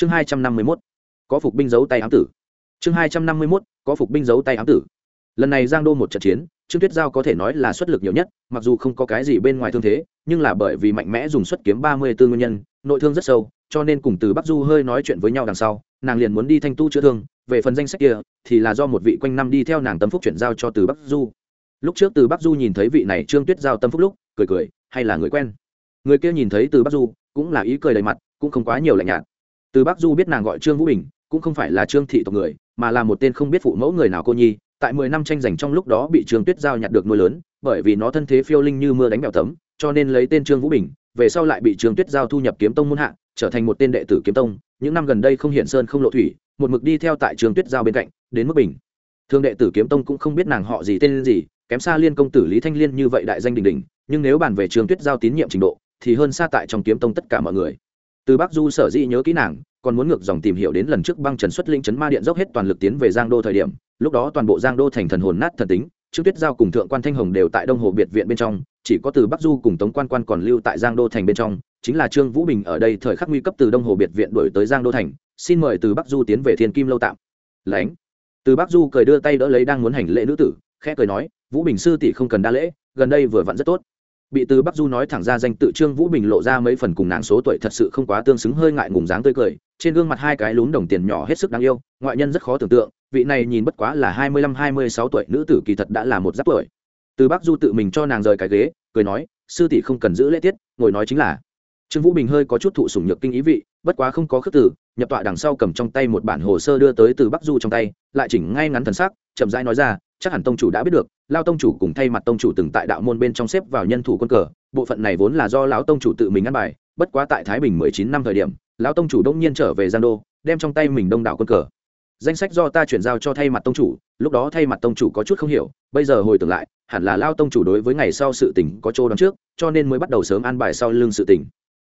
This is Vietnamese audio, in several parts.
chương hai trăm năm mươi mốt, có phục binh giấu tay ám tử. Chương hai trăm năm mươi mốt, có phục binh giấu tay ám tử. Lần này giang đô một trận chiến, trương tuyết giao có thể nói là xuất lực nhiều nhất, mặc dù không có cái gì bên ngoài thương thế, nhưng là bởi vì mạnh mẽ dùng xuất kiếm ba mươi bốn nguyên nhân, nội thương rất sâu, cho nên cùng từ bắc du hơi nói chuyện với nhau đằng sau, nàng liền muốn đi thanh tu chữa thương, về phần danh sách kia, thì là do một vị quanh năm đi theo nàng tâm phúc chuyển giao cho từ bắc du. Lúc trước từ bắc du nhìn thấy vị này trương tuyết giao tâm phúc lúc, cười cười, hay là người quen. Người kia nhìn thấy từ bắc du, cũng là ý cười đầy mặt, cũng không quá nhiều lạnh nhạt từ bắc du biết nàng gọi trương vũ bình, cũng không phải là trương thị tộc người, mà là một tên không biết phụ mẫu người nào cô nhi, tại mười năm tranh giành trong lúc đó bị trương tuyết giao nhặt được nuôi lớn, bởi vì nó thân thế phiêu linh như mưa đánh bèo tấm, cho nên lấy tên trương vũ bình, về sau lại bị trương tuyết giao thu nhập kiếm tông muôn hạ, trở thành một tên đệ tử kiếm tông. Những năm gần đây không hiển sơn không lộ thủy, một mực đi theo tại trương tuyết giao bên cạnh, đến mức bình. Thương đệ tử kiếm tông cũng không biết nàng họ gì tên gì, kém xa liên công tử lý thanh liên như vậy đại danh đình đình nhưng nếu bàn về trương tuyết giao tín nhiệm trình độ, thì hơn xa tại trong kiếm tông tất cả mọi người từ bắc du sở dĩ nhớ kỹ nàng, còn muốn ngược dòng tìm hiểu đến lần trước băng trần xuất linh trấn ma điện dốc hết toàn lực tiến về giang đô thời điểm, lúc đó toàn bộ giang đô thành thần hồn nát thần tính, trương tuyết giao cùng thượng quan thanh hồng đều tại đông hồ biệt viện bên trong, chỉ có từ bắc du cùng tống quan quan còn lưu tại giang đô thành bên trong, chính là trương vũ bình ở đây thời khắc nguy cấp từ đông hồ biệt viện đổi tới giang đô thành, xin mời từ bắc du tiến về thiên kim lâu tạm. Lãnh. Từ bắc du cười đưa tay đỡ lấy đang muốn hành lễ nữ tử, khẽ cười nói, vũ bình sư tỷ không cần đa lễ, gần đây vừa vặn rất tốt bị từ bắc du nói thẳng ra danh tự trương vũ bình lộ ra mấy phần cùng nàng số tuổi thật sự không quá tương xứng, hơi ngại ngùng dáng tươi cười, trên gương mặt hai cái lún đồng tiền nhỏ hết sức đáng yêu, ngoại nhân rất khó tưởng tượng, vị này nhìn bất quá là hai mươi lăm, hai mươi sáu tuổi nữ tử kỳ thật đã là một giáp tuổi. Từ bắc du tự mình cho nàng rời cái ghế, cười nói, sư tỷ không cần giữ lễ tiết, ngồi nói chính là. Trương vũ bình hơi có chút thụ sủng nhược kinh ý vị, bất quá không có khước tử nhập tọa đằng sau cầm trong tay một bản hồ sơ đưa tới từ bắc du trong tay, lại chỉnh ngay ngắn thần sắc, chậm rãi nói ra chắc hẳn tông chủ đã biết được, lao tông chủ cùng thay mặt tông chủ từng tại đạo môn bên trong xếp vào nhân thủ quân cờ, bộ phận này vốn là do lão tông chủ tự mình ăn bài, bất quá tại thái bình mười chín năm thời điểm, lão tông chủ đông nhiên trở về gian đô, đem trong tay mình đông đảo quân cờ. Danh sách do ta chuyển giao cho thay mặt tông chủ, lúc đó thay mặt tông chủ có chút không hiểu, bây giờ hồi tưởng lại, hẳn là lao tông chủ đối với ngày sau sự tình có chỗ đón trước, cho nên mới bắt đầu sớm an bài sau lưng sự tình.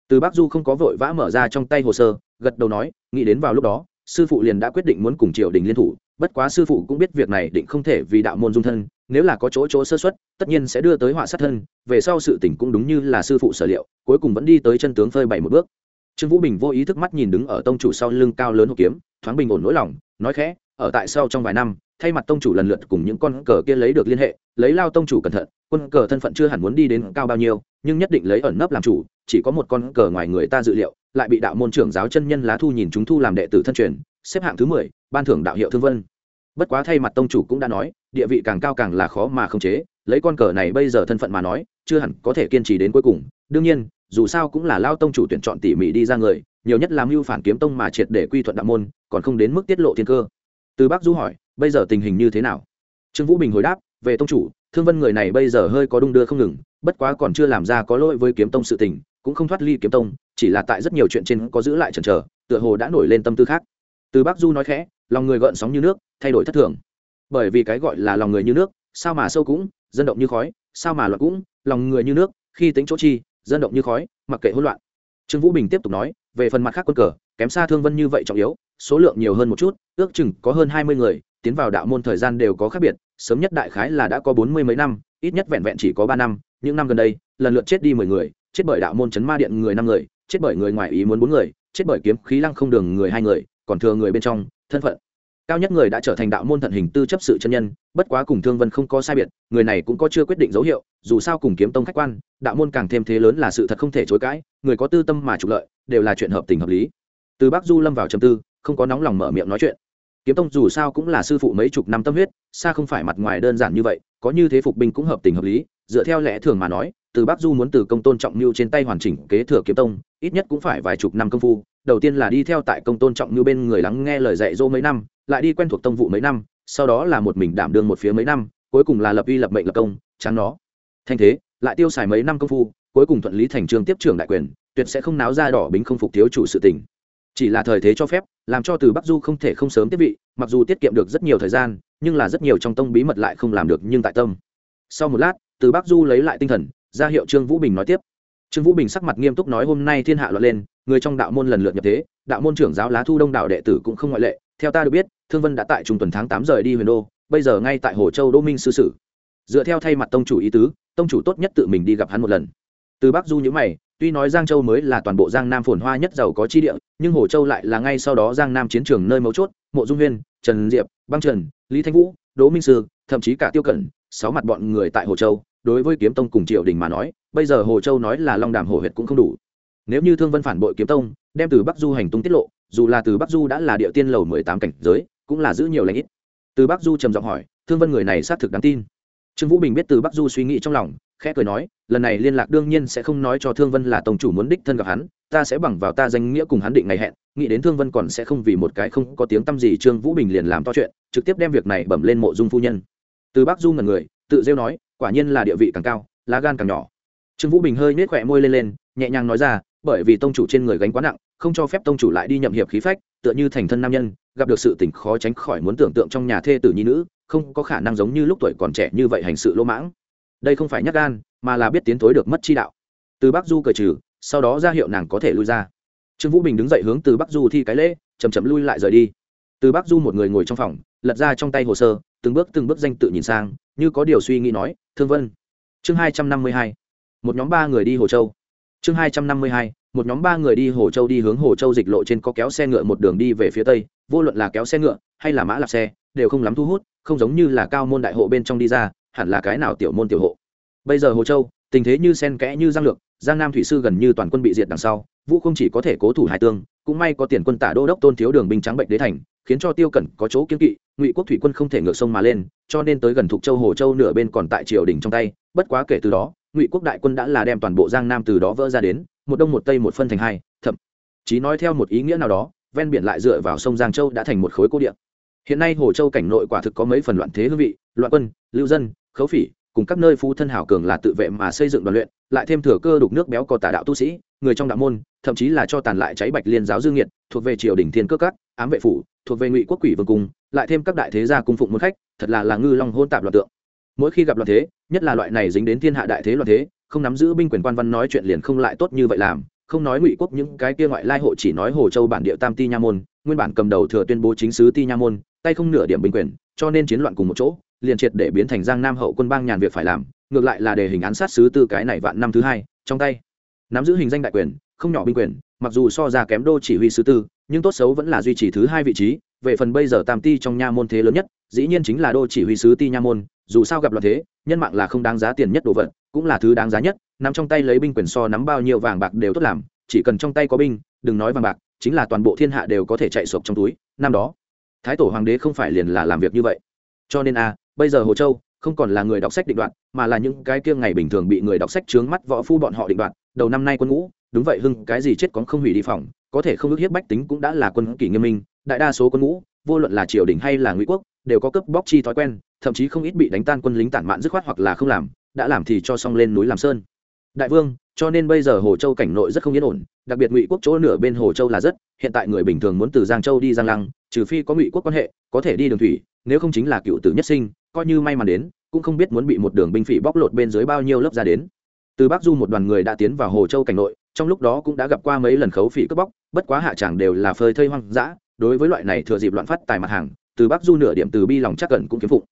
Từ bắc du không có vội vã mở ra trong tay hồ sơ, gật đầu nói, nghĩ đến vào lúc đó, sư phụ liền đã quyết định muốn cùng triều đình liên thủ bất quá sư phụ cũng biết việc này định không thể vì đạo môn dung thân, nếu là có chỗ chỗ sơ xuất tất nhiên sẽ đưa tới họa sát thân, về sau sự tình cũng đúng như là sư phụ sở liệu, cuối cùng vẫn đi tới chân tướng phơi bày một bước. Trương vũ bình vô ý thức mắt nhìn đứng ở tông chủ sau lưng cao lớn hộp kiếm, thoáng bình ổn nỗi lòng, nói khẽ, ở tại sau trong vài năm, thay mặt tông chủ lần lượt cùng những con cờ kia lấy được liên hệ, lấy lao tông chủ cẩn thận, quân cờ thân phận chưa hẳn muốn đi đến cao bao nhiêu, nhưng nhất định lấy ẩn nấp làm chủ, chỉ có một con cờ ngoài người ta dự liệu, lại bị đạo môn trưởng giáo chân nhân lá thu nhìn chúng thu làm đệ tử thân truyền, xếp hạng thứ mười ban thưởng đạo hiệu thương vân. Bất quá thay mặt tông chủ cũng đã nói, địa vị càng cao càng là khó mà không chế, lấy con cờ này bây giờ thân phận mà nói, chưa hẳn có thể kiên trì đến cuối cùng. Đương nhiên, dù sao cũng là lao tông chủ tuyển chọn tỉ mỉ đi ra người, nhiều nhất làm mưu phản kiếm tông mà triệt để quy thuận đạo môn, còn không đến mức tiết lộ thiên cơ. Từ bác du hỏi, bây giờ tình hình như thế nào? Trương vũ bình hồi đáp, về tông chủ, thương vân người này bây giờ hơi có đung đưa không ngừng, bất quá còn chưa làm ra có lỗi với kiếm tông sự tình, cũng không thoát ly kiếm tông, chỉ là tại rất nhiều chuyện trên có giữ lại chần chờ, tựa hồ đã nổi lên tâm tư khác. Từ bác du nói khẽ lòng người gợn sóng như nước, thay đổi thất thường. Bởi vì cái gọi là lòng người như nước, sao mà sâu cũng, dân động như khói, sao mà loạn cũng, lòng người như nước, khi tính chỗ chi, dân động như khói, mặc kệ hỗn loạn. Trương vũ bình tiếp tục nói, về phần mặt khác quân cờ, kém xa thương vân như vậy trọng yếu, số lượng nhiều hơn một chút, ước chừng có hơn hai mươi người, tiến vào đạo môn thời gian đều có khác biệt, sớm nhất đại khái là đã có bốn mươi mấy năm, ít nhất vẹn vẹn chỉ có ba năm, những năm gần đây, lần lượt chết đi mười người, chết bởi đạo môn chấn ma điện người năm người, chết bởi người ngoài ý muốn bốn người, chết bởi kiếm khí lăng không đường người hai người, còn thừa người bên trong thân phận. Cao nhất người đã trở thành đạo môn thận hình tư chấp sự chân nhân, bất quá cùng thương vân không có sai biệt, người này cũng có chưa quyết định dấu hiệu, dù sao cùng kiếm tông khách quan, đạo môn càng thêm thế lớn là sự thật không thể chối cãi, người có tư tâm mà trục lợi, đều là chuyện hợp tình hợp lý. Từ bắc du lâm vào trầm tư, không có nóng lòng mở miệng nói chuyện. Kiếm tông dù sao cũng là sư phụ mấy chục năm tâm huyết, xa không phải mặt ngoài đơn giản như vậy, có như thế phục binh cũng hợp tình hợp lý, dựa theo lẽ thường mà nói từ bắc du muốn từ công tôn trọng mưu trên tay hoàn chỉnh kế thừa kiếm tông, ít nhất cũng phải vài chục năm công phu, đầu tiên là đi theo tại công tôn trọng mưu bên người lắng nghe lời dạy dỗ mấy năm, lại đi quen thuộc tông vụ mấy năm, sau đó là một mình đảm đương một phía mấy năm, cuối cùng là lập uy lập mệnh lập công, chán nó. Thanh thế, lại tiêu xài mấy năm công phu, cuối cùng thuận lý thành trương tiếp trưởng đại quyền, tuyệt sẽ không náo ra đỏ bính không phục thiếu chủ sự tình. Chỉ là thời thế cho phép, làm cho từ bắc du không thể không sớm tiếp vị, mặc dù tiết kiệm được rất nhiều thời gian, nhưng là rất nhiều trong tông bí mật lại không làm được nhưng tại tâm. Sau một lát, từ bắc du lấy lại tinh thần ra hiệu trương vũ bình nói tiếp. Trương vũ bình sắc mặt nghiêm túc nói, hôm nay thiên hạ loạn lên, người trong đạo môn lần lượt nhập thế, đạo môn trưởng giáo lá thu đông đạo đệ tử cũng không ngoại lệ. Theo ta được biết, thương vân đã tại trung tuần tháng tám rời đi huyền đô, bây giờ ngay tại hồ châu đô minh sư sử. Dựa theo thay mặt tông chủ ý tứ, tông chủ tốt nhất tự mình đi gặp hắn một lần. Từ bắc du nhữ mày, tuy nói giang châu mới là toàn bộ giang nam phồn hoa nhất giàu có chi địa, nhưng hồ châu lại là ngay sau đó giang nam chiến trường nơi mấu chốt, mộ dung huyên, trần diệp, băng trần, lý thanh vũ, đỗ minh sư, thậm chí cả tiêu cẩn, sáu mặt bọn người tại hồ châu đối với kiếm tông cùng triều đình mà nói, bây giờ hồ châu nói là long đàm hồ huyệt cũng không đủ. Nếu như thương vân phản bội kiếm tông, đem từ bắc du hành tung tiết lộ, dù là từ bắc du đã là địa tiên lầu mười tám cảnh giới, cũng là giữ nhiều lãnh ít. Từ bắc du trầm giọng hỏi, thương vân người này xác thực đáng tin. Trương vũ bình biết từ bắc du suy nghĩ trong lòng, khẽ cười nói, lần này liên lạc đương nhiên sẽ không nói cho thương vân là tổng chủ muốn đích thân gặp hắn, ta sẽ bằng vào ta danh nghĩa cùng hắn định ngày hẹn, nghĩ đến thương vân còn sẽ không vì một cái không có tiếng t â m gì trương vũ bình liền làm to chuyện, trực tiếp đem việc này bẩm lên mộ dung phu nhân. Từ bắc du ngần người, tự rêu nói quả nhiên là địa vị càng cao, lá gan càng nhỏ. Trương vũ bình hơi nết khỏe môi lên lên, nhẹ nhàng nói ra, bởi vì tông chủ trên người gánh quá nặng, không cho phép tông chủ lại đi nhậm hiệp khí phách, tựa như thành thân nam nhân, gặp được sự tình khó tránh khỏi muốn tưởng tượng trong nhà thê tử nhi nữ, không có khả năng giống như lúc tuổi còn trẻ như vậy hành sự lỗ mãng. Đây không phải nhắc gan, mà là biết tiến thối được mất chi đạo. Từ bắc du cởi trừ, sau đó ra hiệu nàng có thể lui ra. Trương vũ bình đứng dậy hướng từ bắc du thi cái lễ chầm chậm lui lại rời đi. Từ bắc du một người ngồi trong phòng, lật ra trong tay hồ sơ, từng bước từng bước danh tự nhìn sang như có điều suy nghĩ nói, thương vân, chương hai trăm năm mươi hai, một nhóm ba người đi hồ châu. Chương hai trăm năm mươi hai, một nhóm ba người đi hồ châu đi hướng hồ châu dịch lộ trên có kéo xe ngựa một đường đi về phía tây, vô luận là kéo xe ngựa hay là mã lạp xe, đều không lắm thu hút, không giống như là cao môn đại hộ bên trong đi ra, hẳn là cái nào tiểu môn tiểu hộ. Bây giờ hồ châu, tình thế như sen kẽ như giang lược, giang nam thủy sư gần như toàn quân bị diệt đằng sau, vũ không chỉ có thể cố thủ hải tương, cũng may có tiền quân tả đô đốc tôn thiếu đường binh trắng bệnh đế thành khiến cho tiêu cẩn có chỗ kiên kỵ, ngụy quốc thủy quân không thể ngược sông mà lên, cho nên tới gần thục châu hồ châu nửa bên còn tại triều đình trong tay, bất quá kể từ đó, ngụy quốc đại quân đã là đem toàn bộ giang nam từ đó vỡ ra đến, một đông một tây một phân thành hai, thậm chí nói theo một ý nghĩa nào đó, ven biển lại dựa vào sông giang châu đã thành một khối cố địa. Hiện nay hồ châu cảnh nội quả thực có mấy phần loạn thế hương vị, loạn quân, lưu dân, khấu phỉ cùng các nơi phú thân hảo cường là tự vệ mà xây dựng đoàn luyện, lại thêm thừa cơ đục nước béo có tà đạo tu sĩ, người trong đạo môn, thậm chí là cho tàn lại cháy bạch liên giáo dương nghiệt, thuộc về triều đình thiên cơ các, ám vệ phủ, thuộc về ngụy quốc quỷ vương cung, lại thêm các đại thế gia cung phụng môn khách, thật là là ngư long hôn tạp loạn tượng. Mỗi khi gặp loạn thế, nhất là loại này dính đến thiên hạ đại thế loạn thế, không nắm giữ binh quyền quan văn nói chuyện liền không lại tốt như vậy làm, không nói ngụy quốc những cái kia ngoại lai hộ chỉ nói hồ châu bản địa tam ti nha môn, nguyên bản cầm đầu thừa tuyên bố chính sứ ti nha môn, tay không nửa điểm binh quyền, cho nên chiến loạn cùng một chỗ liền triệt để biến thành giang nam hậu quân bang nhàn việc phải làm, ngược lại là đề hình án sát sứ tư cái này vạn năm thứ hai, trong tay. Nắm giữ hình danh đại quyền, không nhỏ binh quyền, mặc dù so ra kém đô chỉ huy sứ tư, nhưng tốt xấu vẫn là duy trì thứ hai vị trí, về phần bây giờ tam ti trong nha môn thế lớn nhất, dĩ nhiên chính là đô chỉ huy sứ ti nha môn, dù sao gặp loạn thế, nhân mạng là không đáng giá tiền nhất đồ vật, cũng là thứ đáng giá nhất, nắm trong tay lấy binh quyền so nắm bao nhiêu vàng bạc đều tốt làm, chỉ cần trong tay có binh, đừng nói vàng bạc, chính là toàn bộ thiên hạ đều có thể chạy sộp trong túi, năm đó, thái tổ hoàng đế không phải liền là làm việc như vậy. Cho nên a bây giờ hồ châu không còn là người đọc sách định đoạn mà là những cái kia ngày bình thường bị người đọc sách trướng mắt võ phu bọn họ định đoạn đầu năm nay quân ngũ, đúng vậy, hưng, cái gì chết còn không hủy đi phòng, có thể không ước hiếp bách tính cũng đã là quân kỷ nghiêm minh, đại đa số quân ngũ, vô luận là triều đình hay là ngụy quốc, đều có cấp bóc chi thói quen, thậm chí không ít bị đánh tan quân lính tản mạn dứt khoát hoặc là không làm, đã làm thì cho xong lên núi làm sơn. Đại vương, cho nên bây giờ hồ châu cảnh nội rất không yên ổn, đặc biệt ngụy quốc chỗ nửa bên hồ châu là rất, hiện tại người bình thường muốn từ giang châu đi giang lăng, trừ phi có ngụy quốc quan hệ, có thể đi đường thủy nếu không chính là cựu tử nhất sinh, coi như may mắn đến, cũng không biết muốn bị một đường binh phỉ bóc lột bên dưới bao nhiêu lớp ra đến. Từ bắc du một đoàn người đã tiến vào hồ châu cảnh nội, trong lúc đó cũng đã gặp qua mấy lần khấu phỉ cướp bóc, bất quá hạ chẳng đều là phơi thây hoang dã, đối với loại này thừa dịp loạn phát tài mặt hàng, từ bắc du nửa điểm từ bi lòng chắc cẩn cũng kiếm phụng.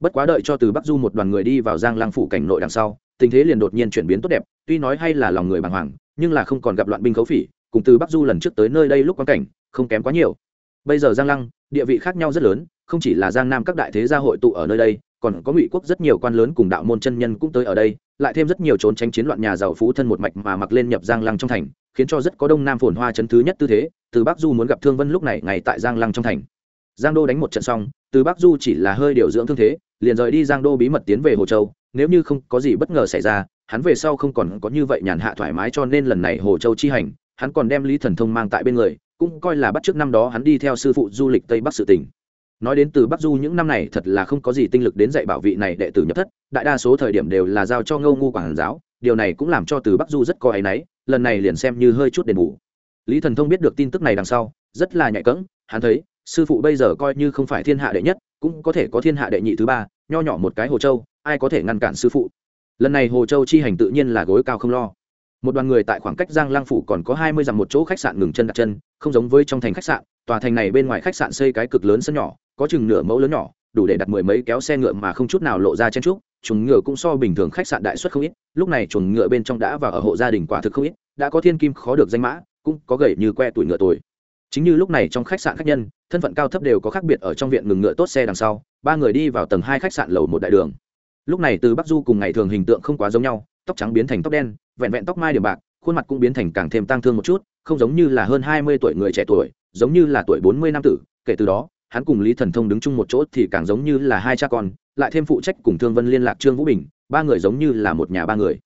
Bất quá đợi cho từ bắc du một đoàn người đi vào giang lang phủ cảnh nội đằng sau, tình thế liền đột nhiên chuyển biến tốt đẹp, tuy nói hay là lòng người bàng hoàng, nhưng là không còn gặp loạn binh khấu phỉ, cùng từ bắc du lần trước tới nơi đây lúc quan cảnh, không kém quá nhiều. Bây giờ giang lăng, địa vị khác nhau rất lớn không chỉ là giang nam các đại thế gia hội tụ ở nơi đây, còn có ngụy quốc rất nhiều quan lớn cùng đạo môn chân nhân cũng tới ở đây, lại thêm rất nhiều trốn tránh chiến loạn nhà giàu phú thân một mạch mà mặc lên nhập giang lăng trong thành, khiến cho rất có đông nam phồn hoa chấn thứ nhất tư thế, từ bắc du muốn gặp thương vân lúc này ngày tại giang lăng trong thành. Giang đô đánh một trận xong, từ bắc du chỉ là hơi điều dưỡng thương thế, liền rời đi giang đô bí mật tiến về hồ châu, nếu như không có gì bất ngờ xảy ra, hắn về sau không còn có như vậy nhàn hạ thoải mái cho nên lần này hồ châu chi hành, hắn còn đem lý thần thông mang tại bên người, cũng coi là bắt trước năm đó hắn đi theo sư phụ du lịch tây bắc sự tỉnh nói đến từ bắc du, những năm này thật là không có gì tinh lực đến dạy bảo vị này đệ tử nhập thất, đại đa số thời điểm đều là giao cho ngâu ngu quản giáo, điều này cũng làm cho từ bắc du rất có áy náy, lần này liền xem như hơi chút đền bù. Lý thần thông biết được tin tức này đằng sau, rất là nhạy cẫng, hắn thấy, sư phụ bây giờ coi như không phải thiên hạ đệ nhất, cũng có thể có thiên hạ đệ nhị thứ ba, nho nhỏ một cái hồ châu, ai có thể ngăn cản sư phụ? Lần này hồ châu chi hành tự nhiên là gối cao không lo. Một đoàn người tại khoảng cách giang lang phủ còn có hai mươi dặm một chỗ khách sạn ngừng chân đặt chân, không giống với trong thành khách sạn, tòa thành này bên ngoài khách sạn xây cái cực lớn sân nhỏ có chừng nửa mẫu lớn nhỏ, đủ để đặt mười mấy kéo xe ngựa mà không chút nào lộ ra chen trúc chuồng ngựa cũng so bình thường khách sạn đại suất không ít, lúc này chuồng ngựa bên trong đã và ở hộ gia đình quả thực không ít, đã có thiên kim khó được danh mã, cũng có gầy như que tuổi ngựa tuổi chính như lúc này trong khách sạn khách nhân, thân phận cao thấp đều có khác biệt ở trong viện ngừng ngựa tốt xe đằng sau, ba người đi vào tầng hai khách sạn lầu một đại đường. Lúc này từ bắc du cùng ngày thường hình tượng không quá giống nhau, tóc trắng biến thành tóc đen, vẹn vẹn tóc mai điểm bạc, khuôn mặt cũng biến thành càng thêm tang thương một chút, không giống như là hơn hai mươi tuổi người trẻ tuổi, giống như là tuổi bốn mươi năm tử, kể từ đó hắn cùng lý thần thông đứng chung một chỗ thì càng giống như là hai cha con, lại thêm phụ trách cùng thương vân liên lạc trương vũ bình, ba người giống như là một nhà ba người.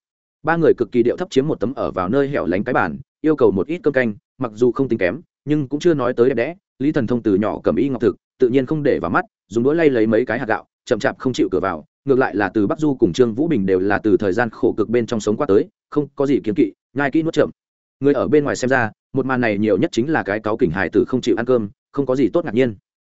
Ba người cực kỳ điệu thấp chiếm một tấm ở vào nơi hẻo lánh cái bàn, yêu cầu một ít cơm canh, mặc dù không tính kém, nhưng cũng chưa nói tới đẹp đẽ. Lý thần thông từ nhỏ cầm y ngọc thực, tự nhiên không để vào mắt, dùng đũa lay lấy mấy cái hạt gạo, chậm chạp không chịu cửa vào, ngược lại là từ bắc du cùng trương vũ bình đều là từ thời gian khổ cực bên trong sống qua tới, không có gì kiếm kỵ ngay kỹ nuốt chậm. Người ở bên ngoài xem ra, một màn này nhiều nhất chính là cái cáo kỉnh hài tử không chịu ăn cơm, không có gì tốt ngạc nhiên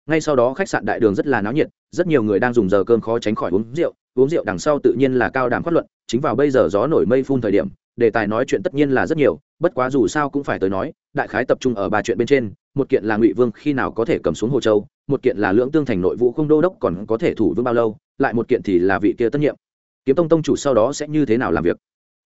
ngay sau đó khách sạn đại đường rất là náo nhiệt, rất nhiều người đang dùng giờ cơm khó tránh khỏi uống rượu uống rượu đằng sau tự nhiên là cao đàm phát luận, chính vào bây giờ gió nổi mây phun thời điểm, đề tài nói chuyện tất nhiên là rất nhiều, bất quá dù sao cũng phải tới nói, đại khái tập trung ở ba chuyện bên trên, một kiện là ngụy vương khi nào có thể cầm xuống hồ châu, một kiện là lưỡng tương thành nội vụ không đô đốc còn có thể thủ vững bao lâu, lại một kiện thì là vị kia tất nhiệm. Kiếm tông tông chủ sau đó sẽ như thế nào làm việc?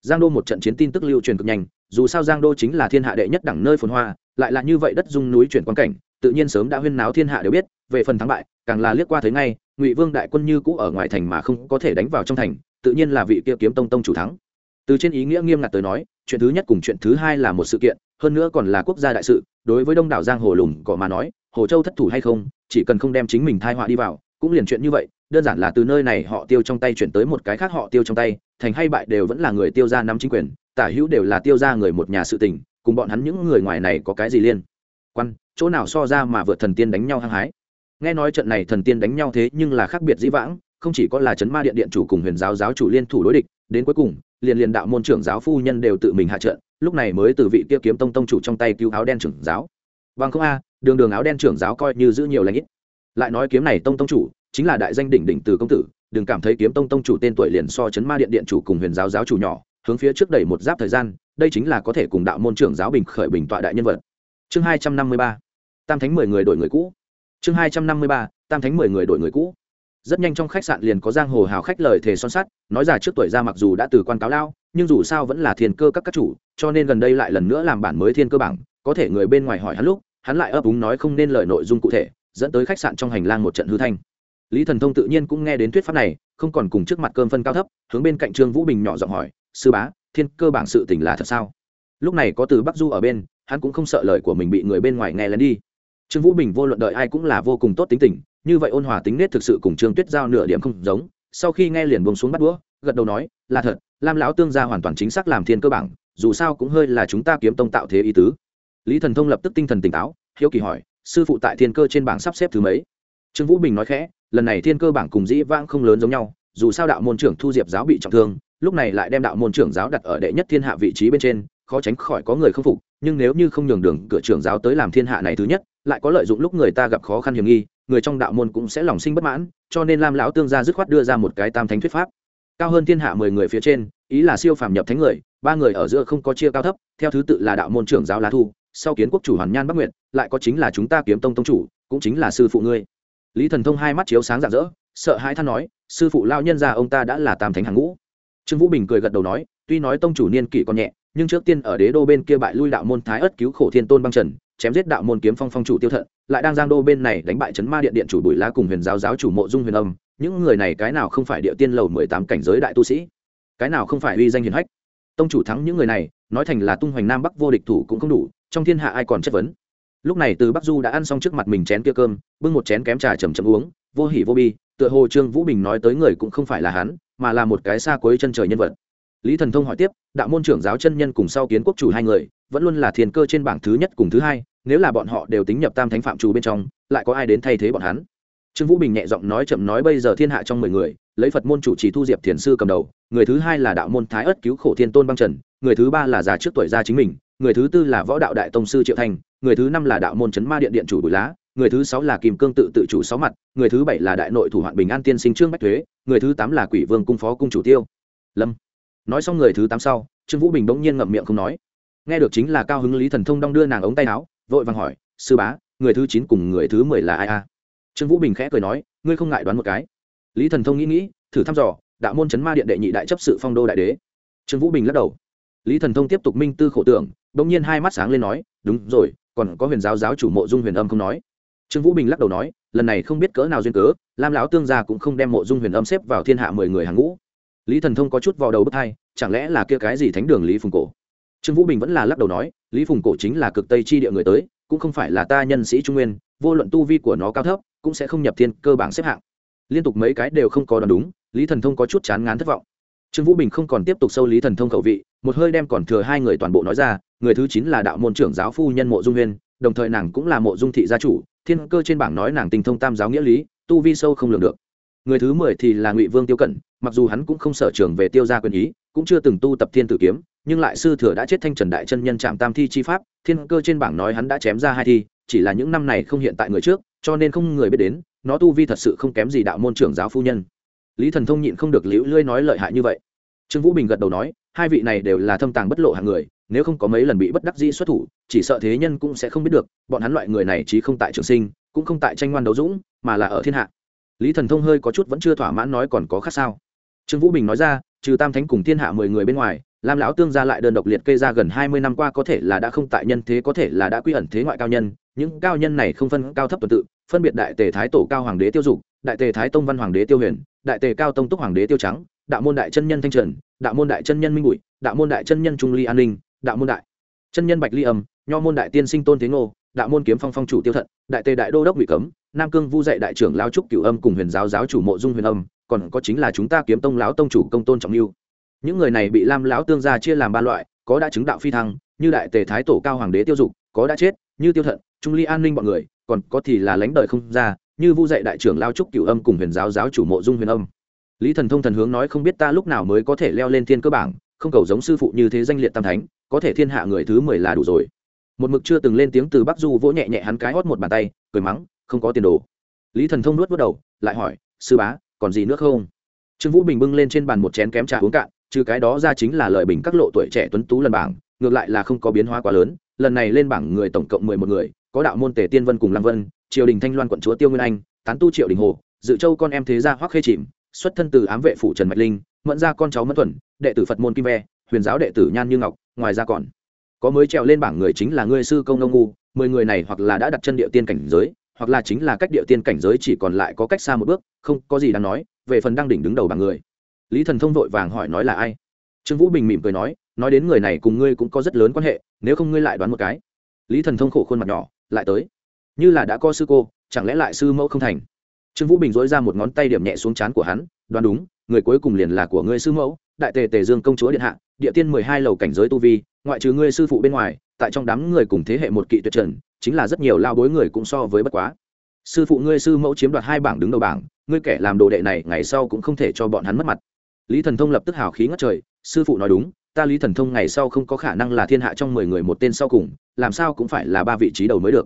Giang đô một trận chiến tin tức lưu truyền cực nhanh, dù sao giang đô chính là thiên hạ đệ nhất đẳng nơi phồn hoa, lại là như vậy đất dung núi chuyển quan cảnh tự nhiên sớm đã huyên náo thiên hạ đều biết, về phần thắng bại, càng là liếc qua thấy ngay, ngụy vương đại quân như cũ ở ngoài thành mà không có thể đánh vào trong thành, tự nhiên là vị kia kiếm tông tông chủ thắng. Từ trên ý nghĩa nghiêm ngặt tới nói, chuyện thứ nhất cùng chuyện thứ hai là một sự kiện, hơn nữa còn là quốc gia đại sự, đối với đông đảo giang hồ lùm cỏ mà nói, hồ châu thất thủ hay không, chỉ cần không đem chính mình thai họa đi vào, cũng liền chuyện như vậy, đơn giản là từ nơi này họ tiêu trong tay chuyển tới một cái khác họ tiêu trong tay, thành hay bại đều vẫn là người tiêu ra nắm chính quyền, tả hữu đều là tiêu ra người một nhà sự tình, cùng bọn hắn những người ngoài này có cái gì liên quan? Chỗ nào so ra mà vượt thần tiên đánh nhau hăng hái. Nghe nói trận này thần tiên đánh nhau thế nhưng là khác biệt dĩ vãng, không chỉ có là chấn ma điện điện chủ cùng huyền giáo giáo chủ liên thủ đối địch, đến cuối cùng, liền liền đạo môn trưởng giáo phu nhân đều tự mình hạ trận, lúc này mới từ vị kia kiếm tông tông chủ trong tay cứu áo đen trưởng giáo. Vâng không a, đường đường áo đen trưởng giáo coi như giữ nhiều lãnh ít. Lại nói kiếm này tông tông chủ, chính là đại danh đỉnh đỉnh từ công tử, đừng cảm thấy kiếm tông tông chủ tên tuổi liền so chấn ma điện điện chủ cùng huyền giáo giáo chủ nhỏ, hướng phía trước đẩy một giáp thời gian, đây chính là có thể cùng đạo môn trưởng giáo bình khởi bình tọa đại nhân vật. Chương hai trăm năm mươi ba tam thánh mười người đổi người cũ. Chương hai trăm năm mươi ba, tam thánh mười người đổi người cũ. Rất nhanh trong khách sạn liền có giang hồ hào khách lời thề son sắt, nói ra trước tuổi ra mặc dù đã từ quan cáo lao, nhưng dù sao vẫn là thiên cơ các các chủ, cho nên gần đây lại lần nữa làm bản mới thiên cơ bảng, có thể người bên ngoài hỏi hắn lúc, hắn lại ấp úng nói không nên lời nội dung cụ thể, dẫn tới khách sạn trong hành lang một trận hư thanh. Lý thần thông tự nhiên cũng nghe đến thuyết pháp này, không còn cùng trước mặt cơm phân cao thấp, hướng bên cạnh trương vũ bình nhỏ giọng hỏi, sư bá, thiên cơ bảng sự tình là thật sao? Lúc này có từ bắc du ở bên, hắn cũng không sợ lời của mình bị người bên ngoài nghe lén đi trương vũ bình vô luận đợi ai cũng là vô cùng tốt tính tình, như vậy ôn hòa tính nết thực sự cùng trương tuyết giao nửa điểm không giống, sau khi nghe liền buông xuống bắt đũa, gật đầu nói, là thật, lam lão tương gia hoàn toàn chính xác làm thiên cơ bảng, dù sao cũng hơi là chúng ta kiếm tông tạo thế ý tứ. Lý thần thông lập tức tinh thần tỉnh táo, hiếu kỳ hỏi, sư phụ tại thiên cơ trên bảng sắp xếp thứ mấy? Trương vũ bình nói khẽ, lần này thiên cơ bảng cùng dĩ vãng không lớn giống nhau, dù sao đạo môn trưởng thu diệp giáo bị trọng thương, lúc này lại đem đạo môn trưởng giáo đặt ở đệ nhất thiên hạ vị trí bên trên, khó tránh khỏi có người không phục, nhưng nếu như không nhường đường cửa trưởng giáo tới làm thiên hạ này thứ nhất lại có lợi dụng lúc người ta gặp khó khăn hiểm nghi, người trong đạo môn cũng sẽ lòng sinh bất mãn, cho nên lam lão tương gia dứt khoát đưa ra một cái tam thánh thuyết pháp. Cao hơn thiên hạ mười người phía trên, ý là siêu phàm nhập thánh người, ba người ở giữa không có chia cao thấp, theo thứ tự là đạo môn trưởng giáo lá thu, sau kiến quốc chủ hoàn nhan bắc nguyện lại có chính là chúng ta kiếm tông tông chủ, cũng chính là sư phụ ngươi. Lý thần thông hai mắt chiếu sáng rạng rỡ, sợ hãi than nói, sư phụ lao nhân ra ông ta đã là tam thánh hàng ngũ. Trương vũ bình cười gật đầu nói, tuy nói tông chủ niên kỷ còn nhẹ, nhưng trước tiên ở đế đô bên kia bại lui đạo môn thái ất cứu khổ thiên tôn băng trần chém giết đạo môn kiếm phong phong chủ tiêu thận, lại đang giang đô bên này đánh bại chấn ma điện điện chủ bùi lá cùng huyền giáo giáo chủ mộ dung huyền âm. Những người này cái nào không phải địa tiên lầu mười tám cảnh giới đại tu sĩ? Cái nào không phải uy danh hiền hách? Tông chủ thắng những người này, nói thành là tung hoành nam bắc vô địch thủ cũng không đủ, trong thiên hạ ai còn chất vấn? Lúc này từ bắc du đã ăn xong trước mặt mình chén kia cơm, bưng một chén kém trà chầm chầm uống, vô hỉ vô bi, tựa hồ trương vũ bình nói tới người cũng không phải là hắn, mà là một cái xa cuối chân trời nhân vật lý thần thông hỏi tiếp đạo môn trưởng giáo chân nhân cùng sau kiến quốc chủ hai người vẫn luôn là thiền cơ trên bảng thứ nhất cùng thứ hai nếu là bọn họ đều tính nhập tam thánh phạm trù bên trong lại có ai đến thay thế bọn hắn? Trương vũ bình nhẹ giọng nói chậm nói bây giờ thiên hạ trong mười người lấy phật môn chủ trì thu diệp thiền sư cầm đầu người thứ hai là đạo môn thái ất cứu khổ thiên tôn băng trần người thứ ba là già trước tuổi gia chính mình người thứ tư là võ đạo đại tông sư triệu thành, người thứ năm là đạo môn chấn ma điện điện chủ bùi lá người thứ sáu là kim cương tự tự chủ sáu mặt người thứ bảy là đại nội thủ hoạn bình an tiên sinh trương bách thuế người thứ tám là quỷ vương cung phó cung chủ tiêu. Lâm nói xong người thứ tám sau, trương vũ bình bỗng nhiên ngậm miệng không nói. Nghe được chính là cao hứng lý thần thông đong đưa nàng ống tay áo, vội vàng hỏi, sư bá, người thứ chín cùng người thứ mười là ai a? Trương vũ bình khẽ cười nói, ngươi không ngại đoán một cái. Lý thần thông nghĩ nghĩ, thử thăm dò, đạo môn chấn ma điện đệ nhị đại chấp sự phong đô đại đế. Trương vũ bình lắc đầu. Lý thần thông tiếp tục minh tư khổ tưởng, bỗng nhiên hai mắt sáng lên nói, đúng rồi, còn có huyền giáo giáo chủ mộ dung huyền âm không nói. Trương vũ bình lắc đầu nói, lần này không biết cỡ nào duyên cớ, lam lão tương gia cũng không đem mộ dung huyền âm xếp vào thiên hạ mười người hàng ngũ lý thần thông có chút vào đầu bức hai chẳng lẽ là kia cái gì thánh đường lý phùng cổ? Trương vũ bình vẫn là lắc đầu nói, lý phùng cổ chính là cực tây chi địa người tới, cũng không phải là ta nhân sĩ trung nguyên, vô luận tu vi của nó cao thấp, cũng sẽ không nhập thiên cơ bản xếp hạng. Liên tục mấy cái đều không có đoán đúng, lý thần thông có chút chán ngán thất vọng. Trương vũ bình không còn tiếp tục sâu lý thần thông khẩu vị, một hơi đem còn thừa hai người toàn bộ nói ra, người thứ chín là đạo môn trưởng giáo phu nhân mộ dung huyên đồng thời nàng cũng là mộ dung thị gia chủ, thiên cơ trên bảng nói nàng tình thông tam giáo nghĩa lý, tu vi sâu không lường được người thứ mười thì là ngụy vương tiêu cẩn, mặc dù hắn cũng không sở trường về tiêu gia quyền ý, cũng chưa từng tu tập thiên tử kiếm, nhưng lại sư thừa đã chết thanh trần đại chân nhân trạm tam thi chi pháp, thiên cơ trên bảng nói hắn đã chém ra hai thi, chỉ là những năm này không hiện tại người trước, cho nên không người biết đến, nó tu vi thật sự không kém gì đạo môn trưởng giáo phu nhân. Lý thần thông nhịn không được liễu lưỡi nói lợi hại như vậy. Trương vũ bình gật đầu nói, hai vị này đều là thâm tàng bất lộ hàng người, nếu không có mấy lần bị bất đắc dĩ xuất thủ, chỉ sợ thế nhân cũng sẽ không biết được, bọn hắn loại người này chí không tại trường sinh, cũng không tại tranh ngoan đấu dũng, mà là ở thiên hạ lý thần thông hơi có chút vẫn chưa thỏa mãn nói còn có khác sao? Trương vũ bình nói ra, trừ tam thánh cùng thiên hạ mười người bên ngoài, lam lão tương gia lại đơn độc liệt kê ra gần hai mươi năm qua có thể là đã không tại nhân thế, có thể là đã quy ẩn thế ngoại cao nhân, những cao nhân này không phân cao thấp tuần tự, phân biệt đại tề thái tổ cao hoàng đế tiêu dục, đại tề thái tông văn hoàng đế tiêu huyền, đại tề cao tông túc hoàng đế tiêu trắng, đạo môn đại chân nhân thanh trần, đạo môn đại chân nhân minh bụi, đạo môn đại chân nhân trung ly an ninh, đạo môn đại chân nhân bạch ly âm, nho môn đại tiên sinh tôn thế ngô, đạo môn kiếm phong phong chủ tiêu thận, đại tề đại đô đốc bị cấm nam cương vu dạy đại trưởng lao trúc cửu âm cùng huyền giáo giáo chủ mộ dung huyền âm, còn có chính là chúng ta kiếm tông lão tông chủ công tôn trọng lưu. Những người này bị lam lão tương gia chia làm ba loại, có đã chứng đạo phi thăng, như đại tề thái tổ cao hoàng đế tiêu dục, có đã chết, như tiêu thận, trung ly an ninh bọn người, còn có thì là lãnh đời không ra, như vu dạy đại trưởng lao trúc cửu âm cùng huyền giáo giáo chủ mộ dung huyền âm. Lý thần thông thần hướng nói không biết ta lúc nào mới có thể leo lên thiên cơ bảng, không cầu giống sư phụ như thế danh liệt tam thánh, có thể thiên hạ người thứ mười là đủ rồi. Một mực chưa từng lên tiếng từ bắc du vỗ nhẹ nhẹ hắn cái hót một bàn tay, cười mắng không có tiền đồ. Lý thần thông nuốt vớt đầu, lại hỏi, sư bá, còn gì nữa không? Trương vũ bình bưng lên trên bàn một chén kém trà uống cạn, trừ cái đó ra chính là lời bình các lộ tuổi trẻ tuấn tú lần bảng, ngược lại là không có biến hóa quá lớn, lần này lên bảng người tổng cộng mười một người, có đạo môn tề tiên vân cùng lăng vân, triều đình thanh loan quận chúa tiêu nguyên anh, tán tu triệu đình hồ, dự châu con em thế gia hoắc khê chìm, xuất thân từ ám vệ phủ trần mạch linh, mẫn ra con cháu mẫn thuần, đệ tử phật môn kim ve, huyền giáo đệ tử nhan như ngọc, ngoài ra còn có mới trèo lên bảng người chính là ngươi sư công nông ngu, mười người này hoặc là đã đặt chân địa tiên cảnh giới hoặc là chính là cách địa tiên cảnh giới chỉ còn lại có cách xa một bước, không có gì đáng nói, về phần đang đỉnh đứng đầu bằng người. Lý thần thông vội vàng hỏi nói là ai? Trương vũ bình mỉm cười nói nói đến người này cùng ngươi cũng có rất lớn quan hệ, nếu không ngươi lại đoán một cái. Lý thần thông khổ khuôn mặt nhỏ, lại tới. Như là đã có sư cô, chẳng lẽ lại sư mẫu không thành? Trương vũ bình dối ra một ngón tay điểm nhẹ xuống trán của hắn, đoán đúng, người cuối cùng liền là của ngươi sư mẫu, đại tề tề dương công chúa điện hạ, địa tiên mười hai lầu cảnh giới tu vi, ngoại trừ ngươi sư phụ bên ngoài, tại trong đám người cùng thế hệ một kỵ tuyệt trần chính là rất nhiều lao bối người cũng so với bất quá. Sư phụ ngươi, sư mẫu chiếm đoạt hai bảng đứng đầu bảng, ngươi kẻ làm đồ đệ này ngày sau cũng không thể cho bọn hắn mất mặt. Lý thần thông lập tức hào khí ngất trời, sư phụ nói đúng, ta lý thần thông ngày sau không có khả năng là thiên hạ trong mười người một tên sau cùng, làm sao cũng phải là ba vị trí đầu mới được.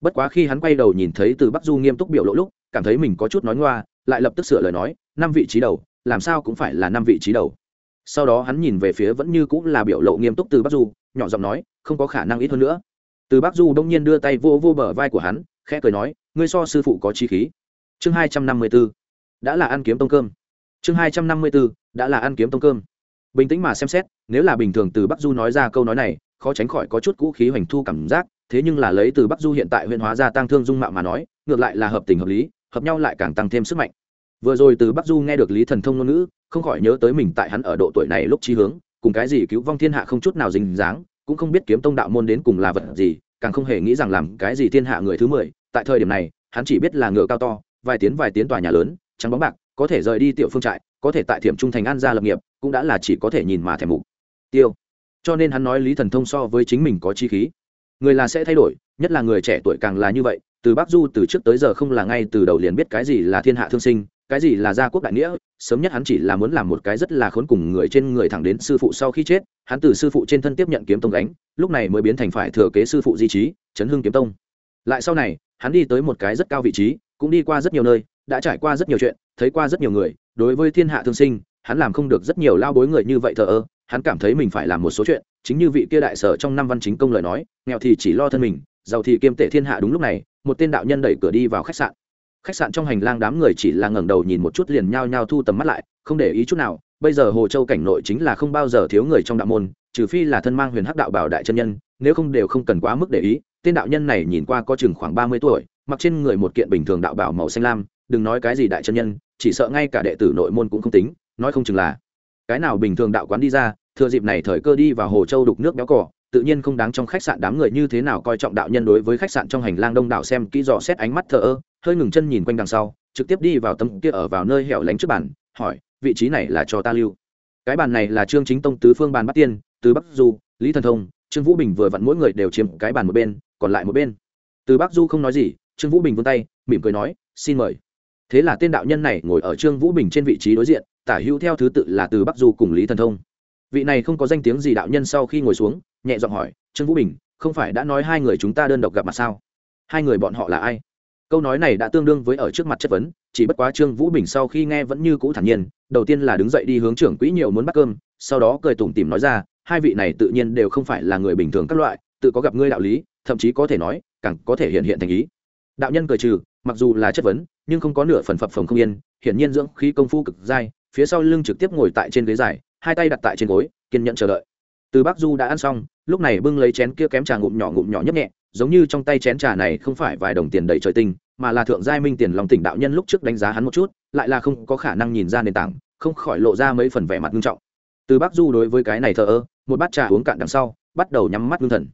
Bất quá khi hắn quay đầu nhìn thấy từ bắc du nghiêm túc biểu lộ lúc, cảm thấy mình có chút nói ngoa, lại lập tức sửa lời nói, năm vị trí đầu, làm sao cũng phải là năm vị trí đầu. Sau đó hắn nhìn về phía vẫn như cũng là biểu lộ nghiêm túc từ bắc du, nhỏ giọng nói, không có khả năng ít hơn nữa từ bắc du đông nhiên đưa tay vô vô bờ vai của hắn, khẽ cười nói, ngươi so sư phụ có chi khí. Chương hai trăm năm mươi b ố đã là ăn kiếm tông cơm. Chương hai trăm năm mươi b ố đã là ăn kiếm tông cơm. Bình tĩnh mà xem xét, nếu là bình thường từ bắc du nói ra câu nói này, khó tránh khỏi có chút cũ khí hoành thu cảm giác, thế nhưng là lấy từ bắc du hiện tại huyện hóa ra tăng thương dung mạo mà nói, ngược lại là hợp tình hợp lý, hợp nhau lại càng tăng thêm sức mạnh. Vừa rồi từ bắc du nghe được lý thần thông ngôn ngữ, không khỏi nhớ tới mình tại hắn ở độ tuổi này lúc trí hướng, cùng cái gì cứu vong thiên hạ không chút nào dính dáng cũng không biết kiếm tông đạo môn đến cùng là vật gì, càng không hề nghĩ rằng làm cái gì thiên hạ người thứ mười. Tại thời điểm này, hắn chỉ biết là ngựa cao to, vài tiến vài tiến tòa nhà lớn, trắng bóng bạc, có thể rời đi tiểu phương trại, có thể tại thiểm trung thành an gia lập nghiệp, cũng đã là chỉ có thể nhìn mà thèm mục. Tiêu. Cho nên hắn nói lý thần thông so với chính mình có chi khí. Người là sẽ thay đổi, nhất là người trẻ tuổi càng là như vậy từ bắc du từ trước tới giờ không là ngay từ đầu liền biết cái gì là thiên hạ thương sinh, cái gì là gia quốc đại nghĩa, sớm nhất hắn chỉ là muốn làm một cái rất là khốn cùng người trên người thẳng đến sư phụ sau khi chết, hắn từ sư phụ trên thân tiếp nhận kiếm tông gánh, lúc này mới biến thành phải thừa kế sư phụ di trí chấn hưng kiếm tông. Lại sau này, hắn đi tới một cái rất cao vị trí, cũng đi qua rất nhiều nơi, đã trải qua rất nhiều chuyện, thấy qua rất nhiều người, đối với thiên hạ thương sinh, hắn làm không được rất nhiều lao bối người như vậy thờ ơ, hắn cảm thấy mình phải làm một số chuyện, chính như vị kia đại sở trong năm văn chính công lời nói, nghèo thì chỉ lo thân mình, giàu thì kiêm tể thiên hạ đúng lúc này một tên đạo nhân đẩy cửa đi vào khách sạn. Khách sạn trong hành lang đám người chỉ là ngẩng đầu nhìn một chút liền nhao nhao thu tầm mắt lại, không để ý chút nào, bây giờ hồ châu cảnh nội chính là không bao giờ thiếu người trong đạo môn, trừ phi là thân mang huyền hắc đạo bảo đại chân nhân, nếu không đều không cần quá mức để ý, tên đạo nhân này nhìn qua có chừng khoảng ba mươi tuổi, mặc trên người một kiện bình thường đạo bảo màu xanh lam, đừng nói cái gì đại chân nhân, chỉ sợ ngay cả đệ tử nội môn cũng không tính, nói không chừng là cái nào bình thường đạo quán đi ra, thừa dịp này thời cơ đi vào hồ châu đục nước béo cỏ tự nhiên không đáng trong khách sạn đám người như thế nào coi trọng đạo nhân đối với khách sạn trong hành lang đông đảo xem kỹ dò xét ánh mắt thờ ơ, hơi ngừng chân nhìn quanh đằng sau, trực tiếp đi vào tấm kia ở vào nơi hẻo lánh trước bàn, hỏi, vị trí này là cho ta lưu. Cái bàn này là trương chính tông tứ phương bàn bắt tiên từ bắc du, lý thần thông, trương vũ bình vừa vặn mỗi người đều chiếm cái bàn một bên, còn lại một bên. Từ bắc du không nói gì, trương vũ bình vươn tay, mỉm cười nói, xin mời. Thế là tên đạo nhân này ngồi ở trương vũ bình trên vị trí đối diện, tả hữu theo thứ tự là từ bắc du cùng lý thần thông vị này không có danh tiếng gì đạo nhân sau khi ngồi xuống, nhẹ giọng hỏi, trương vũ bình, không phải đã nói hai người chúng ta đơn độc gặp mặt sao? Hai người bọn họ là ai? Câu nói này đã tương đương với ở trước mặt chất vấn, chỉ bất quá trương vũ bình sau khi nghe vẫn như cũ thản nhiên, đầu tiên là đứng dậy đi hướng trưởng quỹ nhiều muốn bắt cơm, sau đó cười tủm tỉm nói ra, hai vị này tự nhiên đều không phải là người bình thường các loại, tự có gặp ngươi đạo lý, thậm chí có thể nói, càng có thể hiện hiện thành ý. Đạo nhân cười trừ, mặc dù là chất vấn, nhưng không có nửa phần phập phồng không yên, hiển nhiên dưỡng khí công phu cực dai, phía sau lưng trực tiếp ngồi tại trên ghế dài hai tay đặt tại trên gối, kiên nhẫn chờ đợi. Từ bắc du đã ăn xong, lúc này bưng lấy chén kia kém trà ngụm nhỏ ngụm nhỏ nhấp nhẹ, giống như trong tay chén trà này không phải vài đồng tiền đầy trời tinh, mà là thượng giai minh tiền lòng tỉnh đạo nhân lúc trước đánh giá hắn một chút, lại là không có khả năng nhìn ra nền tảng, không khỏi lộ ra mấy phần vẻ mặt nghiêm trọng. Từ bắc du đối với cái này thờ ơ, một bát trà uống cạn đằng sau, bắt đầu nhắm mắt ngưng thần.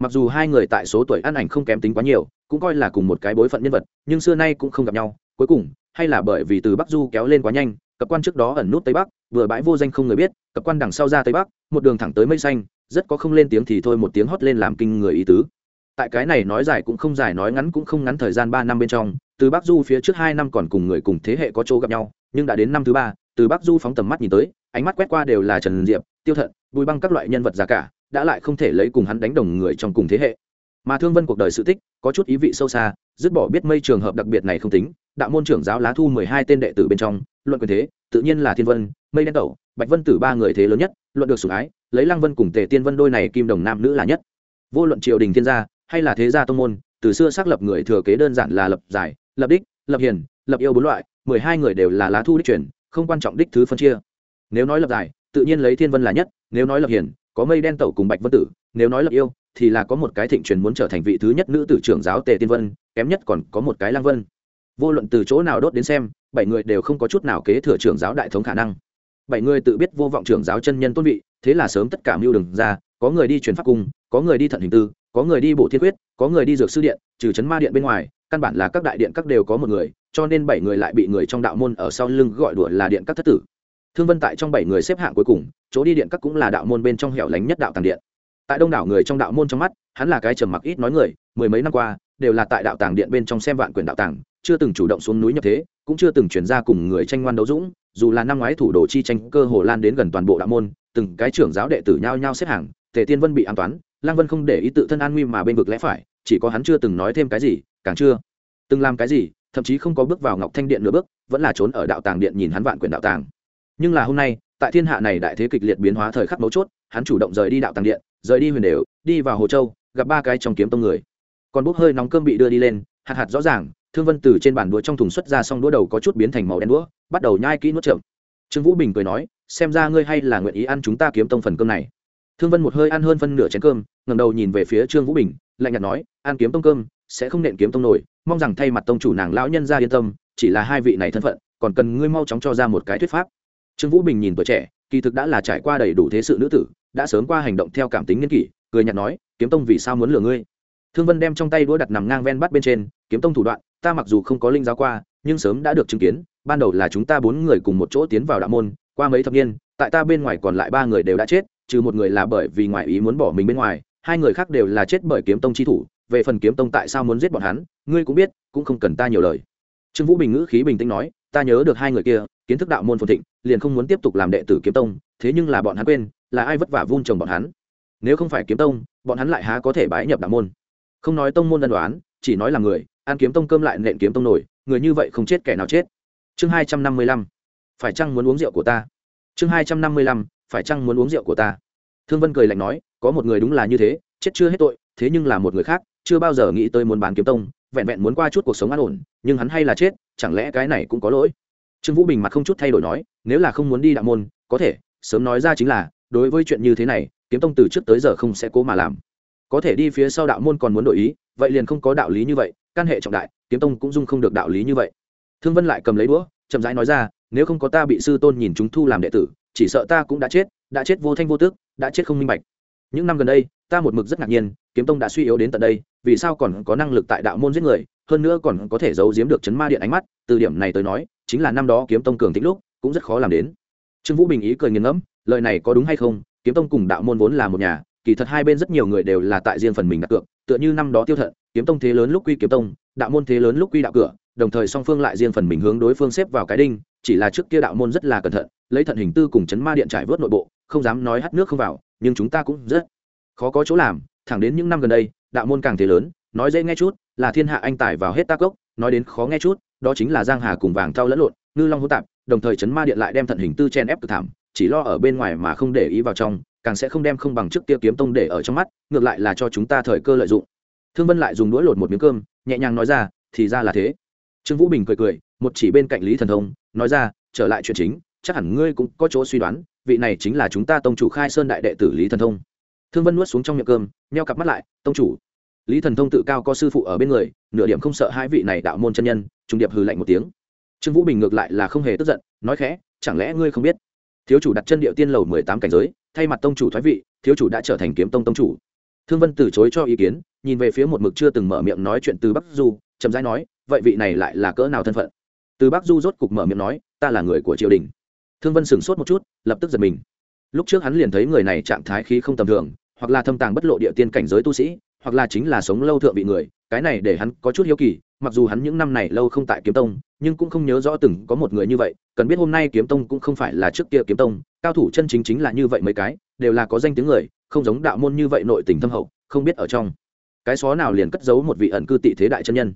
Mặc dù hai người tại số tuổi ăn ảnh không kém tính quá nhiều, cũng coi là cùng một cái bối phận nhân vật, nhưng xưa nay cũng không gặp nhau, cuối cùng, hay là bởi vì từ bắc du kéo lên quá nhanh cập quan trước đó ẩn nút tây bắc, vừa bãi vô danh không người biết, cập quan đằng sau ra tây bắc, một đường thẳng tới mây xanh, rất có không lên tiếng thì thôi một tiếng hót lên làm kinh người ý tứ. Tại cái này nói dài cũng không dài nói ngắn cũng không ngắn thời gian ba năm bên trong, từ bắc du phía trước hai năm còn cùng người cùng thế hệ có chỗ gặp nhau, nhưng đã đến năm thứ ba, từ bắc du phóng tầm mắt nhìn tới, ánh mắt quét qua đều là trần diệp, tiêu thận, bùi băng các loại nhân vật già cả, đã lại không thể lấy cùng hắn đánh đồng người trong cùng thế hệ. Mà thương vân cuộc đời sự tích, có chút ý vị sâu xa, dứt bỏ biết mây trường hợp đặc biệt này không tính, đạo môn trưởng giáo lá thu mười hai tên đệ tử bên trong luận quyền thế, tự nhiên là thiên vân, mây đen tẩu, bạch vân tử ba người thế lớn nhất, luận được sủng ái, lấy lăng vân cùng tề tiên vân đôi này kim đồng nam nữ là nhất. Vô luận triều đình thiên gia, hay là thế gia tông môn, từ xưa xác lập người thừa kế đơn giản là lập giải, lập đích, lập hiền, lập yêu bốn loại, mười hai người đều là lá thu đích truyền, không quan trọng đích thứ phân chia. Nếu nói lập giải, tự nhiên lấy thiên vân là nhất, nếu nói lập hiền, có mây đen tẩu cùng bạch vân tử, nếu nói lập yêu, thì là có một cái thịnh truyền muốn trở thành vị thứ nhất nữ tử trưởng giáo tề tiên vân, kém nhất còn có một cái lang vân vô luận từ chỗ nào đốt đến xem, bảy người đều không có chút nào kế thừa trưởng giáo đại thống khả năng. Bảy người tự biết vô vọng trưởng giáo chân nhân tôn vị, thế là sớm tất cả mưu đừng ra, có người đi truyền pháp cung, có người đi thận hình tư, có người đi bộ thiên quyết, có người đi dược sư điện, trừ chấn ma điện bên ngoài, căn bản là các đại điện các đều có một người, cho nên bảy người lại bị người trong đạo môn ở sau lưng gọi đuổi là điện các thất tử. Thương vân tại trong bảy người xếp hạng cuối cùng, chỗ đi điện các cũng là đạo môn bên trong hẻo lánh nhất đạo tàng điện. Tại đông đảo người trong đạo môn trong mắt, hắn là cái trầm mặc ít nói người, mười mấy năm qua, đều là tại đạo tàng điện bên trong xem vạn quyền đạo tàng chưa từng chủ động xuống núi nhập thế, cũng chưa từng chuyển ra cùng người tranh ngoan đấu dũng, dù là năm ngoái thủ đồ chi tranh cơ hồ lan đến gần toàn bộ đạo môn, từng cái trưởng giáo đệ tử nhao nhao xếp hàng, tề tiên vân bị an toán, lăng vân không để ý tự thân an nguy mà bên vực lẽ phải, chỉ có hắn chưa từng nói thêm cái gì, càng chưa từng làm cái gì, thậm chí không có bước vào ngọc thanh điện nửa bước, vẫn là trốn ở đạo tàng điện nhìn hắn vạn quyền đạo tàng. Nhưng là hôm nay, tại thiên hạ này đại thế kịch liệt biến hóa thời khắc mấu chốt, hắn chủ động rời đi đạo tàng điện, rời đi huyền đều, đi vào hồ châu, gặp ba cái trong kiếm tông người. Còn bốc hơi nóng cơm bị đưa đi lên, hạt hạt rõ ràng thương vân từ trên bàn đũa trong thùng xuất ra xong đũa đầu có chút biến thành màu đen đũa, bắt đầu nhai kỹ nuốt chậm trương vũ bình cười nói, xem ra ngươi hay là nguyện ý ăn chúng ta kiếm tông phần cơm này. Thương vân một hơi ăn hơn phân nửa chén cơm ngầm đầu nhìn về phía trương vũ bình, lạnh nhạt nói, ăn kiếm tông cơm, sẽ không nện kiếm tông nổi, mong rằng thay mặt tông chủ nàng lão nhân ra yên tâm, chỉ là hai vị này thân phận, còn cần ngươi mau chóng cho ra một cái thuyết pháp. Trương vũ bình nhìn tuổi trẻ, kỳ thực đã là trải qua đầy đủ thế sự nữ tử, đã sớm qua hành động theo cảm tính nghiên kỷ, cười nhạt nói, kiếm tông vì sao muốn lừa ngươi? Thương vân đem trong tay đũa đặt nằm ngang ven bắt bên trên kiếm tông thủ đoạn, ta mặc dù không có linh giáo qua, nhưng sớm đã được chứng kiến, ban đầu là chúng ta bốn người cùng một chỗ tiến vào đạo môn, qua mấy thập niên, tại ta bên ngoài còn lại ba người đều đã chết, trừ một người là bởi vì ngoại ý muốn bỏ mình bên ngoài, hai người khác đều là chết bởi kiếm tông chi thủ, về phần kiếm tông tại sao muốn giết bọn hắn, ngươi cũng biết, cũng không cần ta nhiều lời. Trương vũ bình ngữ khí bình tĩnh nói, ta nhớ được hai người kia, kiến thức đạo môn phồn thịnh, liền không muốn tiếp tục làm đệ tử kiếm tông, thế nhưng là bọn hắn quên, là ai vất vả vun trồng bọn hắn. Nếu không phải kiếm tông, bọn hắn lại há có thể bái nhập đạo môn. Không nói tông môn ân đoán chỉ nói là người ăn kiếm tông cơm lại nện kiếm tông nổi, người như vậy không chết kẻ nào chết. Chương hai trăm năm mươi lăm, phải chăng muốn uống rượu của ta? Chương hai trăm năm mươi lăm, phải chăng muốn uống rượu của ta? Thương vân cười lạnh nói, có một người đúng là như thế, chết chưa hết tội, thế nhưng là một người khác, chưa bao giờ nghĩ tới muốn bán kiếm tông, vẹn vẹn muốn qua chút cuộc sống an ổn, nhưng hắn hay là chết, chẳng lẽ cái này cũng có lỗi? Trương vũ bình mặt không chút thay đổi nói, nếu là không muốn đi đạo môn, có thể, sớm nói ra chính là, đối với chuyện như thế này, kiếm tông từ trước tới giờ không sẽ cố mà làm. Có thể đi phía sau đạo môn còn muốn đổi ý, vậy liền không có đạo lý như vậy căn hệ trọng đại, kiếm tông cũng dung không được đạo lý như vậy. Thương vân lại cầm lấy đũa, chậm rãi nói ra, nếu không có ta bị sư tôn nhìn chúng thu làm đệ tử, chỉ sợ ta cũng đã chết đã chết vô thanh vô tước đã chết không minh bạch. Những năm gần đây, ta một mực rất ngạc nhiên, kiếm tông đã suy yếu đến tận đây, vì sao còn có năng lực tại đạo môn giết người, hơn nữa còn có thể giấu giếm được chấn ma điện ánh mắt, từ điểm này tới nói, chính là năm đó kiếm tông cường tĩnh lúc, cũng rất khó làm đến. Trương vũ bình ý cười nghiền ngẫm, lời này có đúng hay không, kiếm tông cùng đạo môn vốn là một nhà, kỳ thật hai bên rất nhiều người đều là tại riêng phần mình đặt cược, tựa như năm đó tiêu thận kiếm tông thế lớn lúc quy kiếm tông, đạo môn thế lớn lúc quy đạo cửa, đồng thời song phương lại riêng phần mình hướng đối phương xếp vào cái đinh, chỉ là trước kia đạo môn rất là cẩn thận, lấy thận hình tư cùng chấn ma điện trải vớt nội bộ, không dám nói hắt nước không vào, nhưng chúng ta cũng rất khó có chỗ làm, thẳng đến những năm gần đây, đạo môn càng thế lớn, nói dễ nghe chút, là thiên hạ anh tài vào hết ta gốc nói đến khó nghe chút, đó chính là giang hà cùng vàng thao lẫn lộn, ngư long hỗn tạp, đồng thời chấn ma điện lại đem thận hình tư chen ép cực thảm, chỉ lo ở bên ngoài mà không để ý vào trong, càng sẽ không đem không bằng trước kia kiếm tông để ở trong mắt, ngược lại là cho chúng ta thời cơ lợi dụng thương vân lại dùng đũa lột một miếng cơm, nhẹ nhàng nói ra, thì ra là thế. Trương vũ bình cười cười, một chỉ bên cạnh lý thần thông, nói ra, trở lại chuyện chính, chắc hẳn ngươi cũng có chỗ suy đoán, vị này chính là chúng ta tông chủ khai sơn đại đệ tử lý thần thông. Thương vân nuốt xuống trong miệng cơm, nheo cặp mắt lại, tông chủ. Lý thần thông tự cao có sư phụ ở bên người, nửa điểm không sợ hai vị này đạo môn chân nhân, trung điệp hừ lạnh một tiếng. Trương vũ bình ngược lại là không hề tức giận, nói khẽ, chẳng lẽ ngươi không biết, thiếu chủ đặt chân điệu tiên lầu mười tám cảnh giới, thay mặt tông chủ thoái vị, thiếu chủ đã trở thành kiếm tông tông chủ thương vân từ chối cho ý kiến, nhìn về phía một mực chưa từng mở miệng nói chuyện từ bắc du, chậm rãi nói, vậy vị này lại là cỡ nào thân phận? Từ bắc du rốt cục mở miệng nói, ta là người của triều đình. Thương vân sửng sốt một chút, lập tức giật mình. Lúc trước hắn liền thấy người này trạng thái khí không tầm thường, hoặc là thâm tàng bất lộ địa tiên cảnh giới tu sĩ, hoặc là chính là sống lâu thượng vị người, cái này để hắn có chút hiếu kỳ, mặc dù hắn những năm này lâu không tại kiếm tông, nhưng cũng không nhớ rõ từng có một người như vậy, cần biết hôm nay kiếm tông cũng không phải là trước kia kiếm tông, cao thủ chân chính chính là như vậy mấy cái, đều là có danh tiếng người không giống đạo môn như vậy nội tình thâm hậu, không biết ở trong. Cái xó nào liền cất giấu một vị ẩn cư tị thế đại chân nhân.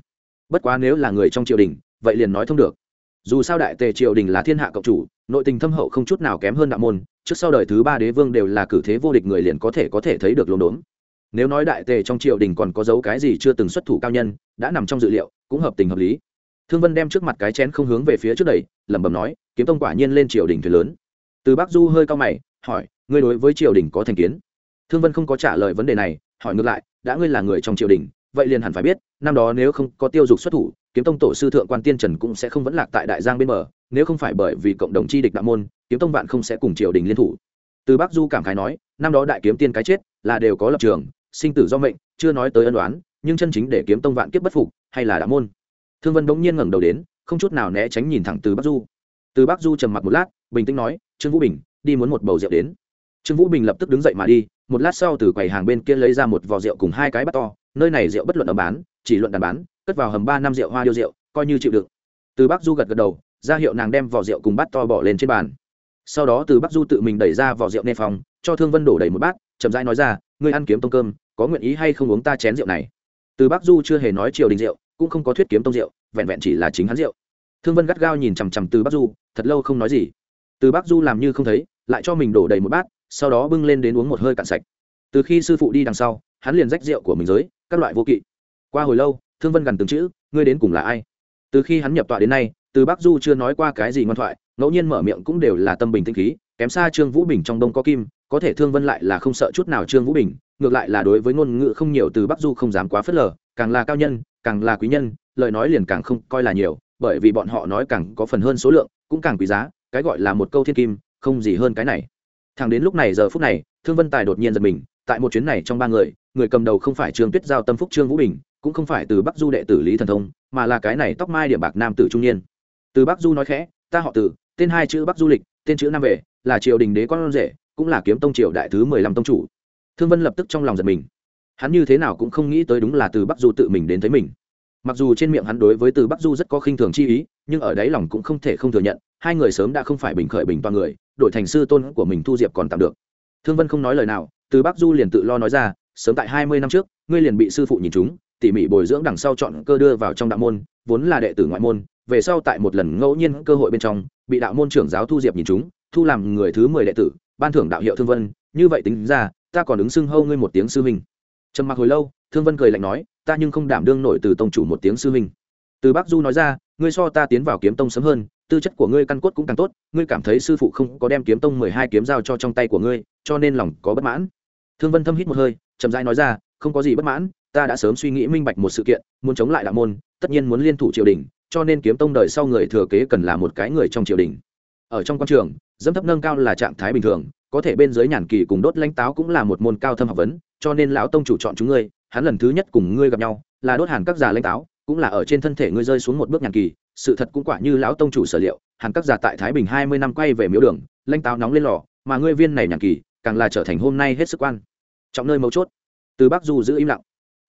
Bất quá nếu là người trong triều đình, vậy liền nói thông được. Dù sao đại tề triều đình là thiên hạ cộng chủ, nội tình thâm hậu không chút nào kém hơn đạo môn, trước sau đời thứ ba đế vương đều là cử thế vô địch người liền có thể có thể thấy được lốm đốm nếu nói đại tề trong triều đình còn có dấu cái gì chưa từng xuất thủ cao nhân, đã nằm trong dự liệu, cũng hợp tình hợp lý. Thương vân đem trước mặt cái chén không hướng về phía trước đầy lẩm bẩm nói, kiếm tông quả nhiên lên triều đình thuyền lớn. Từ bắc du hơi cao mày, hỏi, ngươi đối với triều đình có thành kiến? Thương vân không có trả lời vấn đề này, hỏi ngược lại, đã ngươi là người trong triều đình, vậy liền hẳn phải biết, năm đó nếu không có tiêu dục xuất thủ, kiếm tông tổ sư thượng quan tiên trần cũng sẽ không vẫn lạc tại đại giang bên bờ, nếu không phải bởi vì cộng đồng chi địch đạo môn, kiếm tông vạn không sẽ cùng triều đình liên thủ. Từ bắc du cảm khái nói, năm đó đại kiếm tiên cái chết, là đều có lập trường, sinh tử do mệnh, chưa nói tới ân đoán nhưng chân chính để kiếm tông vạn kiếp bất phục, hay là đạo môn? Thương vân bỗng nhiên ngẩng đầu đến, không chút nào né tránh nhìn thẳng từ bắc du. Từ bắc du trầm mặc một lát, bình tĩnh nói, trương vũ bình, đi muốn một bầu rượu đến trương vũ bình lập tức đứng dậy mà đi, một lát sau từ quầy hàng bên kia lấy ra một vò rượu cùng hai cái bát to, nơi này rượu bất luận ở bán, chỉ luận đàn bán, cất vào hầm ba năm rượu hoa điêu rượu, coi như chịu đựng. Từ bắc du gật gật đầu, ra hiệu nàng đem vỏ rượu cùng bát to bỏ lên trên bàn. Sau đó từ bắc du tự mình đẩy ra vỏ rượu nê phòng, cho thương vân đổ đầy một bát, chậm rãi nói ra, ngươi ăn kiếm tông cơm, có nguyện ý hay không uống ta chén rượu này? Từ bắc du chưa hề nói triều đình rượu, cũng không có thuyết kiếm tông rượu, vẹn vẹn chỉ là chính hắn rượu. Thương vân gắt gao nhìn chằm chằm từ bắc du, thật lâu không nói gì. Từ bắc du làm như không thấy, lại cho mình đổ đầy một bát sau đó bưng lên đến uống một hơi cạn sạch. Từ khi sư phụ đi đằng sau, hắn liền rách rượu của mình giới, các loại vô kỵ. Qua hồi lâu, thương vân gần từng chữ, ngươi đến cùng là ai? Từ khi hắn nhập tọa đến nay, từ bắc du chưa nói qua cái gì ngoan thoại, ngẫu nhiên mở miệng cũng đều là tâm bình tinh khí, kém xa trương vũ bình trong đông có kim, có thể thương vân lại là không sợ chút nào trương vũ bình, ngược lại là đối với ngôn ngữ không nhiều từ bắc du không dám quá phớt lờ, càng là cao nhân, càng là quý nhân, lời nói liền càng không coi là nhiều, bởi vì bọn họ nói càng có phần hơn số lượng, cũng càng quý giá, cái gọi là một câu thiên kim, không gì hơn cái này thằng đến lúc này giờ phút này thương vân tài đột nhiên giật mình tại một chuyến này trong ba người người cầm đầu không phải trương tuyết giao tâm phúc trương vũ bình cũng không phải từ bắc du đệ tử lý thần thông mà là cái này tóc mai điểm bạc nam tử trung niên. Từ bắc du nói khẽ ta họ tử, tên hai chữ bắc du lịch tên chữ nam vệ là triều đình đế con rể cũng là kiếm tông triều đại thứ mười lăm tông chủ. Thương vân lập tức trong lòng giật mình. Hắn như thế nào cũng không nghĩ tới đúng là từ bắc du tự mình đến thấy mình. Mặc dù trên miệng hắn đối với từ bắc du rất có khinh thường chi ý nhưng ở đáy lòng cũng không thể không thừa nhận hai người sớm đã không phải bình khởi bình toàn người đổi thành sư tôn của mình thu diệp còn tạm được. Thương vân không nói lời nào, từ bắc du liền tự lo nói ra, sớm tại hai mươi năm trước, ngươi liền bị sư phụ nhìn chúng, tỉ mỉ bồi dưỡng đằng sau chọn cơ đưa vào trong đạo môn, vốn là đệ tử ngoại môn, về sau tại một lần ngẫu nhiên cơ hội bên trong, bị đạo môn trưởng giáo thu diệp nhìn chúng, thu làm người thứ mười đệ tử, ban thưởng đạo hiệu thương vân, như vậy tính ra, ta còn ứng xưng hâu ngươi một tiếng sư huynh. Trầm mặc hồi lâu, thương vân cười lạnh nói, ta nhưng không đảm đương nổi từ tông chủ một tiếng sư huynh. Từ bắc du nói ra, ngươi so ta tiến vào kiếm tông sớm hơn tư chất của ngươi căn cốt cũng càng tốt, ngươi cảm thấy sư phụ không có đem kiếm tông mười hai kiếm giao cho trong tay của ngươi, cho nên lòng có bất mãn. Thương vân thâm hít một hơi, chậm rãi nói ra, không có gì bất mãn, ta đã sớm suy nghĩ minh bạch một sự kiện, muốn chống lại đạo môn, tất nhiên muốn liên thủ triều đình, cho nên kiếm tông đời sau người thừa kế cần là một cái người trong triều đình. Ở trong quan trường dẫm thấp nâng cao là trạng thái bình thường, có thể bên dưới nhàn kỳ cùng đốt lãnh táo cũng là một môn cao thâm học vấn, cho nên lão tông chủ chọn chúng ngươi, hắn lần thứ nhất cùng ngươi gặp nhau, là đốt hàn các già lãnh táo cũng là ở trên thân thể ngươi rơi xuống một bước nhàn kỳ, sự thật cũng quả như lão tông chủ sở liệu hàn các già tại thái bình hai mươi năm quay về miếu đường lãnh táo nóng lên lò, mà ngươi viên này nhàn kỳ, càng là trở thành hôm nay hết sức quan. Trọng nơi mấu chốt. Từ bắc du giữ im lặng.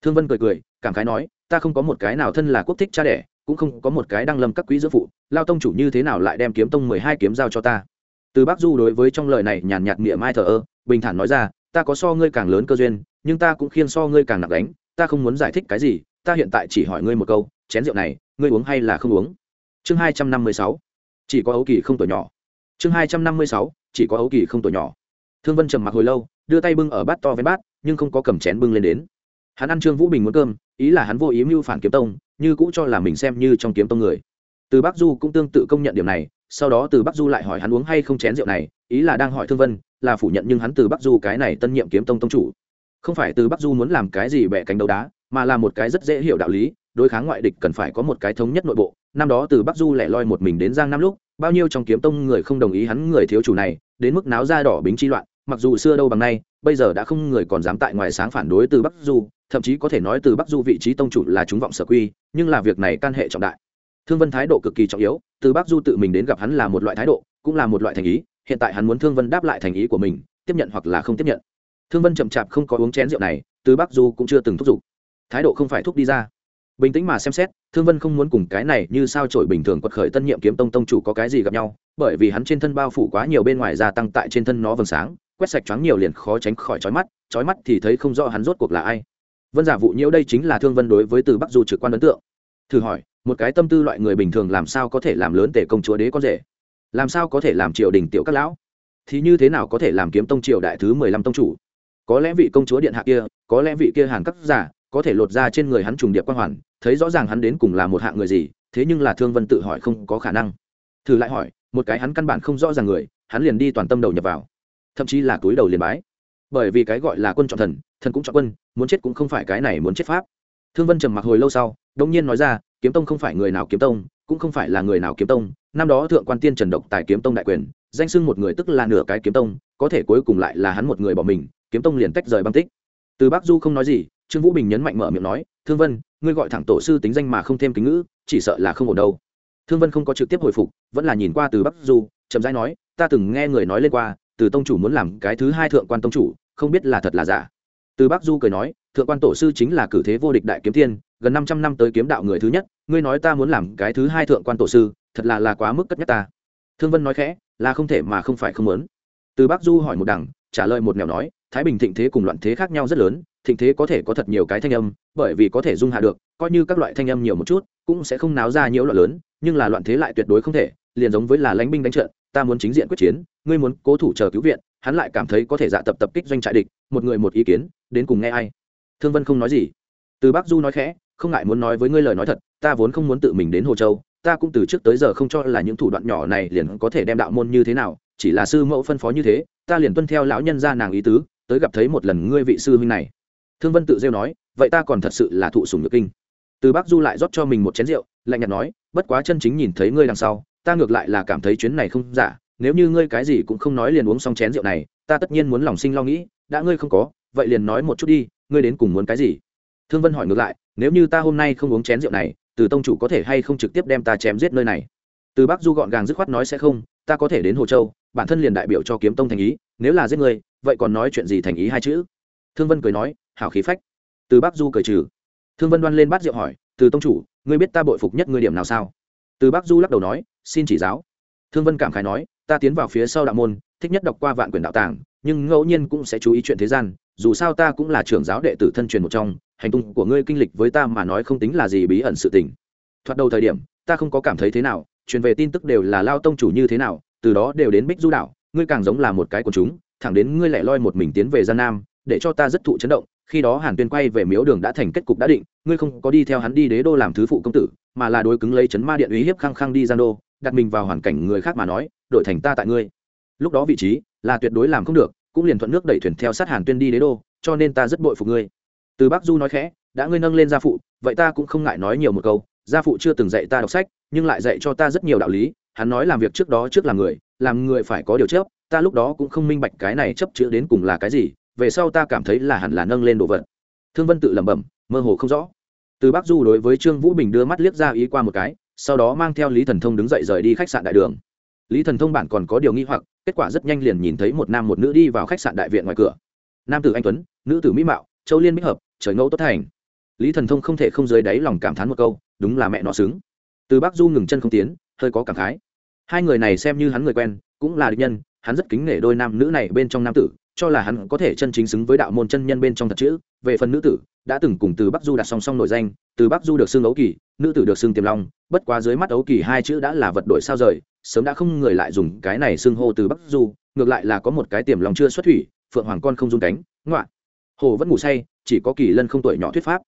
Thương vân cười cười, cảm khái nói, ta không có một cái nào thân là quốc thích cha đẻ, cũng không có một cái đang lâm các quý giữa phụ lao tông chủ như thế nào lại đem kiếm tông mười hai kiếm giao cho ta? Từ bắc du đối với trong lời này nhàn nhạt miệng mai thờ ơ, bình thản nói ra, ta có so ngươi càng lớn cơ duyên, nhưng ta cũng khiên so ngươi càng nặng đánh ta không muốn giải thích cái gì ta hiện tại chỉ hỏi ngươi một câu, chén rượu này, ngươi uống hay là không uống? Chương hai trăm năm mươi sáu. Chỉ có ấu kỳ không tuổi nhỏ. Chương hai trăm năm mươi sáu, chỉ có ấu kỳ không tuổi nhỏ. Thương vân trầm mặc hồi lâu, đưa tay bưng ở bát to với bát, nhưng không có cầm chén bưng lên đến. Hắn ăn trương vũ bình muốn cơm, ý là hắn vô ý mưu phản kiếm tông, như cũ cho là mình xem như trong kiếm tông người. Từ bắc du cũng tương tự công nhận điểm này, sau đó từ bắc du lại hỏi hắn uống hay không chén rượu này, ý là đang hỏi thương vân, là phủ nhận nhưng hắn từ bắc du cái này tân nhiệm kiếm tông tông chủ. Không phải từ bắc du muốn làm cái gì bẻ cánh đấu đá mà là một cái rất dễ hiểu đạo lý, đối kháng ngoại địch cần phải có một cái thống nhất nội bộ. Năm đó từ bắc du lẻ loi một mình đến giang Nam lúc, bao nhiêu trong kiếm tông người không đồng ý hắn người thiếu chủ này, đến mức náo ra đỏ bính chi loạn, mặc dù xưa đâu bằng nay, bây giờ đã không người còn dám tại ngoài sáng phản đối từ bắc du, thậm chí có thể nói từ bắc du vị trí tông chủ là chúng vọng sở quy, nhưng là việc này can hệ trọng đại. Thương vân thái độ cực kỳ trọng yếu, từ bắc du tự mình đến gặp hắn là một loại thái độ, cũng là một loại thành ý, hiện tại hắn muốn thương vân đáp lại thành ý của mình, tiếp nhận hoặc là không tiếp nhận. Thương vân chậm chạp không có uống chén rượu này, từ bắc du cũng chưa từng thúc giục thái độ không phải thúc đi ra. Bình tĩnh mà xem xét, thương vân không muốn cùng cái này như sao trổi bình thường quật khởi tân nhiệm kiếm tông tông chủ có cái gì gặp nhau, bởi vì hắn trên thân bao phủ quá nhiều bên ngoài gia tăng tại trên thân nó vầng sáng, quét sạch choáng nhiều liền khó tránh khỏi trói mắt trói mắt thì thấy không rõ hắn rốt cuộc là ai. Vân giả vụ nhiễu đây chính là thương vân đối với từ bắc du trực quan ấn tượng. Thử hỏi, một cái tâm tư loại người bình thường làm sao có thể làm lớn tể công chúa đế con rể? Làm sao có thể làm triều đình tiểu các lão? Thì như thế nào có thể làm kiếm tông triều đại thứ mười lăm tông chủ? Có lẽ vị công chúa điện hạ kia, có lẽ vị kia hàn các giả có thể lột ra trên người hắn trùng điệp quan hoàn, thấy rõ ràng hắn đến cùng là một hạng người gì, thế nhưng là thương vân tự hỏi không có khả năng. Thử lại hỏi, một cái hắn căn bản không rõ ràng người, hắn liền đi toàn tâm đầu nhập vào. Thậm chí là túi đầu liền bái. Bởi vì cái gọi là quân chọn thần thần cũng chọn quân, muốn chết cũng không phải cái này muốn chết pháp. Thương vân trầm mặc hồi lâu sau đông nhiên nói ra, kiếm tông không phải người nào kiếm tông, cũng không phải là người nào kiếm tông. Năm đó thượng quan tiên trần độc tại kiếm tông đại quyền, danh sưng một người tức là nửa cái kiếm tông, có thể cuối cùng lại là hắn một người bỏ mình, kiếm tông liền tách rời băng tích. Từ bắc du không nói gì trương vũ bình nhấn mạnh mở miệng nói thương vân ngươi gọi thẳng tổ sư tính danh mà không thêm kính ngữ chỉ sợ là không ổn đâu. Thương vân không có trực tiếp hồi phục vẫn là nhìn qua từ bắc du chậm rãi nói ta từng nghe người nói lên qua từ tông chủ muốn làm cái thứ hai thượng quan tông chủ không biết là thật là giả. Từ bắc du cười nói thượng quan tổ sư chính là cử thế vô địch đại kiếm Thiên, gần năm trăm năm tới kiếm đạo người thứ nhất ngươi nói ta muốn làm cái thứ hai thượng quan tổ sư thật là là quá mức cất nhắc ta. Thương vân nói khẽ là không thể mà không phải không muốn. Từ bắc du hỏi một đằng trả lời một nẻo nói thái bình thịnh thế cùng loạn thế khác nhau rất lớn thịnh thế có thể có thật nhiều cái thanh âm, bởi vì có thể dung hạ được, coi như các loại thanh âm nhiều một chút, cũng sẽ không náo ra nhiễu loạn lớn, nhưng là loạn thế lại tuyệt đối không thể, liền giống với là lãnh binh đánh trận, ta muốn chính diện quyết chiến, ngươi muốn cố thủ chờ cứu viện, hắn lại cảm thấy có thể dạ tập tập kích doanh trại địch, một người một ý kiến, đến cùng nghe ai. Thương vân không nói gì. Từ bắc du nói khẽ, không ngại muốn nói với ngươi lời nói thật, ta vốn không muốn tự mình đến hồ châu, ta cũng từ trước tới giờ không cho là những thủ đoạn nhỏ này liền có thể đem đạo môn như thế nào, chỉ là sư mẫu phân phó như thế, ta liền tuân theo lão nhân ra nàng ý tứ, tới gặp thấy một lần ngươi vị sư huynh này thương vân tự rêu nói, vậy ta còn thật sự là thụ sùng nhược kinh. Từ bắc du lại rót cho mình một chén rượu, lạnh nhạt nói, bất quá chân chính nhìn thấy ngươi đằng sau, ta ngược lại là cảm thấy chuyến này không giả, nếu như ngươi cái gì cũng không nói liền uống xong chén rượu này, ta tất nhiên muốn lòng sinh lo nghĩ, đã ngươi không có, vậy liền nói một chút đi, ngươi đến cùng muốn cái gì? Thương vân hỏi ngược lại, nếu như ta hôm nay không uống chén rượu này, từ tông chủ có thể hay không trực tiếp đem ta chém giết nơi này? Từ bắc du gọn gàng dứt khoát nói, sẽ không, ta có thể đến hồ châu, bản thân liền đại biểu cho kiếm tông thành ý, nếu là giết người vậy còn nói chuyện gì thành ý hai chữ? Thương vân cười nói, hảo khí phách. Từ bắc du cười trừ. Thương vân đoan lên bát rượu hỏi, từ tông chủ, ngươi biết ta bội phục nhất ngươi điểm nào sao? Từ bắc du lắc đầu nói, xin chỉ giáo. Thương vân cảm khái nói, ta tiến vào phía sau đạo môn, thích nhất đọc qua vạn quyển đạo tàng, nhưng ngẫu nhiên cũng sẽ chú ý chuyện thế gian, dù sao ta cũng là trưởng giáo đệ tử thân truyền một trong, hành tung của ngươi kinh lịch với ta mà nói không tính là gì bí ẩn sự tình. Thoạt đầu thời điểm, ta không có cảm thấy thế nào, truyền về tin tức đều là lao tông chủ như thế nào, từ đó đều đến bích du đạo ngươi càng giống là một cái của chúng, thẳng đến ngươi lại loi một mình tiến về gian nam để cho ta rất thụ chấn động, khi đó hàn tuyên quay về miếu đường đã thành kết cục đã định, ngươi không có đi theo hắn đi đế đô làm thứ phụ công tử, mà là đối cứng lấy chấn ma điện uy hiếp khăng khăng đi giang đô, đặt mình vào hoàn cảnh người khác mà nói, đổi thành ta tại ngươi. Lúc đó vị trí là tuyệt đối làm không được, cũng liền thuận nước đẩy thuyền theo sát hàn tuyên đi đế đô, cho nên ta rất bội phục ngươi. Từ bắc du nói khẽ, đã ngươi nâng lên gia phụ, vậy ta cũng không ngại nói nhiều một câu, gia phụ chưa từng dạy ta đọc sách, nhưng lại dạy cho ta rất nhiều đạo lý, hắn nói làm việc trước đó trước làm người làm người phải có điều chấp ta lúc đó cũng không minh bạch cái này chấp chữ đến cùng là cái gì về sau ta cảm thấy là hẳn là nâng lên đồ vật. Thương vân tự lẩm bẩm, mơ hồ không rõ. Từ bắc du đối với trương vũ bình đưa mắt liếc ra ý qua một cái, sau đó mang theo lý thần thông đứng dậy rời đi khách sạn đại đường. Lý thần thông bản còn có điều nghi hoặc, kết quả rất nhanh liền nhìn thấy một nam một nữ đi vào khách sạn đại viện ngoài cửa. Nam tử anh tuấn, nữ tử mỹ mạo, châu liên mỹ hợp, trời ngẫu tốt thành. Lý thần thông không thể không dưới đáy lòng cảm thán một câu, đúng là mẹ nọ xứng. Từ bắc du ngừng chân không tiến, hơi có cảm khái. Hai người này xem như hắn người quen, cũng là địch nhân, hắn rất kính nể đôi nam nữ này bên trong nam tử cho là hắn có thể chân chính xứng với đạo môn chân nhân bên trong thật chữ, về phần nữ tử, đã từng cùng từ bắc du đặt song song nội danh, từ bắc du được xưng ấu kỳ, nữ tử được xưng tiềm long, bất quá dưới mắt ấu kỳ hai chữ đã là vật đổi sao rời, sớm đã không người lại dùng cái này xưng hô từ bắc du, ngược lại là có một cái tiềm long chưa xuất thủy, phượng hoàng con không dung cánh ngoạn hồ vẫn ngủ say, chỉ có kỳ lân không tuổi nhỏ thuyết pháp.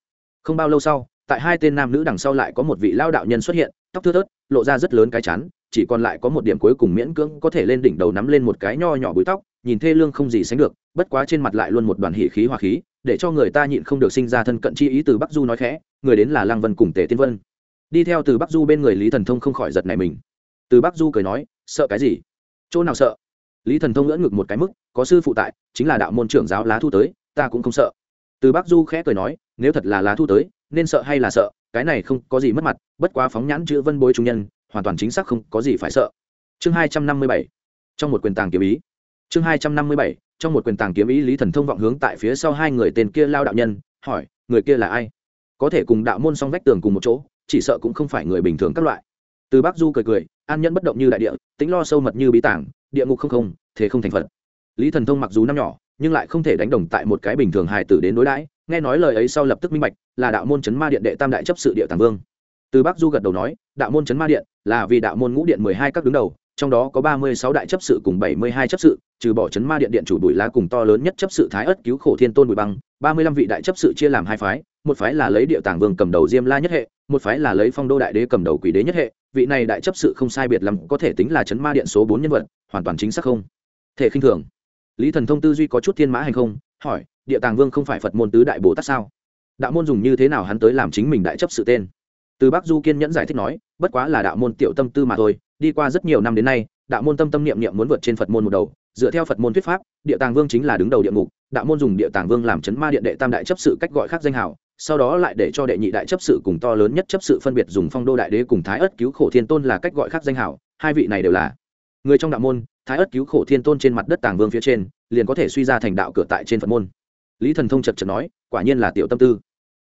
Không bao lâu sau, tại hai tên nam nữ đằng sau lại có một vị lao đạo nhân xuất hiện, tóc thưa thớt, lộ ra rất lớn cái chắn chỉ còn lại có một điểm cuối cùng miễn cưỡng có thể lên đỉnh đầu nắm lên một cái nho nhỏ búi tóc nhìn thê lương không gì sánh được, bất quá trên mặt lại luôn một đoàn hỉ khí hòa khí, để cho người ta nhịn không được sinh ra thân cận chi ý từ bắc du nói khẽ, người đến là lăng vân cùng tề tiên vân. Đi theo từ bắc du bên người lý thần thông không khỏi giật này mình. Từ bắc du cười nói, sợ cái gì? Chỗ nào sợ? Lý thần thông ngỡ ngực một cái mức, có sư phụ tại, chính là đạo môn trưởng giáo lá thu tới, ta cũng không sợ. Từ bắc du khẽ cười nói, nếu thật là lá thu tới, nên sợ hay là sợ, cái này không có gì mất mặt, bất quá phóng nhãn chữ vân bối trung nhân, hoàn toàn chính xác không có gì phải sợ. Chương hai trăm năm mươi bảy, trong một quyền tàng kiếm ý chương hai trăm năm mươi bảy, trong một quyền tàng kiếm ý lý thần thông vọng hướng tại phía sau hai người tên kia lao đạo nhân, hỏi, người kia là ai? Có thể cùng đạo môn song vách tường cùng một chỗ, chỉ sợ cũng không phải người bình thường các loại. Từ bắc du cười cười, an nhẫn bất động như đại địa tính lo sâu mật như bí tảng, địa ngục không không, thế không thành phật. Lý thần thông mặc dù năm nhỏ, nhưng lại không thể đánh đồng tại một cái bình thường hài tử đến đối đãi, nghe nói lời ấy sau lập tức minh bạch, là đạo môn chấn ma điện đệ tam đại chấp sự địa tàng vương. Từ bắc du gật đầu nói, đạo môn chấn ma điện là vì đạo môn ngũ điện mười hai các đứng đầu trong đó có ba mươi sáu đại chấp sự cùng bảy mươi hai chấp sự, trừ bỏ chấn ma điện điện chủ bùi lá cùng to lớn nhất chấp sự thái ất cứu khổ thiên tôn bùi băng, ba mươi lăm vị đại chấp sự chia làm hai phái, một phái là lấy địa tàng vương cầm đầu diêm la nhất hệ, một phái là lấy phong đô đại đế cầm đầu quỷ đế nhất hệ. Vị này đại chấp sự không sai biệt lắm, có thể tính là chấn ma điện số bốn nhân vật, hoàn toàn chính xác không? Thể khinh thường. Lý thần thông tư duy có chút thiên mã hành không, hỏi, địa tàng vương không phải phật môn tứ đại bồ tát sao? Đạo môn dùng như thế nào hắn tới làm chính mình đại chấp sự tên? Từ bắc du kiên nhẫn giải thích nói, bất quá là đạo môn tiểu tâm tư mà thôi, đi qua rất nhiều năm đến nay, đạo môn tâm tâm niệm niệm muốn vượt trên phật môn một đầu, dựa theo phật môn thuyết pháp, địa tàng vương chính là đứng đầu địa ngục, đạo môn dùng địa tàng vương làm chấn ma điện đệ tam đại chấp sự cách gọi khác danh hào, sau đó lại để cho đệ nhị đại chấp sự cùng to lớn nhất chấp sự phân biệt dùng phong đô đại đế cùng thái ất cứu khổ thiên tôn là cách gọi khác danh hào, hai vị này đều là người trong đạo môn, thái ất cứu khổ thiên tôn trên mặt đất tàng vương phía trên, liền có thể suy ra thành đạo cửa tại trên phật môn. Lý thần thông chật chật nói, quả nhiên là tiểu tâm tư.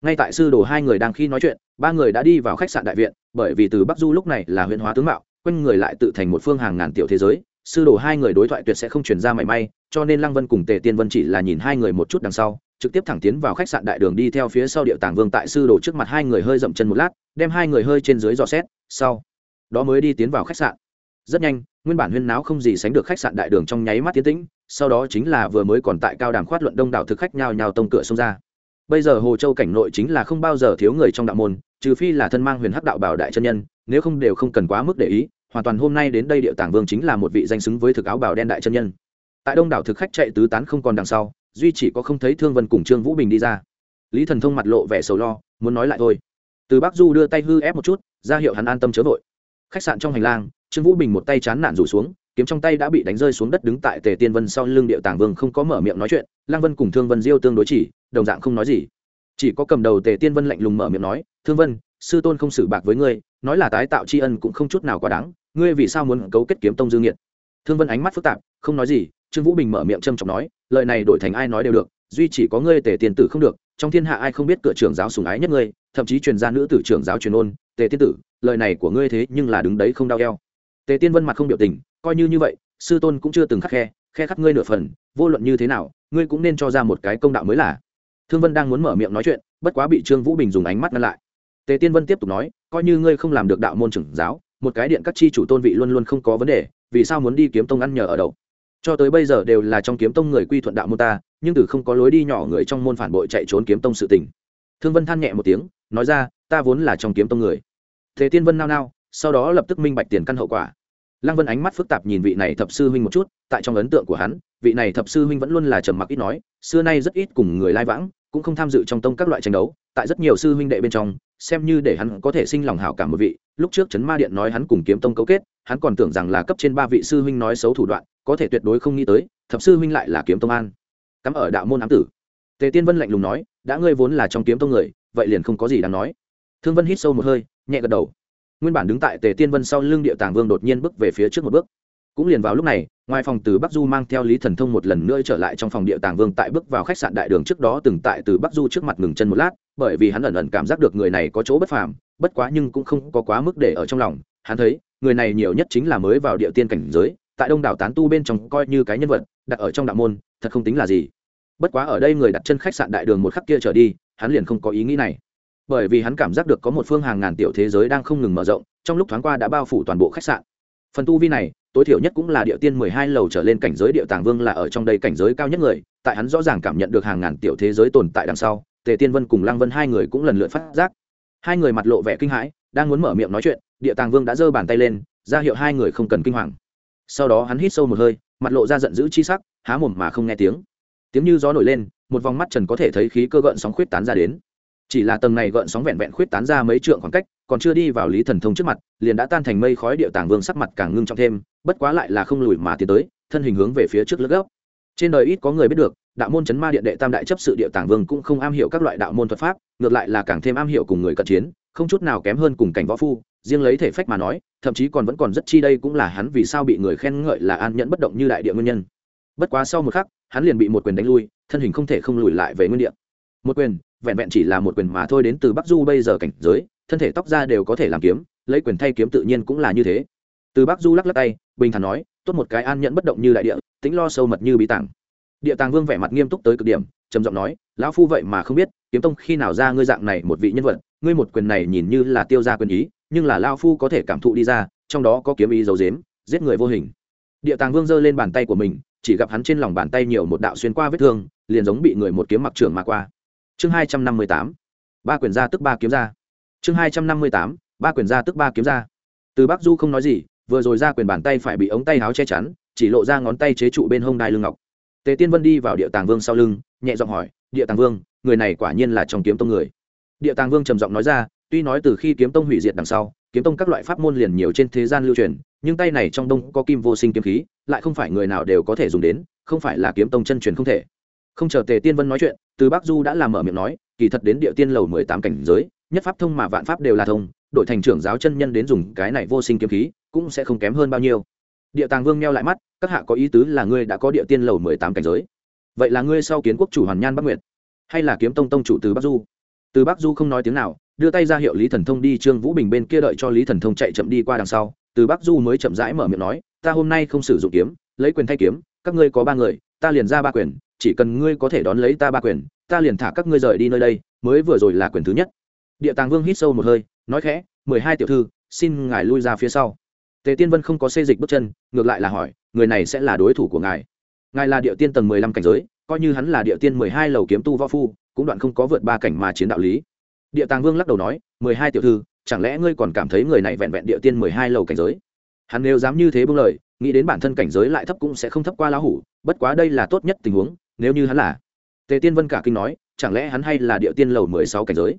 Ngay tại sư đồ hai người đang khi nói chuyện ba người đã đi vào khách sạn đại viện, bởi vì từ bắc du lúc này là huyện hóa tướng mạo, quanh người lại tự thành một phương hàng ngàn tiểu thế giới. Sư đồ hai người đối thoại tuyệt sẽ không chuyển ra mảy may, cho nên lăng vân cùng tề tiên vân chỉ là nhìn hai người một chút đằng sau, trực tiếp thẳng tiến vào khách sạn đại đường đi theo phía sau điệu tàng vương tại sư đồ trước mặt hai người hơi dậm chân một lát, đem hai người hơi trên dưới dò xét, sau đó mới đi tiến vào khách sạn. Rất nhanh, nguyên bản huyên náo không gì sánh được khách sạn đại đường trong nháy mắt tiến tĩnh, sau đó chính là vừa mới còn tại cao đàm khoát luận đông đảo thực khách nhào nhào tông cửa xông ra bây giờ hồ châu cảnh nội chính là không bao giờ thiếu người trong đạo môn, trừ phi là thân mang huyền hắc đạo bảo đại chân nhân, nếu không đều không cần quá mức để ý, hoàn toàn hôm nay đến đây địa tàng vương chính là một vị danh xứng với thực áo bảo đen đại chân nhân. Tại đông đảo thực khách chạy tứ tán không còn đằng sau, duy chỉ có không thấy thương vân cùng trương vũ bình đi ra. Lý thần thông mặt lộ vẻ sầu lo, muốn nói lại thôi. Từ bắc du đưa tay hư ép một chút, ra hiệu hắn an tâm chớ vội. Khách sạn trong hành lang, trương vũ bình một tay chán nản rủ xuống kiếm trong tay đã bị đánh rơi xuống đất đứng tại tề tiên vân sau lưng điệu tàng vương không có mở miệng nói chuyện, lăng vân cùng thương vân diêu tương đối chỉ, đồng dạng không nói gì. Chỉ có cầm đầu tề tiên vân lạnh lùng mở miệng nói, thương vân, sư tôn không xử bạc với ngươi, nói là tái tạo tri ân cũng không chút nào quá đáng, ngươi vì sao muốn cấu kết kiếm tông dương nghiệt? Thương vân ánh mắt phức tạp, không nói gì, trương vũ bình mở miệng trâm trọng nói, lời này đổi thành ai nói đều được, duy chỉ có ngươi tề tiên tử không được, trong thiên hạ ai không biết cửa trưởng giáo sùng ái nhất ngươi, thậm chí truyền gia nữ tử trưởng giáo truyền ôn, tề tiên tử, lời này của ngươi thế nhưng là đứng đấy không đau eo tề tiên vân mặt không biểu tình, coi như như vậy, sư tôn cũng chưa từng khắc khe khe khắc ngươi nửa phần, vô luận như thế nào, ngươi cũng nên cho ra một cái công đạo mới là. Thương vân đang muốn mở miệng nói chuyện, bất quá bị trương vũ bình dùng ánh mắt ngăn lại. Tề tiên vân tiếp tục nói, coi như ngươi không làm được đạo môn trưởng giáo, một cái điện các chi chủ tôn vị luôn luôn không có vấn đề, vì sao muốn đi kiếm tông ăn nhờ ở đâu? Cho tới bây giờ đều là trong kiếm tông người quy thuận đạo môn ta, nhưng từ không có lối đi nhỏ người trong môn phản bội chạy trốn kiếm tông sự tình. Thương vân than nhẹ một tiếng, nói ra, ta vốn là trong kiếm tông người. Thế tiên vân nao nao sau đó lập tức minh bạch tiền căn hậu quả. Lăng vân ánh mắt phức tạp nhìn vị này thập sư huynh một chút, tại trong ấn tượng của hắn, vị này thập sư huynh vẫn luôn là trầm mặc ít nói, xưa nay rất ít cùng người lai vãng, cũng không tham dự trong tông các loại tranh đấu, tại rất nhiều sư huynh đệ bên trong, xem như để hắn có thể sinh lòng hảo cảm một vị, lúc trước trấn ma điện nói hắn cùng kiếm tông cấu kết, hắn còn tưởng rằng là cấp trên ba vị sư huynh nói xấu thủ đoạn, có thể tuyệt đối không nghĩ tới, thập sư huynh lại là kiếm tông an. Cắm ở đạo môn ám tử. Tề tiên vân lạnh lùng nói, đã ngươi vốn là trong kiếm tông người, vậy liền không có gì đáng nói. Thương vân hít sâu một hơi, nhẹ gật đầu nguyên bản đứng tại tề tiên vân sau lưng địa tàng vương đột nhiên bước về phía trước một bước. Cũng liền vào lúc này, ngoài phòng từ bắc du mang theo lý thần thông một lần nữa trở lại trong phòng địa tàng vương tại bước vào khách sạn đại đường trước đó từng tại từ bắc du trước mặt ngừng chân một lát, bởi vì hắn ẩn ẩn cảm giác được người này có chỗ bất phàm, bất quá nhưng cũng không có quá mức để ở trong lòng. Hắn thấy, người này nhiều nhất chính là mới vào địa tiên cảnh giới, tại đông đảo tán tu bên trong coi như cái nhân vật, đặt ở trong đạo môn, thật không tính là gì. Bất quá ở đây người đặt chân khách sạn đại đường một khắc kia trở đi, hắn liền không có ý nghĩ này bởi vì hắn cảm giác được có một phương hàng ngàn tiểu thế giới đang không ngừng mở rộng, trong lúc thoáng qua đã bao phủ toàn bộ khách sạn. Phần tu vi này, tối thiểu nhất cũng là địa tiên mười hai lầu trở lên cảnh giới địa tàng vương là ở trong đây cảnh giới cao nhất người, tại hắn rõ ràng cảm nhận được hàng ngàn tiểu thế giới tồn tại đằng sau, tề tiên vân cùng lăng vân hai người cũng lần lượt phát giác. Hai người mặt lộ vẻ kinh hãi, đang muốn mở miệng nói chuyện, địa tàng vương đã giơ bàn tay lên, ra hiệu hai người không cần kinh hoàng. Sau đó hắn hít sâu một hơi, mặt lộ ra giận dữ chi sắc, há mồm mà không nghe tiếng. Tiếng như gió nổi lên, một vòng mắt trần có thể thấy khí cơ gợn sóng khuyết tán ra đến chỉ là tầng này gợn sóng vẹn vẹn khuyết tán ra mấy trượng khoảng cách, còn chưa đi vào lý thần thông trước mặt, liền đã tan thành mây khói địa tàng vương sắc mặt càng ngưng trọng thêm, bất quá lại là không lùi mà tiến tới, thân hình hướng về phía trước lướt gốc trên đời ít có người biết được, đạo môn chấn ma điện đệ tam đại chấp sự địa tàng vương cũng không am hiểu các loại đạo môn thuật pháp, ngược lại là càng thêm am hiểu cùng người cận chiến, không chút nào kém hơn cùng cảnh võ phu, riêng lấy thể phách mà nói, thậm chí còn vẫn còn rất chi đây cũng là hắn vì sao bị người khen ngợi là an nhẫn bất động như đại địa nguyên nhân. Bất quá sau một khắc, hắn liền bị một quyền đánh lui, thân hình không thể không lùi lại về nguyên địa. Một quyền vẹn vẹn chỉ là một quyền mà thôi đến từ bắc du bây giờ cảnh giới, thân thể tóc ra đều có thể làm kiếm, lấy quyền thay kiếm tự nhiên cũng là như thế. Từ bắc du lắc lắc tay, bình thản nói, tốt một cái an nhẫn bất động như đại địa, tính lo sâu mật như bí tàng. Địa tàng vương vẻ mặt nghiêm túc tới cực điểm, trầm giọng nói, lão phu vậy mà không biết, kiếm tông khi nào ra ngươi dạng này một vị nhân vật, ngươi một quyền này nhìn như là tiêu ra quyền ý, nhưng là lao phu có thể cảm thụ đi ra, trong đó có kiếm ý dấu dếm giết người vô hình. Địa tàng vương giơ lên bàn tay của mình, chỉ gặp hắn trên lòng bàn tay nhiều một đạo xuyên qua vết thương, liền giống bị người một kiếm mặc trưởng mà qua chương hai trăm năm mươi tám, ba quyền Gia tức ba kiếm ra chương hai trăm năm mươi tám, ba quyền Gia tức ba kiếm ra từ bắc du không nói gì, vừa rồi ra quyền bàn tay phải bị ống tay áo che chắn, chỉ lộ ra ngón tay chế trụ bên hông đai lưng ngọc. Tề tiên vân đi vào địa tàng vương sau lưng, nhẹ giọng hỏi, địa tàng vương, người này quả nhiên là trong kiếm tông người. Địa tàng vương trầm giọng nói ra, tuy nói từ khi kiếm tông hủy diệt đằng sau, kiếm tông các loại pháp môn liền nhiều trên thế gian lưu truyền, nhưng tay này trong đông có kim vô sinh kiếm khí, lại không phải người nào đều có thể dùng đến, không phải là kiếm tông chân truyền không thể không chờ tề tiên vân nói chuyện, từ bắc du đã làm mở miệng nói, kỳ thật đến địa tiên lầu mười tám cảnh giới, nhất pháp thông mà vạn pháp đều là thông đội thành trưởng giáo chân nhân đến dùng cái này vô sinh kiếm khí, cũng sẽ không kém hơn bao nhiêu. Địa tàng vương meo lại mắt, các hạ có ý tứ là ngươi đã có địa tiên lầu mười tám cảnh giới. Vậy là ngươi sau kiến quốc chủ hoàn nhan bắc nguyệt, hay là kiếm tông tông chủ từ bắc du? Từ bắc du không nói tiếng nào, đưa tay ra hiệu lý thần thông đi, trương vũ bình bên kia đợi cho lý thần thông chạy chậm đi qua đằng sau, từ bắc du mới chậm rãi mở miệng nói, ta hôm nay không sử dụng kiếm, lấy quyền thay kiếm, các ngươi có ba người, ta liền ra ba quyền chỉ cần ngươi có thể đón lấy ta ba quyền, ta liền thả các ngươi rời đi nơi đây, mới vừa rồi là quyền thứ nhất. Địa tàng vương hít sâu một hơi, nói khẽ, mười hai tiểu thư, xin ngài lui ra phía sau. Tề tiên vân không có xê dịch bước chân, ngược lại là hỏi, người này sẽ là đối thủ của ngài? Ngài là địa tiên tầng mười lăm cảnh giới, coi như hắn là địa tiên mười hai lầu kiếm tu võ phu, cũng đoạn không có vượt ba cảnh mà chiến đạo lý. Địa tàng vương lắc đầu nói, mười hai tiểu thư, chẳng lẽ ngươi còn cảm thấy người này vẹn vẹn địa tiên mười hai lầu cảnh giới? Hắn nếu dám như thế bưng lời, nghĩ đến bản thân cảnh giới lại thấp cũng sẽ không thấp qua lão hủ, bất quá đây là tốt nhất tình huống nếu như hắn là tề tiên vân cả kinh nói, chẳng lẽ hắn hay là địa tiên lầu mười sáu cảnh giới?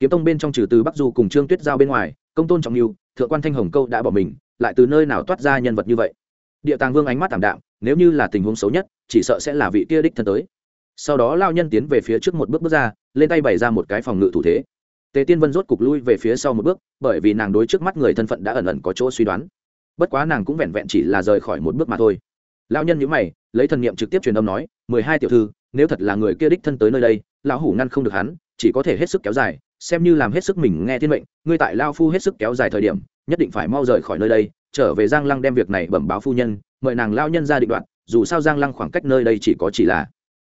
Kiếm tông bên trong trừ từ bắc du cùng trương tuyết giao bên ngoài, công tôn trọng lưu thượng quan thanh hồng câu đã bỏ mình, lại từ nơi nào toát ra nhân vật như vậy? Địa tàng vương ánh mắt t ạ m đạm, nếu như là tình huống xấu nhất, chỉ sợ sẽ là vị kia đích thân tới. Sau đó lao nhân tiến về phía trước một bước bước ra, lên tay bày ra một cái phòng ngự thủ thế. Tề tiên vân rốt cục lui về phía sau một bước, bởi vì nàng đối trước mắt người thân phận đã ẩn ẩn có chỗ suy đoán. Bất quá nàng cũng vẹn vẹn chỉ là rời khỏi một bước mà thôi. Lao nhân nhữ mày, lấy thần niệm trực tiếp truyền âm nói mười hai tiểu thư, nếu thật là người kia đích thân tới nơi đây, lão hủ ngăn không được hắn, chỉ có thể hết sức kéo dài, xem như làm hết sức mình nghe thiên mệnh, ngươi tại lao phu hết sức kéo dài thời điểm, nhất định phải mau rời khỏi nơi đây, trở về giang lăng đem việc này bẩm báo phu nhân, mời nàng lao nhân ra định đoạn dù sao giang lăng khoảng cách nơi đây chỉ có chỉ là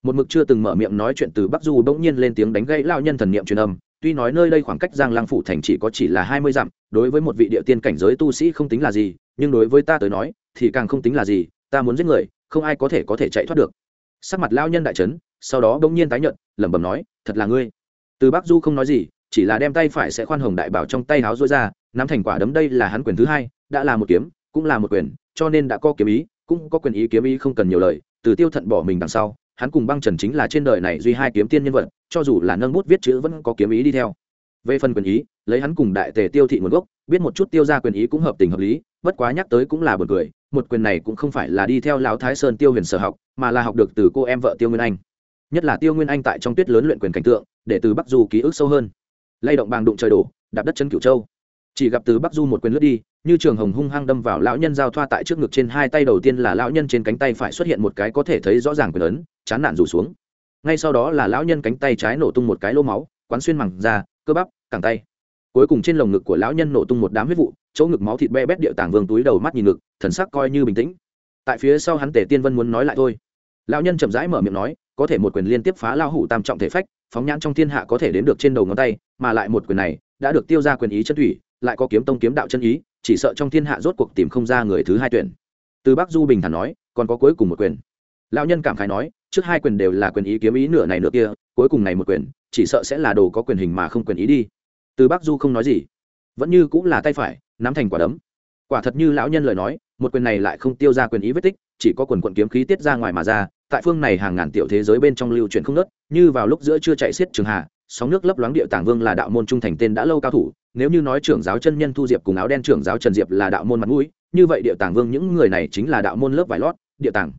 một mực chưa từng mở miệng nói chuyện từ bắc du bỗng nhiên lên tiếng đánh gãy lao nhân thần niệm truyền âm, tuy nói nơi đây khoảng cách giang lăng phủ thành chỉ có chỉ là hai mươi dặm, đối với một vị địa tiên cảnh giới tu sĩ không tính là gì, nhưng đối với ta tới nói, thì càng không tính là gì, ta muốn giết người, không ai có thể có thể chạy thoát được sắc mặt lao nhân đại trấn sau đó bỗng nhiên tái nhận lẩm bẩm nói, thật là ngươi. Từ bắc du không nói gì, chỉ là đem tay phải sẽ khoan hồng đại bảo trong tay háo rối ra, nắm thành quả đấm đây là hắn quyền thứ hai, đã là một kiếm, cũng là một quyền, cho nên đã có kiếm ý, cũng có quyền ý kiếm ý không cần nhiều lời, từ tiêu thận bỏ mình đằng sau, hắn cùng băng trần chính là trên đời này duy hai kiếm tiên nhân vật, cho dù là nâng bút viết chữ vẫn có kiếm ý đi theo. Về phần quyền ý, lấy hắn cùng đại tề tiêu thị nguồn gốc, biết một chút tiêu ra quyền ý cũng hợp tình hợp lý, bất quá nhắc tới cũng là b u ồ n cười một quyền này cũng không phải là đi theo lão thái sơn tiêu huyền sở học, mà là học được từ cô em vợ tiêu nguyên anh. Nhất là tiêu nguyên anh tại trong tuyết lớn luyện quyền cảnh tượng, để từ bắc du ký ức sâu hơn. Lay động bàng đụng trời đổ, đạp đất chân cửu châu. Chỉ gặp từ bắc du một quyền lướt đi, như trường hồng hung hăng đâm vào lão nhân giao thoa tại trước ngực trên hai tay đầu tiên là lão nhân trên cánh tay phải xuất hiện một cái có thể thấy rõ ràng quyền ấn, chán nản rủ xuống. Ngay sau đó là lão nhân cánh tay trái nổ tung một cái lô máu, quán xuyên mẳng ra cơ bắp, cẳng tay. Cuối cùng trên lồng ngực của lão nhân nổ tung một đám huyết vụ chỗ ngực máu thịt be bét điệu tàng vương túi đầu mắt nhìn ngực, thần sắc coi như bình tĩnh. Tại phía sau hắn tề tiên vân muốn nói lại thôi. Lão nhân chậm rãi mở miệng nói, có thể một quyền liên tiếp phá lao hủ tam trọng thể phách, phóng nhãn trong thiên hạ có thể đến được trên đầu ngón tay, mà lại một quyền này đã được tiêu ra quyền ý chân thủy, lại có kiếm tông kiếm đạo chân ý, chỉ sợ trong thiên hạ rốt cuộc tìm không ra người thứ hai tuyển. Từ bắc du bình thản nói, còn có cuối cùng một quyền. Lão nhân cảm khái nói, trước hai quyền đều là quyền ý kiếm ý nửa này nửa kia, cuối cùng này một quyền, chỉ sợ sẽ là đồ có quyền hình mà không quyền ý đi. Từ bắc du không nói gì. Vẫn như cũng là tay phải nắm thành quả đấm. Quả thật như lão nhân lời nói, một quyền này lại không tiêu ra quyền ý vết tích, chỉ có quần quận kiếm khí tiết ra ngoài mà ra, tại phương này hàng ngàn tiểu thế giới bên trong lưu truyền không nớt, như vào lúc giữa chưa chạy xiết trường hạ, sóng nước lấp loáng địa tàng vương là đạo môn trung thành tên đã lâu cao thủ, nếu như nói trưởng giáo chân nhân thu diệp cùng áo đen trưởng giáo trần diệp là đạo môn mặt mũi, như vậy địa tàng vương những người này chính là đạo môn lớp vải lót, địa tàng.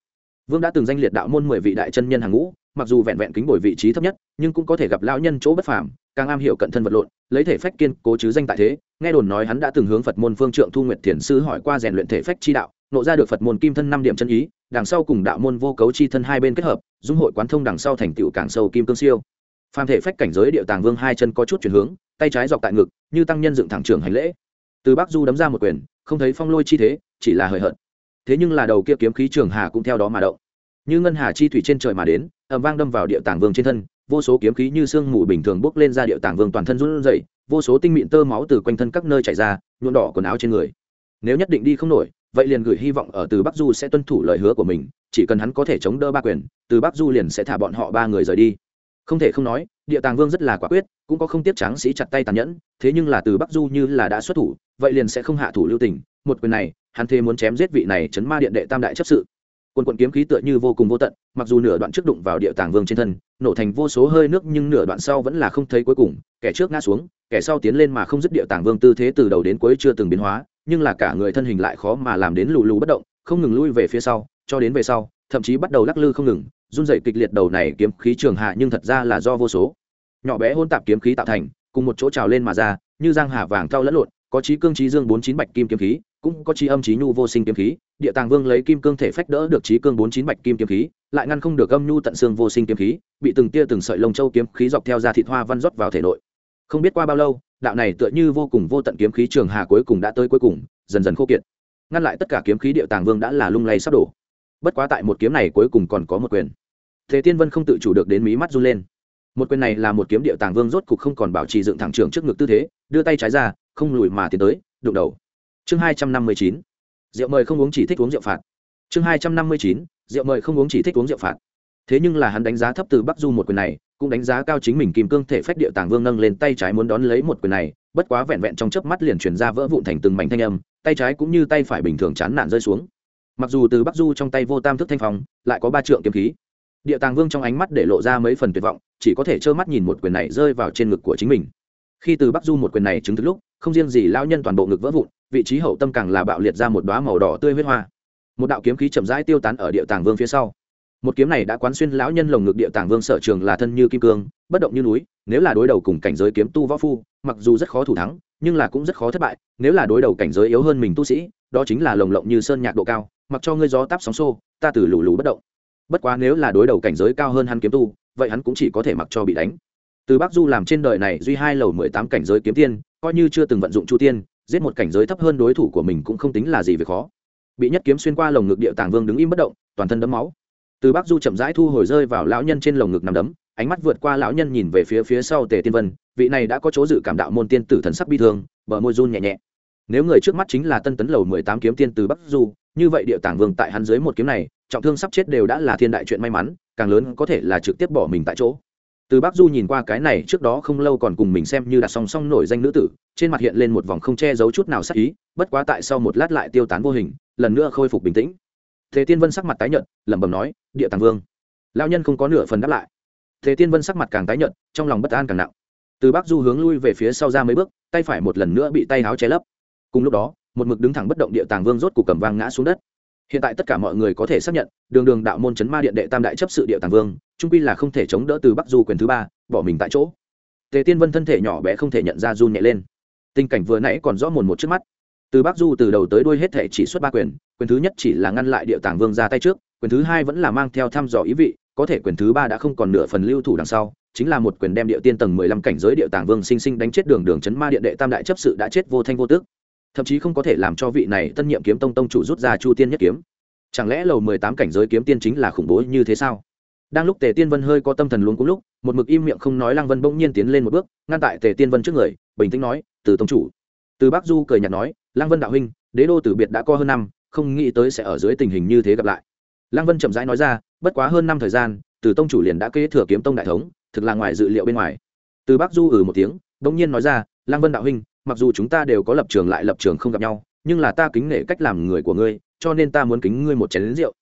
Vương đã từng danh liệt đạo môn mười vị đại chân nhân hàng ngũ, mặc dù vẹn vẹn kính bồi vị trí thấp nhất, nhưng cũng có thể gặp lão nhân chỗ bất phàm càng am hiểu cận thân vật lộn, lấy thể phách kiên cố chứ danh tại thế, nghe đồn nói hắn đã từng hướng phật môn phương trượng thu nguyệt thiền sư hỏi qua rèn luyện thể phách chi đạo, nộ ra được phật môn kim thân năm điểm chân ý, đằng sau cùng đạo môn vô cấu chi thân hai bên kết hợp, dung hội quán thông đằng sau thành tựu càng sâu kim cương siêu. Phàm thể phách cảnh giới địa tàng vương hai chân có chút chuyển hướng, tay trái dọc tại ngực, như tăng nhân dựng thẳng trường hành lễ. Từ bắc du đấm ra một quyền, không thấy phong lôi chi thế, chỉ là hời hợt. Thế nhưng là đầu kia kiếm khí trường hà cũng theo đó mà động. Như ngân hà chi thủy trên trời mà đến, ầm vang đâm vào địa tàng vương trên thân vô số kiếm khí như sương mù bình thường bốc lên ra địa tàng vương toàn thân run rẩy, vô số tinh mịn tơ máu từ quanh thân các nơi chảy ra, nhuộm đỏ quần áo trên người. Nếu nhất định đi không nổi, vậy liền gửi hy vọng ở từ bắc du sẽ tuân thủ lời hứa của mình, chỉ cần hắn có thể chống đỡ ba quyền, từ bắc du liền sẽ thả bọn họ ba người rời đi. Không thể không nói, địa tàng vương rất là quả quyết, cũng có không tiếp tráng sĩ chặt tay tàn nhẫn, thế nhưng là từ bắc du như là đã xuất thủ, vậy liền sẽ không hạ thủ lưu tình, một quyền này, hắn thế muốn chém giết vị này chấn ma điện đệ tam đại chấp sự quần quận kiếm khí tựa như vô cùng vô tận, mặc dù nửa đoạn trước đụng vào địa tàng vương trên thân, nổ thành vô số hơi nước, nhưng nửa đoạn sau vẫn là không thấy cuối cùng, kẻ trước ngã xuống, kẻ sau tiến lên mà không dứt địa tàng vương tư thế từ đầu đến cuối chưa từng biến hóa, nhưng là cả người thân hình lại khó mà làm đến lù lù bất động, không ngừng lui về phía sau, cho đến về sau, thậm chí bắt đầu lắc lư không ngừng, run dậy kịch liệt đầu này kiếm khí trường hạ nhưng thật ra là do vô số. Nhỏ bé hôn tạp kiếm khí tạo thành, cùng một chỗ trào lên mà ra, như giang hà vàng thao lẫn lộn, có trí cương trí dương bốn chín bạch kim kiếm khí cũng có trí âm trí nhu vô sinh kiếm khí, địa tàng vương lấy kim cương thể phách đỡ được trí cương bốn chín bạch kim kiếm khí, lại ngăn không được âm nhu tận xương vô sinh kiếm khí, bị từng tia từng sợi lông châu kiếm khí dọc theo ra thịt hoa văn rót vào thể nội. Không biết qua bao lâu, đạo này tựa như vô cùng vô tận kiếm khí trường hà cuối cùng đã tới cuối cùng, dần dần khô kiệt. Ngăn lại tất cả kiếm khí địa tàng vương đã là lung lay sắp đổ. Bất quá tại một kiếm này cuối cùng còn có một quyền. Thế tiên vân không tự chủ được đến mí mắt run lên. Một quyền này là một kiếm địa tàng vương rốt cục không còn bảo trì dựng thẳng trường trước ngực tư thế, đưa tay trái ra, không lùi mà tiến tới, đụng đầu chương hai trăm năm mươi chín. Rượu mời không uống chỉ thích uống rượu phạt. Chương hai trăm năm mươi chín, rượu mời không uống chỉ thích uống rượu phạt. Thế nhưng là hắn đánh giá thấp từ bắc du một quyền này, cũng đánh giá cao chính mình kim cương thể phách địa tàng vương nâng lên tay trái muốn đón lấy một quyền này, bất quá vẹn vẹn trong chớp mắt liền chuyển ra vỡ vụn thành từng mảnh thanh âm, tay trái cũng như tay phải bình thường chán nản rơi xuống. Mặc dù từ bắc du trong tay vô tam thức thanh phong, lại có ba trượng kiếm khí, địa tàng vương trong ánh mắt để lộ ra mấy phần tuyệt vọng, chỉ có thể trơ mắt nhìn một quyền này rơi vào trên ngực của chính mình. Khi từ bắc du một quyền này chứng thực lúc, không riêng gì lao nhân toàn bộ ngực vỡ vụn vị trí hậu tâm càng là bạo liệt ra một đoá màu đỏ tươi huyết hoa. Một đạo kiếm khí chậm rãi tiêu tán ở địa tàng vương phía sau. Một kiếm này đã quán xuyên lão nhân lồng ngực địa tàng vương sở trường là thân như kim cương, bất động như núi, nếu là đối đầu cùng cảnh giới kiếm tu võ phu, mặc dù rất khó thủ thắng, nhưng là cũng rất khó thất bại, nếu là đối đầu cảnh giới yếu hơn mình tu sĩ, đó chính là lồng lộng như sơn nhạc độ cao, mặc cho ngươi gió táp sóng xô, ta từ lù lù bất động. Bất quá nếu là đối đầu cảnh giới cao hơn hắn kiếm tu, vậy hắn cũng chỉ có thể mặc cho bị đánh. Từ bắc du làm trên đời này duy hai lầu mười tám cảnh giới kiếm tiên, coi như chưa từng vận dụng chu tiên giết một cảnh giới thấp hơn đối thủ của mình cũng không tính là gì về khó. Bị nhất kiếm xuyên qua lồng ngực địa tàng vương đứng im bất động, toàn thân đấm máu. Từ bắc du chậm rãi thu hồi rơi vào lão nhân trên lồng ngực nằm đấm, ánh mắt vượt qua lão nhân nhìn về phía phía sau tề tiên vân, vị này đã có chỗ dự cảm đạo môn tiên tử thần sắc bi thương, bờ môi run nhẹ nhẹ. Nếu người trước mắt chính là tân tấn lầu mười tám kiếm tiên từ bắc du, như vậy địa tàng vương tại hắn dưới một kiếm này, trọng thương sắp chết đều đã là thiên đại chuyện may mắn, càng lớn có thể là trực tiếp bỏ mình tại chỗ từ Bác du nhìn qua cái này, trước đó không lâu còn cùng mình xem như đặt song song nổi danh nữ tử, trên mặt hiện lên một vòng không che giấu chút nào sắc ý, bất quá tại sau một lát lại tiêu tán vô hình, lần nữa khôi phục bình tĩnh. Thế tiên vân sắc mặt tái nhợt, lẩm bẩm nói, địa tàng vương. Lao nhân không có nửa phần đáp lại. Thế tiên vân sắc mặt càng tái nhợt, trong lòng bất an càng nặng. Từ Bác du hướng lui về phía sau ra mấy bước, tay phải một lần nữa bị tay áo che lấp. Cùng lúc đó, một mực đứng thẳng bất động địa tàng vương rốt cục cầm vang ngã xuống đất hiện tại tất cả mọi người có thể xác nhận, đường đường đạo môn chấn ma điện đệ tam đại chấp sự địa tàng vương, trung quy là không thể chống đỡ từ bắc du quyền thứ ba, bỏ mình tại chỗ. Tề tiên vân thân thể nhỏ bé không thể nhận ra run nhẹ lên. Tình cảnh vừa nãy còn rõ mồn một trước mắt. Từ bắc du từ đầu tới đuôi hết thể chỉ xuất ba quyền quyền thứ nhất chỉ là ngăn lại địa tàng vương ra tay trước, quyền thứ hai vẫn là mang theo thăm dò ý vị, có thể quyền thứ ba đã không còn nửa phần lưu thủ đằng sau, chính là một quyền đem địa tiên tầng mười lăm cảnh giới địa tàng vương sinh sinh đánh chết đường đường chấn ma điện đệ tam đại chấp sự đã chết vô thanh vô tước thậm chí không có thể làm cho vị này tân nhiệm kiếm tông tông chủ rút ra chu tiên nhất kiếm. Chẳng lẽ lầu mười tám cảnh giới kiếm tiên chính là khủng bố như thế sao? Đang lúc tề tiên vân hơi có tâm thần luống cũng lúc, một mực im miệng không nói lăng vân bỗng nhiên tiến lên một bước, ngăn tại tề tiên vân trước người, bình tĩnh nói, từ tông chủ. Từ bắc du cười nhạt nói, lăng vân đạo huynh, đế đô tử biệt đã co hơn năm, không nghĩ tới sẽ ở dưới tình hình như thế gặp lại. Lăng vân chậm rãi nói ra, bất quá hơn năm thời gian, từ tông chủ liền đã kế thừa kiếm tông đại thống, thực là ngoài dự liệu bên ngoài. Từ bắc du ừ một tiếng, bỗng nhiên nói ra, lăng vân đạo huynh mặc dù chúng ta đều có lập trường lại lập trường không gặp nhau, nhưng là ta kính nể cách làm người của ngươi, cho nên ta muốn kính ngươi một chén lính rượu.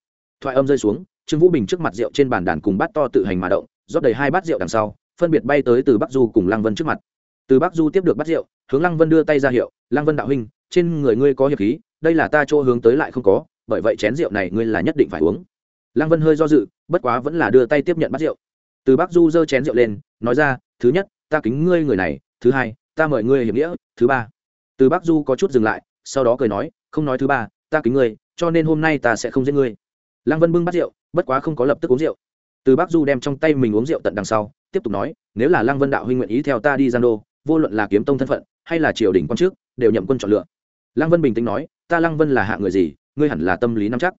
Thoại âm rơi xuống, trương vũ bình trước mặt rượu trên bàn đàn cùng bát to tự hành mà động, rót đầy hai bát rượu đằng sau, phân biệt bay tới từ bắc du cùng lăng vân trước mặt. Từ bắc du tiếp được bát rượu, hướng lăng vân đưa tay ra hiệu, lăng vân đạo huynh, trên người ngươi có hiệp khí, đây là ta chỗ hướng tới lại không có, bởi vậy chén rượu này ngươi là nhất định phải uống. Lăng vân hơi do dự, bất quá vẫn là đưa tay tiếp nhận bát rượu. Từ bắc du giơ chén rượu lên, nói ra, thứ nhất, ta kính ngươi người này, thứ hai ta mời ngươi hiệp nghĩa, thứ ba. Từ bắc du có chút dừng lại, sau đó cười nói, không nói thứ ba, ta kính ngươi, cho nên hôm nay ta sẽ không giết ngươi. Lăng vân bưng bắt rượu, bất quá không có lập tức uống rượu. Từ bắc du đem trong tay mình uống rượu tận đằng sau, tiếp tục nói, nếu là lăng vân đạo huynh nguyện ý theo ta đi gian đô, vô luận là kiếm tông thân phận, hay là triều đình quan trước đều nhậm quân chọn lựa. Lăng vân bình tĩnh nói, ta lăng vân là hạ người gì, ngươi hẳn là tâm lý nắm chắc.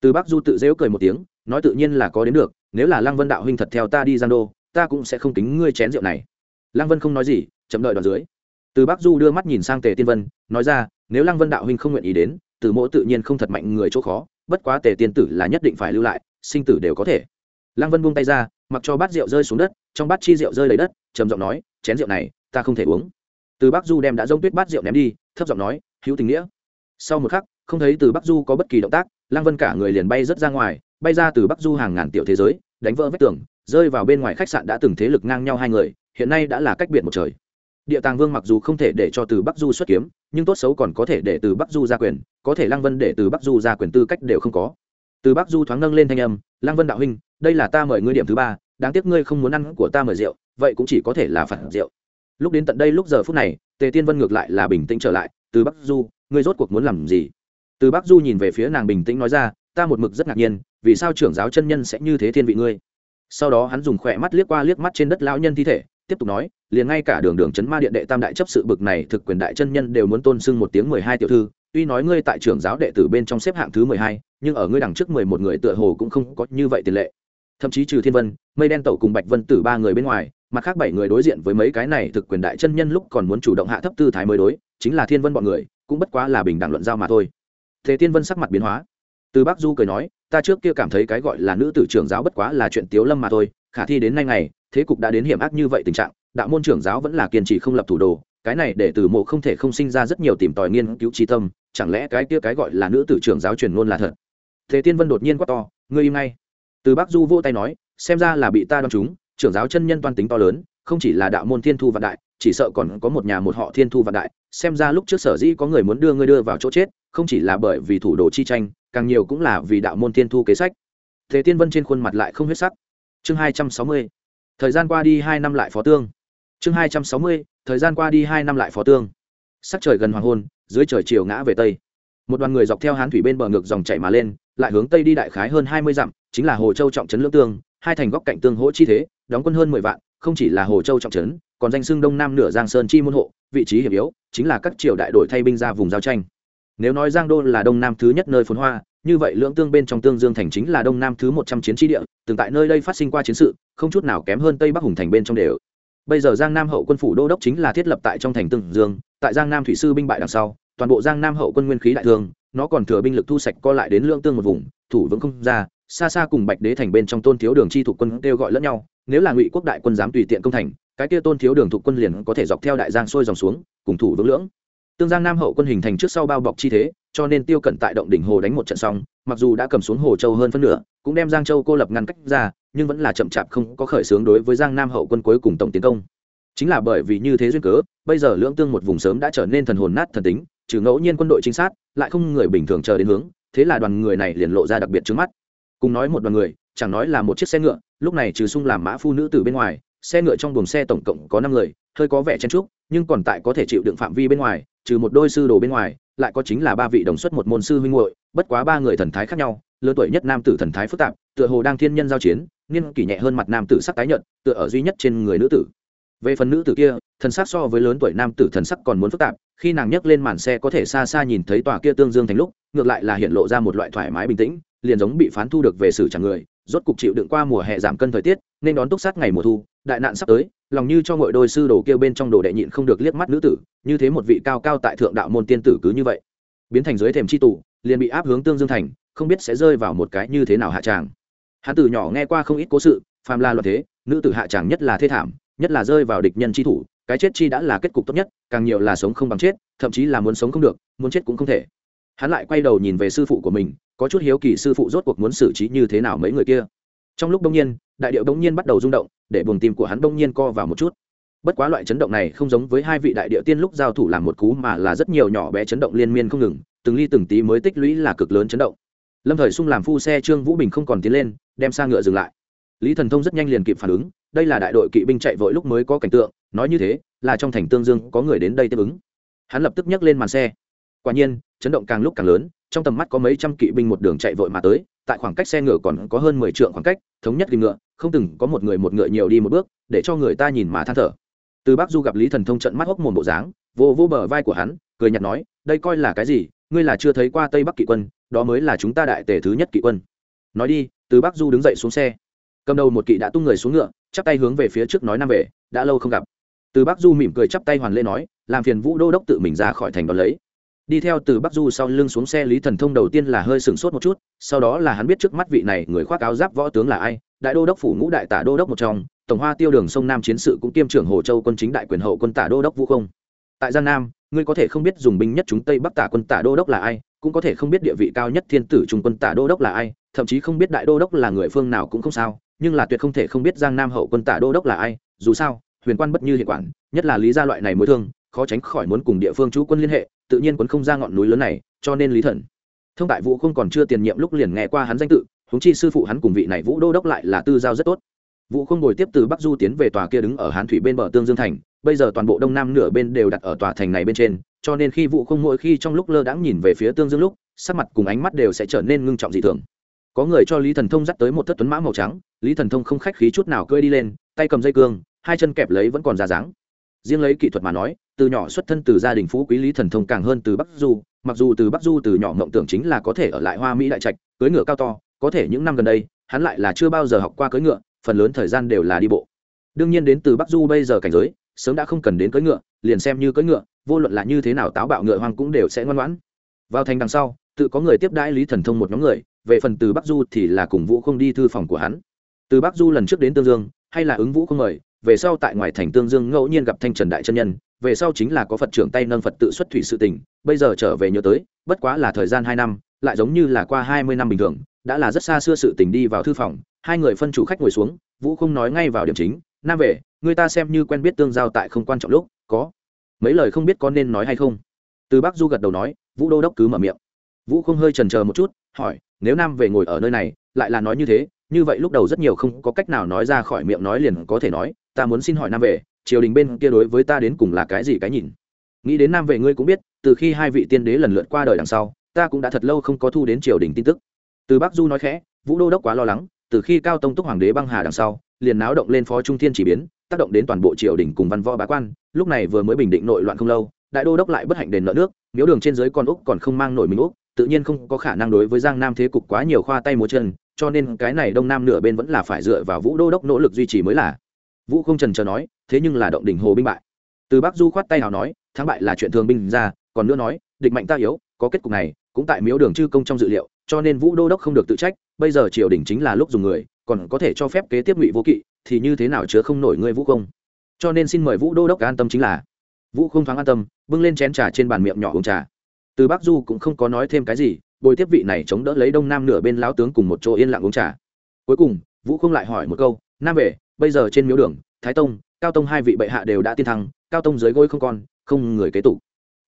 Từ bắc du tự dễu cười một tiếng, nói tự nhiên là có đến được, nếu là lăng vân đạo huynh thật theo ta đi gian đô, ta cũng sẽ không tính ngươi chén rượu này. Lăng vân không nói gì chậm đợi đoạn dưới. Từ bắc du đưa mắt nhìn sang tề tiên vân, nói ra, nếu lăng vân đạo huynh không nguyện ý đến, từ mỗ tự nhiên không thật mạnh người chỗ khó, bất quá tề tiên tử là nhất định phải lưu lại, sinh tử đều có thể. Lăng vân buông tay ra, mặc cho bát rượu rơi xuống đất, trong bát chi rượu rơi lấy đất, trầm giọng nói, chén rượu này, ta không thể uống. Từ bắc du đem đã rông tuyết bát rượu ném đi, thấp giọng nói, hữu tình nghĩa. Sau một khắc, không thấy từ bắc du có bất kỳ động tác, lăng vân cả người liền bay rớt ra ngoài, bay ra từ bắc du hàng ngàn tiểu thế giới, đánh vỡ vách tường, rơi vào bên ngoài khách sạn đã từng thế lực ngang nhau hai người, hiện nay đã là cách biệt một trời địa tàng vương mặc dù không thể để cho từ bắc du xuất kiếm, nhưng tốt xấu còn có thể để từ bắc du ra quyền, có thể lăng vân để từ bắc du ra quyền tư cách đều không có. Từ bắc du thoáng nâng lên thanh âm, lăng vân đạo huynh, đây là ta mời ngươi điểm thứ ba, đáng tiếc ngươi không muốn ăn của ta mời rượu, vậy cũng chỉ có thể là phản rượu. Lúc đến tận đây lúc giờ phút này, tề tiên vân ngược lại là bình tĩnh trở lại, từ bắc du, ngươi rốt cuộc muốn làm gì? Từ bắc du nhìn về phía nàng bình tĩnh nói ra, ta một mực rất ngạc nhiên, vì sao trưởng giáo chân nhân sẽ như thế thiên vị ngươi? Sau đó hắn dùng khỏe mắt liếc qua liếc mắt trên đất lão nhân thi thể tiếp tục nói, liền ngay cả đường đường chấn ma điện đệ tam đại chấp sự bực này thực quyền đại chân nhân đều muốn tôn sưng một tiếng mười hai tiểu thư, tuy nói ngươi tại trưởng giáo đệ tử bên trong xếp hạng thứ mười hai, nhưng ở ngươi đằng trước mười một người tựa hồ cũng không có như vậy tiền lệ. Thậm chí trừ thiên vân, mây đen tẩu cùng bạch vân tử ba người bên ngoài, mặt khác bảy người đối diện với mấy cái này thực quyền đại chân nhân lúc còn muốn chủ động hạ thấp tư thái mới đối, chính là thiên vân bọn người, cũng bất quá là bình đẳng luận giao mà thôi. Thế thiên vân sắc mặt biến hóa. Từ bác du cười nói, ta trước kia cảm thấy cái gọi là nữ tử trưởng giáo bất quá là chuyện tiếu lâm mà thôi, khả thi đến nay ngày thế cục đã đến hiểm ác như vậy tình trạng, đạo môn trưởng giáo vẫn là kiên trì không lập thủ đồ, cái này để từ mộ không thể không sinh ra rất nhiều tìm tòi nghiên cứu trí tâm, chẳng lẽ cái kia cái gọi là nữ tử trưởng giáo truyền ngôn là thật? Thế tiên vân đột nhiên quát to, ngươi im ngay. Từ bắc du vô tay nói, xem ra là bị ta đoán chúng, trưởng giáo chân nhân toan tính to lớn, không chỉ là đạo môn thiên thu vạn đại, chỉ sợ còn có một nhà một họ thiên thu vạn đại, xem ra lúc trước sở dĩ có người muốn đưa ngươi đưa vào chỗ chết, không chỉ là bởi vì thủ đồ chi tranh, càng nhiều cũng là vì đạo môn thiên thu kế sách. Thế tiên vân trên khuôn mặt lại không huyết sắc. Chương hai trăm sáu mươi thời gian qua đi hai năm lại phó tương. Chương hai trăm sáu mươi, thời gian qua đi hai năm lại phó tương. Sắc trời gần hoàng hôn, dưới trời chiều ngã về tây. Một đoàn người dọc theo hán thủy bên bờ ngược dòng chảy mà lên, lại hướng tây đi đại khái hơn hai mươi dặm, chính là hồ châu trọng trấn lưỡng tương, hai thành góc cạnh tương hỗ chi thế, đóng quân hơn mười vạn, không chỉ là hồ châu trọng trấn, còn danh xưng đông nam nửa giang sơn chi môn hộ, vị trí hiểm yếu, chính là các triều đại đội thay binh ra vùng giao tranh. Nếu nói giang đô là đông nam thứ nhất nơi phồn hoa như vậy lưỡng tương bên trong tương dương thành chính là đông nam thứ một trăm chiến tri địa, từng tại nơi đây phát sinh qua chiến sự, không chút nào kém hơn tây bắc hùng thành bên trong đều. Bây giờ giang nam hậu quân phủ đô đốc chính là thiết lập tại trong thành tương dương, tại giang nam thủy sư binh bại đằng sau, toàn bộ giang nam hậu quân nguyên khí đại thương, nó còn thừa binh lực thu sạch co lại đến lưỡng tương một vùng, thủ vững không ra, xa xa cùng bạch đế thành bên trong tôn thiếu đường chi thủ quân kêu gọi lẫn nhau, nếu là ngụy quốc đại quân dám tùy tiện công thành, cái kia tôn thiếu đường thuộc quân liền có thể dọc theo đại giang sôi dòng xuống, cùng thủ vững lưỡng tương giang nam hậu quân hình thành trước sau bao bọc chi thế, cho nên tiêu cẩn tại động đỉnh hồ đánh một trận xong, mặc dù đã cầm xuống hồ châu hơn phân nửa, cũng đem giang châu cô lập ngăn cách ra, nhưng vẫn là chậm chạp không có khởi xướng đối với giang nam hậu quân cuối cùng tổng tiến công. Chính là bởi vì như thế duyên cớ, bây giờ lưỡng tương một vùng sớm đã trở nên thần hồn nát thần tính, trừ ngẫu nhiên quân đội trinh sát, lại không người bình thường chờ đến hướng, thế là đoàn người này liền lộ ra đặc biệt trước mắt. Cùng nói một đoàn người, chẳng nói là một chiếc xe ngựa, lúc này trừ sung làm mã phu nữ từ bên ngoài, xe ngựa trong buồng xe tổng cộng có năm người, hơi có vẻ chen trúc nhưng còn tại có thể chịu đựng phạm vi bên ngoài, trừ một đôi sư đồ bên ngoài, lại có chính là ba vị đồng xuất một môn sư huynh muội, bất quá ba người thần thái khác nhau, lớn tuổi nhất nam tử thần thái phức tạp, tựa hồ đang thiên nhân giao chiến, niên kỷ nhẹ hơn mặt nam tử sắc tái nhợt, tựa ở duy nhất trên người nữ tử. Về phần nữ tử kia, thần sắc so với lớn tuổi nam tử thần sắc còn muốn phức tạp, khi nàng nhấc lên màn xe có thể xa xa nhìn thấy tòa kia tương dương thành lúc, ngược lại là hiện lộ ra một loại thoải mái bình tĩnh, liền giống bị phán thu được về xử chẳng người, rốt cục chịu đựng qua mùa hè giảm cân thời tiết, nên đón túc sát ngày mùa thu đại nạn sắp tới, lòng như cho ngội đôi sư đồ kêu bên trong đồ đệ nhịn không được liếc mắt nữ tử, như thế một vị cao cao tại thượng đạo môn tiên tử cứ như vậy. Biến thành dưới thềm c h i tủ liền bị áp hướng tương dương thành, không biết sẽ rơi vào một cái như thế nào hạ tràng. Hạ tử nhỏ nghe qua không ít cố sự, phàm la luật thế, nữ tử hạ tràng nhất là thê thảm, nhất là rơi vào địch nhân chi thủ, cái chết chi đã là kết cục tốt nhất, càng nhiều là sống không bằng chết, thậm chí là muốn sống không được, muốn chết cũng không thể. Hắn lại quay đầu nhìn về sư phụ của mình, có chút hiếu kỳ sư phụ rốt cuộc muốn xử trí như thế nào mấy người kia. Trong lúc đông nhiên đại điệu bỗng nhiên bắt đầu rung động, để buồng tim của hắn bỗng nhiên co vào một chút. Bất quá loại chấn động này không giống với hai vị đại điệu tiên lúc giao thủ làm một cú mà là rất nhiều nhỏ bé chấn động liên miên không ngừng, từng ly từng tí mới tích lũy là cực lớn chấn động. Lâm thời sung làm phu xe trương vũ bình không còn tiến lên, đem xa ngựa dừng lại. Lý thần thông rất nhanh liền kịp phản ứng, đây là đại đội kỵ binh chạy vội lúc mới có cảnh tượng, nói như thế, là trong thành tương dương có người đến đây tiếp ứng. Hắn lập tức nhấc lên màn xe. Quả nhiên, chấn động càng lúc càng lớn, trong tầm mắt có mấy trăm kỵ binh một đường chạy vội mà tới tại khoảng cách xe ngựa còn có hơn mười trượng khoảng cách, thống nhất kìm ngựa, không từng có một người một ngựa nhiều đi một bước, để cho người ta nhìn mà than thở. Từ bắc du gặp lý thần thông trận mắt hốc mồm bộ dáng, vô vô bờ vai của hắn, cười nhạt nói, đây coi là cái gì? Ngươi là chưa thấy qua tây bắc kỵ quân, đó mới là chúng ta đại tể thứ nhất kỵ quân. Nói đi, từ bắc du đứng dậy xuống xe. Cầm đầu một kỵ đã tung người xuống ngựa, chắp tay hướng về phía trước nói năm về, đã lâu không gặp. Từ bắc du mỉm cười chắp tay hoàn lễ nói, làm phiền vũ đô đốc tự mình ra khỏi thành đón lấy đi theo từ bắc du sau lưng xuống xe lý thần thông đầu tiên là hơi sửng sốt một chút, sau đó là hắn biết trước mắt vị này người khoác áo giáp võ tướng là ai, đại đô đốc phủ ngũ đại tả đô đốc một trong, tổng hoa tiêu đường sông nam chiến sự cũng kiêm trưởng hồ châu quân chính đại quyền hậu quân tả đô đốc vũ không. Tại giang nam, ngươi có thể không biết dùng binh nhất chúng tây bắc tả quân tả đô đốc là ai, cũng có thể không biết địa vị cao nhất thiên tử trung quân tả đô đốc là ai, thậm chí không biết đại đô đốc là người phương nào cũng không sao, nhưng là tuyệt không thể không biết giang nam hậu quân tả đô đốc là ai, dù sao, huyền quan bất như hiệu quản, nhất là lý gia loại này mối thương khó tránh khỏi muốn cùng địa phương chú quân liên hệ, tự nhiên quấn không ra ngọn núi lớn này, cho nên lý thần. Thông tại vũ không còn chưa tiền nhiệm lúc liền nghe qua hắn danh tự, huống chi sư phụ hắn cùng vị này vũ đô đốc lại là tư giao rất tốt. Vũ không ngồi tiếp từ bắc du tiến về tòa kia đứng ở hán thủy bên bờ tương dương thành, bây giờ toàn bộ đông nam nửa bên đều đặt ở tòa thành này bên trên, cho nên khi vũ không mỗi khi trong lúc lơ đãng nhìn về phía tương dương lúc, sắc mặt cùng ánh mắt đều sẽ trở nên ngưng trọng dị thường. Có người cho lý thần thông dắt tới một thất tuấn mã màu trắng, lý thần thông không khách khí chút nào cơi đi lên, tay cầm dây cương, hai chân kẹp lấy vẫn còn ra dáng. Riêng lấy kỹ thuật mà nói từ nhỏ xuất thân từ gia đình phú quý lý thần thông càng hơn từ bắc du, mặc dù từ bắc du từ nhỏ mộng tưởng chính là có thể ở lại hoa mỹ đại trạch, cưỡi ngựa cao to, có thể những năm gần đây, hắn lại là chưa bao giờ học qua cưỡi ngựa, phần lớn thời gian đều là đi bộ. Đương nhiên đến từ bắc du bây giờ cảnh giới, sớm đã không cần đến cưỡi ngựa, liền xem như cưỡi ngựa, vô luận là như thế nào táo bạo ngựa hoang cũng đều sẽ ngoan ngoãn. Vào thành đằng sau, tự có người tiếp đãi lý thần thông một nhóm người, về phần từ bắc du thì là cùng vũ không đi thư phòng của hắn. Từ bắc du lần trước đến tương dương, hay là ứng vũ không mời, về sau tại ngoài thành tương dương ngẫu nhiên gặp thanh trần đại chân nhân về sau chính là có phật trưởng tay nâng phật tự xuất thủy sự tình, bây giờ trở về nhớ tới, bất quá là thời gian hai năm, lại giống như là qua hai mươi năm bình thường, đã là rất xa xưa sự tình đi vào thư phòng, hai người phân chủ khách ngồi xuống, vũ không nói ngay vào điểm chính, nam về, người ta xem như quen biết tương giao tại không quan trọng lúc, có mấy lời không biết có nên nói hay không? Từ bác du gật đầu nói, vũ đô đốc cứ mở miệng. Vũ không hơi trần c một chút, hỏi, nếu nam về ngồi ở nơi này, lại là nói như thế, như vậy lúc đầu rất nhiều không có cách nào nói ra khỏi miệng nói liền có thể nói, ta muốn xin hỏi nam về triều đình bên kia đối với ta đến cùng là cái gì cái nhìn? Nghĩ đến nam về ngươi cũng biết, từ khi hai vị tiên đế lần lượt qua đời đằng sau, ta cũng đã thật lâu không có thu đến triều đình tin tức. Từ bắc du nói khẽ, vũ đô đốc quá lo lắng, từ khi cao tông túc hoàng đế băng hà đằng sau, liền náo động lên phó trung thiên chỉ biến, tác động đến toàn bộ triều đình cùng văn võ bá quan, lúc này vừa mới bình định nội loạn không lâu, đại đô đốc lại bất hạnh đền nợ nước, miếu đường trên dưới con úc còn không mang nổi mình úc, tự nhiên không có khả năng đối với giang nam thế cục quá nhiều khoa tay múa chân, cho nên cái này đông nam nửa bên vẫn là phải dựa vào vũ đô đốc nỗ lực duy trì mới là vũ không trần chờ nói, thế nhưng là động đỉnh hồ binh bại. Từ bắc du khoát tay nào nói, thắng bại là chuyện thường binh ra, còn nữa nói, địch mạnh ta yếu, có kết cục này, cũng tại miếu đường chư công trong dự liệu, cho nên vũ đô đốc không được tự trách, bây giờ triều đình chính là lúc dùng người, còn có thể cho phép kế tiếp ngụy vô kỵ, thì như thế nào chứa không nổi ngươi vũ công cho nên xin mời vũ đô đốc an tâm chính là. Vũ không thoáng an tâm, bưng lên chén trà trên bàn miệng nhỏ uống trà. Từ bắc du cũng không có nói thêm cái gì, bồi tiếp vị này chống đỡ lấy đông nam nửa bên lão tướng cùng một chỗ yên lặng uống trà. Cuối cùng, vũ không lại hỏi một câu, nam về bây giờ trên miếu đường, thái tông, cao tông hai vị bệ hạ đều đã tiên thăng, cao tông dưới gối không con không người kế tục.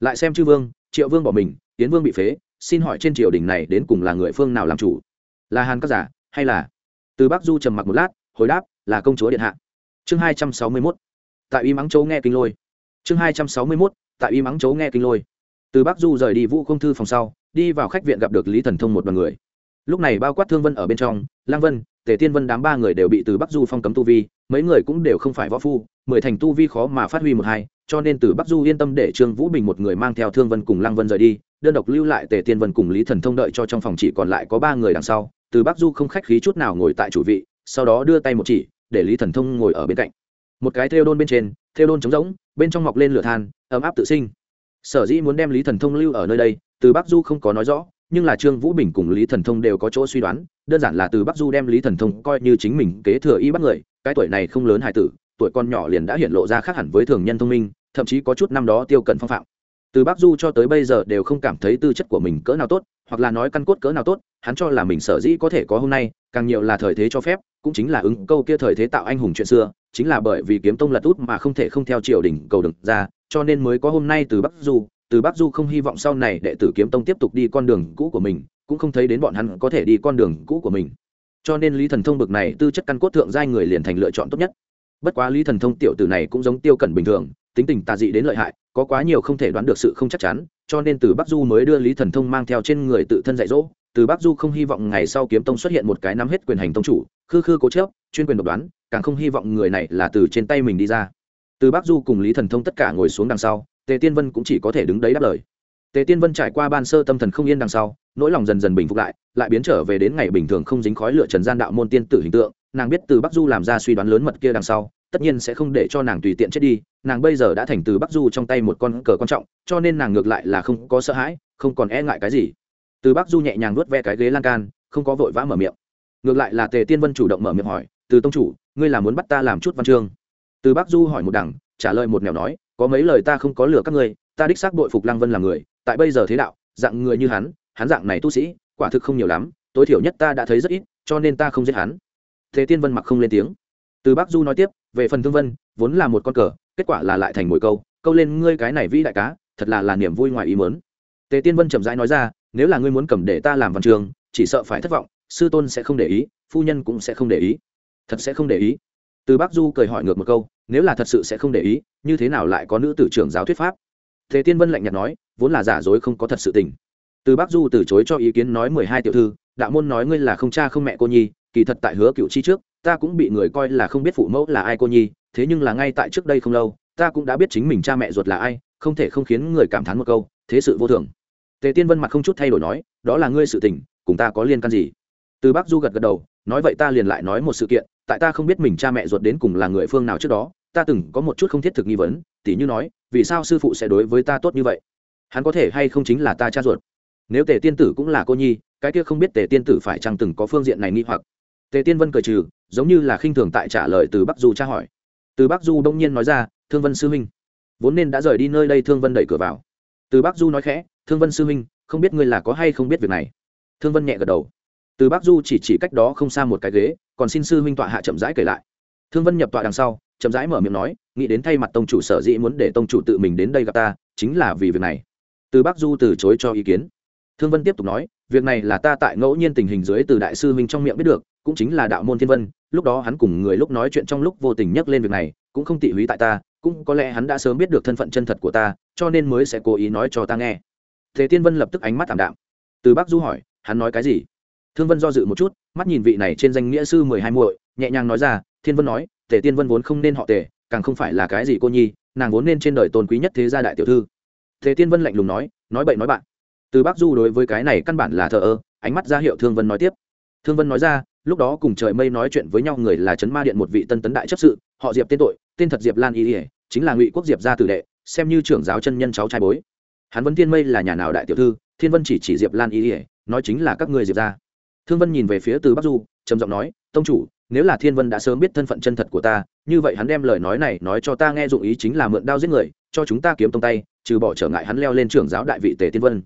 Lại xem chư vương, triệu vương bỏ mình, tiến vương bị phế, xin hỏi trên triều đình này đến cùng là người phương nào làm chủ? Là hàn các giả, hay là? Từ bắc du trầm mặc một lát, hồi đáp, là công chúa điện hạ. Chương hai trăm sáu mươi mốt. Tại y mắng châu nghe kinh lôi. Chương hai trăm sáu mươi mốt, tại y mắng châu nghe kinh lôi. Từ bắc du rời đi vũ không thư phòng sau, đi vào khách viện gặp được lý thần thông một đoàn người lúc này bao quát thương vân ở bên trong, lang vân, tề tiên vân đám ba người đều bị từ bắc du phong cấm tu vi, mấy người cũng đều không phải võ phu, mười thành tu vi khó mà phát huy một hai, cho nên từ bắc du yên tâm để trương vũ bình một người mang theo thương vân cùng lang vân rời đi, đơn độc lưu lại tề tiên vân cùng lý thần thông đợi cho trong phòng chỉ còn lại có ba người đằng sau, từ bắc du không khách khí chút nào ngồi tại chủ vị, sau đó đưa tay một chỉ, để lý thần thông ngồi ở bên cạnh. Một cái theo đôn bên trên theo đôn trống rỗng, bên trong mọc lên lửa than, ấm áp tự sinh. Sở dĩ muốn đem lý thần thông lưu ở nơi đây, từ bắc du không có nói rõ nhưng là trương vũ bình cùng lý thần thông đều có chỗ suy đoán, đơn giản là từ bắc du đem lý thần thông coi như chính mình kế thừa y bắt người, cái tuổi này không lớn hài tử, tuổi con nhỏ liền đã hiện lộ ra khác hẳn với thường nhân thông minh, thậm chí có chút năm đó tiêu cận phong phạm. Từ bắc du cho tới bây giờ đều không cảm thấy tư chất của mình cỡ nào tốt, hoặc là nói căn cốt cỡ nào tốt, hắn cho là mình sở dĩ có thể có hôm nay, càng nhiều là thời thế cho phép, cũng chính là ứng câu kia thời thế tạo anh hùng chuyện xưa, chính là bởi vì kiếm tông lật út mà không thể không theo triều đình cầu được ra, cho nên mới có hôm nay từ bắc du từ bắc du không hy vọng sau này đệ tử kiếm tông tiếp tục đi con đường cũ của mình, cũng không thấy đến bọn hắn có thể đi con đường cũ của mình. Cho nên lý thần thông bực này tư chất căn cốt thượng giai người liền thành lựa chọn tốt nhất. Bất quá lý thần thông tiểu tử này cũng giống tiêu cẩn bình thường, tính tình tà dị đến lợi hại, có quá nhiều không thể đoán được sự không chắc chắn, cho nên từ bắc du mới đưa lý thần thông mang theo trên người tự thân dạy dỗ. Từ bắc du không hy vọng ngày sau kiếm tông xuất hiện một cái nắm hết quyền hành tông chủ, khư khư cố chớp chuyên quyền độc đoán, càng không hy vọng người này là từ trên tay mình đi ra. Từ bắc du cùng lý thần thông tất cả ngồi xuống đằng sau tề tiên vân cũng chỉ có thể đứng đấy đáp lời. Tề tiên vân trải qua ban sơ tâm thần không yên đằng sau, nỗi lòng dần dần bình phục lại lại biến trở về đến ngày bình thường không dính khói lửa trần gian đạo môn tiên tử hình tượng, nàng biết từ bắc du làm ra suy đoán lớn mật kia đằng sau, tất nhiên sẽ không để cho nàng tùy tiện chết đi, nàng bây giờ đã thành từ bắc du trong tay một con cờ quan trọng, cho nên nàng ngược lại là không có sợ hãi, không còn e ngại cái gì. Từ bắc du nhẹ nhàng nuốt ve cái ghế lan can, không có vội vã mở miệng. Ngược lại là tề tiên vân chủ động mở miệng hỏi, từ tông chủ, ngươi là muốn bắt ta làm chút văn chương? Từ bắc du hỏi một đằng, trả lời một nẻo nói có mấy lời ta không có lừa các ngươi, ta đích xác bội phục lăng vân là người, tại bây giờ thế đạo, dạng người như hắn hắn dạng này tu sĩ, quả thực không nhiều lắm, tối thiểu nhất ta đã thấy rất ít, cho nên ta không giết hắn. Thế tiên vân mặc không lên tiếng. Từ bắc du nói tiếp, về phần thương vân, vốn là một con cờ, kết quả là lại thành mồi câu câu lên ngươi cái này vĩ đại cá, thật là là niềm vui ngoài ý mớn tề tiên vân chậm rãi nói ra, nếu là ngươi muốn cầm để ta làm văn trường, chỉ sợ phải thất vọng, sư tôn sẽ không để ý, phu nhân cũng sẽ không để ý. Thật sẽ không để ý từ bắc du cười hỏi ngược một câu, nếu là thật sự sẽ không để ý, như thế nào lại có nữ tử trưởng giáo thuyết pháp? Thế tiên vân lạnh nhạt nói, vốn là giả dối không có thật sự tình. Từ bắc du từ chối cho ý kiến nói mười hai tiểu thư, đạo môn nói ngươi là không cha không mẹ cô nhi, kỳ thật tại hứa cựu chi trước, ta cũng bị người coi là không biết phụ mẫu là ai cô nhi, thế nhưng là ngay tại trước đây không lâu, ta cũng đã biết chính mình cha mẹ ruột là ai, không thể không khiến người cảm thán một câu, thế sự vô thường. Tề tiên vân mặt không chút thay đổi nói, đó là ngươi sự tình, cùng ta có liên can gì? Từ bắc du gật gật đầu, nói vậy ta liền lại nói một sự kiện tại ta không biết mình cha mẹ ruột đến cùng là người phương nào trước đó, ta từng có một chút không thiết thực nghi vấn, tỉ như nói, vì sao sư phụ sẽ đối với ta tốt như vậy? Hắn có thể hay không chính là ta cha ruột? Nếu tề tiên tử cũng là cô nhi, cái kia không biết tề tiên tử phải chăng từng có phương diện này nghi hoặc? Tề tiên vân cười trừ, giống như là khinh thường tại trả lời từ bắc du tra hỏi. Từ bắc du đông nhiên nói ra, thương vân sư huynh, vốn nên đã rời đi nơi đây thương vân đẩy cửa vào. Từ bắc du nói khẽ, thương vân sư huynh, không biết ngươi là có hay không biết việc này? Thương vân nhẹ gật đầu. Từ bắc du chỉ chỉ cách đó không xa một cái ghế còn xin sư huynh tọa hạ chậm rãi kể lại. Thương vân nhập tọa đằng sau, chậm rãi mở miệng nói, nghĩ đến thay mặt tông chủ sở dĩ muốn để tông chủ tự mình đến đây gặp ta, chính là vì việc này. Từ bắc du từ chối cho ý kiến. Thương vân tiếp tục nói, việc này là ta tại ngẫu nhiên tình hình dưới từ đại sư huynh trong miệng biết được, cũng chính là đạo môn thiên vân, lúc đó hắn cùng người lúc nói chuyện trong lúc vô tình nhắc lên việc này, cũng không tị húy tại ta, cũng có lẽ hắn đã sớm biết được thân phận chân thật của ta, cho nên mới sẽ cố ý nói cho ta nghe. Thế tiên vân lập tức ánh mắt thảm đạm. Từ bắc du hỏi, hắn nói cái gì? Thương vân do dự một chút, mắt nhìn vị này trên danh nghĩa sư mười hai muội, nhẹ nhàng nói ra, thiên vân nói, tề tiên vân vốn không nên họ tề, càng không phải là cái gì cô nhi, nàng vốn nên trên đời tôn quý nhất thế gia đại tiểu thư. Tề tiên vân lạnh lùng nói nói bậy nói bạn. Từ bác du đối với cái này căn bản là thờ ơ, ánh mắt ra hiệu thương vân nói tiếp. Thương vân nói ra, lúc đó cùng trời mây nói chuyện với nhau người là trấn ma điện một vị tân tấn đại chấp sự, họ diệp tên tội, tên thật diệp lan y ỉa chính là ngụy quốc diệp gia tử đệ, xem như trưởng giáo chân nhân cháu trai bối. Hắn vấn thiên mây là nhà nào đại tiểu thư, thiên vân chỉ chỉ diệp lan Y ỉa nói chính là các người diệp gia thương vân nhìn về phía từ bắc du, trầm giọng nói, tông chủ, nếu là thiên vân đã sớm biết thân phận chân thật của ta, như vậy hắn đem lời nói này nói cho ta nghe dụng ý chính là mượn đao giết người, cho chúng ta kiếm tông tay, trừ bỏ trở ngại hắn leo lên trưởng giáo đại vị tề tiên vân.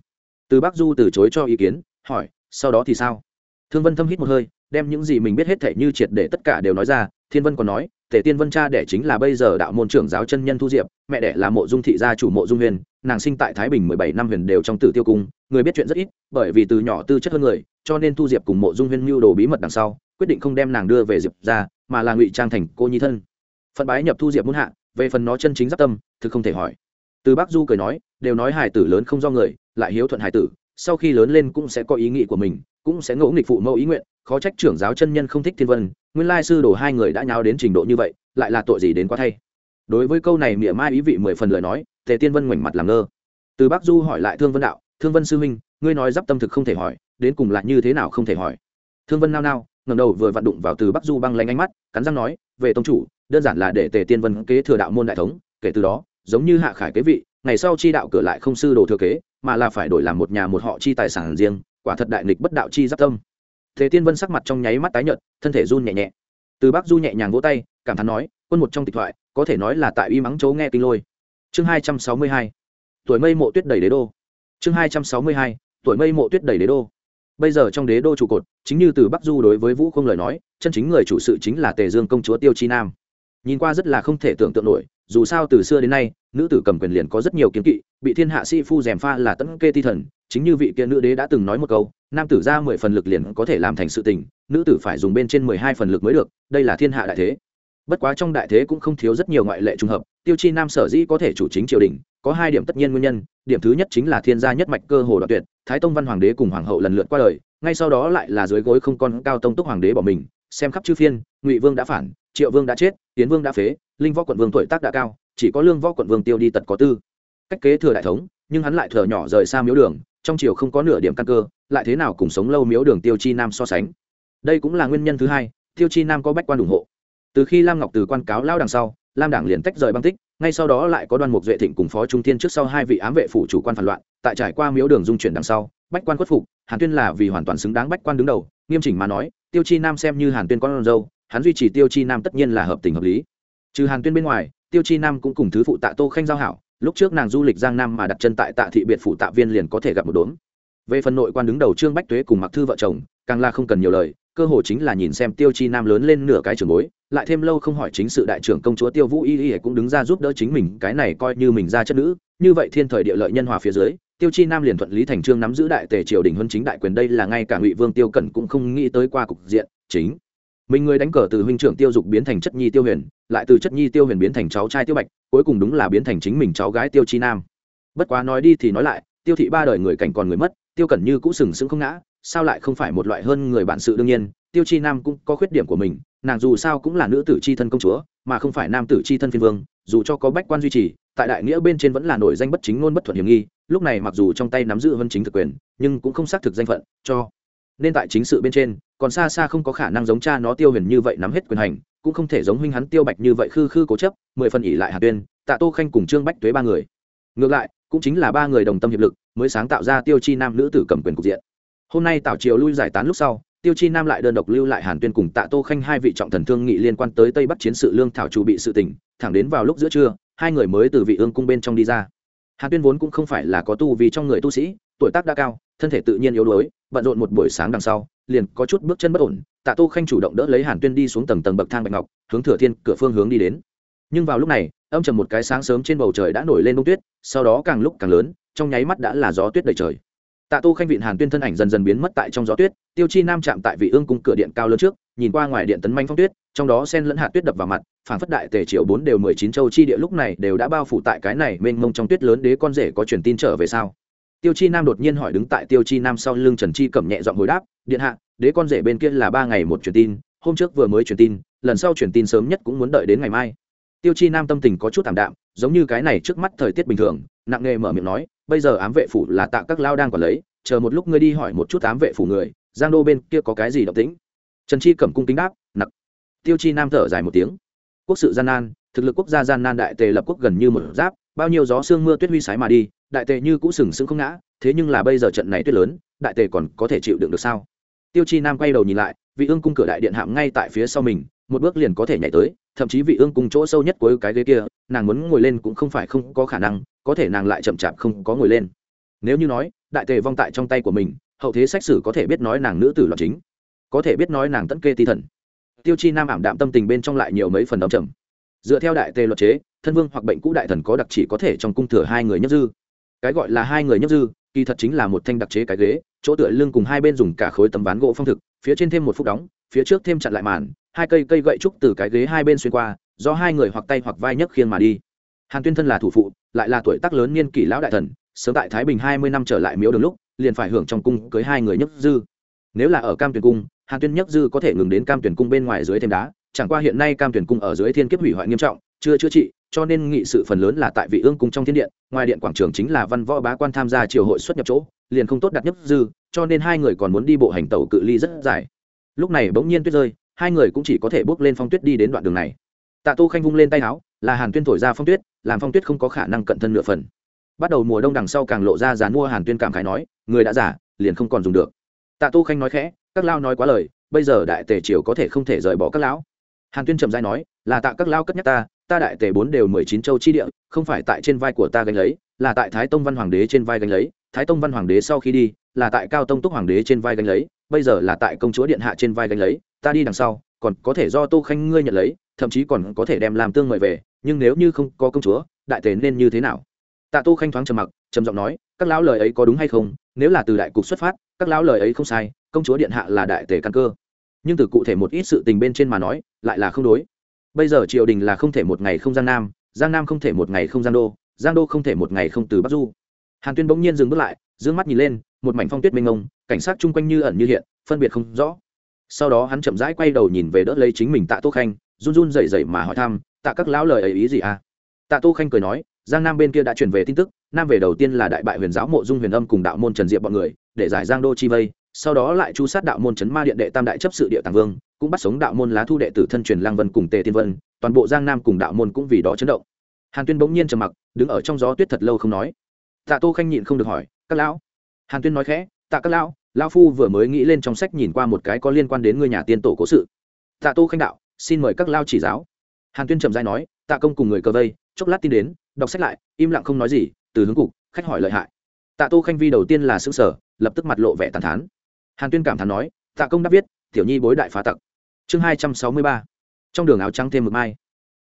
Từ bắc du từ chối cho ý kiến, hỏi, sau đó thì sao? Thương vân thâm hít một hơi, đem những gì mình biết hết thể như triệt để tất cả đều nói ra, thiên vân còn nói tề tiên vân cha đẻ chính là bây giờ đạo môn trưởng giáo chân nhân thu diệp, mẹ đẻ là mộ dung thị gia chủ mộ dung huyền, nàng sinh tại thái bình mười bảy năm huyền đều trong tử tiêu cung, người biết chuyện rất ít, bởi vì từ nhỏ tư chất hơn người, cho nên thu diệp cùng mộ dung huyền mưu đồ bí mật đằng sau, quyết định không đem nàng đưa về diệp ra mà là ngụy trang thành cô nhi thân. Phận bái nhập thu diệp muốn hạ, về phần nó chân chính giáp tâm, thực không thể hỏi. Từ bác du cười nói, đều nói hải tử lớn không do người, lại hiếu thuận hải tử, sau khi lớn lên cũng sẽ có ý nghĩ của mình cũng sẽ ngỗ nghịch phụ mẫu ý nguyện, khó trách trưởng giáo chân nhân không thích thiên vân, nguyên lai sư đồ hai người đã nháo đến trình độ như vậy, lại là tội gì đến quá thay. Đối với câu này mỉa mai ý vị mười phần lời nói, tề tiên vân ngoảnh mặt làm ngơ. Từ bác du hỏi lại thương vân đạo, thương vân sư huynh, ngươi nói d i p tâm thực không thể hỏi, đến cùng là như thế nào không thể hỏi? Thương vân nao nao ngầm đầu vừa vặn đụng vào từ bắc du băng lanh ánh mắt, cắn răng nói, về tông chủ, đơn giản là để tề tiên vân kế thừa đạo môn đại thống, kể từ đó, giống như hạ khải kế vị, ngày sau chi đạo cửa lại không sư đồ thừa kế, mà là phải đổi làm một nhà một họ chi tài sản riêng quả thật đại nghịch bất đạo chi giáp tâm. Thế tiên vân sắc mặt trong nháy mắt tái nhợt, thân thể run nhẹ nhẹ. Từ bắc du nhẹ nhàng vỗ tay, cảm thán nói, quân một trong tịch thoại, có thể nói là tại uy mắng chấu nghe kinh lôi. Chương hai trăm sáu mươi hai. Tuổi mây mộ tuyết đầy đế đô. Chương hai trăm sáu mươi hai. Tuổi mây mộ tuyết đầy đế đô. Bây giờ trong đế đô trụ cột, chính như từ bắc du đối với vũ không lời nói, chân chính người chủ sự chính là tề dương công chúa tiêu chi nam. Nhìn qua rất là không thể tưởng tượng nổi, dù sao từ xưa đến nay, nữ tử cầm quyền liền có rất nhiều kiếm kỵ, bị thiên hạ sĩ phu gièm pha là tẫn kê ti thần chính như vị kia nữ đế đã từng nói một câu, nam tử ra mười phần lực liền có thể làm thành sự tình, nữ tử phải dùng bên trên mười hai phần lực mới được, đây là thiên hạ đại thế. Bất quá trong đại thế cũng không thiếu rất nhiều ngoại lệ trùng hợp, tiêu chi nam sở dĩ có thể chủ chính triều đình, có hai điểm tất nhiên nguyên nhân, điểm thứ nhất chính là thiên gia nhất mạch cơ hồ đoạt tuyệt, thái tông văn hoàng đế cùng hoàng hậu lần lượt qua đời, ngay sau đó lại là dưới gối không con cao tông túc hoàng đế bỏ mình, xem khắp chư phiên, ngụy vương đã phản, triệu vương đã chết tiến vương đã phế, linh võ quận vương tuổi tác đã cao, chỉ có lương võ quận vương tiêu đi tật có tư. Cách kế thừa đại thống, nhưng hắn lại thở nhỏ rời xa miếu đường trong triều không có nửa điểm căn cơ, lại thế nào cùng sống lâu miếu đường tiêu chi nam so sánh? Đây cũng là nguyên nhân thứ hai, tiêu chi nam có bách quan ủng hộ. Từ khi lam ngọc từ quan cáo lao đằng sau, lam đảng liền tách rời băng tích, ngay sau đó lại có đoàn mục duệ thịnh cùng phó trung thiên trước sau hai vị ám vệ phủ chủ quan phản loạn, tại trải qua miếu đường dung chuyển đằng sau, bách quan khuất phục, hàn tuyên là vì hoàn toàn xứng đáng bách quan đứng đầu, nghiêm chỉnh mà nói, tiêu chi nam xem như hàn tuyên con dâu, hắn duy trì tiêu chi nam tất nhiên là hợp tình hợp lý. Trừ hàn tuyên bên ngoài, tiêu chi nam cũng cùng thứ phụ tạ tô khanh giao hảo lúc trước nàng du lịch giang nam mà đặt chân tại tạ thị biệt phủ tạ viên liền có thể gặp một đốm. Về phần nội quan đứng đầu trương bách tuế cùng mặc thư vợ chồng, càng là không cần nhiều lời, cơ hồ chính là nhìn xem tiêu chi nam lớn lên nửa cái trường bối, lại thêm lâu không hỏi chính sự đại trưởng công chúa tiêu vũ y y cũng đứng ra giúp đỡ chính mình, cái này coi như mình ra chất nữ. Như vậy thiên thời địa lợi nhân hòa phía dưới, tiêu chi nam liền thuận lý thành trương nắm giữ đại tề triều đình huân chính đại quyền đây là ngay cả ngụy vương tiêu cẩn cũng không nghĩ tới qua cục diện chính mình người đánh cờ từ huynh trưởng tiêu dục biến thành chất nhi tiêu huyền, lại từ chất nhi tiêu huyền biến thành cháu trai tiêu bạch, cuối cùng đúng là biến thành chính mình cháu gái tiêu chi nam. Bất quá nói đi thì nói lại, tiêu thị ba đời người cảnh còn người mất, tiêu cẩn như cũng sừng sững không ngã, sao lại không phải một loại hơn người bạn sự đương nhiên, tiêu chi nam cũng có khuyết điểm của mình, nàng dù sao cũng là nữ tử c h i thân công chúa, mà không phải nam tử c h i thân phiên vương, dù cho có bách quan duy trì, tại đại nghĩa bên trên vẫn là nổi danh bất chính ngôn bất thuận hiểm nghi, lúc này mặc dù trong tay nắm giữ hơn chính thực quyền, nhưng cũng không xác thực danh phận, cho nên tại chính sự bên trên, còn xa xa không có khả năng giống cha nó tiêu huyền như vậy nắm hết quyền hành, cũng không thể giống huynh hắn tiêu bạch như vậy khư khư cố chấp, mười phần ỉ lại hà tuyên, tạ tô khanh cùng trương bách tuế ba người. Ngược lại, cũng chính là ba người đồng tâm hiệp lực, mới sáng tạo ra tiêu chi nam nữ tử cầm quyền cục diện. Hôm nay tào triều lui giải tán lúc sau, tiêu chi nam lại đơn độc lưu lại hàn tuyên cùng tạ tô khanh hai vị trọng thần thương nghị liên quan tới tây bắc chiến sự lương thảo chủ bị sự tỉnh thẳng đến vào lúc giữa trưa, hai người mới từ vị ương cung bên trong đi ra. Hàn tuyên vốn cũng không phải là có tu vì trong người tu sĩ, tuổi tác đã cao thân thể tự nhiên yếu đuối, bận rộn một buổi sáng đằng sau, liền có chút bước chân bất ổn, tạ tô khanh chủ động đỡ lấy hàn tuyên đi xuống tầng tầng bậc thang bạch ngọc, hướng thừa thiên cửa phương hướng đi đến. Nhưng vào lúc này, âm trầm một cái sáng sớm trên bầu trời đã nổi lên bông tuyết, sau đó càng lúc càng lớn, trong nháy mắt đã là gió tuyết đầy trời. Tạ tô khanh vịn hàn tuyên thân ảnh dần dần biến mất tại trong gió tuyết, tiêu chi nam chạm tại vị ương cung cửa điện cao lớn trước, nhìn qua ngoài điện tấn manh phong tuyết, trong đó sen lẫn hạt tuyết đập vào mặt, phảng phất đại tề triệu bốn đều mười chín châu chi địa lúc này đều đã bao phủ tại cái này mênh mông trong tuyết lớn đế con rể có truyền tin trở về sao? Tiêu chi nam đột nhiên hỏi đứng tại tiêu chi nam sau lưng trần chi cẩm nhẹ giọng hồi đáp, điện hạ, đế con rể bên kia là ba ngày một truyền tin, hôm trước vừa mới truyền tin, lần sau truyền tin sớm nhất cũng muốn đợi đến ngày mai. Tiêu chi nam tâm tình có chút thảm đạm, giống như cái này trước mắt thời tiết bình thường, nặng nghề mở miệng nói, bây giờ ám vệ phủ là tạ các lao đang còn lấy, chờ một lúc ngươi đi hỏi một chút ám vệ phủ người, giang đô bên kia có cái gì động tĩnh? Trần chi cẩm cung kính đáp, nặc. Tiêu chi nam thở dài một tiếng, quốc sự gian nan, thực lực quốc gia gian nan đại tề lập quốc gần như một giáp, bao nhiêu gió sương mưa tuyết huy sái mà đi đại tề như cũ sừng sững không ngã, thế nhưng là bây giờ trận này tuyết lớn, đại tề còn có thể chịu đựng được sao? Tiêu chi nam quay đầu nhìn lại, vị ương cung cửa đại điện hạm ngay tại phía sau mình, một bước liền có thể nhảy tới, thậm chí vị ương cung chỗ sâu nhất của cái ghế kia, nàng muốn ngồi lên cũng không phải không có khả năng, có thể nàng lại chậm chạp không có ngồi lên. Nếu như nói, đại tề vong tại trong tay của mình, hậu thế sách sử có thể biết nói nàng nữ tử loạn chính, có thể biết nói nàng tẫn kê ti thần. Tiêu chi nam ảm đạm tâm tình bên trong lại nhiều mấy phần đ trầm. Dựa theo đại tề luật chế, thân vương hoặc bệnh cũ đại thần có đặc chỉ có thể trong cung thừa hai người nhất dư cái gọi là hai người nhất dư, kỳ thật chính là một thanh đặc chế cái ghế, chỗ tựa lưng cùng hai bên dùng cả khối tấm ván gỗ phong thực, phía trên thêm một phút đóng, phía trước thêm chặn lại màn, hai cây cây gậy trúc từ cái ghế hai bên xuyên qua, do hai người hoặc tay hoặc vai nhấc khiên mà đi. Hàn tuyên thân là thủ phụ, lại là tuổi tác lớn niên kỷ lão đại thần, sớm tại thái bình hai mươi năm trở lại miếu đường lúc, liền phải hưởng trong cung cưới hai người nhất dư. Nếu là ở cam tuyển cung, hàn tuyên nhất dư có thể ngừng đến cam tuyển cung bên ngoài dưới thêm đá, chẳng qua hiện nay cam tuyển cung ở dưới thiên kiếp hủy hoại nghiêm trọng, chưa chữa trị cho nên nghị sự phần lớn là tại vị ương cung trong thiên điện, ngoài điện quảng trường chính là văn võ bá quan tham gia triều hội xuất nhập chỗ, liền không tốt đặt nhất dư, cho nên hai người còn muốn đi bộ hành tàu cự ly rất dài. Lúc này bỗng nhiên tuyết rơi, hai người cũng chỉ có thể bước lên phong tuyết đi đến đoạn đường này. Tạ tô khanh vung lên tay áo, là hàn tuyên thổi ra phong tuyết, làm phong tuyết không có khả năng cận thân nửa phần. Bắt đầu mùa đông đằng sau càng lộ ra dán mua hàn tuyên cảm khái nói, người đã giả liền không còn dùng được. Tạ tô khanh nói khẽ, các lao nói quá lời, bây giờ đại tề triều có thể không thể rời bỏ các lão. Hàn tuyên trầm dai nói, là tạ các lao cất nhắc ta ta đại tề bốn đều mười chín châu chi địa, không phải tại trên vai của ta gánh lấy, là tại thái tông văn hoàng đế trên vai gánh lấy. Thái tông văn hoàng đế sau khi đi, là tại cao tông túc hoàng đế trên vai gánh lấy, bây giờ là tại công chúa điện hạ trên vai gánh lấy. Ta đi đằng sau, còn có thể do tô khanh ngươi nhận lấy, thậm chí còn có thể đem làm tương mời về, nhưng nếu như không có công chúa, đại tề nên như thế nào? Tạ tô khanh thoáng trầm mặc, trầm giọng nói, các lão lời ấy có đúng hay không? Nếu là từ đại cục xuất phát, các lão lời ấy không sai, công chúa điện hạ là đại tề căn cơ. Nhưng từ cụ thể một ít sự tình bên trên mà nói, lại là không đối bây giờ triều đình là không thể một ngày không giang nam giang nam không thể một ngày không giang đô giang đô không thể một ngày không từ bắc du. Hàn tuyên bỗng nhiên dừng bước lại d ư ơ n g mắt nhìn lên, một mảnh phong tuyết mênh mông, cảnh sát chung quanh như ẩn như hiện, phân biệt không rõ. Sau đó hắn chậm rãi quay đầu nhìn về đỡ lấy chính mình tạ tô khanh, run run rẩy rẩy mà hỏi thăm, tạ các lão lời ấy ý gì à tạ tô khanh cười nói, giang nam bên kia đã chuyển về tin tức, nam về đầu tiên là đại bại huyền giáo mộ dung huyền âm cùng đạo môn trần diệp bọn người, để giải giang đô chi vây sau đó lại chu sát đạo môn chấn ma điện đệ tam đại chấp sự địa tàng vương, cũng bắt sống đạo môn lá thu đệ tử thân truyền lang vân cùng tề tiên vân, toàn bộ giang nam cùng đạo môn cũng vì đó chấn động. Hàn tuyên bỗng nhiên trầm mặc, đứng ở trong gió tuyết thật lâu không nói. Tạ tô khanh nhịn không được hỏi, các lão? Hàn tuyên nói khẽ, tạ các lão lão phu vừa mới nghĩ lên trong sách nhìn qua một cái có liên quan đến người nhà tiên tổ cố sự. Tạ tô khanh đạo, xin mời các lao chỉ giáo. Hàn tuyên trầm dai nói, tạ công cùng người cờ vây, chốc lát tin đến, đọc sách lại, im lặng không nói gì, từ hướng cục, khách hỏi lợi hại. Tạ tô khanh vi đầu tiên là xứ sở lập tức mặt lộ vẻ tàn thán hàn tuyên cảm thán nói, tạ công đã viết, tiểu nhi bối đại phá tặc. Chương hai trăm sáu mươi ba. Trong đường áo trắng thêm mực mai.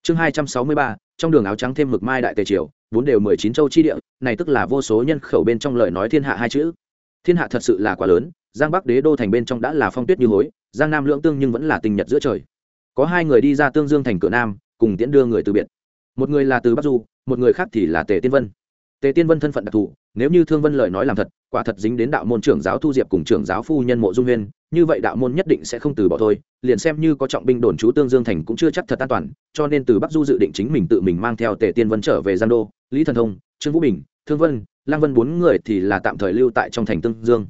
Chương hai trăm sáu mươi ba, trong đường áo trắng thêm mực mai đại tề triều vốn đều mười chín châu chi địa, này tức là vô số nhân khẩu bên trong lời nói thiên hạ hai chữ. Thiên hạ thật sự là quá lớn, giang bắc đế đô thành bên trong đã là phong tuyết như hối, giang nam lưỡng tương nhưng vẫn là tình nhật giữa trời. Có hai người đi ra tương dương thành cửa nam, cùng tiễn đưa người từ biệt. Một người là từ bắc du, một người khác thì là tề tiên vân tề tiên vân thân phận đặc thù, nếu như thương vân lời nói làm thật, quả thật dính đến đạo môn trưởng giáo thu diệp cùng trưởng giáo phu nhân mộ dung huyên, như vậy đạo môn nhất định sẽ không từ bỏ thôi, liền xem như có trọng binh đồn trú tương dương thành cũng chưa chắc thật an toàn, cho nên từ bắc du dự định chính mình tự mình mang theo tề tiên vân trở về giang đô, lý thần thông, trương vũ bình, thương vân, lang vân bốn người thì là tạm thời lưu tại trong thành tương dương.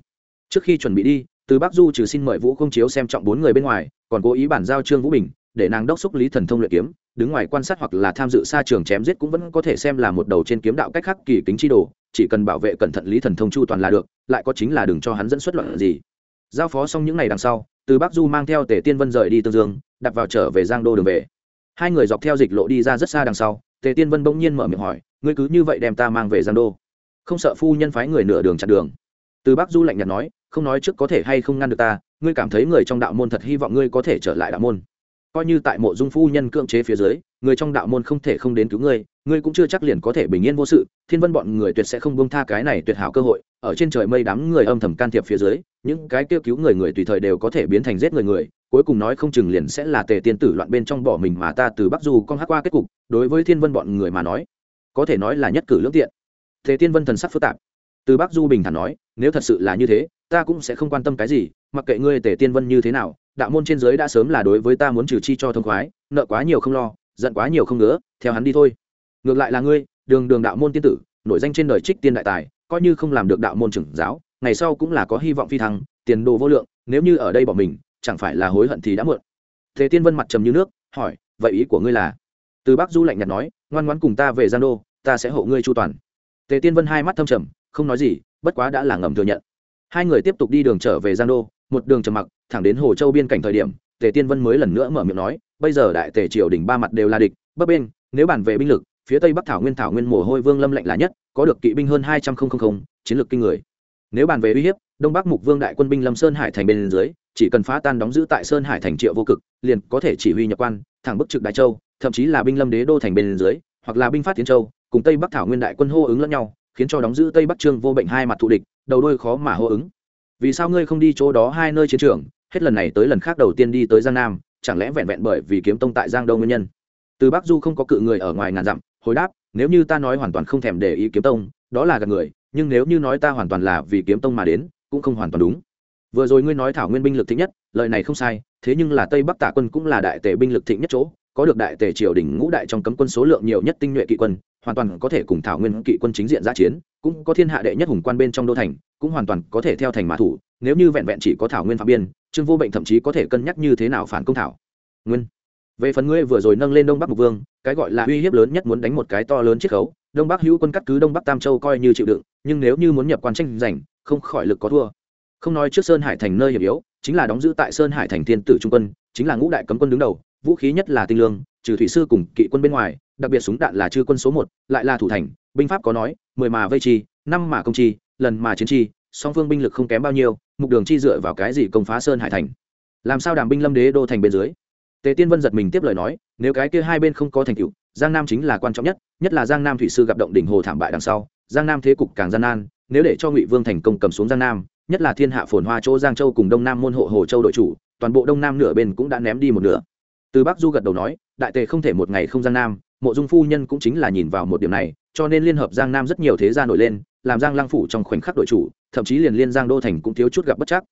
Trước khi chuẩn bị đi, từ bắc du trừ xin mời vũ không chiếu xem trọng bốn người bên ngoài, còn cố ý bản giao trương vũ bình, để nàng đốc xúc lý thần thông luyện kiếm đứng ngoài quan sát hoặc là tham dự xa trường chém giết cũng vẫn có thể xem là một đầu trên kiếm đạo cách khắc kỳ kính chi đồ, chỉ cần bảo vệ cẩn thận lý thần thông chu toàn là được, lại có chính là đừng cho hắn dẫn xuất loạn gì. Giao phó xong những ngày đằng sau, từ bắc du mang theo tề tiên vân rời đi tương dương, đặt vào trở về giang đô đường về. Hai người dọc theo dịch lộ đi ra rất xa đằng sau, tề tiên vân bỗng nhiên mở miệng hỏi, ngươi cứ như vậy đem ta mang về giang đô? Không sợ phu nhân phái người nửa đường chặn đường. Từ bắc du lạnh nhạt nói, không nói trước có thể hay không ngăn được ta, ngươi cảm thấy người trong đạo môn thật hy vọng ngươi có thể trở lại đạo môn coi như tại mộ dung phu nhân cưỡng chế phía dưới, người trong đạo môn không thể không đến cứu ngươi ngươi cũng chưa chắc liền có thể bình yên vô sự, thiên vân bọn người tuyệt sẽ không bông tha cái này tuyệt hảo cơ hội, ở trên trời mây đám người âm thầm can thiệp phía dưới, những cái kêu cứu người người tùy thời đều có thể biến thành giết người người, cuối cùng nói không chừng liền sẽ là tề tiên tử loạn bên trong bỏ mình mà ta từ bắc du con hát qua kết cục, đối với thiên vân bọn người mà nói, có thể nói là nhất cử lưỡng tiện. Tề tiên vân thần sắc phức tạp. Từ bắc du bình thản nói, nếu thật sự là như thế, ta cũng sẽ không quan tâm cái gì, mặc kệ ngươi tề tiên vân như thế nào đạo môn trên giới đã sớm là đối với ta muốn trừ chi cho thông khoái, nợ quá nhiều không lo, giận quá nhiều không ngứa, theo hắn đi thôi. Ngược lại là ngươi, đường đường đạo môn tiên tử, nổi danh trên đời trích tiên đại tài, coi như không làm được đạo môn trưởng giáo, ngày sau cũng là có hy vọng phi thăng, tiền đồ vô lượng, nếu như ở đây bỏ mình, chẳng phải là hối hận thì đã muộn. Thế tiên vân mặt trầm như nước, hỏi, vậy ý của ngươi là? Từ bác du lạnh nhạt nói, ngoan ngoãn cùng ta về gian đô, ta sẽ hộ ngươi chu toàn. Tề tiên vân hai mắt thâm trầm, không nói gì, bất quá đã là ngầm thừa nhận. Hai người tiếp tục đi đường trở về gian đô một đường trầm mặc, thẳng đến hồ châu biên cảnh thời điểm, tề tiên vân mới lần nữa mở miệng nói, bây giờ đại tề triều đỉnh ba mặt đều là địch, bấp bên nếu bàn về binh lực, phía tây bắc thảo nguyên thảo nguyên mồ hôi vương lâm lạnh là nhất, có được kỵ binh hơn hai trăm linh chiến lược kinh người. Nếu bàn về uy hiếp, đông bắc mục vương đại quân binh lâm sơn hải thành bên dưới, chỉ cần phá tan đóng giữ tại sơn hải thành triệu vô cực, liền có thể chỉ huy nhập quan, thẳng bức trực đại châu, thậm chí là binh lâm đế đô thành bên dưới, hoặc là binh phát tiến châu, cùng tây bắc thảo nguyên đại quân hô ứng lẫn nhau, khiến cho đóng giữ tây bắc trương vô bệnh hai mặt thù địch, đầu đôi khó mà hô ứng vì sao ngươi không đi chỗ đó hai nơi chiến trường? Hết lần này tới lần khác đầu tiên đi tới giang nam, chẳng lẽ vẹn vẹn bởi vì kiếm tông tại giang đông nguyên nhân? Từ bắc du không có cự người ở ngoài ngàn dặm, hồi đáp, nếu như ta nói hoàn toàn không thèm để ý kiếm tông, đó là gạt người, nhưng nếu như nói ta hoàn toàn là vì kiếm tông mà đến, cũng không hoàn toàn đúng. Vừa rồi ngươi nói thảo nguyên binh lực thịnh nhất, lời này không sai, thế nhưng là tây bắc tả quân cũng là đại tể binh lực thịnh nhất chỗ, có được đại tể triều đình ngũ đại trong cấm quân số lượng nhiều nhất tinh nhuệ kỵ quân hoàn toàn có thể cùng thảo nguyên kỵ quân chính diện giã chiến, cũng có thiên hạ đệ nhất hùng quan bên trong đô thành, cũng hoàn toàn có thể theo thành mã thủ, nếu như vẹn vẹn chỉ có thảo nguyên phạm biên, trương vô bệnh thậm chí có thể cân nhắc như thế nào phản công thảo. Nguyên. Về phần ngươi vừa rồi nâng lên đông bắc mục vương, cái gọi là uy hiếp lớn nhất muốn đánh một cái to lớn chiết khấu, đông bắc hữu quân cắt cứ đông bắc tam châu coi như chịu đựng, nhưng nếu như muốn nhập quan tranh giành, không khỏi lực có thua. Không nói trước sơn hải thành nơi hiểm yếu, chính là đóng giữ tại sơn hải thành thiên tử trung quân, chính là ngũ đại cấm quân đứng đầu, vũ khí nhất là tinh lương, trừ thủy sư cùng kỵ quân bên ngoài đặc biệt súng đạn là chư quân số một, lại là thủ thành, binh pháp có nói, mười mà vây chi, năm mà công chi, lần mà chiến chi, song phương binh lực không kém bao nhiêu, mục đường chi dựa vào cái gì công phá sơn hải thành? Làm sao đàm binh lâm đế đô thành bên dưới? Tề tiên vân giật mình tiếp lời nói, nếu cái kia hai bên không có thành tựu, giang nam chính là quan trọng nhất nhất là giang nam thủy sư gặp động đỉnh hồ thảm bại đằng sau, giang nam thế cục càng gian nan, nếu để cho ngụy vương thành công cầm xuống giang nam, nhất là thiên hạ phồn hoa chỗ giang châu cùng đông nam môn hộ hồ châu đội chủ, toàn bộ đông nam nửa bên cũng đã ném đi một nửa. Từ bắc du gật đầu nói, đại tề không thể một ngày không giang nam mộ dung phu nhân cũng chính là nhìn vào một điểm này, cho nên liên hợp giang nam rất nhiều thế gia nổi lên, làm giang lăng phủ trong khoảnh khắc đội chủ, thậm chí liền liên giang đô thành cũng thiếu chút gặp bất chắc.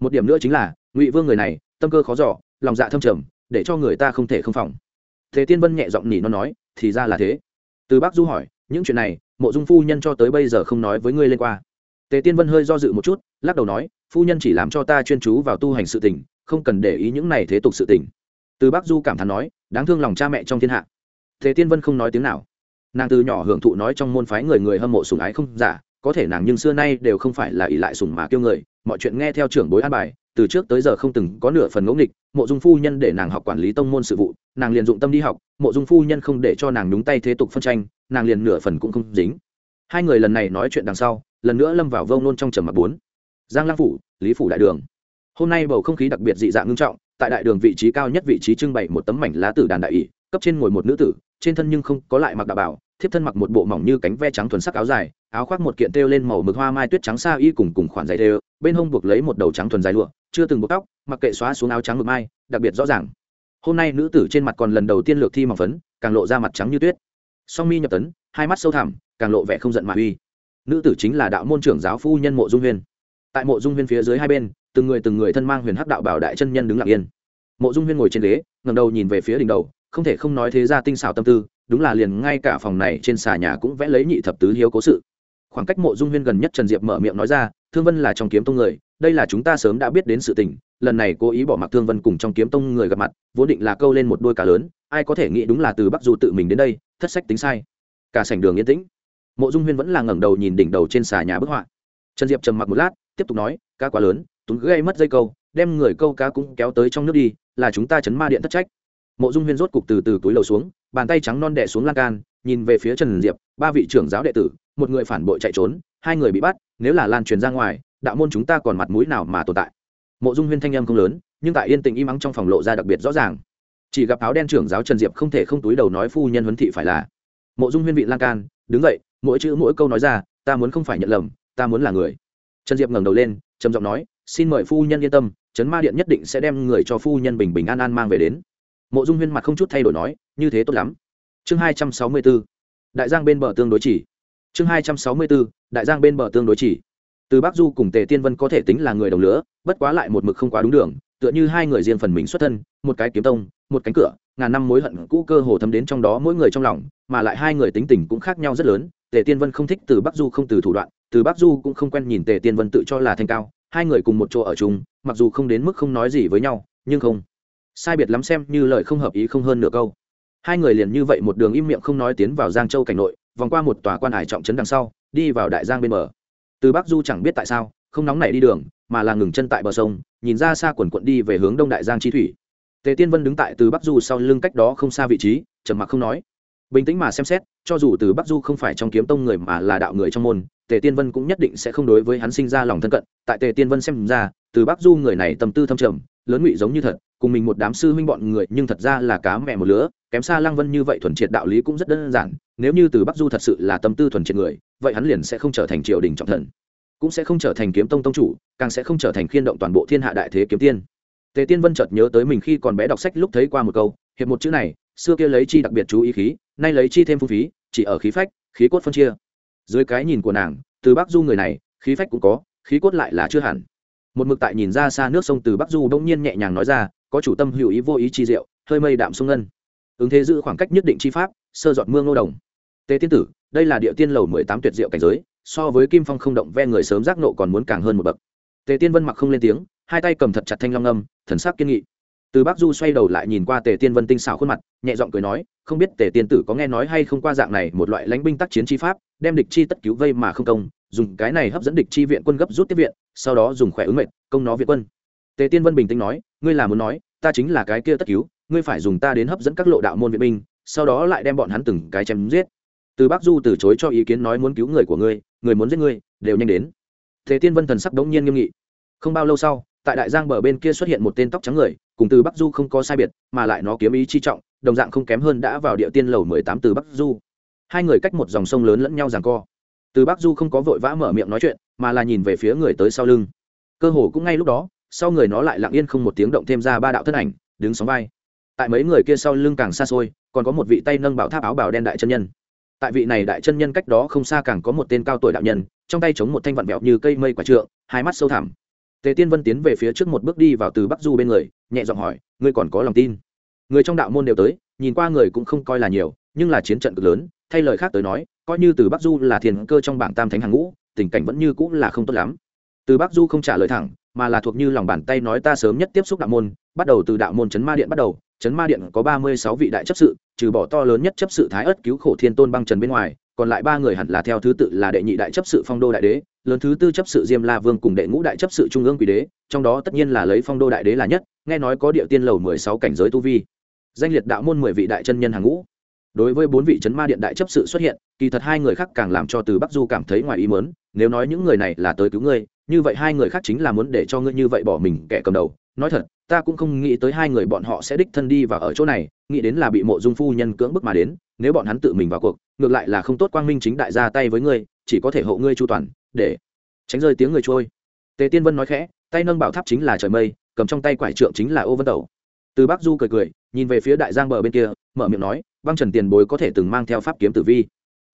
Một điểm nữa chính là, ngụy vương người này, tâm cơ khó giỏ lòng dạ thâm trầm, để cho người ta không thể không phòng. Thế tiên vân nhẹ giọng nhỉ nó nói, thì ra là thế. Từ bác du hỏi, những chuyện này, mộ dung phu nhân cho tới bây giờ không nói với ngươi lên qua. Tề tiên vân hơi do dự một chút, lắc đầu nói, phu nhân chỉ làm cho ta chuyên chú vào tu hành sự tình, không cần để ý những này thế tục sự tình. Từ bác du cảm thán nói, đáng thương lòng cha mẹ trong thiên hạ. Thế tiên vân không nói tiếng nào. Nàng từ nhỏ hưởng thụ nói trong môn phái người người hâm mộ sùng ái không giả, có thể nàng nhưng xưa nay đều không phải là ỷ lại sùng mà kêu người, mọi chuyện nghe theo trưởng bối an bài, từ trước tới giờ không từng có nửa phần ngẫu nghịch, mộ dung phu nhân để nàng học quản lý tông môn sự vụ, nàng liền dụng tâm đi học, mộ dung phu nhân không để cho nàng nhúng tay thế tục phân tranh, nàng liền nửa phần cũng không dính. Hai người lần này nói chuyện đằng sau, lần nữa lâm vào vông nôn trong trầm mặc bốn. Giang lang phủ, lý phủ đại đường. Hôm nay bầu không khí đặc biệt dị dạng ngưng trọng, tại đại đường vị trí cao nhất vị trí trưng bày một tấm mảnh lá tử đàn đại ỷ, cấp trên ngồi một nữ tử trên thân nhưng không có lại mặc đạo bảo, thiếp thân mặc một bộ mỏng như cánh ve trắng thuần sắc áo dài, áo khoác một kiện têu lên màu mực hoa mai tuyết trắng xa y cùng cùng khoản giày đều, bên hông buộc lấy một đầu trắng thuần dài lụa, chưa từng buộc tóc, mặc kệ xóa xuống áo trắng mực mai, đặc biệt rõ ràng. Hôm nay nữ tử trên mặt còn lần đầu tiên lược thi mỏng phấn, càng lộ ra mặt trắng như tuyết. Song mi nhập tấn, hai mắt sâu thẳm, càng lộ vẻ không giận mà uy. Nữ tử chính là đạo môn trưởng giáo phu nhân mộ dung huyên. Tại mộ dung huyên phía dưới hai bên, từng người từng người thân mang huyền hắc đạo bảo đại chân nhân đứng lặng yên. Mộ dung huyên ngồi trên ghế ngầm đầu nhìn về phía đỉnh đầu không thể không nói thế ra tinh xảo tâm tư, đúng là liền ngay cả phòng này trên xà nhà cũng vẽ lấy nhị thập tứ hiếu cố sự. Khoảng cách mộ dung huyên gần nhất trần diệp mở miệng nói ra, thương vân là trong kiếm tông người, đây là chúng ta sớm đã biết đến sự tình, lần này cố ý bỏ mặc thương vân cùng trong kiếm tông người gặp mặt, vốn định là câu lên một đôi cá lớn, ai có thể nghĩ đúng là từ bắc du tự mình đến đây, thất sách tính sai. Cả sảnh đường yên tĩnh. Mộ dung huyên vẫn là ngẩng đầu nhìn đỉnh đầu trên xà nhà bức họa. Trần diệp trầm mặc một lát, tiếp tục nói, cá quá lớn, túng gây mất dây câu, đem người câu cá cũng kéo tới trong nước đi, là chúng ta chấn ma điện thất trách mộ dung huyên rốt cục từ từ túi lầu xuống, bàn tay trắng non đẻ xuống lan can, nhìn về phía trần diệp, ba vị trưởng giáo đệ tử, một người phản bội chạy trốn, hai người bị bắt, nếu là lan truyền ra ngoài, đạo môn chúng ta còn mặt mũi nào mà tồn tại? Mộ dung huyên thanh âm không lớn, nhưng tại yên tình im ắng trong phòng lộ ra đặc biệt rõ ràng. Chỉ gặp áo đen trưởng giáo trần diệp không thể không túi đầu nói phu nhân huấn thị phải là. Mộ dung huyên vị lan can, đứng dậy, mỗi chữ mỗi câu nói ra, ta muốn không phải nhận lầm, ta muốn là người. Trần diệp ngẩng đầu lên, trầm giọng nói, xin mời phu nhân yên tâm trấn ma điện nhất định sẽ đem người cho phu nhân bình bình an an mang về đến mộ dung huyên mặt không chút thay đổi nói, như thế tốt lắm. Chương hai trăm sáu mươi b ố đại giang bên bờ tương đối chỉ. Chương hai trăm sáu mươi b ố đại giang bên bờ tương đối chỉ. Từ bắc du cùng tề tiên vân có thể tính là người đồng lứa, bất quá lại một mực không quá đúng đường, tựa như hai người riêng phần mình xuất thân, một cái kiếm tông, một cánh cửa, ngàn năm mối hận cũ cơ hồ thấm đến trong đó mỗi người trong lòng, mà lại hai người tính tình cũng khác nhau rất lớn, tề tiên vân không thích từ bắc du không từ thủ đoạn, từ bắc du cũng không quen nhìn tề tiên vân tự cho là thanh cao, hai người cùng một chỗ ở chung, mặc dù không đến mức không nói gì với nhau, nhưng không sai biệt lắm xem như lời không hợp ý không hơn nửa câu. Hai người liền như vậy một đường im miệng không nói tiến vào giang châu cảnh nội, vòng qua một tòa quan hải trọng trấn đằng sau, đi vào đại giang bên bờ. Từ bắc du chẳng biết tại sao, không nóng nảy đi đường, mà là ngừng chân tại bờ sông, nhìn ra xa quần quận đi về hướng đông đại giang chi thủy. Tề tiên vân đứng tại từ bắc du sau lưng cách đó không xa vị trí, trầm mặc không nói. Bình tĩnh mà xem xét, cho dù từ bắc du không phải trong kiếm tông người mà là đạo người trong môn, tề tiên vân cũng nhất định sẽ không đối với hắn sinh ra lòng thân cận. Tại tề tiên vân xem ra, từ bắc du người này tâm tư thâm trầm lớn ngụy giống như thật, cùng mình một đám sư huynh bọn người, nhưng thật ra là cá mẹ một lứa, kém xa lăng vân như vậy thuần triệt đạo lý cũng rất đơn giản, nếu như từ bắc du thật sự là tâm tư thuần triệt người, vậy hắn liền sẽ không trở thành triều đình trọng thần, cũng sẽ không trở thành kiếm tông tông chủ, càng sẽ không trở thành khiên động toàn bộ thiên hạ đại thế kiếm tiên. Tề tiên vân chợt nhớ tới mình khi còn bé đọc sách lúc thấy qua một câu, hiệp một chữ này, xưa kia lấy chi đặc biệt chú ý khí, nay lấy chi thêm phung phí, chỉ ở khí phách, khí cốt phân chia. Dưới cái nhìn của nàng, từ bắc du người này, khí phách cũng có, khí cốt lại là chưa hẳn một mực tại nhìn ra xa nước sông từ bắc du bỗng nhiên nhẹ nhàng nói ra, có chủ tâm hữu ý vô ý chi diệu, hơi mây đạm sông ngân. Ứng thế giữ khoảng cách nhất định chi pháp, sơ dọn mưa ngô đồng. Tề tiên tử, đây là địa tiên lầu mười tám tuyệt diệu cảnh giới, so với kim phong không động ve người sớm giác nộ còn muốn càng hơn một bậc. Tề tiên vân mặc không lên tiếng, hai tay cầm thật chặt thanh long âm, thần sắc kiên nghị từ Bác du xoay đầu lại nhìn qua tề tiên vân tinh xảo khuôn mặt, nhẹ giọng cười nói, không biết tề tiên tử có nghe nói hay không qua dạng này một loại lãnh binh tác chiến chi pháp, đem địch chi tất cứu vây mà không công, dùng cái này hấp dẫn địch chi viện quân gấp rút tiếp viện, sau đó dùng khỏe ứng mệnh, công nó viện quân. Tề tiên vân bình tĩnh nói, ngươi là muốn nói, ta chính là cái kia tất cứu, ngươi phải dùng ta đến hấp dẫn các lộ đạo môn viện binh, sau đó lại đem bọn hắn từng cái chém giết. Từ Bác du từ chối cho ý kiến nói muốn cứu người của ngươi, người muốn giết ngươi, đều nhanh đến. Tề tiên vân thần sắc đống nhiên nghiêm nghị. Không bao lâu sau, tại đại giang bờ bên kia xuất hiện một tên tóc trắng người cùng từ bắc du không có sai biệt, mà lại nó kiếm ý chi trọng, đồng dạng không kém hơn đã vào địa tiên lầu mười tám từ bắc du. Hai người cách một dòng sông lớn lẫn nhau ràng co. Từ bắc du không có vội vã mở miệng nói chuyện, mà là nhìn về phía người tới sau lưng. Cơ hồ cũng ngay lúc đó, sau người nó lại lặng yên không một tiếng động thêm ra ba đạo thân ảnh, đứng sóng vai. Tại mấy người kia sau lưng càng xa xôi, còn có một vị tay nâng bảo tháp áo bảo đen đại chân nhân. Tại vị này đại chân nhân cách đó không xa càng có một tên cao tuổi đạo nhân, trong tay chống một thanh vặn vẹo như cây mây quả trượng, hai mắt sâu thẳm tề tiên vân tiến về phía trước một bước đi vào từ bắc du bên người, nhẹ giọng hỏi, ngươi còn có lòng tin? Người trong đạo môn đều tới, nhìn qua người cũng không coi là nhiều, nhưng là chiến trận cực lớn, thay lời khác tới nói, coi như từ bắc du là thiền cơ trong bảng tam thánh hàng ngũ, tình cảnh vẫn như cũng là không tốt lắm. Từ bắc du không trả lời thẳng, mà là thuộc như lòng bàn tay nói ta sớm nhất tiếp xúc đạo môn, bắt đầu từ đạo môn chấn ma điện bắt đầu. Chấn ma điện có ba mươi sáu vị đại chấp sự, trừ bỏ to lớn nhất chấp sự thái ất cứu khổ thiên tôn băng trần bên ngoài, còn lại ba người hẳn là theo thứ tự là đệ nhị đại chấp sự phong đô đại đế lớn thứ tư chấp sự diêm la vương cùng đệ ngũ đại chấp sự trung ương quỷ đế, trong đó tất nhiên là lấy phong đô đại đế là nhất, nghe nói có địa tiên lầu mười sáu cảnh giới tu vi. Danh liệt đạo môn mười vị đại chân nhân hàng ngũ. Đối với bốn vị chấn ma điện đại chấp sự xuất hiện, kỳ thật hai người khác càng làm cho từ bắc du cảm thấy ngoài ý mớn nếu nói những người này là tới cứu ngươi, như vậy hai người khác chính là muốn để cho ngươi như vậy bỏ mình kẻ cầm đầu. Nói thật, ta cũng không nghĩ tới hai người bọn họ sẽ đích thân đi và ở chỗ này, nghĩ đến là bị mộ dung phu nhân cưỡng bức mà đến, nếu bọn hắn tự mình vào cuộc, ngược lại là không tốt quang minh chính đại ra tay với ngươi chỉ có thể hộ ngươi chu toàn, để tránh rơi tiếng người trôi. Tề tiên vân nói khẽ, tay nâng bảo tháp chính là trời mây, cầm trong tay quải trượng chính là ô vân tẩu. Từ bắc du cười cười, nhìn về phía đại giang bờ bên kia, mở miệng nói, băng trần tiền bối có thể từng mang theo pháp kiếm tử vi.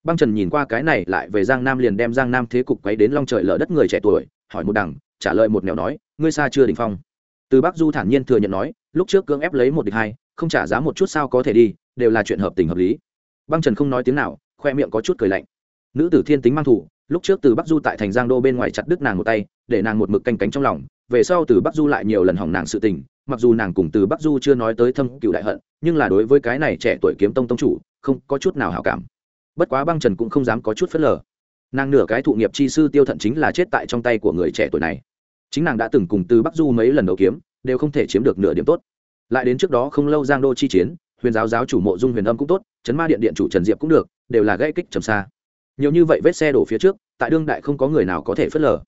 Băng trần nhìn qua cái này, lại về giang nam liền đem giang nam thế cục quấy đến long trời lở đất người trẻ tuổi, hỏi một đằng, trả lời một nẻo nói, ngươi xa chưa đỉnh phong? Từ bắc du thản nhiên thừa nhận nói, lúc trước cưỡng ép lấy một địch hai, không trả giá một chút sao có thể đi, đều là chuyện hợp tình hợp lý. Băng trần không nói tiếng nào, khoe miệng có chút cười lạnh nữ tử thiên tính mang thủ, lúc trước từ bắc du tại thành giang đô bên ngoài chặt đứt nàng một tay, để nàng một mực canh cánh trong lòng. Về sau từ bắc du lại nhiều lần hỏng nàng sự tình, mặc dù nàng cùng từ bắc du chưa nói tới thâm cựu đại hận, nhưng là đối với cái này trẻ tuổi kiếm tông tông chủ, không có chút nào hảo cảm. Bất quá băng trần cũng không dám có chút phớt lờ. Nàng nửa cái thụ nghiệp chi sư tiêu thận chính là chết tại trong tay của người trẻ tuổi này. Chính nàng đã từng cùng từ bắc du mấy lần đầu kiếm, đều không thể chiếm được nửa điểm tốt. Lại đến trước đó không lâu giang đô chi chiến, huyền giáo giáo chủ mộ dung huyền âm cũng tốt, chấn ma điện điện chủ trần diệp cũng được, đều là gây kích trầm xa nhiều như vậy vết xe đổ phía trước, tại đương đại không có người nào có thể phớt lờ.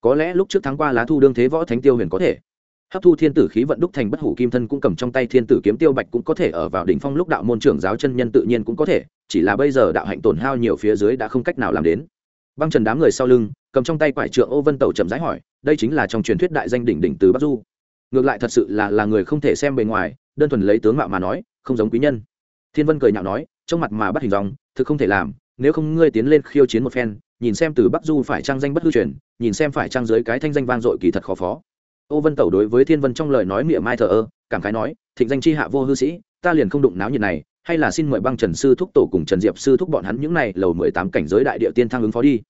Có lẽ lúc trước tháng qua lá thu đương thế võ thánh tiêu huyền có thể. Hấp thu thiên tử khí vận đúc thành bất hủ kim thân cũng cầm trong tay thiên tử kiếm tiêu bạch cũng có thể ở vào đỉnh phong lúc đạo môn trưởng giáo chân nhân tự nhiên cũng có thể, chỉ là bây giờ đạo hạnh tổn hao nhiều phía dưới đã không cách nào làm đến. Băng trần đám người sau lưng, cầm trong tay quải trượng ô vân tẩu chậm rãi hỏi, đây chính là trong truyền thuyết đại danh đỉnh đỉnh từ bắc du. Ngược lại thật sự là là người không thể xem bề ngoài, đơn thuần lấy tướng mạo mà nói, không giống quý nhân. Thiên vân cười nhạo nói, trong mặt mà bắt hình dòng, thực không thể làm nếu không ngươi tiến lên khiêu chiến một phen, nhìn xem từ bắc du phải trang danh bất hư truyền, nhìn xem phải trang giới cái thanh danh vang dội kỳ thật khó phó. Ô vân tẩu đối với thiên vân trong lời nói miệng mai thờ ơ, cảm khái nói, thịnh danh chi hạ vô hư sĩ, ta liền không đụng náo nhiệt này, hay là xin mời băng trần sư thúc tổ cùng trần diệp sư thúc bọn hắn những này lầu mười tám cảnh giới đại địa tiên thăng ứng phó đi.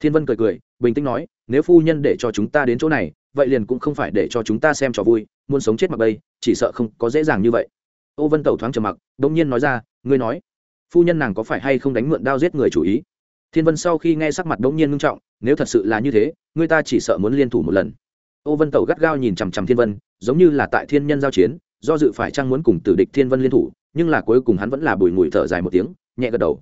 Thiên vân cười cười, bình tĩnh nói, nếu phu nhân để cho chúng ta đến chỗ này, vậy liền cũng không phải để cho chúng ta xem trò vui, muốn sống chết mặc bây chỉ sợ không có dễ dàng như vậy. Ô vân tẩu thoáng trầm mặc đ ỗ n g nhiên nói ra, ngươi nói phu nhân nàng có phải hay không đánh mượn đao giết người chủ ý? Thiên vân sau khi nghe sắc mặt đống nhiên ngưng trọng, nếu thật sự là như thế, người ta chỉ sợ muốn liên thủ một lần. Ô vân tẩu gắt gao nhìn chằm chằm thiên vân, giống như là tại thiên nhân giao chiến, do dự phải chăng muốn cùng tử địch thiên vân liên thủ, nhưng là cuối cùng hắn vẫn là bùi ngùi thở dài một tiếng, nhẹ gật đầu.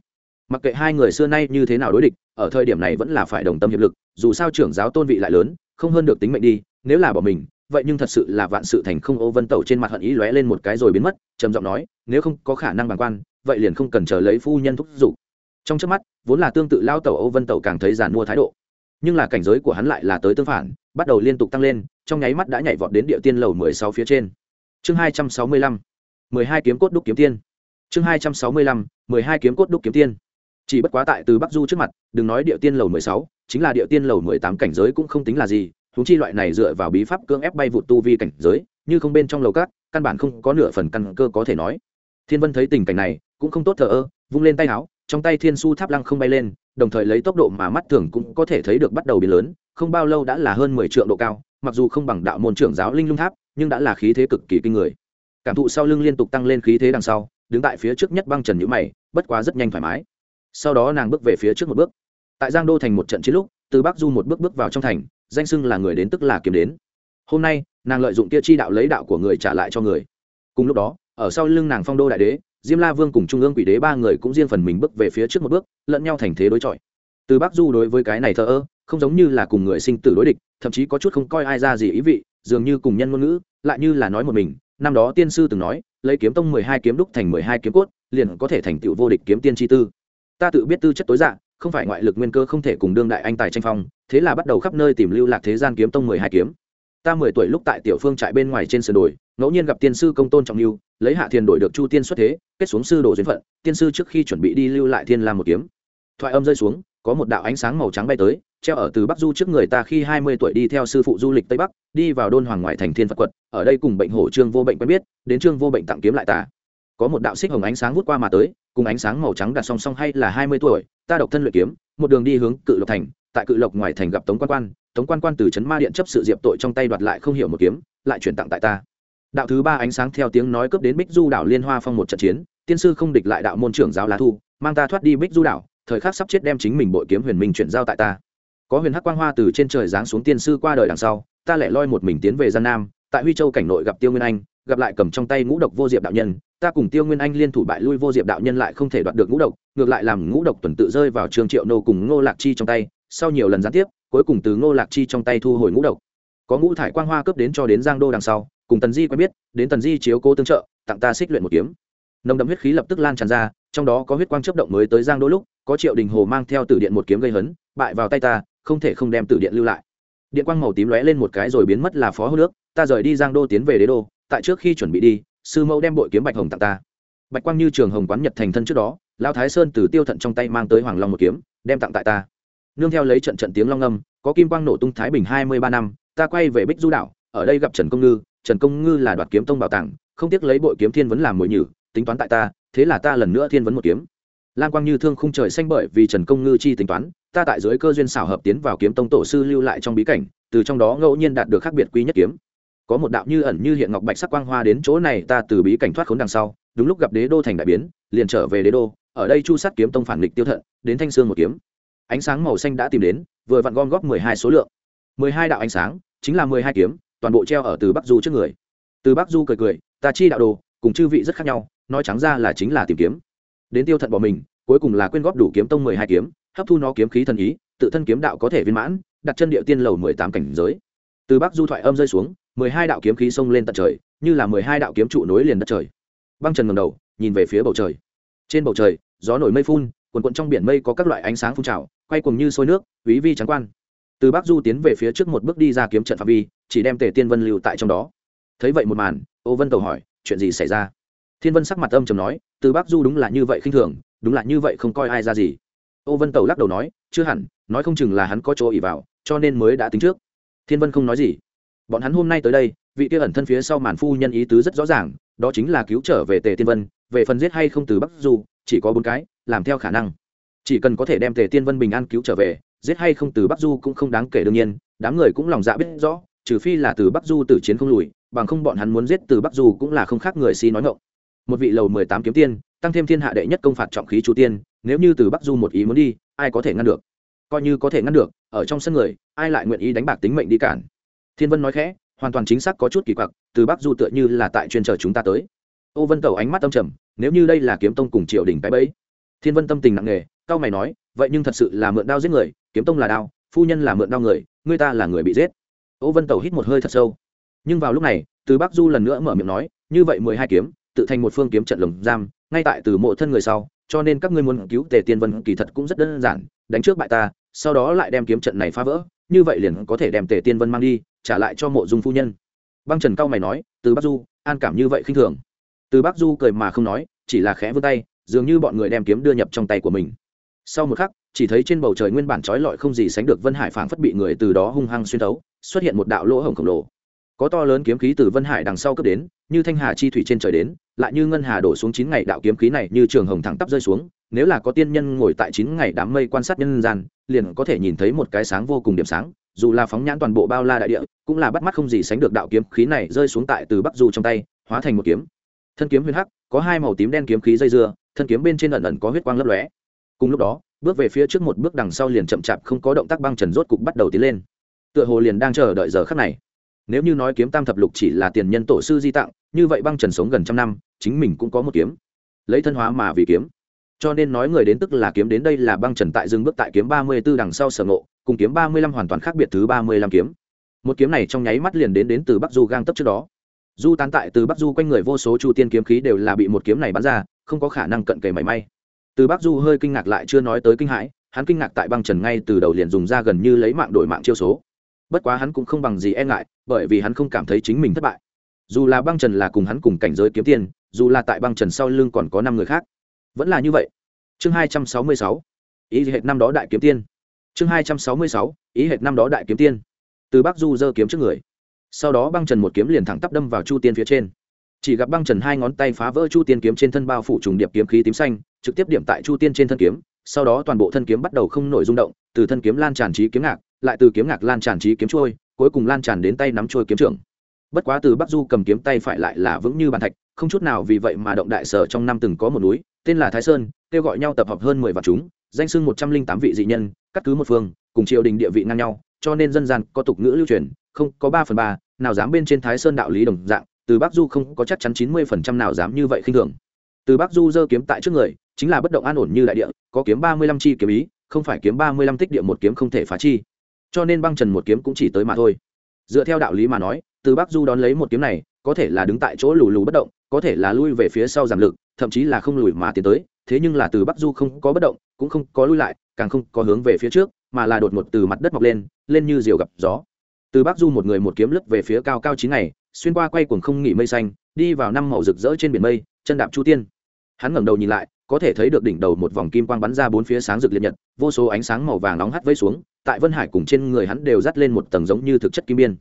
Mặc kệ hai người xưa nay như thế nào đối địch, ở thời điểm này vẫn là phải đồng tâm hiệp lực, dù sao trưởng giáo tôn vị lại lớn, không hơn được tính mệnh đi, nếu là bỏ mình, vậy nhưng thật sự là vạn sự thành không. Ô vân tẩu trên mặt hận ý lóe lên một cái rồi biến mất, trầm giọng nói, nếu không có khả năng bàng quan vậy liền không cần chờ lấy phu nhân thúc giục. Trong trước mắt, vốn là tương tự lao tẩu Âu vân tẩu càng thấy giàn mua thái độ. Nhưng là cảnh giới của hắn lại là tới tương phản, bắt đầu liên tục tăng lên, trong nháy mắt đã nhảy vọt đến địa tiên lầu mười sáu phía trên. Chương hai trăm sáu mươi lăm, mười hai kiếm cốt đúc kiếm tiên. Chương hai trăm sáu mươi lăm, mười hai kiếm cốt đúc kiếm tiên. Chỉ bất quá tại từ bắc du trước mặt, đừng nói địa tiên lầu mười sáu, chính là địa tiên lầu mười tám cảnh giới cũng không tính là gì thú chi loại này dựa vào bí pháp cưỡng ép bay vụt tu vi cảnh giới, như không bên trong lầu cát căn bản không có nửa phần căn cơ có thể nói. Thiên vân thấy tình cảnh này cũng không tốt thờ ơ, vung lên tay áo, trong tay thiên su tháp lăng không bay lên, đồng thời lấy tốc độ mà mắt thường cũng có thể thấy được bắt đầu biến lớn, không bao lâu đã là hơn mười triệu độ cao, mặc dù không bằng đạo môn trưởng giáo linh lung tháp, nhưng đã là khí thế cực kỳ kinh người. Cảm thụ sau lưng liên tục tăng lên khí thế đằng sau, đứng tại phía trước nhất băng trần nhữ mày, bất quá rất nhanh thoải mái. Sau đó nàng bước về phía trước một bước. Tại giang đô thành một trận chiến lúc, từ bắc du một bước bước vào trong thành, danh xưng là người đến tức là kiếm đến. Hôm nay, nàng lợi dụng kia chi đạo lấy đạo của người trả lại cho người. Cùng lúc đó, ở sau lưng nàng phong đô đại đế diêm la vương cùng trung ương quỷ đế ba người cũng riêng phần mình bước về phía trước một bước, lẫn nhau thành thế đối chọi. Từ bắc du đối với cái này thờ ơ, không giống như là cùng người sinh tử đối địch, thậm chí có chút không coi ai ra gì ý vị, dường như cùng nhân ngôn ngữ, lại như là nói một mình. Năm đó tiên sư từng nói, lấy kiếm tông mười hai kiếm đúc thành mười hai kiếm cốt, liền có thể thành tựu vô địch kiếm tiên tri tư. Ta tự biết tư chất tối dạng không phải ngoại lực nguyên cơ không thể cùng đương đại anh tài tranh phong, thế là bắt đầu khắp nơi tìm lưu lạc thế gian kiếm tông mười hai kiếm. Ta mười tuổi lúc tại tiểu phương trại bên ngoài trên sườn đồi ngẫu nhiên gặp tiên sư công tôn trọng lưu lấy hạ thiền đổi được chu tiên xuất thế, kết xuống sư đồ duyên phận, tiên sư trước khi chuẩn bị đi lưu lại thiên làm một kiếm. Thoại âm rơi xuống, có một đạo ánh sáng màu trắng bay tới, treo ở từ bắc du trước người ta khi hai mươi tuổi đi theo sư phụ du lịch tây bắc, đi vào đôn hoàng ngoại thành thiên phật quật, ở đây cùng bệnh hổ trương vô bệnh quen biết, đến trương vô bệnh tặng kiếm lại ta có một đạo xích hồng ánh sáng vút qua mà tới, cùng ánh sáng màu trắng đặt song song hay là hai mươi tuổi, ta độc thân luyện kiếm, một đường đi hướng cự lộc thành, tại cự lộc ngoài thành gặp tống quan quan, tống quan quan từ trấn ma điện chấp sự diệp tội trong tay đoạt lại không hiểu một kiếm, lại chuyển tặng tại ta đạo thứ ba ánh sáng theo tiếng nói cướp đến bích du đảo liên hoa phong một trận chiến, tiên sư không địch lại đạo môn trưởng giáo lá thu, mang ta thoát đi bích du đảo, thời khắc sắp chết đem chính mình bội kiếm huyền minh chuyển giao tại ta. Có huyền hắc quang hoa từ trên trời giáng xuống tiên sư qua đời đằng sau, ta lẻ loi một mình tiến về gian nam, tại huy châu cảnh nội gặp tiêu nguyên anh, gặp lại cầm trong tay ngũ độc vô diệp đạo nhân, ta cùng tiêu nguyên anh liên thủ bại lui vô diệp đạo nhân lại không thể đoạt được ngũ độc, ngược lại làm ngũ độc tuần tự rơi vào trường triệu nô cùng ngô lạc chi trong tay, sau nhiều lần gián tiếp, cuối cùng từ ngô lạc chi trong tay thu hồi ngũ độc có ngũ thải quang hoa cướp đến cho đến giang đô đằng sau, cùng tần di quen biết, đến tần di chiếu cố tương trợ, tặng ta xích luyện một kiếm. Nồng đậm huyết khí lập tức lan tràn ra, trong đó có huyết quang chấp động mới tới giang đô lúc, có triệu đình hồ mang theo tử điện một kiếm gây hấn, bại vào tay ta, không thể không đem tử điện lưu lại. Điện quang màu tím lóe lên một cái rồi biến mất là phó hô nước, ta rời đi giang đô tiến về đế đô, tại trước khi chuẩn bị đi, sư mẫu đem bội kiếm bạch hồng tặng ta. Bạch quang như trường hồng quán nhật thành thân trước đó lao thái sơn từ tiêu thận trong tay mang tới hoàng long một kiếm, đem tặng tại ta. Nương theo lấy trận trận tiếng long âm, có kim quang nổ tung thái bình hai mươi ba năm ta quay về bích du đảo, ở đây gặp trần công ngư, trần công ngư là đoạt kiếm tông bảo tàng, không tiếc lấy bội kiếm thiên vấn làm mồi nhử, tính toán tại ta, thế là ta lần nữa thiên vấn một kiếm. Lan quang như thương khung trời xanh bởi vì trần công ngư chi tính toán, ta tại dưới cơ duyên xảo hợp tiến vào kiếm tông tổ sư lưu lại trong bí cảnh, từ trong đó ngẫu nhiên đạt được khác biệt quý nhất kiếm. Có một đạo như ẩn như hiện ngọc bạch sắc quang hoa đến chỗ này, ta từ bí cảnh thoát khốn đằng sau, đúng lúc gặp đế đô thành đại biến, liền trở về đế đô, ở đây chu sát kiếm tông phản nghịch tiêu thận, đến thanh sương một kiếm. Ánh sáng màu xanh đã tìm đến, vừa vặn gom góp mười hai số lượng. mười hai đạo ánh sáng chính là mười hai kiếm, toàn bộ treo ở từ bắc du trước người. Từ bắc du cười cười, ta chi đạo đồ, cùng chư vị rất khác nhau, nói trắng ra là chính là tìm kiếm. Đến tiêu thận bỏ mình, cuối cùng là quyên góp đủ kiếm tông mười hai kiếm, hấp thu nó kiếm khí thần ý, tự thân kiếm đạo có thể viên mãn, đặt chân địa tiên lầu mười tám cảnh giới. Từ bắc du thoại âm rơi xuống, mười hai đạo kiếm khí xông lên tận trời, như là mười hai đạo kiếm trụ nối liền đất trời. Băng trần ngầm đầu, nhìn về phía bầu trời. Trên bầu trời, gió nổi mây phun, quần quận trong biển mây có các loại ánh sáng phun trào, quay cuồng như sôi nước quý vi trắng quan từ bắc du tiến về phía trước một bước đi ra kiếm trận phạm vi, chỉ đem tề tiên vân lưu tại trong đó. Thấy vậy một màn, ô vân tàu hỏi, chuyện gì xảy ra? Thiên vân sắc mặt âm chầm nói, từ bắc du đúng là như vậy khinh thường, đúng là như vậy không coi ai ra gì. Ô vân tàu lắc đầu nói, chưa hẳn, nói không chừng là hắn có chỗ ỉ vào, cho nên mới đã tính trước. Thiên vân không nói gì. Bọn hắn hôm nay tới đây, vị kia ẩn thân phía sau màn phu nhân ý tứ rất rõ ràng, đó chính là cứu trở về tề tiên vân, về phần giết hay không từ bắc du, chỉ có bốn cái, làm theo khả năng. Chỉ cần có thể đem tề tiên vân bình an cứu trở về giết hay không từ bắc du cũng không đáng kể đương nhiên, đám người cũng lòng dạ biết rõ, trừ phi là từ bắc du tử chiến không lùi, bằng không bọn hắn muốn giết từ bắc du cũng là không khác người si nói ngộng một vị lầu mười tám kiếm tiên, tăng thêm thiên hạ đệ nhất công phạt trọng khí chu tiên, nếu như từ bắc du một ý muốn đi, ai có thể ngăn được? Coi như có thể ngăn được, ở trong sân người, ai lại nguyện ý đánh bạc tính mệnh đi cản? Thiên vân nói khẽ, hoàn toàn chính xác có chút kỳ quặc, từ bắc du tựa như là tại chuyên chờ chúng ta tới. Ô vân tẩu ánh mắt âm trầm, nếu như đây là kiếm tông cùng triều đình cái bẫy. Thiên vân tâm tình nặng nề, cao mày nói, vậy nhưng thật sự là mượn đao giết người kiếm tông là đao, phu nhân là mượn đao người người ta là người bị giết. Ô vân tẩu hít một hơi thật sâu. Nhưng vào lúc này, từ bắc du lần nữa mở miệng nói, như vậy mười hai kiếm, tự thành một phương kiếm trận lồng giam, ngay tại từ mộ thân người sau, cho nên các ngươi muốn cứu tề tiên vân kỳ thật cũng rất đơn giản, đánh trước bại ta, sau đó lại đem kiếm trận này phá vỡ, như vậy liền có thể đem tề tiên vân mang đi, trả lại cho mộ dung phu nhân. Băng trần cao mày nói, từ bắc du, an cảm như vậy khinh thường. Từ bắc du cười mà không nói, chỉ là khẽ vươn tay, dường như bọn người đem kiếm đưa nhập trong tay của mình. Sau một khắc chỉ thấy trên bầu trời nguyên bản trói lọi không gì sánh được vân hải phảng phất bị người từ đó hung hăng xuyên thấu, xuất hiện một đạo lỗ hổng khổng lồ. Có to lớn kiếm khí từ vân hải đằng sau cấp đến, như thanh hà chi thủy trên trời đến, lại như ngân hà đổ xuống chín ngày đạo kiếm khí này như trường hồng thẳng tắp rơi xuống, nếu là có tiên nhân ngồi tại chín ngày đám mây quan sát nhân gian, liền có thể nhìn thấy một cái sáng vô cùng điểm sáng, dù là phóng nhãn toàn bộ bao la đại địa, cũng là bắt mắt không gì sánh được đạo kiếm khí này rơi xuống tại từ bắc du trong tay, hóa thành một kiếm. Thân kiếm huyền hắc, có hai màu tím đen kiếm khí dây dưa, thân kiếm bên trên ẩn ẩn có huyết quang lấp lóe. Cùng lúc đó bước về phía trước một bước đằng sau liền chậm chạp không có động tác băng trần rốt cục bắt đầu tiến lên. Tựa hồ liền đang chờ đợi giờ khắc này. Nếu như nói kiếm tam thập lục chỉ là tiền nhân tổ sư di tặng như vậy băng trần sống gần trăm năm, chính mình cũng có một kiếm. Lấy thân hóa mà vì kiếm. Cho nên nói người đến tức là kiếm đến đây là băng trần tại dừng bước tại kiếm ba mươi b ố đằng sau sở ngộ, cùng kiếm ba mươi lăm hoàn toàn khác biệt thứ ba mươi lăm kiếm. Một kiếm này trong nháy mắt liền đến đến từ bắc du gang tấp trước đó. Du tán tại từ bắc du quanh người vô số chu tiên kiếm khí đều là bị một kiếm này bắn ra, không có khả năng cận kề mảy may từ bắc du hơi kinh ngạc lại chưa nói tới kinh hãi, hắn kinh ngạc tại băng trần ngay từ đầu liền dùng ra gần như lấy mạng đổi mạng chiêu số. Bất quá hắn cũng không bằng gì e ngại, bởi vì hắn không cảm thấy chính mình thất bại. Dù là băng trần là cùng hắn cùng cảnh giới kiếm tiền, dù là tại băng trần sau lưng còn có năm người khác. Vẫn là như vậy. Chương hai trăm sáu mươi sáu. Ý hệt năm đó đại kiếm tiên. Chương hai trăm sáu mươi sáu. Ý hệt năm đó đại kiếm tiên. Từ bắc du giơ kiếm trước người. Sau đó băng trần một kiếm liền thẳng tắp đâm vào chu tiên phía trên. Chỉ gặp băng trần hai ngón tay phá vỡ chu tiên kiếm trên thân bao phủ trùng điệp kiếm khí tím xanh trực tiếp điểm tại chu tiên trên thân kiếm, sau đó toàn bộ thân kiếm bắt đầu không nổi rung động, từ thân kiếm lan tràn trí kiếm ngạc, lại từ kiếm ngạc lan tràn trí kiếm trôi, cuối cùng lan tràn đến tay nắm trôi kiếm trưởng. Bất quá từ bắc du cầm kiếm tay phải lại là vững như bàn thạch, không chút nào vì vậy mà động đại sở trong năm từng có một núi, tên là thái sơn, kêu gọi nhau tập hợp hơn mười vạn chúng, danh sưng một trăm linh tám vị dị nhân, cắt cứ một phương, cùng triều đình địa vị ngang nhau, cho nên dân gian có tục ngữ lưu truyền, không có ba phần ba, nào dám bên trên thái sơn đạo lý đồng dạng, từ bắc du không có chắc chắn chín mươi phần trăm nào dám như vậy khinh thường. Từ bắc du giơ kiếm tại trước người chính là bất động an ổn như đại địa, có kiếm ba mươi lăm chi kiếm ý, không phải kiếm ba mươi lăm tích địa một kiếm không thể phá chi. Cho nên băng trần một kiếm cũng chỉ tới mà thôi. Dựa theo đạo lý mà nói, từ bắc du đón lấy một kiếm này, có thể là đứng tại chỗ lù lù bất động, có thể là lui về phía sau giảm lực, thậm chí là không lùi mà tiến tới, thế nhưng là từ bắc du không có bất động, cũng không có lui lại, càng không có hướng về phía trước, mà là đột ngột từ mặt đất mọc lên lên như diều gặp gió. Từ bắc du một người một kiếm lướt về phía cao cao chín ngày, xuyên qua quay cuồng không nghỉ mây xanh, đi vào năm màu rực rỡ trên biển mây, chân đạp chu tiên. Hắn ngẩng đầu nhìn lại có thể thấy được đỉnh đầu một vòng kim quang bắn ra bốn phía sáng rực liệt nhật, vô số ánh sáng màu vàng nóng hắt vây xuống, tại vân hải cùng trên người hắn đều dắt lên một tầng giống như thực chất kim biên.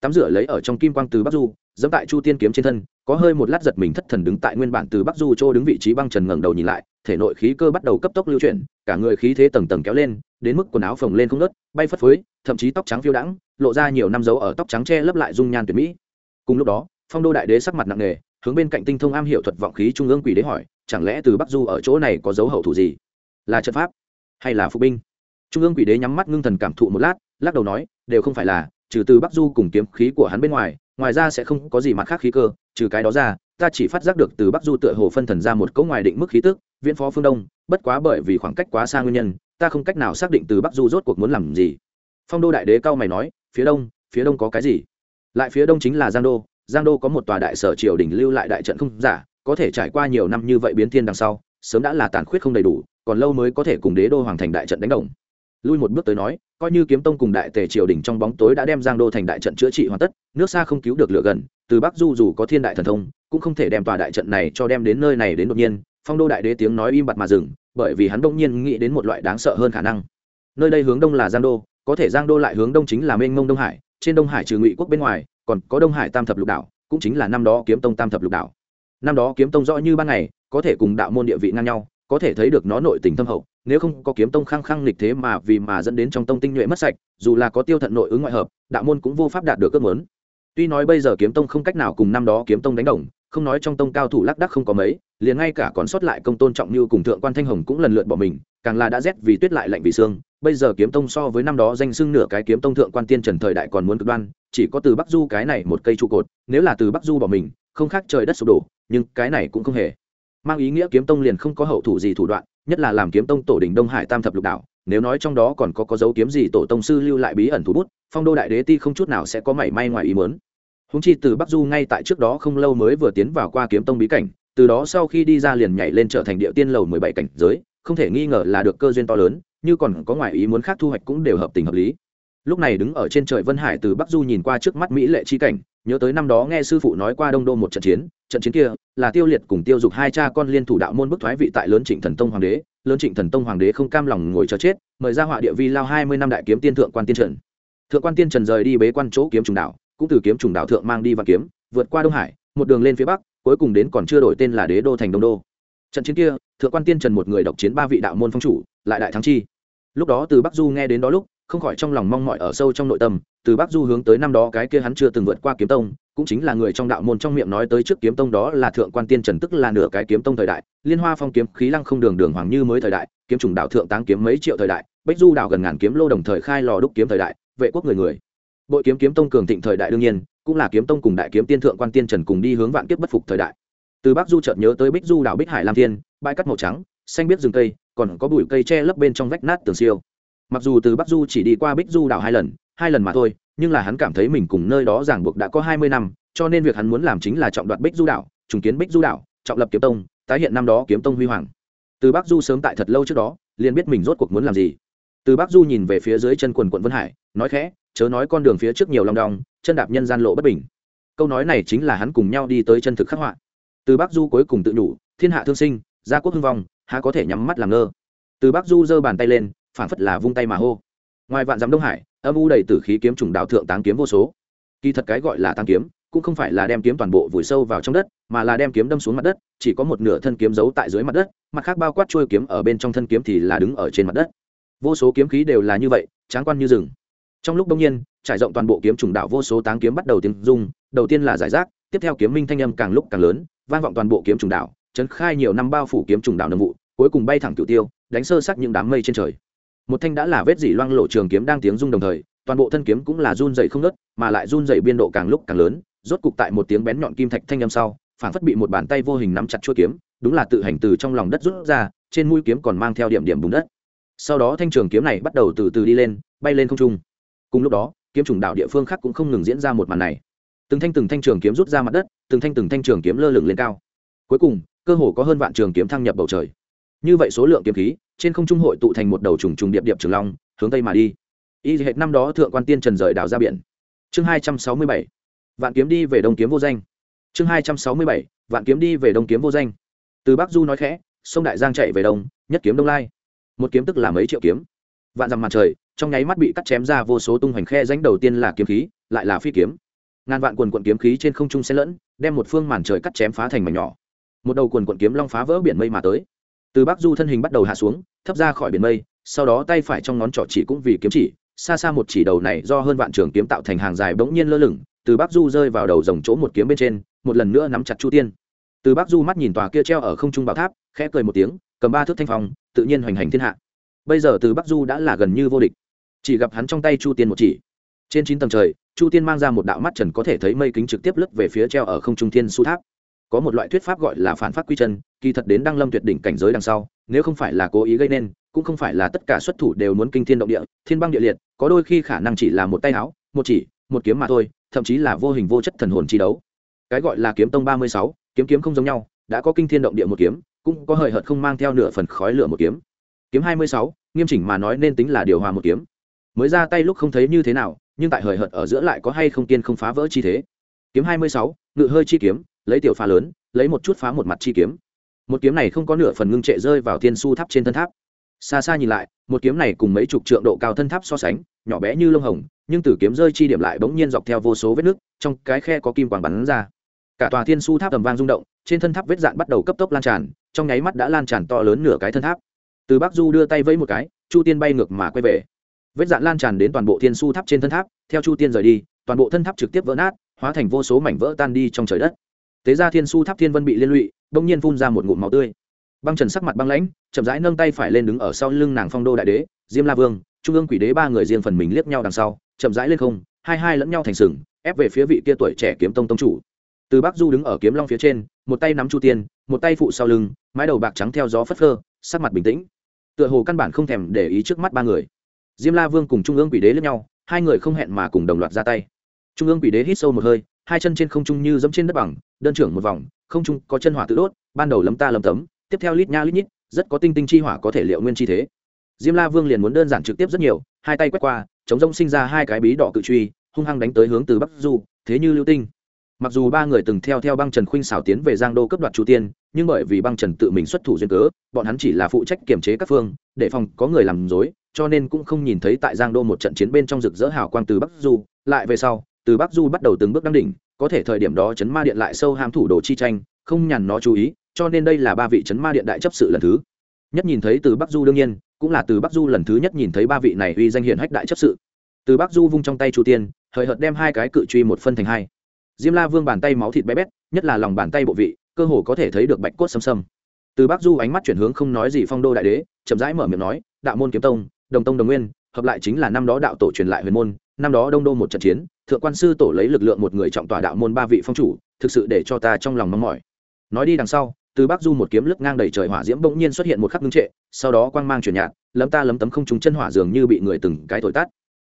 Tắm rửa lấy ở trong kim quang từ bắc du, dẫm tại chu tiên kiếm trên thân, có hơi một lát giật mình thất thần đứng tại nguyên bản từ bắc du chỗ đứng vị trí băng trần ngẩng đầu nhìn lại, thể nội khí cơ bắt đầu cấp tốc lưu chuyển, cả người khí thế tầng tầng kéo lên, đến mức quần áo phồng lên không nớt bay phất phới, thậm chí tóc trắng phiêu đãng, lộ ra nhiều năm dấu ở tóc trắng che lấp lại dung nhan tuyệt mỹ. Cùng lúc đó, phong đô đại đế sắc mặt nặng nề, hướng bên cạnh tinh thông am hiểu thuật vọng khí trung ương quỷ đế hỏi chẳng lẽ từ bắc du ở chỗ này có dấu hậu thủ gì? Là trận pháp hay là phục binh? Trung ương quỷ đế nhắm mắt ngưng thần cảm thụ một lát, lắc đầu nói, đều không phải là, trừ từ bắc du cùng kiếm khí của hắn bên ngoài ngoài ra sẽ không có gì mặt khác khí cơ, trừ cái đó ra, ta chỉ phát giác được từ bắc du tựa hồ phân thần ra một cấu ngoài định mức khí tức, viễn phó phương đông, bất quá bởi vì khoảng cách quá xa nguyên nhân, ta không cách nào xác định từ bắc du rốt cuộc muốn làm gì. Phong đô đại đế cao mày nói, phía đông phía đông có cái gì? Lại phía đông chính là giang đô giang đô có một tòa đại sở triều đình lưu lại đại trận không giả có thể trải qua nhiều năm như vậy biến thiên đằng sau, sớm đã là tàn khuyết không đầy đủ, còn lâu mới có thể cùng đế đô hoàng thành đại trận đánh đồng. Lui một bước tới nói, coi như kiếm tông cùng đại tề triều đình trong bóng tối đã đem giang đô thành đại trận chữa trị hoàn tất, nước xa không cứu được lửa gần, từ bắc du dù có thiên đại thần thông, cũng không thể đem tòa đại trận này cho đem đến nơi này đến đột nhiên, phong đô đại đế tiếng nói im bặt mà dừng, bởi vì hắn đông nhiên nghĩ đến một loại đáng sợ hơn khả năng. Nơi đây hướng đông là giang đô, có thể giang đô lại hướng đông chính là mênh mông đông hải, trên đông hải trừ ngụy quốc bên ngoài, còn có đông hải tam thập lục đảo, cũng chính là năm đó kiếm tông tam thập lục đảo năm đó kiếm tông rõ như ban ngày, có thể cùng đạo môn địa vị ngang nhau, có thể thấy được nó nội tình thâm hậu, nếu không có kiếm tông khăng khăng lịch thế mà vì mà dẫn đến trong tông tinh nhuệ mất sạch, dù là có tiêu thận nội ứng ngoại hợp, đạo môn cũng vô pháp đạt được ước muốn. Tuy nói bây giờ kiếm tông không cách nào cùng năm đó kiếm tông đánh đồng, không nói trong tông cao thủ lác đắc không có mấy, liền ngay cả còn sót lại công tôn trọng như cùng thượng quan thanh hồng cũng lần lượt bỏ mình, càng là đã rét vì tuyết lại lạnh vì xương. Bây giờ kiếm tông so với năm đó danh xưng nửa cái kiếm tông thượng quan tiên trần thời đại còn muốn cực đoan, chỉ có từ bắc du cái này một cây trụ cột, nếu là từ bắc du bỏ mình, không khác trời đất sụp đổ nhưng cái này cũng không hề. Mang ý nghĩa kiếm tông liền không có hậu thủ gì thủ đoạn, nhất là làm kiếm tông tổ đình đông hải tam thập lục đạo nếu nói trong đó còn có có dấu kiếm gì, tổ tông sư lưu lại bí ẩn thủ bút, phong đô đại đế ti không chút nào sẽ có mảy may ngoài ý mớn húng chi từ bắc du ngay tại trước đó không lâu mới vừa tiến vào qua kiếm tông bí cảnh, từ đó sau khi đi ra liền nhảy lên trở thành địa tiên lầu mười bảy cảnh giới, không thể nghi ngờ là được cơ duyên to lớn, như còn có ngoại ý muốn khác thu hoạch cũng đều hợp tình hợp lý. Lúc này đứng ở trên trời vân hải từ bắc du nhìn qua trước mắt mỹ lệ chi cảnh nhớ tới năm đó nghe sư phụ nói qua đông đô một trận chiến trận chiến kia là tiêu liệt cùng tiêu dục hai cha con liên thủ đạo môn bức thoái vị tại lớn trịnh thần tông hoàng đế. Lớn trịnh thần tông hoàng đế không cam lòng ngồi chờ chết, mời ra họa địa vi lao hai mươi năm đại kiếm tiên thượng quan tiên trần. Thượng quan tiên trần rời đi bế quan chỗ kiếm trùng đạo, cũng từ kiếm trùng đạo thượng mang đi và kiếm, vượt qua đông hải, một đường lên phía bắc, cuối cùng đến còn chưa đổi tên là đế đô thành đông đô. Trận chiến kia, thượng quan tiên trần một người độc chiến ba vị đạo môn phong chủ, lại đại thắng chi. Lúc đó từ bắc du nghe đến đó lúc không khỏi trong lòng mong mỏi ở sâu trong nội tâm, từ bắc du hướng tới năm đó cái kia hắn chưa từng vượt qua kiếm tông, cũng chính là người trong đạo môn trong miệng nói tới trước kiếm tông đó là thượng quan tiên trần, tức là nửa cái kiếm tông thời đại, liên hoa phong kiếm khí lăng không đường đường hoàng như mới thời đại, kiếm trùng đạo thượng táng kiếm mấy triệu thời đại, bách du đạo gần ngàn kiếm lô đồng thời khai lò đúc kiếm thời đại, vệ quốc người người. Bội kiếm kiếm tông cường thịnh thời đại đương nhiên, cũng là kiếm tông cùng đại kiếm tiên thượng quan tiên trần cùng đi hướng vạn kiếp bất phục thời đại. Từ bắc du chợt nhớ tới bích du đảo bích hải lam thiên, bãi cắt màu trắng, xanh biết rừng cây, còn có bụi cây che lấp bên trong vách nát tường siêu mặc dù từ bắc du chỉ đi qua bích du đảo hai lần hai lần mà thôi, nhưng là hắn cảm thấy mình cùng nơi đó ràng buộc đã có hai mươi năm, cho nên việc hắn muốn làm chính là trọng đoạt bích du đảo, trùng kiến bích du đảo, trọng lập kiếm tông, tái hiện năm đó kiếm tông huy hoàng. Từ bắc du sớm tại thật lâu trước đó, liền biết mình rốt cuộc muốn làm gì. Từ bắc du nhìn về phía dưới chân quần quận vân hải, nói khẽ, chớ nói con đường phía trước nhiều lòng đong, chân đạp nhân gian lộ bất bình. Câu nói này chính là hắn cùng nhau đi tới chân thực khắc họa. Từ bắc du cuối cùng tự nhủ, thiên hạ thương sinh, gia quốc hưng vong, há có thể nhắm mắt làm ngơ? Từ bắc du giơ bàn tay lên phản phất là vung tay mà hô. Ngoài vạn dặm đông hải, âm u đầy tử khí kiếm trùng đạo thượng táng kiếm vô số. Kỳ thật cái gọi là táng kiếm, cũng không phải là đem kiếm toàn bộ vùi sâu vào trong đất, mà là đem kiếm đâm xuống mặt đất, chỉ có một nửa thân kiếm giấu tại dưới mặt đất, mặt khác bao quát trôi kiếm ở bên trong thân kiếm thì là đứng ở trên mặt đất. Vô số kiếm khí đều là như vậy, tráng quan như rừng. Trong lúc đông nhiên, trải rộng toàn bộ kiếm trùng đạo vô số táng kiếm bắt đầu tiếng rung, đầu tiên là giải rác, tiếp theo kiếm minh thanh âm càng lúc càng lớn, vang vọng toàn bộ kiếm trùng đạo, chấn khai nhiều năm bao phủ kiếm trùng đạo nông vụ, cuối cùng bay thẳng cửu tiêu, đánh sơ sắc những đám mây trên trời một thanh đã là vết dỉ loang lộ trường kiếm đang tiếng rung đồng thời, toàn bộ thân kiếm cũng là run dày không nớt mà lại run dày biên độ càng lúc càng lớn, rốt cục tại một tiếng bén nhọn kim thạch thanh âm sau phản phất bị một bàn tay vô hình nắm chặt chuôi kiếm, đúng là tự hành từ trong lòng đất rút ra, trên mũi kiếm còn mang theo điểm điểm bùn đất. Sau đó thanh trường kiếm này bắt đầu từ từ đi lên, bay lên không trung. Cùng lúc đó, kiếm trùng đạo địa phương khác cũng không ngừng diễn ra một màn này. Từng thanh từng thanh trường kiếm rút ra mặt đất, từng thanh từng thanh trường kiếm lơ lửng lên cao. Cuối cùng, cơ hồ có hơn vạn trường kiếm thăng nhập bầu trời như vậy số lượng kiếm khí, trên không trung hội tụ thành một đầu trùng trùng điệp điệp trường long, hướng tây mà đi. Y hệt năm đó thượng quan tiên trần rời đảo ra biển. Chương hai trăm sáu mươi bảy, vạn kiếm đi về đông kiếm vô danh. Chương hai trăm sáu mươi bảy, vạn kiếm đi về đông kiếm vô danh. Từ bắc du nói khẽ, sông đại giang chạy về đông, nhất kiếm đông lai. Một kiếm tức là mấy triệu kiếm. Vạn dằm mặt trời, trong nháy mắt bị cắt chém ra vô số tung hoành khe ránh đầu tiên là kiếm khí, lại là phi kiếm. Ngàn vạn quần quận kiếm khí trên không trung xen lẫn, đem một phương màn trời cắt chém phá thành mảnh nhỏ. Một đầu quần quận kiếm long phá vỡ biển mây mà tới từ bắc du thân hình bắt đầu hạ xuống, thấp ra khỏi biển mây, sau đó tay phải trong ngón trỏ chỉ cũng vì kiếm chỉ, xa xa một chỉ đầu này do hơn vạn trường kiếm tạo thành hàng dài bỗng nhiên lơ lửng, từ bắc du rơi vào đầu dòng chỗ một kiếm bên trên, một lần nữa nắm chặt chu tiên. Từ bắc du mắt nhìn tòa kia treo ở không trung bảo tháp, khẽ cười một tiếng, cầm ba thước thanh phong, tự nhiên hoành hành thiên hạ. Bây giờ từ bắc du đã là gần như vô địch. Chỉ gặp hắn trong tay chu tiên một chỉ. Trên chín tầng trời, chu tiên mang ra một đạo mắt trần có thể thấy mây kính trực tiếp lướt về phía treo ở không trung thiên su tháp có một loại thuyết pháp gọi là phản phát quy chân, kỳ thật đến đăng lâm tuyệt đỉnh cảnh giới đằng sau, nếu không phải là cố ý gây nên, cũng không phải là tất cả xuất thủ đều muốn kinh thiên động địa, thiên băng địa liệt, có đôi khi khả năng chỉ là một tay áo, một chỉ, một kiếm mà thôi, thậm chí là vô hình vô chất thần hồn chi đấu. Cái gọi là kiếm tông ba mươi sáu, kiếm kiếm không giống nhau, đã có kinh thiên động địa một kiếm, cũng có hời hợt không mang theo nửa phần khói lửa một kiếm. Kiếm hai mươi sáu, nghiêm chỉnh mà nói nên tính là điều hòa một kiếm. Mới ra tay lúc không thấy như thế nào, nhưng tại hời hợt ở giữa lại có hay không tiên không phá vỡ chi thế. Kiếm hai mươi sáu, ngự hơi chi kiếm lấy tiểu phá lớn, lấy một chút phá một mặt chi kiếm. Một kiếm này không có nửa phần ngưng trệ rơi vào thiên su tháp trên thân tháp. Xa xa nhìn lại, một kiếm này cùng mấy chục trượng độ cao thân tháp so sánh, nhỏ bé như lông hồng, nhưng từ kiếm rơi chi điểm lại bỗng nhiên dọc theo vô số vết nước, trong cái khe có kim quàng bắn ra. Cả tòa thiên su tháp tầm vang rung động, trên thân tháp vết dạn bắt đầu cấp tốc lan tràn, trong nháy mắt đã lan tràn to lớn nửa cái thân tháp. Từ bắc du đưa tay vẫy một cái, chu tiên bay ngược mà quay về. Vết dạn lan tràn đến toàn bộ thiên su tháp trên thân tháp, theo chu tiên rời đi, toàn bộ thân tháp trực tiếp vỡ nát, hóa thành vô số mảnh vỡ tan đi trong trời đất tế ra thiên su tháp thiên vân bị liên lụy đông nhiên phun ra một ngụm máu tươi. Băng trần sắc mặt băng lãnh, chậm rãi nâng tay phải lên đứng ở sau lưng nàng phong đô đại đế, diêm la vương, trung ương quỷ đế ba người riêng phần mình liếc nhau đằng sau, chậm rãi lên không, hai hai lẫn nhau thành sừng, ép về phía vị kia tuổi trẻ kiếm tông tông chủ. Từ bắc du đứng ở kiếm long phía trên, một tay nắm chu tiên, một tay phụ sau lưng, mái đầu bạc trắng theo gió phất phơ, sắc mặt bình tĩnh. Tựa hồ căn bản không thèm để ý trước mắt ba người. Diêm la vương cùng trung ương quỷ đế lẫn nhau, hai người không hẹn mà cùng đồng loạt ra tay. Trung ương quỷ đế hít sâu một hơi hai chân trên không trung như dẫm trên đất bằng, đơn trưởng một vòng, không trung có chân hỏa tự đốt, ban đầu lấm ta lấm tấm, tiếp theo lít nha lít nhít, rất có tinh tinh chi hỏa có thể liệu nguyên chi thế. Diêm la vương liền muốn đơn giản trực tiếp rất nhiều, hai tay quét qua, chống rông sinh ra hai cái bí đỏ cự truy, hung hăng đánh tới hướng từ bắc du, thế như lưu tinh. Mặc dù ba người từng theo theo băng trần khuynh xảo tiến về giang đô cấp đoạt chu tiên, nhưng bởi vì băng trần tự mình xuất thủ duyên cớ, bọn hắn chỉ là phụ trách kiểm chế các phương, để phòng có người làm dối cho nên cũng không nhìn thấy tại giang đô một trận chiến bên trong rực rỡ hào quang từ bắc du, lại về sau từ bắc du bắt đầu từng bước đăng đỉnh, có thể thời điểm đó chấn ma điện lại sâu ham thủ đồ chi tranh, không nhằn nó chú ý, cho nên đây là ba vị chấn ma điện đại chấp sự lần thứ. Nhất nhìn thấy từ bắc du đương nhiên, cũng là từ bắc du lần thứ nhất nhìn thấy ba vị này uy danh hiển hách đại chấp sự. Từ bắc du vung trong tay chu tiên, hời hợt đem hai cái cự truy một phân thành hai. Diêm la vương bàn tay máu thịt bé bét, nhất là lòng bàn tay bộ vị, cơ hồ có thể thấy được bạch cốt xâm xâm từ bắc du ánh mắt chuyển hướng không nói gì phong đô đại đế, chậm rãi mở miệng nói, đạo môn kiếm tông, đồng tông đồng nguyên, hợp lại chính là năm đó đạo tổ truyền lại huyền môn, năm đó đông đô một trận chiến thượng quan sư tổ lấy lực lượng một người trọng tòa đạo môn ba vị phong chủ, thực sự để cho ta trong lòng mong mỏi. Nói đi đằng sau, từ bắc du một kiếm lướt ngang đầy trời hỏa diễm bỗng nhiên xuất hiện một khắc ngưng trệ, sau đó quang mang chuyển nhạt, lấm ta lấm tấm không trúng chân hỏa dường như bị người từng cái thổi tắt.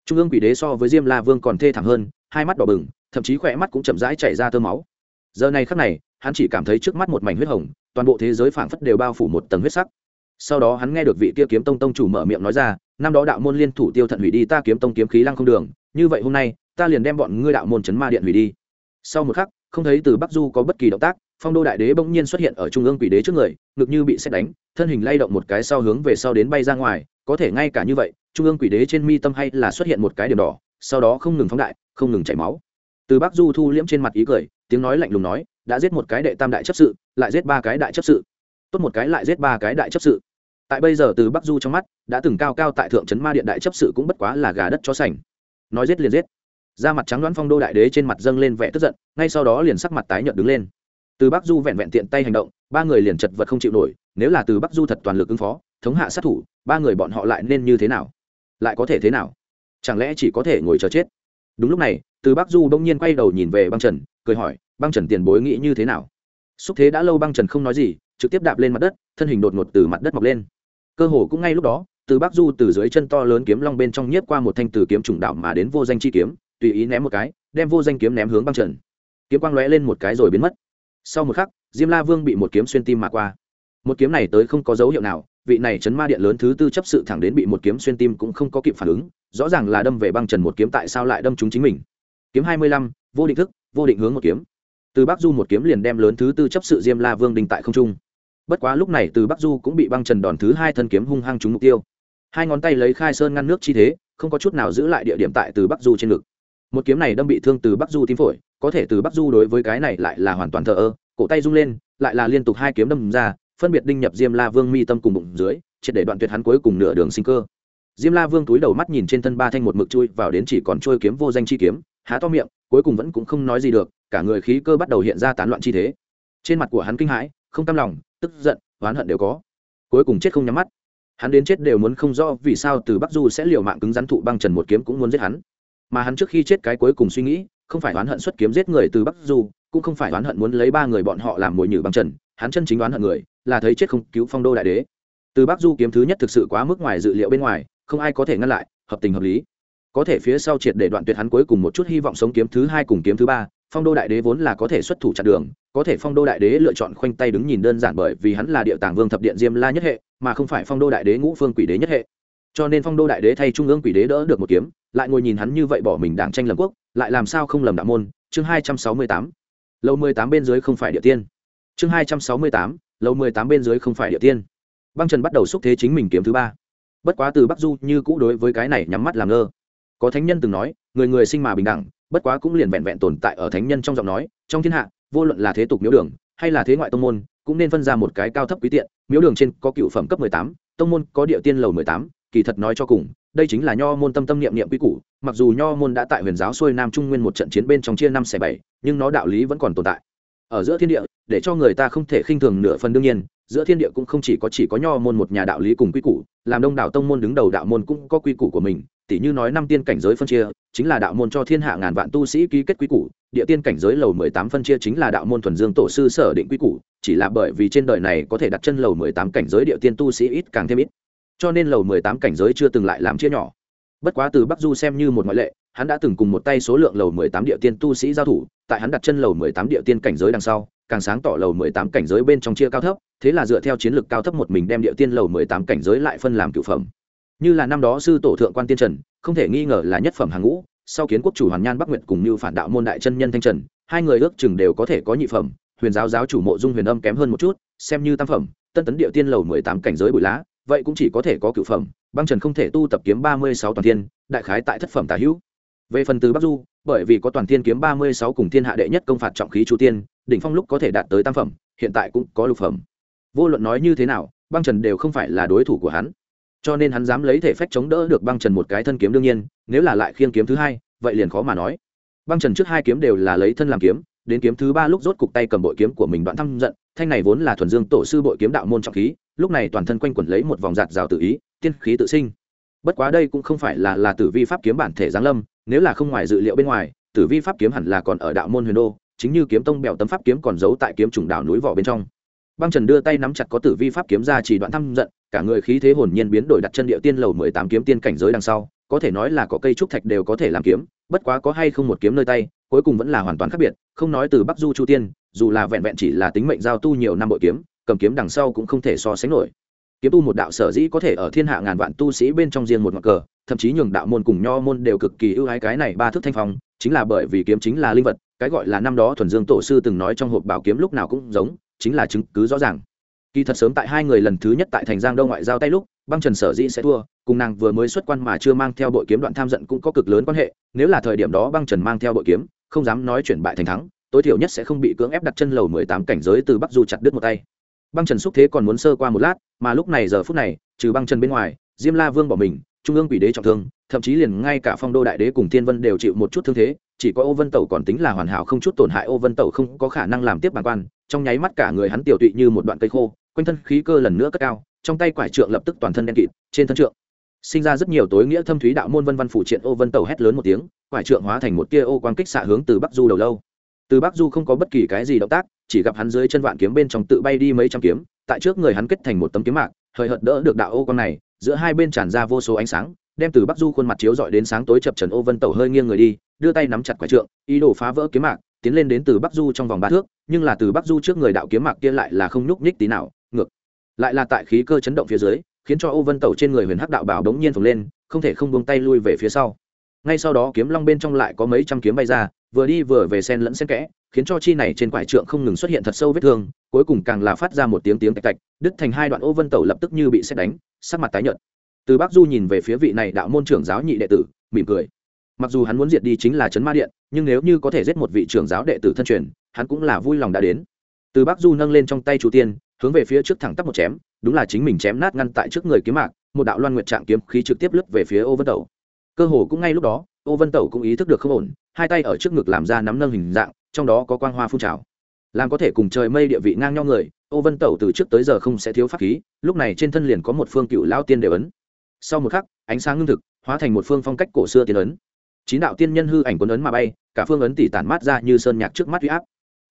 Trung ương quỷ đế so với diêm la vương còn thê thảm hơn, hai mắt đỏ bừng, thậm chí khỏe mắt cũng chậm rãi chảy ra tơ máu. Giờ này khắc này, hắn chỉ cảm thấy trước mắt một mảnh huyết hồng, toàn bộ thế giới phảng phất đều bao phủ một tầng huyết sắc sau đó hắn nghe được vị kia kiếm tông tông chủ mở miệng nói ra, năm đó đạo môn liên thủ tiêu thận hủy đi ta kiếm tông kiếm khí lăng không đường, như vậy hôm nay, ta liền đem bọn ngươi đạo môn chấn ma điện hủy đi. Sau một khắc, không thấy từ bắc du có bất kỳ động tác, phong đô đại đế bỗng nhiên xuất hiện ở trung ương quỷ đế trước người, ngực như bị xét đánh, thân hình lay động một cái sau hướng về sau đến bay ra ngoài, có thể ngay cả như vậy, trung ương quỷ đế trên mi tâm hay là xuất hiện một cái điểm đỏ, sau đó không ngừng phóng đại, không ngừng chảy máu. Từ bắc du thu liễm trên mặt ý cười, tiếng nói lạnh lùng nói, đã giết một cái đệ tam đại chấp sự, lại giết ba cái đại chấp sự. Tốt một cái lại giết ba cái đại chấp sự tại bây giờ từ bắc du trong mắt, đã từng cao cao tại thượng trấn ma điện đại chấp sự cũng bất quá là gà đất cho sành. Nói giết liền giết. Ra mặt trắng đoán phong đô đại đế trên mặt dâng lên vẻ tức giận, ngay sau đó liền sắc mặt tái nhợt đứng lên. Từ bắc du vẹn vẹn tiện tay hành động, ba người liền chật vật không chịu nổi, nếu là từ bắc du thật toàn lực ứng phó, thống hạ sát thủ, ba người bọn họ lại nên như thế nào? Lại có thể thế nào? Chẳng lẽ chỉ có thể ngồi chờ chết? Đúng lúc này, từ bắc du bỗng nhiên quay đầu nhìn về băng trần, cười hỏi, băng trần tiền bối nghĩ như thế nào? Xúc thế đã lâu băng trần không nói gì, trực tiếp đạp lên mặt đất, thân hình đột ngột từ mặt đất mọc lên cơ hồ cũng ngay lúc đó, từ bắc du từ dưới chân to lớn kiếm long bên trong nhiếp qua một thanh từ kiếm trùng đạo mà đến vô danh chi kiếm, tùy ý ném một cái, đem vô danh kiếm ném hướng băng trần. Kiếm quang lóe lên một cái rồi biến mất. Sau một khắc, diêm la vương bị một kiếm xuyên tim mà qua. Một kiếm này tới không có dấu hiệu nào, vị này chấn ma điện lớn thứ tư chấp sự thẳng đến bị một kiếm xuyên tim cũng không có kịp phản ứng, rõ ràng là đâm về băng trần một kiếm tại sao lại đâm chúng chính mình. Kiếm hai mươi lăm, vô định thức, vô định hướng một kiếm. Từ bắc du một kiếm liền đem lớn thứ tư chấp sự diêm la vương đình tại không trung bất quá lúc này từ bắc du cũng bị băng trần đòn thứ hai thân kiếm hung hăng trúng mục tiêu. Hai ngón tay lấy khai sơn ngăn nước chi thế, không có chút nào giữ lại địa điểm tại từ bắc du trên ngực. Một kiếm này đâm bị thương từ bắc du tim phổi, có thể từ bắc du đối với cái này lại là hoàn toàn thờ ơ, cổ tay rung lên, lại là liên tục hai kiếm đâm ra, phân biệt đinh nhập diêm la vương mi tâm cùng bụng dưới, triệt để đoạn tuyệt hắn cuối cùng nửa đường sinh cơ. Diêm la vương túi đầu mắt nhìn trên thân ba thanh một mực chui vào đến chỉ còn trôi kiếm vô danh chi kiếm, há to miệng, cuối cùng vẫn cũng không nói gì được, cả người khí cơ bắt đầu hiện ra tán loạn chi thế. Trên mặt của hắn kinh hãi, không cam lòng tức giận, oán hận đều có. Cuối cùng chết không nhắm mắt. Hắn đến chết đều muốn không rõ vì sao từ bắc du sẽ liều mạng cứng rắn thụ băng trần một kiếm cũng muốn giết hắn. Mà hắn trước khi chết cái cuối cùng suy nghĩ, không phải oán hận xuất kiếm giết người từ bắc du, cũng không phải oán hận muốn lấy ba người bọn họ làm mồi nhử băng trần. Hắn chân chính oán hận người là thấy chết không cứu phong đô đại đế. Từ bắc du kiếm thứ nhất thực sự quá mức ngoài dự liệu bên ngoài, không ai có thể ngăn lại, hợp tình hợp lý. Có thể phía sau triệt để đoạn tuyệt hắn cuối cùng một chút hy vọng sống kiếm thứ hai cùng kiếm thứ ba phong đô đại đế vốn là có thể xuất thủ chặn đường, có thể phong đô đại đế lựa chọn khoanh tay đứng nhìn đơn giản bởi vì hắn là địa tàng vương thập điện diêm la nhất hệ, mà không phải phong đô đại đế ngũ phương quỷ đế nhất hệ. Cho nên phong đô đại đế thay trung ương quỷ đế đỡ được một kiếm, lại ngồi nhìn hắn như vậy bỏ mình đảng tranh lầm quốc, lại làm sao không lầm đạo môn, chương hai trăm sáu mươi tám. Lâu mười tám bên dưới không phải địa tiên. Chương hai trăm sáu mươi tám, lâu mười tám bên dưới không phải địa tiên. Băng trần bắt đầu xúc thế chính mình kiếm thứ ba. Bất quá từ bắc du như cũ đối với cái này nhắm mắt làm ngơ có thánh nhân từng nói, người người sinh mà bình đẳng, bất quá cũng liền vẹn vẹn tồn tại ở thánh nhân trong giọng nói, trong thiên hạ, vô luận là thế tục miếu đường, hay là thế ngoại tông môn, cũng nên phân ra một cái cao thấp quý tiện. Miếu đường trên có cựu phẩm cấp mười tám, tông môn có địa tiên lầu mười tám, kỳ thật nói cho cùng, đây chính là nho môn tâm tâm niệm niệm quy củ. Mặc dù nho môn đã tại huyền giáo xuôi nam trung nguyên một trận chiến bên trong chia năm xẻ bảy, nhưng nó đạo lý vẫn còn tồn tại. Ở giữa thiên địa để cho người ta không thể khinh thường nửa phần đương nhiên, giữa thiên địa cũng không chỉ có chỉ có nho môn một nhà đạo lý cùng quy củ, làm đông đảo tông môn đứng đầu đạo môn cũng có quy củ của mình, Tỉ như nói năm tiên cảnh giới phân chia, chính là đạo môn cho thiên hạ ngàn vạn tu sĩ ký kết quy củ, địa tiên cảnh giới lầu mười tám phân chia chính là đạo môn thuần dương tổ sư sở định quy củ, chỉ là bởi vì trên đời này có thể đặt chân lầu mười tám cảnh giới địa tiên tu sĩ ít càng thêm ít, cho nên lầu mười tám cảnh giới chưa từng lại làm chia nhỏ. Bất quá từ bắc du xem như một ngoại lệ, hắn đã từng cùng một tay số lượng lầu mười tám địa tiên tu sĩ giao thủ, tại hắn đặt chân lầu mười tám địa tiên cảnh giới đằng sau càng sáng tỏ lầu mười tám cảnh giới bên trong chia cao thấp, thế là dựa theo chiến lược cao thấp một mình đem địa tiên lầu mười tám cảnh giới lại phân làm cửu phẩm. Như là năm đó sư tổ thượng quan tiên trần, không thể nghi ngờ là nhất phẩm hàng ngũ, sau kiến quốc chủ hoàn nhan bắc nguyệt cùng như phản đạo môn đại chân nhân thanh trần, hai người ước chừng đều có thể có nhị phẩm, huyền giáo giáo chủ mộ dung huyền âm kém hơn một chút, xem như tam phẩm, tân tấn địa tiên lầu mười tám cảnh giới bụi lá, vậy cũng chỉ có thể có cựu phẩm, băng trần không thể tu tập kiếm ba mươi sáu toàn thiên, đại khái tại thất phẩm tả hữu. Về phần từ bắc du, bởi vì có toàn thiên kiếm ba mươi sáu cùng thiên hạ đệ nhất công phạt trọng khí chu tiên đỉnh phong lúc có thể đạt tới tam phẩm, hiện tại cũng có lục phẩm. Vô luận nói như thế nào, băng trần đều không phải là đối thủ của hắn. Cho nên hắn dám lấy thể phách chống đỡ được băng trần một cái thân kiếm đương nhiên, nếu là lại khiêng kiếm thứ hai, vậy liền khó mà nói. Băng trần trước hai kiếm đều là lấy thân làm kiếm, đến kiếm thứ ba lúc rốt cục tay cầm bội kiếm của mình đoạn thăm giận, thanh này vốn là thuần dương tổ sư bội kiếm đạo môn trọng khí, lúc này toàn thân quanh quẩn lấy một vòng giạt rào tự ý, tiên khí tự sinh. Bất quá đây cũng không phải là là tử vi pháp kiếm bản thể giáng lâm, nếu là không ngoài dự liệu bên ngoài, tử vi pháp kiếm hẳn là còn ở đạo môn huyền đô chính như kiếm tông bèo tấm pháp kiếm còn giấu tại kiếm trùng đảo núi vỏ bên trong. Băng trần đưa tay nắm chặt có tử vi pháp kiếm ra chỉ đoạn thăm giận, cả người khí thế hồn nhiên biến đổi đặt chân địa tiên lầu mười tám kiếm tiên cảnh giới đằng sau, có thể nói là có cây trúc thạch đều có thể làm kiếm, bất quá có hay không một kiếm nơi tay, cuối cùng vẫn là hoàn toàn khác biệt, không nói từ bắc du chu tiên, dù là vẹn vẹn chỉ là tính mệnh giao tu nhiều năm bội kiếm, cầm kiếm đằng sau cũng không thể so sánh nổi. Kiếm tu một đạo sở dĩ có thể ở thiên hạ ngàn vạn tu sĩ bên trong riêng một ngọn cờ, thậm chí nhường đạo môn cùng nho môn đều cực kỳ ưu ái cái này ba thước thanh phong, chính là bởi vì kiếm chính là linh vật cái gọi là năm đó thuần dương tổ sư từng nói trong hộp bảo kiếm lúc nào cũng giống, chính là chứng cứ rõ ràng. Kỳ thật sớm tại hai người lần thứ nhất tại thành giang đông ngoại giao tay lúc, băng trần sở dĩ sẽ thua, cùng nàng vừa mới xuất quan mà chưa mang theo bội kiếm đoạn tham giận cũng có cực lớn quan hệ, nếu là thời điểm đó băng trần mang theo bội kiếm, không dám nói chuyển bại thành thắng, tối thiểu nhất sẽ không bị cưỡng ép đặt chân lầu mười tám cảnh giới từ bắc du chặt đứt một tay. Băng trần xúc thế còn muốn sơ qua một lát, mà lúc này giờ phút này, trừ băng trần bên ngoài, diêm la vương bỏ mình, trung ương quỷ đế trọng thương, thậm chí liền ngay cả phong đô đại đế cùng tiên vân đều chịu một chút thương thế chỉ có ô vân tẩu còn tính là hoàn hảo không chút tổn hại, ô vân tẩu không có khả năng làm tiếp bản quan. Trong nháy mắt cả người hắn tiểu tụy như một đoạn cây khô, quanh thân khí cơ lần nữa cất cao, trong tay quải trượng lập tức toàn thân đen kịt, trên thân trượng sinh ra rất nhiều tối nghĩa thâm thúy đạo môn vân văn phủ triện, ô vân tẩu hét lớn một tiếng, quải trượng hóa thành một tia ô quang kích xạ hướng từ bắc du đầu lâu. Từ bắc du không có bất kỳ cái gì động tác, chỉ gặp hắn dưới chân vạn kiếm bên trong tự bay đi mấy trăm kiếm, tại trước người hắn kết thành một tấm kiếm mạc, hời hợt đỡ được đạo ô quang này, giữa hai bên tràn ra vô số ánh sáng đem từ bắc du khuôn mặt chiếu dọi đến sáng tối chập trần ô vân tẩu hơi nghiêng người đi, đưa tay nắm chặt quải trượng, ý đồ phá vỡ kiếm mạc, tiến lên đến từ bắc du trong vòng ba thước, nhưng là từ bắc du trước người đạo kiếm mạc kia lại là không nhúc nhích tí nào, ngược. Lại là tại khí cơ chấn động phía dưới, khiến cho ô vân tẩu trên người huyền hắc đạo bảo đống nhiên phồng lên, không thể không buông tay lui về phía sau. Ngay sau đó kiếm long bên trong lại có mấy trăm kiếm bay ra, vừa đi vừa về sen lẫn sen kẽ, khiến cho chi này trên quải trượng không ngừng xuất hiện thật sâu vết thương, cuối cùng càng là phát ra một tiếng tiếng tạch tạch, đứt thành hai đoạn ô vân tẩu lập tức như bị xét đánh, sắc mặt tái nhợt từ bắc du nhìn về phía vị này đạo môn trưởng giáo nhị đệ tử, mỉm cười. Mặc dù hắn muốn diệt đi chính là trấn ma điện, nhưng nếu như có thể giết một vị trưởng giáo đệ tử thân truyền, hắn cũng là vui lòng đã đến. Từ bắc du nâng lên trong tay chú tiên, hướng về phía trước thẳng tắp một chém, đúng là chính mình chém nát ngăn tại trước người kiếm mạc, một đạo loan nguyện trạng kiếm khí trực tiếp lướt về phía ô vân tẩu. Cơ hồ cũng ngay lúc đó, ô vân tẩu cũng ý thức được không ổn, hai tay ở trước ngực làm ra nắm nâng hình dạng, trong đó có quang hoa phun trào. Làm có thể cùng trời mây địa vị ngang nhau người, ô vân tẩu từ trước tới giờ không sẽ thiếu pháp khí, lúc này trên thân liền có một phương cựu lao tiên đều ấn sau một khắc, ánh sáng ngưng thực, hóa thành một phương phong cách cổ xưa tiên ấn. Chín đạo tiên nhân hư ảnh quân ấn mà bay, cả phương ấn tỉ tản mát ra như sơn nhạc trước mắt huy áp.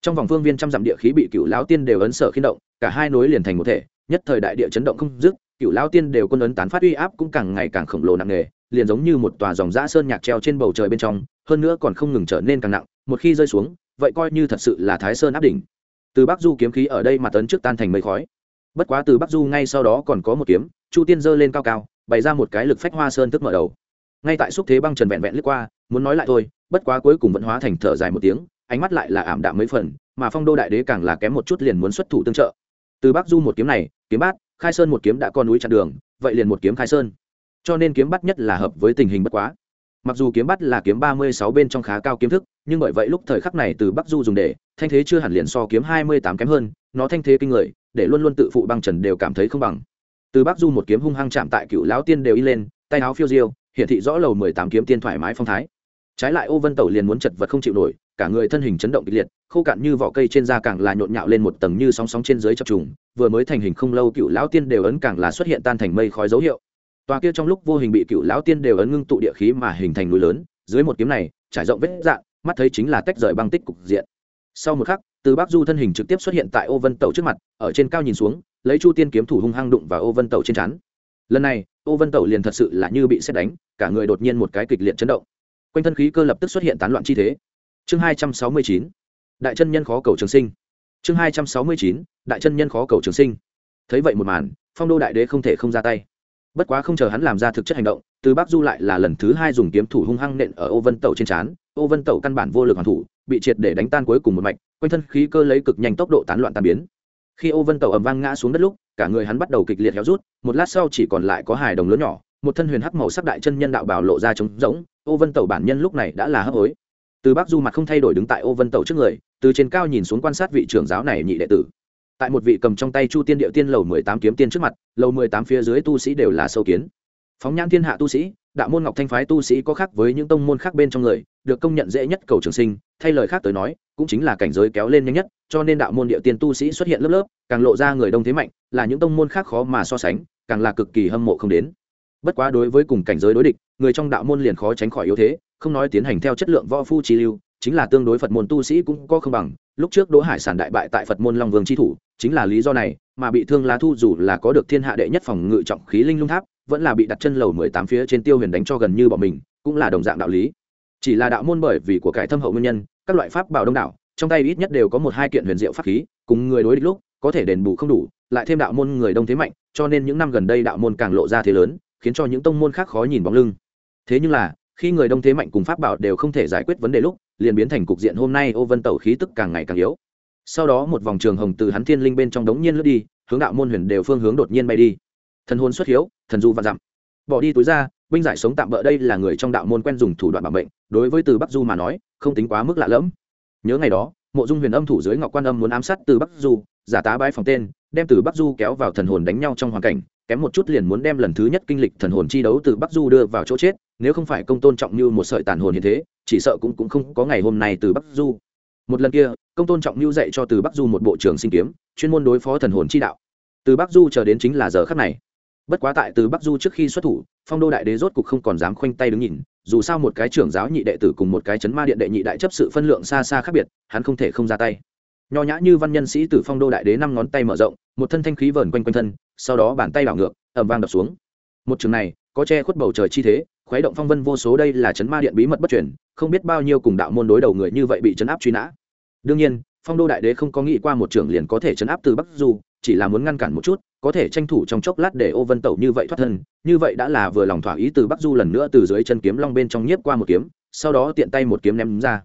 Trong vòng phương viên trăm dặm địa khí bị cựu lão tiên đều ấn sở khiên động, cả hai nối liền thành một thể, nhất thời đại địa chấn động không dứt, cựu lão tiên đều quân ấn tán phát uy áp cũng càng ngày càng khổng lồ nặng nề, liền giống như một tòa dòng giã sơn nhạc treo trên bầu trời bên trong, hơn nữa còn không ngừng trở nên càng nặng, một khi rơi xuống, vậy coi như thật sự là thái sơn áp đỉnh. Từ bắc du kiếm khí ở đây mà tấn trước tan thành mây khói. Bất quá từ bắc du ngay sau đó còn có một kiếm, chu tiên giơ lên cao cao bày ra một cái lực phách hoa sơn tức mở đầu. Ngay tại xúc thế băng trần vẹn vẹn lướt qua, muốn nói lại thôi, bất quá cuối cùng vẫn hóa thành thở dài một tiếng, ánh mắt lại là ảm đạm mấy phần, mà phong đô đại đế càng là kém một chút liền muốn xuất thủ tương trợ. Từ bắc du một kiếm này, kiếm bát, khai sơn một kiếm đã con núi chặn đường, vậy liền một kiếm khai sơn. Cho nên kiếm bắt nhất là hợp với tình hình bất quá. Mặc dù kiếm bắt là kiếm ba mươi sáu bên trong khá cao kiếm thức, nhưng bởi vậy lúc thời khắc này từ bắc du dùng để, thanh thế chưa hẳn liền so kiếm hai mươi tám kém hơn, nó thanh thế kinh người, để luôn luôn tự phụ băng trần đều cảm thấy không bằng từ bắc du một kiếm hung hăng chạm tại cựu lão tiên đều y lên, tay áo phiêu diêu, hiển thị rõ lầu mười tám kiếm tiên thoải mái phong thái. Trái lại ô vân tẩu liền muốn chật vật không chịu nổi, cả người thân hình chấn động kịch liệt, khô cạn như vỏ cây trên da càng là nhộn nhạo lên một tầng như sóng sóng trên dưới chập trùng, vừa mới thành hình không lâu cựu lão tiên đều ấn càng là xuất hiện tan thành mây khói dấu hiệu. Tòa kia trong lúc vô hình bị cựu lão tiên đều ấn ngưng tụ địa khí mà hình thành núi lớn, dưới một kiếm này, trải rộng vết dạng, mắt thấy chính là tách rời băng tích cục diện. Sau một khắc, từ bắc du thân hình trực tiếp xuất hiện tại ô vân tẩu trước mặt, ở trên cao nhìn xuống lấy chu tiên kiếm thủ hung hăng đụng vào ô vân tẩu trên chắn lần này, ô vân tẩu liền thật sự là như bị xét đánh, cả người đột nhiên một cái kịch liệt chấn động. Quanh thân khí cơ lập tức xuất hiện tán loạn chi thế. Chương hai trăm sáu mươi chín, đại chân nhân khó cầu trường sinh. Chương hai trăm sáu mươi chín, đại chân nhân khó cầu trường sinh. Thấy vậy một màn, phong đô đại đế không thể không ra tay. Bất quá không chờ hắn làm ra thực chất hành động, từ bắc du lại là lần thứ hai dùng kiếm thủ hung hăng nện ở ô vân tẩu trên trán. Ô vân tẩu căn bản vô lực hoàn thủ, bị triệt để đánh tan cuối cùng một mạch, quanh thân khí cơ lấy cực nhanh tốc độ tán loạn tan biến khi ô vân tẩu ầm vang ngã xuống đất lúc, cả người hắn bắt đầu kịch liệt héo rút, một lát sau chỉ còn lại có hài đồng lớn nhỏ, một thân huyền hắc màu sắc đại chân nhân đạo bảo lộ ra trống rỗng, ô vân tẩu bản nhân lúc này đã là hấp hối. Từ bắc du mặt không thay đổi đứng tại ô vân tẩu trước người, từ trên cao nhìn xuống quan sát vị trưởng giáo này nhị đệ tử. Tại một vị cầm trong tay chu tiên điệu tiên lầu mười tám kiếm tiên trước mặt, lầu mười tám phía dưới tu sĩ đều là sâu kiến. Phóng nhãn thiên hạ tu sĩ đạo môn ngọc thanh phái tu sĩ có khác với những tông môn khác bên trong người, được công nhận dễ nhất cầu trường sinh, thay lời khác tới nói, cũng chính là cảnh giới kéo lên nhanh nhất, cho nên đạo môn địa tiên tu sĩ xuất hiện lớp lớp, càng lộ ra người đông thế mạnh, là những tông môn khác khó mà so sánh, càng là cực kỳ hâm mộ không đến. Bất quá đối với cùng cảnh giới đối địch, người trong đạo môn liền khó tránh khỏi yếu thế, không nói tiến hành theo chất lượng võ phu trí lưu, chính là tương đối phật môn tu sĩ cũng có không bằng lúc trước đỗ hải sản đại bại tại phật môn long vương chi thủ, chính là lý do này, mà bị thương lá thu dù là có được thiên hạ đệ nhất phòng ngự trọng khí linh lung tháp, vẫn là bị đặt chân lầu mười tám phía trên tiêu huyền đánh cho gần như bỏ mình, cũng là đồng dạng đạo lý. Chỉ là đạo môn bởi vì của cải thâm hậu nguyên nhân, các loại pháp bảo đông đảo, trong tay ít nhất đều có một hai kiện huyền diệu pháp khí, cùng người đối địch lúc, có thể đền bù không đủ, lại thêm đạo môn người đông thế mạnh, cho nên những năm gần đây đạo môn càng lộ ra thế lớn, khiến cho những tông môn khác khó nhìn bóng lưng. Thế nhưng là khi người đông thế mạnh cùng pháp bảo đều không thể giải quyết vấn đề lúc, liền biến thành cục diện hôm nay ô vân tẩu khí tức càng ngày càng yếu. Sau đó một vòng trường hồng từ hắn thiên linh bên trong đống nhiên lướt đi, hướng đạo môn huyền đều phương hướng đột nhiên bay đi. Thần hồn xuất hiếu, thần du vạn dặm. Bỏ đi túi ra, binh giải sống tạm bỡ đây là người trong đạo môn quen dùng thủ đoạn bảo mệnh, đối với từ bắc du mà nói, không tính quá mức lạ lẫm. Nhớ ngày đó, mộ dung huyền âm thủ dưới ngọc quan âm muốn ám sát từ bắc du, giả tá bãi phòng tên, đem từ bắc du kéo vào thần hồn đánh nhau trong hoàn cảnh kém một chút liền muốn đem lần thứ nhất kinh lịch thần hồn chi đấu từ bắc du đưa vào chỗ chết, nếu không phải công tôn trọng như một sợi tàn hồn như thế, chỉ sợ cũng cũng không có ngày hôm nay từ bắc du. Một lần kia, công tôn trọng như dạy cho từ bắc du một bộ trưởng sinh kiếm, chuyên môn đối phó thần hồn chi đạo. Từ bắc du chờ đến chính là giờ khắc này. Bất quá tại từ bắc du trước khi xuất thủ, phong đô đại đế rốt cục không còn dám khoanh tay đứng nhìn, dù sao một cái trưởng giáo nhị đệ tử cùng một cái chấn ma điện đệ nhị đại chấp sự phân lượng xa xa khác biệt, hắn không thể không ra tay. Nho nhã như văn nhân sĩ từ phong đô đại đế năm ngón tay mở rộng, một thân thanh khí vờn quanh quanh thân sau đó bàn tay đảo ngược ẩm vang đập xuống. Một trường này, có che khuất bầu trời chi thế, khuấy động phong vân vô số đây là chấn ma điện bí mật bất chuyển không biết bao nhiêu cùng đạo môn đối đầu người như vậy bị chấn áp truy nã. Đương nhiên, phong đô đại đế không có nghĩ qua một trường liền có thể chấn áp từ bắc du, chỉ là muốn ngăn cản một chút, có thể tranh thủ trong chốc lát để ô vân tẩu như vậy thoát thân, như vậy đã là vừa lòng thỏa ý từ bắc du lần nữa từ dưới chân kiếm long bên trong nhiếp qua một kiếm, sau đó tiện tay một kiếm ném ra.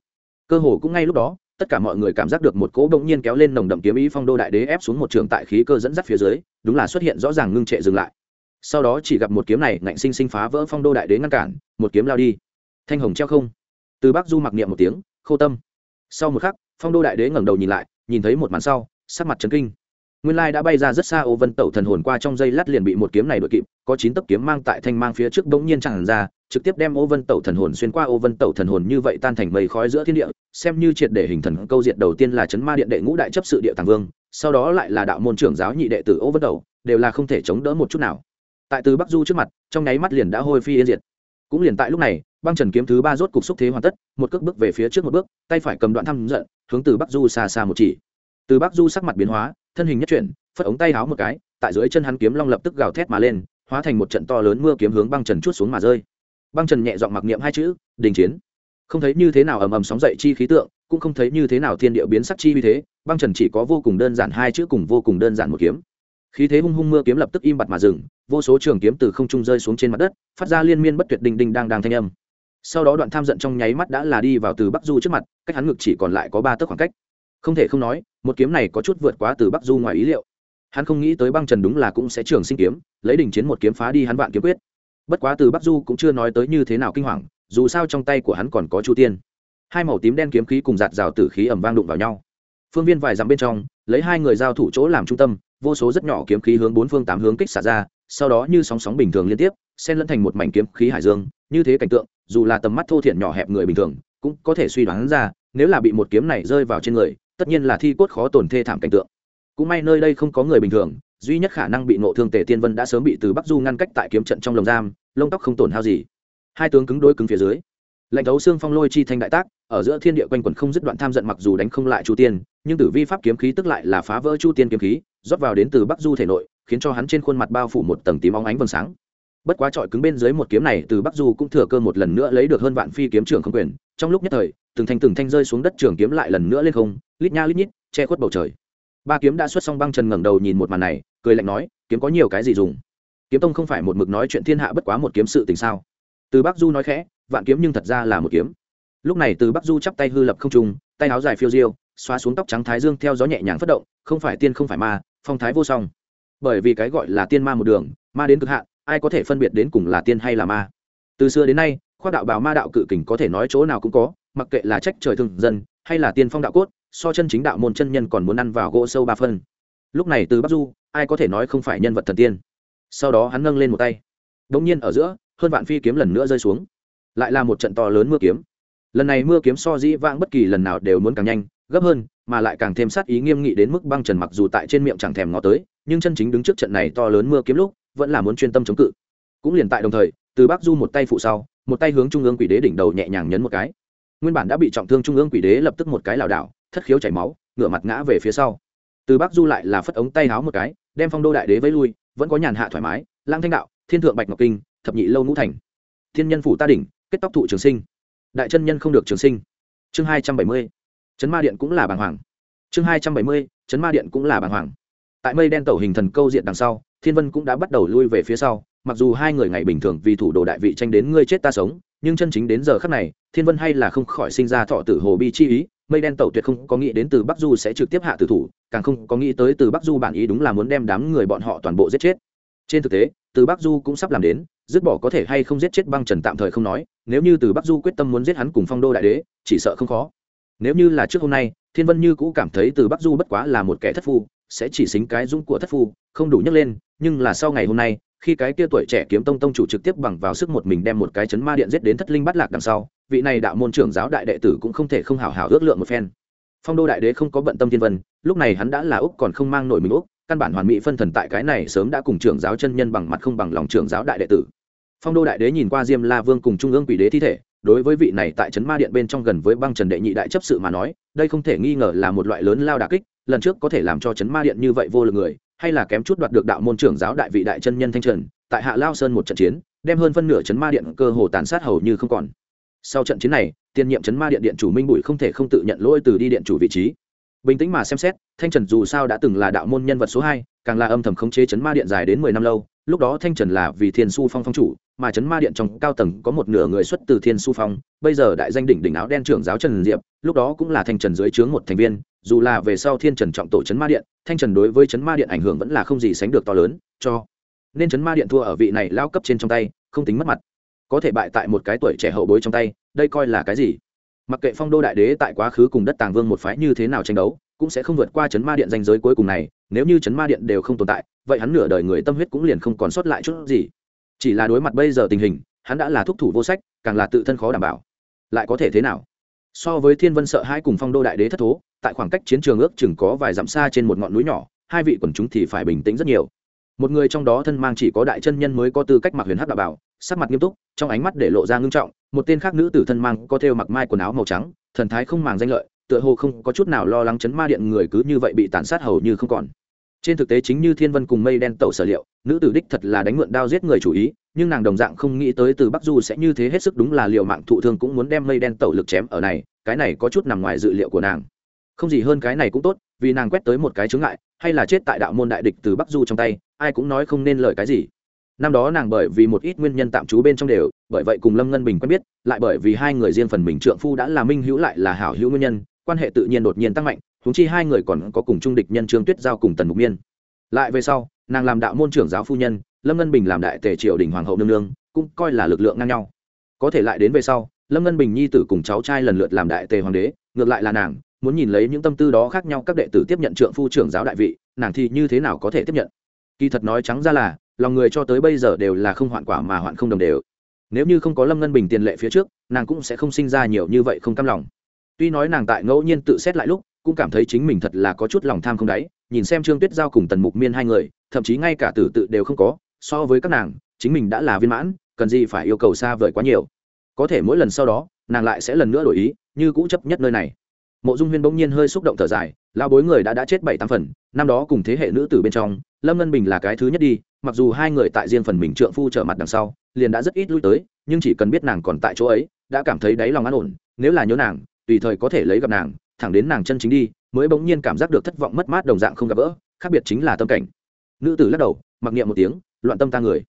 Cơ hồ cũng ngay lúc đó tất cả mọi người cảm giác được một cỗ bỗng nhiên kéo lên nồng đậm kiếm ý phong đô đại đế ép xuống một trường tại khí cơ dẫn dắt phía dưới, đúng là xuất hiện rõ ràng ngưng trệ dừng lại. Sau đó chỉ gặp một kiếm này ngạnh sinh sinh phá vỡ phong đô đại đế ngăn cản, một kiếm lao đi. Thanh hồng treo không. Từ bắc du mặc niệm một tiếng, khô tâm. Sau một khắc, phong đô đại đế ngẩng đầu nhìn lại, nhìn thấy một màn sau, sắc mặt trấn kinh nguyên lai đã bay ra rất xa, ô vân tẩu thần hồn qua trong dây lát liền bị một kiếm này đội kịp, có chín tấc kiếm mang tại thanh mang phía trước bỗng nhiên chẳng ra, trực tiếp đem ô vân tẩu thần hồn xuyên qua. Ô vân tẩu thần hồn như vậy tan thành mây khói giữa thiên địa, xem như triệt để hình thần câu diện đầu tiên là chấn ma điện đệ ngũ đại chấp sự địa tàng vương, sau đó lại là đạo môn trưởng giáo nhị đệ tử ô vân tẩu, đều là không thể chống đỡ một chút nào. Tại từ bắc du trước mặt, trong nháy mắt liền đã hôi phi yên diệt. Cũng liền tại lúc này, băng trần kiếm thứ ba rốt cục xúc thế hoàn tất, một cước bước về phía trước một bước, tay phải cầm đoạn thăm giận, hướng từ bắc du xa xa một chỉ. Từ bắc du sắc mặt biến hóa thân hình nhất chuyển, phất ống tay háo một cái, tại dưới chân hắn kiếm long lập tức gào thét mà lên, hóa thành một trận to lớn mưa kiếm hướng băng trần chút xuống mà rơi. Băng trần nhẹ giọng mặc niệm hai chữ, đình chiến. Không thấy như thế nào ầm ầm sóng dậy chi khí tượng, cũng không thấy như thế nào thiên địa biến sắc chi như thế, băng trần chỉ có vô cùng đơn giản hai chữ cùng vô cùng đơn giản một kiếm. Khí thế hung hung mưa kiếm lập tức im bặt mà dừng, vô số trường kiếm từ không trung rơi xuống trên mặt đất, phát ra liên miên bất tuyệt đình đình đang đang thanh âm. Sau đó đoạn tham giận trong nháy mắt đã là đi vào từ bắc du trước mặt, cách hắn ngực chỉ còn lại có ba tấc khoảng cách không thể không nói, một kiếm này có chút vượt quá từ bắc du ngoài ý liệu. Hắn không nghĩ tới băng trần đúng là cũng sẽ trường sinh kiếm, lấy đình chiến một kiếm phá đi hắn vạn kiếm quyết. Bất quá từ bắc du cũng chưa nói tới như thế nào kinh hoàng, dù sao trong tay của hắn còn có chu tiên. Hai màu tím đen kiếm khí cùng giạt rào tử khí ẩm vang đụng vào nhau. Phương viên vài dặm bên trong, lấy hai người giao thủ chỗ làm trung tâm, vô số rất nhỏ kiếm khí hướng bốn phương tám hướng kích xả ra, sau đó như sóng sóng bình thường liên tiếp, xen lẫn thành một mảnh kiếm khí hải dương, như thế cảnh tượng, dù là tầm mắt thô thiển nhỏ hẹp người bình thường, cũng có thể suy đoán ra, nếu là bị một kiếm này rơi vào trên người tất nhiên là thi cốt khó tổn thê thảm cảnh tượng. Cũng may nơi đây không có người bình thường, duy nhất khả năng bị nộ thương tề tiên vân đã sớm bị từ bắc du ngăn cách tại kiếm trận trong lồng giam, lông tóc không tổn hao gì. Hai tướng cứng đôi cứng phía dưới. Lệnh thấu xương phong lôi chi thanh đại tác, ở giữa thiên địa quanh quẩn không dứt đoạn tham giận mặc dù đánh không lại chu tiên, nhưng tử vi pháp kiếm khí tức lại là phá vỡ chu tiên kiếm khí, rót vào đến từ bắc du thể nội, khiến cho hắn trên khuôn mặt bao phủ một tầng tím óng ánh vầng sáng bất quá trọi cứng bên dưới một kiếm này, từ bắc du cũng thừa cơ một lần nữa lấy được hơn vạn phi kiếm trưởng không quyền. Trong lúc nhất thời, từng thanh từng thanh rơi xuống đất trường kiếm lại lần nữa lên không, lít nha lít nhít, che khuất bầu trời. Ba kiếm đã xuất xong băng trần ngẩng đầu nhìn một màn này, cười lạnh nói, kiếm có nhiều cái gì dùng? Kiếm tông không phải một mực nói chuyện thiên hạ bất quá một kiếm sự tình sao? Từ bắc du nói khẽ, vạn kiếm nhưng thật ra là một kiếm. Lúc này từ bắc du chắp tay hư lập không trung, tay áo dài phiêu diêu, xóa xuống tóc trắng thái dương theo gió nhẹ nhàng phất động, không phải tiên không phải ma, phong thái vô song. Bởi vì cái gọi là tiên ma một đường, ma đến cực hạn ai có thể phân biệt đến cùng là tiên hay là ma? Từ xưa đến nay khoa đạo bào ma đạo cự kình có thể nói chỗ nào cũng có, mặc kệ là trách trời thường dân, hay là tiên phong đạo cốt, so chân chính đạo môn chân nhân còn muốn ăn vào gỗ sâu ba phân. Lúc này từ bắc du, ai có thể nói không phải nhân vật thần tiên? Sau đó hắn nâng lên một tay. Đ ỗ n g nhiên ở giữa, hơn vạn phi kiếm lần nữa rơi xuống. Lại là một trận to lớn mưa kiếm. Lần này mưa kiếm so dĩ vãng bất kỳ lần nào đều muốn càng nhanh, gấp hơn, mà lại càng thêm sát ý nghiêm nghị đến mức băng trần mặc dù tại trên miệng chẳng thèm ngó tới, nhưng chân chính đứng trước trận này to lớn mưa kiếm lúc vẫn là muốn chuyên tâm chống cự. Cũng liền tại đồng thời, từ bắc du một tay phụ sau, một tay hướng trung ương quỷ đế đỉnh đầu nhẹ nhàng nhấn một cái. Nguyên bản đã bị trọng thương trung ương quỷ đế lập tức một cái lảo đảo, thất khiếu chảy máu, ngửa mặt ngã về phía sau. Từ bắc du lại là phất ống tay háo một cái, đem phong đô đại đế vẫy lui, vẫn có nhàn hạ thoải mái lang thanh đạo, thiên thượng bạch ngọc kinh, thập nhị lâu ngũ thành. Thiên nhân phủ ta đỉnh, kết tóc thụ trường sinh. Đại chân nhân không được trường sinh. Chương hai trăm bảy mươi, chấn ma điện cũng là bàng hoàng. Chương hai trăm bảy mươi, chấn ma điện cũng là bàng hoàng. Tại mây đen tẩu hình thần câu diện đằng sau thiên vân cũng đã bắt đầu lui về phía sau, mặc dù hai người ngày bình thường vì thủ đồ đại vị tranh đến ngươi chết ta sống, nhưng chân chính đến giờ khắc này, thiên vân hay là không khỏi sinh ra thọ tử hồ bi chi ý, mây đen tẩu tuyệt không có nghĩ đến từ bắc du sẽ trực tiếp hạ tử thủ, càng không có nghĩ tới từ bắc du bản ý đúng là muốn đem đám người bọn họ toàn bộ giết chết. Trên thực tế, từ bắc du cũng sắp làm đến, dứt bỏ có thể hay không giết chết băng trần tạm thời không nói, nếu như từ bắc du quyết tâm muốn giết hắn cùng phong đô đại đế, chỉ sợ không khó. Nếu như là trước hôm nay, thiên vân như cũ cảm thấy từ bắc du bất quá là một kẻ thất phu, sẽ chỉ xính cái dũng của thất phu, không đủ nhấc lên nhưng là sau ngày hôm nay, khi cái kia tuổi trẻ kiếm tông tông chủ trực tiếp bằng vào sức một mình đem một cái chấn ma điện giết đến thất linh bắt lạc đằng sau, vị này đạo môn trưởng giáo đại đệ tử cũng không thể không hào hào ước lượng một phen. Phong đô đại đế không có bận tâm thiên vân, lúc này hắn đã là úc còn không mang nổi mình úc, căn bản hoàn mỹ phân thần tại cái này sớm đã cùng trưởng giáo chân nhân bằng mặt không bằng lòng trưởng giáo đại đệ tử. Phong đô đại đế nhìn qua diêm la vương cùng trung ương quỷ đế thi thể, đối với vị này tại trấn ma điện bên trong gần với băng trần đệ nhị đại chấp sự mà nói, đây không thể nghi ngờ là một loại lớn lao đà kích, lần trước có thể làm cho trấn ma điện như vậy vô lực người hay là kém chút đoạt được đạo môn trưởng giáo đại vị đại chân nhân thanh trần, tại hạ lao sơn một trận chiến, đem hơn phân nửa chấn ma điện cơ hồ tàn sát hầu như không còn. Sau trận chiến này tiền nhiệm chấn ma điện điện chủ minh bụi không thể không tự nhận lỗi từ đi điện chủ vị trí. Bình tĩnh mà xem xét, thanh trần dù sao đã từng là đạo môn nhân vật số hai, càng là âm thầm khống chế chấn ma điện dài đến mười năm lâu, lúc đó thanh trần là vì thiên su phong phong chủ, mà chấn ma điện trong cao tầng có một nửa người xuất từ thiên su phong, bây giờ đại danh đỉnh đỉnh áo đen trưởng giáo trần diệp, lúc đó cũng là thanh trần dưới trướng một thành viên dù là về sau thiên trần trọng tổ chấn ma điện, thanh trần đối với chấn ma điện ảnh hưởng vẫn là không gì sánh được to lớn, cho nên chấn ma điện thua ở vị này lao cấp trên trong tay, không tính mất mặt. Có thể bại tại một cái tuổi trẻ hậu bối trong tay, đây coi là cái gì? Mặc kệ phong đô đại đế tại quá khứ cùng đất tàng vương một phái như thế nào tranh đấu, cũng sẽ không vượt qua chấn ma điện danh giới cuối cùng này, nếu như chấn ma điện đều không tồn tại, vậy hắn nửa đời người tâm huyết cũng liền không còn sót lại chút gì. Chỉ là đối mặt bây giờ tình hình, hắn đã là thúc thủ vô sách, càng là tự thân khó đảm bảo. Lại có thể thế nào? So với thiên vân sợ hai cùng phong đô đại đế thất thố, tại khoảng cách chiến trường ước chừng có vài dặm xa trên một ngọn núi nhỏ, hai vị quần chúng thì phải bình tĩnh rất nhiều. Một người trong đó thân mang chỉ có đại chân nhân mới có tư cách mặc huyền hắc đạo bảo, sắc mặt nghiêm túc, trong ánh mắt để lộ ra ngưng trọng, một tên khác nữ tử thân mang có thêu mặc mai quần áo màu trắng, thần thái không màng danh lợi, tựa hồ không có chút nào lo lắng chấn ma điện người cứ như vậy bị tàn sát hầu như không còn. Trên thực tế chính như thiên vân cùng mây đen tẩu sở liệu, nữ tử đích thật là đánh mượn đao giết người chủ ý nhưng nàng đồng dạng không nghĩ tới từ bắc du sẽ như thế hết sức đúng là liệu mạng thụ thương cũng muốn đem mây đen tẩu lực chém ở này, cái này có chút nằm ngoài dự liệu của nàng. Không gì hơn cái này cũng tốt, vì nàng quét tới một cái chướng ngại, hay là chết tại đạo môn đại địch từ bắc du trong tay, ai cũng nói không nên lời cái gì. Năm đó nàng bởi vì một ít nguyên nhân tạm trú bên trong đều, bởi vậy cùng lâm ngân bình quen biết, lại bởi vì hai người riêng phần mình trượng phu đã là minh hữu lại là hảo hữu nguyên nhân, quan hệ tự nhiên đột nhiên tăng mạnh húng chi hai người còn có cùng trung địch nhân trương tuyết giao cùng tần mục miên. Lại về sau, nàng làm đạo môn trưởng giáo phu nhân lâm ngân bình làm đại tề triều đình hoàng hậu nương nương, cũng coi là lực lượng ngang nhau. Có thể lại đến về sau, lâm ngân bình nhi tử cùng cháu trai lần lượt làm đại tề hoàng đế, ngược lại là nàng, muốn nhìn lấy những tâm tư đó khác nhau các đệ tử tiếp nhận trượng phu trưởng giáo đại vị, nàng thì như thế nào có thể tiếp nhận? Kỳ thật nói trắng ra là, lòng người cho tới bây giờ đều là không hoạn quả mà hoạn không đồng đều. Nếu như không có lâm ngân bình tiền lệ phía trước, nàng cũng sẽ không sinh ra nhiều như vậy không cam lòng. Tuy nói nàng tại ngẫu nhiên tự xét lại lúc, cũng cảm thấy chính mình thật là có chút lòng tham không đáy, nhìn xem trương tuyết giao cùng tần mục miên hai người, thậm chí ngay cả tử tự đều không có so với các nàng, chính mình đã là viên mãn, cần gì phải yêu cầu xa vời quá nhiều. Có thể mỗi lần sau đó, nàng lại sẽ lần nữa đổi ý, như cũ chấp nhất nơi này. Mộ dung huyên bỗng nhiên hơi xúc động thở dài lao bối người đã đã chết bảy tám phần, năm đó cùng thế hệ nữ tử bên trong, lâm ngân bình là cái thứ nhất đi, mặc dù hai người tại riêng phần mình trượng phu trở mặt đằng sau, liền đã rất ít lui tới, nhưng chỉ cần biết nàng còn tại chỗ ấy, đã cảm thấy đáy lòng an ổn, nếu là nhớ nàng, tùy thời có thể lấy gặp nàng, thẳng đến nàng chân chính đi, mới bỗng nhiên cảm giác được thất vọng mất mát đồng dạng không gặp gỡ, khác biệt chính là tâm cảnh. Nữ tử lắc đầu, mặc niệm một tiếng loạn tâm ta người.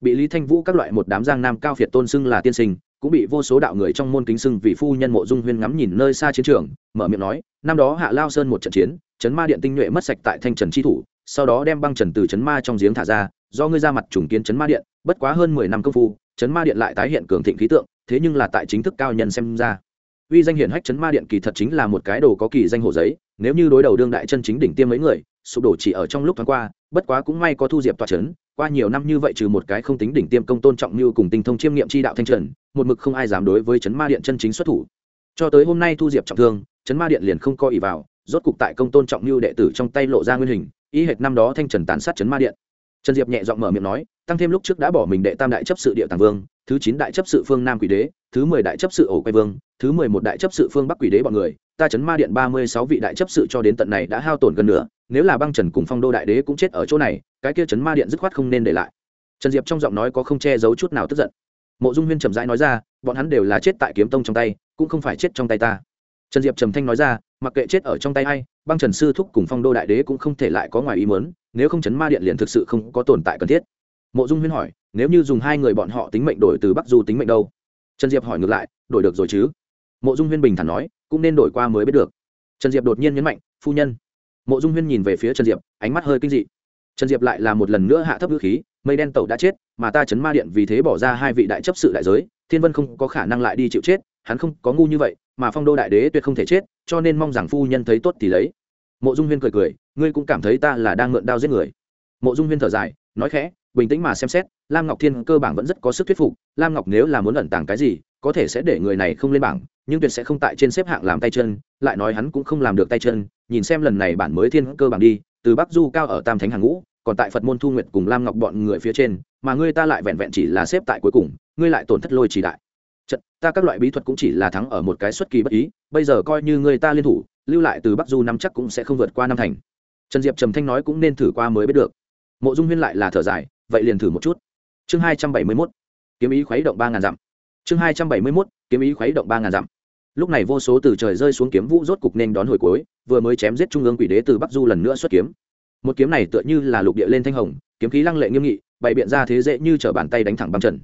Bị lý thanh vũ các loại một đám giang nam cao phiệt tôn xưng là tiên sinh, cũng bị vô số đạo người trong môn kính xưng vì phu nhân mộ dung huyên ngắm nhìn nơi xa chiến trường, mở miệng nói, năm đó hạ lao sơn một trận chiến, chấn ma điện tinh nhuệ mất sạch tại thanh trần chi thủ, sau đó đem băng trần từ chấn ma trong giếng thả ra, do ngươi ra mặt trùng kiến chấn ma điện, bất quá hơn mười năm công phu, chấn ma điện lại tái hiện cường thịnh khí tượng, thế nhưng là tại chính thức cao nhân xem ra, uy danh hiển hách chấn ma điện kỳ thật chính là một cái đồ có kỳ danh hồ giấy, nếu như đối đầu đương đại chân chính đỉnh tiêm mấy người, sụp đổ chỉ ở trong lúc thoáng qua bất quá cũng may có thu diệp tòa chấn, qua nhiều năm như vậy trừ một cái không tính đỉnh tiêm công tôn trọng như cùng tinh thông chiêm nghiệm chi đạo thanh trần, một mực không ai dám đối với chấn ma điện chân chính xuất thủ. Cho tới hôm nay thu diệp trọng thương, chấn ma điện liền không coi ỉ vào, rốt cục tại công tôn trọng như đệ tử trong tay lộ ra nguyên hình ý hệt năm đó thanh trần tàn sát chấn ma điện. Trần diệp nhẹ giọng mở miệng nói, tăng thêm lúc trước đã bỏ mình đệ tam đại chấp sự địa tàng vương thứ chín đại chấp sự phương nam quỷ đế, thứ mười đại chấp sự ổ quay vương, thứ mười một đại chấp sự phương bắc quỷ đế bọn người, ta chấn ma điện ba mươi sáu vị đại chấp sự cho đến tận này đã hao tổn gần nữa nếu là băng trần cùng phong đô đại đế cũng chết ở chỗ này, cái kia chấn ma điện dứt khoát không nên để lại. Trần diệp trong giọng nói có không che giấu chút nào tức giận. Mộ dung huyên trầm rãi nói ra, bọn hắn đều là chết tại kiếm tông trong tay, cũng không phải chết trong tay ta. Trần diệp trầm thanh nói ra, mặc kệ chết ở trong tay hay băng trần sư thúc cùng phong đô đại đế cũng không thể lại có ngoài ý mớn nếu không chấn ma điện liền thực sự không có tồn tại cần thiết mộ dung huyên hỏi, nếu như dùng hai người bọn họ tính mệnh đổi từ bắc du tính mệnh đâu? Trần diệp hỏi ngược lại, đổi được rồi chứ? Mộ dung huyên bình thản nói, cũng nên đổi qua mới biết được. Trần diệp đột nhiên nhấn mạnh, phu nhân. Mộ dung huyên nhìn về phía trần diệp, ánh mắt hơi kinh dị. Trần diệp lại là một lần nữa hạ thấp ngữ khí, mây đen tẩu đã chết, mà ta chấn ma điện vì thế bỏ ra hai vị đại chấp sự đại giới, thiên vân không có khả năng lại đi chịu chết, hắn không có ngu như vậy, mà phong đô đại đế tuyệt không thể chết, cho nên mong rằng phu nhân thấy tốt thì lấy. Mộ dung huyên cười cười, ngươi cũng cảm thấy ta là đang mượn đao giết người. Mộ dung huyên thở dài, nói khẽ bình tĩnh mà xem xét, lam ngọc thiên cơ bản vẫn rất có sức thuyết phục. Lam ngọc nếu là muốn ẩn tàng cái gì, có thể sẽ để người này không lên bảng, nhưng tuyệt sẽ không tại trên xếp hạng làm tay chân, lại nói hắn cũng không làm được tay chân. Nhìn xem lần này bản mới thiên cơ bảng đi, từ bắc du cao ở tam thánh hàng ngũ, còn tại phật môn thu nguyệt cùng lam ngọc bọn người phía trên, mà ngươi ta lại vẹn vẹn chỉ là xếp tại cuối cùng, ngươi lại tổn thất lôi chỉ đại. Trận ta các loại bí thuật cũng chỉ là thắng ở một cái xuất kỳ bất ý, bây giờ coi như người ta liên thủ, lưu lại từ bắc du năm chắc cũng sẽ không vượt qua năm thành. Trần diệp trầm thanh nói cũng nên thử qua mới biết được. Mộ dung huyên lại là thở dài vậy liền thử một chút. Chương hai trăm bảy mươi mốt, kiếm ý khuấy động ba ngàn dặm. Chương hai trăm bảy mươi mốt, kiếm ý khuấy động ba ngàn dặm. Lúc này vô số từ trời rơi xuống kiếm vũ rốt cục nên đón hồi cuối, vừa mới chém giết trung ương quỷ đế từ bắc du lần nữa xuất kiếm. Một kiếm này tựa như là lục địa lên thanh hồng, kiếm khí lăng lệ nghiêm nghị, bày biện ra thế dễ như t r ở bàn tay đánh thẳng băng trần.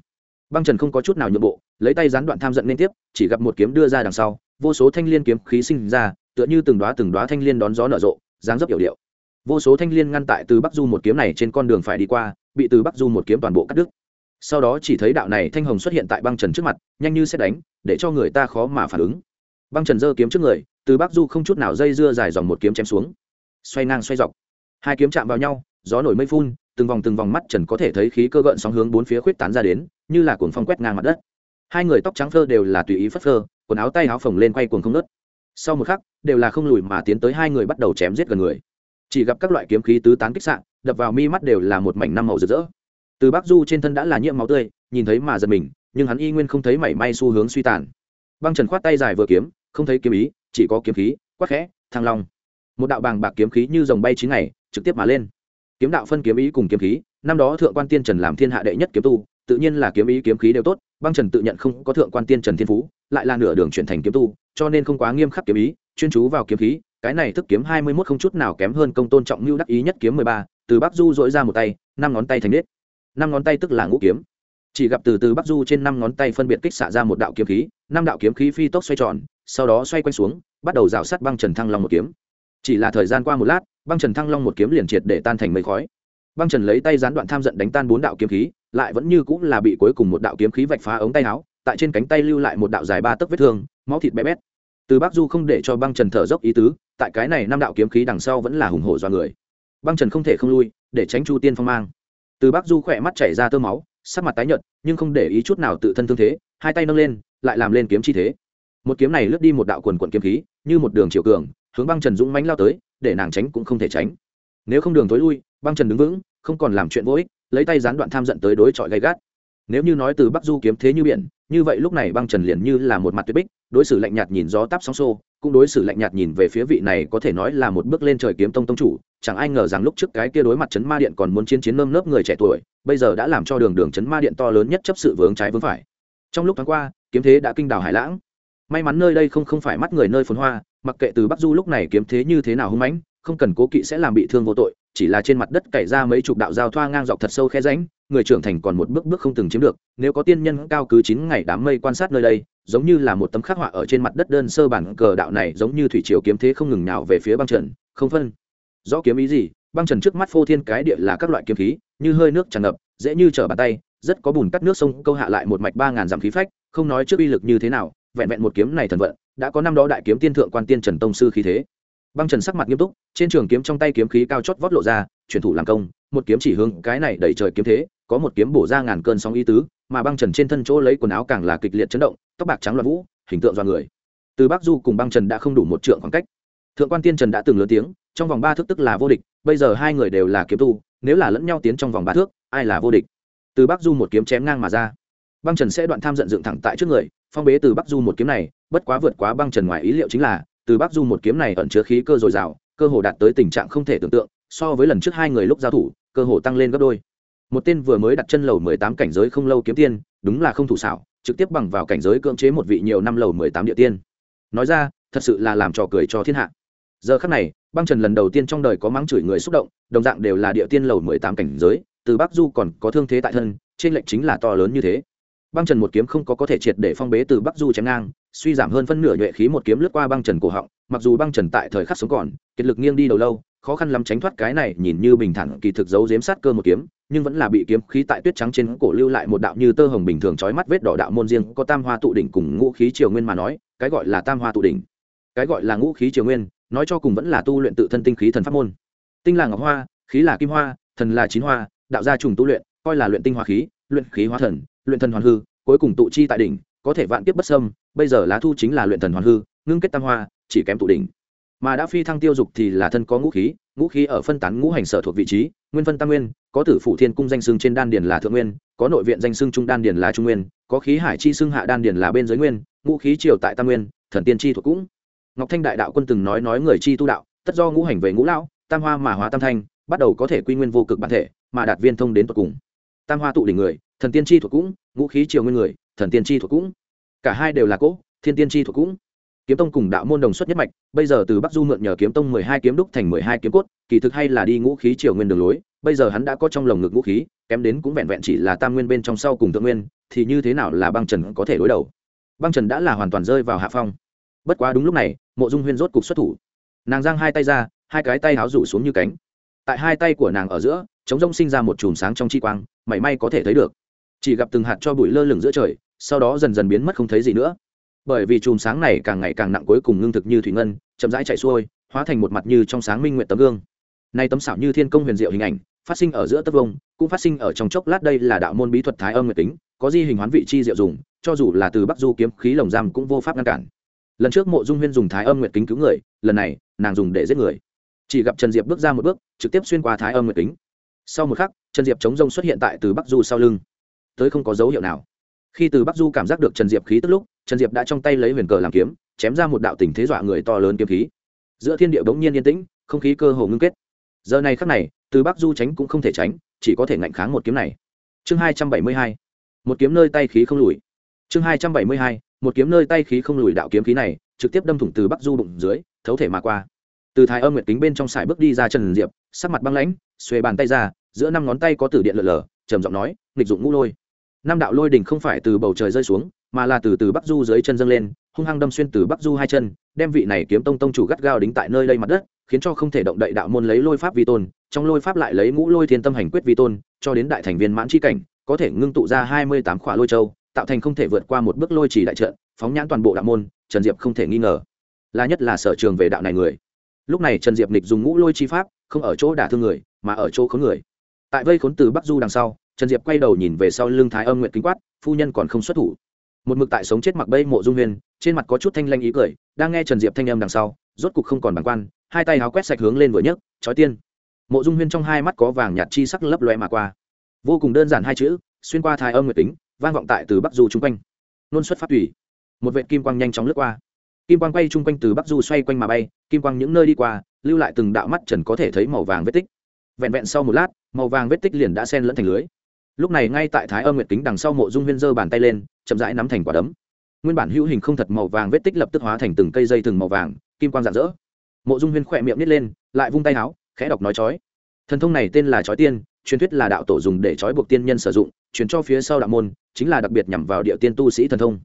Băng trần không có chút nào nhượng bộ, lấy tay gián đoạn tham giận liên tiếp, chỉ gặp một kiếm đưa ra đằng sau, vô số thanh l i ê n kiếm khí sinh ra, tựa như từng đoá từng đoá thanh l i ê n đón gió nở rộ, dáng dấp hiểu điệu vô số thanh l i ê n ngăn tại từ bắc du một kiếm này trên con đường phải đi qua, bị từ bắc du một kiếm toàn bộ cắt đứt. Sau đó chỉ thấy đạo này thanh hồng xuất hiện tại băng trần trước mặt, nhanh như xét đánh, để cho người ta khó mà phản ứng. Băng trần giơ kiếm trước người, từ bắc du không chút nào dây dưa dài dòng một kiếm chém xuống. Xoay ngang xoay dọc. Hai kiếm chạm vào nhau, gió nổi mây phun, từng vòng từng vòng mắt trần có thể thấy khí cơ gợn sóng hướng bốn phía khuyết tán ra đến, như là cuồng phong quét ngang mặt đất. Hai người tóc trắng phơ đều là tùy ý phất phơ, quần áo tay áo phồng lên quay cuồng không nớt sau một khắc, đều là không lùi mà tiến tới hai người bắt đầu chém giết gần người chỉ gặp các loại kiếm khí tứ tán kích sạn đập vào mi mắt đều là một mảnh năm màu rực rỡ. Từ bắc du trên thân đã là nhiễm máu tươi, nhìn thấy mà giật mình, nhưng hắn y nguyên không thấy mảy may xu hướng suy tàn. Băng trần khoát tay dài vừa kiếm, không thấy kiếm ý, chỉ có kiếm khí, quắc khẽ, thăng long. Một đạo bàng bạc kiếm khí như dòng bay chín ngày, trực tiếp mà lên. Kiếm đạo phân kiếm ý cùng kiếm khí, năm đó thượng quan tiên trần làm thiên hạ đệ nhất kiếm tu, tự nhiên là kiếm ý kiếm khí đều tốt, băng trần tự nhận không có thượng quan tiên trần thiên phú, lại là nửa đường chuyển thành kiếm tu, cho nên không quá nghiêm khắc kiếm ý, chuyên chú vào kiếm khí cái này thức kiếm hai mươi mốt không chút nào kém hơn công tôn trọng mưu đắc ý nhất kiếm mười ba, từ bắc du dỗi ra một tay, năm ngón tay thành nết. Năm ngón tay tức là ngũ kiếm. Chỉ gặp từ từ bắc du trên năm ngón tay phân biệt kích xạ ra một đạo kiếm khí, năm đạo kiếm khí phi tốc xoay tròn, sau đó xoay quanh xuống, bắt đầu rào sát băng trần thăng long một kiếm. Chỉ là thời gian qua một lát, băng trần thăng long một kiếm liền triệt để tan thành mây khói. Băng trần lấy tay gián đoạn tham giận đánh tan bốn đạo kiếm khí, lại vẫn như cũng là bị cuối cùng một đạo kiếm khí vạch phá ống tay áo, tại trên cánh tay lưu lại một đạo dài ba tấc vết thương, máu thịt bé bét. Từ bắc du không để cho băng trần thở dốc ý tứ tại cái này năm đạo kiếm khí đằng sau vẫn là hùng hổ do người. Băng trần không thể không lui, để tránh chu tiên phong mang. Từ bắc du khỏe mắt chảy ra tơ máu, sắc mặt tái nhợt, nhưng không để ý chút nào tự thân thương thế, hai tay nâng lên, lại làm lên kiếm chi thế. Một kiếm này lướt đi một đạo quần quận kiếm khí, như một đường chiều cường, hướng băng trần dũng mánh lao tới, để nàng tránh cũng không thể tránh. Nếu không đường tối lui, băng trần đứng vững, không còn làm chuyện vô ích, lấy tay gián đoạn tham giận tới đối chọi gay gắt. Nếu như nói từ bắc du kiếm thế như biển, như vậy lúc này băng trần liền như là một mặt tuyệt bích, đối xử lạnh nhạt nhìn gió tắp sóng xô cũng đối xử lạnh nhạt nhìn về phía vị này có thể nói là một bước lên trời kiếm tông tông chủ, chẳng ai ngờ rằng lúc trước cái kia đối mặt chấn ma điện còn muốn chiến chiến nơm nớp người trẻ tuổi, bây giờ đã làm cho đường đường chấn ma điện to lớn nhất chấp sự vướng trái vướng phải. Trong lúc tháng qua, kiếm thế đã kinh đảo hải lãng. May mắn nơi đây không không phải mắt người nơi phồn hoa, mặc kệ từ bắc du lúc này kiếm thế như thế nào hung mãnh, không cần cố kỵ sẽ làm bị thương vô tội, chỉ là trên mặt đất cày ra mấy chục đạo giao thoa ngang dọc thật sâu khe ránh người trưởng thành còn một bước bước không từng chiếm được, nếu có tiên nhân cao cứ chín ngày đám mây quan sát nơi đây giống như là một tấm khắc họa ở trên mặt đất đơn sơ bản cờ đạo này, giống như thủy triều kiếm thế không ngừng nào về phía băng trần. Không phân. Rõ kiếm ý gì? Băng trần trước mắt phô thiên cái địa là các loại kiếm khí, như hơi nước tràn ngập, dễ như trở bàn tay, rất có bùn cắt nước sông, câu hạ lại một mạch ba ngàn dặm khí phách, không nói trước uy lực như thế nào, vẹn vẹn một kiếm này thần vận, đã có năm đó đại kiếm tiên thượng quan tiên trần tông sư khí thế. Băng trần sắc mặt nghiêm túc, trên trường kiếm trong tay kiếm khí cao chót vót lộ ra, chuyển thủ làm công, một kiếm chỉ hướng cái này đẩy trời kiếm thế, có một kiếm bổ ra ngàn cơn sóng ý tứ mà băng trần trên thân chỗ lấy quần áo càng là kịch liệt chấn động, tóc bạc trắng loạn vũ, hình tượng do người. Từ bắc du cùng băng trần đã không đủ một trượng khoảng cách. Thượng quan tiên trần đã từng lớn tiếng, trong vòng ba thước tức là vô địch, bây giờ hai người đều là kiếm tu, nếu là lẫn nhau tiến trong vòng ba thước, ai là vô địch? Từ bắc du một kiếm chém ngang mà ra. Băng trần sẽ đoạn tham giận dựng thẳng tại trước người, phong bế từ bắc du một kiếm này, bất quá vượt quá băng trần ngoài ý liệu chính là, từ bắc du một kiếm này ẩn chứa khí cơ dồi dào, cơ hồ đạt tới tình trạng không thể tưởng tượng, so với lần trước hai người lúc giao thủ, cơ hồ tăng lên gấp đôi một tên vừa mới đặt chân lầu mười tám cảnh giới không lâu kiếm tiên, đúng là không thủ xảo, trực tiếp bằng vào cảnh giới cưỡng chế một vị nhiều năm lầu mười tám địa tiên. Nói ra, thật sự là làm trò cười cho thiên hạ. Giờ khắc này, băng trần lần đầu tiên trong đời có mắng chửi người xúc động, đồng dạng đều là địa tiên lầu mười tám cảnh giới, từ bắc du còn có thương thế tại thân, trên lệnh chính là to lớn như thế. Băng trần một kiếm không có có thể triệt để phong bế từ bắc du chém ngang, suy giảm hơn phân nửa nhuệ khí một kiếm lướt qua băng trần cổ họng, mặc dù băng trần tại thời khắc sống còn, kiệt lực nghiêng đi đầu lâu khó khăn lắm tránh thoát cái này, nhìn như bình thản kỳ thực giấu giếm sát cơ một kiếm, nhưng vẫn là bị kiếm khí tại tuyết trắng trên cổ lưu lại một đạo như tơ hồng bình thường trói mắt vết đỏ đạo môn riêng, có tam hoa tụ đỉnh cùng ngũ khí triều nguyên mà nói, cái gọi là tam hoa tụ đỉnh, cái gọi là ngũ khí triều nguyên, nói cho cùng vẫn là tu luyện tự thân tinh khí thần pháp môn. Tinh là ngọc hoa, khí là kim hoa, thần là chín hoa, đạo gia trùng tu luyện, coi là luyện tinh hoa khí, luyện khí hóa thần, luyện thần hoàn hư, cuối cùng tụ chi tại đỉnh, có thể vạn kiếp bất sâm bây giờ lá thu chính là luyện thần hoàn hư, ngưng kết tam hoa, chỉ kém tụ đỉnh mà đã phi thăng tiêu dục thì là thân có ngũ khí ngũ khí ở phân tán ngũ hành sở thuộc vị trí, nguyên phân tam nguyên, có tử phủ thiên cung danh xưng trên đan điền là thượng nguyên, có nội viện danh xưng trung đan điền là trung nguyên, có khí hải chi xưng hạ đan điền là bên dưới nguyên, ngũ khí triều tại tam nguyên, thần tiên chi thuộc cũng. Ngọc thanh đại đạo quân từng nói nói người chi tu đạo, tất do ngũ hành về ngũ lão, tam hoa mà hóa tam thanh, bắt đầu có thể quy nguyên vô cực bản thể, mà đạt viên thông đến tận cùng. Tam hoa tụ đỉnh người, thần tiên chi thuộc cũng, ngũ khí triều nguyên người, thần tiên chi thuộc cũng. Cả hai đều là cỗ thiên tiên chi thuộc cũng kiếm tông cùng đạo môn đồng xuất nhất mạch, bây giờ từ bắc du mượn nhờ kiếm tông mười hai kiếm đúc thành mười hai kiếm cốt, kỳ thực hay là đi ngũ khí triều nguyên đường lối, bây giờ hắn đã có trong lồng ngực ngũ khí, kém đến cũng vẹn vẹn chỉ là tam nguyên bên trong sau cùng thượng nguyên, thì như thế nào là băng trần có thể đối đầu? Băng trần đã là hoàn toàn rơi vào hạ phong. Bất quá đúng lúc này, mộ dung huyên rốt cục xuất thủ. Nàng giang hai tay ra, hai cái tay háo rủ xuống như cánh. Tại hai tay của nàng ở giữa, chống rông sinh ra một chùm sáng trong chi quang, mảy may có thể thấy được. Chỉ gặp từng hạt cho bụi lơ lửng giữa trời, sau đó dần dần biến mất không thấy gì nữa bởi vì chùm sáng này càng ngày càng nặng cuối cùng ngưng thực như thủy ngân, chậm rãi chạy xuôi, hóa thành một mặt như trong sáng minh nguyện tấm gương. Nay tấm xảo như thiên công huyền diệu hình ảnh, phát sinh ở giữa tấc vông, cũng phát sinh ở trong chốc lát đây là đạo môn bí thuật thái âm nguyệt tính có di hình hoán vị chi diệu dùng, cho dù là từ bắc du kiếm khí lồng giam cũng vô pháp ngăn cản. Lần trước mộ dung huyên dùng thái âm nguyệt kính cứu người, lần này, nàng dùng để giết người. Chỉ gặp trần diệp bước ra một bước, trực tiếp xuyên qua thái âm nguyệt kính. Sau một khắc, trần diệp chống rông xuất hiện tại từ bắc du sau lưng. Tới không có dấu hiệu nào khi từ bắc du cảm giác được trần diệp khí tức lúc trần diệp đã trong tay lấy huyền cờ làm kiếm chém ra một đạo tình thế dọa người to lớn kiếm khí giữa thiên địa bỗng nhiên yên tĩnh không khí cơ hồ ngưng kết giờ này khắc này từ bắc du tránh cũng không thể tránh chỉ có thể ngạnh kháng một kiếm này chương hai trăm bảy mươi hai một kiếm nơi tay khí không lùi chương hai trăm bảy mươi hai một kiếm nơi tay khí không lùi đạo kiếm khí này trực tiếp đâm thủng từ bắc du bụng dưới thấu thể mà qua từ thái âm nguyệt kính bên trong sải bước đi ra trần diệp sắc mặt băng lãnh xuề bàn tay ra giữa năm ngón tay có tử điện lở lở trầm giọng nói nghịch dụng ngũ lôi năm đạo lôi đỉnh không phải từ bầu trời rơi xuống, mà là từ từ bắc du dưới chân dâng lên, hung hăng đâm xuyên từ bắc du hai chân, đem vị này kiếm tông tông chủ gắt gao đính tại nơi đây mặt đất, khiến cho không thể động đậy đạo môn lấy lôi pháp vi tôn, trong lôi pháp lại lấy ngũ lôi thiên tâm hành quyết vi tôn, cho đến đại thành viên mãn chi cảnh, có thể ngưng tụ ra hai mươi tám khỏa lôi châu, tạo thành không thể vượt qua một bước lôi chỉ đại trận, phóng nhãn toàn bộ đạo môn, trần diệp không thể nghi ngờ. Là nhất là sở trường về đạo này người. Lúc này trần diệp nịch dùng ngũ lôi chi pháp, không ở chỗ đả thương người, mà ở chỗ khốn người. Tại vây khốn từ bắc du đằng sau trần diệp quay đầu nhìn về sau lưng thái âm nguyện kính quát, phu nhân còn không xuất thủ. Một mực tại sống chết mặc bây mộ dung huyền, trên mặt có chút thanh lanh ý cười, đang nghe trần diệp thanh âm đằng sau, rốt cục không còn bàng quan, hai tay háo quét sạch hướng lên vừa nhấc trói tiên. Mộ dung huyên trong hai mắt có vàng nhạt chi sắc lấp loe mà qua. Vô cùng đơn giản hai chữ, xuyên qua thái âm nguyệt tính vang vọng tại từ bắc du chung quanh. Nôn xuất phát thủy. một vệ kim quang nhanh chóng lướt qua. Kim quang quay chung quanh từ bắc du xoay quanh mà bay, kim quang những nơi đi qua, lưu lại từng đạo mắt trần có thể thấy màu vàng vết tích. Vẹn vẹn sau một lát, màu vàng vết tích liền đã sen lẫn thành lưới lúc này ngay tại thái âm nguyệt kính đằng sau mộ dung huyên giơ bàn tay lên, chậm rãi nắm thành quả đấm. Nguyên bản hữu hình không thật màu vàng vết tích lập tức hóa thành từng cây dây từng màu vàng, kim quang rạng rỡ. Mộ dung huyên khỏe miệng nít lên, lại vung tay áo, khẽ đọc nói chói. Thần thông này tên là chói tiên, truyền thuyết là đạo tổ dùng để chói buộc tiên nhân sử dụng, truyền cho phía sau đạo môn, chính là đặc biệt nhằm vào địa tiên tu sĩ thần thông.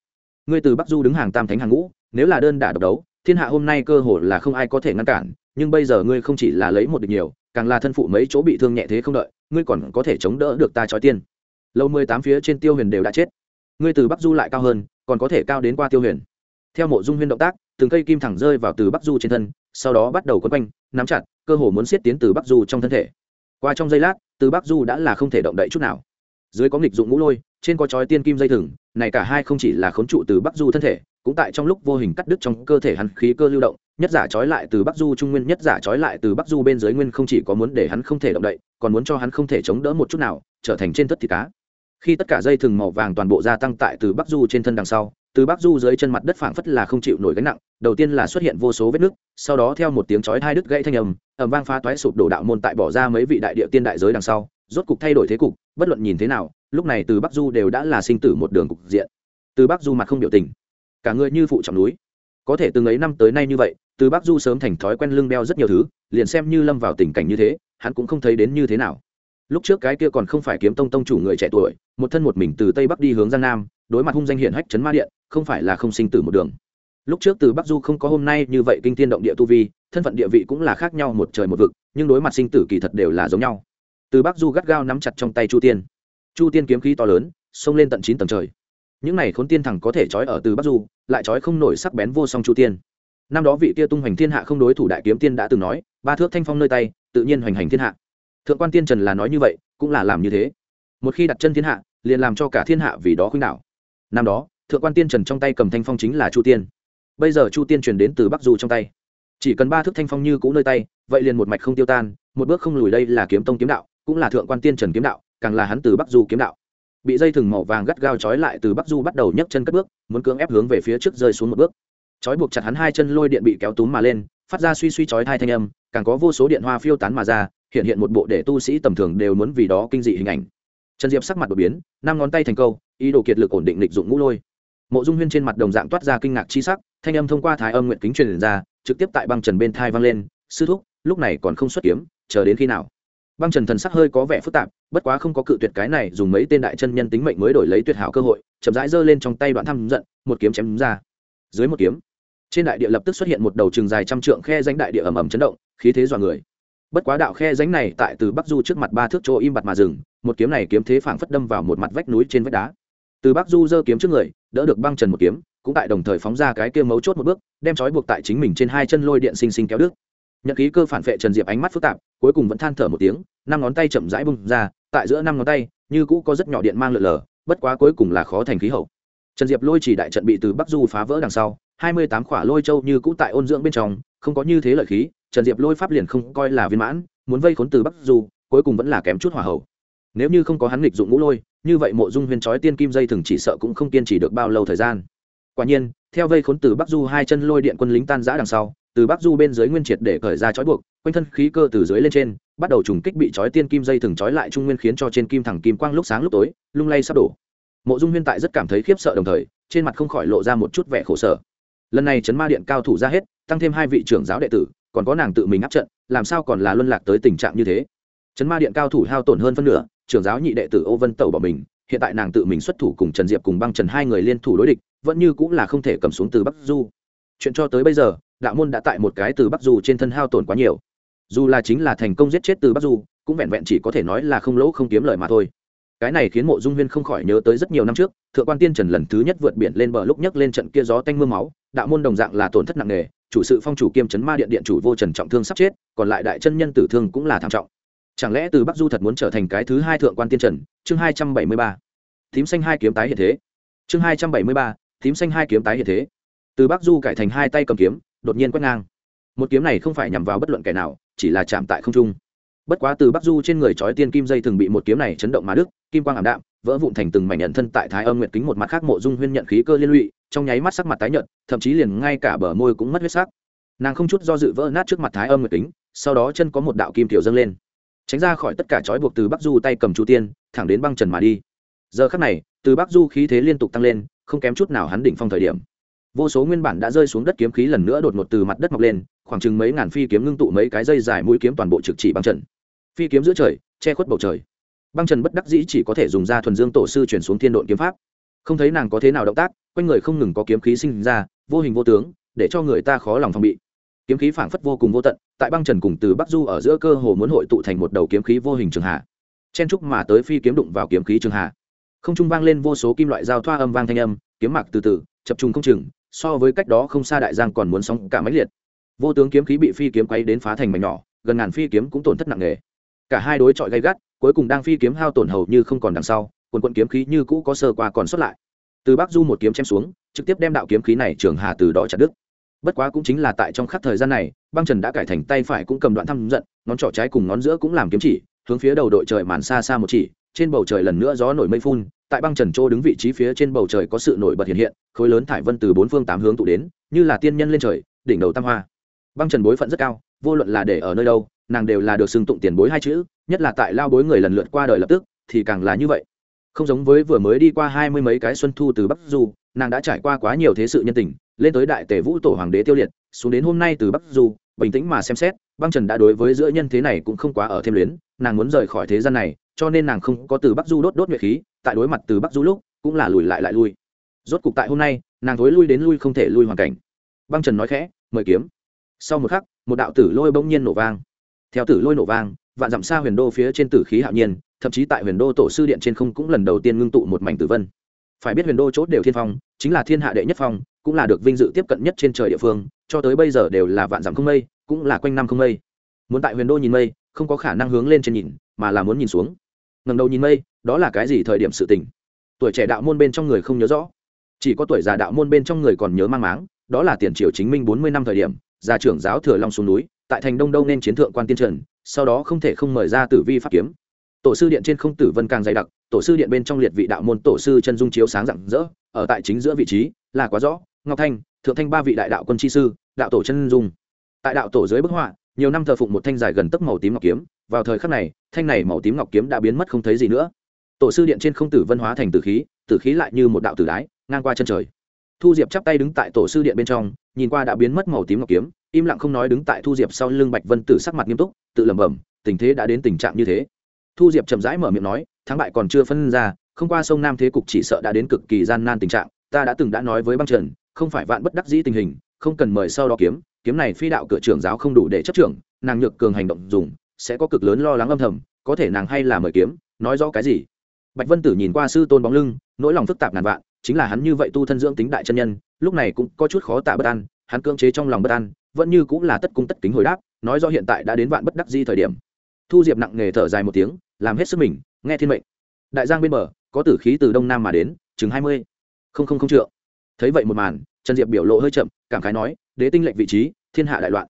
Ngươi từ bắc du đứng hàng tam thánh hàng ngũ, nếu là đơn đả độc đấu, thiên hạ hôm nay cơ hồ là không ai có thể ngăn cản, nhưng bây giờ ngươi không chỉ là lấy một địch nhiều càng là thân phụ mấy chỗ bị thương nhẹ thế không đợi, ngươi còn có thể chống đỡ được ta chói tiên. Lâu mười tám phía trên tiêu huyền đều đã chết. Ngươi từ bắc du lại cao hơn, còn có thể cao đến qua tiêu huyền. Theo mộ dung huyên động tác, từng cây kim thẳng rơi vào từ bắc du trên thân, sau đó bắt đầu quấn quanh, nắm chặt, cơ hồ muốn siết tiến từ bắc du trong thân thể. Qua trong giây lát, từ bắc du đã là không thể động đậy chút nào. Dưới có nghịch dụng ngũ lôi, trên có chói tiên kim dây thừng, này cả hai không chỉ là khốn trụ từ bắc du thân thể, cũng tại trong lúc vô hình cắt đứt trong cơ thể hắn khí cơ lưu động nhất giả trói lại từ bắc du, trung nguyên nhất giả trói lại từ bắc du bên dưới nguyên không chỉ có muốn để hắn không thể động đậy, còn muốn cho hắn không thể chống đỡ một chút nào, trở thành trên tất thịt cá. Khi tất cả dây thừng màu vàng toàn bộ gia tăng tại từ bắc du trên thân đằng sau, từ bắc du dưới chân mặt đất phảng phất là không chịu nổi gánh nặng, đầu tiên là xuất hiện vô số vết nứt, sau đó theo một tiếng chói hai đứt gãy thanh âm, ầm vang phá toái sụp đổ đạo môn tại bỏ ra mấy vị đại địa tiên đại giới đằng sau, rốt cục thay đổi thế cục, bất luận nhìn thế nào, lúc này từ bắc du đều đã là sinh tử một đường cục diện. Từ bắc du mặt không biểu tình, cả người như phụ trọng núi có thể từng ấy năm tới nay như vậy, từ bắc du sớm thành thói quen lưng đeo rất nhiều thứ, liền xem như lâm vào tình cảnh như thế, hắn cũng không thấy đến như thế nào. Lúc trước cái kia còn không phải kiếm tông tông chủ người trẻ tuổi, một thân một mình từ tây bắc đi hướng giang nam, đối mặt hung danh hiển hách chấn ma điện, không phải là không sinh tử một đường. Lúc trước từ bắc du không có hôm nay như vậy kinh tiên động địa tu vi, thân phận địa vị cũng là khác nhau một trời một vực, nhưng đối mặt sinh tử kỳ thật đều là giống nhau. Từ bắc du gắt gao nắm chặt trong tay chu tiên. Chu tiên kiếm khí to lớn, xông lên tận chín tầng trời những này khốn tiên thẳng có thể trói ở từ bắc du, lại trói không nổi sắc bén vô song chu tiên. Năm đó vị kia tung hoành thiên hạ không đối thủ đại kiếm tiên đã từng nói, ba thước thanh phong nơi tay, tự nhiên hoành hành thiên hạ. Thượng quan tiên trần là nói như vậy, cũng là làm như thế. Một khi đặt chân thiên hạ, liền làm cho cả thiên hạ vì đó khuynh đảo. Năm đó, thượng quan tiên trần trong tay cầm thanh phong chính là chu tiên. Bây giờ chu tiên truyền đến từ bắc du trong tay. Chỉ cần ba thước thanh phong như cũ nơi tay, vậy liền một mạch không tiêu tan, một bước không lùi đây là kiếm tông kiếm đạo, cũng là thượng quan tiên trần kiếm đạo, càng là hắn từ bắc du kiếm đạo bị dây thừng màu vàng gắt gao trói lại từ bắc du bắt đầu nhấc chân cất bước, muốn cưỡng ép hướng về phía trước rơi xuống một bước. Trói buộc chặt hắn hai chân lôi điện bị kéo túm mà lên, phát ra suy suy trói hai thanh âm, càng có vô số điện hoa phiêu tán mà ra, hiện hiện một bộ để tu sĩ tầm thường đều muốn vì đó kinh dị hình ảnh. Trần diệp sắc mặt đột biến, năm ngón tay thành câu, ý đồ kiệt lực ổn định lịch dụng ngũ lôi. Mộ dung huyên trên mặt đồng dạng toát ra kinh ngạc chi sắc, thanh âm thông qua thái âm nguyện kính truyền ra, trực tiếp tại băng trần bên thai vang lên, sư thúc, lúc này còn không xuất kiếm, chờ đến khi nào? Băng trần thần sắc hơi có vẻ phức tạp, bất quá không có cự tuyệt cái này dùng mấy tên đại chân nhân tính mệnh mới đổi lấy tuyệt hảo cơ hội, chậm rãi giơ lên trong tay đoạn thăm giận, một kiếm chém ra. Dưới một kiếm, trên đại địa lập tức xuất hiện một đầu trường dài trăm trượng khe danh đại địa ầm ầm chấn động, khí thế dọa người. Bất quá đạo khe danh này tại từ bắc du trước mặt ba thước chỗ im bặt mà dừng, một kiếm này kiếm thế phảng phất đâm vào một mặt vách núi trên vách đá. Từ bắc du giơ kiếm trước người, đỡ được băng trần một kiếm, cũng tại đồng thời phóng ra cái kia mấu chốt một bước, đem trói buộc tại chính mình trên hai chân lôi điện xinh xinh kéo đứt. Nhận khí cơ phản vệ trần diệp ánh mắt phức tạp, cuối cùng vẫn than thở một tiếng năm ngón tay chậm rãi bung ra, tại giữa năm ngón tay, như cũ có rất nhỏ điện mang lượn lờ, bất quá cuối cùng là khó thành khí hậu. Trần diệp lôi chỉ đại trận bị từ bắc du phá vỡ đằng sau, hai mươi tám khỏa lôi châu như cũ tại ôn dưỡng bên trong, không có như thế lợi khí, trần diệp lôi pháp liền không coi là viên mãn, muốn vây khốn từ bắc du, cuối cùng vẫn là kém chút hỏa hậu. Nếu như không có hắn nghịch dụng ngũ lôi, như vậy mộ dung huyền trói tiên kim dây thừng chỉ sợ cũng không kiên trì được bao lâu thời gian. Quả nhiên, theo vây khốn từ bắc du hai chân lôi điện quân lính tan giã đằng sau, từ bắc du bên dưới nguyên triệt để cởi ra trói buộc, quanh thân khí cơ từ dưới lên trên bắt đầu trùng kích bị trói tiên kim dây thừng trói lại trung nguyên khiến cho trên kim thẳng kim quang lúc sáng lúc tối, lung lay sắp đổ. Mộ dung huyên tại rất cảm thấy khiếp sợ đồng thời, trên mặt không khỏi lộ ra một chút vẻ khổ sở. Lần này chấn ma điện cao thủ ra hết, tăng thêm hai vị trưởng giáo đệ tử, còn có nàng tự mình áp trận, làm sao còn là luân lạc tới tình trạng như thế? Chấn ma điện cao thủ hao tổn hơn phân nửa, trưởng giáo nhị đệ tử ô vân tẩu bỏ mình, hiện tại nàng tự mình xuất thủ cùng trần diệp cùng băng trần hai người liên thủ đối địch, vẫn như cũng là không thể cầm xuống từ bắc du. Chuyện cho tới bây giờ, đạo môn đã tại một cái từ bắc du trên thân hao tổn quá nhiều dù là chính là thành công giết chết từ bắc du, cũng vẹn vẹn chỉ có thể nói là không lỗ không kiếm lời mà thôi. Cái này khiến mộ dung huyên không khỏi nhớ tới rất nhiều năm trước, thượng quan tiên trần lần thứ nhất vượt biển lên bờ lúc nhấc lên trận kia gió tanh m ư a máu, đạo môn đồng dạng là tổn thất nặng nề, chủ sự phong chủ kiêm chấn ma điện điện chủ vô trần trọng thương sắp chết, còn lại đại chân nhân tử thương cũng là thảm trọng. Chẳng lẽ từ bắc du thật muốn trở thành cái thứ hai thượng quan tiên trần? Chương hai trăm bảy mươi ba. Thím xanh hai kiếm tái hiện thế. Chương hai trăm bảy mươi ba. Thím xanh hai kiếm tái hiện thế. Từ bắc du cải thành hai tay cầm kiếm, đột nhiên quét ngang. Một kiếm này không phải nhằm vào bất luận kẻ nào chỉ là chạm tại không trung. Bất quá từ bắc du trên người trói tiên kim dây thường bị một kiếm này chấn động mà đức kim quang ảm đạm, vỡ vụn thành từng mảnh nhận thân tại thái âm nguyệt kính một mặt khác mộ dung huyên nhận khí cơ liên lụy, trong nháy mắt sắc mặt tái nhợt, thậm chí liền ngay cả bờ môi cũng mất huyết sắc. Nàng không chút do dự vỡ nát trước mặt thái âm nguyệt kính, sau đó chân có một đạo kim tiểu dâng lên. Tránh ra khỏi tất cả trói buộc từ bắc du tay cầm chu tiên, thẳng đến băng trần mà đi. Giờ khắc này, từ bắc du khí thế liên tục tăng lên, không kém chút nào hắn đỉnh phong thời điểm. Vô số nguyên bản đã rơi xuống đất kiếm khí lần nữa đột ngột từ mặt đất mọc lên khoảng chừng mấy ngàn phi kiếm ngưng tụ mấy cái dây dài mũi kiếm toàn bộ trực chỉ băng trần. Phi kiếm giữa trời, che khuất bầu trời. Băng trần bất đắc dĩ chỉ có thể dùng ra thuần dương tổ sư chuyển xuống thiên độn kiếm pháp. Không thấy nàng có thế nào động tác, quanh người không ngừng có kiếm khí sinh ra, vô hình vô tướng, để cho người ta khó lòng phòng bị. Kiếm khí phảng phất vô cùng vô tận, tại băng trần cùng từ bắc du ở giữa cơ hồ muốn hội tụ thành một đầu kiếm khí vô hình trường hạ. Chen trúc mà tới phi kiếm đụng vào kiếm khí trường hạ. Không trung vang lên vô số kim loại giao thoa âm vang thanh âm, kiếm mặc từ từ, chập trung không chừng, so với cách đó không xa đại giang còn muốn sóng cả máy liệt vô tướng kiếm khí bị phi kiếm quay đến phá thành mảnh nhỏ, gần ngàn phi kiếm cũng tổn thất nặng nề. Cả hai đối chọi gay gắt, cuối cùng đang phi kiếm hao tổn hầu như không còn đằng sau, quần quận kiếm khí như cũ có sơ qua còn xuất lại. Từ bắc du một kiếm chém xuống, trực tiếp đem đạo kiếm khí này trường hà từ đó chặt đứt. Bất quá cũng chính là tại trong khắc thời gian này, băng trần đã cải thành tay phải cũng cầm đoạn thăm giận, ngón trỏ trái cùng ngón giữa cũng làm kiếm chỉ, hướng phía đầu đội trời màn xa xa một chỉ, trên bầu trời lần nữa gió nổi mây phun, tại băng trần chỗ đứng vị trí phía trên bầu trời có sự nổi bật hiện hiện, khối lớn thải vân từ bốn phương tám hướng tụ đến, như là tiên nhân lên trời, đỉnh đầu tam hoa băng trần bối phận rất cao, vô luận là để ở nơi đâu, nàng đều là được xưng tụng tiền bối hai chữ, nhất là tại lao bối người lần lượt qua đời lập tức, thì càng là như vậy. Không giống với vừa mới đi qua hai mươi mấy cái xuân thu từ bắc du, nàng đã trải qua quá nhiều thế sự nhân tình, lên tới đại tể vũ tổ hoàng đế tiêu liệt, xuống đến hôm nay từ bắc du, bình tĩnh mà xem xét, băng trần đã đối với giữa nhân thế này cũng không quá ở thêm luyến, nàng muốn rời khỏi thế gian này, cho nên nàng không có từ bắc du đốt đốt nhuệ khí, tại đối mặt từ bắc du lúc, cũng là lùi lại lại lui. Rốt cục tại hôm nay, nàng thối lui đến lui không thể lui hoàn cảnh. Băng trần nói khẽ, mời kiếm sau một khắc, một đạo tử lôi bỗng nhiên nổ vang. Theo tử lôi nổ vang, vạn dặm xa huyền đô phía trên tử khí hạo nhiên, thậm chí tại huyền đô tổ sư điện trên không cũng lần đầu tiên ngưng tụ một mảnh tử vân. Phải biết huyền đô chốt đều thiên phong, chính là thiên hạ đệ nhất phong, cũng là được vinh dự tiếp cận nhất trên trời địa phương, cho tới bây giờ đều là vạn dặm không mây, cũng là quanh năm không mây. Muốn tại huyền đô nhìn mây, không có khả năng hướng lên trên nhìn, mà là muốn nhìn xuống. Ngầm đầu nhìn mây, đó là cái gì thời điểm sự tình? Tuổi trẻ đạo môn bên trong người không nhớ rõ. Chỉ có tuổi già đạo môn bên trong người còn nhớ mang máng, đó là tiền triều chính minh bốn mươi năm thời điểm gia trưởng giáo thừa long xuống núi, tại thành đông đâu nên chiến thượng quan tiên trần, sau đó không thể không mời ra tử vi pháp kiếm. Tổ sư điện trên không tử vân càng dày đặc, tổ sư điện bên trong liệt vị đạo môn tổ sư chân dung chiếu sáng rạng rỡ, ở tại chính giữa vị trí, là quá rõ, ngọc thanh, thượng thanh ba vị đại đạo quân chi sư, đạo tổ chân dung. Tại đạo tổ dưới bức họa, nhiều năm thờ phụng một thanh dài gần tấc màu tím ngọc kiếm, vào thời khắc này, thanh này màu tím ngọc kiếm đã biến mất không thấy gì nữa. Tổ sư điện trên không tử vân hóa thành tử khí tử khí lại như một đạo tử đái, ngang qua chân trời thu diệp chắp tay đứng tại tổ sư điện bên trong, nhìn qua đã biến mất màu tím ngọc kiếm, im lặng không nói đứng tại thu diệp sau lưng bạch vân tử sắc mặt nghiêm túc, tự lẩm bẩm, tình thế đã đến tình trạng như thế. Thu diệp chậm rãi mở miệng nói, thắng bại còn chưa phân ra, không qua sông nam thế cục chỉ sợ đã đến cực kỳ gian nan tình trạng, ta đã từng đã nói với băng trần, không phải vạn bất đắc dĩ tình hình, không cần mời sau đó kiếm kiếm này phi đạo cửa trưởng giáo không đủ để chấp trưởng, nàng nhược cường hành động dùng, sẽ có cực lớn lo lắng âm thầm, có thể nàng hay là mời kiếm, nói rõ cái gì? Bạch vân tử nhìn qua sư tôn bóng lưng, nỗi lòng phức tạp ngàn vạn chính là hắn như vậy tu thân dưỡng tính đại chân nhân, lúc này cũng có chút khó tạ bất an, hắn cưỡng chế trong lòng bất an, vẫn như cũng là tất cung tất kính hồi đáp, nói do hiện tại đã đến vạn bất đắc di thời điểm. Thu diệp nặng nghề thở dài một tiếng, làm hết sức mình, nghe thiên mệnh. Đại giang bên bờ, có tử khí từ đông nam mà đến, chừng hai mươi. Không không không trượng. Thấy vậy một màn, trần diệp biểu lộ hơi chậm, cảm khái nói, đế tinh lệnh vị trí, thiên hạ đại loạn.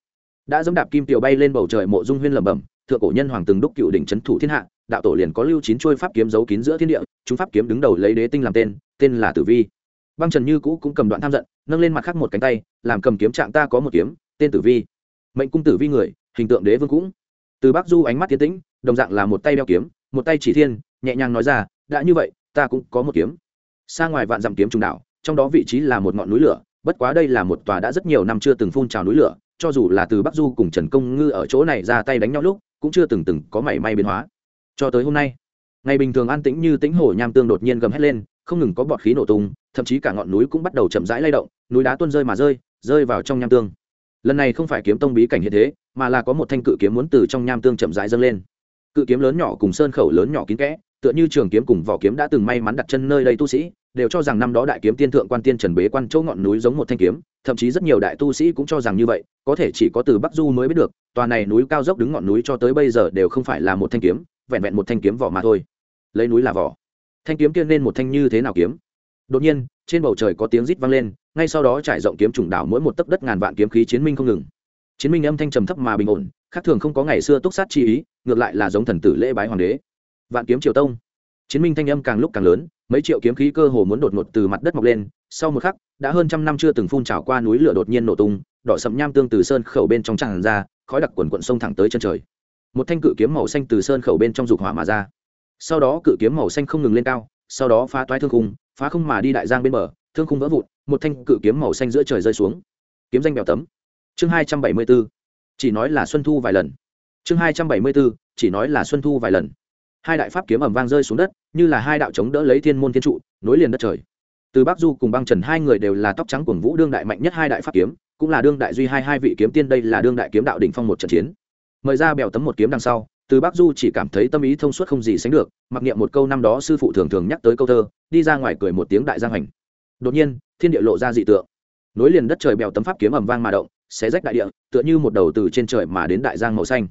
Đã dẫm đạp kim tiểu bay lên bầu trời mộ dung huyên lẩm bẩm, thượng cổ nhân hoàng từng đúc cựu đỉnh trấn thủ thiên hạ đạo tổ liền có lưu chín trôi pháp kiếm giấu kín giữa thiên địa, chúng pháp kiếm đứng đầu lấy đế tinh làm tên tên là tử vi. Băng trần như cũ cũng cầm đoạn tham giận, nâng lên mặt khác một cánh tay, làm cầm kiếm trạng ta có một kiếm, tên tử vi. Mệnh cung tử vi người, hình tượng đế vương cũng. Từ bắc du ánh mắt tiến tĩnh, đồng dạng là một tay đeo kiếm, một tay chỉ thiên, nhẹ nhàng nói ra, đã như vậy, ta cũng có một kiếm. Xa ngoài vạn dặm kiếm trùng đạo, trong đó vị trí là một ngọn núi lửa, bất quá đây là một tòa đã rất nhiều năm chưa từng phun trào núi lửa, cho dù là từ bắc du cùng trần công ngư ở chỗ này ra tay đánh nhau lúc, cũng chưa từng từng có mảy may biến hóa cho tới hôm nay. Ngày bình thường an tĩnh như tĩnh hồ nham tương đột nhiên gầm hét lên, không ngừng có bọt khí nổ tung, thậm chí cả ngọn núi cũng bắt đầu chậm rãi lay động, núi đá tuôn rơi mà rơi rơi vào trong nham tương. Lần này không phải kiếm tông bí cảnh hiện thế, mà là có một thanh cự kiếm muốn từ trong nham tương chậm rãi dâng lên. Cự kiếm lớn nhỏ cùng sơn khẩu lớn nhỏ kín kẽ, tựa như trường kiếm cùng vỏ kiếm đã từng may mắn đặt chân nơi đây tu sĩ, đều cho rằng năm đó đại kiếm tiên thượng quan tiên trần bế quan chỗ ngọn núi giống một thanh kiếm, thậm chí rất nhiều đại tu sĩ cũng cho rằng như vậy, có thể chỉ có từ bắc du mới biết được, tòa này núi cao dốc đứng ngọn núi cho tới bây giờ đều không phải là một thanh kiếm vẹn vẹn một thanh kiếm vỏ mà thôi. Lấy núi là vỏ. Thanh kiếm kia nên một thanh như thế nào kiếm? Đột nhiên, trên bầu trời có tiếng rít vang lên, ngay sau đó trải rộng kiếm trùng đảo mỗi một tấc đất ngàn vạn kiếm khí chiến minh không ngừng. Chiến minh âm thanh trầm thấp mà bình ổn, khác thường không có ngày xưa túc sát chi ý, ngược lại là giống thần tử lễ bái hoàng đế. Vạn kiếm triều tông. Chiến minh thanh âm càng lúc càng lớn, mấy triệu kiếm khí cơ hồ muốn đột ngột từ mặt đất mọc lên, sau một khắc, đã hơn trăm năm chưa từng phun trào qua núi lửa đột nhiên nổ tung, đỏ sậm nham tương từ sơn khẩu bên trong tràn ra, khói đặc quần quận sông thẳng tới chân trời một thanh cự kiếm màu xanh từ sơn khẩu bên trong dục hỏa mà ra. Sau đó cự kiếm màu xanh không ngừng lên cao, sau đó phá toái thương khung, phá không mà đi đại giang bên bờ, thương khung vỡ vụn, một thanh cự kiếm màu xanh giữa trời rơi xuống. Kiếm danh bèo tấm. Chương hai trăm bảy mươi b ố chỉ nói là xuân thu vài lần. Chương hai trăm bảy mươi b ố chỉ nói là xuân thu vài lần. Hai đại pháp kiếm ẩm vang rơi xuống đất, như là hai đạo chống đỡ lấy thiên môn thiên trụ, nối liền đất trời. Từ bắc du cùng băng trần hai người đều là tóc trắng quần vũ đương đại mạnh nhất hai đại pháp kiếm, cũng là đương đại duy hai hai vị kiếm tiên đây là đương đại kiếm đạo đỉnh phong một trận chiến mời ra bèo tấm một kiếm đằng sau, từ Bác du chỉ cảm thấy tâm ý thông suốt không gì sánh được, mặc niệm một câu năm đó sư phụ thường thường nhắc tới câu thơ, đi ra ngoài cười một tiếng đại giang hành đột nhiên, thiên địa lộ ra dị tượng. Nối liền đất trời bèo tấm pháp kiếm ẩm vang mà động, xé rách đại địa, tựa như một đầu từ trên trời mà đến đại giang màu xanh.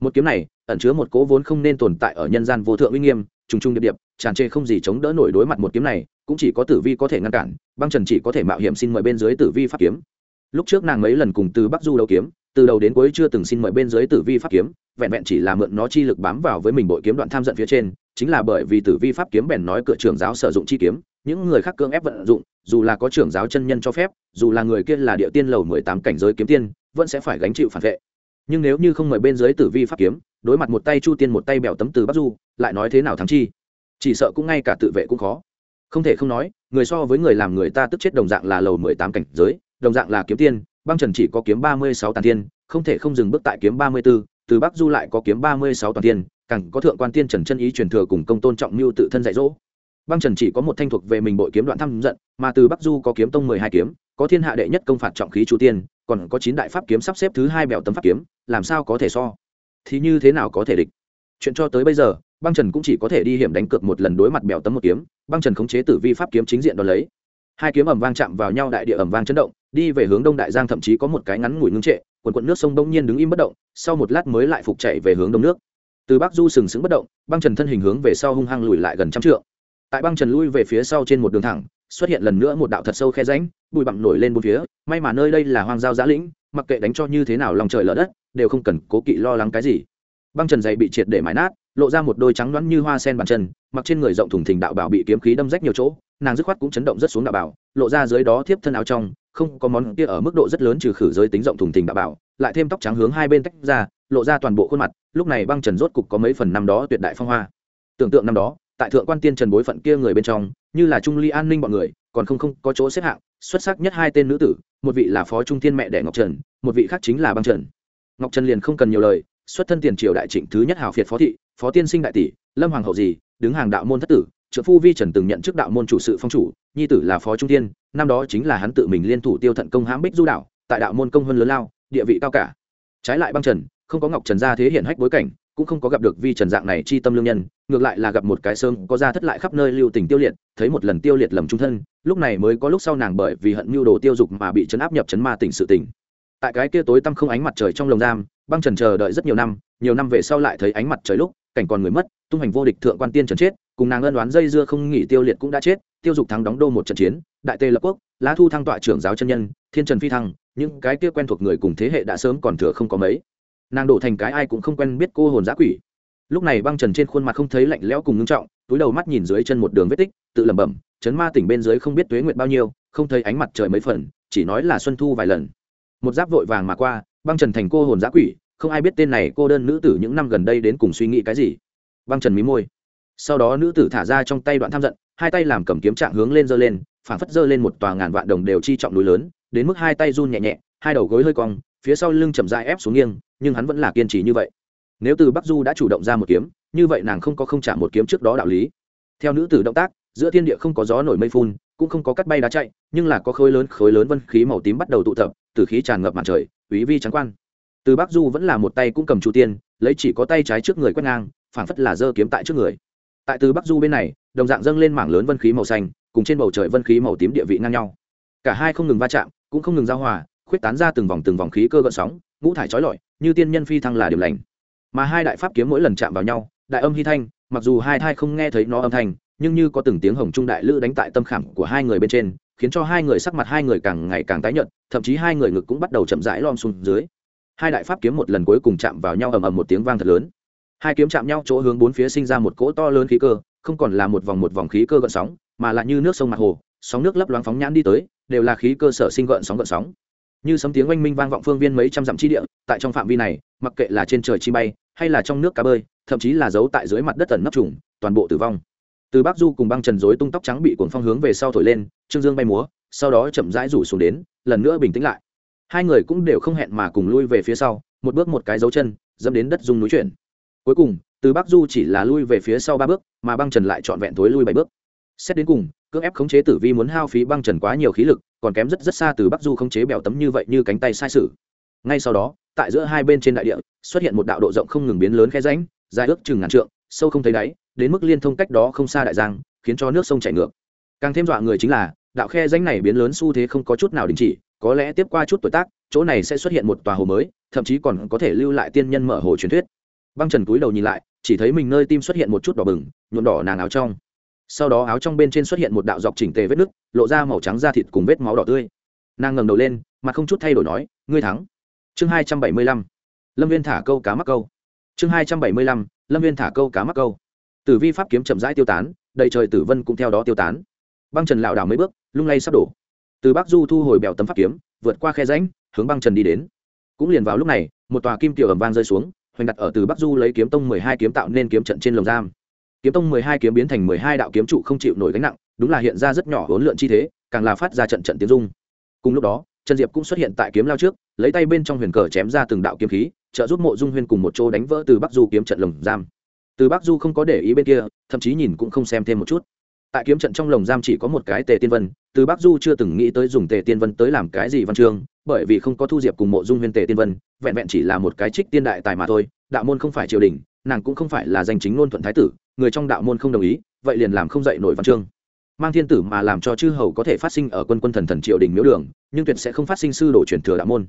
Một kiếm này, ẩn chứa một cố vốn không nên tồn tại ở nhân gian vô thượng uy nghiêm, trùng trùng điệp điệp, tràn trề không gì chống đỡ nổi đối mặt một kiếm này, cũng chỉ có tử vi có thể ngăn cản, băng trần chỉ có thể mạo hiểm xin mời bên dưới tử vi pháp kiếm. Lúc trước nàng mấy lần cùng từ bắc du đấu kiếm từ đầu đến cuối chưa từng xin mời bên dưới tử vi pháp kiếm, vẹn vẹn chỉ là mượn nó chi lực bám vào với mình bội kiếm đoạn tham giận phía trên, chính là bởi vì tử vi pháp kiếm bèn nói cửa trưởng giáo sử dụng chi kiếm, những người khác cưỡng ép vận dụng, dù là có trưởng giáo chân nhân cho phép, dù là người kia là địa tiên lầu mười tám cảnh giới kiếm tiên, vẫn sẽ phải gánh chịu phản vệ. Nhưng nếu như không mời bên dưới tử vi pháp kiếm, đối mặt một tay chu tiên một tay bèo tấm từ bắc du, lại nói thế nào thắng chi? Chỉ sợ cũng ngay cả tự vệ cũng khó. Không thể không nói, người so với người làm người ta tức chết đồng dạng là lầu mười tám cảnh giới đồng dạng là kiếm tiên, băng trần chỉ có kiếm ba mươi sáu tàn tiên, không thể không dừng bước tại kiếm ba mươi b ố từ bắc du lại có kiếm ba mươi sáu toàn tiên, càng có thượng quan tiên trần chân ý truyền thừa cùng công tôn trọng mưu tự thân dạy dỗ. Băng trần chỉ có một thanh thuộc về mình bội kiếm đoạn thăm giận, mà từ bắc du có kiếm tông mười hai kiếm, có thiên hạ đệ nhất công phạt trọng khí chu tiên, còn có chín đại pháp kiếm sắp xếp thứ hai bèo tấm pháp kiếm, làm sao có thể so? Thì như thế nào có thể địch? Chuyện cho tới bây giờ, băng trần cũng chỉ có thể đi hiểm đánh cược một lần đối mặt bèo tấm một kiếm, băng trần khống chế tử vi pháp kiếm chính diện đ ó lấy. Hai kiếm ẩm vang chạm vào nhau, đại địa ẩm vang chấn động đi về hướng đông đại giang thậm chí có một cái ngắn ngủi ngưng trệ, quần quận nước sông đông nhiên đứng im bất động, sau một lát mới lại phục chạy về hướng đông nước. Từ bắc du sừng sững bất động, băng trần thân hình hướng về sau hung hăng lùi lại gần trăm trượng. Tại băng trần lui về phía sau trên một đường thẳng, xuất hiện lần nữa một đạo thật sâu khe ránh bụi bặm nổi lên bốn phía, may mà nơi đây là hoang giao giã lĩnh, mặc kệ đánh cho như thế nào lòng trời lở đất, đều không cần cố kỵ lo lắng cái gì. Băng trần dày bị triệt để mái nát, lộ ra một đôi trắng đoán như hoa sen bàn chân, mặc trên người rộng thùng thình đạo bảo bị kiếm khí đâm rách nhiều chỗ, nàng dứt khoát cũng chấn động rất xuống đạo bảo, lộ ra dưới đó thiếp thân áo trong không có món kia ở mức độ rất lớn trừ khử giới tính rộng thùng thình đạo bảo, lại thêm tóc trắng hướng hai bên tách ra, lộ ra toàn bộ khuôn mặt, lúc này băng trần rốt cục có mấy phần năm đó tuyệt đại phong hoa. Tưởng tượng năm đó, tại thượng quan tiên trần bối phận kia người bên trong, như là trung ly an ninh bọn người, còn không không có chỗ xếp hạng, xuất sắc nhất hai tên nữ tử, một vị là phó trung tiên mẹ đẻ ngọc trần, một vị khác chính là băng trần. Ngọc trần liền không cần nhiều lời, xuất thân tiền triều đại trịnh thứ nhất hào phiệt phó thị, phó tiên sinh đại tỷ, lâm hoàng hậu gì đứng hàng đạo môn thất tử trợ phu vi trần từng nhận chức đạo môn chủ sự phong chủ, nhi tử là phó trung tiên năm đó chính là hắn tự mình liên thủ tiêu thận công hãm bích du đạo tại đạo môn công hơn lớn lao, địa vị cao cả. Trái lại băng trần, không có ngọc trần gia thế hiện hách bối cảnh, cũng không có gặp được vi trần dạng này chi tâm lương nhân, ngược lại là gặp một cái sơn có ra thất lại khắp nơi lưu tình tiêu liệt, thấy một lần tiêu liệt lầm trung thân, lúc này mới có lúc sau nàng bởi vì hận mưu đồ tiêu dục mà bị chấn áp nhập chấn ma tỉnh sự tỉnh. Tại cái kia tối tăm không ánh mặt trời trong lồng giam, băng trần chờ đợi rất nhiều năm nhiều năm về sau lại thấy ánh mặt trời lúc, cảnh còn người mất, tung hành vô địch thượng quan tiên trần chết cùng nàng ân đoán dây dưa không nghỉ tiêu liệt cũng đã chết, tiêu dục thắng đóng đô một trận chiến, đại tề lập quốc, lá thu thăng tọa trưởng giáo chân nhân, thiên trần phi thăng, những cái kia quen thuộc người cùng thế hệ đã sớm còn thừa không có mấy. Nàng đổ thành cái ai cũng không quen biết cô hồn giã quỷ. Lúc này băng trần trên khuôn mặt không thấy lạnh lẽo cùng ngưng trọng, túi đầu mắt nhìn dưới chân một đường vết tích, tự lẩm bẩm chấn ma tỉnh bên dưới không biết tuế nguyệt bao nhiêu, không thấy ánh mặt trời mấy phần, chỉ nói là xuân thu vài lần. Một giáp vội vàng mà qua, băng trần thành cô hồn giã quỷ, không ai biết tên này cô đơn nữ tử những năm gần đây đến cùng suy nghĩ cái gì. Băng trần mí môi sau đó nữ tử thả ra trong tay đoạn tham giận, hai tay làm cầm kiếm trạng hướng lên giơ lên, phảng phất giơ lên một tòa ngàn vạn đồng đều chi trọng núi lớn, đến mức hai tay run nhẹ nhẹ, hai đầu gối hơi cong, phía sau lưng chậm dại ép xuống nghiêng, nhưng hắn vẫn là kiên trì như vậy. Nếu từ bắc du đã chủ động ra một kiếm, như vậy nàng không có không trả một kiếm trước đó đạo lý. Theo nữ tử động tác, giữa thiên địa không có gió nổi mây phun, cũng không có cắt bay đá chạy, nhưng là có khối lớn khối lớn vân khí màu tím bắt đầu tụ tập từ khí tràn ngập mặt trời quý vi trắng quan. Từ bắc du vẫn là một tay cũng cầm chủ tiên, lấy chỉ có tay trái trước người quét ngang, phảng phất là giơ kiếm tại trước người tại từ bắc du bên này, đồng dạng dâng lên mảng lớn vân khí màu xanh, cùng trên bầu trời vân khí màu tím địa vị ngang nhau. Cả hai không ngừng va chạm, cũng không ngừng giao hòa, khuyết tán ra từng vòng từng vòng khí cơ gợn sóng, ngũ thải trói lọi, như tiên nhân phi thăng là điểm lành. Mà hai đại pháp kiếm mỗi lần chạm vào nhau, đại âm hy thanh, mặc dù hai thai không nghe thấy nó âm thanh, nhưng như có từng tiếng hồng trung đại lữ đánh tại tâm khảm của hai người bên trên, khiến cho hai người sắc mặt hai người càng ngày càng tái nhợt, thậm chí hai người ngực cũng bắt đầu chậm rãi lom xuống dưới. Hai đại pháp kiếm một lần cuối cùng chạm vào nhau ầm ầm một tiếng vang thật lớn hai kiếm chạm nhau chỗ hướng bốn phía sinh ra một cỗ to lớn khí cơ, không còn là một vòng một vòng khí cơ gợn sóng, mà là như nước sông mặt hồ, sóng nước lấp loáng phóng nhãn đi tới, đều là khí cơ sở sinh gợn sóng gợn sóng. Như sấm tiếng oanh minh vang vọng phương viên mấy trăm dặm chi địa, tại trong phạm vi này, mặc kệ là trên trời chi bay, hay là trong nước cá bơi, thậm chí là giấu tại dưới mặt đất tần nấp trùng, toàn bộ tử vong. Từ bắc du cùng băng trần dối tung tóc trắng bị cuồng phong hướng về sau thổi lên, trương dương bay múa, sau đó chậm rãi rủ xuống đến, lần nữa bình tĩnh lại. Hai người cũng đều không hẹn mà cùng lui về phía sau, một bước một cái dấu chân, dẫm đến đất dung núi chuyển cuối cùng, từ bắc du chỉ là lui về phía sau ba bước, mà băng trần lại trọn vẹn thối lui bảy bước. Xét đến cùng, cưỡng ép khống chế tử vi muốn hao phí băng trần quá nhiều khí lực, còn kém rất rất xa từ bắc du khống chế bèo tấm như vậy như cánh tay sai sự. Ngay sau đó, tại giữa hai bên trên đại địa, xuất hiện một đạo độ rộng không ngừng biến lớn khe ránh dài ước chừng ngàn trượng, sâu không thấy đáy, đến mức liên thông cách đó không xa đại giang, khiến cho nước sông chảy ngược. Càng thêm dọa người chính là, đạo khe ránh này biến lớn xu thế không có chút nào đình chỉ, có lẽ tiếp qua chút tuổi tác, chỗ này sẽ xuất hiện một tòa hồ mới, thậm chí còn có thể lưu lại tiên nhân mở hồ truyền thuyết băng trần túi đầu nhìn lại, chỉ thấy mình nơi tim xuất hiện một chút đỏ bừng, nhuộm đỏ nàng áo trong. Sau đó áo trong bên trên xuất hiện một đạo dọc chỉnh tề vết nứt, lộ ra màu trắng da thịt cùng vết máu đỏ tươi. Nàng ngẩng đầu lên, mặt không chút thay đổi nói, ngươi thắng. Chương hai trăm bảy mươi lăm, lâm viên thả câu cá mắc câu. Chương hai trăm bảy mươi lăm, lâm viên thả câu cá mắc câu. Tử vi pháp kiếm chậm rãi tiêu tán, đầy trời tử vân cũng theo đó tiêu tán. Băng trần lảo đảo mấy bước, lung lay sắp đổ. Từ bắc du thu hồi bèo tấm pháp kiếm, vượt qua khe ránh hướng băng trần đi đến. Cũng liền vào lúc này, một tòa kim tiểu ầm vang rơi xuống hoành đặt ở từ bắc du lấy kiếm tông mười hai kiếm tạo nên kiếm trận trên lồng giam. Kiếm tông mười hai kiếm biến thành mười hai đạo kiếm trụ không chịu nổi gánh nặng, đúng là hiện ra rất nhỏ hỗn lượn chi thế, càng là phát ra trận trận tiếng dung cùng lúc đó, trần diệp cũng xuất hiện tại kiếm lao trước, lấy tay bên trong huyền cờ chém ra từng đạo kiếm khí, trợ giúp mộ dung huyền cùng một chỗ đánh vỡ từ bắc du kiếm trận lồng giam. Từ bắc du không có để ý bên kia, thậm chí nhìn cũng không xem thêm một chút. Tại kiếm trận trong lồng giam chỉ có một cái tề tiên vân, từ bắc du chưa từng nghĩ tới dùng tề tiên vân tới làm cái gì văn chương bởi vì không có thu diệp cùng mộ dung huyền tề tiên vân, vẹn vẹn chỉ là một cái trích tiên đại tài mà thôi, đạo môn không phải triều đình, nàng cũng không phải là danh chính ngôn thuận thái tử, người trong đạo môn không đồng ý, vậy liền làm không dạy nổi văn chương. Mang thiên tử mà làm cho chư hầu có thể phát sinh ở quân quân thần thần triều đình miếu đường, nhưng tuyệt sẽ không phát sinh sư đổ truyền thừa đạo môn.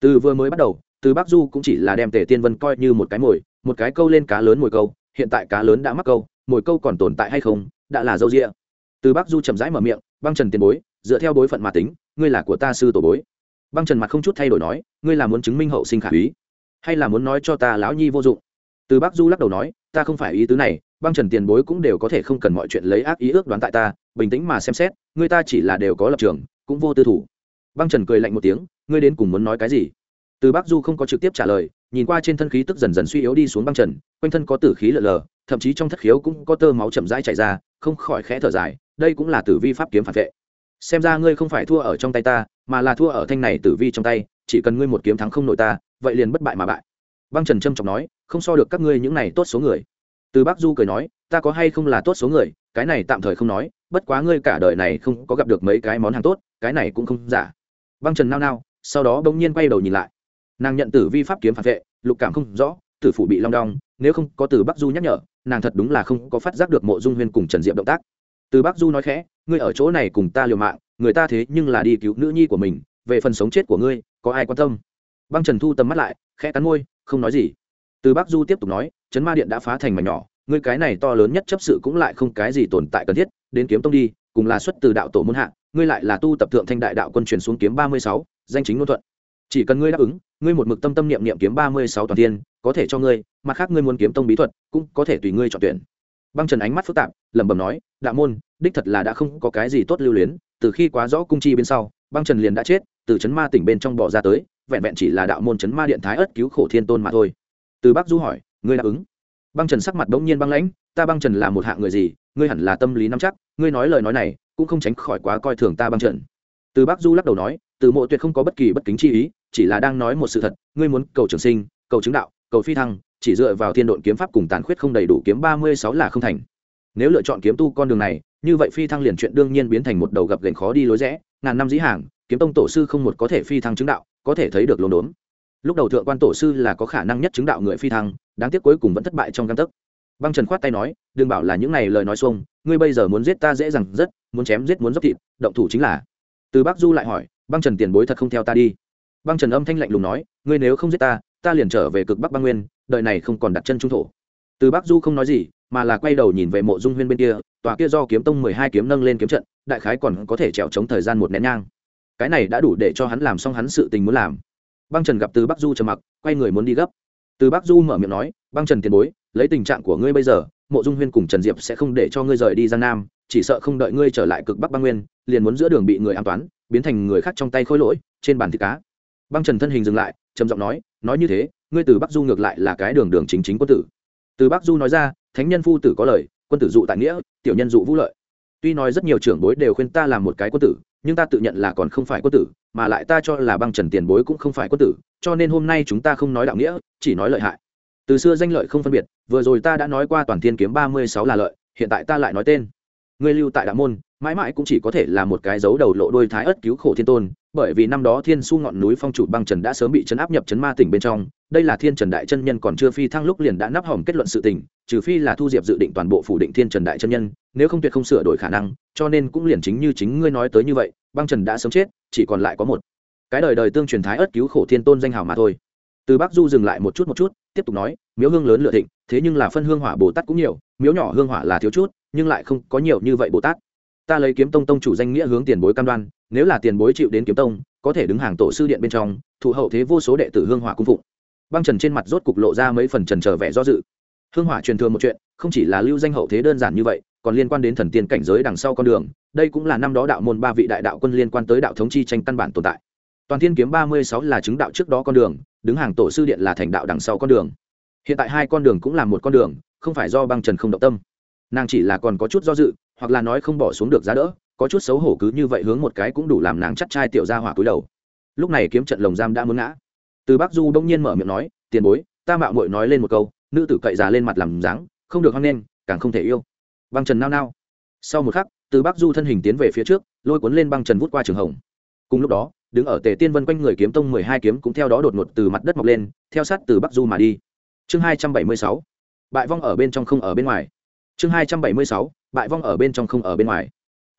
Từ vừa mới bắt đầu, từ bắc du cũng chỉ là đem tề tiên vân coi như một cái mồi, một cái câu lên cá lớn mồi câu, hiện tại cá lớn đã mắc câu, mồi câu còn tồn tại hay không, đã là dâu rịa từ bắc du chậm rãi mở miệng, băng trần tiền bối, dựa theo bối phận mà tính, ngươi là của ta sư tổ bối băng trần mặt không chút thay đổi nói, ngươi là muốn chứng minh hậu sinh khả úy, hay là muốn nói cho ta lão nhi vô dụng? Từ Bác du lắc đầu nói, ta không phải ý tứ này, băng trần tiền bối cũng đều có thể không cần mọi chuyện lấy ác ý ước đoán tại ta, bình tĩnh mà xem xét ngươi ta chỉ là đều có lập trường, cũng vô tư thủ. Băng trần cười lạnh một tiếng, ngươi đến cùng muốn nói cái gì? Từ Bác du không có trực tiếp trả lời, nhìn qua trên thân khí tức dần dần suy yếu đi xuống băng trần, quanh thân có tử khí lờ lờ, thậm chí trong thất khiếu cũng có tơ máu chậm rãi chảy ra, không khỏi khẽ thở dài, đây cũng là tử vi pháp kiếm phản vệ. Xem ra ngươi không phải thua ở trong tay ta mà là thua ở thanh này tử vi trong tay, chỉ cần ngươi một kiếm thắng không nội ta, vậy liền bất bại mà bại. Băng trần trâm trọng nói, không so được các ngươi những này tốt số người. Từ bác du cười nói, ta có hay không là tốt số người, cái này tạm thời không nói, bất quá ngươi cả đời này không có gặp được mấy cái món hàng tốt, cái này cũng không giả. Băng trần nao nao, sau đó bỗng nhiên quay đầu nhìn lại. Nàng nhận tử vi pháp kiếm phản vệ, lục cảm không rõ, tử phủ bị long đong, nếu không có từ bắc du nhắc nhở, nàng thật đúng là không có phát giác được mộ dung huyên cùng trần diệm động tác. Từ bắc du nói khẽ, ngươi ở chỗ này cùng ta liều mạng người ta thế nhưng là đi cứu nữ nhi của mình, về phần sống chết của ngươi, có ai quan tâm? Băng trần thu tầm mắt lại, khẽ cắn môi, không nói gì. Từ bắc du tiếp tục nói, chấn ma điện đã phá thành mảnh nhỏ, ngươi cái này to lớn nhất chấp sự cũng lại không cái gì tồn tại cần thiết, đến kiếm tông đi, cùng là xuất từ đạo tổ môn hạ, ngươi lại là tu tập thượng thanh đại đạo quân truyền xuống kiếm ba mươi sáu, danh chính ngôn thuận. Chỉ cần ngươi đáp ứng, ngươi một mực tâm tâm niệm niệm kiếm ba mươi sáu toàn thiên, có thể cho ngươi, mặt khác ngươi muốn kiếm tông bí thuật, cũng có thể tùy ngươi chọn tuyển. Băng trần ánh mắt phức tạp, lẩm bẩm nói, đạo môn, đích thật là đã không có cái gì tốt lưu luyến từ khi quá rõ cung chi bên sau, băng trần liền đã chết, từ chấn ma tỉnh bên trong bỏ ra tới, vẹn vẹn chỉ là đạo môn chấn ma điện thái ất cứu khổ thiên tôn mà thôi. Từ bắc du hỏi, ngươi đáp ứng? Băng trần sắc mặt bỗng nhiên băng lãnh, ta băng trần là một hạng người gì? Ngươi hẳn là tâm lý nắm chắc, ngươi nói lời nói này, cũng không tránh khỏi quá coi thường ta băng trần. Từ bắc du lắc đầu nói, từ mộ tuyệt không có bất kỳ bất kính chi ý, chỉ là đang nói một sự thật, ngươi muốn cầu trường sinh, cầu chứng đạo, cầu phi thăng, chỉ dựa vào thiên độn kiếm pháp cùng tàn khuyết không đầy đủ kiếm ba mươi sáu là không thành. Nếu lựa chọn kiếm tu con đường này như vậy phi thăng liền chuyện đương nhiên biến thành một đầu gập gành khó đi lối rẽ, ngàn năm dĩ hàng, kiếm tông tổ sư không một có thể phi thăng chứng đạo, có thể thấy được lồn đốn. Lúc đầu thượng quan tổ sư là có khả năng nhất chứng đạo người phi thăng, đáng tiếc cuối cùng vẫn thất bại trong căn tấc. Băng trần khoát tay nói, đừng bảo là những này lời nói xuông, ngươi bây giờ muốn giết ta dễ dàng rất, muốn chém giết muốn dốc thịt, động thủ chính là. Từ bác du lại hỏi, băng trần tiền bối thật không theo ta đi? Băng trần âm thanh lạnh lùng nói, ngươi nếu không giết ta ta liền trở về cực bắc băng nguyên đợi này không còn đặt chân trung thổ. Từ bác du không nói gì mà là quay đầu nhìn về mộ dung huyên bên kia, tòa kia do kiếm tông mười hai kiếm nâng lên kiếm trận, đại khái còn có thể trèo chống thời gian một nén nhang. Cái này đã đủ để cho hắn làm xong hắn sự tình muốn làm. Băng trần gặp từ bắc du trầm mặc, quay người muốn đi gấp. Từ bắc du mở miệng nói, băng trần tiền bối, lấy tình trạng của ngươi bây giờ, mộ dung huyên cùng trần diệp sẽ không để cho ngươi rời đi giang nam, chỉ sợ không đợi ngươi trở lại cực bắc băng nguyên, liền muốn giữa đường bị người an toán, biến thành người khác trong tay khôi lỗi, trên bàn thịt cá. Băng trần thân hình dừng lại, trầm giọng nói nói như thế, ngươi từ bắc du ngược lại là cái đường đường chính chính quân tử từ bắc du nói ra, thánh nhân phu tử có lời, quân tử dụ tại nghĩa, tiểu nhân dụ vũ lợi. Tuy nói rất nhiều trưởng bối đều khuyên ta làm một cái quân tử, nhưng ta tự nhận là còn không phải quân tử, mà lại ta cho là băng trần tiền bối cũng không phải quân tử, cho nên hôm nay chúng ta không nói đạo nghĩa, chỉ nói lợi hại. Từ xưa danh lợi không phân biệt, vừa rồi ta đã nói qua toàn thiên kiếm ba mươi sáu là lợi, hiện tại ta lại nói tên. Ngươi lưu tại đạo môn, mãi mãi cũng chỉ có thể là một cái dấu đầu lộ đôi thái ất cứu khổ thiên tôn bởi vì năm đó thiên su ngọn núi phong chủ băng trần đã sớm bị chấn áp nhập chấn ma tỉnh bên trong, đây là thiên trần đại chân nhân còn chưa phi thăng lúc liền đã nắp hỏng kết luận sự tình, trừ phi là thu diệp dự định toàn bộ phủ định thiên trần đại chân nhân, nếu không tuyệt không sửa đổi khả năng, cho nên cũng liền chính như chính ngươi nói tới như vậy, băng trần đã sớm chết, chỉ còn lại có một. Cái đời đời tương truyền thái ớt cứu khổ thiên tôn danh hào mà thôi. Từ bắc du dừng lại một chút một chút, tiếp tục nói, miếu hương lớn lựa thịnh, thế nhưng là phân hương hỏa bồ tát cũng nhiều, miếu nhỏ hương hỏa là thiếu chút, nhưng lại không có nhiều như vậy bồ tát. Ta lấy kiếm tông tông chủ danh nghĩa hướng tiền bối cam đoan nếu là tiền bối chịu đến kiếm tông, có thể đứng hàng tổ sư điện bên trong, thụ hậu thế vô số đệ tử hương hỏa cung phụng. Băng trần trên mặt rốt cục lộ ra mấy phần trần trở vẻ do dự. Hương hỏa truyền thừa một chuyện, không chỉ là lưu danh hậu thế đơn giản như vậy, còn liên quan đến thần tiên cảnh giới đằng sau con đường, đây cũng là năm đó đạo môn ba vị đại đạo quân liên quan tới đạo thống chi tranh căn bản tồn tại. Toàn thiên kiếm ba mươi sáu là chứng đạo trước đó con đường, đứng hàng tổ sư điện là thành đạo đằng sau con đường. Hiện tại hai con đường cũng là một con đường, không phải do băng trần không động tâm. Nàng chỉ là còn có chút do dự, hoặc là nói không bỏ xuống được giá đỡ có chút xấu hổ cứ như vậy hướng một cái cũng đủ làm nàng chắc trai tiểu ra hỏa cúi đầu. Lúc này kiếm trận lồng giam đã muốn ngã. Từ bắc du đông nhiên mở miệng nói, tiền bối, ta mạo muội nói lên một câu, nữ tử cậy già lên mặt làm dáng, không được hoan nghênh, càng không thể yêu. Băng trần nao nao. Sau một khắc, từ bắc du thân hình tiến về phía trước, lôi cuốn lên băng trần vút qua trường hồng. Cùng lúc đó, đứng ở tề tiên vân quanh người kiếm tông mười hai kiếm cũng theo đó đột ngột từ mặt đất mọc lên, theo sát từ bắc du mà đi. Chương hai trăm bảy mươi sáu. Bại vong ở bên trong không ở bên ngoài. Chương hai trăm bảy mươi sáu. Bại vong ở bên trong không ở bên ngoài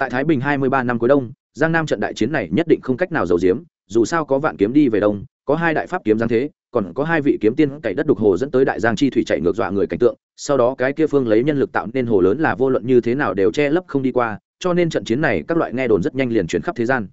tại thái bình hai mươi ba năm cuối đông, giang nam trận đại chiến này nhất định không cách nào giấu giếm, dù sao có vạn kiếm đi về đông, có hai đại pháp kiếm giáng thế, còn có hai vị kiếm tiên cày đất đục hồ dẫn tới đại giang chi thủy chạy ngược dọa người cảnh tượng, sau đó cái kia phương lấy nhân lực tạo nên hồ lớn là vô luận như thế nào đều che lấp không đi qua, cho nên trận chiến này các loại nghe đồn rất nhanh liền chuyển khắp thế gian.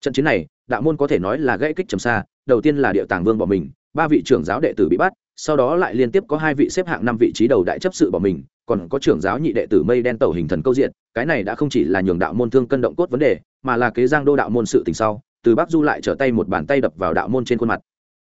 Trận chiến này, đạo môn có thể nói là gãy kích trầm xa, đầu tiên là địa tàng vương bỏ mình, ba vị trưởng giáo đệ tử bị bắt, sau đó lại liên tiếp có hai vị xếp hạng năm vị trí đầu đại chấp sự bỏ mình, còn có trưởng giáo nhị đệ tử mây đen tẩu hình thần câu diện cái này đã không chỉ là nhường đạo môn thương cân động cốt vấn đề, mà là kế giang đô đạo môn sự tình sau, từ bắc du lại trở tay một bàn tay đập vào đạo môn trên khuôn mặt.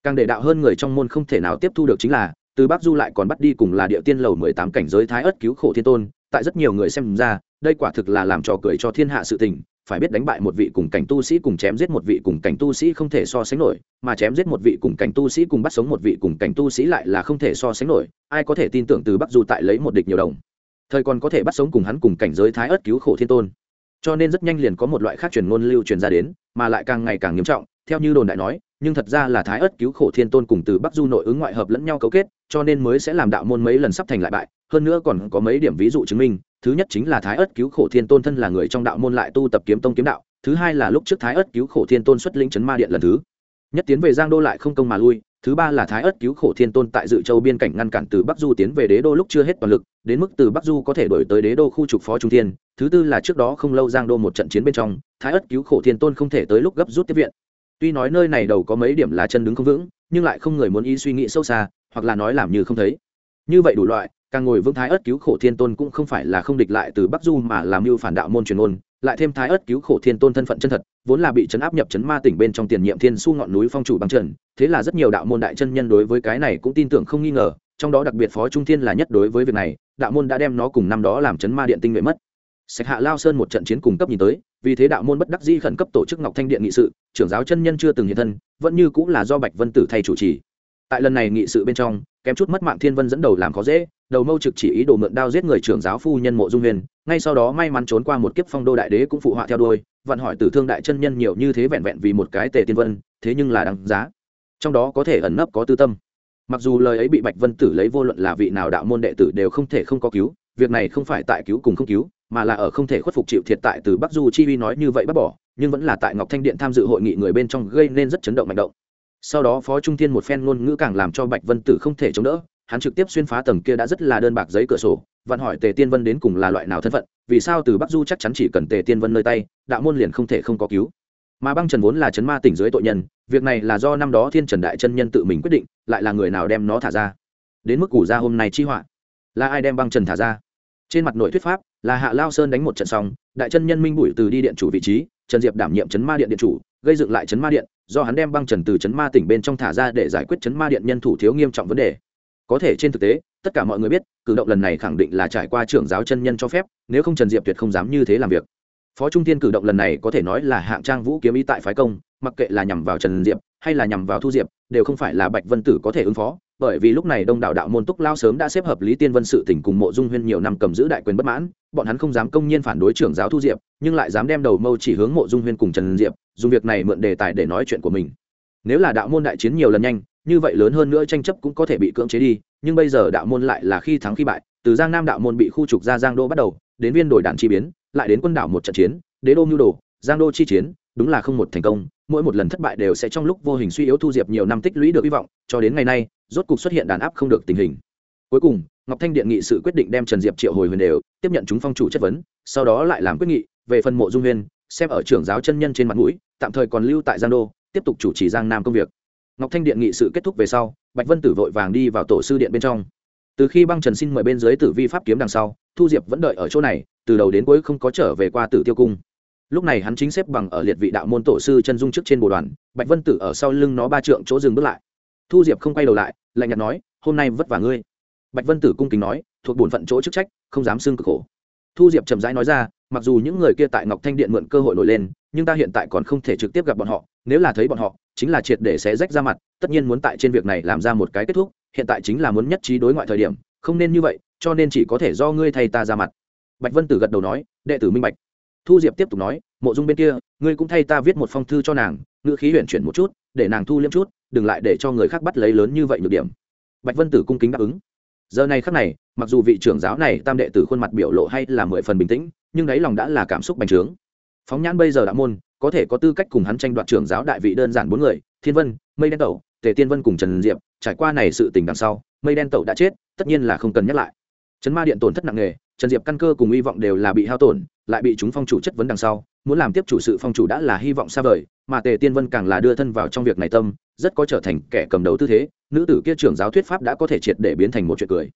Càng để đạo hơn người trong môn không thể nào tiếp thu được chính là, từ bắc du lại còn bắt đi cùng là địa tiên lầu mười tám cảnh giới thái ất cứu khổ thiên tôn, tại rất nhiều người xem ra, đây quả thực là làm trò cười cho thiên hạ sự tình, phải biết đánh bại một vị cùng cảnh tu sĩ cùng chém giết một vị cùng cảnh tu sĩ không thể so sánh nổi, mà chém giết một vị cùng cảnh tu sĩ cùng bắt sống một vị cùng cảnh tu sĩ lại là không thể so sánh nổi, ai có thể tin tưởng từ bắc du tại lấy một địch nhiều đồng thời còn có thể bắt sống cùng hắn cùng cảnh giới thái ớt cứu khổ thiên tôn. Cho nên rất nhanh liền có một loại khác truyền ngôn lưu truyền ra đến, mà lại càng ngày càng nghiêm trọng, theo như đồn đại nói, nhưng thật ra là thái ớt cứu khổ thiên tôn cùng từ bắc du nội ứng ngoại hợp lẫn nhau cấu kết, cho nên mới sẽ làm đạo môn mấy lần sắp thành lại bại, hơn nữa còn có mấy điểm ví dụ chứng minh, thứ nhất chính là thái ớt cứu khổ thiên tôn thân là người trong đạo môn lại tu tập kiếm tông kiếm đạo, thứ hai là lúc trước thái ớt cứu khổ thiên tôn xuất lĩnh chấn ma điện lần thứ. Nhất tiến về giang đô lại không công mà lui thứ ba là thái ớt cứu khổ thiên tôn tại dự châu biên cảnh ngăn cản từ bắc du tiến về đế đô lúc chưa hết toàn lực, đến mức từ bắc du có thể đổi tới đế đô khu trục phó trung thiên. Thứ tư là trước đó không lâu giang đô một trận chiến bên trong, thái ớt cứu khổ thiên tôn không thể tới lúc gấp rút tiếp viện. Tuy nói nơi này đầu có mấy điểm là chân đứng không vững, nhưng lại không người muốn ý suy nghĩ sâu xa, hoặc là nói làm như không thấy. Như vậy đủ loại, càng ngồi vững thái ớt cứu khổ thiên tôn cũng không phải là không địch lại từ bắc du mà làm mưu phản đạo môn truyền ôn lại thêm thái ớt cứu khổ thiên tôn thân phận chân thật, vốn là bị chấn áp nhập chấn ma tỉnh bên trong tiền nhiệm thiên su ngọn núi phong chủ băng trần, thế là rất nhiều đạo môn đại chân nhân đối với cái này cũng tin tưởng không nghi ngờ, trong đó đặc biệt phó trung thiên là nhất đối với việc này, đạo môn đã đem nó cùng năm đó làm chấn ma điện tinh nguyện mất. Sạch hạ lao sơn một trận chiến cùng cấp nhìn tới, vì thế đạo môn bất đắc di khẩn cấp tổ chức ngọc thanh điện nghị sự, trưởng giáo chân nhân chưa từng hiện thân, vẫn như cũng là do bạch vân tử thay chủ trì tại lần này nghị sự bên trong, kém chút mất mạng thiên vân dẫn đầu làm khó dễ, đầu mâu trực chỉ ý đồ mượn đao giết người trưởng giáo phu nhân mộ dung huyền, ngay sau đó may mắn trốn qua một kiếp phong đô đại đế cũng phụ họa theo đuôi vặn hỏi tử thương đại chân nhân nhiều như thế vẹn vẹn vì một cái tề tiên vân, thế nhưng là đáng giá. Trong đó có thể ẩn nấp có tư tâm. Mặc dù lời ấy bị bạch vân tử lấy vô luận là vị nào đạo môn đệ tử đều không thể không có cứu, việc này không phải tại cứu cùng không cứu, mà là ở không thể khuất phục chịu thiệt tại từ bắc du chi vi nói như vậy bác bỏ, nhưng vẫn là tại ngọc thanh điện tham dự hội nghị người bên trong gây nên rất chấn động mạnh động sau đó phó trung thiên một phen ngôn ngữ càng làm cho bạch vân tử không thể chống đỡ, hắn trực tiếp xuyên phá tầng kia đã rất là đơn bạc giấy cửa sổ, vặn hỏi tề tiên vân đến cùng là loại nào thân phận, vì sao từ bắc du chắc chắn chỉ cần tề tiên vân nơi tay, đạo môn liền không thể không có cứu. Mà băng trần vốn là chấn ma tỉnh dưới tội nhân, việc này là do năm đó thiên trần đại chân nhân tự mình quyết định, lại là người nào đem nó thả ra. Đến mức củ ra hôm nay chi họa. Là ai đem băng trần thả ra? Trên mặt nội thuyết pháp, là hạ lao sơn đánh một trận xong, đại chân nhân minh bụi từ đi điện chủ vị trí, trần diệp đảm nhiệm chấn ma điện điện chủ gây dựng lại chấn ma điện, do hắn đem băng trần từ chấn ma tỉnh bên trong thả ra để giải quyết chấn ma điện nhân thủ thiếu nghiêm trọng vấn đề. Có thể trên thực tế, tất cả mọi người biết, cử động lần này khẳng định là trải qua trưởng giáo chân nhân cho phép, nếu không trần diệp tuyệt không dám như thế làm việc. Phó trung tiên cử động lần này có thể nói là hạng trang vũ kiếm ý tại phái công, mặc kệ là nhằm vào trần diệp hay là nhằm vào thu diệp, đều không phải là bạch vân tử có thể ứng phó, bởi vì lúc này đông đảo đạo môn túc lao sớm đã xếp hợp lý tiên vân sự tỉnh cùng mộ dung huyên nhiều năm cầm giữ đại quyền bất mãn, bọn hắn không dám công nhiên phản đối trưởng giáo thu diệp, nhưng lại dám đem đầu mâu chỉ hướng mộ dung huyên cùng trần diệp dùng việc này mượn đề tài để nói chuyện của mình. Nếu là đạo môn đại chiến nhiều lần nhanh, như vậy lớn hơn nữa tranh chấp cũng có thể bị cưỡng chế đi, nhưng bây giờ đạo môn lại là khi thắng khi bại, từ giang nam đạo môn bị khu trục ra giang đô bắt đầu, đến viên đổi đạn chi biến, lại đến quân đảo một trận chiến, đế đô mưu đồ, giang đô chi chiến, đúng là không một thành công, mỗi một lần thất bại đều sẽ trong lúc vô hình suy yếu thu diệp nhiều năm tích lũy được hy vọng, cho đến ngày nay, rốt cục xuất hiện đàn áp không được tình hình. Cuối cùng, ngọc thanh điện nghị sự quyết định đem trần diệp triệu hồi huyền đều, tiếp nhận chúng phong chủ chất vấn, sau đó lại làm quyết nghị về phần mộ dung huyên xem ở trưởng giáo chân nhân trên mặt mũi, tạm thời còn lưu tại giang đô, tiếp tục chủ trì giang nam công việc. Ngọc thanh điện nghị sự kết thúc về sau, bạch vân tử vội vàng đi vào tổ sư điện bên trong. Từ khi băng trần xin mời bên dưới tử vi pháp kiếm đằng sau, thu diệp vẫn đợi ở chỗ này, từ đầu đến cuối không có trở về qua tử tiêu cung. Lúc này hắn chính xếp bằng ở liệt vị đạo môn tổ sư chân dung trước trên bồ đoàn, bạch vân tử ở sau lưng nó ba trượng chỗ dừng bước lại. Thu diệp không quay đầu lại, lạnh nhạt nói, hôm nay vất vả ngươi. Bạch vân tử cung kính nói, thuộc bổn phận chỗ chức trách, không dám xưng cực khổ. Thu diệp chậm rãi nói ra mặc dù những người kia tại ngọc thanh điện mượn cơ hội nổi lên, nhưng ta hiện tại còn không thể trực tiếp gặp bọn họ, nếu là thấy bọn họ, chính là triệt để sẽ rách ra mặt, tất nhiên muốn tại trên việc này làm ra một cái kết thúc, hiện tại chính là muốn nhất trí đối ngoại thời điểm, không nên như vậy, cho nên chỉ có thể do ngươi thay ta ra mặt. Bạch vân tử gật đầu nói, đệ tử minh bạch. Thu diệp tiếp tục nói, mộ dung bên kia, ngươi cũng thay ta viết một phong thư cho nàng, ngữ khí huyện chuyển một chút, để nàng thu liêm chút, đừng lại để cho người khác bắt lấy lớn như vậy nhược điểm. Bạch vân tử cung kính đáp ứng. Giờ này khắc này, mặc dù vị trưởng giáo này tam đệ tử khuôn mặt biểu lộ hay là mười phần bình tĩnh nhưng đáy lòng đã là cảm xúc bành trướng. Phóng nhãn bây giờ đã môn, có thể có tư cách cùng hắn tranh đoạt trưởng giáo đại vị đơn giản bốn người, thiên vân, mây đen tẩu, tề tiên vân cùng trần diệp, trải qua này sự tình đằng sau, mây đen tẩu đã chết, tất nhiên là không cần nhắc lại. Trấn ma điện tổn thất nặng nề, trần diệp căn cơ cùng hy vọng đều là bị hao tổn, lại bị chúng phong chủ chất vấn đằng sau, muốn làm tiếp chủ sự phong chủ đã là hy vọng xa vời, mà tề tiên vân càng là đưa thân vào trong việc này tâm, rất có trở thành kẻ cầm đầu tư thế, nữ tử kia trưởng giáo thuyết pháp đã có thể triệt để biến thành một chuyện cười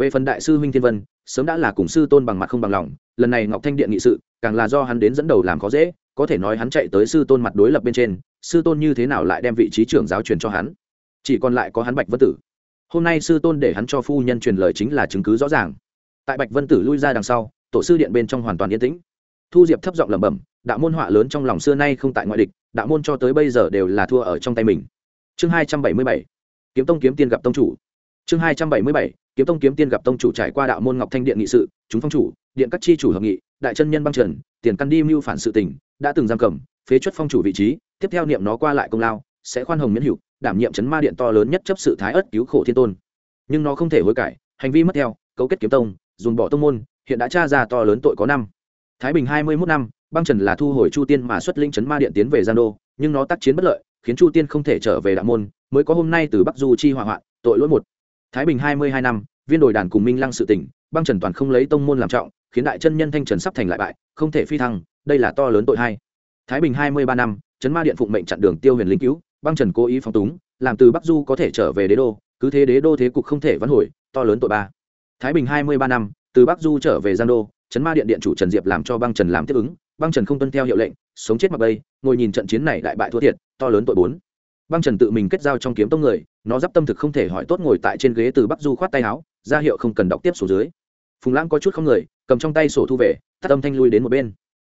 về phần đại sư huynh thiên vân, sớm đã là cùng sư tôn bằng mặt không bằng lòng, lần này ngọc thanh điện nghị sự, càng là do hắn đến dẫn đầu làm khó dễ, có thể nói hắn chạy tới sư tôn mặt đối lập bên trên, sư tôn như thế nào lại đem vị trí trưởng giáo truyền cho hắn? Chỉ còn lại có hắn bạch vân tử. Hôm nay sư tôn để hắn cho phu nhân truyền lời chính là chứng cứ rõ ràng. Tại bạch vân tử lui ra đằng sau, tổ sư điện bên trong hoàn toàn yên tĩnh. Thu diệp thấp giọng lẩm bẩm, đạo môn họa lớn trong lòng xưa nay không tại ngoại địch, đạo môn cho tới bây giờ đều là thua ở trong tay mình. Chương hai trăm bảy mươi bảy, kiếm tông kiếm tiên gặp tông chủ. Chương hai trăm bảy mươi bảy kiếm tông kiếm tiên gặp tông chủ trải qua đạo môn ngọc thanh điện nghị sự, chúng phong chủ, điện các chi chủ hợp nghị, đại chân nhân băng trần, tiền căn đi mưu phản sự tình, đã từng giam cầm, phế chuất phong chủ vị trí, tiếp theo niệm nó qua lại công lao, sẽ khoan hồng miễn hiệu đảm nhiệm chấn ma điện to lớn nhất chấp sự thái ất cứu khổ thiên tôn. Nhưng nó không thể hối cải, hành vi mất theo, cấu kết kiếm tông, dùng bỏ tông môn, hiện đã tra ra to lớn tội có năm. Thái bình hai mươi mốt năm, băng trần là thu hồi chu tiên mà xuất linh chấn ma điện tiến về gian đô, nhưng nó tác chiến bất lợi, khiến chu tiên không thể trở về đạo môn, mới có hôm nay từ bắc du chi hỏa hoạn, tội lỗi một. Thái bình hai mươi hai năm viên đồi đàn cùng minh lăng sự tỉnh băng trần toàn không lấy tông môn làm trọng, khiến đại chân nhân thanh trần sắp thành lại bại, không thể phi thăng, đây là to lớn tội hai thái bình hai mươi ba năm Trấn ma điện phụng mệnh chặn đường tiêu huyền linh cứu, băng trần cố ý phóng túng, làm từ bắc du có thể trở về đế đô, cứ thế đế đô thế cục không thể vãn hồi, to lớn tội ba. Thái bình hai mươi ba năm, từ bắc du trở về giang đô Trấn ma điện điện chủ trần diệp làm cho băng trần làm tiếp ứng, băng trần không tuân theo hiệu lệnh, sống chết mặc bây ngồi nhìn trận chiến này đại bại thua thiệt, to lớn tội bốn. Băng trần tự mình kết giao trong kiếm tông người, nó d tâm thực không thể hỏi tốt ngồi tại trên ghế từ bắc du khoát tay áo ra hiệu không cần đọc tiếp sổ dưới. Phùng lãng có chút không người, cầm trong tay sổ thu về, tắt âm thanh lui đến một bên.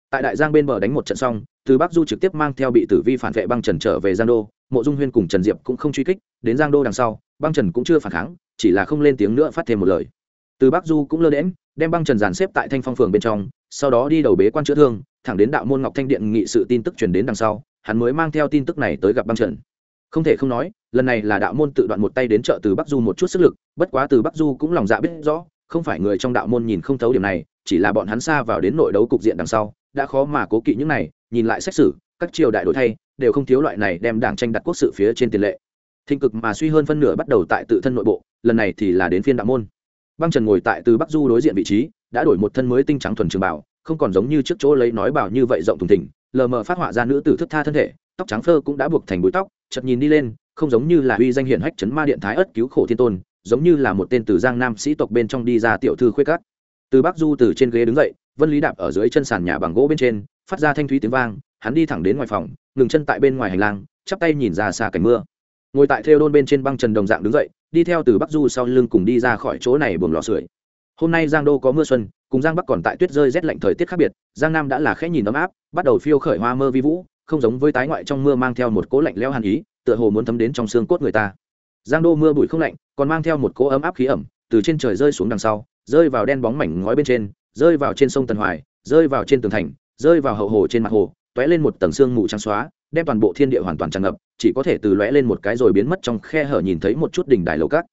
Tại đại giang bên bờ đánh một trận xong, từ bắc du trực tiếp mang theo bị tử vi phản vệ băng trần trở về giang đô, mộ dung huyên cùng trần diệp cũng không truy kích, đến giang đô đằng sau, băng trần cũng chưa phản kháng, chỉ là không lên tiếng nữa phát thêm một lời. Từ bắc du cũng lơ đễm đem băng trần dàn xếp tại thanh phong phường bên trong, sau đó đi đầu bế quan chữa thương, thẳng đến đạo môn ngọc thanh điện nghị sự tin tức truyền đến đằng sau, hắn mới mang theo tin tức này tới gặp băng trần không thể không nói, lần này là đạo môn tự đoạn một tay đến chợ từ bắc du một chút sức lực, bất quá từ bắc du cũng lòng dạ biết rõ, không phải người trong đạo môn nhìn không thấu điểm này, chỉ là bọn hắn xa vào đến nội đấu cục diện đằng sau, đã khó mà cố kỵ những này, nhìn lại xét xử, các triều đại đổi thay, đều không thiếu loại này đem đảng tranh đặt quốc sự phía trên tiền lệ. Thịnh cực mà suy hơn phân nửa bắt đầu tại tự thân nội bộ, lần này thì là đến phiên đạo môn. Băng trần ngồi tại từ bắc du đối diện vị trí, đã đổi một thân mới tinh trắng thuần trường bảo không còn giống như trước chỗ lấy nói bảo như vậy rộng thùng thỉnh lờ mờ phát họa ra nữ tử thức tha thân thể tóc trắng phơ cũng đã buộc thành búi tóc chật nhìn đi lên, không giống như là uy danh hiển hách chấn ma điện thái ất cứu khổ thiên tôn, giống như là một tên từ giang nam sĩ tộc bên trong đi ra tiểu thư khuyết cát từ bắc du từ trên ghế đứng dậy, vân lý đạp ở dưới chân sàn nhà bằng gỗ bên trên, phát ra thanh thúy tiếng vang, hắn đi thẳng đến ngoài phòng, ngừng chân tại bên ngoài hành lang, chắp tay nhìn ra xa cảnh mưa. Ngồi tại theo đôn bên trên băng trần đồng dạng đứng dậy, đi theo từ bắc du sau lưng cùng đi ra khỏi chỗ này buồng lò sưởi. Hôm nay giang đô có mưa xuân, cùng giang bắc còn tại tuyết rơi rét lạnh thời tiết khác biệt, giang nam đã là khẽ nhìn ấm áp, bắt đầu phiêu khởi hoa mơ vi vũ không giống với tái ngoại trong mưa mang theo một cỗ lạnh leo hàn ý, tựa hồ muốn thấm đến trong xương cốt người ta. Giang đô mưa bụi không lạnh, còn mang theo một cỗ ấm áp khí ẩm, từ trên trời rơi xuống đằng sau, rơi vào đen bóng mảnh ngói bên trên, rơi vào trên sông tần hoài, rơi vào trên tường thành, rơi vào hậu hồ trên mặt hồ t lên một tầng sương mù trắng xóa, đem toàn bộ thiên địa hoàn toàn tràn ngập, chỉ có thể từ lóe lên một cái rồi biến mất trong khe hở nhìn thấy một chút đỉnh đài lầu cát.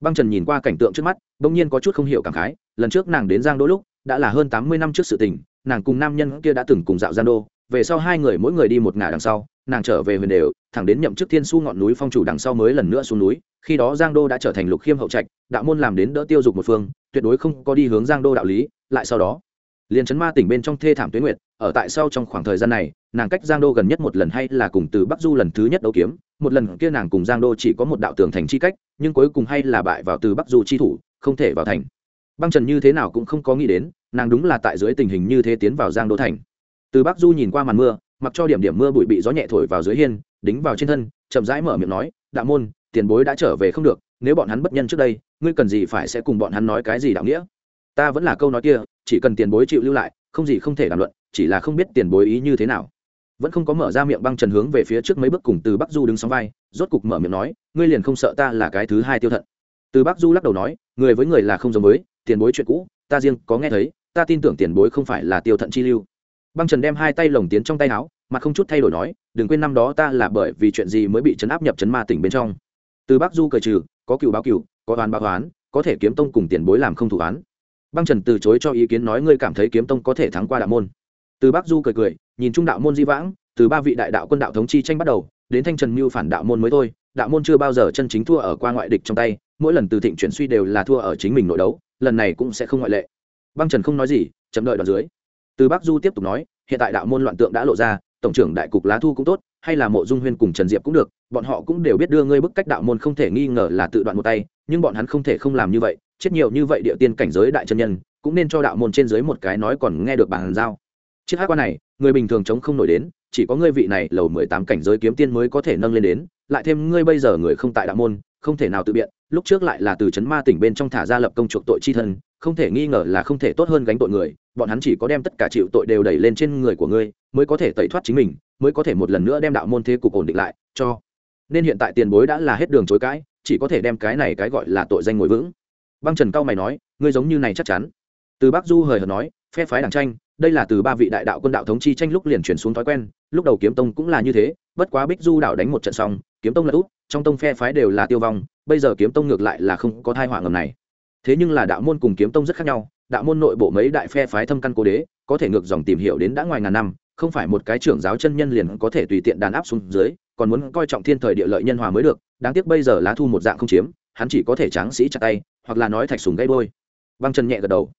Băng trần nhìn qua cảnh tượng trước mắt, bỗng nhiên có chút không hiểu cảm khái, lần trước nàng đến giang đô lúc, đã là hơn tám mươi năm trước sự tình, nàng cùng nam nhân kia đã từng cùng dạo giang đô về sau hai người mỗi người đi một ngả đằng sau, nàng trở về huyền đều, thẳng đến nhậm chức thiên su ngọn núi phong chủ đằng sau mới lần nữa xuống núi, khi đó giang đô đã trở thành lục khiêm hậu trạch, đạo môn làm đến đỡ tiêu dục một phương, tuyệt đối không có đi hướng giang đô đạo lý, lại sau đó liền chấn ma tỉnh bên trong thê thảm tuyến nguyệt, ở tại sau trong khoảng thời gian này, nàng cách giang đô gần nhất một lần hay là cùng từ bắc du lần thứ nhất đấu kiếm, một lần kia nàng cùng giang đô chỉ có một đạo tường thành chi cách, nhưng cuối cùng hay là bại vào từ bắc du chi thủ, không thể vào thành. Băng trần như thế nào cũng không có nghĩ đến, nàng đúng là tại dưới tình hình như thế tiến vào giang đô thành từ bắc du nhìn qua màn mưa, mặc cho điểm điểm mưa bụi bị gió nhẹ thổi vào dưới hiên, đính vào trên thân, chậm rãi mở miệng nói, đạo môn, tiền bối đã trở về không được, nếu bọn hắn bất nhân trước đây, ngươi cần gì phải sẽ cùng bọn hắn nói cái gì đạo nghĩa? Ta vẫn là câu nói kia, chỉ cần tiền bối chịu lưu lại, không gì không thể đàm luận, chỉ là không biết tiền bối ý như thế nào. Vẫn không có mở ra miệng băng trần hướng về phía trước mấy bước cùng từ bắc du đứng sóng vai, rốt cục mở miệng nói, ngươi liền không sợ ta là cái thứ hai tiêu thận? Từ bắc du lắc đầu nói, người với người là không giống với, tiền bối chuyện cũ, ta riêng có nghe thấy, ta tin tưởng tiền bối không phải là tiêu thận chi lưu băng trần đem hai tay lồng tiến trong tay áo mà không chút thay đổi nói, đừng quên năm đó ta là bởi vì chuyện gì mới bị chấn áp nhập chấn ma tỉnh bên trong. Từ bắc du cười trừ, có cựu báo cựu, có oán báo oán, có thể kiếm tông cùng tiền bối làm không thủ án. băng trần từ chối cho ý kiến nói, ngươi cảm thấy kiếm tông có thể thắng qua đạo môn? Từ bắc du cười cười, nhìn trung đạo môn di vãng, từ ba vị đại đạo quân đạo thống chi tranh bắt đầu, đến thanh trần mưu phản đạo môn mới thôi, đạo môn chưa bao giờ chân chính thua ở qua ngoại địch trong tay, mỗi lần từ thịnh chuyển suy đều là thua ở chính mình nội đấu, lần này cũng sẽ không ngoại lệ. Băng trần không nói gì, chậm đợi đoạn dưới từ bắc du tiếp tục nói, hiện tại đạo môn loạn tượng đã lộ ra, tổng trưởng đại cục lá thu cũng tốt, hay là mộ dung huyên cùng trần diệp cũng được, bọn họ cũng đều biết đưa ngươi bức cách đạo môn không thể nghi ngờ là tự đoạn một tay, nhưng bọn hắn không thể không làm như vậy, chết nhiều như vậy địa tiên cảnh giới đại chân nhân, cũng nên cho đạo môn trên dưới một cái nói còn nghe được bàn giao. Chiếc hát quan này, người bình thường chống không nổi đến, chỉ có ngươi vị này lầu mười tám cảnh giới kiếm tiên mới có thể nâng lên đến, lại thêm ngươi bây giờ người không tại đạo môn, không thể nào tự biện lúc trước lại là từ c ma tỉnh bên trong thả ra lập công chuộc tội chi thân, không thể nghi ngờ là không thể tốt hơn gánh tội người, bọn hắn chỉ có đem tất cả chịu tội đều đẩy lên trên người của ngươi, mới có thể tẩy thoát chính mình, mới có thể một lần nữa đem đạo môn thế cục ổn định lại, cho. Nên hiện tại tiền bối đã là hết đường chối cãi, chỉ có thể đem cái này cái gọi là tội danh ngồi vững. Băng trần cao mày nói, ngươi giống như này chắc chắn. Từ bắc du hời hợt nói, phe phái đảng tranh, đây là từ ba vị đại đạo quân đạo thống chi tranh lúc liền chuyển xuống thói quen, lúc đầu kiếm tông cũng là như thế, bất quá bích du đạo đánh một trận xong, kiếm tông là út, trong tông phe phái đều là tiêu vong bây giờ kiếm tông ngược lại là không có thai họa ngầm này. Thế nhưng là đạo môn cùng kiếm tông rất khác nhau, đạo môn nội bộ mấy đại phe phái thâm căn cố đế, có thể ngược dòng tìm hiểu đến đã ngoài ngàn năm, không phải một cái trưởng giáo chân nhân liền có thể tùy tiện đàn áp xuống dưới, còn muốn coi trọng thiên thời địa lợi nhân hòa mới được, đáng tiếc bây giờ lá thu một dạng không chiếm, hắn chỉ có thể tráng sĩ chặt tay, hoặc là nói thạch sùng gây bôi. Băng chân nhẹ gật đầu.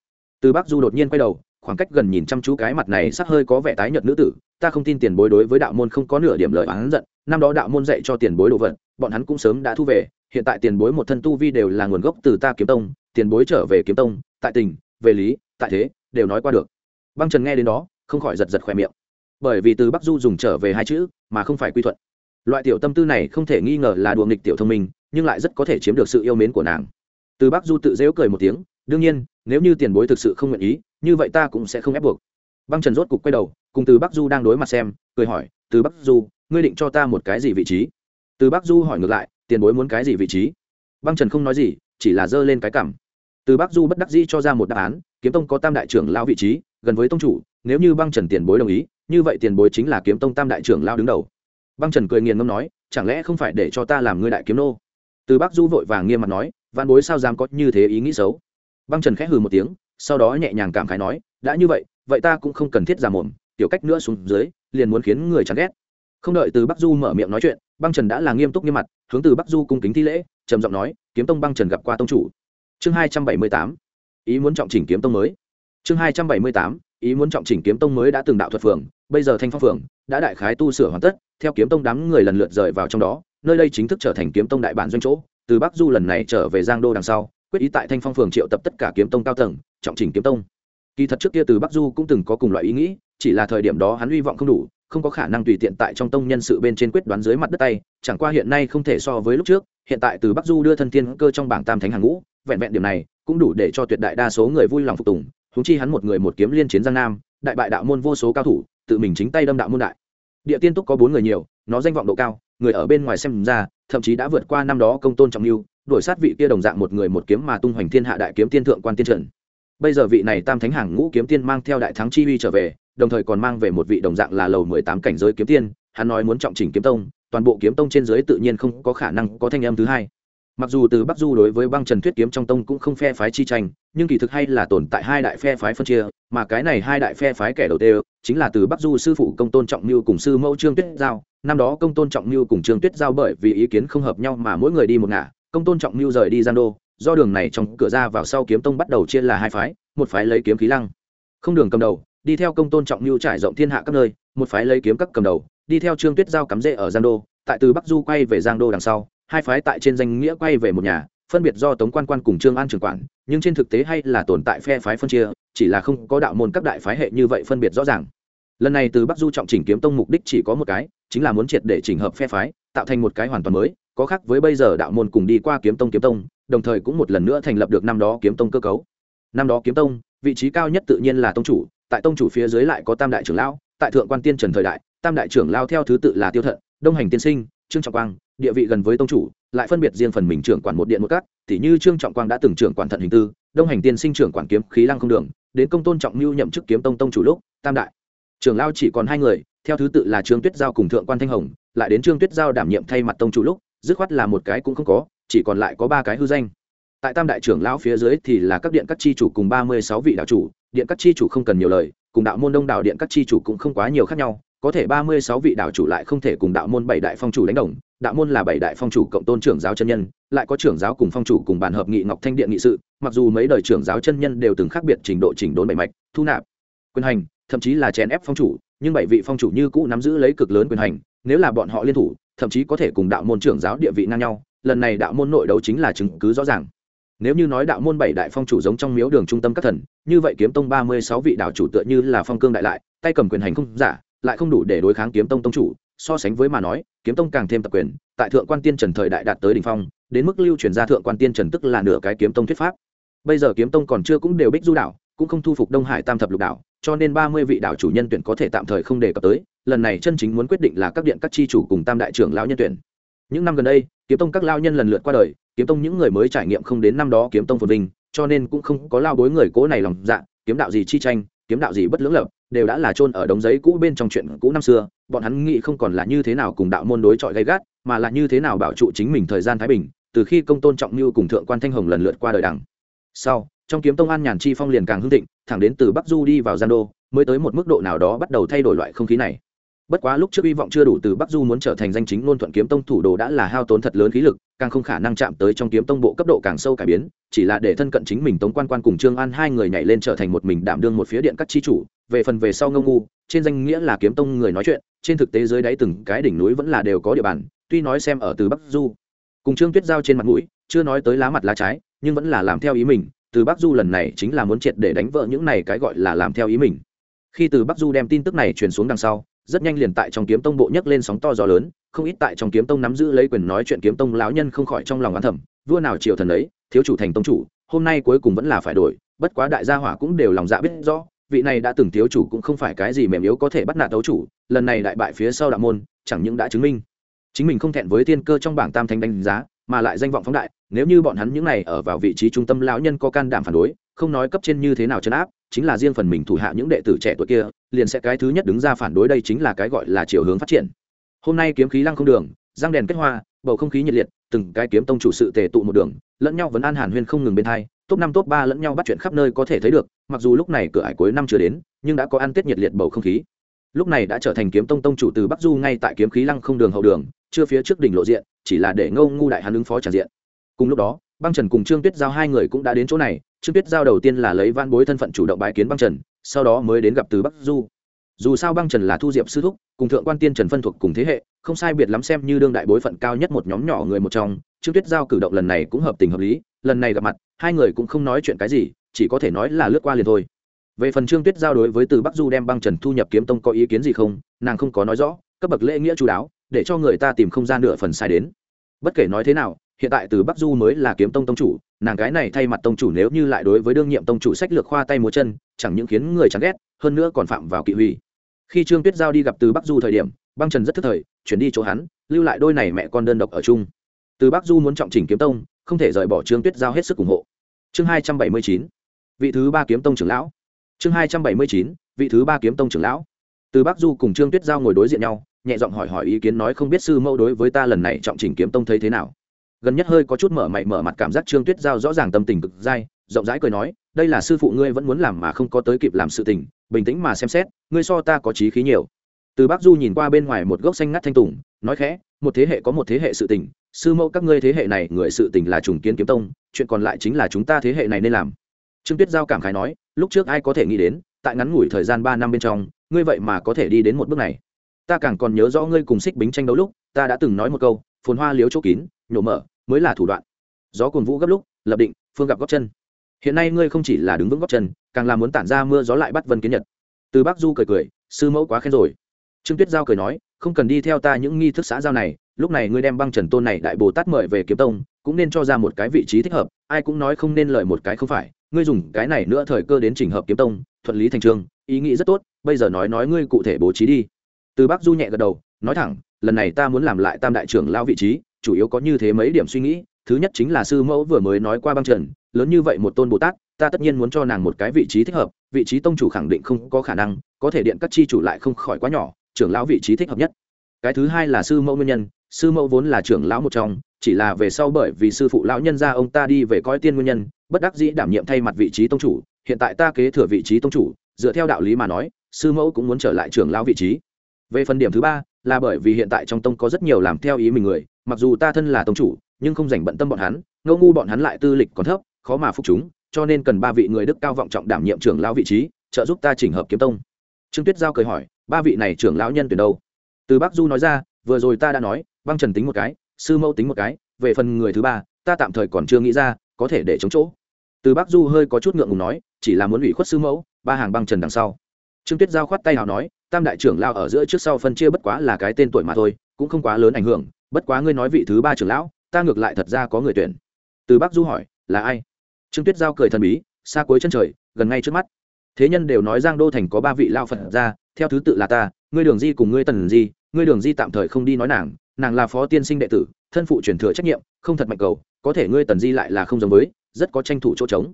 Từ bắc du đột nhiên quay đầu, khoảng cách gần nhìn chăm chú cái mặt này sắc hơi có vẻ tái nhợt nữ tử, ta không tin tiền bối đối với đạo môn không có nửa điểm lợi oán giận, năm đó đạo môn dạy cho tiền bối đồ vật, bọn hắn cũng sớm đã thu về hiện tại tiền bối một thân tu vi đều là nguồn gốc từ ta kiếm tông, tiền bối trở về kiếm tông, tại tình, về lý, tại thế, đều nói qua được. Băng trần nghe đến đó, không khỏi giật giật khỏe miệng. Bởi vì từ bắc du dùng trở về hai chữ, mà không phải quy thuận. Loại tiểu tâm tư này không thể nghi ngờ là đùa nghịch tiểu thông minh, nhưng lại rất có thể chiếm được sự yêu mến của nàng. Từ bắc du tự dễu cười một tiếng, đương nhiên, nếu như tiền bối thực sự không nguyện ý, như vậy ta cũng sẽ không ép buộc. Băng trần rốt cục quay đầu, cùng từ bắc du đang đối mặt xem, cười hỏi, từ bắc du, ngươi định cho ta một cái gì vị trí? Từ bắc du hỏi ngược lại tiền bối muốn cái gì vị trí? Băng trần không nói gì, chỉ là giơ lên cái cảm từ bắc du bất đắc dĩ cho ra một đáp án, kiếm tông có tam đại trưởng lao vị trí, gần với tông chủ, nếu như băng trần tiền bối đồng ý, như vậy tiền bối chính là kiếm tông tam đại trưởng lao đứng đầu. Băng trần cười nghiền ngâm nói, chẳng lẽ không phải để cho ta làm ngươi đại kiếm nô? Từ bắc du vội vàng nghiêm mặt nói văn bối sao dám có như thế ý nghĩ xấu? Băng trần khẽ hừ một tiếng, sau đó nhẹ nhàng cảm khái nói, đã như vậy vậy ta cũng không cần thiết giả mồm, tiểu cách nữa xuống dưới, liền muốn khiến người chán ghét không đợi từ bắc du mở miệng nói chuyện, băng trần đã là nghiêm túc nghiêm mặt, hướng từ bắc du cung kính thi lễ, trầm giọng nói, kiếm tông băng trần gặp qua tông chủ. Chương hai trăm bảy mươi tám. Ý muốn trọng chỉnh kiếm tông mới. Chương hai trăm bảy mươi tám. Ý muốn trọng chỉnh kiếm tông mới đã từng đạo thuật phường, bây giờ thanh phong phường, đã đại khái tu sửa hoàn tất, theo kiếm tông đám người lần lượt rời vào trong đó, nơi đây chính thức trở thành kiếm tông đại bản doanh chỗ. Từ bắc du lần này trở về giang đô đằng sau, quyết ý tại thanh phong phường triệu tập tất cả kiếm tông cao tầng, trọng chỉnh kiếm tông. Kỳ thật trước kia từ bắc du cũng từng có cùng loại ý nghĩ, chỉ là thời điểm đó hắn hy vọng không đủ không có khả năng tùy tiện tại trong tông nhân sự bên trên quyết đoán dưới mặt đất tay, chẳng qua hiện nay không thể so với lúc trước, hiện tại từ bắc du đưa thân thiên cơ trong bảng tam thánh hàng ngũ, vẹn vẹn điểm này, cũng đủ để cho tuyệt đại đa số người vui lòng phục tùng húng chi hắn một người một kiếm liên chiến giang nam, đại bại đạo môn vô số cao thủ, tự mình chính tay đâm đạo môn đại. Địa tiên túc có bốn người nhiều, nó danh vọng độ cao, người ở bên ngoài xem ra, thậm chí đã vượt qua năm đó công tôn trọng lưu, đổi sát vị kia đồng dạng một người một kiếm mà tung hoành thiên hạ đại kiếm tiên thượng quan tiên trần. Bây giờ vị này tam thánh hàng ngũ kiếm tiên mang theo đại thắng chi uy trở về đồng thời còn mang về một vị đồng dạng là lầu mười tám cảnh giới kiếm tiên, hắn nói muốn trọng chỉnh kiếm tông, toàn bộ kiếm tông trên giới tự nhiên không có khả năng có thanh âm thứ hai. Mặc dù từ bắc du đối với băng trần thuyết kiếm trong tông cũng không phe phái chi tranh, nhưng kỳ thực hay là tồn tại hai đại phe phái phân chia, mà cái này hai đại phe phái kẻ đầu tiên chính là từ bắc du sư phụ công tôn trọng mưu cùng sư mẫu trương tuyết giao. Năm đó công tôn trọng mưu cùng trương tuyết giao bởi vì ý kiến không hợp nhau mà mỗi người đi một ngả, công tôn trọng mưu rời đi gian đô, do đường này trong cửa ra vào sau kiếm tông bắt đầu chia là hai phái, một phái lấy kiếm khí lăng, không đường cầm đầu đi theo công tôn trọng lưu trải rộng thiên hạ các nơi, một phái lấy kiếm các cầm đầu, đi theo trương tuyết giao cắm rễ ở giang đô, tại từ bắc du quay về giang đô đằng sau, hai phái tại trên danh nghĩa quay về một nhà, phân biệt do tống quan quan cùng trương an trường quản, nhưng trên thực tế hay là tồn tại phe phái phân chia, chỉ là không có đạo môn các đại phái hệ như vậy phân biệt rõ ràng. Lần này từ bắc du trọng chỉnh kiếm tông mục đích chỉ có một cái, chính là muốn triệt để chỉnh hợp phe phái, tạo thành một cái hoàn toàn mới, có khác với bây giờ đạo môn cùng đi qua kiếm tông kiếm tông, đồng thời cũng một lần nữa thành lập được năm đó kiếm tông cơ cấu. Năm đó kiếm tông, vị trí cao nhất tự nhiên là tông chủ tại tông chủ phía dưới lại có tam đại trưởng lão, tại thượng quan tiên trần thời đại, tam đại trưởng lao theo thứ tự là tiêu thận, đông hành tiên sinh, trương trọng quang, địa vị gần với tông chủ, lại phân biệt riêng phần mình trưởng quản một điện một cát thì như trương trọng quang đã từng trưởng quản thận hình tư, đông hành tiên sinh trưởng quản kiếm khí lăng không đường, đến công tôn trọng mưu nhậm chức kiếm tông tông chủ lúc, tam đại trưởng lao chỉ còn hai người, theo thứ tự là trương tuyết giao cùng thượng quan thanh hồng, lại đến trương tuyết giao đảm nhiệm thay mặt tông chủ lúc, dứt khoát là một cái cũng không có, chỉ còn lại có ba cái hư danh. Tại tam đại trưởng lão phía dưới thì là các điện các tri chủ cùng ba mươi sáu vị đạo chủ điện các chi chủ không cần nhiều lời, cùng đạo môn đông đảo điện các chi chủ cũng không quá nhiều khác nhau, có thể ba mươi sáu vị đạo chủ lại không thể cùng đạo môn bảy đại phong chủ đánh đồng, đạo môn là bảy đại phong chủ cộng tôn trưởng giáo chân nhân, lại có trưởng giáo cùng phong chủ cùng bàn hợp nghị ngọc thanh điện nghị sự, mặc dù mấy đời trưởng giáo chân nhân đều từng khác biệt trình độ chỉnh đốn bảy mạch, thu nạp, quyền hành, thậm chí là chèn ép phong chủ, nhưng bảy vị phong chủ như cũ nắm giữ lấy cực lớn quyền hành, nếu là bọn họ liên thủ, thậm chí có thể cùng đạo môn trưởng giáo địa vị ngang nhau, lần này đạo môn nội đấu chính là chứng cứ rõ ràng nếu như nói đạo môn bảy đại phong chủ giống trong miếu đường trung tâm các thần, như vậy kiếm tông ba mươi sáu vị đạo chủ tựa như là phong cương đại lại, tay cầm quyền hành không giả, lại không đủ để đối kháng kiếm tông tông chủ. So sánh với mà nói, kiếm tông càng thêm tập quyền, tại thượng quan tiên trần thời đại đạt tới đ ỉ n h phong, đến mức lưu truyền ra thượng quan tiên trần tức là nửa cái kiếm tông thuyết pháp. Bây giờ kiếm tông còn chưa cũng đều bích du đạo cũng không thu phục đông hải tam thập lục đạo cho nên ba mươi vị đạo chủ nhân tuyển có thể tạm thời không đề cập tới, lần này chân chính muốn quyết định là các điện các tri chủ cùng tam đại trưởng lão nhân tuyển. Những năm gần đây, kiếm tông các lao nhân lần lượt qua đời kiếm tông những người mới trải nghiệm không đến năm đó kiếm tông phồn vinh, cho nên cũng không có lao bối người cố này lòng dạ kiếm đạo gì chi tranh, kiếm đạo gì bất lưỡng lập đều đã là chôn ở đống giấy cũ bên trong chuyện cũ năm xưa, bọn hắn nghĩ không còn là như thế nào cùng đạo môn đối chọi gay gắt, mà là như thế nào bảo trụ chính mình thời gian thái bình, từ khi công tôn trọng mưu cùng thượng quan thanh hồng lần lượt qua đời đằng. Sau, trong kiếm tông an nhàn chi phong liền càng hưng thịnh, thẳng đến từ bắc du đi vào gian đô, mới tới một mức độ nào đó bắt đầu thay đổi loại không khí này bất quá lúc trước hy vọng chưa đủ từ bắc du muốn trở thành danh chính ngôn thuận kiếm tông thủ đồ đã là hao tốn thật lớn khí lực, càng không khả năng chạm tới trong kiếm tông bộ cấp độ càng sâu cải biến, chỉ là để thân cận chính mình tống quan quan cùng trương an hai người nhảy lên trở thành một mình đảm đương một phía điện các chi chủ, về phần về sau ngông ngu, trên danh nghĩa là kiếm tông người nói chuyện, trên thực tế dưới đáy từng cái đỉnh núi vẫn là đều có địa bàn, tuy nói xem ở từ bắc du. Cùng trương tuyết giao trên mặt mũi, chưa nói tới lá mặt lá trái, nhưng vẫn là làm theo ý mình, từ bắc du lần này chính là muốn triệt để đánh vợ những này cái gọi là làm theo ý mình. Khi từ bắc du đem tin tức này truyền xuống đằng sau rất nhanh liền tại trong kiếm tông bộ nhấc lên sóng to gió lớn không ít tại trong kiếm tông nắm giữ lấy quyền nói chuyện kiếm tông lão nhân không khỏi trong lòng oán thẩm, vua nào triều thần ấy thiếu chủ thành tông chủ hôm nay cuối cùng vẫn là phải đổi bất quá đại gia hỏa cũng đều lòng dạ biết rõ vị này đã từng thiếu chủ cũng không phải cái gì mềm yếu có thể bắt nạt đấu chủ lần này đại bại phía sau đạo môn chẳng những đã chứng minh chính mình không thẹn với tiên cơ trong bảng tam thanh đánh giá mà lại danh vọng phóng đại nếu như bọn hắn những này ở vào vị trí trung tâm lão nhân có can đảm phản đối không nói cấp trên như thế nào chấn áp chính là riêng phần mình thủ hạ những đệ tử trẻ tuổi kia liền sẽ cái thứ nhất đứng ra phản đối đây chính là cái gọi là chiều hướng phát triển. Hôm nay kiếm khí lăng không đường, răng đèn kết hoa, bầu không khí nhiệt liệt, từng cái kiếm tông chủ sự tề tụ một đường, lẫn nhau vẫn an hàn huyên không ngừng bên hai, top năm, top ba lẫn nhau bắt chuyện khắp nơi có thể thấy được, mặc dù lúc này cửa ải cuối năm chưa đến, nhưng đã có ăn tết nhiệt liệt bầu không khí. Lúc này đã trở thành kiếm tông tông chủ từ bắc du ngay tại kiếm khí lăng không đường hậu đường, chưa phía trước đỉnh lộ diện, chỉ là để ngâu ngu đại hàn ứng phó tràn diện. Cùng lúc đó, băng trần cùng trương tuyết giao hai người cũng đã đến chỗ này, trương tuyết giao đầu tiên là lấy van bối thân phận chủ động bái kiến băng trần sau đó mới đến gặp từ bắc du. Dù sao băng trần là thu diệp sư thúc, cùng thượng quan tiên trần phân thuộc cùng thế hệ, không sai biệt lắm xem như đương đại bối phận cao nhất một nhóm nhỏ người một trong. Trương tuyết giao cử động lần này cũng hợp tình hợp lý, lần này gặp mặt, hai người cũng không nói chuyện cái gì, chỉ có thể nói là lướt qua liền thôi. Về phần trương tuyết giao đối với từ bắc du đem băng trần thu nhập kiếm tông có ý kiến gì không, nàng không có nói rõ, cấp bậc lễ nghĩa chú đáo, để cho người ta tìm không gian nửa phần sai đến. Bất kể nói thế nào, hiện tại từ bắc du mới là kiếm tông tông chủ nàng cái này thay mặt tông chủ nếu như lại đối với đương nhiệm tông chủ sách lược khoa tay múa chân, chẳng những khiến người chán ghét, hơn nữa còn phạm vào kỵ huy khi trương tuyết giao đi gặp từ bắc du thời điểm, băng trần rất thức thời, chuyển đi chỗ hắn, lưu lại đôi này mẹ con đơn độc ở chung. Từ bắc du muốn trọng trình kiếm tông, không thể rời bỏ trương tuyết giao hết sức ủng hộ. Chương hai trăm bảy mươi chín, vị thứ ba kiếm tông trưởng lão. Chương hai trăm bảy mươi chín, vị thứ ba kiếm tông trưởng lão. Từ bắc du cùng trương tuyết giao ngồi đối diện nhau, nhẹ giọng hỏi hỏi ý kiến nói không biết sư mẫu đối với ta lần này trọng trình kiếm tông thấy thế nào gần nhất hơi có chút mở mày mở mặt cảm giác trương tuyết giao rõ ràng tâm tình cực dai, rộng rãi cười nói, đây là sư phụ ngươi vẫn muốn làm mà không có tới kịp làm sự tình, bình tĩnh mà xem xét, ngươi so ta có trí khí nhiều. Từ bác du nhìn qua bên ngoài một gốc xanh ngắt thanh tùng, nói khẽ, một thế hệ có một thế hệ sự tình, sư mẫu các ngươi thế hệ này người sự tình là trùng kiến kiếm tông, chuyện còn lại chính là chúng ta thế hệ này nên làm. Trương tuyết giao cảm khái nói, lúc trước ai có thể nghĩ đến, tại ngắn ngủi thời gian ba năm bên trong, ngươi vậy mà có thể đi đến một bước này. Ta càng còn nhớ rõ ngươi cùng xích bính tranh đấu lúc, ta đã từng nói một câu, phồn hoa liếu chỗ kín, nhổ mở mới là thủ đoạn. Gió cồn vũ gấp lúc, lập định, phương gặp góc chân. Hiện nay ngươi không chỉ là đứng vững góc chân, càng là muốn tản ra mưa gió lại bắt vân kiến nhật. Từ bắc du cười cười, sư mẫu quá khen rồi. Trương tuyết giao cười nói, không cần đi theo ta những nghi thức xã giao này, lúc này ngươi đem băng trần tôn này đại bồ tát mời về kiếm tông, cũng nên cho ra một cái vị trí thích hợp, ai cũng nói không nên lời một cái không phải, ngươi dùng cái này nữa thời cơ đến chỉnh hợp kiếm tông, thuận lý thành trường ý nghĩ rất tốt, bây giờ nói nói ngươi cụ thể bố trí đi. Từ bắc du nhẹ gật đầu, nói thẳng, lần này ta muốn làm lại tam đại trưởng lao vị trí chủ yếu có như thế mấy điểm suy nghĩ, thứ nhất chính là sư mẫu vừa mới nói qua băng trần, lớn như vậy một tôn bồ tát, ta tất nhiên muốn cho nàng một cái vị trí thích hợp, vị trí tông chủ khẳng định không có khả năng, có thể điện các chi chủ lại không khỏi quá nhỏ, trưởng lão vị trí thích hợp nhất. Cái thứ hai là sư mẫu nguyên nhân, sư mẫu vốn là trưởng lão một trong, chỉ là về sau bởi vì sư phụ lão nhân ra ông ta đi về coi tiên nguyên nhân, bất đắc dĩ đảm nhiệm thay mặt vị trí tông chủ, hiện tại ta kế thừa vị trí tông chủ, dựa theo đạo lý mà nói, sư mẫu cũng muốn trở lại trưởng lão vị trí. Về phần điểm thứ ba, là bởi vì hiện tại trong tông có rất nhiều làm theo ý mình người mặc dù ta thân là tông chủ, nhưng không dành bận tâm bọn hắn ngô ngu bọn hắn lại tư lịch còn thấp, khó mà phục chúng, cho nên cần ba vị người đức cao vọng trọng đảm nhiệm trưởng lão vị trí, trợ giúp ta chỉnh hợp kiếm tông. Trương tuyết giao cười hỏi, ba vị này trưởng lão nhân tuyển đâu? Từ bắc du nói ra, vừa rồi ta đã nói, băng trần tính một cái, sư mẫu tính một cái, về phần người thứ ba, ta tạm thời còn chưa nghĩ ra, có thể để chống chỗ. Từ bắc du hơi có chút ngượng ngùng nói, chỉ là muốn ủy khuất sư mẫu, ba hàng băng trần đằng sau. Trương tuyết giao khoát tay nào nói, tam đại trưởng lao ở giữa trước sau phân chia bất quá là cái tên tuổi mà thôi, cũng không quá lớn ảnh hưởng bất quá ngươi nói vị thứ ba trưởng lão, ta ngược lại thật ra có người tuyển. Từ bắc du hỏi, là ai? Trương tuyết giao cười thần bí, xa cuối chân trời, gần ngay trước mắt. Thế nhân đều nói giang đô thành có ba vị lao phật ra theo thứ tự là ta, ngươi đường di cùng ngươi tần di, ngươi đường di tạm thời không đi nói nàng nàng là phó tiên sinh đệ tử, thân phụ truyền thừa trách nhiệm, không thật mạnh cầu, có thể ngươi tần di lại là không giống với, rất có tranh thủ chỗ trống.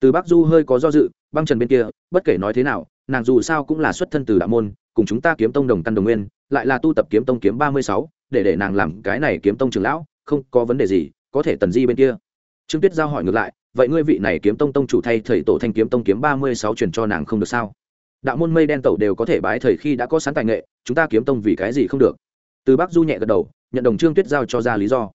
Từ bắc du hơi có do dự, băng trần bên kia, bất kể nói thế nào, nàng dù sao cũng là xuất thân từ đạo môn, cùng chúng ta kiếm tông đồng căn đồng nguyên lại là tu tập kiếm tông kiếm ba mươi sáu, để để nàng làm cái này kiếm tông trường lão, không có vấn đề gì, có thể tần di bên kia. Trương tuyết giao hỏi ngược lại, vậy ngươi vị này kiếm tông tông chủ thay thầy tổ thanh kiếm tông kiếm ba mươi sáu truyền cho nàng không được sao? Đạo môn mây đen tẩu đều có thể bái thầy khi đã có sẵn tài nghệ, chúng ta kiếm tông vì cái gì không được? Từ bắc du nhẹ gật đầu, nhận đồng trương tuyết giao cho ra lý do.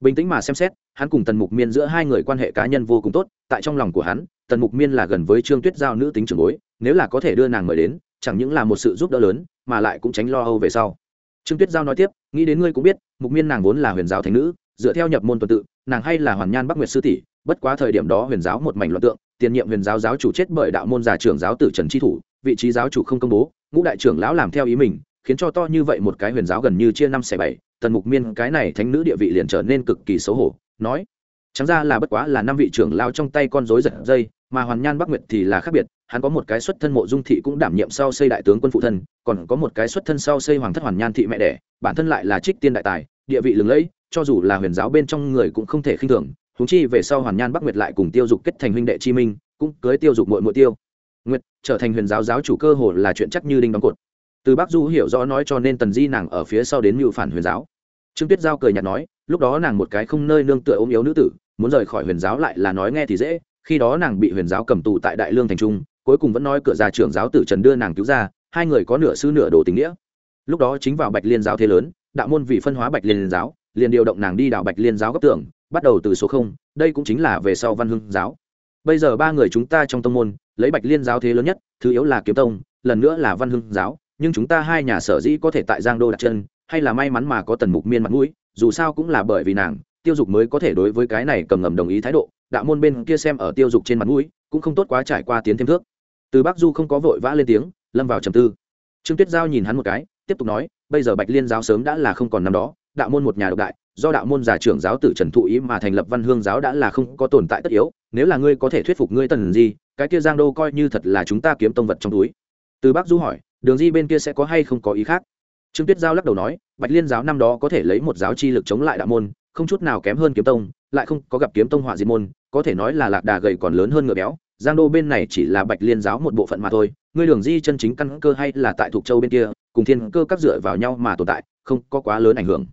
Bình tĩnh mà xem xét, hắn cùng tần mục miên giữa hai người quan hệ cá nhân vô cùng tốt, tại trong lòng của hắn, tần mục miên là gần với trương tuyết giao nữ tính trưởng bối, nếu là có thể đưa nàng mời đến, chẳng những là một sự giúp đỡ lớn mà lại cũng tránh lo âu về sau. Trương tuyết giao nói tiếp, nghĩ đến ngươi cũng biết, mục miên nàng vốn là huyền giáo Thánh nữ, dựa theo nhập môn tuần tự, nàng hay là hoàn nhan bắc nguyệt sư tỷ, bất quá thời điểm đó huyền giáo một mảnh loạn tượng, tiền nhiệm huyền giáo giáo chủ chết bởi đạo môn giả trưởng giáo tử trần tri thủ, vị trí giáo chủ không công bố, ngũ đại trưởng lão làm theo ý mình, khiến cho to như vậy một cái huyền giáo gần như chia năm xẻ bảy, tần mục miên cái này thánh nữ địa vị liền trở nên cực kỳ xấu hổ, nói, chẳng ra là bất quá là năm vị trưởng lao trong tay con rối giật dây, mà hoàn nhan bắc nguyệt thì là khác biệt hắn có một cái xuất thân mộ dung thị cũng đảm nhiệm sau xây đại tướng quân phụ thân, còn có một cái xuất thân sau xây hoàng thất hoàn nhan thị mẹ đẻ, bản thân lại là trích tiên đại tài, địa vị lừng lẫy, cho dù là huyền giáo bên trong người cũng không thể khinh thường húng chi về sau hoàn nhan bắc nguyệt lại cùng tiêu dục kết thành huynh đệ chi minh, cũng cưới tiêu dục mội mội tiêu. Nguyệt, trở thành huyền giáo giáo chủ cơ hồ là chuyện chắc như đinh đóng cột. Từ bắc du hiểu rõ nói cho nên tần di nàng ở phía sau đến mưu phản huyền giáo. Trương tuyết giao cười nhạt nói, lúc đó nàng một cái không nơi nương tựa ốm yếu nữ tử, muốn rời khỏi huyền giáo lại là nói nghe thì dễ, khi đó nàng bị huyền giáo cầm tù tại đại lương thành trung cuối cùng vẫn nói cửa già trưởng giáo tử trần đưa nàng cứu ra, hai người có nửa sư nửa đồ tình nghĩa. Lúc đó chính vào bạch liên giáo thế lớn, đạo môn vì phân hóa bạch liên giáo, liền điều động nàng đi đạo bạch liên giáo gấp tưởng bắt đầu từ số không, đây cũng chính là về sau văn hưng giáo. Bây giờ ba người chúng ta trong tông môn, lấy bạch liên giáo thế lớn nhất, thứ yếu là kiếm tông, lần nữa là văn hưng giáo, nhưng chúng ta hai nhà sở dĩ có thể tại giang đô đặt chân, hay là may mắn mà có tần mục miên mặt mũi, dù sao cũng là bởi vì nàng, tiêu dục mới có thể đối với cái này cầm ngầm đồng ý thái độ đạo môn bên kia xem ở tiêu dục trên mặt mũi, cũng không tốt quá trải qua tiến thêm thước. Từ bắc du không có vội vã lên tiếng, lâm vào trầm tư. Trương tuyết giao nhìn hắn một cái, tiếp tục nói, bây giờ bạch liên giáo sớm đã là không còn năm đó, đạo môn một nhà độc đại, do đạo môn giả trưởng giáo tử trần thụ ý mà thành lập văn hương giáo đã là không có tồn tại tất yếu, nếu là ngươi có thể thuyết phục ngươi tần gì cái kia giang đô coi như thật là chúng ta kiếm tông vật trong túi. Từ bắc du hỏi, đường di bên kia sẽ có hay không có ý khác? Trương tuyết giao lắc đầu nói, bạch liên giáo năm đó có thể lấy một giáo chi lực chống lại đạo môn, không chút nào kém hơn kiếm tông, lại không có gặp kiếm tông họa diệt môn có thể nói là lạc đà gầy còn lớn hơn ngựa béo, giang đô bên này chỉ là bạch liên giáo một bộ phận mà thôi, ngươi đường di chân chính căn cơ hay là tại thuộc châu bên kia, cùng thiên cơ các dựa vào nhau mà tồn tại, không có quá lớn ảnh hưởng.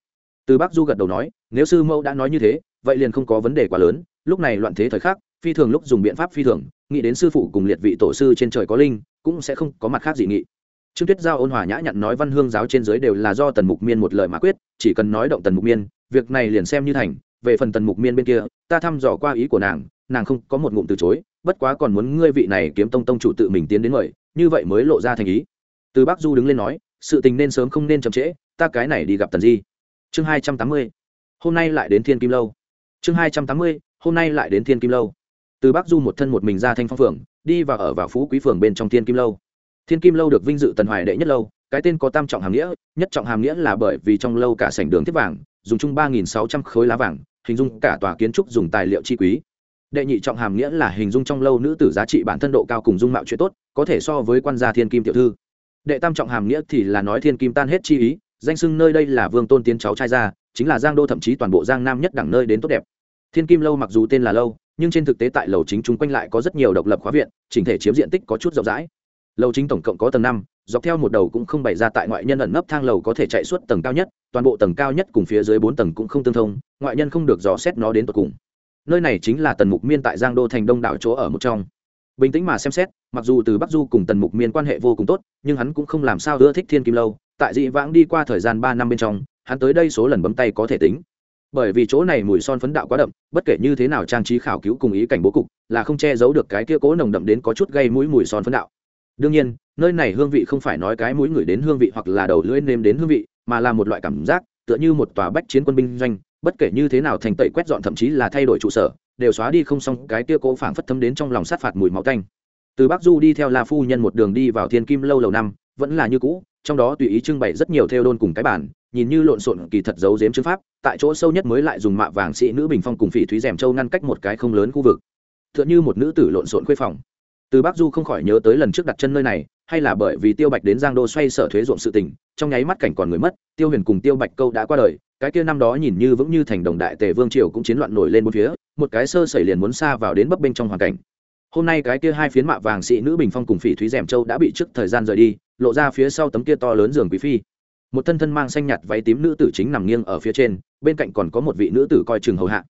Từ bắc du gật đầu nói, nếu sư mẫu đã nói như thế, vậy liền không có vấn đề quá lớn, lúc này loạn thế thời khắc, phi thường lúc dùng biện pháp phi thường, nghĩ đến sư phụ cùng liệt vị tổ sư trên trời có linh, cũng sẽ không có mặt khác dị nghị. Trương tuyết giao ôn hòa nhã nhặn nói văn hương giáo trên dưới đều là do tần mục miên một lời mà quyết, chỉ cần nói động tần mục miên, việc này liền xem như thành về phần tần mục miên bên kia, ta thăm dò qua ý của nàng nàng không có một ngụm từ chối, bất quá còn muốn ngươi vị này kiếm tông tông chủ tự mình tiến đến mời, như vậy mới lộ ra thành ý. Từ bắc du đứng lên nói, sự tình nên sớm không nên chậm trễ, ta cái này đi gặp tần di. Chương hai trăm tám mươi, hôm nay lại đến thiên kim lâu. Chương hai trăm tám mươi, hôm nay lại đến thiên kim lâu. Từ bắc du một thân một mình ra thanh phong phường đi và ở vào phú quý phường bên trong thiên kim lâu. Thiên kim lâu được vinh dự tần hoài đệ nhất lâu, cái tên có tam trọng hàm nghĩa, nhất trọng hàm nghĩa là bởi vì trong lâu cả sảnh đường tiếp vàng, dùng chung ba nghìn sáu trăm khối lá vàng hình dung cả tòa kiến trúc dùng tài liệu chi quý. Đệ nhị trọng hàm nghĩa là hình dung trong lâu nữ tử giá trị bản thân độ cao cùng dung mạo chuyện tốt, có thể so với quan gia thiên kim tiểu thư. Đệ tam trọng hàm nghĩa thì là nói thiên kim tan hết chi ý, danh sưng nơi đây là vương tôn tiến cháu trai gia, chính là giang đô thậm chí toàn bộ giang nam nhất đẳng nơi đến tốt đẹp. Thiên kim lâu mặc dù tên là lâu, nhưng trên thực tế tại lầu chính chúng quanh lại có rất nhiều độc lập khóa viện, chỉnh thể chiếm diện tích có chút rộng rãi. Lầu chính tổng cộng có tầng năm dọc theo một đầu cũng không bày ra tại ngoại nhân ẩn nấp thang lầu có thể chạy suốt tầng cao nhất, toàn bộ tầng cao nhất cùng phía dưới bốn tầng cũng không tương thông, ngoại nhân không được dò xét nó đến tận cùng. Nơi này chính là tần mục miên tại giang đô thành đông đảo chỗ ở một trong. Bình tĩnh mà xem xét, mặc dù từ bắc du cùng tần mục miên quan hệ vô cùng tốt, nhưng hắn cũng không làm sao ưa thích thiên kim lâu, tại dị vãng đi qua thời gian ba năm bên trong, hắn tới đây số lần bấm tay có thể tính. Bởi vì chỗ này mùi son phấn đạo quá đậm, bất kể như thế nào trang trí khảo cứu cùng ý cảnh bố cục, là không che giấu được cái kia cố nồng đậm đến có chút gây mũi mùi son phấn đạo đương nhiên, nơi này hương vị không phải nói cái mũi người đến hương vị hoặc là đầu lưỡi nêm đến hương vị, mà là một loại cảm giác, tựa như một tòa bách chiến quân binh doanh, bất kể như thế nào thành tẩy quét dọn thậm chí là thay đổi trụ sở, đều xóa đi không xong cái tia cố phảng phất thấm đến trong lòng sát phạt mùi máu tanh. từ bắc du đi theo la phu nhân một đường đi vào thiên kim lâu lầu năm, vẫn là như cũ, trong đó tùy ý trưng bày rất nhiều theo đôn cùng cái bản, nhìn như lộn xộn kỳ thật giấu giếm chữ pháp, tại chỗ sâu nhất mới lại dùng mạ vàng sĩ nữ bình phong cùng phỉ thúy rèm châu ngăn cách một cái không lớn khu vực tựa như một nữ tử lộn xộn khuê phòng từ bắc du không khỏi nhớ tới lần trước đặt chân nơi này, hay là bởi vì tiêu bạch đến giang đô xoay sở thuế ruộng sự tình, trong nháy mắt cảnh còn người mất, tiêu huyền cùng tiêu bạch câu đã qua đời, cái kia năm đó nhìn như vững như thành đồng đại tề vương triều cũng chiến loạn nổi lên bốn phía, một cái sơ xảy liền muốn xa vào đến bấp bênh trong hoàn cảnh. Hôm nay cái kia hai phiến mạ vàng sĩ nữ bình phong cùng phỉ thúy rèm châu đã bị trước thời gian rời đi, lộ ra phía sau tấm kia to lớn giường quý phi. Một thân thân mang xanh nhạt váy tím nữ tử chính nằm nghiêng ở phía trên, bên cạnh còn có một vị nữ tử coi chừng hầu hạ.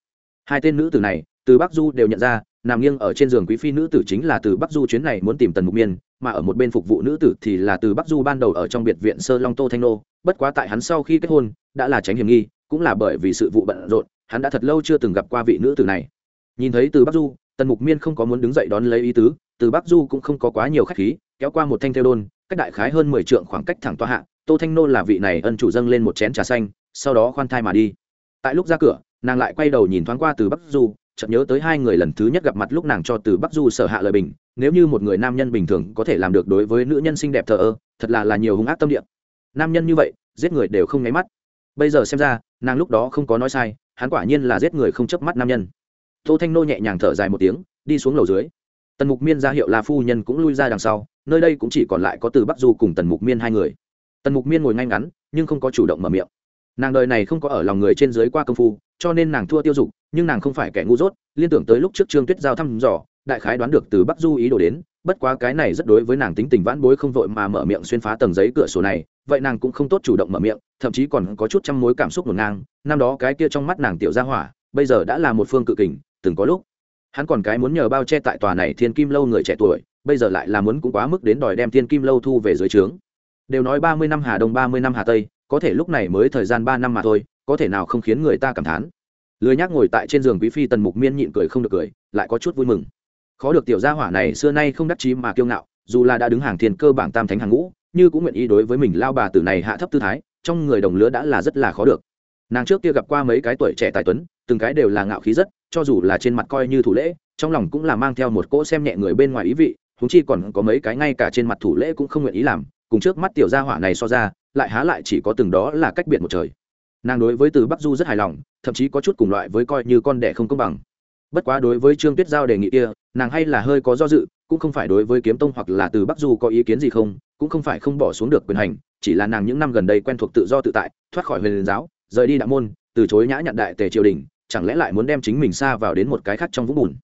Hai tên nữ tử này, từ bắc du đều nhận ra nằm nghiêng ở trên giường quý phi nữ tử chính là từ bắc du chuyến này muốn tìm tần mục miên, mà ở một bên phục vụ nữ tử thì là từ bắc du ban đầu ở trong biệt viện sơ long tô thanh nô. Bất quá tại hắn sau khi kết hôn, đã là tránh hiểm nghi, cũng là bởi vì sự vụ bận rộn, hắn đã thật lâu chưa từng gặp qua vị nữ tử này. Nhìn thấy từ bắc du, tần mục miên không có muốn đứng dậy đón lấy ý tứ, từ bắc du cũng không có quá nhiều khách khí, kéo qua một thanh theo đôn, cách đại khái hơn mười trượng khoảng cách thẳng toa hạ, tô thanh nô là vị này ân chủ dâng lên một chén trà xanh, sau đó khoan thai mà đi. Tại lúc ra cửa, nàng lại quay đầu nhìn thoáng qua từ bắc du chợt nhớ tới hai người lần thứ nhất gặp mặt lúc nàng cho từ bắc du sở hạ lời bình, nếu như một người nam nhân bình thường có thể làm được đối với nữ nhân xinh đẹp thờ ơ, thật là là nhiều hung ác tâm địa. Nam nhân như vậy, giết người đều không nháy mắt. Bây giờ xem ra, nàng lúc đó không có nói sai, hắn quả nhiên là giết người không chớp mắt nam nhân. Tô thanh nô nhẹ nhàng thở dài một tiếng, đi xuống lầu dưới. Tần mục miên ra hiệu là phu nhân cũng lui ra đằng sau, nơi đây cũng chỉ còn lại có từ bắc du cùng tần mục miên hai người. Tần mục miên ngồi ngay ngắn, nhưng không có chủ động mở miệng. Nàng đời này không có ở lòng người trên dưới qua công phu cho nên nàng thua tiêu dục, nhưng nàng không phải kẻ ngu dốt, liên tưởng tới lúc trước trương tuyết giao thăm dò, đại khái đoán được từ bắc du ý đồ đến, bất quá cái này rất đối với nàng tính tình vãn bối không vội mà mở miệng xuyên phá tầng giấy cửa sổ này, vậy nàng cũng không tốt chủ động mở miệng, thậm chí còn có chút trăm mối cảm xúc ngổn ngang, năm đó cái kia trong mắt nàng tiểu ra hỏa, bây giờ đã là một phương cự kình, từng có lúc, hắn còn cái muốn nhờ bao che tại tòa này thiên kim lâu người trẻ tuổi, bây giờ lại là muốn cũng quá mức đến đòi đem thiên kim lâu thu về dưới trướng. Đều nói ba mươi năm hà đông, ba mươi năm hà tây, có thể lúc này mới thời gian ba năm mà thôi có thể nào không khiến người ta cảm thán? Lười nhác ngồi tại trên giường quý phi tần mục miên nhịn cười không được cười, lại có chút vui mừng. Khó được tiểu gia hỏa này xưa nay không đắc chí mà kiêu ngạo, dù là đã đứng hàng thiên cơ bảng tam thánh hàng ngũ, như cũng nguyện ý đối với mình lao bà tử này hạ thấp tư thái, trong người đồng lứa đã là rất là khó được. Nàng trước kia gặp qua mấy cái tuổi trẻ tài tuấn, từng cái đều là ngạo khí rất, cho dù là trên mặt coi như thủ lễ, trong lòng cũng là mang theo một cỗ xem nhẹ người bên ngoài ý vị húng chi còn có mấy cái ngay cả trên mặt thủ lễ cũng không nguyện ý làm, cùng trước mắt tiểu gia hỏa này so ra, lại há lại chỉ có từng đó là cách biệt một trời nàng đối với từ bắc du rất hài lòng, thậm chí có chút cùng loại với coi như con đẻ không công bằng. Bất quá đối với trương tuyết giao đề nghị kia, nàng hay là hơi có do dự, cũng không phải đối với kiếm tông hoặc là từ bắc du có ý kiến gì không, cũng không phải không bỏ xuống được quyền hành, chỉ là nàng những năm gần đây quen thuộc tự do tự tại, thoát khỏi huyền giáo, rời đi đạo môn, từ chối nhã nhận đại tề triều đình, chẳng lẽ lại muốn đem chính mình xa vào đến một cái khác trong vũng bùn?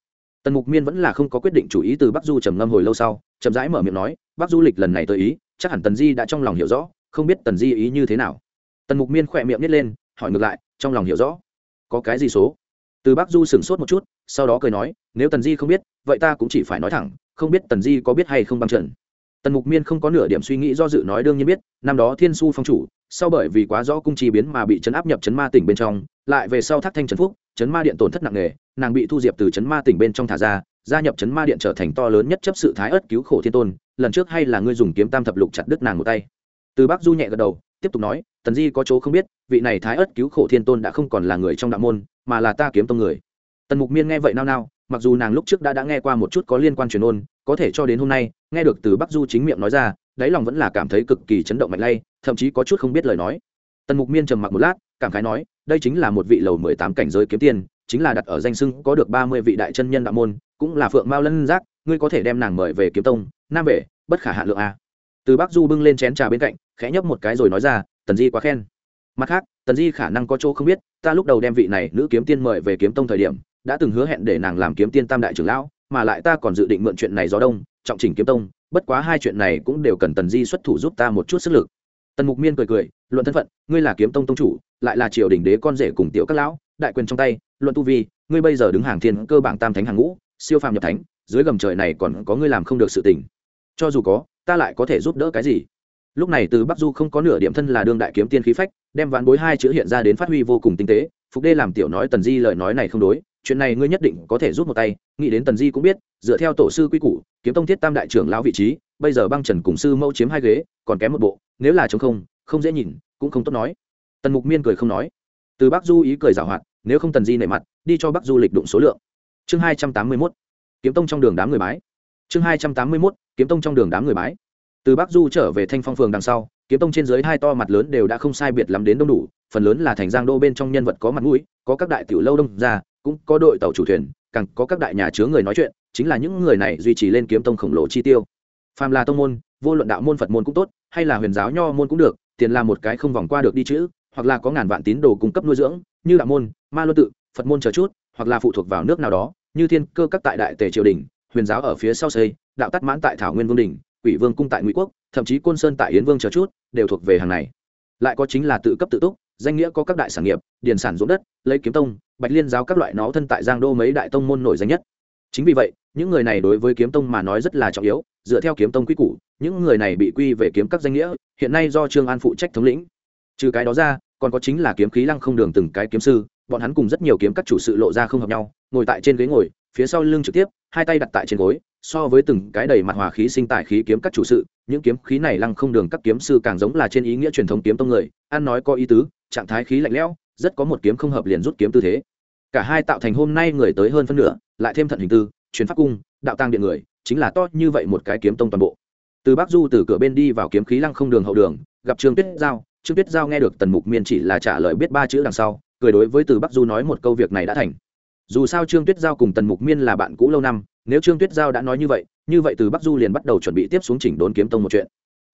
Tần mục miên vẫn là không có quyết định chủ ý từ bắc du trầm ngâm hồi lâu sau, chậm rãi mở miệng nói, bắc du lịch lần này tới ý, chắc hẳn tần di đã trong lòng hiểu rõ, không biết tần di ý như thế nào tần mục miên khỏe miệng nít lên, hỏi ngược lại, trong lòng hiểu rõ. Có cái gì số? Từ bắc du sửng sốt một chút, sau đó cười nói, nếu tần di không biết, vậy ta cũng chỉ phải nói thẳng, không biết tần di có biết hay không băng trần tần mục miên không có nửa điểm suy nghĩ do dự nói đương nhiên biết, năm đó thiên su phong chủ, sau bởi vì quá rõ cung trì biến mà bị chấn áp nhập chấn ma tỉnh bên trong, lại về sau thác thanh trấn phúc chấn ma điện tổn thất nặng nề, nàng bị thu diệp từ chấn ma tỉnh bên trong thả ra, gia nhập chấn ma điện trở thành to lớn nhất chấp sự thái ất cứu khổ thiên tôn, lần trước hay là ngươi dùng kiếm tam thập lục chặt đứt nàng một tay. Từ bắc du nhẹ gật đầu, tiếp tục nói tần di có chỗ không biết, vị này thái ất cứu khổ thiên tôn đã không còn là người trong đạo môn, mà là ta kiếm tông người. Tần mục miên nghe vậy nao nao, mặc dù nàng lúc trước đã đã nghe qua một chút có liên quan truyền ôn, có thể cho đến hôm nay, nghe được từ bắc du chính miệng nói ra, đáy lòng vẫn là cảm thấy cực kỳ chấn động mạnh lay, thậm chí có chút không biết lời nói. Tần mục miên trầm mặc một lát, cảm khái nói, đây chính là một vị lầu mười tám cảnh giới kiếm tiền chính là đặt ở danh sưng có được ba mươi vị đại chân nhân đạo môn, cũng là phượng mao lân giác, ngươi có thể đem nàng mời về kiếm tông, nam về bất khả hạ lượng a. Từ bắc du bưng lên chén trà bên cạnh, khẽ nhấp một cái rồi nói ra tần di quá khen. Mặt khác, tần di khả năng có chỗ không biết, ta lúc đầu đem vị này nữ kiếm tiên mời về kiếm tông thời điểm, đã từng hứa hẹn để nàng làm kiếm tiên tam đại trưởng lão, mà lại ta còn dự định mượn chuyện này gió đông, trọng trình kiếm tông, bất quá hai chuyện này cũng đều cần tần di xuất thủ giúp ta một chút sức lực. Tần mục miên cười cười, luận thân phận, ngươi là kiếm tông tông chủ, lại là triều đình đế con rể cùng tiểu các lão, đại quyền trong tay, luận tu vi, ngươi bây giờ đứng hàng thiên cơ bảng tam thánh hàng ngũ, siêu phàm nhập thánh, dưới gầm trời này còn có ngươi làm không được sự tình. Cho dù có, ta lại có thể giúp đỡ cái gì? Lúc này từ bắc du không có nửa điểm thân là đương đại kiếm tiên khí phách, đem ván bối hai chữ hiện ra đến phát huy vô cùng tinh tế. Phục đê làm tiểu nói tần di lời nói này không đối, chuyện này ngươi nhất định có thể rút một tay, nghĩ đến tần di cũng biết, dựa theo tổ sư quy củ, kiếm tông thiết tam đại trưởng lão vị trí, bây giờ băng trần cùng sư mẫu chiếm hai ghế, còn kém một bộ, nếu là chống không không dễ nhìn, cũng không tốt nói. Tần mục miên cười không nói. Từ bắc du ý cười giảo hoạt, nếu không tần di nảy mặt, đi cho bắc du lịch đụng số lượng. Chương hai trăm tám mươi mốt, kiếm tông trong đường đám người mái chương hai trăm tám mươi mốt, kiếm tông trong đường đám người mái từ bắc du trở về thanh phong phường đằng sau, kiếm tông trên dưới hai to mặt lớn đều đã không sai biệt lắm đến đông đủ, phần lớn là thành giang đô bên trong nhân vật có mặt mũi, có các đại tiểu lâu đông ra, cũng có đội tàu chủ thuyền, càng có các đại nhà chứa người nói chuyện, chính là những người này duy trì lên kiếm tông khổng lồ chi tiêu. Phàm là tông môn, vô luận đạo môn phật môn cũng tốt, hay là huyền giáo nho môn cũng được, tiền là một cái không vòng qua được đi chữ, hoặc là có ngàn vạn tín đồ cung cấp nuôi dưỡng, như đạo môn, ma luân tự, phật môn chờ chút, hoặc là phụ thuộc vào nước nào đó, như thiên cơ các tại đại tề triều đình, huyền giáo ở phía sau xây, đạo tắt mãn tại thảo nguyên vương đình quỷ vương cung tại ngụy quốc, thậm chí côn sơn tại yến vương chờ chút, đều thuộc về hàng này. Lại có chính là tự cấp tự túc, danh nghĩa có các đại sản nghiệp, điền sản ruộng đất, lấy kiếm tông, bạch liên giáo các loại nó thân tại giang đô mấy đại tông môn nổi danh nhất. Chính vì vậy, những người này đối với kiếm tông mà nói rất là trọng yếu, dựa theo kiếm tông quy củ, những người này bị quy về kiếm các danh nghĩa, hiện nay do trương an phụ trách thống lĩnh. Trừ cái đó ra, còn có chính là kiếm khí lăng không đường từng cái kiếm sư, bọn hắn cùng rất nhiều kiếm các chủ sự lộ ra không hợp nhau, ngồi tại trên ghế ngồi phía sau lưng trực tiếp, hai tay đặt tại trên gối, so với từng cái đầy mặt hòa khí sinh tài khí kiếm các chủ sự, những kiếm khí này lăng không đường các kiếm sư càng giống là trên ý nghĩa truyền thống kiếm tông người, ăn nói có ý tứ, trạng thái khí lạnh lẽo, rất có một kiếm không hợp liền rút kiếm tư thế. Cả hai tạo thành hôm nay người tới hơn phân nửa, lại thêm thận hình tư, truyền pháp cung, đạo tăng điện người, chính là to như vậy một cái kiếm tông toàn bộ. Từ bắc du từ cửa bên đi vào kiếm khí lăng không đường hậu đường, gặp trương tuyết giao, trương tuyết giao nghe được tần mục miên chỉ là trả lời biết ba chữ đằng sau, cười đối với từ bắc du nói một câu việc này đã thành dù sao trương tuyết giao cùng tần mục miên là bạn cũ lâu năm, nếu trương tuyết giao đã nói như vậy như vậy từ bắc du liền bắt đầu chuẩn bị tiếp xuống chỉnh đốn kiếm tông một chuyện.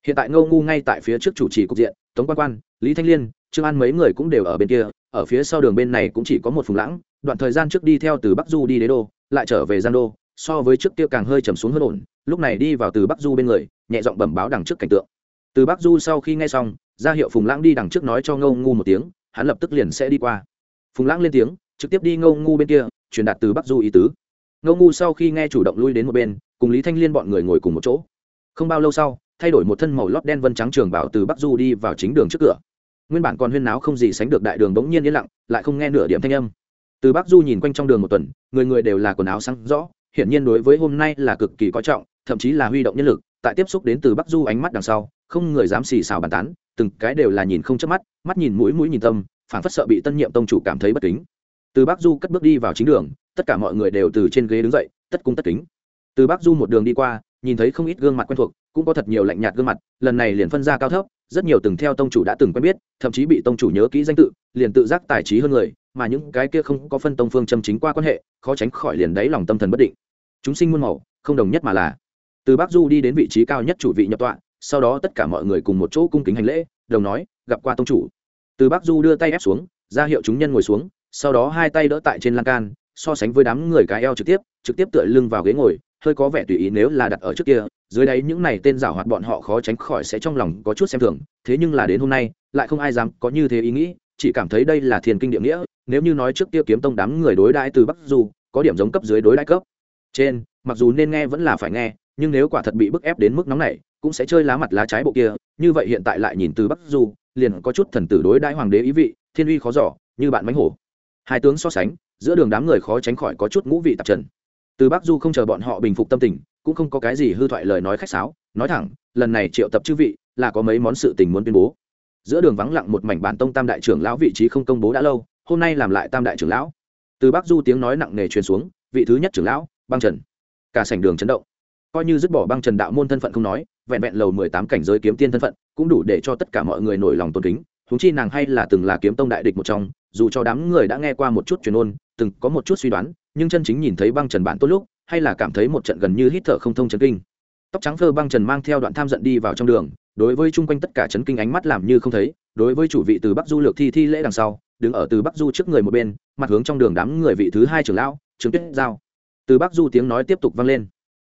Hiện tại ngô ngu ngay tại phía trước chủ trì cục diện, tống quan quan, lý thanh liên, trương an mấy người cũng đều ở bên kia, ở phía sau đường bên này cũng chỉ có một phùng lãng, đoạn thời gian trước đi theo từ bắc du đi đế đô, lại trở về gian đô, so với trước kia càng hơi trầm xuống hơn ổn, lúc này đi vào từ bắc du bên người, nhẹ giọng bẩm báo đằng trước cảnh tượng. Từ bắc du sau khi nghe xong, ra hiệu phùng lãng đi đằng trước nói cho ngâu ngu một tiếng, hắn lập tức liền sẽ đi qua. Phùng lãng lên tiếng trực tiếp đi ngâu ngu bên kia, truyền đạt từ bắc du ý tứ. Ngâu ngu sau khi nghe chủ động lui đến một bên, cùng lý thanh liên bọn người ngồi cùng một chỗ. Không bao lâu sau, thay đổi một thân màu lót đen vân trắng trường bảo từ bắc du đi vào chính đường trước cửa. Nguyên bản còn huyên náo không gì sánh được đại đường bỗng nhiên yên lặng, lại không nghe nửa điểm thanh âm. Từ bắc du nhìn quanh trong đường một tuần, người người đều là quần áo sáng rõ, hiển nhiên đối với hôm nay là cực kỳ coi trọng, thậm chí là huy động nhân lực, tại tiếp xúc đến từ bắc du ánh mắt đằng sau, không người dám xì xào bàn tán, từng cái đều là nhìn không chớp mắt mắt nhìn mũi mũi nhìn tâm phản phất sợ bị tân nhiệm tông chủ cảm thấy bất kính từ bắc du cất bước đi vào chính đường, tất cả mọi người đều từ trên ghế đứng dậy, tất cung tất kính. Từ bắc du một đường đi qua, nhìn thấy không ít gương mặt quen thuộc, cũng có thật nhiều lạnh nhạt gương mặt, lần này liền phân ra cao thấp, rất nhiều từng theo tông chủ đã từng quen biết, thậm chí bị tông chủ nhớ kỹ danh tự, liền tự giác tài trí hơn người, mà những cái kia không có phân tông phương châm chính qua quan hệ, khó tránh khỏi liền đáy lòng tâm thần bất định. Chúng sinh muôn màu, không đồng nhất mà là. Từ bắc du đi đến vị trí cao nhất chủ vị nhập tọa, sau đó tất cả mọi người cùng một chỗ cung kính hành lễ, đồng nói, gặp qua tông chủ. Từ bắc du đưa tay ép xuống, ra hiệu chúng nhân ngồi xuống sau đó hai tay đỡ tại trên lan can, so sánh với đám người cái eo trực tiếp trực tiếp tựa lưng vào ghế ngồi, hơi có vẻ tùy ý nếu là đặt ở trước kia, dưới đáy những này tên giảo hoạt bọn họ khó tránh khỏi sẽ trong lòng có chút xem thường, thế nhưng là đến hôm nay, lại không ai dám có như thế ý nghĩ, chỉ cảm thấy đây là thiền kinh địa nghĩa, nếu như nói trước kia kiếm tông đám người đối đãi từ bắc du, có điểm giống cấp dưới đối đãi cấp. Trên, mặc dù nên nghe vẫn là phải nghe, nhưng nếu quả thật bị bức ép đến mức nóng này cũng sẽ chơi lá mặt lá trái bộ kia, như vậy hiện tại lại nhìn từ bắc du, liền có chút thần tử đối đãi hoàng đế ý vị, thiên uy khó giỏ như bạn mánh hổ hai tướng so sánh, giữa đường đám người khó tránh khỏi có chút ngũ vị tạp trần. Từ bắc du không chờ bọn họ bình phục tâm tình, cũng không có cái gì hư thoại lời nói khách sáo, nói thẳng, lần này triệu tập chư vị, là có mấy món sự tình muốn tuyên bố. Giữa đường vắng lặng một mảnh bản tông tam đại trưởng lão vị trí không công bố đã lâu, hôm nay làm lại tam đại trưởng lão. Từ bắc du tiếng nói nặng nề truyền xuống, vị thứ nhất trưởng lão, băng trần. Cả sảnh đường chấn động. Coi như dứt bỏ băng trần đạo môn thân phận không nói, vẹn vẹn lầu mười tám cảnh giới kiếm tiên thân phận, cũng đủ để cho tất cả mọi người nổi lòng tôn kính húng chi nàng hay là từng là kiếm tông đại địch một trong, dù cho đám người đã nghe qua một chút truyền ôn, từng có một chút suy đoán, nhưng chân chính nhìn thấy băng trần bản tốt lúc, hay là cảm thấy một trận gần như hít thở không thông chấn kinh. Tóc trắng phơ băng trần mang theo đoạn tham giận đi vào trong đường, đối với chung quanh tất cả chấn kinh ánh mắt làm như không thấy, đối với chủ vị từ bắc du lược thi thi lễ đằng sau, đứng ở từ bắc du trước người một bên, mặt hướng trong đường đám người vị thứ hai trưởng lão, trương tuyết giao. Từ bắc du tiếng nói tiếp tục vang lên.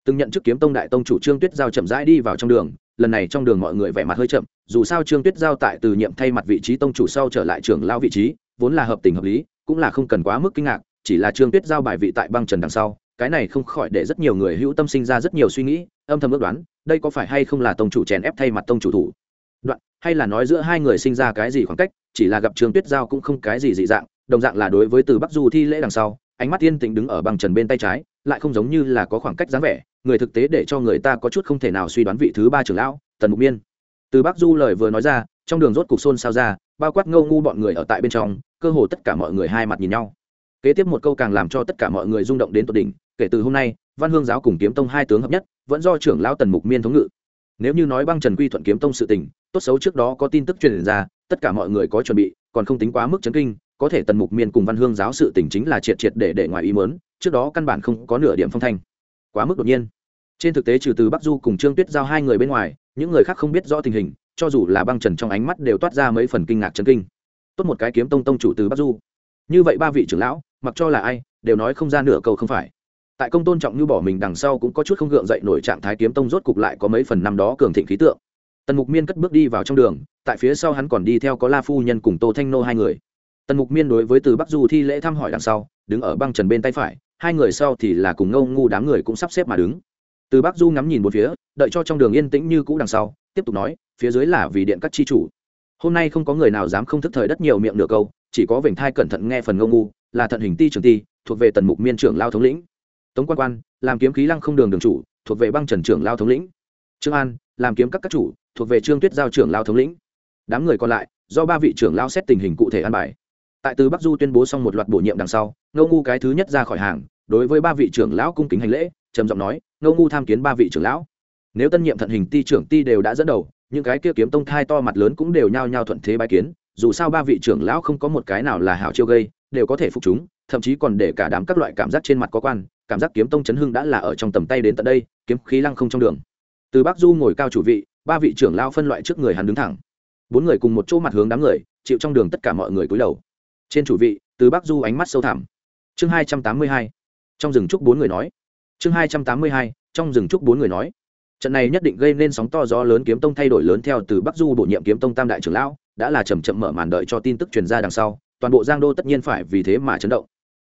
Từng nhận chức kiếm tông đại tông chủ trương tuyết giao chậm rãi đi vào trong đường lần này trong đường mọi người vẻ mặt hơi chậm, dù sao trương tuyết giao tại từ nhiệm thay mặt vị trí tông chủ sau trở lại trưởng lao vị trí, vốn là hợp tình hợp lý, cũng là không cần quá mức kinh ngạc, chỉ là trương tuyết giao bài vị tại băng trần đằng sau, cái này không khỏi để rất nhiều người hữu tâm sinh ra rất nhiều suy nghĩ, âm thầm ước đoán, đây có phải hay không là tông chủ chèn ép thay mặt tông chủ thủ? Đoạn, hay là nói giữa hai người sinh ra cái gì khoảng cách, chỉ là gặp trương tuyết giao cũng không cái gì dị dạng, đồng dạng là đối với từ bắc du thi lễ đằng sau ánh mắt yên tĩnh đứng ở băng trần bên tay trái, lại không giống như là có khoảng cách dáng vẻ, người thực tế để cho người ta có chút không thể nào suy đoán vị thứ ba trưởng lão, tần mục miên. Từ bắc du lời vừa nói ra, trong đường rốt cục xôn xao ra, bao quát ngâu ngu bọn người ở tại bên trong, cơ hồ tất cả mọi người hai mặt nhìn nhau. Kế tiếp một câu càng làm cho tất cả mọi người rung động đến tột đỉnh, kể từ hôm nay, văn hương giáo cùng kiếm tông hai tướng hợp nhất, vẫn do trưởng lão tần mục miên thống ngự. Nếu như nói băng trần quy thuận kiếm tông sự tình, tốt xấu trước đó có tin tức truyền ra, tất cả mọi người có chuẩn bị, còn không tính quá mức chấn kinh có thể tần mục miên cùng văn hương giáo sự tình chính là triệt triệt để để ngoài ý mớn trước đó căn bản không có nửa điểm phong thanh. Quá mức đột nhiên. Trên thực tế trừ từ bắc du cùng trương tuyết giao hai người bên ngoài, những người khác không biết rõ tình hình, cho dù là băng trần trong ánh mắt đều toát ra mấy phần kinh ngạc chấn kinh. Tốt một cái kiếm tông tông chủ từ bắc du. Như vậy ba vị trưởng lão, mặc cho là ai, đều nói không ra nửa câu không phải. Tại công tôn trọng như bỏ mình đằng sau cũng có chút không gượng dậy nổi trạng thái kiếm tông rốt cục lại có mấy phần năm đó cường thịnh khí tượng. Tần mục miên cất bước đi vào trong đường, tại phía sau hắn còn đi theo có la phu nhân cùng tô thanh nô hai người tần mục miên đối với từ bắc du thi lễ thăm hỏi đằng sau, đứng ở băng trần bên tay phải, hai người sau thì là cùng ngâu ngu đám người cũng sắp xếp mà đứng. Từ bắc du ngắm nhìn một phía, đợi cho trong đường yên tĩnh như cũ đằng sau, tiếp tục nói, phía dưới là vì điện các tri chủ. Hôm nay không có người nào dám không thức thời đất nhiều miệng nửa câu, chỉ có vểnh thai cẩn thận nghe phần ngâu ngu, là thận hình ti trường ti, thuộc về tần mục miên trưởng lao thống lĩnh. Tống quan quan, làm kiếm khí lăng không đường đường chủ, thuộc về băng trần trưởng lao thống lĩnh. Trương an, làm kiếm các các chủ, thuộc về trương tuyết giao trưởng lao thống lĩnh. Đám người còn lại, do ba vị trưởng lao xét tình hình cụ thể an bài tại từ bắc du tuyên bố xong một loạt bổ nhiệm đằng sau, ngô ngu cái thứ nhất ra khỏi hàng, đối với ba vị trưởng lão cung kính hành lễ, trầm giọng nói, ngô ngu tham kiến ba vị trưởng lão. Nếu tân nhiệm thận hình ti trưởng ti đều đã dẫn đầu, những cái kia kiếm tông thai to mặt lớn cũng đều nhao nhao thuận thế bái kiến, dù sao ba vị trưởng lão không có một cái nào là hảo chiêu gây, đều có thể phục chúng, thậm chí còn để cả đám các loại cảm giác trên mặt có quan, cảm giác kiếm tông chấn hưng đã là ở trong tầm tay đến tận đây, kiếm khí lăng không trong đường. Từ bắc du ngồi cao chủ vị, ba vị trưởng lão phân loại trước người hắn đứng thẳng. Bốn người cùng một chỗ mặt hướng đám người, chịu trong đường tất cả mọi người cúi đầu trên chủ vị, từ bắc du ánh mắt sâu thẳm. Chương hai trăm tám mươi hai. Trong rừng trúc bốn người nói. Chương hai trăm tám mươi hai, trong rừng trúc bốn người nói. Trận này nhất định gây nên sóng to gió lớn kiếm tông thay đổi lớn theo từ bắc du bổ nhiệm kiếm tông tam đại trưởng lão, đã là chầm chậm mở màn đợi cho tin tức truyền ra đằng sau, toàn bộ giang đô tất nhiên phải vì thế mà chấn động.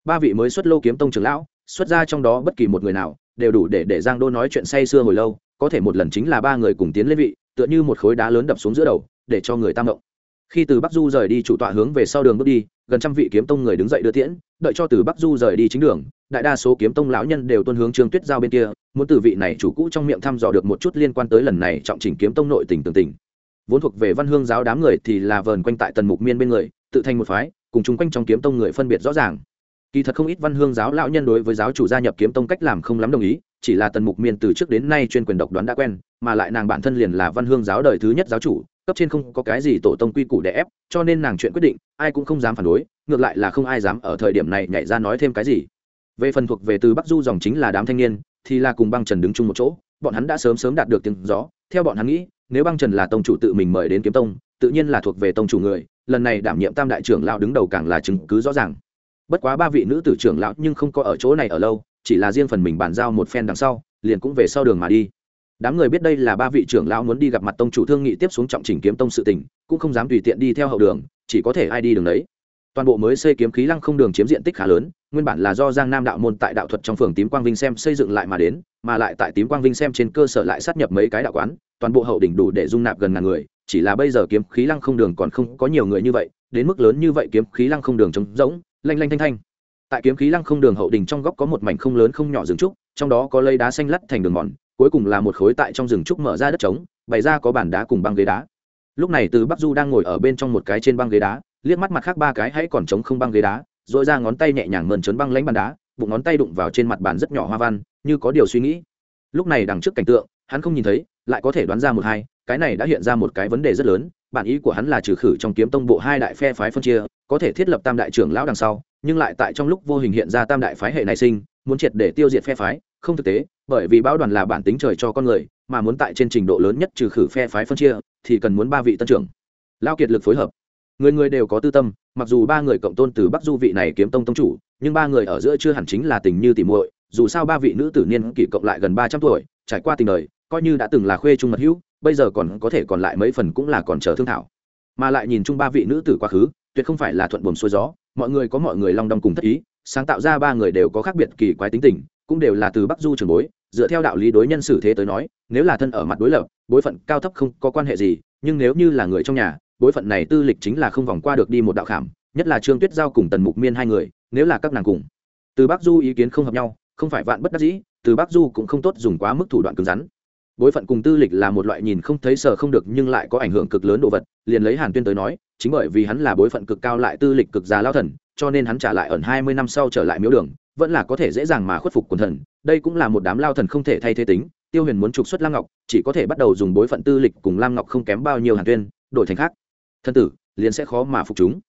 Ba vị mới xuất lô kiếm tông trưởng lão, xuất ra trong đó bất kỳ một người nào, đều đủ để để giang đô nói chuyện say sưa hồi lâu, có thể một lần chính là ba người cùng tiến lên vị, tựa như một khối đá lớn đập xuống giữa đầu, để cho người tam động khi từ bắc du rời đi chủ tọa hướng về sau đường bước đi gần trăm vị kiếm tông người đứng dậy đưa tiễn, đợi cho từ bắc du rời đi chính đường, đại đa số kiếm tông lão nhân đều tuân hướng trương tuyết giao bên kia, muốn từ vị này chủ cũ trong miệng thăm dò được một chút liên quan tới lần này trọng chỉnh kiếm tông nội tình tường tình. Vốn thuộc về văn hương giáo đám người thì là vờn quanh tại tần mục miên bên người, tự thành một phái, cùng chung quanh trong kiếm tông người phân biệt rõ ràng. Kỳ thật không ít văn hương giáo lão nhân đối với giáo chủ gia nhập kiếm tông cách làm không lắm đồng ý, chỉ là tần mục miên từ trước đến nay chuyên quyền độc đoán đã quen, mà lại nàng bản thân liền là văn hương giáo đời thứ nhất giáo chủ cấp trên không có cái gì tổ tông quy củ để ép, cho nên nàng chuyện quyết định, ai cũng không dám phản đối, ngược lại là không ai dám ở thời điểm này nhảy ra nói thêm cái gì. Về phần thuộc về từ bắc du dòng chính là đám thanh niên, thì là cùng băng trần đứng chung một chỗ, bọn hắn đã sớm sớm đạt được tiếng gió, theo bọn hắn nghĩ, nếu băng trần là tông chủ tự mình mời đến kiếm tông, tự nhiên là thuộc về tông chủ người, lần này đảm nhiệm tam đại trưởng lão đứng đầu càng là chứng cứ rõ ràng. Bất quá ba vị nữ tử trưởng lão nhưng không có ở chỗ này ở lâu, chỉ là riêng phần mình bàn giao một phen đằng sau, liền cũng về sau đường mà đi đám người biết đây là ba vị trưởng lão muốn đi gặp mặt tông chủ thương nghị tiếp xuống trọng trình kiếm tông sự tình, cũng không dám tùy tiện đi theo hậu đường, chỉ có thể ai đi đường đấy toàn bộ mới xây kiếm khí lăng không đường chiếm diện tích khá lớn, nguyên bản là do giang nam đạo môn tại đạo thuật trong phường tím quang vinh xem xây dựng lại mà đến, mà lại tại tím quang vinh xem trên cơ sở lại sát nhập mấy cái đạo quán, toàn bộ hậu đỉnh đủ để dung nạp gần ngàn người, chỉ là bây giờ kiếm khí lăng không đường còn không có nhiều người như vậy, đến mức lớn như vậy kiếm khí lăng không đường trống rỗng, lanh lanh thanh thanh. Tại kiếm khí lăng không đường hậu đình trong góc có một mảnh không lớn không nhỏ rừng trúc, trong đó có lây đá xanh lắt thành đường mòn cuối cùng là một khối tại trong rừng trúc mở ra đất trống, bày ra có bàn đá cùng băng ghế đá. Lúc này từ bắc du đang ngồi ở bên trong một cái trên băng ghế đá, liếc mắt mặt khác ba cái hãy còn trống không băng ghế đá dội ra ngón tay nhẹ nhàng mơn trớn băng lánh bàn đá, bụng ngón tay đụng vào trên mặt bàn rất nhỏ hoa văn, như có điều suy nghĩ. Lúc này đằng trước cảnh tượng, hắn không nhìn thấy, lại có thể đoán ra một hai, cái này đã hiện ra một cái vấn đề rất lớn, bản ý của hắn là trừ khử trong kiếm tông bộ hai đại phe phái phân chia, có thể thiết lập tam đại trưởng lão đằng sau, nhưng lại tại trong lúc vô hình hiện ra tam đại phái hệ này sinh, muốn triệt để tiêu diệt phe phái, không thực tế bởi vì bão đoàn là bản tính trời cho con người, mà muốn tại trên trình độ lớn nhất trừ khử phe phái phân chia, thì cần muốn ba vị tân trưởng. Lao kiệt lực phối hợp. Người người đều có tư tâm, mặc dù ba người cộng tôn từ bắc du vị này kiếm tông tông chủ, nhưng ba người ở giữa chưa hẳn chính là tình như tỉ muội, dù sao ba vị nữ tử niên kỷ cộng lại gần ba trăm tuổi, trải qua tình đời, coi như đã từng là khuê trung mật hữu, bây giờ còn có thể còn lại mấy phần cũng là còn chờ thương thảo. Mà lại nhìn chung ba vị nữ tử quá khứ, tuyệt không phải là thuận buồm xuôi gió, mọi người có mọi người long đong cùng thất ý, sáng tạo ra ba người đều có khác biệt kỳ quái tính tình cũng đều là từ bắc du trường bối, dựa theo đạo lý đối nhân xử thế tới nói, nếu là thân ở mặt đối lập, bối phận cao thấp không có quan hệ gì, nhưng nếu như là người trong nhà, bối phận này tư lịch chính là không vòng qua được đi một đạo khảm, nhất là trương tuyết giao cùng tần mục miên hai người, nếu là các nàng cùng. Từ bắc du ý kiến không hợp nhau, không phải vạn bất đắc dĩ, từ bắc du cũng không tốt dùng quá mức thủ đoạn cứng rắn. Bối phận cùng tư lịch là một loại nhìn không thấy sờ không được nhưng lại có ảnh hưởng cực lớn đồ vật, liền lấy hàn tuyên tới nói, chính bởi vì hắn là bối phận cực cao lại tư lịch cực già lao thần, cho nên hắn trả lại ẩn hai mươi năm sau trở lại miếu đường vẫn là có thể dễ dàng mà khuất phục quần thần, đây cũng là một đám lao thần không thể thay thế tính, tiêu huyền muốn trục xuất lam ngọc, chỉ có thể bắt đầu dùng bối phận tư lịch cùng lam ngọc không kém bao nhiêu hàn tuyên, đổi thành khác. Thân tử, liền sẽ khó mà phục chúng.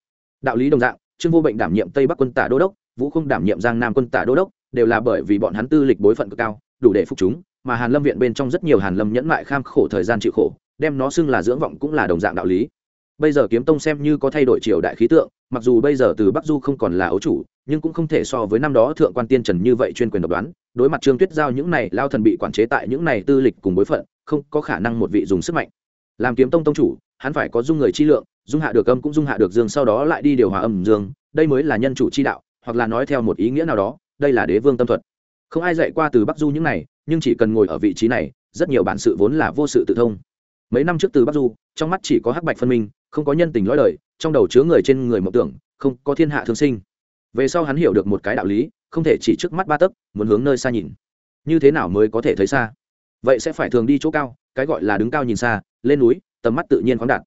Đạo lý đồng dạng, trương vô bệnh đảm nhiệm tây bắc quân tả đô đốc, vũ không đảm nhiệm giang nam quân tả đô đốc, đều là bởi vì bọn hắn tư lịch bối phận cực cao, đủ để phục chúng, mà hàn lâm viện bên trong rất nhiều hàn lâm nhẫn mại kham khổ thời gian chịu khổ, đem nó xưng là dưỡng vọng cũng là đồng dạng đạo lý bây giờ kiếm tông xem như có thay đổi triều đại khí tượng, mặc dù bây giờ từ bắc du không còn là ấu chủ, nhưng cũng không thể so với năm đó thượng quan tiên trần như vậy chuyên quyền độc đoán. Đối mặt trương tuyết giao những này, lao thần bị quản chế tại những này tư lịch cùng bối phận, không có khả năng một vị dùng sức mạnh. Làm kiếm tông tông chủ, hắn phải có dung người chi lượng, dung hạ được âm cũng dung hạ được dương, sau đó lại đi điều hòa âm dương. Đây mới là nhân chủ chi đạo, hoặc là nói theo một ý nghĩa nào đó, đây là đế vương tâm thuật. Không ai dạy qua từ bắc du những này, nhưng chỉ cần ngồi ở vị trí này, rất nhiều bản sự vốn là vô sự tự thông. Mấy năm trước từ bắc du, trong mắt chỉ có hắc bạch phân minh không có nhân tình lõi đời, trong đầu chứa người trên người mộng tưởng, không có thiên hạ thương sinh. Về sau hắn hiểu được một cái đạo lý, không thể chỉ trước mắt ba tấc, muốn hướng nơi xa nhìn. Như thế nào mới có thể thấy xa? Vậy sẽ phải thường đi chỗ cao, cái gọi là đứng cao nhìn xa, lên núi, tầm mắt tự nhiên khoáng đạt.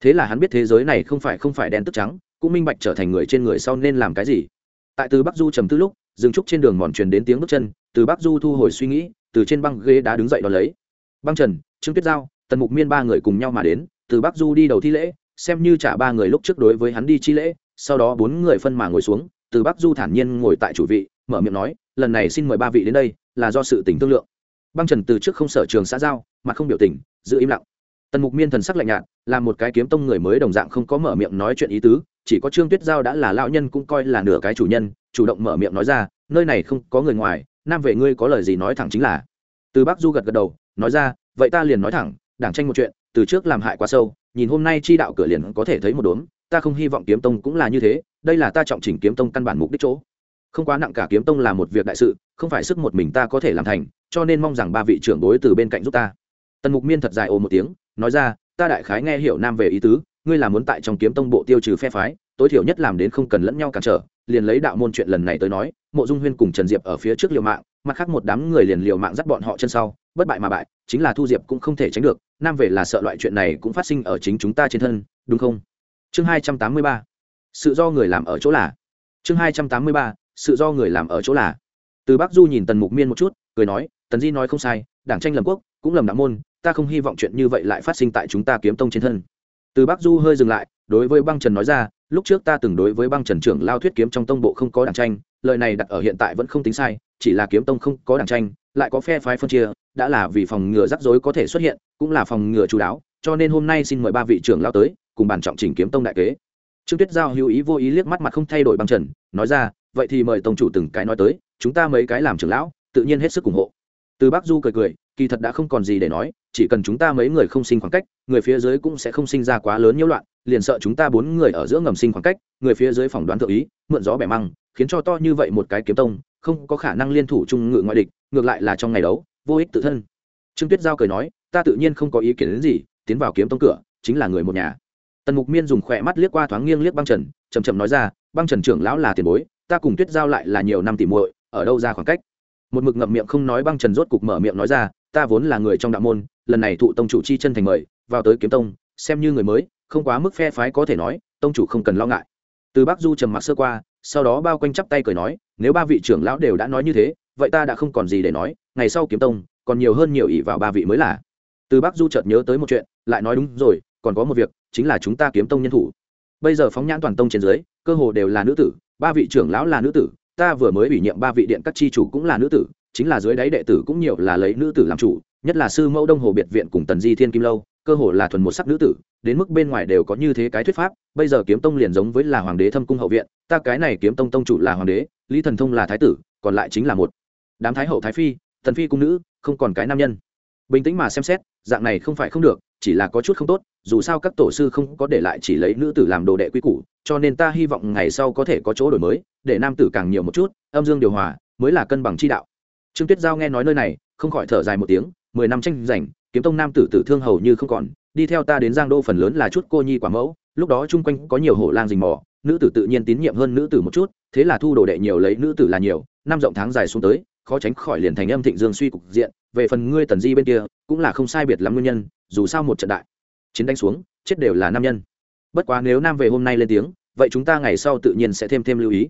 Thế là hắn biết thế giới này không phải không phải đen tức trắng, cũng minh bạch trở thành người trên người sau nên làm cái gì. Tại từ bắc du trầm tư lúc dừng trúc trên đường mòn truyền đến tiếng bước chân, từ bắc du thu hồi suy nghĩ, từ trên băng ghế đá đứng dậy đón lấy. Băng trần, trương tuyết giao, tần mục miên ba người cùng nhau mà đến, từ bắc du đi đầu thi lễ xem như trả ba người lúc trước đối với hắn đi chi lễ, sau đó bốn người phân mà ngồi xuống, từ bắc du thản nhiên ngồi tại chủ vị, mở miệng nói, lần này xin mời ba vị đến đây, là do sự tình thương lượng. Băng trần từ trước không sở trường xã giao mà không biểu tình, giữ im lặng. Tần mục miên thần sắc lạnh nhạt, là một cái kiếm tông người mới đồng dạng không có mở miệng nói chuyện ý tứ, chỉ có trương tuyết giao đã là lão nhân cũng coi là nửa cái chủ nhân, chủ động mở miệng nói ra, nơi này không có người ngoài, nam vệ ngươi có lời gì nói thẳng chính là. Từ bắc du gật gật đầu, nói ra, vậy ta liền nói thẳng, đảng tranh một chuyện từ trước làm hại quá sâu, nhìn hôm nay chi đạo cửa liền có thể thấy một đốm, ta không hy vọng kiếm tông cũng là như thế, đây là ta trọng chỉnh kiếm tông căn bản mục đích chỗ. Không quá nặng cả kiếm tông là một việc đại sự, không phải sức một mình ta có thể làm thành, cho nên mong rằng ba vị trưởng bối từ bên cạnh giúp ta. Tần mục miên thật dài ồ một tiếng, nói ra, ta đại khái nghe hiểu nam về ý tứ, ngươi là muốn tại trong kiếm tông bộ tiêu trừ phe phái, tối thiểu nhất làm đến không cần lẫn nhau cản trở, liền lấy đạo môn chuyện lần này tới nói, mộ dung huyên cùng trần diệp ở phía trước liều mạng, mặt khác một đám người liền liều mạng dắt bọn họ chân sau, bất bại mà bại, chính là thu diệp cũng không thể tránh được nam về là sợ loại chuyện này cũng phát sinh ở chính chúng ta trên thân, đúng không? Chương hai trăm tám mươi ba. Sự do người làm ở chỗ là. Chương hai trăm tám mươi ba, sự do người làm ở chỗ là. Từ bắc du nhìn tần mục miên một chút, cười nói, tần di nói không sai, đảng tranh lầm quốc, cũng lầm đạo môn, ta không hy vọng chuyện như vậy lại phát sinh tại chúng ta kiếm tông trên thân. Từ bắc du hơi dừng lại, đối với băng trần nói ra, lúc trước ta từng đối với băng trần trưởng lao thuyết kiếm trong tông bộ không có đảng tranh, lời này đặt ở hiện tại vẫn không tính sai chỉ là kiếm tông không có đảng tranh, lại có phe phái phân chia, đã là vì phòng ngừa rắc rối có thể xuất hiện, cũng là phòng ngừa chú đáo, cho nên hôm nay xin mời ba vị trưởng lao tới, cùng bàn trọng chỉnh kiếm tông đại kế. Trương tuyết giao hữu ý vô ý liếc mắt mặt không thay đổi băng trần, nói ra, vậy thì mời tông chủ từng cái nói tới, chúng ta mấy cái làm trưởng lão, tự nhiên hết sức ủng hộ. Từ bác du cười cười, kỳ thật đã không còn gì để nói, chỉ cần chúng ta mấy người không sinh khoảng cách, người phía dưới cũng sẽ không sinh ra quá lớn nhiễu loạn, liền sợ chúng ta bốn người ở giữa ngầm sinh khoảng cách, người phía dưới phỏng đoán tự ý, mượn gió bẻ măng, khiến cho to như vậy một cái kiếm tông không có khả năng liên thủ chung ngự ngoại địch, ngược lại là trong ngày đấu, vô ích tự thân. Trương tuyết giao cười nói, ta tự nhiên không có ý kiến đến gì, tiến vào kiếm tông cửa, chính là người một nhà. Tần mục miên dùng khỏe mắt liếc qua thoáng nghiêng liếc băng trần chầm chậm nói ra, băng trần trưởng lão là tiền bối, ta cùng tuyết giao lại là nhiều năm tỉ muội, ở đâu ra khoảng cách? Một mực ngậm miệng không nói băng trần rốt cục mở miệng nói ra, ta vốn là người trong đạo môn, lần này thụ tông chủ chi chân thành mời, vào tới kiếm tông, xem như người mới, không quá mức phe phái có thể nói, tông chủ không cần lo ngại. Từ bắc du trầm mặc sơ qua, sau đó bao quanh chắp tay cười nói nếu ba vị trưởng lão đều đã nói như thế, vậy ta đã không còn gì để nói, ngày sau kiếm tông, còn nhiều hơn nhiều ỷ vào ba vị mới là. Từ bắc du chợt nhớ tới một chuyện, lại nói đúng rồi, còn có một việc, chính là chúng ta kiếm tông nhân thủ. Bây giờ phóng nhãn toàn tông trên dưới, cơ hồ đều là nữ tử, ba vị trưởng lão là nữ tử, ta vừa mới ủy nhiệm ba vị điện các tri chủ cũng là nữ tử, chính là dưới đáy đệ tử cũng nhiều là lấy nữ tử làm chủ, nhất là sư mẫu đông hồ biệt viện cùng tần di thiên kim lâu, cơ hồ là thuần một sắc nữ tử, đến mức bên ngoài đều có như thế cái thuyết pháp, bây giờ kiếm tông liền giống với là hoàng đế thâm cung hậu viện, ta cái này kiếm tông tông chủ là hoàng đế lý thần thông là thái tử, còn lại chính là một. Đám thái hậu thái phi, thần phi cung nữ, không còn cái nam nhân. Bình tĩnh mà xem xét, dạng này không phải không được, chỉ là có chút không tốt, dù sao các tổ sư không có để lại chỉ lấy nữ tử làm đồ đệ quy củ, cho nên ta hy vọng ngày sau có thể có chỗ đổi mới, để nam tử càng nhiều một chút, âm dương điều hòa, mới là cân bằng chi đạo. Trương tuyết giao nghe nói nơi này, không khỏi thở dài một tiếng, mười năm tranh giành, kiếm tông nam tử tử thương hầu như không còn, đi theo ta đến giang đô phần lớn là chút cô nhi quả mẫu lúc đó chung quanh có nhiều hổ lang rình mò, nữ tử tự nhiên tín nhiệm hơn nữ tử một chút, thế là thu đồ đệ nhiều lấy nữ tử là nhiều, năm rộng tháng dài xuống tới, khó tránh khỏi liền thành âm thịnh dương suy cục diện, về phần ngươi tần di bên kia, cũng là không sai biệt lắm nguyên nhân, dù sao một trận đại chiến đánh xuống, chết đều là nam nhân. Bất quá nếu nam về hôm nay lên tiếng, vậy chúng ta ngày sau tự nhiên sẽ thêm thêm lưu ý.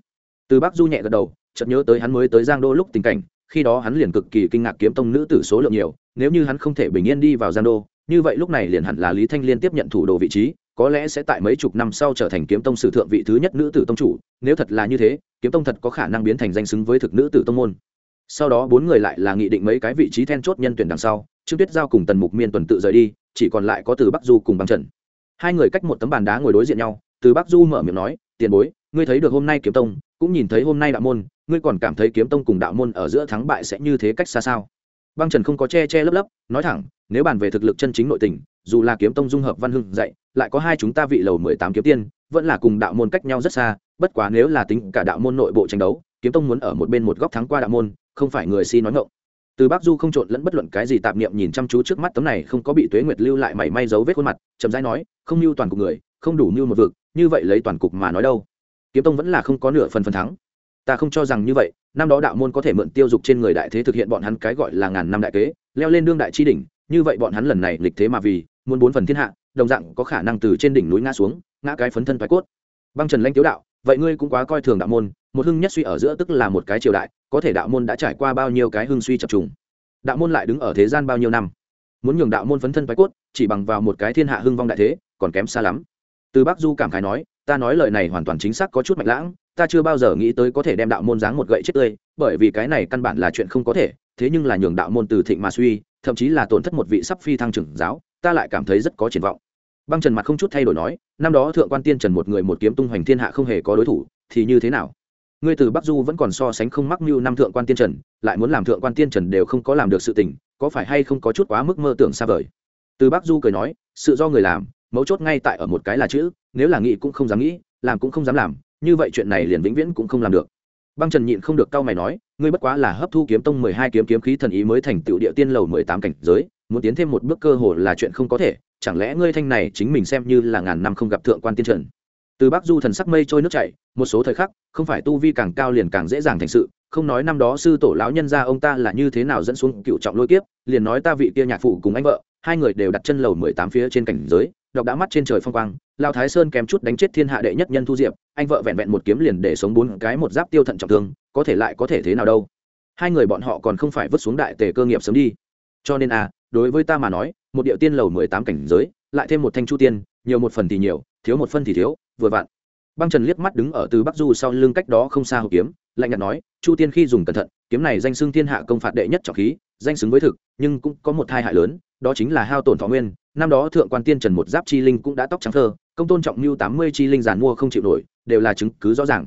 Từ bắc du nhẹ gật đầu, chợt nhớ tới hắn mới tới giang đô lúc tình cảnh, khi đó hắn liền cực kỳ kinh ngạc kiếm tông nữ tử số lượng nhiều, nếu như hắn không thể bình yên đi vào giang đô, như vậy lúc này liền hẳn là lý thanh liên tiếp nhận thủ đồ vị trí có lẽ sẽ tại mấy chục năm sau trở thành kiếm tông sử thượng vị thứ nhất nữ tử tông chủ, nếu thật là như thế, kiếm tông thật có khả năng biến thành danh xứng với thực nữ tử tông môn. Sau đó bốn người lại là nghị định mấy cái vị trí then chốt nhân tuyển đằng sau, trương tuyết giao cùng tần mục miên tuần tự rời đi, chỉ còn lại có từ bắc du cùng băng trần. Hai người cách một tấm bàn đá ngồi đối diện nhau, từ bắc du mở miệng nói, tiền bối, ngươi thấy được hôm nay kiếm tông, cũng nhìn thấy hôm nay đạo môn, ngươi còn cảm thấy kiếm tông cùng đạo môn ở giữa thắng bại sẽ như thế cách xa sao? Băng trần không có che che lấp lấp, nói thẳng, nếu bàn về thực lực chân chính nội tình, dù là kiếm tông dung hợp văn hưng dạy lại có hai chúng ta vị lầu mười tám kiếm tiên, vẫn là cùng đạo môn cách nhau rất xa, bất quá nếu là tính cả đạo môn nội bộ tranh đấu, kiếm tông muốn ở một bên một góc thắng qua đạo môn, không phải người si nói ngộng từ bắc du không trộn lẫn bất luận cái gì tạp niệm nhìn chăm chú trước mắt tấm này không có bị tuế nguyệt lưu lại mảy may dấu vết khuôn mặt, chậm rãi nói, không mưu toàn cục người, không đủ mưu một vực, như vậy lấy toàn cục mà nói đâu. Kiếm tông vẫn là không có nửa phần phần thắng. Ta không cho rằng như vậy, năm đó đạo môn có thể mượn tiêu dục trên người đại thế thực hiện bọn hắn cái gọi là ngàn năm đại kế, leo lên đương đại chi đỉnh, như vậy bọn hắn lần này lịch thế mà vì muốn bốn phần thiên hạ, đồng dạng có khả năng từ trên đỉnh núi ngã xuống, ngã cái phấn thân thoái cốt. Băng trần lanh tiếu đạo, vậy ngươi cũng quá coi thường đạo môn, một hưng nhất suy ở giữa tức là một cái triều đại, có thể đạo môn đã trải qua bao nhiêu cái hưng suy chập trùng. Đạo môn lại đứng ở thế gian bao nhiêu năm? Muốn nhường đạo môn phấn thân thoái cốt, chỉ bằng vào một cái thiên hạ hưng vong đại thế, còn kém xa lắm. Từ bắc du cảm khái nói, ta nói lời này hoàn toàn chính xác có chút mạch lãng, ta chưa bao giờ nghĩ tới có thể đem đạo môn dáng một gậy chết tươi, bởi vì cái này căn bản là chuyện không có thể, thế nhưng là nhường đạo môn từ thịnh mà suy, thậm chí là tổn thất một vị sắp phi thăng trưởng giáo ta lại cảm thấy rất có triển vọng. Băng trần mặt không chút thay đổi nói, năm đó thượng quan tiên trần một người một kiếm tung hoành thiên hạ không hề có đối thủ, thì như thế nào? Ngươi từ bắc du vẫn còn so sánh không mắc mưu năm thượng quan tiên trần, lại muốn làm thượng quan tiên trần đều không có làm được sự tình, có phải hay không có chút quá mức mơ tưởng xa vời? Từ bắc du cười nói, sự do người làm, mấu chốt ngay tại ở một cái là chữ, nếu là nghĩ cũng không dám nghĩ, làm cũng không dám làm, như vậy chuyện này liền vĩnh viễn cũng không làm được. Băng trần nhịn không được cau mày nói, ngươi bất quá là hấp thu kiếm tông mười hai kiếm kiếm khí thần ý mới thành tựu địa tiên lầu mười tám cảnh giới muốn tiến thêm một bước cơ hồ là chuyện không có thể, chẳng lẽ ngươi thanh này chính mình xem như là ngàn năm không gặp thượng quan tiên trần. Từ bắc du thần sắc mây trôi nước chảy, một số thời khắc, không phải tu vi càng cao liền càng dễ dàng thành sự, không nói năm đó sư tổ lão nhân gia ông ta là như thế nào dẫn xuống cựu trọng lôi kiếp, liền nói ta vị kia nhạc phụ cùng anh vợ, hai người đều đặt chân lầu mười tám phía trên cảnh giới đọc đã mắt trên trời phong quang lao thái sơn kém chút đánh chết thiên hạ đệ nhất nhân thu diệp, anh vợ vẹn vẹn một kiếm liền để sống bốn cái một giáp tiêu thận trọng thương, có thể lại có thể thế nào đâu. Hai người bọn họ còn không phải vứt xuống đại tề cơ nghiệp sớm đi. Cho nên à đối với ta mà nói, một điệu tiên lầu mười tám cảnh giới, lại thêm một thanh chu tiên, nhiều một phần thì nhiều, thiếu một phân thì thiếu, vừa vặn. Băng trần liếc mắt đứng ở từ bắc du sau lưng cách đó không xa hộp kiếm, lạnh nhạt nói, chu tiên khi dùng cẩn thận, kiếm này danh xưng thiên hạ công phạt đệ nhất trọng khí, danh xứng với thực, nhưng cũng có một thai hại lớn, đó chính là hao tổn thọ nguyên. Năm đó thượng quan tiên trần một giáp chi linh cũng đã tóc trắng thơ, công tôn trọng mưu tám mươi chi linh giàn mua không chịu nổi, đều là chứng cứ rõ ràng.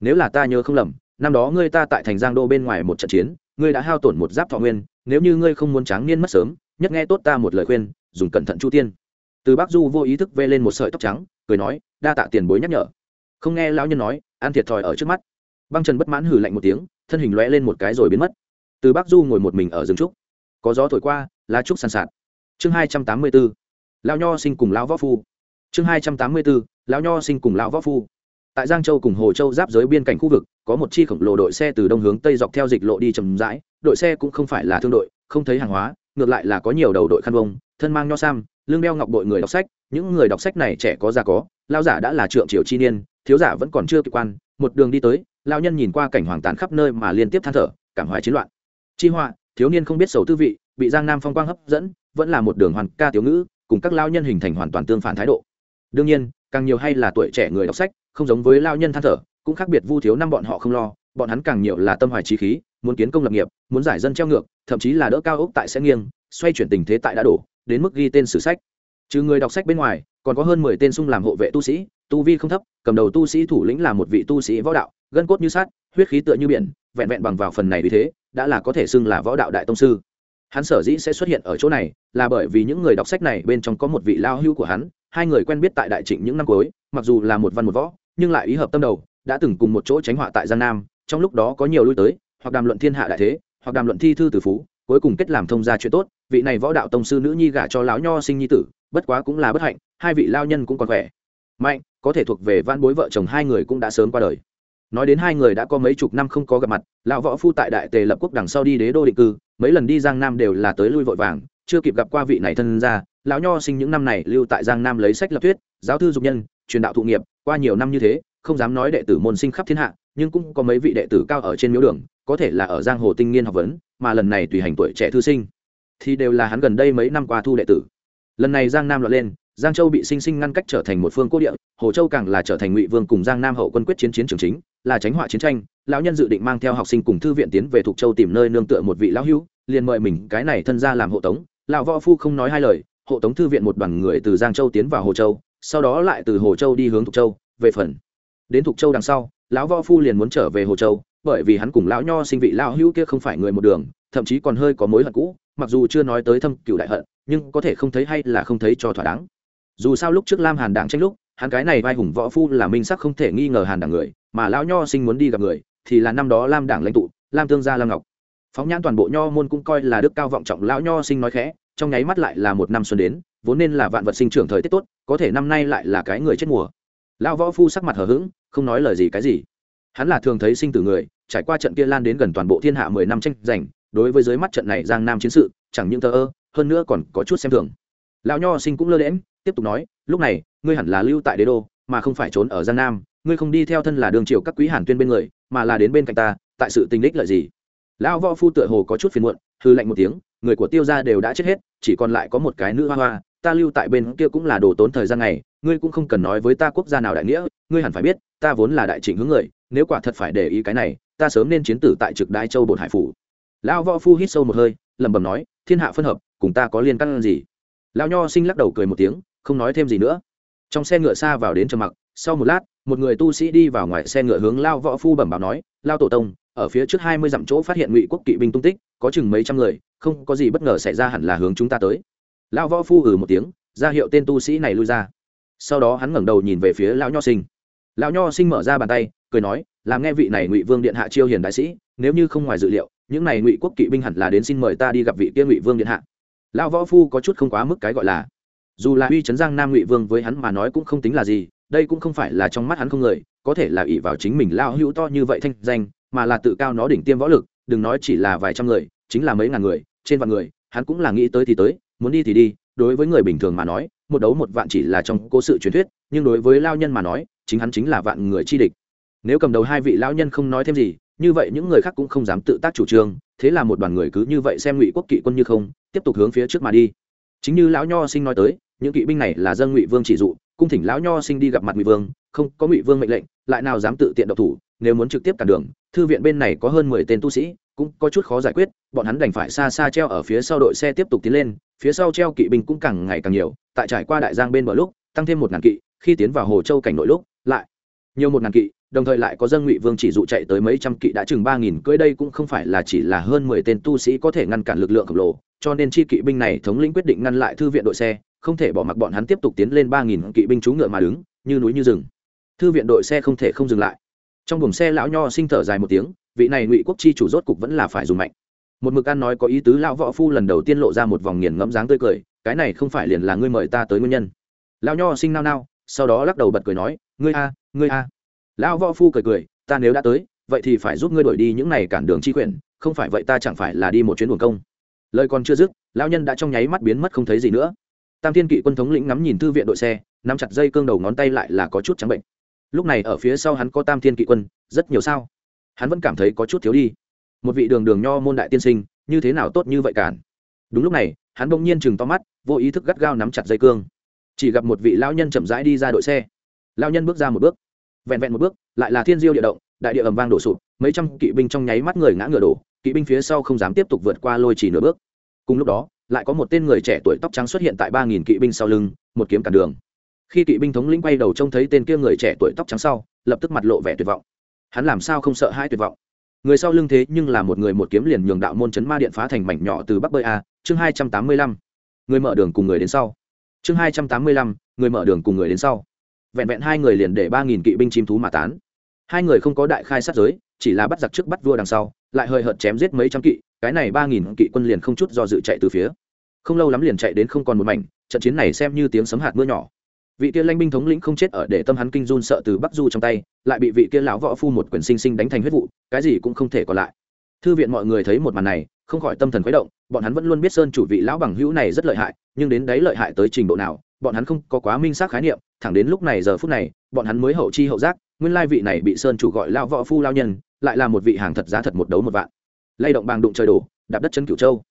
Nếu là ta nhớ không lầm, năm đó ngươi ta tại thành giang đô bên ngoài một trận chiến, ngươi đã hao tổn một giáp thọ nguyên nếu như ngươi không muốn tráng niên mất sớm, nhất nghe tốt ta một lời khuyên, dùng cẩn thận chu tiên. Từ bác du vô ý thức vê lên một sợi tóc trắng, cười nói, đa tạ tiền bối nhắc nhở. Không nghe lão nhân nói, ăn thiệt thòi ở trước mắt. Băng trần bất mãn hừ lạnh một tiếng, thân hình lóe lên một cái rồi biến mất. Từ bác du ngồi một mình ở rừng trúc. Có gió thổi qua, lá trúc sàn sạt. Chương hai trăm tám mươi bốn lão nho sinh cùng lão võ phu. Chương hai trăm tám mươi bốn lão nho sinh cùng lão võ phu. Tại giang châu cùng hồ châu giáp giới biên cảnh khu vực, có một chi khổng lồ đội xe từ đông hướng tây dọc theo dịch lộ đi chầm rãi đội xe cũng không phải là thương đội, không thấy hàng hóa, ngược lại là có nhiều đầu đội khăn vông, thân mang nho sam lương đeo ngọc bội người đọc sách, những người đọc sách này trẻ có già có lao giả đã là trượng triều chi niên, thiếu giả vẫn còn chưa kịp quan, một đường đi tới lao nhân nhìn qua cảnh hoàng tàn khắp nơi mà liên tiếp than thở, cảm hoài chiến loạn. Chi họa, thiếu niên không biết sầu tư vị, bị giang nam phong quang hấp dẫn, vẫn là một đường hoàn ca tiểu ngữ, cùng các lao nhân hình thành hoàn toàn tương phản thái độ. Đương nhiên, càng nhiều hay là tuổi trẻ người đọc sách, không giống với lao nhân than thở, cũng khác biệt vu thiếu năm bọn họ không lo bọn hắn càng nhiều là tâm hoài trí khí, muốn kiến công lập nghiệp, muốn giải dân treo ngược, thậm chí là đỡ cao ốc tại sẽ nghiêng, xoay chuyển tình thế tại đã đổ, đến mức ghi tên sử sách. Trừ người đọc sách bên ngoài, còn có hơn mười tên sung làm hộ vệ tu sĩ, tu vi không thấp, cầm đầu tu sĩ thủ lĩnh là một vị tu sĩ võ đạo, gân cốt như sát huyết khí tựa như biển, vẹn vẹn bằng vào phần này vì thế, đã là có thể xưng là võ đạo đại tông sư. Hắn sở dĩ sẽ xuất hiện ở chỗ này, là bởi vì những người đọc sách này bên trong có một vị lao hưu của hắn, hai người quen biết tại đại trịnh những năm cuối, mặc dù là một văn một võ, nhưng lại ý hợp tâm đầu, đã từng cùng một chỗ tránh họa tại giang nam trong lúc đó có nhiều lui tới, hoặc đàm luận thiên hạ đại thế, hoặc đàm luận thi thư từ phú, cuối cùng kết làm thông gia chuyện tốt, vị này võ đạo tông sư nữ nhi gả cho lão nho sinh nhi tử, bất quá cũng là bất hạnh, hai vị lao nhân cũng còn khỏe. Mạnh, có thể thuộc về van bối vợ chồng hai người cũng đã sớm qua đời. Nói đến hai người đã có mấy chục năm không có gặp mặt, lão võ phu tại đại tề lập quốc đằng sau đi đế đô định cư, mấy lần đi giang nam đều là tới lui vội vàng, chưa kịp gặp qua vị này thân ra lão nho sinh những năm này lưu tại giang nam lấy sách lập thuyết, giáo thư dục nhân, truyền đạo thụ nghiệp, qua nhiều năm như thế, không dám nói đệ tử môn sinh khắp thiên hạ nhưng cũng có mấy vị đệ tử cao ở trên miếu đường, có thể là ở giang hồ tinh nghiên học vấn, mà lần này tùy hành tuổi trẻ thư sinh, thì đều là hắn gần đây mấy năm qua thu đệ tử. Lần này giang nam lọt lên, giang châu bị sinh sinh ngăn cách trở thành một phương cố địa, hồ châu càng là trở thành ngụy vương cùng giang nam hậu quân quyết chiến chiến trường chính, là tránh họa chiến tranh, lão nhân dự định mang theo học sinh cùng thư viện tiến về thục châu tìm nơi nương tựa một vị lão hữu, liền mời mình cái này thân ra làm hộ tống. Lão võ phu không nói hai lời, hộ tống thư viện một đoàn người từ giang châu tiến vào hồ châu, sau đó lại từ hồ châu đi hướng thục châu, về phần. Đến thục châu đằng sau lão võ phu liền muốn trở về hồ châu, bởi vì hắn cùng lão nho sinh vị lão hữu kia không phải người một đường, thậm chí còn hơi có mối hận cũ, mặc dù chưa nói tới thâm cựu đại hận, nhưng có thể không thấy hay là không thấy cho thỏa đáng. Dù sao lúc trước lam hàn đảng tranh lúc, hắn cái này vai hùng võ phu là minh sắc không thể nghi ngờ hàn đảng người, mà lão nho sinh muốn đi gặp người, thì là năm đó lam đảng lãnh tụ, lam tương gia lam ngọc. Phóng nhãn toàn bộ nho môn cũng coi là đức cao vọng trọng lão nho sinh nói khẽ, trong nháy mắt lại là một năm xuân đến, vốn nên là vạn vật sinh trưởng thời tiết tốt, có thể năm nay lại là cái người chết mùa. Lão võ phu sắc mặt hờ hững không nói lời gì cái gì. Hắn là thường thấy sinh tử người, trải qua trận kia lan đến gần toàn bộ thiên hạ mười năm tranh giành, đối với dưới mắt trận này giang nam chiến sự, chẳng những thờ ơ, hơn nữa còn có chút xem thường. Lão nho sinh cũng lơ lẽm tiếp tục nói, lúc này, ngươi hẳn là lưu tại đế đô, mà không phải trốn ở giang nam. Ngươi không đi theo thân là đường triều các quý hàn tuyên bên người, mà là đến bên cạnh ta, tại sự tình đích lợi gì? Lão võ phu tựa hồ có chút phiền muộn hư lạnh một tiếng, người của tiêu gia đều đã chết hết, chỉ còn lại có một cái nữ hoa hoa, ta lưu tại bên kia cũng là đồ tốn thời gian này ngươi cũng không cần nói với ta quốc gia nào đại nghĩa, ngươi hẳn phải biết, ta vốn là đại trịnh hướng người, nếu quả thật phải để ý cái này, ta sớm nên chiến tử tại trực đại châu bột hải phủ. Lão võ phu hít sâu một hơi, lẩm bẩm nói, thiên hạ phân hợp, cùng ta có liên căn gì? Lão nho sinh lắc đầu cười một tiếng, không nói thêm gì nữa. Trong xe ngựa xa vào đến trầm mặc, sau một lát, một người tu sĩ đi vào ngoài xe ngựa hướng lao võ phu bẩm báo nói lao tổ tông, ở phía trước hai mươi dặm chỗ phát hiện ngụy quốc kỵ binh tung tích, có chừng mấy trăm người, không có gì bất ngờ xảy ra hẳn là hướng chúng ta tới. Lão võ phu ừ một tiếng, ra hiệu tên tu sĩ này lui ra sau đó hắn ngẩng đầu nhìn về phía lão nho sinh. Lão nho sinh mở ra bàn tay, cười nói, làm nghe vị này ngụy vương điện hạ chiêu hiền đại sĩ, nếu như không ngoài dự liệu, những này ngụy quốc kỵ binh hẳn là đến xin mời ta đi gặp vị kia ngụy vương điện hạ. Lão võ phu có chút không quá mức cái gọi là. Dù là uy trấn giang nam ngụy vương với hắn mà nói cũng không tính là gì, đây cũng không phải là trong mắt hắn không người, có thể là ỷ vào chính mình lao hữu to như vậy thanh danh, mà là tự cao nó đỉnh tiêm võ lực, đừng nói chỉ là vài trăm người, chính là mấy ngàn người, trên vạn người, hắn cũng là nghĩ tới thì tới, muốn đi thì đi, đối với người bình thường mà nói một đấu một vạn chỉ là trong cố sự truyền thuyết, nhưng đối với lao nhân mà nói, chính hắn chính là vạn người chi địch. Nếu cầm đầu hai vị lao nhân không nói thêm gì, như vậy những người khác cũng không dám tự tác chủ trương, thế là một đoàn người cứ như vậy xem ngụy quốc kỵ quân như không, tiếp tục hướng phía trước mà đi. Chính như lão nho sinh nói tới, những kỵ binh này là dân ngụy vương chỉ dụ, cung thỉnh lão nho sinh đi gặp mặt ngụy vương, không có ngụy vương mệnh lệnh, lại nào dám tự tiện độc thủ, nếu muốn trực tiếp cản đường, thư viện bên này có hơn mười tên tu sĩ, cũng có chút khó giải quyết, bọn hắn đành phải xa xa treo ở phía sau đội xe tiếp tục tiến lên, phía sau treo kỵ binh cũng càng ngày càng nhiều tại trải qua đại giang bên bờ lúc, tăng thêm một ngàn kỵ, khi tiến vào hồ châu cảnh nội lúc, lại nhiều một ngàn kỵ, đồng thời lại có dân ngụy vương chỉ dụ chạy tới mấy trăm kỵ đã chừng ba nghìn cưỡi đây cũng không phải là chỉ là hơn mười tên tu sĩ có thể ngăn cản lực lượng khổng lồ, cho nên chi kỵ binh này thống lĩnh quyết định ngăn lại thư viện đội xe, không thể bỏ mặc bọn hắn tiếp tục tiến lên ba nghìn kỵ binh trú ngựa mà đứng, như núi như rừng. Thư viện đội xe không thể không dừng lại. Trong buồng xe lão nho sinh thở dài một tiếng, vị này ngụy quốc chi chủ rốt cục vẫn là phải dùng mạnh. Một mực ăn nói có ý tứ, lão võ phu lần đầu tiên lộ ra một vòng nghiền ngẫm dáng tươi cười cái này không phải liền là ngươi mời ta tới nguyên nhân. Lão nho sinh nao nao, sau đó lắc đầu bật cười nói, ngươi a ngươi a. Lão võ phu cười cười, ta nếu đã tới, vậy thì phải giúp ngươi đổi đi những này cản đường chi quyển, không phải vậy ta chẳng phải là đi một chuyến buồng công. Lời còn chưa dứt, lão nhân đã trong nháy mắt biến mất không thấy gì nữa. Tam thiên kỵ quân thống lĩnh ngắm nhìn thư viện đội xe, nắm chặt dây cương đầu ngón tay lại là có chút trắng bệnh. Lúc này ở phía sau hắn có tam thiên kỵ quân, rất nhiều sao. Hắn vẫn cảm thấy có chút thiếu đi. Một vị đường đường nho môn đại tiên sinh, như thế nào tốt như vậy cản? Đúng lúc này hắn bỗng nhiên chừng to mắt, vô ý thức gắt gao nắm chặt dây cương. Chỉ gặp một vị lão nhân chậm rãi đi ra đội xe. Lão nhân bước ra một bước. Vẹn vẹn một bước, lại là thiên diêu địa động, đại địa ầm vang đổ sụp, mấy trăm kỵ binh trong nháy mắt người ngã ngựa đổ, kỵ binh phía sau không dám tiếp tục vượt qua lôi chỉ nửa bước. Cùng lúc đó, lại có một tên người trẻ tuổi tóc trắng xuất hiện tại ba nghìn kỵ binh sau lưng, một kiếm cản đường. Khi kỵ binh thống lĩnh quay đầu trông thấy tên kia người trẻ tuổi tóc trắng sau, lập tức mặt lộ vẻ tuyệt vọng. Hắn làm sao không sợ hai tuyệt vọng? Người sau lưng thế nhưng là một người một kiếm liền nhường đạo môn chấn ma điện phá thành mảnh nhỏ từ bắc bơi a, chương hai trăm tám mươi lăm. Người mở đường cùng người đến sau. Chương hai trăm tám mươi lăm, người mở đường cùng người đến sau. Vẹn vẹn hai người liền để ba nghìn kỵ binh chim thú mà tán. Hai người không có đại khai sát giới, chỉ là bắt giặc trước bắt vua đằng sau, lại hơi hợt chém giết mấy trăm kỵ, cái này ba nghìn kỵ quân liền không chút do dự chạy từ phía. Không lâu lắm liền chạy đến không còn một mảnh, trận chiến này xem như tiếng sấm hạt mưa nhỏ vị kia lanh binh thống lĩnh không chết ở để tâm hắn kinh run sợ từ bắc du trong tay, lại bị vị kia lão võ phu một quyển sinh sinh đánh thành huyết vụ, cái gì cũng không thể còn lại. Thư viện mọi người thấy một màn này, không khỏi tâm thần khuấy động, bọn hắn vẫn luôn biết sơn chủ vị lão bằng hữu này rất lợi hại, nhưng đến đấy lợi hại tới trình độ nào, bọn hắn không có quá minh xác khái niệm, thẳng đến lúc này giờ phút này, bọn hắn mới hậu chi hậu giác, nguyên lai vị này bị sơn chủ gọi lao võ phu lao nhân, lại là một vị hàng thật giá thật một đấu một vạn. Lay động bàng đụng trời đổ, đạp đất chân cửu châu.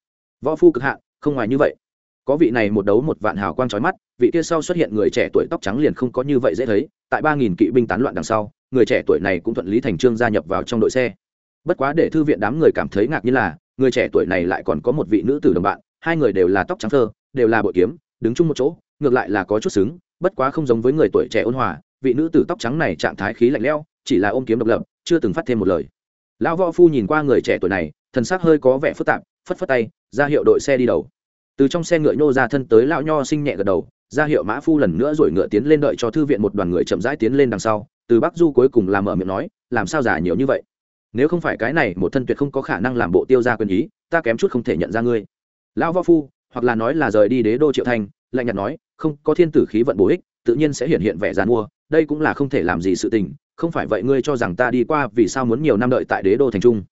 Võ phu cực hạn không ngoài như vậy. Có vị này một đấu một vạn hào quang trói mắt vị kia sau xuất hiện người trẻ tuổi tóc trắng liền không có như vậy dễ thấy, tại ba nghìn kỵ binh tán loạn đằng sau, người trẻ tuổi này cũng thuận lý thành trương gia nhập vào trong đội xe. Bất quá để thư viện đám người cảm thấy ngạc như là, người trẻ tuổi này lại còn có một vị nữ tử đồng bạn, hai người đều là tóc trắng thơ, đều là bội kiếm, đứng chung một chỗ, ngược lại là có chút xứng, bất quá không giống với người tuổi trẻ ôn hòa, vị nữ tử tóc trắng này trạng thái khí lạnh lẽo, chỉ là ôm kiếm độc lập, chưa từng phát thêm một lời. Lão võ phu nhìn qua người trẻ tuổi này, thần sắc hơi có vẻ phức tạp, phất phất tay, ra hiệu đội xe đi đầu. Từ trong xe ngựa nhô ra thân tới lão nho sinh nhẹ gật đầu ra hiệu mã phu lần nữa rồi ngựa tiến lên đợi cho thư viện một đoàn người chậm rãi tiến lên đằng sau, từ bắc du cuối cùng làm mở miệng nói, làm sao giả nhiều như vậy? Nếu không phải cái này, một thân tuyệt không có khả năng làm bộ tiêu ra quyền ý, ta kém chút không thể nhận ra ngươi. Lão võ phu, hoặc là nói là rời đi đế đô triệu thành, lạnh nhạt nói, không, có thiên tử khí vận bổ ích, tự nhiên sẽ hiện hiện vẻ giàn mua đây cũng là không thể làm gì sự tình, không phải vậy ngươi cho rằng ta đi qua vì sao muốn nhiều năm đợi tại đế đô thành trung?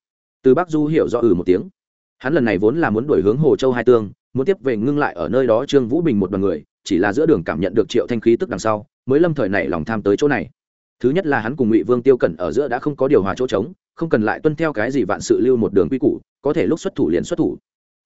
Từ bắc du hiểu rõ ừ một tiếng. Hắn lần này vốn là muốn đổi hướng hồ châu hai tương, muốn tiếp về ngưng lại ở nơi đó trương vũ bình một đoàn người chỉ là giữa đường cảm nhận được triệu thanh khí tức đằng sau, mới lâm thời này lòng tham tới chỗ này. Thứ nhất là hắn cùng ngụy vương tiêu cẩn ở giữa đã không có điều hòa chỗ trống, không cần lại tuân theo cái gì vạn sự lưu một đường quy củ, có thể lúc xuất thủ liền xuất thủ.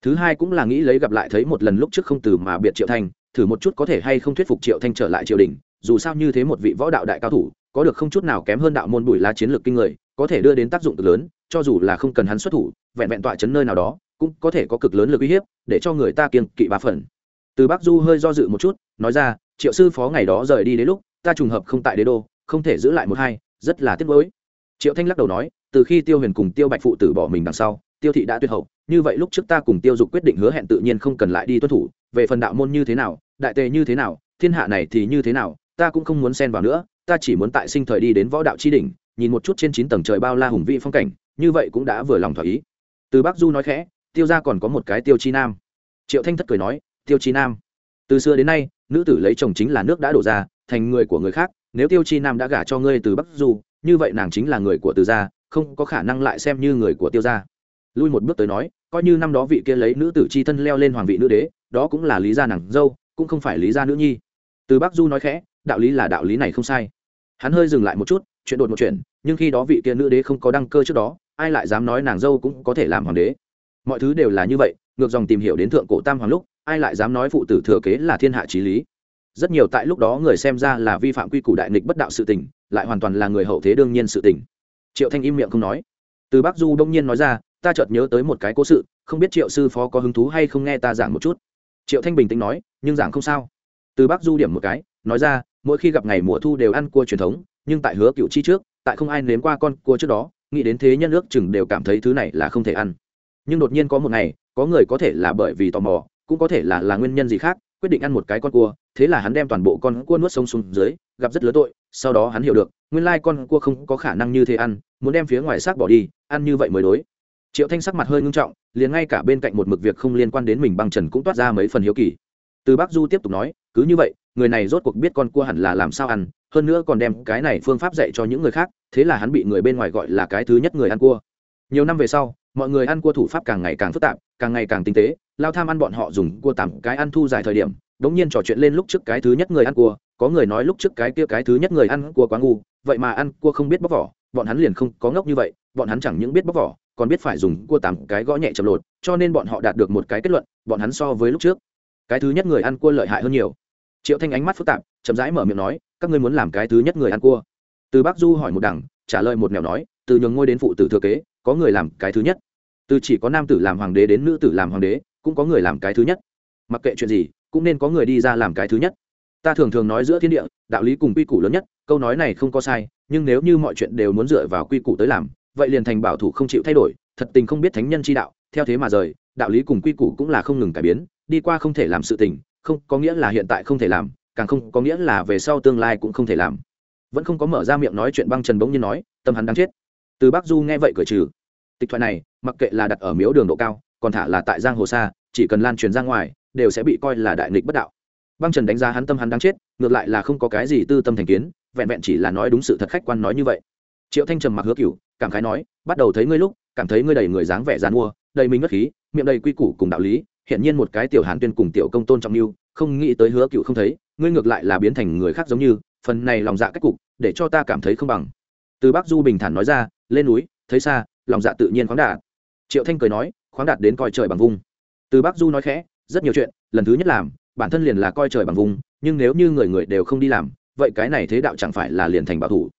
Thứ hai cũng là nghĩ lấy gặp lại thấy một lần lúc trước không từ mà biệt triệu thanh, thử một chút có thể hay không thuyết phục triệu thanh trở lại triều đình, dù sao như thế một vị võ đạo đại cao thủ, có được không chút nào kém hơn đạo môn bùi lá chiến lược kinh người, có thể đưa đến tác dụng cực lớn, cho dù là không cần hắn xuất thủ, vẹn vẹn tọa chấn nơi nào đó, cũng có thể có cực lớn lực uy hiếp, để cho người ta kiên kỵ ba phần từ bắc du hơi do dự một chút, nói ra, triệu sư phó ngày đó rời đi đến lúc, ta trùng hợp không tại đế đô, không thể giữ lại một hai, rất là tiếc gối triệu thanh lắc đầu nói, từ khi tiêu huyền cùng tiêu bạch phụ tử bỏ mình đằng sau, tiêu thị đã tuyệt hậu, như vậy lúc trước ta cùng tiêu dục quyết định hứa hẹn tự nhiên không cần lại đi tuân thủ, về phần đạo môn như thế nào, đại tề như thế nào, thiên hạ này thì như thế nào, ta cũng không muốn xen vào nữa, ta chỉ muốn tại sinh thời đi đến võ đạo tri đỉnh, nhìn một chút trên chín tầng trời bao la hùng vị phong cảnh, như vậy cũng đã vừa lòng thỏa ý. Từ bắc du nói khẽ, tiêu ra còn có một cái tiêu chi nam. Triệu thanh thất cười nói tiêu chi nam. Từ xưa đến nay, nữ tử lấy chồng chính là nước đã đổ ra, thành người của người khác, nếu tiêu chi nam đã gả cho ngươi từ bắc du, như vậy nàng chính là người của từ gia, không có khả năng lại xem như người của tiêu gia. Lui một bước tới nói, coi như năm đó vị kia lấy nữ tử chi thân leo lên hoàng vị nữ đế, đó cũng là lý gia nàng dâu, cũng không phải lý gia nữ nhi. Từ bắc du nói khẽ, đạo lý là đạo lý này không sai. Hắn hơi dừng lại một chút, chuyện đột một chuyện, nhưng khi đó vị kia nữ đế không có đăng cơ trước đó, ai lại dám nói nàng dâu cũng có thể làm hoàng đế. Mọi thứ đều là như vậy, ngược dòng tìm hiểu đến thượng cổ tam hoàng lúc ai lại dám nói phụ tử thừa kế là thiên hạ trí lý? Rất nhiều tại lúc đó người xem ra là vi phạm quy củ đại nghịch bất đạo sự tình, lại hoàn toàn là người hậu thế đương nhiên sự tình. Triệu thanh im miệng không nói. Từ bắc du đông nhiên nói ra, ta chợt nhớ tới một cái cố sự, không biết triệu sư phó có hứng thú hay không nghe ta giảng một chút. Triệu thanh bình tĩnh nói, nhưng giảng không sao. Từ bắc du điểm một cái, nói ra, mỗi khi gặp ngày mùa thu đều ăn cua truyền thống, nhưng tại hứa cựu chi trước, tại không ai nếm qua con cua trước đó, nghĩ đến thế nhân ước chừng đều cảm thấy thứ này là không thể ăn. Nhưng đột nhiên có một ngày, có người có thể là bởi vì tò mò cũng có thể là là nguyên nhân gì khác, quyết định ăn một cái con cua, thế là hắn đem toàn bộ con cua nuốt sông xuống dưới, gặp rất lớn tội, sau đó hắn hiểu được, nguyên lai con cua không có khả năng như thế ăn, muốn đem phía ngoài xác bỏ đi, ăn như vậy mới đối. Triệu thanh sắc mặt hơi ngưng trọng, liền ngay cả bên cạnh một mực việc không liên quan đến mình băng trần cũng toát ra mấy phần hiếu kỳ. Từ bắc du tiếp tục nói, cứ như vậy, người này rốt cuộc biết con cua hẳn là làm sao ăn, hơn nữa còn đem cái này phương pháp dạy cho những người khác, thế là hắn bị người bên ngoài gọi là cái thứ nhất người ăn cua. Nhiều năm về sau, mọi người ăn cua thủ pháp càng ngày càng phức tạp, càng ngày càng tinh tế lao tham ăn bọn họ dùng cua tặng cái ăn thu dài thời điểm, đống nhiên trò chuyện lên lúc trước cái thứ nhất người ăn cua, có người nói lúc trước cái kia cái thứ nhất người ăn cua quá ngu, vậy mà ăn cua không biết bóc vỏ, bọn hắn liền không có ngốc như vậy, bọn hắn chẳng những biết bóc vỏ, còn biết phải dùng cua tạm cái gõ nhẹ chậm lột, cho nên bọn họ đạt được một cái kết luận, bọn hắn so với lúc trước, cái thứ nhất người ăn cua lợi hại hơn nhiều. Triệu thanh ánh mắt phức tạp, chậm rãi mở miệng nói, các ngươi muốn làm cái thứ nhất người ăn cua? Từ Bác du hỏi một đằng, trả lời một nẻo nói, từ nhường ngôi đến phụ tử thừa kế, có người làm cái thứ nhất. Từ chỉ có nam tử làm hoàng đế đến nữ tử làm hoàng đế cũng có người làm cái thứ nhất. Mặc kệ chuyện gì, cũng nên có người đi ra làm cái thứ nhất. Ta thường thường nói giữa thiên địa, đạo lý cùng quy củ lớn nhất, câu nói này không có sai, nhưng nếu như mọi chuyện đều muốn dựa vào quy củ tới làm, vậy liền thành bảo thủ không chịu thay đổi, thật tình không biết thánh nhân chi đạo, theo thế mà rời, đạo lý cùng quy củ cũng là không ngừng cải biến, đi qua không thể làm sự tình, không có nghĩa là hiện tại không thể làm, càng không có nghĩa là về sau tương lai cũng không thể làm. Vẫn không có mở ra miệng nói chuyện băng trần bỗng nhiên nói, tâm hắn đang chết. Từ bắc du nghe vậy cười trừ. Tịch thoại này, mặc kệ là đặt ở miếu đường độ cao còn thả là tại giang hồ xa, chỉ cần lan truyền ra ngoài, đều sẽ bị coi là đại nghịch bất đạo. Băng trần đánh giá hắn tâm hắn đang chết, ngược lại là không có cái gì tư tâm thành kiến, vẹn vẹn chỉ là nói đúng sự thật khách quan nói như vậy. Triệu thanh trầm mặc hứa cửu, cảm khái nói, bắt đầu thấy ngươi lúc, cảm thấy ngươi đầy người dáng vẻ dàn mua, đầy mình ngất khí, miệng đầy quy củ cùng đạo lý hiện nhiên một cái tiểu hàn tuyên cùng tiểu công tôn trọng lưu không nghĩ tới hứa cựu không thấy, ngươi ngược lại là biến thành người khác giống như, phần này lòng dạ cách cục, để cho ta cảm thấy không bằng. Từ bắc du bình thản nói ra, lên núi, thấy xa, lòng dạ tự nhiên khoáng đà triệu thanh cười nói khoáng đạt đến coi trời bằng vung. Từ bắc du nói khẽ, rất nhiều chuyện, lần thứ nhất làm, bản thân liền là coi trời bằng vùng nhưng nếu như người người đều không đi làm, vậy cái này thế đạo chẳng phải là liền thành bảo thủ.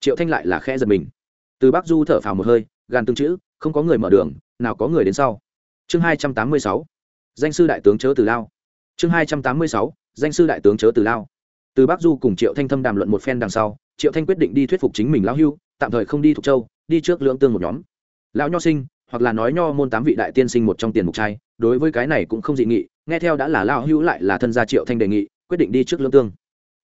Triệu thanh lại là khẽ giật mình. Từ bắc du thở phào một hơi gan tương chữ, không có người mở đường, nào có người đến sau. Chương hai trăm tám mươi sáu, danh sư đại tướng chớ từ lao. Chương hai trăm tám mươi sáu, danh sư đại tướng chớ từ lao. Từ bắc du cùng triệu thanh thâm đàm luận một phen đằng sau, triệu thanh quyết định đi thuyết phục chính mình lão hưu, tạm thời không đi thuộc châu, đi trước lưỡng tương một nhóm. Lão nho sinh hoặc là nói nho môn tám vị đại tiên sinh một trong tiền mục trai, đối với cái này cũng không dị nghị, nghe theo đã là lao hữu lại là thân gia triệu thanh đề nghị, quyết định đi trước lương tương.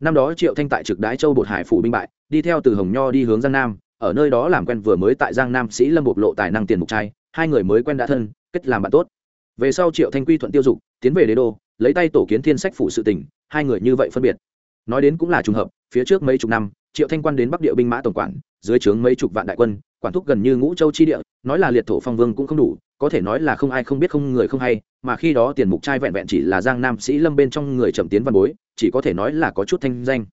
Năm đó triệu thanh tại trực đái châu bột hải phủ binh bại, đi theo từ hồng nho đi hướng giang nam, ở nơi đó làm quen vừa mới tại giang nam sĩ lâm bộc lộ tài năng tiền mục trai, hai người mới quen đã thân, kết làm bạn tốt. Về sau triệu thanh quy thuận tiêu dục, tiến về đế đô, lấy tay tổ kiến thiên sách phủ sự tỉnh, hai người như vậy phân biệt. Nói đến cũng là trùng hợp, phía trước mấy chục năm, triệu thanh quan đến bắc địa binh mã tổng quản, dưới trướng mấy chục vạn đại quân quản thúc gần như ngũ châu chi địa, nói là liệt thổ phong vương cũng không đủ, có thể nói là không ai không biết không người không hay, mà khi đó tiền mục trai vẹn vẹn chỉ là giang nam sĩ lâm bên trong người chậm tiến văn bối, chỉ có thể nói là có chút thanh danh.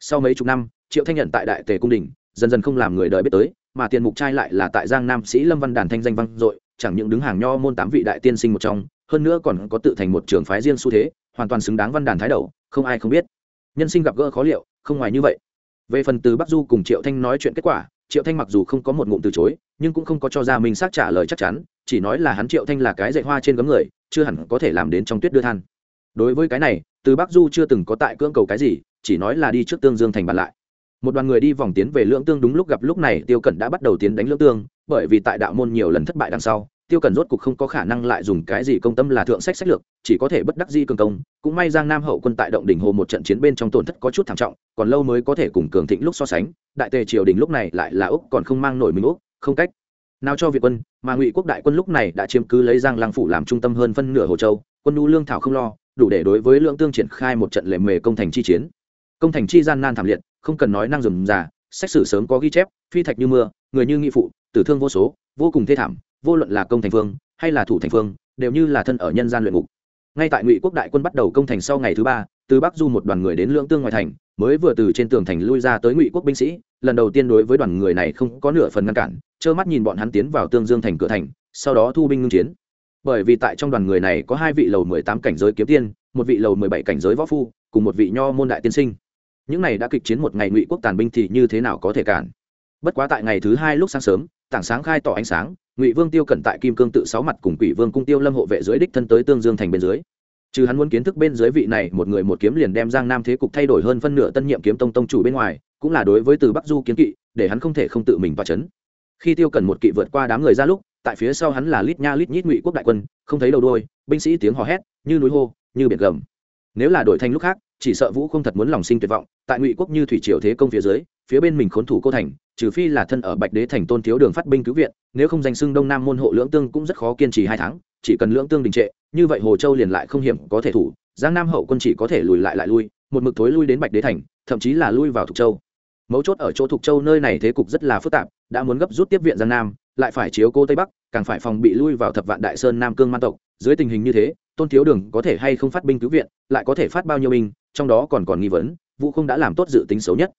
Sau mấy chục năm, triệu thanh nhận tại đại tề cung đình, dần dần không làm người đời biết tới, mà tiền mục trai lại là tại giang nam sĩ lâm văn đàn thanh danh văn dội, chẳng những đứng hàng nho môn tám vị đại tiên sinh một trong, hơn nữa còn có tự thành một trường phái riêng xu thế, hoàn toàn xứng đáng văn đàn thái đầu, không ai không biết. Nhân sinh gặp gỡ khó liệu, không ngoài như vậy. Về phần từ bắc du cùng triệu thanh nói chuyện kết quả triệu thanh mặc dù không có một ngụm từ chối, nhưng cũng không có cho ra mình xác trả lời chắc chắn, chỉ nói là hắn triệu thanh là cái dạy hoa trên gấm người, chưa hẳn có thể làm đến trong tuyết đưa than. Đối với cái này, từ bắc du chưa từng có tại cưỡng cầu cái gì, chỉ nói là đi trước tương dương thành bàn lại. Một đoàn người đi vòng tiến về lưỡng tương đúng lúc gặp lúc này tiêu cẩn đã bắt đầu tiến đánh lưỡng tương, bởi vì tại đạo môn nhiều lần thất bại đằng sau tiêu cần rốt cục không có khả năng lại dùng cái gì công tâm là thượng sách sách lược, chỉ có thể bất đắc di cường công. Cũng may giang nam hậu quân tại động đỉnh hồ một trận chiến bên trong tổn thất có chút thảm trọng, còn lâu mới có thể cùng cường thịnh lúc so sánh. Đại tề triều đình lúc này lại là úc còn không mang nổi mình úc, không cách nào cho việt quân, mà ngụy quốc đại quân lúc này đã chiếm cứ lấy giang lăng phủ làm trung tâm hơn phân nửa hồ châu. Quân nhu lương thảo không lo, đủ để đối với lượng tương triển khai một trận lệ mề công thành chi chiến. Công thành chi gian nan thảm liệt, không cần nói năng dùng già xét xử sớm có ghi chép, phi thạch như mưa, người như nghị phụ, tử thương vô số, vô cùng thê thảm vô luận là công thành phương hay là thủ thành phương, đều như là thân ở nhân gian luyện ngục. Ngay tại ngụy quốc đại quân bắt đầu công thành sau ngày thứ ba, từ bắc du một đoàn người đến lưỡng tương ngoài thành, mới vừa từ trên tường thành lui ra tới ngụy quốc binh sĩ, lần đầu tiên đối với đoàn người này không có nửa phần ngăn cản, trơ mắt nhìn bọn hắn tiến vào tương dương thành cửa thành, sau đó thu binh ngưng chiến. Bởi vì tại trong đoàn người này có hai vị lầu mười tám cảnh giới kiếm tiên, một vị lầu mười bảy cảnh giới võ phu, cùng một vị nho môn đại tiên sinh. Những này đã kịch chiến một ngày ngụy quốc tàn binh thì như thế nào có thể cản? Bất quá tại ngày thứ hai lúc sáng sớm tảng sáng khai tỏ ánh sáng, ngụy vương tiêu cẩn tại kim cương tự sáu mặt cùng quỷ vương cung tiêu lâm hộ vệ dưới đích thân tới tương dương thành bên dưới. Trừ hắn muốn kiến thức bên dưới vị này, một người một kiếm liền đem giang nam thế cục thay đổi hơn phân nửa tân nhiệm kiếm tông tông chủ bên ngoài, cũng là đối với từ bắc du kiến kỵ, để hắn không thể không tự mình và chấn. Khi tiêu cẩn một kỵ vượt qua đám người ra lúc, tại phía sau hắn là lít nha lít nhít ngụy quốc đại quân, không thấy đầu đôi binh sĩ tiếng hò hét, như núi hô, như biển gầm. Nếu là đổi thành lúc khác chỉ sợ vũ không thật muốn lòng sinh tuyệt vọng, tại ngụy quốc như thủy triều thế công phía dưới, phía bên mình khốn thủ cô thành, trừ phi là thân ở bạch đế thành tôn thiếu đường phát binh cứu viện, nếu không danh xưng đông nam môn hộ lưỡng tương cũng rất khó kiên trì hai tháng, chỉ cần lưỡng tương đình trệ, như vậy hồ châu liền lại không hiểm có thể thủ, giang nam hậu quân chỉ có thể lùi lại lại lui, một mực thối lui đến bạch đế thành, thậm chí là lui vào thục châu. Mấu chốt ở chỗ thục châu nơi này thế cục rất là phức tạp, đã muốn gấp rút tiếp viện giang nam, lại phải chiếu cô tây bắc, càng phải phòng bị lui vào thập vạn đại sơn nam cương man tộc, dưới tình hình như thế tôn thiếu đường có thể hay không phát binh cứu viện, lại có thể phát bao nhiêu binh, trong đó còn còn nghi vấn, vũ không đã làm tốt dự tính xấu nhất.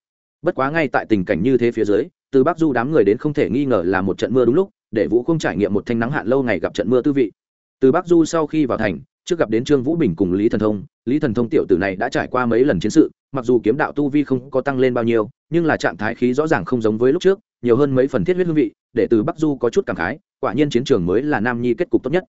Bất quá ngay tại tình cảnh như thế phía dưới, từ bắc du đám người đến không thể nghi ngờ là một trận mưa đúng lúc, để vũ không trải nghiệm một thanh nắng hạn lâu ngày gặp trận mưa tư vị. Từ bắc du sau khi vào thành, trước gặp đến trương vũ bình cùng lý thần thông, lý thần thông tiểu tử này đã trải qua mấy lần chiến sự, mặc dù kiếm đạo tu vi không có tăng lên bao nhiêu, nhưng là trạng thái khí rõ ràng không giống với lúc trước, nhiều hơn mấy phần thiết huyết hương vị, để từ bắc du có chút cảm khái, quả nhiên chiến trường mới là nam nhi kết cục tốt nhất.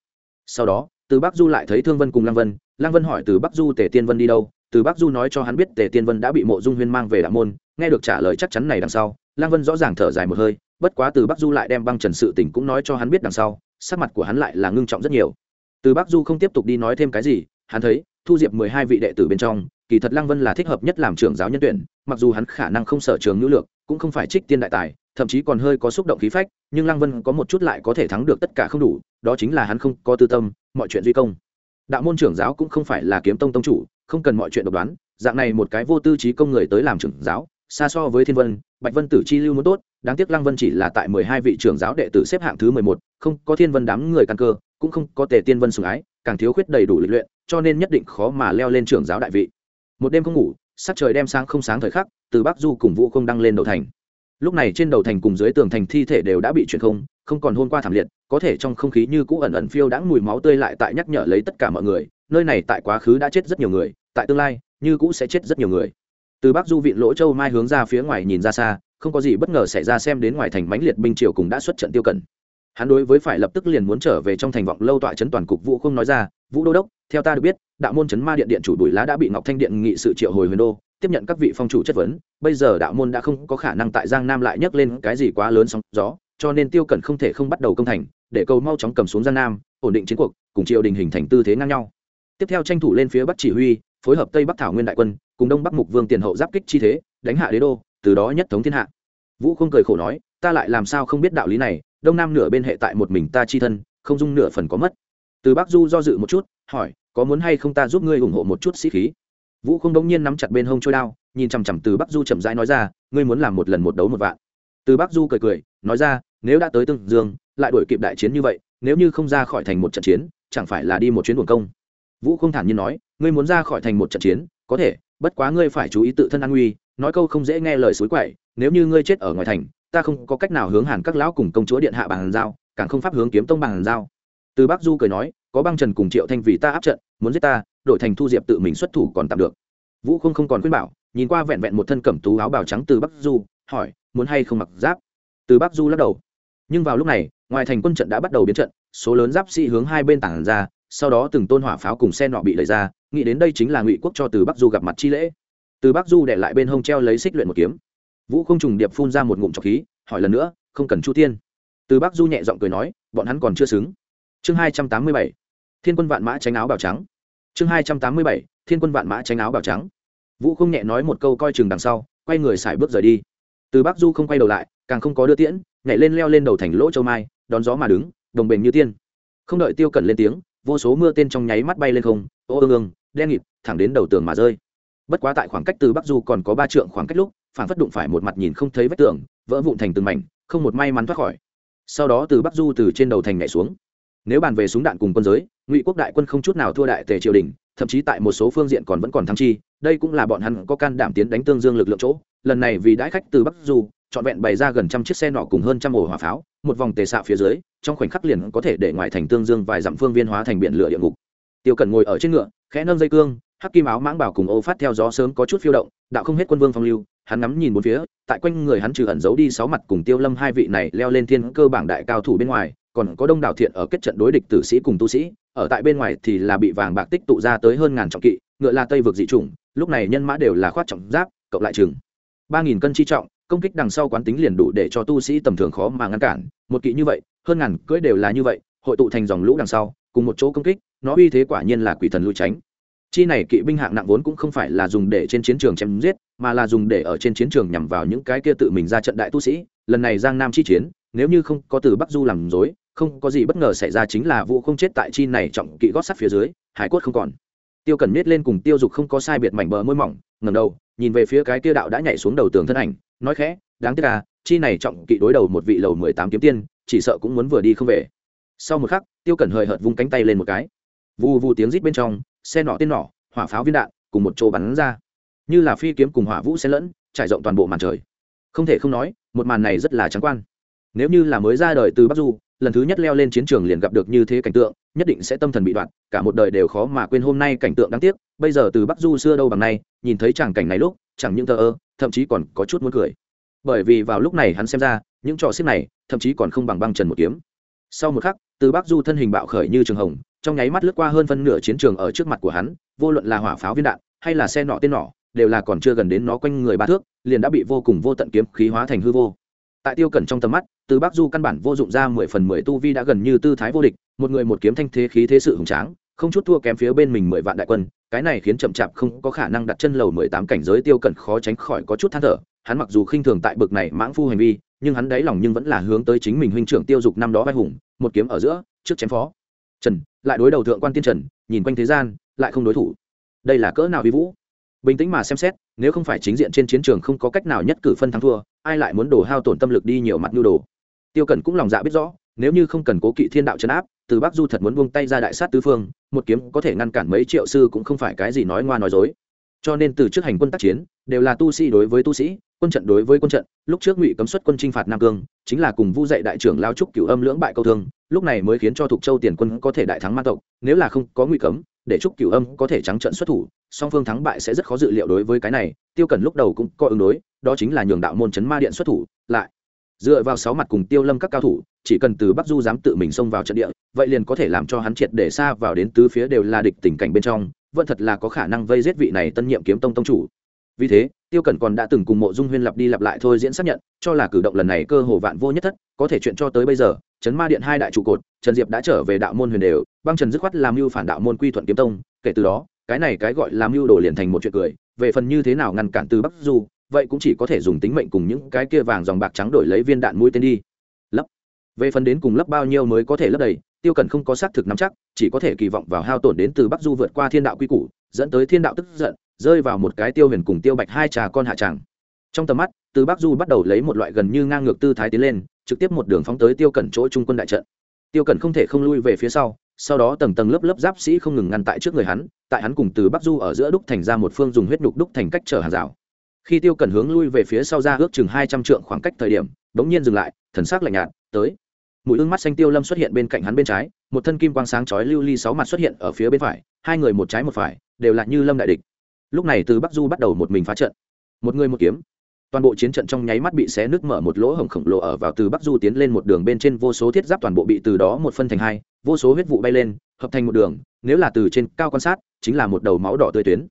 Sau đó từ bắc du lại thấy thương vân cùng lăng vân lăng vân hỏi từ bắc du tề tiên vân đi đâu, từ bắc du nói cho hắn biết tề tiên vân đã bị mộ dung huyên mang về đạo môn, nghe được trả lời chắc chắn này đằng sau, lăng vân rõ ràng thở dài một hơi, bất quá từ bắc du lại đem băng trần sự tình cũng nói cho hắn biết đằng sau, sắc mặt của hắn lại là ngưng trọng rất nhiều. Từ bắc du không tiếp tục đi nói thêm cái gì, hắn thấy, thu diệp mười hai vị đệ tử bên trong, kỳ thật lăng vân là thích hợp nhất làm trưởng giáo nhân tuyển, mặc dù hắn khả năng không sở trường ngữ lược, cũng không phải trích tiên đại tài thậm chí còn hơi có xúc động khí phách, nhưng lăng vân có một chút lại có thể thắng được tất cả không đủ, đó chính là hắn không có tư tâm, mọi chuyện duy công. Đạo môn trưởng giáo cũng không phải là kiếm tông tông chủ, không cần mọi chuyện độc đoán, dạng này một cái vô tư trí công người tới làm trưởng giáo, xa so với thiên vân, bạch vân tử chi lưu muốn tốt, đáng tiếc lăng vân chỉ là tại mười hai vị trưởng giáo đệ tử xếp hạng thứ mười một, không có thiên vân đám người căn cơ, cũng không có tề tiên vân sủng ái, càng thiếu khuyết đầy đủ lịch luyện, cho nên nhất định khó mà leo lên trưởng giáo đại vị. Một đêm không ngủ, sắc trời đem sáng không sáng thời khắc, từ bắc du cùng vũ không đăng lên đầu thành lúc này trên đầu thành cùng dưới tường thành thi thể đều đã bị chuyển không không còn hôn qua thảm liệt, có thể trong không khí như cũ ẩn ẩn phiêu đãng mùi máu tươi lại tại nhắc nhở lấy tất cả mọi người, nơi này tại quá khứ đã chết rất nhiều người, tại tương lai, như cũ sẽ chết rất nhiều người. Từ bắc du viện lỗ châu mai hướng ra phía ngoài nhìn ra xa, không có gì bất ngờ xảy ra xem đến ngoài thành mãnh liệt binh triều cùng đã xuất trận tiêu cẩn hắn đối với phải lập tức liền muốn trở về trong thành vọng lâu tọa trấn toàn cục vũ không nói ra, vũ đô đốc, theo ta được biết, đạo môn trấn ma điện điện chủ bùi lá đã bị ngọc thanh điện nghị sự triệu hồi huyền đô tiếp nhận các vị phong chủ chất vấn, bây giờ đạo môn đã không có khả năng tại giang nam lại nhấc lên cái gì quá lớn sóng gió, cho nên tiêu cẩn không thể không bắt đầu công thành, để cầu mau chóng cầm xuống giang nam, ổn định chiến cuộc, cùng triều đình hình thành tư thế ngang nhau. Tiếp theo tranh thủ lên phía bắc chỉ huy, phối hợp tây bắc thảo nguyên đại quân, cùng đông bắc mục vương tiền hậu giáp kích chi thế, đánh hạ đế đô, từ đó nhất thống thiên hạ. Vũ không cười khổ nói, ta lại làm sao không biết đạo lý này, đông nam nửa bên hệ tại một mình ta chi thân, không dung nửa phần có mất. Từ bắc du do dự một chút, hỏi, có muốn hay không ta giúp ngươi ủng hộ một chút sĩ khí? Vũ không đống nhiên nắm chặt bên hông trôi đao, nhìn chằm chằm từ bắc du chậm rãi nói ra, ngươi muốn làm một lần một đấu một vạn. Từ bắc du cười cười, nói ra, nếu đã tới tương dương, lại đổi kịp đại chiến như vậy, nếu như không ra khỏi thành một trận chiến, chẳng phải là đi một chuyến buồn công? Vũ không thản nhiên nói, ngươi muốn ra khỏi thành một trận chiến, có thể, bất quá ngươi phải chú ý tự thân an nguy, nói câu không dễ nghe lời suối quậy, nếu như ngươi chết ở ngoài thành, ta không có cách nào hướng hàn các lão cùng công chúa điện hạ bàn giao, càng không pháp hướng kiếm tông bàn giao. Từ bắc du cười nói có băng trần cùng triệu thanh vì ta áp trận, muốn giết ta, đổi thành thu diệp tự mình xuất thủ còn tạm được. Vũ không không còn khuyên bảo, nhìn qua vẹn vẹn một thân cẩm tú áo bào trắng từ bắc du, hỏi, muốn hay không mặc giáp? Từ bắc du lắc đầu. Nhưng vào lúc này, ngoài thành quân trận đã bắt đầu biến trận, số lớn giáp sĩ hướng hai bên tảng ra, sau đó từng tôn hỏa pháo cùng xe nọ bị lấy ra, nghĩ đến đây chính là ngụy quốc cho từ bắc du gặp mặt chi lễ. Từ bắc du để lại bên hông treo lấy xích luyện một kiếm. Vũ không trùng điệp phun ra một ngụm trọc khí, hỏi lần nữa, không cần chu tiên? Từ bắc du nhẹ giọng cười nói, bọn hắn còn chưa xứng. Chương hai trăm tám mươi bảy thiên quân vạn mã tránh áo bào trắng. Chương hai trăm tám mươi bảy, thiên quân vạn mã tránh áo bào trắng. Vũ không nhẹ nói một câu coi chừng đằng sau, quay người xài bước rời đi. Từ bắc du không quay đầu lại, càng không có đưa tiễn, nhảy lên leo lên đầu thành lỗ châu mai, đón gió mà đứng, đồng bền như tiên. Không đợi tiêu cẩn lên tiếng, vô số mưa tên trong nháy mắt bay lên không, ô, ương ương, đen nghịt, thẳng đến đầu tường mà rơi. Bất quá tại khoảng cách từ bắc du còn có ba trượng khoảng cách lúc, phản phất đụng phải một mặt nhìn không thấy vách tường, vỡ vụn thành từng mảnh, không một may mắn thoát khỏi. Sau đó từ bắc du từ trên đầu thành nhảy xuống. Nếu bàn về súng đạn cùng quân giới ngụy quốc đại quân không chút nào thua đại tề triều đình, thậm chí tại một số phương diện còn vẫn còn thắng chi, đây cũng là bọn hắn có can đảm tiến đánh tương dương lực lượng chỗ. Lần này vì đãi khách từ bắc du, trọn vẹn bày ra gần trăm chiếc xe nọ cùng hơn trăm ổ hỏa pháo, một vòng tề xạ phía dưới, trong khoảnh khắc liền có thể để ngoài thành tương dương vài dặm phương viên hóa thành biển lửa địa ngục. Tiêu cần ngồi ở trên ngựa, khẽ nâng dây cương, hắc kim áo mãng bảo cùng ô phát theo gió sớm có chút phiêu động, đạo không hết quân vương phong lưu, hắn ngắm nhìn bốn phía, tại quanh người hắn trừ ẩn giấu đi sáu mặt cùng tiêu lâm hai vị này leo lên thiên cơ bảng đại cao thủ bên ngoài còn có đông đảo thiện ở kết trận đối địch tử sĩ cùng tu sĩ, ở tại bên ngoài thì là bị vàng bạc tích tụ ra tới hơn ngàn trọng kỵ, ngựa là tây vực dị chủng, lúc này nhân mã đều là khoát trọng giáp, cộng lại chừng ba nghìn cân chi trọng, công kích đằng sau quán tính liền đủ để cho tu sĩ tầm thường khó mà ngăn cản, một kỵ như vậy, hơn ngàn cưỡi đều là như vậy, hội tụ thành dòng lũ đằng sau, cùng một chỗ công kích, nó uy thế quả nhiên là quỷ thần lui tránh. Chi này kỵ binh hạng nặng vốn cũng không phải là dùng để trên chiến trường chém giết, mà là dùng để ở trên chiến trường nhằm vào những cái kia tự mình ra trận đại tu sĩ, lần này giang nam chi chiến, nếu như không có từ bắc du làm dối không có gì bất ngờ xảy ra chính là vũ không chết tại chi này trọng kỵ gót sắt phía dưới, hải cốt không còn. Tiêu cần nết lên cùng tiêu dục không có sai biệt mảnh bờ môi mỏng ngầm đầu, nhìn về phía cái tiêu đạo đã nhảy xuống đầu tường thân ảnh, nói khẽ, đáng tiếc à chi này trọng kỵ đối đầu một vị lầu mười tám kiếm tiên, chỉ sợ cũng muốn vừa đi không về. Sau một khắc, tiêu cần hời hợt vung cánh tay lên một cái. Vù vù tiếng rít bên trong, xe nọ tên nỏ, hỏa pháo viên đạn, cùng một chỗ bắn ra. Như là phi kiếm cùng hỏa vũ xen lẫn, trải rộng toàn bộ màn trời. Không thể không nói, một màn này rất là trắng quan. Nếu như là mới ra đời từ bắc du lần thứ nhất leo lên chiến trường liền gặp được như thế cảnh tượng, nhất định sẽ tâm thần bị đoạn, cả một đời đều khó mà quên hôm nay cảnh tượng đáng tiếc, bây giờ từ bắc du xưa đâu bằng nay, nhìn thấy tràng cảnh này lúc, chẳng những thờ ơ, thậm chí còn có chút muốn cười. Bởi vì vào lúc này hắn xem ra, những trò xiết này, thậm chí còn không bằng băng trần một kiếm. Sau một khắc, từ bắc du thân hình bạo khởi như trường hồng, trong nháy mắt lướt qua hơn phân nửa chiến trường ở trước mặt của hắn, vô luận là hỏa pháo viên đạn, hay là xe nọ tên nọ, đều là còn chưa gần đến nó quanh người ba thước, liền đã bị vô cùng vô tận kiếm khí hóa thành hư vô. Tại tiêu cẩn trong tầm mắt từ bắc du căn bản vô dụng ra mười phần mười tu vi đã gần như tư thái vô địch, một người một kiếm thanh thế khí thế sự hùng tráng, không chút thua kém phía bên mình mười vạn đại quân, cái này khiến chậm chạp không có khả năng đặt chân lầu mười tám cảnh giới tiêu cẩn khó tránh khỏi có chút than thở, hắn mặc dù khinh thường tại bực này mãng phu hành vi, nhưng hắn đáy lòng nhưng vẫn là hướng tới chính mình huynh trưởng tiêu dục năm đó vai hùng, một kiếm ở giữa, trước chém phó. Trần, lại đối đầu thượng quan tiên trần, nhìn quanh thế gian, lại không đối thủ. Đây là cỡ nào vi vũ? Bình tĩnh mà xem xét, nếu không phải chính diện trên chiến trường không có cách nào nhất cử phân thắng thua, ai lại muốn đổ hao tổn tâm lực đi nhiều mặt nhu đồ? Tiêu cẩn cũng lòng dạ biết rõ, nếu như không cần cố kỵ thiên đạo chấn áp, từ bắc du thật muốn buông tay ra đại sát tứ phương, một kiếm có thể ngăn cản mấy triệu sư cũng không phải cái gì nói ngoa nói dối. Cho nên từ trước hành quân tác chiến, đều là tu sĩ đối với tu sĩ, quân trận đối với quân trận. Lúc trước ngụy cấm xuất quân chinh phạt nam cương, chính là cùng vu dạy đại trưởng lao trúc cửu âm lưỡng bại câu thương, lúc này mới khiến cho thục châu tiền quân có thể đại thắng ma tộc, nếu là không có ngụy cấm, để trúc cửu âm có thể trắng trận xuất thủ, song phương thắng bại sẽ rất khó dự liệu đối với cái này. Tiêu cần lúc đầu cũng có ứng đối, đó chính là nhường đạo môn chấn ma điện xuất thủ, lại dựa vào sáu mặt cùng tiêu lâm các cao thủ, chỉ cần từ bắc du dám tự mình xông vào trận địa, vậy liền có thể làm cho hắn triệt để xa vào đến tứ phía đều là địch tình cảnh bên trong, vẫn thật là có khả năng vây giết vị này tân nhiệm kiếm tông tông chủ. Vì thế, tiêu cẩn còn đã từng cùng mộ dung huyên lặp đi lặp lại thôi diễn xác nhận, cho là cử động lần này cơ hồ vạn vô nhất thất, có thể chuyện cho tới bây giờ trấn ma điện hai đại trụ cột, trần diệp đã trở về đạo môn huyền đều, băng trần dứt khoát làm mưu phản đạo môn quy thuận kiếm tông, kể từ đó, cái này cái gọi làm mưu đồ liền thành một chuyện cười, về phần như thế nào ngăn cản từ bắc du vậy cũng chỉ có thể dùng tính mệnh cùng những cái kia vàng dòng bạc trắng đổi lấy viên đạn mũi tên đi. Lấp. Về phần đến cùng lấp bao nhiêu mới có thể lấp đầy, tiêu cần không có xác thực nắm chắc, chỉ có thể kỳ vọng vào hao tổn đến từ bắc du vượt qua thiên đạo quy củ, dẫn tới thiên đạo tức giận, rơi vào một cái tiêu huyền cùng tiêu bạch hai trà con hạ tràng. Trong tầm mắt, từ bắc du bắt đầu lấy một loại gần như ngang ngược tư thái tiến lên, trực tiếp một đường phóng tới tiêu cẩn chỗ trung quân đại trận. Tiêu cẩn không thể không lui về phía sau sau đó tầng tầng lớp lớp giáp sĩ không ngừng ngăn tại trước người hắn, tại hắn cùng từ bắc du ở giữa đúc thành ra một phương dùng huyết nhục đúc thành cách trở hàng rào khi tiêu cẩn hướng lui về phía sau ra ước chừng hai trăm trượng khoảng cách thời điểm, bỗng nhiên dừng lại, thần sắc lạnh nhạt, tới. Mũi ương mắt xanh tiêu lâm xuất hiện bên cạnh hắn bên trái, một thân kim quang sáng chói lưu ly sáu mặt xuất hiện ở phía bên phải, hai người một trái một phải, đều là như lâm đại địch. Lúc này từ bắc du bắt đầu một mình phá trận. Một người một kiếm. Toàn bộ chiến trận trong nháy mắt bị xé nước mở một lỗ hổng khổng lồ ở vào từ bắc du tiến lên một đường bên trên vô số thiết giáp toàn bộ bị từ đó một phân thành hai, vô số huyết vụ bay lên, hợp thành một đường, nếu là từ trên cao quan sát, chính là một đầu máu đỏ tươi tuyến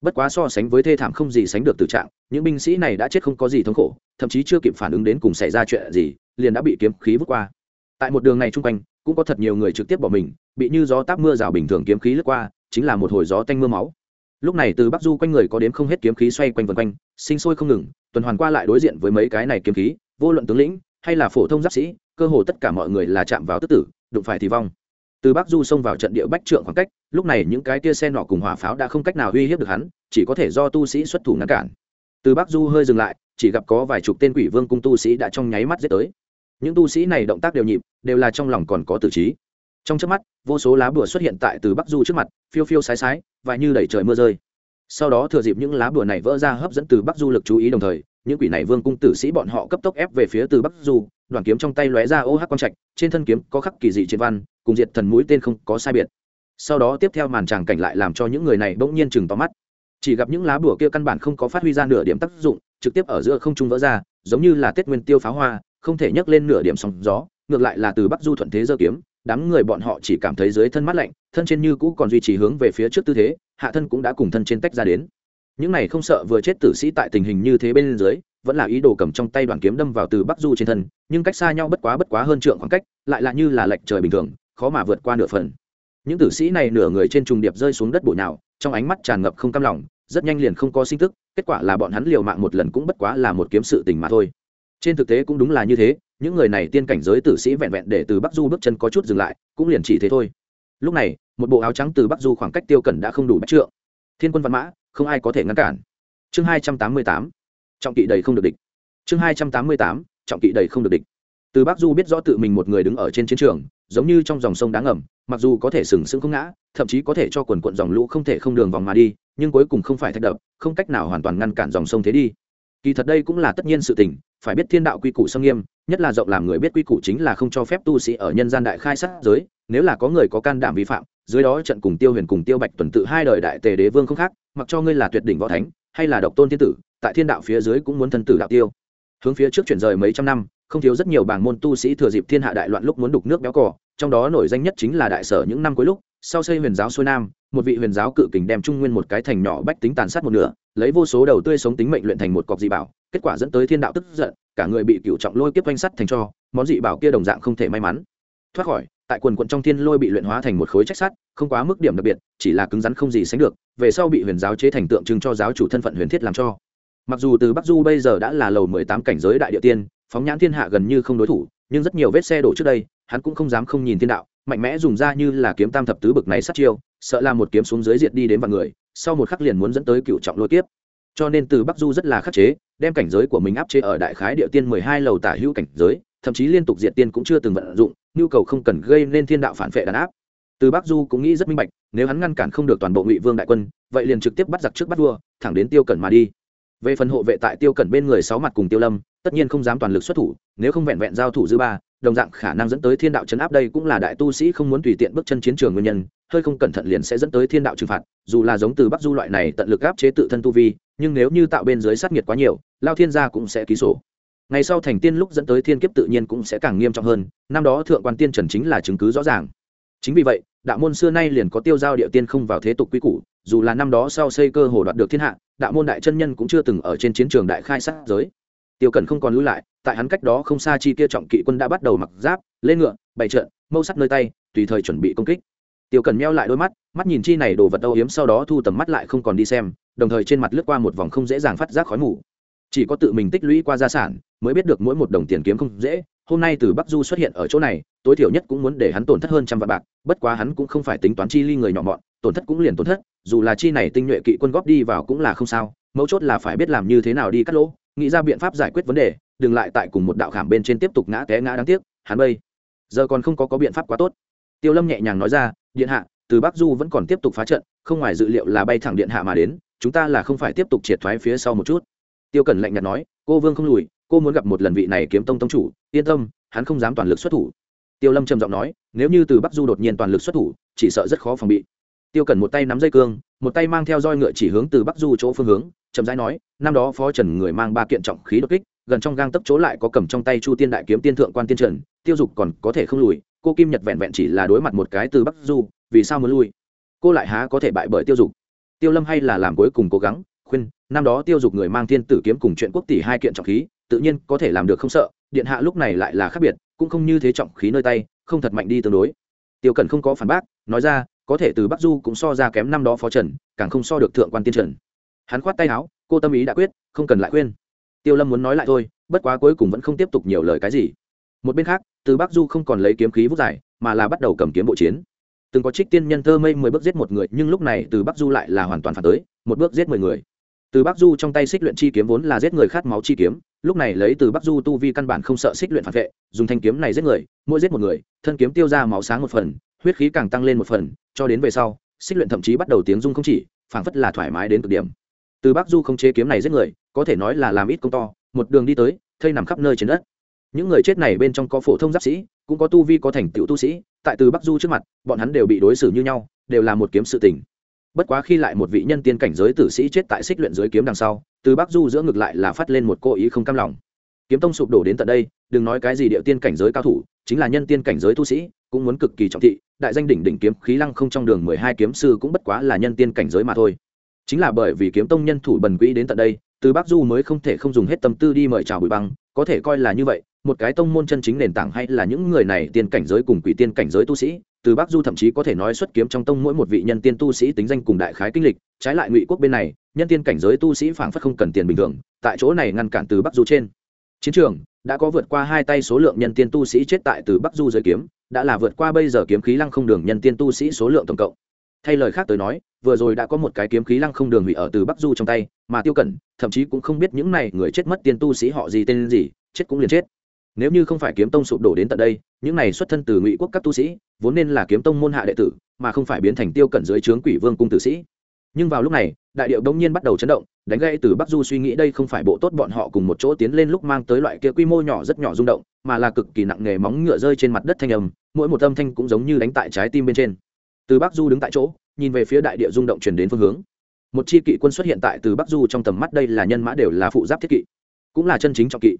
bất quá so sánh với thê thảm không gì sánh được từ trạng, những binh sĩ này đã chết không có gì thống khổ, thậm chí chưa kịp phản ứng đến cùng xảy ra chuyện gì, liền đã bị kiếm khí vút qua. Tại một đường này chung quanh, cũng có thật nhiều người trực tiếp bỏ mình, bị như gió táp mưa rào bình thường kiếm khí lướt qua, chính là một hồi gió tanh mưa máu. Lúc này từ bắc du quanh người có đến không hết kiếm khí xoay quanh vần quanh, sinh sôi không ngừng, tuần hoàn qua lại đối diện với mấy cái này kiếm khí, vô luận tướng lĩnh, hay là phổ thông giáp sĩ, cơ hồ tất cả mọi người là chạm vào tức tử, đụng phải thì vong. Từ bắc du xông vào trận địa bách trượng khoảng cách lúc này những cái tia xe nọ cùng hỏa pháo đã không cách nào uy hiếp được hắn, chỉ có thể do tu sĩ xuất thủ ngăn cản. Từ bắc du hơi dừng lại, chỉ gặp có vài chục tên quỷ vương cung tu sĩ đã trong nháy mắt giết tới. Những tu sĩ này động tác đều nhịp, đều là trong lòng còn có tử trí. Trong trước mắt, vô số lá bùa xuất hiện tại từ bắc du trước mặt, phiêu phiêu sái sái và như đẩy trời mưa rơi. Sau đó thừa dịp những lá bùa này vỡ ra hấp dẫn từ bắc du lực chú ý đồng thời, những quỷ này vương cung tử sĩ bọn họ cấp tốc ép về phía từ bắc du đoàn kiếm trong tay lóe ra ô hắc quang trạch, trên thân kiếm có khắc kỳ dị trên văn, cùng diệt thần mũi tên không có sai biệt sau đó tiếp theo màn tràng cảnh lại làm cho những người này bỗng nhiên chừng to mắt. Chỉ gặp những lá bùa kia căn bản không có phát huy ra nửa điểm tác dụng, trực tiếp ở giữa không trung vỡ ra, giống như là tết nguyên tiêu pháo hoa, không thể nhấc lên nửa điểm sóng gió, ngược lại là từ bắc du thuận thế giơ kiếm, đám người bọn họ chỉ cảm thấy dưới thân mắt lạnh, thân trên như cũ còn duy trì hướng về phía trước tư thế, hạ thân cũng đã cùng thân trên tách ra đến. Những này không sợ vừa chết tử sĩ tại tình hình như thế bên dưới, vẫn là ý đồ cầm trong tay đoàn kiếm đâm vào từ bắc du trên thân, nhưng cách xa nhau bất quá bất quá hơn trượng khoảng cách, lại là như là lệch trời bình thường, khó mà vượt qua nửa phần những tử sĩ này nửa người trên trùng điệp rơi xuống đất bụi nào, trong ánh mắt tràn ngập không cam lòng, rất nhanh liền không có sinh tức, kết quả là bọn hắn liều mạng một lần cũng bất quá là một kiếm sự tình mà thôi. Trên thực tế cũng đúng là như thế, những người này tiên cảnh giới tử sĩ vẹn vẹn để từ bắc du bước chân có chút dừng lại, cũng liền chỉ thế thôi. Lúc này, một bộ áo trắng từ bắc du khoảng cách tiêu cẩn đã không đủ bách trượng. Thiên quân văn mã, không ai có thể ngăn cản. Chương hai trăm tám mươi tám, trọng kỵ đầy không được địch. Chương hai trăm tám mươi tám, trọng kỵ đầy không được địch. Từ bắc du biết rõ tự mình một người đứng ở trên chiến trường giống như trong dòng sông đáng ngầm, mặc dù có thể sừng sững không ngã, thậm chí có thể cho quần quận dòng lũ không thể không đường vòng mà đi, nhưng cuối cùng không phải thạch đập, không cách nào hoàn toàn ngăn cản dòng sông thế đi. Kỳ thật đây cũng là tất nhiên sự tình, phải biết thiên đạo quy củ sâm nghiêm, nhất là rộng làm người biết quy củ chính là không cho phép tu sĩ ở nhân gian đại khai sát giới, nếu là có người có can đảm vi phạm, dưới đó trận cùng tiêu huyền cùng tiêu bạch tuần tự hai đời đại tề đế vương không khác, mặc cho ngươi là tuyệt đỉnh võ thánh, hay là độc tôn thiên tử, tại thiên đạo phía dưới cũng muốn thân tử đạo tiêu. Hướng phía trước chuyển rời mấy trăm năm không thiếu rất nhiều bảng môn tu sĩ thừa dịp thiên hạ đại loạn lúc muốn đục nước béo cỏ trong đó nổi danh nhất chính là đại sở những năm cuối lúc, sau xây huyền giáo xuôi nam, một vị huyền giáo cự kình đem trung nguyên một cái thành nhỏ bách tính tàn sát một nửa, lấy vô số đầu tươi sống tính mệnh luyện thành một cọc dị bảo, kết quả dẫn tới thiên đạo tức giận, cả người bị cựu trọng lôi kiếp quanh sắt thành cho, món dị bảo kia đồng dạng không thể may mắn. Thoát khỏi, tại quần quận trong thiên lôi bị luyện hóa thành một khối trách sắt, không quá mức điểm đặc biệt, chỉ là cứng rắn không gì sánh được, về sau bị huyền giáo chế thành tượng trưng cho giáo chủ thân phận huyền thiết làm cho. Mặc dù từ bắc du bây giờ đã là lầu mười tám cảnh giới đại địa tiên phóng nhãn thiên hạ gần như không đối thủ, nhưng rất nhiều vết xe đổ trước đây, hắn cũng không dám không nhìn thiên đạo, mạnh mẽ dùng ra như là kiếm tam thập tứ bực này sát chiêu, sợ là một kiếm xuống dưới diệt đi đến vạn người, sau một khắc liền muốn dẫn tới cựu trọng lôi kiếp. Cho nên từ bắc du rất là khắc chế, đem cảnh giới của mình áp chế ở đại khái địa tiên mười hai lầu tả hữu cảnh giới, thậm chí liên tục diệt tiên cũng chưa từng vận dụng, nhu cầu không cần gây nên thiên đạo phản vệ đàn áp. Từ bắc du cũng nghĩ rất minh bạch, nếu hắn ngăn cản không được toàn bộ ngụy vương đại quân, vậy liền trực tiếp bắt giặc trước bắt vua, thẳng đến tiêu cẩn mà đi về phần hộ vệ tại tiêu cẩn bên người sáu mặt cùng tiêu lâm, tất nhiên không dám toàn lực xuất thủ, nếu không vẹn vẹn giao thủ dư ba, đồng dạng khả năng dẫn tới thiên đạo chấn áp đây cũng là đại tu sĩ không muốn tùy tiện bước chân chiến trường nguyên nhân, hơi không cẩn thận liền sẽ dẫn tới thiên đạo trừng phạt, dù là giống từ bắc du loại này tận lực áp chế tự thân tu vi, nhưng nếu như tạo bên dưới sát nhiệt quá nhiều, lao thiên gia cũng sẽ ký sổ. Ngày sau thành tiên lúc dẫn tới thiên kiếp tự nhiên cũng sẽ càng nghiêm trọng hơn, năm đó thượng quan tiên trần chính là chứng cứ rõ ràng. Chính vì vậy, đạo môn xưa nay liền có tiêu giao địa tiên không vào thế tục quy củ, dù là năm đó sau xây cơ hồ đoạt được thiên hạ đạo môn đại chân nhân cũng chưa từng ở trên chiến trường đại khai sát giới. Tiêu cẩn không còn lưu lại, tại hắn cách đó không xa chi kia trọng kỵ quân đã bắt đầu mặc giáp, lên ngựa, bày trận, mâu sắt nơi tay, tùy thời chuẩn bị công kích. Tiêu cẩn meo lại đôi mắt mắt nhìn chi này đồ vật âu hiếm sau đó thu tầm mắt lại không còn đi xem, đồng thời trên mặt lướt qua một vòng không dễ dàng phát giác khói mù. Chỉ có tự mình tích lũy qua gia sản, mới biết được mỗi một đồng tiền kiếm không dễ, hôm nay từ bắc du xuất hiện ở chỗ này, tối thiểu nhất cũng muốn để hắn tổn thất hơn trăm vạn bạc, bất quá hắn cũng không phải tính toán chi ly người nhỏ mọn tổn thất cũng liền tổn thất, dù là chi này tinh nhuệ kỵ quân góp đi vào cũng là không sao, mấu chốt là phải biết làm như thế nào đi cắt lỗ, nghĩ ra biện pháp giải quyết vấn đề, đừng lại tại cùng một đạo khảm bên trên tiếp tục ngã té ngã đáng tiếc, hắn bây giờ còn không có có biện pháp quá tốt. Tiêu lâm nhẹ nhàng nói ra, điện hạ, từ bắc du vẫn còn tiếp tục phá trận, không ngoài dự liệu là bay thẳng điện hạ mà đến, chúng ta là không phải tiếp tục triệt thoái phía sau một chút. Tiêu cẩn lạnh nhạt nói, cô vương không lùi, cô muốn gặp một lần vị này kiếm tông tông chủ, yên tâm, hắn không dám toàn lực xuất thủ. Tiêu lâm trầm giọng nói, nếu như từ bắc du đột nhiên toàn lực xuất thủ, chỉ sợ rất khó phòng bị tiêu cẩn một tay nắm dây cương, một tay mang theo roi ngựa chỉ hướng từ bắc du chỗ phương hướng, chậm rãi nói, năm đó phó trần người mang ba kiện trọng khí đột kích, gần trong gang tấp chỗ lại có cầm trong tay chu tiên đại kiếm tiên thượng quan tiên trần, tiêu dục còn có thể không lùi, cô kim nhật vẹn vẹn chỉ là đối mặt một cái từ bắc du, vì sao muốn lui cô lại há có thể bại bởi tiêu dục? Tiêu lâm hay là làm cuối cùng cố gắng, khuyên, năm đó tiêu dục người mang thiên tử kiếm cùng chuyện quốc tỷ hai kiện trọng khí, tự nhiên có thể làm được không sợ, điện hạ lúc này lại là khác biệt, cũng không như thế trọng khí nơi tay, không thật mạnh đi tương đối. Tiêu cẩn không có phản bác, nói ra có thể từ bắc du cũng so ra kém năm đó phó trần, càng không so được thượng quan tiên trần. Hắn khoát tay áo, cô tâm ý đã quyết, không cần lại khuyên. Tiêu lâm muốn nói lại thôi, bất quá cuối cùng vẫn không tiếp tục nhiều lời cái gì. Một bên khác, từ bắc du không còn lấy kiếm khí vút dài, mà là bắt đầu cầm kiếm bộ chiến. Từng có trích tiên nhân thơ mây mười bước giết một người, nhưng lúc này từ bắc du lại là hoàn toàn phản tới, một bước giết mười người. Từ bắc du trong tay xích luyện chi kiếm vốn là giết người khát máu chi kiếm, lúc này lấy từ bắc du tu vi căn bản không sợ xích luyện phản vệ, dùng thanh kiếm này giết người, mỗi giết một người, thân kiếm tiêu ra máu sáng một phần huyết khí càng tăng lên một phần, cho đến về sau, xích luyện thậm chí bắt đầu tiếng dung không chỉ, phảng phất là thoải mái đến cực điểm. Từ bắc du không chế kiếm này giết người, có thể nói là làm ít công to, một đường đi tới, thây nằm khắp nơi trên đất. Những người chết này bên trong có phổ thông giáp sĩ, cũng có tu vi có thành tựu tu sĩ, tại từ bắc du trước mặt, bọn hắn đều bị đối xử như nhau, đều là một kiếm sự tình. Bất quá khi lại một vị nhân tiên cảnh giới tử sĩ chết tại xích luyện dưới kiếm đằng sau, từ bắc du giữa ngược lại là phát lên một cô ý không cam lòng. Kiếm tông sụp đổ đến tận đây, đừng nói cái gì địa tiên cảnh giới cao thủ, chính là nhân tiên cảnh giới tu sĩ cũng muốn cực kỳ trọng thị, đại danh đỉnh đỉnh kiếm khí lăng không trong đường mười hai kiếm sư cũng bất quá là nhân tiên cảnh giới mà thôi. Chính là bởi vì kiếm tông nhân thủ bần quỹ đến tận đây, từ bắc du mới không thể không dùng hết tâm tư đi mời chào bụi băng, có thể coi là như vậy, một cái tông môn chân chính nền tảng hay là những người này tiên cảnh giới cùng quỷ tiên cảnh giới tu sĩ, từ bắc du thậm chí có thể nói xuất kiếm trong tông mỗi một vị nhân tiên tu sĩ tính danh cùng đại khái kinh lịch, trái lại ngụy quốc bên này, nhân tiên cảnh giới tu sĩ phảng phất không cần tiền bình thường, tại chỗ này ngăn cản từ bắc du trên. Chiến trường đã có vượt qua hai tay số lượng nhân tiên tu sĩ chết tại từ bắc du dưới kiếm đã là vượt qua bây giờ kiếm khí lăng không đường nhân tiên tu sĩ số lượng tổng cộng. Thay lời khác tới nói, vừa rồi đã có một cái kiếm khí lăng không đường hủy ở từ bắc du trong tay, mà tiêu cẩn, thậm chí cũng không biết những này người chết mất tiên tu sĩ họ gì tên gì, chết cũng liền chết. Nếu như không phải kiếm tông sụp đổ đến tận đây, những này xuất thân từ ngụy quốc các tu sĩ, vốn nên là kiếm tông môn hạ đệ tử, mà không phải biến thành tiêu cẩn dưới trướng quỷ vương cung tử sĩ. Nhưng vào lúc này, đại điệu đông nhiên bắt đầu chấn động, đánh gây từ bắc du suy nghĩ đây không phải bộ tốt bọn họ cùng một chỗ tiến lên lúc mang tới loại kia quy mô nhỏ rất nhỏ rung động mà là cực kỳ nặng nghề móng ngựa rơi trên mặt đất thanh âm, mỗi một âm thanh cũng giống như đánh tại trái tim bên trên. Từ bắc du đứng tại chỗ, nhìn về phía đại địa rung động chuyển đến phương hướng. Một chi kỵ quân xuất hiện tại từ bắc du trong tầm mắt, đây là nhân mã đều là phụ giáp thiết kỵ, cũng là chân chính trọng kỵ.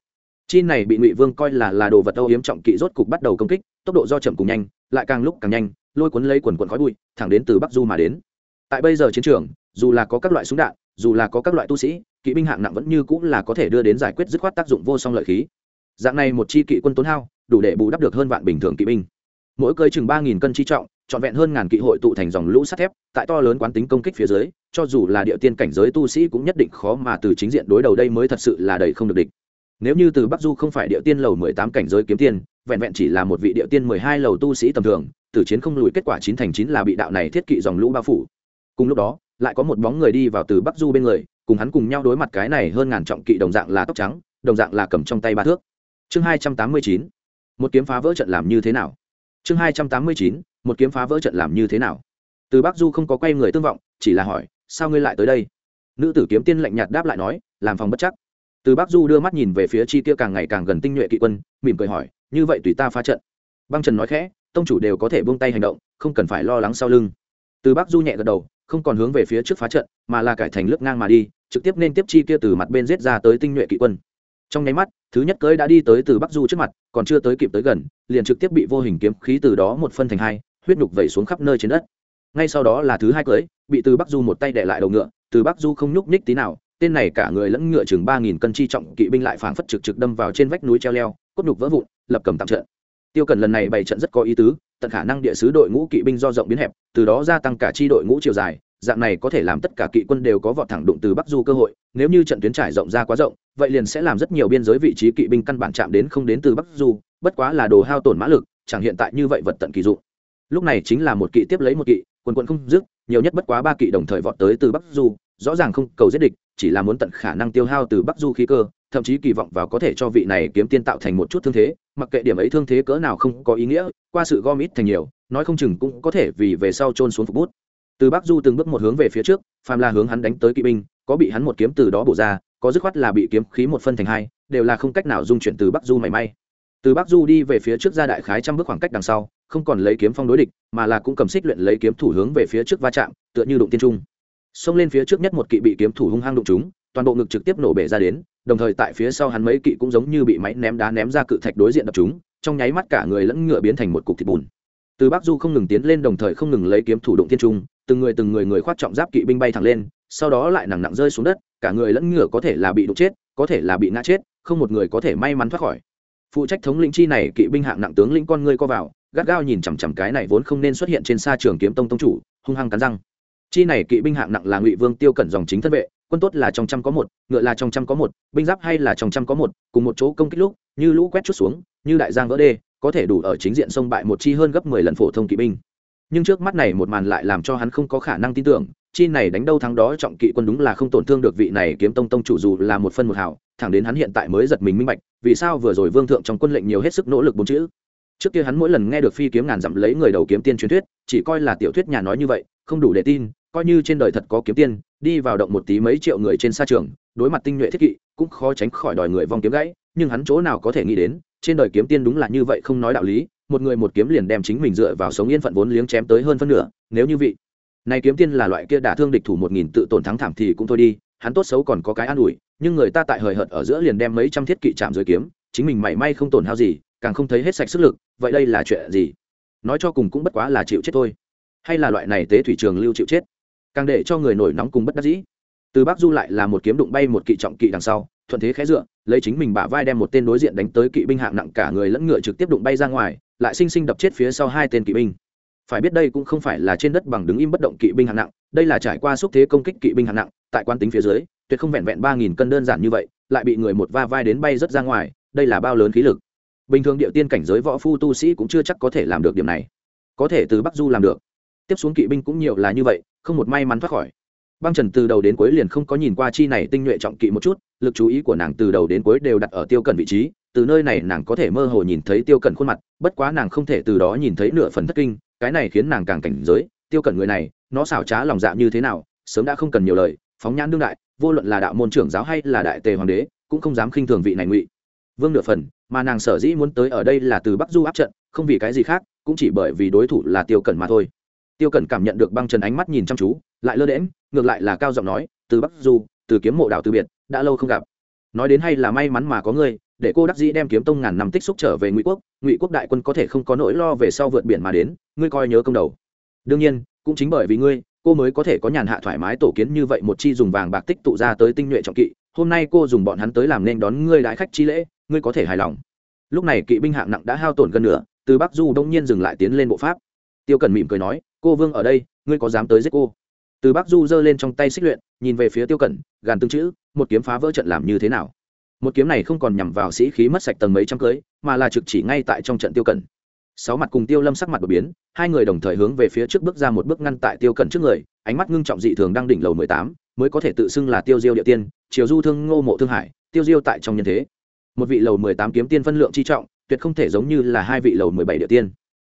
Chi này bị ngụy vương coi là là đồ vật âu hiếm trọng kỵ rốt cục bắt đầu công kích, tốc độ do chậm cùng nhanh, lại càng lúc càng nhanh, lôi cuốn lấy quần quần khói bụi, thẳng đến từ bắc du mà đến. Tại bây giờ chiến trường, dù là có các loại súng đạn, dù là có các loại tu sĩ, kỵ binh hạng nặng vẫn như cũng là có thể đưa đến giải quyết dứt khoát tác dụng vô song lợi khí dạng này một chi kỵ quân tốn hao, đủ để bù đắp được hơn vạn bình thường kỵ binh. Mỗi cơi chừng ba nghìn cân chi trọng, trọn vẹn hơn ngàn kỵ hội tụ thành dòng lũ sắt thép, tại to lớn quán tính công kích phía dưới, cho dù là địa tiên cảnh giới tu sĩ cũng nhất định khó mà từ chính diện đối đầu đây mới thật sự là đầy không được địch. Nếu như từ bắc du không phải địa tiên lầu mười tám cảnh giới kiếm tiên vẹn vẹn chỉ là một vị địa tiên mười hai lầu tu sĩ tầm thường tử chiến không lùi kết quả chín thành chín là bị đạo này thiết kỵ dòng lũ bao phủ. Cùng lúc đó, lại có một bóng người đi vào từ bắc du bên người, cùng hắn cùng nhau đối mặt cái này hơn ngàn trọng kỵ đồng dạng là tóc trắng, đồng dạng là cầm trong tay ba thước chương hai trăm tám mươi chín, một kiếm phá vỡ trận làm như thế nào? Chương hai trăm tám mươi chín, một kiếm phá vỡ trận làm như thế nào? Từ bắc du không có quay người tương vọng, chỉ là hỏi, sao ngươi lại tới đây? Nữ tử kiếm tiên lạnh nhạt đáp lại nói, làm phòng bất chắc. Từ bắc du đưa mắt nhìn về phía chi Tiêu càng ngày càng gần tinh nhuệ kỵ quân, mỉm cười hỏi, như vậy tùy ta phá trận. Băng trần nói khẽ, tông chủ đều có thể buông tay hành động, không cần phải lo lắng sau lưng. Từ bắc du nhẹ gật đầu, không còn hướng về phía trước phá trận, mà là cải thành lướt ngang mà đi, trực tiếp nên tiếp chi kia từ mặt bên giết ra tới tinh nhuệ kỵ quân trong nháy mắt, thứ nhất cưỡi đã đi tới từ bắc du trước mặt, còn chưa tới kịp tới gần, liền trực tiếp bị vô hình kiếm khí từ đó một phân thành hai, huyết nhục vẩy xuống khắp nơi trên đất. Ngay sau đó là thứ hai cưỡi, bị từ bắc du một tay đệ lại đầu ngựa, từ bắc du không nhúc nhích tí nào, tên này cả người lẫn ngựa chừng ba nghìn cân chi trọng, kỵ binh lại phảng phất trực trực đâm vào trên vách núi treo leo, cốt nhục vỡ vụn, lập cầm tạm trận. Tiêu cần lần này bày trận rất có ý tứ, tận khả năng địa sứ đội ngũ kỵ binh do rộng biến hẹp, từ đó gia tăng cả chi đội ngũ chiều dài dạng này có thể làm tất cả kỵ quân đều có vọt thẳng đụng từ bắc du cơ hội, nếu như trận tuyến trải rộng ra quá rộng, vậy liền sẽ làm rất nhiều biên giới vị trí kỵ binh căn bản chạm đến không đến từ bắc du, bất quá là đồ hao tổn mã lực, chẳng hiện tại như vậy vật tận kỳ dụng. Lúc này chính là một kỵ tiếp lấy một kỵ quân quân không dứt, nhiều nhất bất quá ba kỵ đồng thời vọt tới từ bắc du, rõ ràng không cầu giết địch, chỉ là muốn tận khả năng tiêu hao từ bắc du khí cơ, thậm chí kỳ vọng vào có thể cho vị này kiếm tiên tạo thành một chút thương thế, mặc kệ điểm ấy thương thế cỡ nào không có ý nghĩa, qua sự gom ít thành nhiều, nói không chừng cũng có thể vì về sau trôn xuống phục bút từ bắc du từng bước một hướng về phía trước, phàm là hướng hắn đánh tới kỵ binh, có bị hắn một kiếm từ đó bổ ra, có dứt khoát là bị kiếm khí một phân thành hai, đều là không cách nào dung chuyển từ bắc du mảy may. Từ bắc du đi về phía trước ra đại khái trăm bước khoảng cách đằng sau, không còn lấy kiếm phong đối địch, mà là cũng cầm xích luyện lấy kiếm thủ hướng về phía trước va chạm, tựa như đụng tiên trung. Xông lên phía trước nhất một kỵ bị kiếm thủ hung hăng đụng chúng toàn bộ ngực trực tiếp nổ bể ra đến, đồng thời tại phía sau hắn mấy kỵ cũng giống như bị máy ném đá ném ra cự thạch đối diện đập chúng trong nháy mắt cả người lẫn ngựa biến thành một cục thịt bùn. Từ bắc du không ngừng tiến lên đồng thời không ngừng lấy kiếm thủ đụng tiên trung từng người từng người người khoác trọng giáp kỵ binh bay thẳng lên, sau đó lại nặng nặng rơi xuống đất, cả người lẫn ngựa có thể là bị đụng chết, có thể là bị ngã chết, không một người có thể may mắn thoát khỏi. Phụ trách thống lĩnh chi này, kỵ binh hạng nặng tướng lĩnh con ngươi co vào, gắt gao nhìn chằm chằm cái này vốn không nên xuất hiện trên xa trường kiếm tông tông chủ, hung hăng cắn răng. Chi này kỵ binh hạng nặng là ngụy vương tiêu cẩn dòng chính thân vệ, quân tốt là trong trăm có một, ngựa là trong trăm có một, binh giáp hay là trong trăm có một, cùng một chỗ công kích lúc, như lũ quét chút xuống, như đại giang vỡ đê, có thể đủ ở chính diện sông bại một chi hơn gấp mười lần phổ thông kỵ binh nhưng trước mắt này một màn lại làm cho hắn không có khả năng tin tưởng, chi này đánh đâu thắng đó trọng kỵ quân đúng là không tổn thương được vị này kiếm tông tông chủ dù là một phân một hào, thẳng đến hắn hiện tại mới giật mình minh bạch, vì sao vừa rồi vương thượng trong quân lệnh nhiều hết sức nỗ lực bốn chữ. Trước kia hắn mỗi lần nghe được phi kiếm ngàn dặm lấy người đầu kiếm tiên truyền thuyết, chỉ coi là tiểu thuyết nhà nói như vậy, không đủ để tin, coi như trên đời thật có kiếm tiên, đi vào động một tí mấy triệu người trên sa trường, đối mặt tinh nhuệ thiết kỵ, cũng khó tránh khỏi đòi người vong kiếm gãy, nhưng hắn chỗ nào có thể nghĩ đến, trên đời kiếm tiên đúng là như vậy không nói đạo lý một người một kiếm liền đem chính mình dựa vào sống yên phận vốn liếng chém tới hơn phân nửa, nếu như vị. Này kiếm tiên là loại kia đả thương địch thủ một nghìn tự tổn thắng thảm thì cũng thôi đi, hắn tốt xấu còn có cái an ủi, nhưng người ta tại hời hợt ở giữa liền đem mấy trăm thiết kỵ chạm dưới kiếm, chính mình mảy may không tổn hao gì, càng không thấy hết sạch sức lực, vậy đây là chuyện gì? Nói cho cùng cũng bất quá là chịu chết thôi. Hay là loại này tế thủy trường lưu chịu chết, càng để cho người nổi nóng cùng bất đắc dĩ. Từ bắc du lại là một kiếm đụng bay một kỵ trọng kỵ đằng sau, thuận thế khẽ dựa, lấy chính mình bả vai đem một tên đối diện đánh tới kỵ binh hạng nặng cả người lẫn ngựa trực tiếp đụng bay ra ngoài lại sinh sinh đập chết phía sau hai tên kỵ binh. Phải biết đây cũng không phải là trên đất bằng đứng im bất động kỵ binh hạng nặng, đây là trải qua xúc thế công kích kỵ binh hạng nặng, tại quan tính phía dưới, tuyệt không vẹn vẹn ba nghìn cân đơn giản như vậy, lại bị người một va vai đến bay rất ra ngoài, đây là bao lớn khí lực. Bình thường địa tiên cảnh giới võ phu tu sĩ cũng chưa chắc có thể làm được điểm này. Có thể từ bắc du làm được. Tiếp xuống kỵ binh cũng nhiều là như vậy, không một may mắn thoát khỏi băng trần từ đầu đến cuối liền không có nhìn qua chi này tinh nhuệ trọng kỵ một chút, lực chú ý của nàng từ đầu đến cuối đều đặt ở tiêu cẩn vị trí, từ nơi này nàng có thể mơ hồ nhìn thấy tiêu cẩn khuôn mặt, bất quá nàng không thể từ đó nhìn thấy nửa phần thất kinh, cái này khiến nàng càng cảnh giới, tiêu cẩn người này, nó xảo trá lòng dạ như thế nào, sớm đã không cần nhiều lời, phóng nhãn đương đại, vô luận là đạo môn trưởng giáo hay là đại tề hoàng đế, cũng không dám khinh thường vị này ngụy. Vương nửa phần, mà nàng sở dĩ muốn tới ở đây là từ bắc du áp trận, không vì cái gì khác, cũng chỉ bởi vì đối thủ là tiêu cẩn mà thôi tiêu cẩn cảm nhận được băng trần ánh mắt nhìn chăm chú, lại lơ đễm ngược lại là cao giọng nói, từ bắc du, từ kiếm mộ đảo từ biệt, đã lâu không gặp. Nói đến hay là may mắn mà có ngươi, để cô đắc dĩ đem kiếm tông ngàn năm tích xúc trở về ngụy quốc ngụy quốc đại quân có thể không có nỗi lo về sau vượt biển mà đến, ngươi coi nhớ công đầu. Đương nhiên, cũng chính bởi vì ngươi, cô mới có thể có nhàn hạ thoải mái tổ kiến như vậy một chi dùng vàng bạc tích tụ ra tới tinh nhuệ trọng kỵ, hôm nay cô dùng bọn hắn tới làm nên đón ngươi đại khách chi lễ, ngươi có thể hài lòng. Lúc này kỵ binh hạng nặng đã hao tổn gần nửa, từ bắc du đông nhiên dừng lại tiến lên bộ pháp. Tiêu cần mỉm cười nói cô vương ở đây, ngươi có dám tới giết cô? Từ bắc du giơ lên trong tay xích luyện, nhìn về phía tiêu cẩn, gàn tương chữ, một kiếm phá vỡ trận làm như thế nào? Một kiếm này không còn nhằm vào sĩ khí mất sạch tầng mấy trăm cưới, mà là trực chỉ ngay tại trong trận tiêu cẩn. Sáu mặt cùng tiêu lâm sắc mặt đột biến, hai người đồng thời hướng về phía trước bước ra một bước ngăn tại tiêu cẩn trước người, ánh mắt ngưng trọng dị thường đang đỉnh lầu mười tám, mới có thể tự xưng là tiêu diêu địa tiên, triều du thương ngô mộ thương hải, tiêu diêu tại trong nhân thế. Một vị lầu mười tám kiếm tiên phân lượng chi trọng, tuyệt không thể giống như là hai vị lầu mười bảy địa tiên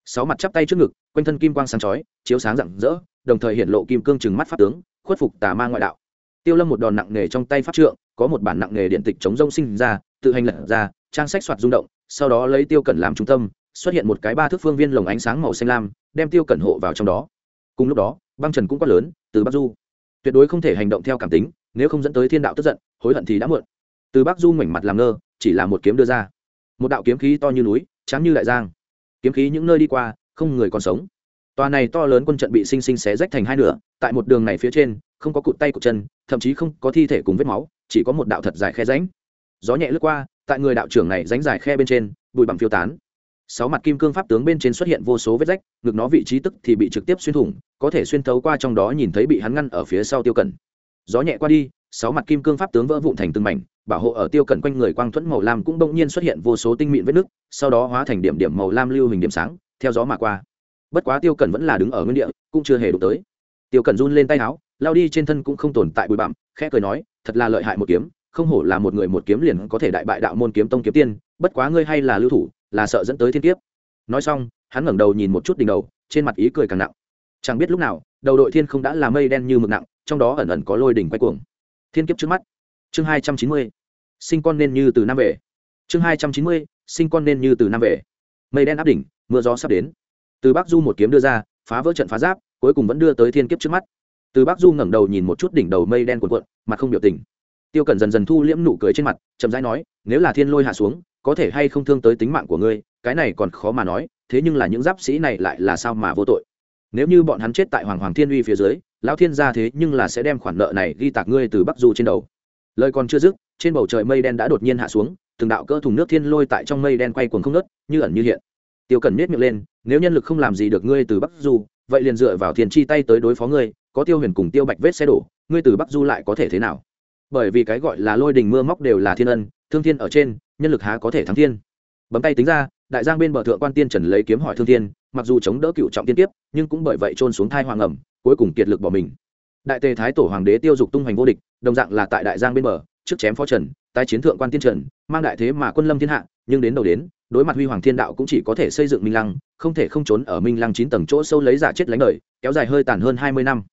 sáu mặt chắp tay trước ngực, quanh thân kim quang sáng chói, chiếu sáng rạng rỡ, đồng thời hiện lộ kim cương trừng mắt pháp tướng, khuất phục tà ma ngoại đạo. Tiêu lâm một đòn nặng nề trong tay pháp trượng, có một bản nặng nề điện tịch chống rông sinh ra, tự hành lật ra, trang sách soạt rung động, sau đó lấy tiêu cẩn làm trung tâm, xuất hiện một cái ba thước phương viên lồng ánh sáng màu xanh lam, đem tiêu cẩn hộ vào trong đó. Cùng lúc đó, băng trần cũng quát lớn, từ bắc du. Tuyệt đối không thể hành động theo cảm tính, nếu không dẫn tới thiên đạo tức giận, hối hận thì đã muộn. Từ bắc du ngoảnh mặt làm ngơ, chỉ là một kiếm đưa ra. Một đạo kiếm khí to như núi, trắng như đại giang kiếm khí những nơi đi qua, không người còn sống. Tòa này to lớn quân trận bị sinh sinh xé rách thành hai nửa, tại một đường này phía trên, không có cụt tay cụt chân, thậm chí không có thi thể cùng vết máu, chỉ có một đạo thật dài khe ránh gió nhẹ lướt qua, tại người đạo trưởng này ránh dài khe bên trên, bụi bằng phiêu tán. Sáu mặt kim cương pháp tướng bên trên xuất hiện vô số vết rách, ngực nó vị trí tức thì bị trực tiếp xuyên thủng, có thể xuyên thấu qua trong đó nhìn thấy bị hắn ngăn ở phía sau tiêu cẩn gió nhẹ qua đi sáu mặt kim cương pháp tướng vỡ vụn thành từng mảnh, bảo hộ ở tiêu cẩn quanh người quang thuẫn màu lam cũng bỗng nhiên xuất hiện vô số tinh mịn vết nứt, sau đó hóa thành điểm điểm màu lam lưu hình điểm sáng, theo gió mà qua. Bất quá tiêu cẩn vẫn là đứng ở nguyên địa, cũng chưa hề đụng tới. Tiêu cẩn run lên tay áo lao đi trên thân cũng không tồn tại bụi bặm, khẽ cười nói, thật là lợi hại một kiếm, không hổ là một người một kiếm liền có thể đại bại đạo môn kiếm tông kiếm tiên, bất quá ngươi hay là lưu thủ, là sợ dẫn tới thiên kiếp. Nói xong, hắn ngẩng đầu nhìn một chút đỉnh đầu, trên mặt ý cười càng nặng. Chẳng biết lúc nào, đầu đội thiên không đã là mây đen như mực nặng, trong đó ẩn ẩn có lôi đỉnh quay cuồng thiên kiếp trước mắt. Chương hai trăm chín mươi. Sinh con nên như từ nam về. Chương hai trăm chín mươi. Sinh con nên như từ nam về. Mây đen áp đỉnh, mưa gió sắp đến. Từ bắc du một kiếm đưa ra, phá vỡ trận phá giáp, cuối cùng vẫn đưa tới thiên kiếp trước mắt. Từ bắc du ngẩng đầu nhìn một chút đỉnh đầu mây đen cuộn cuộn, mặt không biểu tình. Tiêu cẩn dần dần thu liễm nụ cười trên mặt, chậm rãi nói, nếu là thiên lôi hạ xuống, có thể hay không thương tới tính mạng của ngươi, cái này còn khó mà nói, thế nhưng là những giáp sĩ này lại là sao mà vô tội? Nếu như bọn hắn chết tại hoàng hoàng thiên uy phía dưới lão thiên gia thế nhưng là sẽ đem khoản nợ này ghi tạc ngươi từ bắc du trên đầu. Lời còn chưa dứt, trên bầu trời mây đen đã đột nhiên hạ xuống, từng đạo cỡ thùng nước thiên lôi tại trong mây đen quay cuồng không nớt như ẩn như hiện. Tiêu cần nết miệng lên, nếu nhân lực không làm gì được ngươi từ bắc du, vậy liền dựa vào thiên chi tay tới đối phó ngươi, có tiêu huyền cùng tiêu bạch vết xe đổ, ngươi từ bắc du lại có thể thế nào? Bởi vì cái gọi là lôi đình mưa móc đều là thiên ân, thương thiên ở trên, nhân lực há có thể thắng thiên? Bấm tay tính ra, đại giang bên bờ thượng quan tiên trần lấy kiếm hỏi thương thiên, mặc dù chống đỡ cựu trọng tiên tiếp, nhưng cũng bởi vậy trôn xuống thai hoàng ẩm cuối cùng kiệt lực bỏ mình. Đại tề thái tổ hoàng đế tiêu dục tung hoành vô địch, đồng dạng là tại đại giang bên bờ, trước chém phó trần, tái chiến thượng quan tiên trần, mang đại thế mà quân lâm thiên hạ, nhưng đến đầu đến, đối mặt huy hoàng thiên đạo cũng chỉ có thể xây dựng minh lăng, không thể không trốn ở minh lăng chín tầng chỗ sâu lấy giả chết lánh đời, kéo dài hơi tàn hơn hai mươi năm.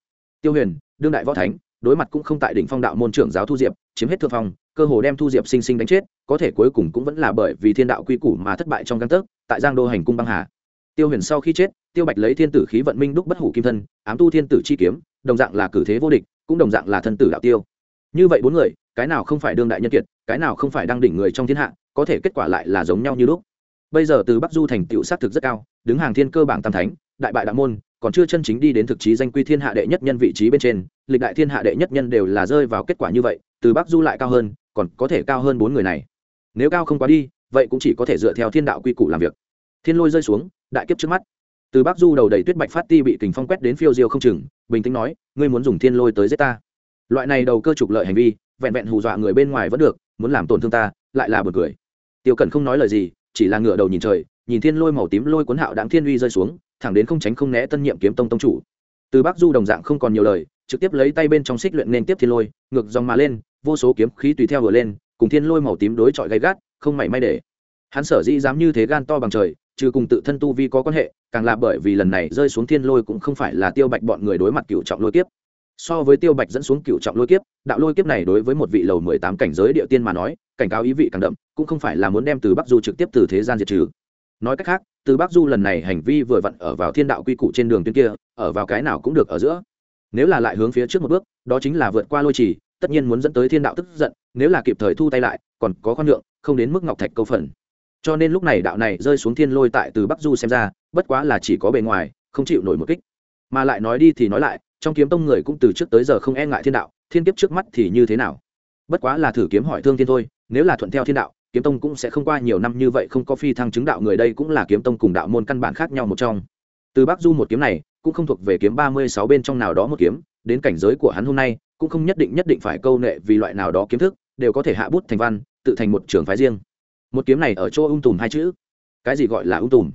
Tiêu huyền, đương đại võ thánh, đối mặt cũng không tại đỉnh phong đạo môn trưởng giáo thu diệp, chiếm hết thượng phong, cơ hồ đem thu diệp sinh sinh đánh chết, có thể cuối cùng cũng vẫn là bởi vì thiên đạo quy củ mà thất bại trong căn tấc, tại giang đô hành cung băng hà tiêu huyền sau khi chết, tiêu bạch lấy thiên tử khí vận minh đúc bất hủ kim thân, ám tu thiên tử chi kiếm, đồng dạng là cử thế vô địch, cũng đồng dạng là thân tử đạo tiêu. Như vậy bốn người, cái nào không phải đương đại nhân kiệt, cái nào không phải đang đỉnh người trong thiên hạ, có thể kết quả lại là giống nhau như lúc. Bây giờ từ bắc du thành tựu sát thực rất cao, đứng hàng thiên cơ bảng tam thánh, đại bại đạo môn, còn chưa chân chính đi đến thực chí danh quy thiên hạ đệ nhất nhân vị trí bên trên, lịch đại thiên hạ đệ nhất nhân đều là rơi vào kết quả như vậy, từ bắc du lại cao hơn, còn có thể cao hơn bốn người này. Nếu cao không quá đi, vậy cũng chỉ có thể dựa theo thiên đạo quy củ làm việc thiên lôi rơi xuống, đại kiếp trước mắt. Từ bắc du đầu đầy tuyết bạch phát ti bị kình phong quét đến phiêu diêu không chừng, bình tĩnh nói, ngươi muốn dùng thiên lôi tới giết ta? Loại này đầu cơ trục lợi hành vi, vẹn vẹn hù dọa người bên ngoài vẫn được, muốn làm tổn thương ta, lại là bật cười. Tiêu cẩn không nói lời gì, chỉ là ngựa đầu nhìn trời, nhìn thiên lôi màu tím lôi cuốn hạo đáng thiên uy rơi xuống, thẳng đến không tránh không né tân nhiệm kiếm tông tông chủ. Từ bắc du đồng dạng không còn nhiều lời, trực tiếp lấy tay bên trong xích luyện nên tiếp thiên lôi, ngược dòng mà lên, vô số kiếm khí tùy theo vừa lên, cùng thiên lôi màu tím đối chọi gay gắt, không mảy may để. Hắn sở dĩ dám như thế gan to bằng trời trừ cùng tự thân tu vi có quan hệ, càng là bởi vì lần này rơi xuống thiên lôi cũng không phải là tiêu bạch bọn người đối mặt cựu trọng lôi kiếp. So với tiêu bạch dẫn xuống cựu trọng lôi kiếp, đạo lôi kiếp này đối với một vị lầu mười tám cảnh giới địa tiên mà nói, cảnh cáo ý vị càng đậm, cũng không phải là muốn đem từ bắc du trực tiếp từ thế gian diệt trừ. Nói cách khác, từ bắc du lần này hành vi vừa vặn ở vào thiên đạo quy củ trên đường tuyến kia, ở vào cái nào cũng được ở giữa. Nếu là lại hướng phía trước một bước, đó chính là vượt qua lôi trì, tất nhiên muốn dẫn tới thiên đạo tức giận, nếu là kịp thời thu tay lại, còn có khoan lượng không đến mức ngọc thạch câu phần cho nên lúc này đạo này rơi xuống thiên lôi tại từ bắc du xem ra, bất quá là chỉ có bề ngoài, không chịu nổi một kích. Mà lại nói đi thì nói lại, trong kiếm tông người cũng từ trước tới giờ không e ngại thiên đạo, thiên kiếp trước mắt thì như thế nào? Bất quá là thử kiếm hỏi thương thiên thôi, nếu là thuận theo thiên đạo, kiếm tông cũng sẽ không qua nhiều năm như vậy không có phi thăng chứng đạo người đây cũng là kiếm tông cùng đạo môn căn bản khác nhau một trong. Từ bắc du một kiếm này, cũng không thuộc về kiếm ba mươi sáu bên trong nào đó một kiếm, đến cảnh giới của hắn hôm nay, cũng không nhất định nhất định phải câu nệ vì loại nào đó kiếm thức, đều có thể hạ bút thành văn, tự thành một trường phái riêng một kiếm này ở chỗ ung tùm hai chữ. Cái gì gọi là ung tùm?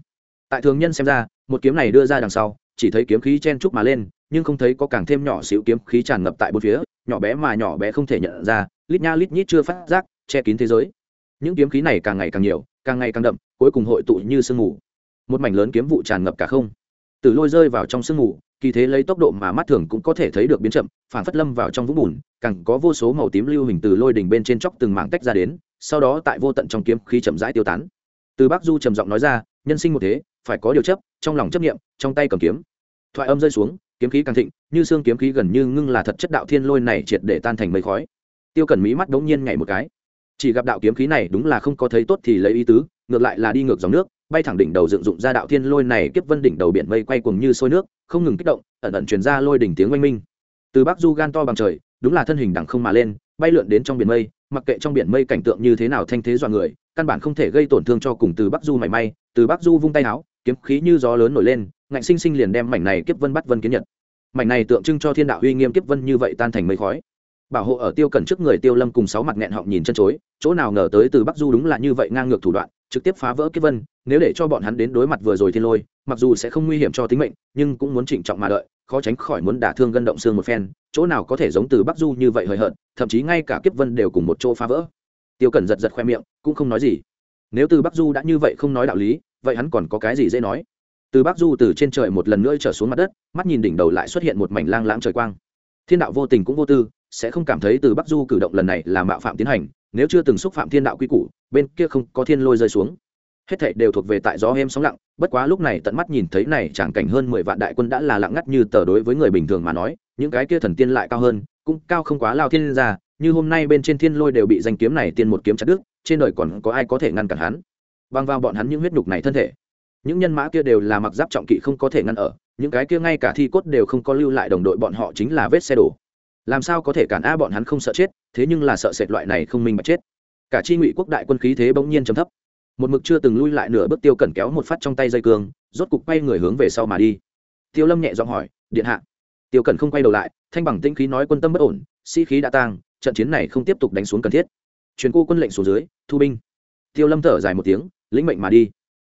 Tại thường nhân xem ra, một kiếm này đưa ra đằng sau, chỉ thấy kiếm khí chen trúc mà lên, nhưng không thấy có càng thêm nhỏ xíu kiếm khí tràn ngập tại bốn phía, nhỏ bé mà nhỏ bé không thể nhận ra, lít nha lít nhít chưa phát giác, che kín thế giới. Những kiếm khí này càng ngày càng nhiều, càng ngày càng đậm, cuối cùng hội tụ như sương mù. Một mảnh lớn kiếm vụ tràn ngập cả không. Từ lôi rơi vào trong sương mù, kỳ thế lấy tốc độ mà mắt thường cũng có thể thấy được biến chậm phản phất lâm vào trong vũng bùn, càng có vô số màu tím lưu hình từ lôi đỉnh bên trên chóc từng mảng tách ra đến sau đó tại vô tận trong kiếm khí chậm rãi tiêu tán. Từ bắc du trầm giọng nói ra, nhân sinh một thế, phải có điều chấp, trong lòng chấp niệm, trong tay cầm kiếm. Thoại âm rơi xuống, kiếm khí càng thịnh, như xương kiếm khí gần như ngưng là thật chất đạo thiên lôi này triệt để tan thành mây khói. Tiêu cẩn mỹ mắt đống nhiên nhảy một cái. Chỉ gặp đạo kiếm khí này đúng là không có thấy tốt thì lấy ý tứ, ngược lại là đi ngược dòng nước, bay thẳng đỉnh đầu dựng dụng ra đạo thiên lôi này kiếp vân đỉnh đầu biển mây quay cuồng như sôi nước, không ngừng kích động, ẩn ẩn truyền ra lôi đỉnh tiếng oanh minh. Từ bắc du gan to bằng trời, đúng là thân hình đẳng không mà lên, bay lượn đến trong biển mây mặc kệ trong biển mây cảnh tượng như thế nào thanh thế dọa người, căn bản không thể gây tổn thương cho cùng từ bắc du mảy may, từ bắc du vung tay áo, kiếm khí như gió lớn nổi lên, ngạnh sinh sinh liền đem mảnh này kiếp vân bắt vân kiến nhật. Mảnh này tượng trưng cho thiên đạo uy nghiêm kiếp vân như vậy tan thành mây khói. Bảo hộ ở tiêu cẩn trước người tiêu lâm cùng sáu mặt nghẹn họng nhìn chân chối, chỗ nào ngờ tới từ bắc du đúng là như vậy ngang ngược thủ đoạn, trực tiếp phá vỡ kiếp vân, nếu để cho bọn hắn đến đối mặt vừa rồi thiên lôi, mặc dù sẽ không nguy hiểm cho tính mệnh, nhưng cũng muốn trịnh trọng mà đợi, khó tránh khỏi muốn đả thương gân động xương một phen, chỗ nào có thể giống từ bắc du như vậy hời hợt thậm chí ngay cả kiếp vân đều cùng một chỗ phá vỡ. Tiêu cẩn giật giật khoe miệng, cũng không nói gì. Nếu từ bắc du đã như vậy không nói đạo lý, vậy hắn còn có cái gì dễ nói? Từ bắc du từ trên trời một lần nữa trở xuống mặt đất, mắt nhìn đỉnh đầu lại xuất hiện một mảnh lang lãng trời quang. Thiên đạo vô tình cũng vô tư, sẽ không cảm thấy từ bắc du cử động lần này là mạo phạm tiến hành, nếu chưa từng xúc phạm thiên đạo quy củ, bên kia không có thiên lôi rơi xuống. Hết thảy đều thuộc về tại gió êm sóng lặng, bất quá lúc này tận mắt nhìn thấy này chẳng cảnh hơn mười vạn đại quân đã là lặng ngắt như tờ đối với người bình thường mà nói, những cái kia thần tiên lại cao hơn cũng cao không quá lao thiên ra như hôm nay bên trên thiên lôi đều bị danh kiếm này tiên một kiếm chặt đứt, trên đời còn có ai có thể ngăn cản hắn? Băng vào bọn hắn những huyết nhục này thân thể, những nhân mã kia đều là mặc giáp trọng kỵ không có thể ngăn ở, những cái kia ngay cả thi cốt đều không có lưu lại đồng đội bọn họ chính là vết xe đổ. Làm sao có thể cản a bọn hắn không sợ chết, thế nhưng là sợ sệt loại này không minh bạch chết. Cả chi ngụy quốc đại quân khí thế bỗng nhiên chấm thấp. Một mực chưa từng lui lại nửa bước tiêu cẩn kéo một phát trong tay dây cương, rốt cục quay người hướng về sau mà đi. Tiêu lâm nhẹ giọng hỏi, điện hạ tiêu cẩn không quay đầu lại, thanh bằng tĩnh khí nói quân tâm bất ổn, sĩ、si、khí đã tang, trận chiến này không tiếp tục đánh xuống cần thiết. Truyền cô quân lệnh xuống dưới, thu binh. Tiêu lâm thở dài một tiếng, lĩnh mệnh mà đi.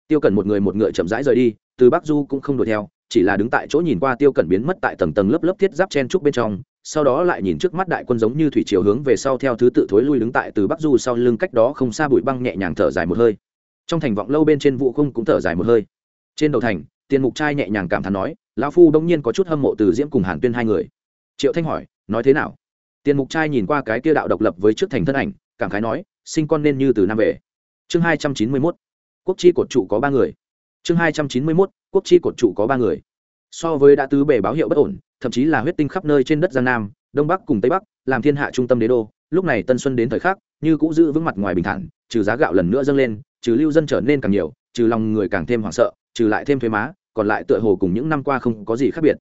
Tiêu cẩn một người một ngựa chậm rãi rời đi, từ bắc du cũng không đuổi theo, chỉ là đứng tại chỗ nhìn qua tiêu cẩn biến mất tại tầng tầng lớp lớp thiết giáp chen trúc bên trong, sau đó lại nhìn trước mắt đại quân giống như thủy chiều hướng về sau theo thứ tự thối lui đứng tại từ bắc du sau lưng cách đó không xa bụi băng nhẹ nhàng thở dài một hơi. Trong thành vọng lâu bên trên vụ không cũng thở dài một hơi. Trên đầu thành tiền mục trai nhẹ nhàng cảm thán nói lão phu đông nhiên có chút hâm mộ từ diễm cùng hàn tuyên hai người. Triệu thanh hỏi, nói thế nào? Tiền mục trai nhìn qua cái kia đạo độc lập với trước thành thân ảnh, cảm khái nói, sinh con nên như từ nam về. Chương hai trăm chín mươi mốt, quốc chi cột trụ có ba người. Chương hai trăm chín mươi mốt, quốc chi cột trụ có ba người. So với đã tứ bề báo hiệu bất ổn, thậm chí là huyết tinh khắp nơi trên đất giang nam, đông bắc cùng tây bắc, làm thiên hạ trung tâm đế đô, lúc này tân xuân đến thời khắc, như cũ giữ vững mặt ngoài bình thản, trừ giá gạo lần nữa dâng lên, trừ lưu dân trở nên càng nhiều, trừ lòng người càng thêm hoảng sợ, trừ lại thêm thuế má còn lại tựa hồ cùng những năm qua không có gì khác biệt.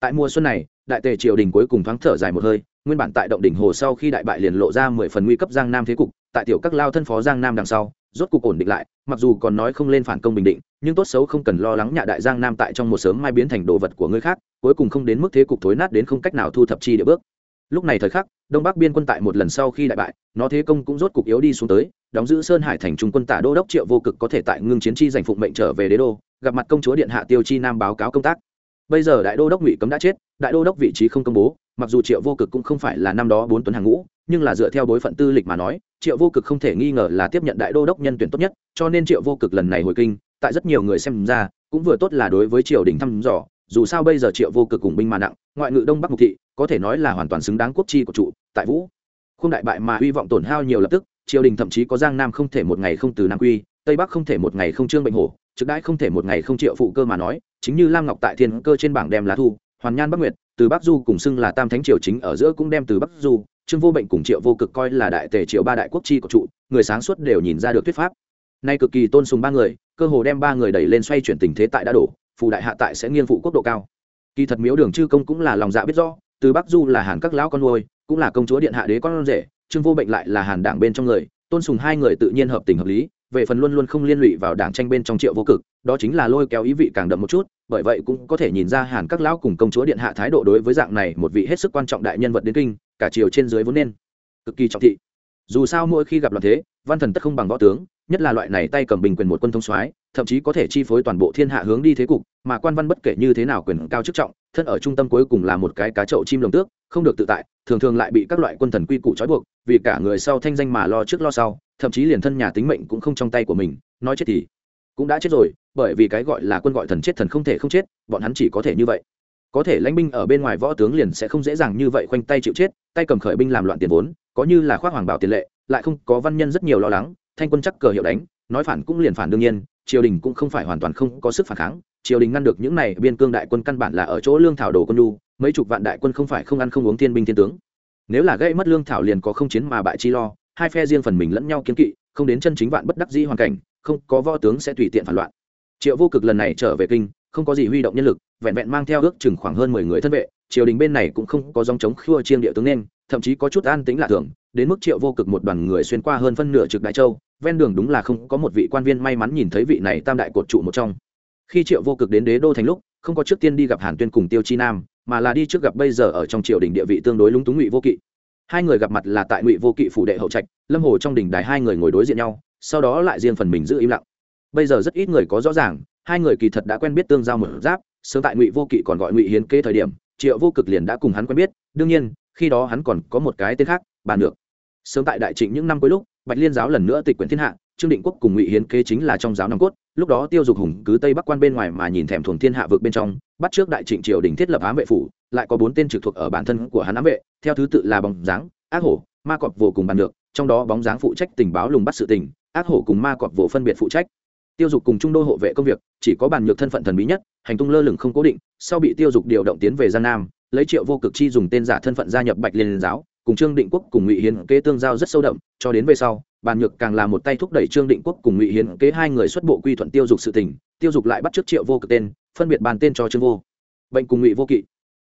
Tại mùa xuân này, đại tề triều đình cuối cùng thoáng thở dài một hơi, nguyên bản tại động đỉnh hồ sau khi đại bại liền lộ ra mười phần nguy cấp giang nam thế cục, tại tiểu các lao thân phó giang nam đằng sau, rốt cục ổn định lại, mặc dù còn nói không lên phản công bình định, nhưng tốt xấu không cần lo lắng nhà đại giang nam tại trong một sớm mai biến thành đồ vật của người khác, cuối cùng không đến mức thế cục thối nát đến không cách nào thu thập chi địa bước. Lúc này thời khắc, đông bắc biên quân tại một lần sau khi đại bại, nó thế công cũng rốt cục yếu đi xuống tới, đóng giữ sơn hải thành trung quân tả đô đốc triệu vô cực có thể tại ngưng chiến chi giành phụng mệnh trở về đế đô gặp mặt công chúa điện hạ tiêu chi nam báo cáo công tác. Bây giờ đại đô đốc ngụy cấm đã chết, đại đô đốc vị trí không công bố, mặc dù triệu vô cực cũng không phải là năm đó bốn tuấn hàng ngũ, nhưng là dựa theo bối phận tư lịch mà nói, triệu vô cực không thể nghi ngờ là tiếp nhận đại đô đốc nhân tuyển tốt nhất, cho nên triệu vô cực lần này hồi kinh, tại rất nhiều người xem ra, cũng vừa tốt là đối với triều đình thăm dò, dù sao bây giờ triệu vô cực cùng binh mà nặng, ngoại ngự đông bắc mục thị, có thể nói là hoàn toàn xứng đáng quốc chi của trụ tại vũ. Không đại bại mà hy vọng tổn hao nhiều lập tức, triều đình thậm chí có giang nam không thể một ngày không từ nam quy, tây bắc không thể một ngày không trương bệnh hổ trực đãi không thể một ngày không triệu phụ cơ mà nói, chính như lam ngọc tại thiên cơ trên bảng đem lá thu, hoàn nhan bắc nguyệt, từ bắc du cùng xưng là tam thánh triều chính ở giữa cũng đem từ bắc du, trương vô bệnh cùng triệu vô cực coi là đại tề triệu ba đại quốc chi của trụ, người sáng suốt đều nhìn ra được thuyết pháp. Nay cực kỳ tôn sùng ba người, cơ hồ đem ba người đẩy lên xoay chuyển tình thế tại đã đổ, phù đại hạ tại sẽ nghiêng phụ quốc độ cao. Kỳ thật miếu đường chư công cũng là lòng dạ biết rõ, từ bắc du là hàn các lão con nuôi, cũng là công chúa điện hạ đế con rể, trương vô bệnh lại là hàn đảng bên trong người, tôn sùng hai người tự nhiên hợp tình hợp lý về phần luôn luôn không liên lụy vào đảng tranh bên trong triệu vô cực, đó chính là lôi kéo ý vị càng đậm một chút, bởi vậy cũng có thể nhìn ra hàn các lão cùng công chúa điện hạ thái độ đối với dạng này một vị hết sức quan trọng đại nhân vật đến kinh, cả triều trên dưới vốn nên cực kỳ trọng thị. Dù sao mỗi khi gặp loạn thế, văn thần tất không bằng võ tướng, nhất là loại này tay cầm bình quyền một quân thông soái, thậm chí có thể chi phối toàn bộ thiên hạ hướng đi thế cục, mà quan văn bất kể như thế nào quyền cao chức trọng, thân ở trung tâm cuối cùng là một cái cá chậu chim lồng tước không được tự tại, thường thường lại bị các loại quân thần quy củ trói buộc, vì cả người sau thanh danh mà lo trước lo sau, thậm chí liền thân nhà tính mệnh cũng không trong tay của mình, nói chết thì cũng đã chết rồi, bởi vì cái gọi là quân gọi thần chết thần không thể không chết, bọn hắn chỉ có thể như vậy. Có thể lãnh binh ở bên ngoài võ tướng liền sẽ không dễ dàng như vậy khoanh tay chịu chết, tay cầm khởi binh làm loạn tiền vốn, có như là khoác hoàng bảo tiền lệ, lại không có văn nhân rất nhiều lo lắng, thanh quân chắc cờ hiệu đánh, nói phản cũng liền phản đương nhiên, triều đình cũng không phải hoàn toàn không có sức phản kháng, triều đình ngăn được những này biên cương đại quân căn bản là ở chỗ lương thảo đồ quân nhu mấy chục vạn đại quân không phải không ăn không uống thiên binh thiên tướng. Nếu là gây mất lương thảo liền có không chiến mà bại chi lo, hai phe riêng phần mình lẫn nhau kiến kỵ, không đến chân chính vạn bất đắc dĩ hoàn cảnh, không có võ tướng sẽ tùy tiện phản loạn. Triệu vô cực lần này trở về kinh, không có gì huy động nhân lực, vẹn vẹn mang theo ước chừng khoảng hơn mười người thân vệ, triều đình bên này cũng không có dòng chống khua chiêng địa tướng nên, thậm chí có chút an tĩnh lạ thường, đến mức triệu vô cực một đoàn người xuyên qua hơn phân nửa trực đại châu, ven đường đúng là không có một vị quan viên may mắn nhìn thấy vị này tam đại cột trụ một trong. Khi triệu vô cực đến đế đô thành lúc, không có trước tiên đi gặp hàn tuyên cùng tiêu chi nam mà là đi trước gặp bây giờ ở trong triều đình địa vị tương đối lúng túng ngụy vô kỵ. Hai người gặp mặt là tại ngụy vô kỵ phủ đệ hậu trạch, lâm hồ trong đình đài hai người ngồi đối diện nhau, sau đó lại riêng phần mình giữ im lặng. Bây giờ rất ít người có rõ ràng, hai người kỳ thật đã quen biết tương giao một giáp, sớm tại ngụy vô kỵ còn gọi ngụy hiến kế thời điểm, triệu vô cực liền đã cùng hắn quen biết, đương nhiên, khi đó hắn còn có một cái tên khác bàn được sớm tại đại trịnh những năm cuối lúc, bạch liên giáo lần nữa tịch quyển thiên hạ, trương định quốc cùng ngụy hiến kế chính là trong giáo nòng cốt lúc đó tiêu dục hùng cứ tây bắc quan bên ngoài mà nhìn thèm thuồng thiên hạ vực bên trong, bắt trước đại trịnh triều đình thiết lập ám vệ phủ, lại có bốn tên trực thuộc ở bản thân của hắn ám vệ, theo thứ tự là bóng dáng, ác hổ, ma cọp vô cùng bàn được, trong đó bóng dáng phụ trách tình báo lùng bắt sự tình, ác hổ cùng ma cọp vô phân biệt phụ trách. Tiêu dục cùng trung đô hộ vệ công việc, chỉ có bàn nhược thân phận thần bí nhất, hành tung lơ lửng không cố định, sau bị tiêu dục điều động tiến về gian nam, lấy triệu vô cực chi dùng tên giả thân phận gia nhập bạch liên giáo cùng trương định quốc cùng ngụy hiến kế tương giao rất sâu đậm, cho đến về sau, bàn nhược càng là một tay thúc đẩy trương định quốc cùng ngụy hiến kế hai người xuất bộ quy thuận tiêu dục sự tình, tiêu dục lại bắt trước triệu vô cực tên, phân biệt bàn tên cho trương vô. Bệnh cùng ngụy vô kỵ.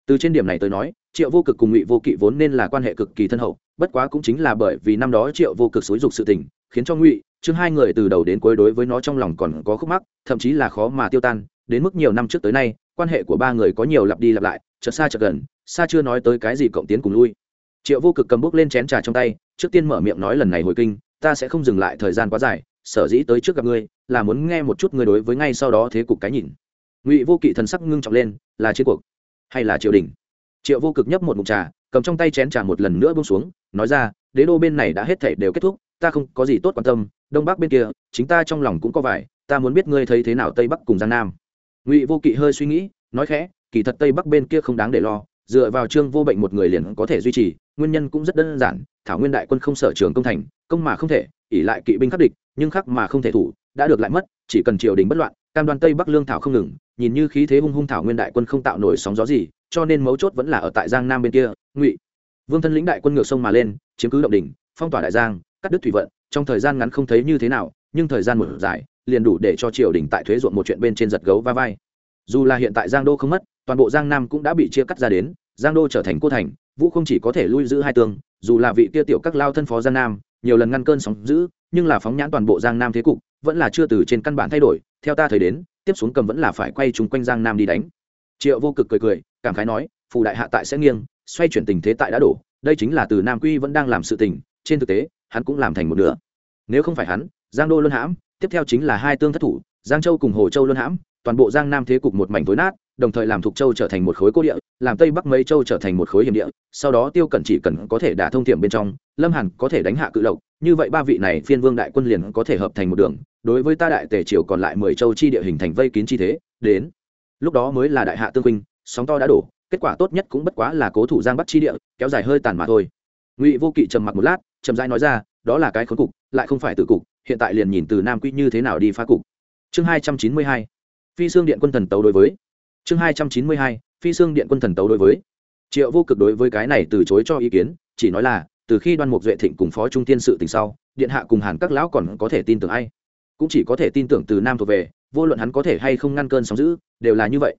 Từ trên điểm này tới nói, triệu vô cực cùng ngụy vô kỵ vốn nên là quan hệ cực kỳ thân hậu, bất quá cũng chính là bởi vì năm đó triệu vô cực xúi dục sự tình, khiến cho ngụy chương hai người từ đầu đến cuối đối với nó trong lòng còn có khúc mắc, thậm chí là khó mà tiêu tan, đến mức nhiều năm trước tới nay, quan hệ của ba người có nhiều lặp đi lặp lại, chợt xa chợt gần, xa chưa nói tới cái gì cộng tiến cùng lui triệu vô cực cầm bút lên chén trà trong tay, trước tiên mở miệng nói lần này hồi kinh, ta sẽ không dừng lại thời gian quá dài, sở dĩ tới trước gặp ngươi, là muốn nghe một chút ngươi đối với ngay sau đó thế cục cái nhìn. Ngụy vô kỵ thần sắc ngưng trọng lên, là chiến cuộc hay là triều đình? Triệu vô cực nhấp một mục trà, cầm trong tay chén trà một lần nữa bông xuống, nói ra, đế đô bên này đã hết thể đều kết thúc, ta không có gì tốt quan tâm, đông bắc bên kia, chính ta trong lòng cũng có vài, ta muốn biết ngươi thấy thế nào tây bắc cùng giang nam. Ngụy vô kỵ hơi suy nghĩ, nói khẽ, kỳ thật tây bắc bên kia không đáng để lo dựa vào trương vô bệnh một người liền có thể duy trì, nguyên nhân cũng rất đơn giản, thảo nguyên đại quân không sở trường công thành, công mà không thể ỉ lại kỵ binh khắc địch, nhưng khắc mà không thể thủ, đã được lại mất, chỉ cần triều đình bất loạn, cam đoan tây bắc lương thảo không ngừng, nhìn như khí thế hung hung thảo nguyên đại quân không tạo nổi sóng gió gì, cho nên mấu chốt vẫn là ở tại giang nam bên kia, ngụy vương thân lĩnh đại quân ngược sông mà lên, chiếm cứ động đỉnh, phong tỏa đại giang, cắt đứt thủy vận, trong thời gian ngắn không thấy như thế nào, nhưng thời gian một dài, liền đủ để cho triều đình tại thuế ruộng một chuyện bên trên giật gấu va vai. Dù là hiện tại giang đô không mất toàn bộ giang nam cũng đã bị chia cắt ra đến, giang đô trở thành cô thành, vũ không chỉ có thể lui giữ hai tương dù là vị kia tiểu các lao thân phó giang nam, nhiều lần ngăn cơn sóng giữ nhưng là phóng nhãn toàn bộ giang nam thế cục, vẫn là chưa từ trên căn bản thay đổi, theo ta thời đến, tiếp xuống cầm vẫn là phải quay chung quanh giang nam đi đánh. Triệu vô cực cười cười, cảm khái nói, phù đại hạ tại sẽ nghiêng, xoay chuyển tình thế tại đã đổ, đây chính là từ nam quy vẫn đang làm sự tình, trên thực tế, hắn cũng làm thành một nửa. Nếu không phải hắn, giang đô luân hãm, tiếp theo chính là hai tương thất thủ, giang châu cùng hồ châu luân hãm, toàn bộ giang nam thế cục một mảnh tối nát đồng thời làm thuộc châu trở thành một khối cố địa, làm tây bắc mấy châu trở thành một khối hiểm địa, sau đó tiêu cẩn chỉ cần có thể đả thông tiệm bên trong, lâm hàn có thể đánh hạ cự lộc, như vậy ba vị này phiên vương đại quân liền có thể hợp thành một đường, đối với ta đại tề triều còn lại mười châu chi địa hình thành vây kín chi thế, đến. Lúc đó mới là đại hạ tương huynh, sóng to đã đổ, kết quả tốt nhất cũng bất quá là cố thủ giang bắc chi địa, kéo dài hơi tàn mà thôi. Ngụy vô kỵ trầm mặc một lát, chậm rãi nói ra, đó là cái khốn cục, lại không phải tự cục, hiện tại liền nhìn từ nam quy như thế nào đi phá cục. Chương hai trăm chín mươi hai, phi xương điện quân thần tấu đối với chương hai trăm chín mươi hai, phi xương điện quân thần tấu đối với. Triệu vô cực đối với cái này từ chối cho ý kiến, chỉ nói là, từ khi đoan mục duệ thịnh cùng phó trung tiên sự tình sau, điện hạ cùng hàn các lão còn có thể tin tưởng ai? Cũng chỉ có thể tin tưởng từ nam thuộc về, vô luận hắn có thể hay không ngăn cơn sóng giữ đều là như vậy.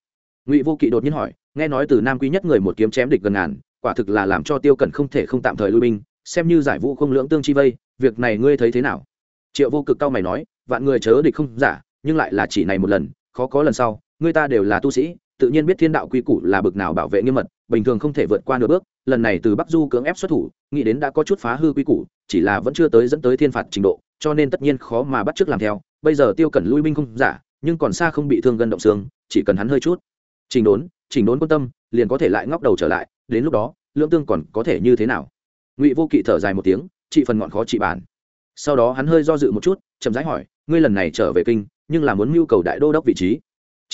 Ngụy vô kỵ đột nhiên hỏi, nghe nói từ nam quý nhất người một kiếm chém địch gần ngàn, quả thực là làm cho tiêu cẩn không thể không tạm thời lui binh, xem như giải vũ không lưỡng tương chi vây, việc này ngươi thấy thế nào? Triệu vô cực cao mày nói, vạn người chớ địch không giả, nhưng lại là chỉ này một lần, khó có lần sau người ta đều là tu sĩ, tự nhiên biết thiên đạo quy củ là bực nào bảo vệ nghiêm mật, bình thường không thể vượt qua nửa bước, lần này từ bắc du cưỡng ép xuất thủ, nghĩ đến đã có chút phá hư quy củ, chỉ là vẫn chưa tới dẫn tới thiên phạt trình độ, cho nên tất nhiên khó mà bắt chước làm theo. Bây giờ tiêu cẩn lui binh không giả, nhưng còn xa không bị thương gân động xương, chỉ cần hắn hơi chút. Trình đốn trình đốn quan tâm, liền có thể lại ngóc đầu trở lại, đến lúc đó, lưỡng tương còn có thể như thế nào? Ngụy vô kỵ thở dài một tiếng trị phần ngọn khó trị bản. Sau đó hắn hơi do dự một chút, chậm rãi hỏi, ngươi lần này trở về kinh, nhưng là muốn mưu cầu đại đô đốc vị trí?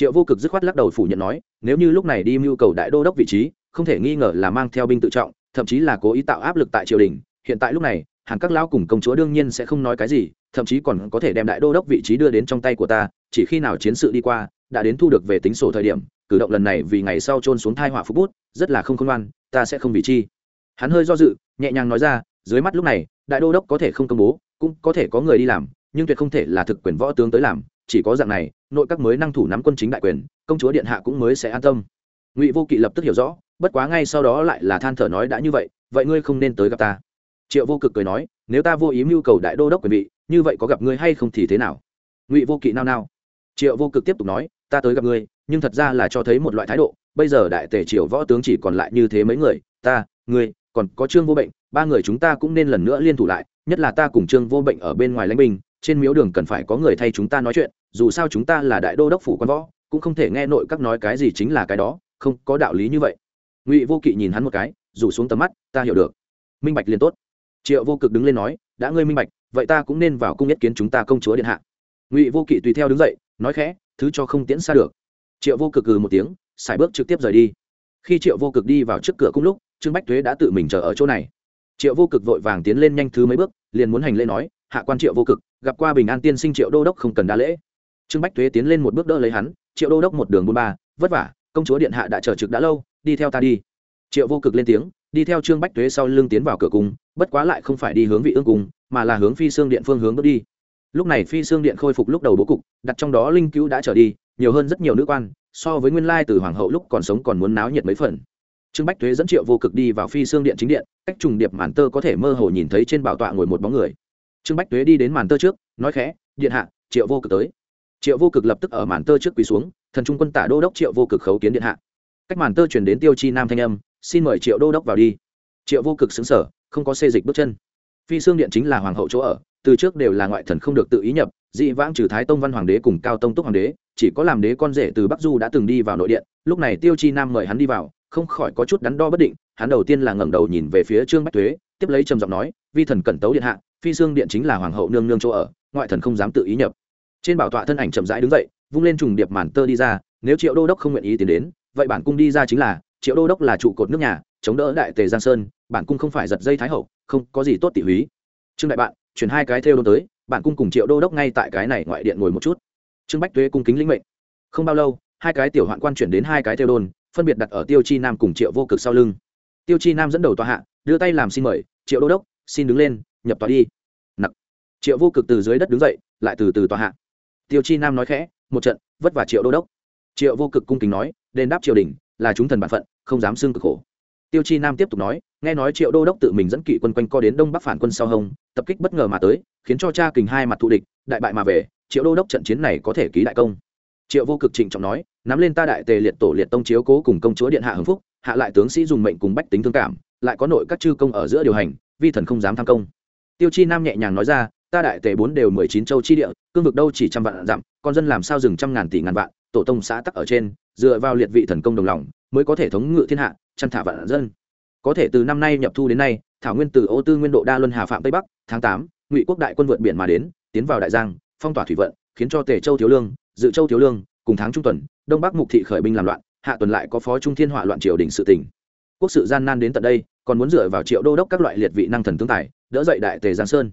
Triệu vô cực dứt khoát lắc đầu phủ nhận nói, nếu như lúc này đi mưu cầu đại đô đốc vị trí, không thể nghi ngờ là mang theo binh tự trọng, thậm chí là cố ý tạo áp lực tại triều đình. Hiện tại lúc này, hàn các lão cùng công chúa đương nhiên sẽ không nói cái gì, thậm chí còn có thể đem đại đô đốc vị trí đưa đến trong tay của ta, chỉ khi nào chiến sự đi qua, đã đến thu được về tính sổ thời điểm, cử động lần này vì ngày sau trôn xuống thai họa phú bút, rất là không khôn ngoan, ta sẽ không vì chi. Hắn hơi do dự, nhẹ nhàng nói ra, dưới mắt lúc này, đại đô đốc có thể không công bố, cũng có thể có người đi làm, nhưng tuyệt không thể là thực quyền võ tướng tới làm, chỉ có dạng này nội các mới năng thủ nắm quân chính đại quyền, công chúa điện hạ cũng mới sẽ an tâm. Ngụy vô kỵ lập tức hiểu rõ, bất quá ngay sau đó lại là than thở nói đã như vậy vậy ngươi không nên tới gặp ta. Triệu vô cực cười nói, nếu ta vô ý mưu cầu đại đô đốc quyền vị, như vậy có gặp ngươi hay không thì thế nào? Ngụy vô kỵ nao nao. Triệu vô cực tiếp tục nói, ta tới gặp ngươi, nhưng thật ra là cho thấy một loại thái độ, bây giờ đại tề triều võ tướng chỉ còn lại như thế mấy người, ta, ngươi, còn có trương vô bệnh, ba người chúng ta cũng nên lần nữa liên thủ lại, nhất là ta cùng trương vô bệnh ở bên ngoài lãnh binh, trên miếu đường cần phải có người thay chúng ta nói chuyện dù sao chúng ta là đại đô đốc phủ quan võ, cũng không thể nghe nội các nói cái gì chính là cái đó, không có đạo lý như vậy. Ngụy vô kỵ nhìn hắn một cái, rủ xuống tầm mắt, ta hiểu được. Minh bạch liền tốt. Triệu vô cực đứng lên nói, đã ngươi minh bạch, vậy ta cũng nên vào cung nhất kiến chúng ta công chúa điện hạ. Ngụy vô kỵ tùy theo đứng dậy, nói khẽ, thứ cho không tiễn xa được. Triệu vô cực cừ một tiếng, xài bước trực tiếp rời đi. Khi triệu vô cực đi vào trước cửa cung lúc, trương bách thuế đã tự mình chờ ở chỗ này. Triệu vô cực vội vàng tiến lên nhanh thứ mấy bước, liền muốn hành lễ nói, hạ quan triệu vô cực, gặp qua bình an tiên sinh triệu đô đốc không cần đa lễ trương bách thuế tiến lên một bước đỡ lấy hắn, triệu đô đốc một đường buôn ba, vất vả, công chúa điện hạ đã chờ trực đã lâu, đi theo ta đi. Triệu vô cực lên tiếng, đi theo trương bách thuế sau lưng tiến vào cửa cung, bất quá lại không phải đi hướng vị ương cung, mà là hướng phi xương điện phương hướng bước đi. Lúc này phi xương điện khôi phục lúc đầu bố cục, đặt trong đó linh cứu đã trở đi, nhiều hơn rất nhiều nữ quan, so với nguyên lai từ hoàng hậu lúc còn sống còn muốn náo nhiệt mấy phần. Trương bách thuế dẫn triệu vô cực đi vào phi xương điện chính điện, cách trùng điệp màn tơ có thể mơ hồ nhìn thấy trên bảo tọa ngồi một bóng người. Trương bách thuế đi đến màn tơ trước, nói khẽ, điện hạ, triệu vô cực tới triệu vô cực lập tức ở màn tơ trước quỳ xuống, thần trung quân tả đô đốc triệu vô cực khấu kiến điện hạ. Cách màn tơ chuyển đến tiêu chi nam thanh âm, xin mời triệu đô đốc vào đi. Triệu vô cực xứng sở không có xê dịch bước chân. Phi xương điện chính là hoàng hậu chỗ ở, từ trước đều là ngoại thần không được tự ý nhập, dị vãng trừ thái tông văn hoàng đế cùng cao tông túc hoàng đế, chỉ có làm đế con rể từ bắc du đã từng đi vào nội điện, lúc này tiêu chi nam mời hắn đi vào, không khỏi có chút đắn đo bất định, hắn đầu tiên là ngẩng đầu nhìn về phía trương bách thuế tiếp lấy trầm giọng nói, vi thần cẩn tấu điện hạ, phi xương điện chính là hoàng hậu nương nương chỗ ở, ngoại thần không dám tự ý nhập trên bảo tọa thân ảnh chậm rãi đứng dậy, vung lên trùng điệp màn tơ đi ra, nếu triệu đô đốc không nguyện ý tiến đến, vậy bản cung đi ra chính là, triệu đô đốc là trụ cột nước nhà, chống đỡ đại tề giang sơn, bản cung không phải giật dây thái hậu, không có gì tốt tỷ húy. Trương đại bạn, chuyển hai cái theo đô tới, bản cung cùng triệu đô đốc ngay tại cái này ngoại điện ngồi một chút. Trương bách tuế cung kính lĩnh mệnh. Không bao lâu, hai cái tiểu hoạn quan chuyển đến hai cái theo đôn phân biệt đặt ở tiêu chi nam cùng triệu vô cực sau lưng. Tiêu chi nam dẫn đầu tòa hạ, đưa tay làm xin mời, triệu đô đốc, xin đứng lên, nhập tòa đi. Nặc. Triệu vô cực từ dưới đất đứng dậy, lại từ từ tòa hạ tiêu chi nam nói khẽ, một trận, vất vả triệu đô đốc. Triệu vô cực cung kính nói, đền đáp triều đình, là chúng thần bản phận, không dám xưng cực khổ. Tiêu chi nam tiếp tục nói, nghe nói triệu đô đốc tự mình dẫn kỵ quân quanh co đến đông bắc phản quân sau hông, tập kích bất ngờ mà tới, khiến cho cha kình hai mặt thù địch, đại bại mà về, triệu đô đốc trận chiến này có thể ký đại công. Triệu vô cực trịnh trọng nói, nắm lên ta đại tề liệt tổ liệt tông chiếu cố cùng công chúa điện hạ hưng phúc, hạ lại tướng sĩ dùng mệnh cùng bách tính thương cảm, lại có nội các chư công ở giữa điều hành, vi thần không dám tham công. Tiêu chi nam nhẹ nhàng nói ra ta đại tề bốn đều mười chín châu chi địa, cương vực đâu chỉ trăm vạn dặm, con dân làm sao dừng trăm ngàn tỷ ngàn vạn, tổ tông xã tắc ở trên, dựa vào liệt vị thần công đồng lòng, mới có thể thống ngự thiên hạ, chăn thả vạn dân. Có thể từ năm nay nhập thu đến nay, thảo nguyên từ ô tư nguyên độ đa luân hà phạm tây bắc, tháng tám, ngụy quốc đại quân vượt biển mà đến, tiến vào đại giang, phong tỏa thủy vận, khiến cho tề châu thiếu lương, dự châu thiếu lương, cùng tháng trung tuần, đông bắc mục thị khởi binh làm loạn, hạ tuần lại có phó trung thiên hỏa loạn triều đình sự tỉnh quốc sự gian nan đến tận đây, còn muốn dựa vào triệu đô đốc các loại liệt vị năng thần tướng tài, đỡ dậy đại tề giang sơn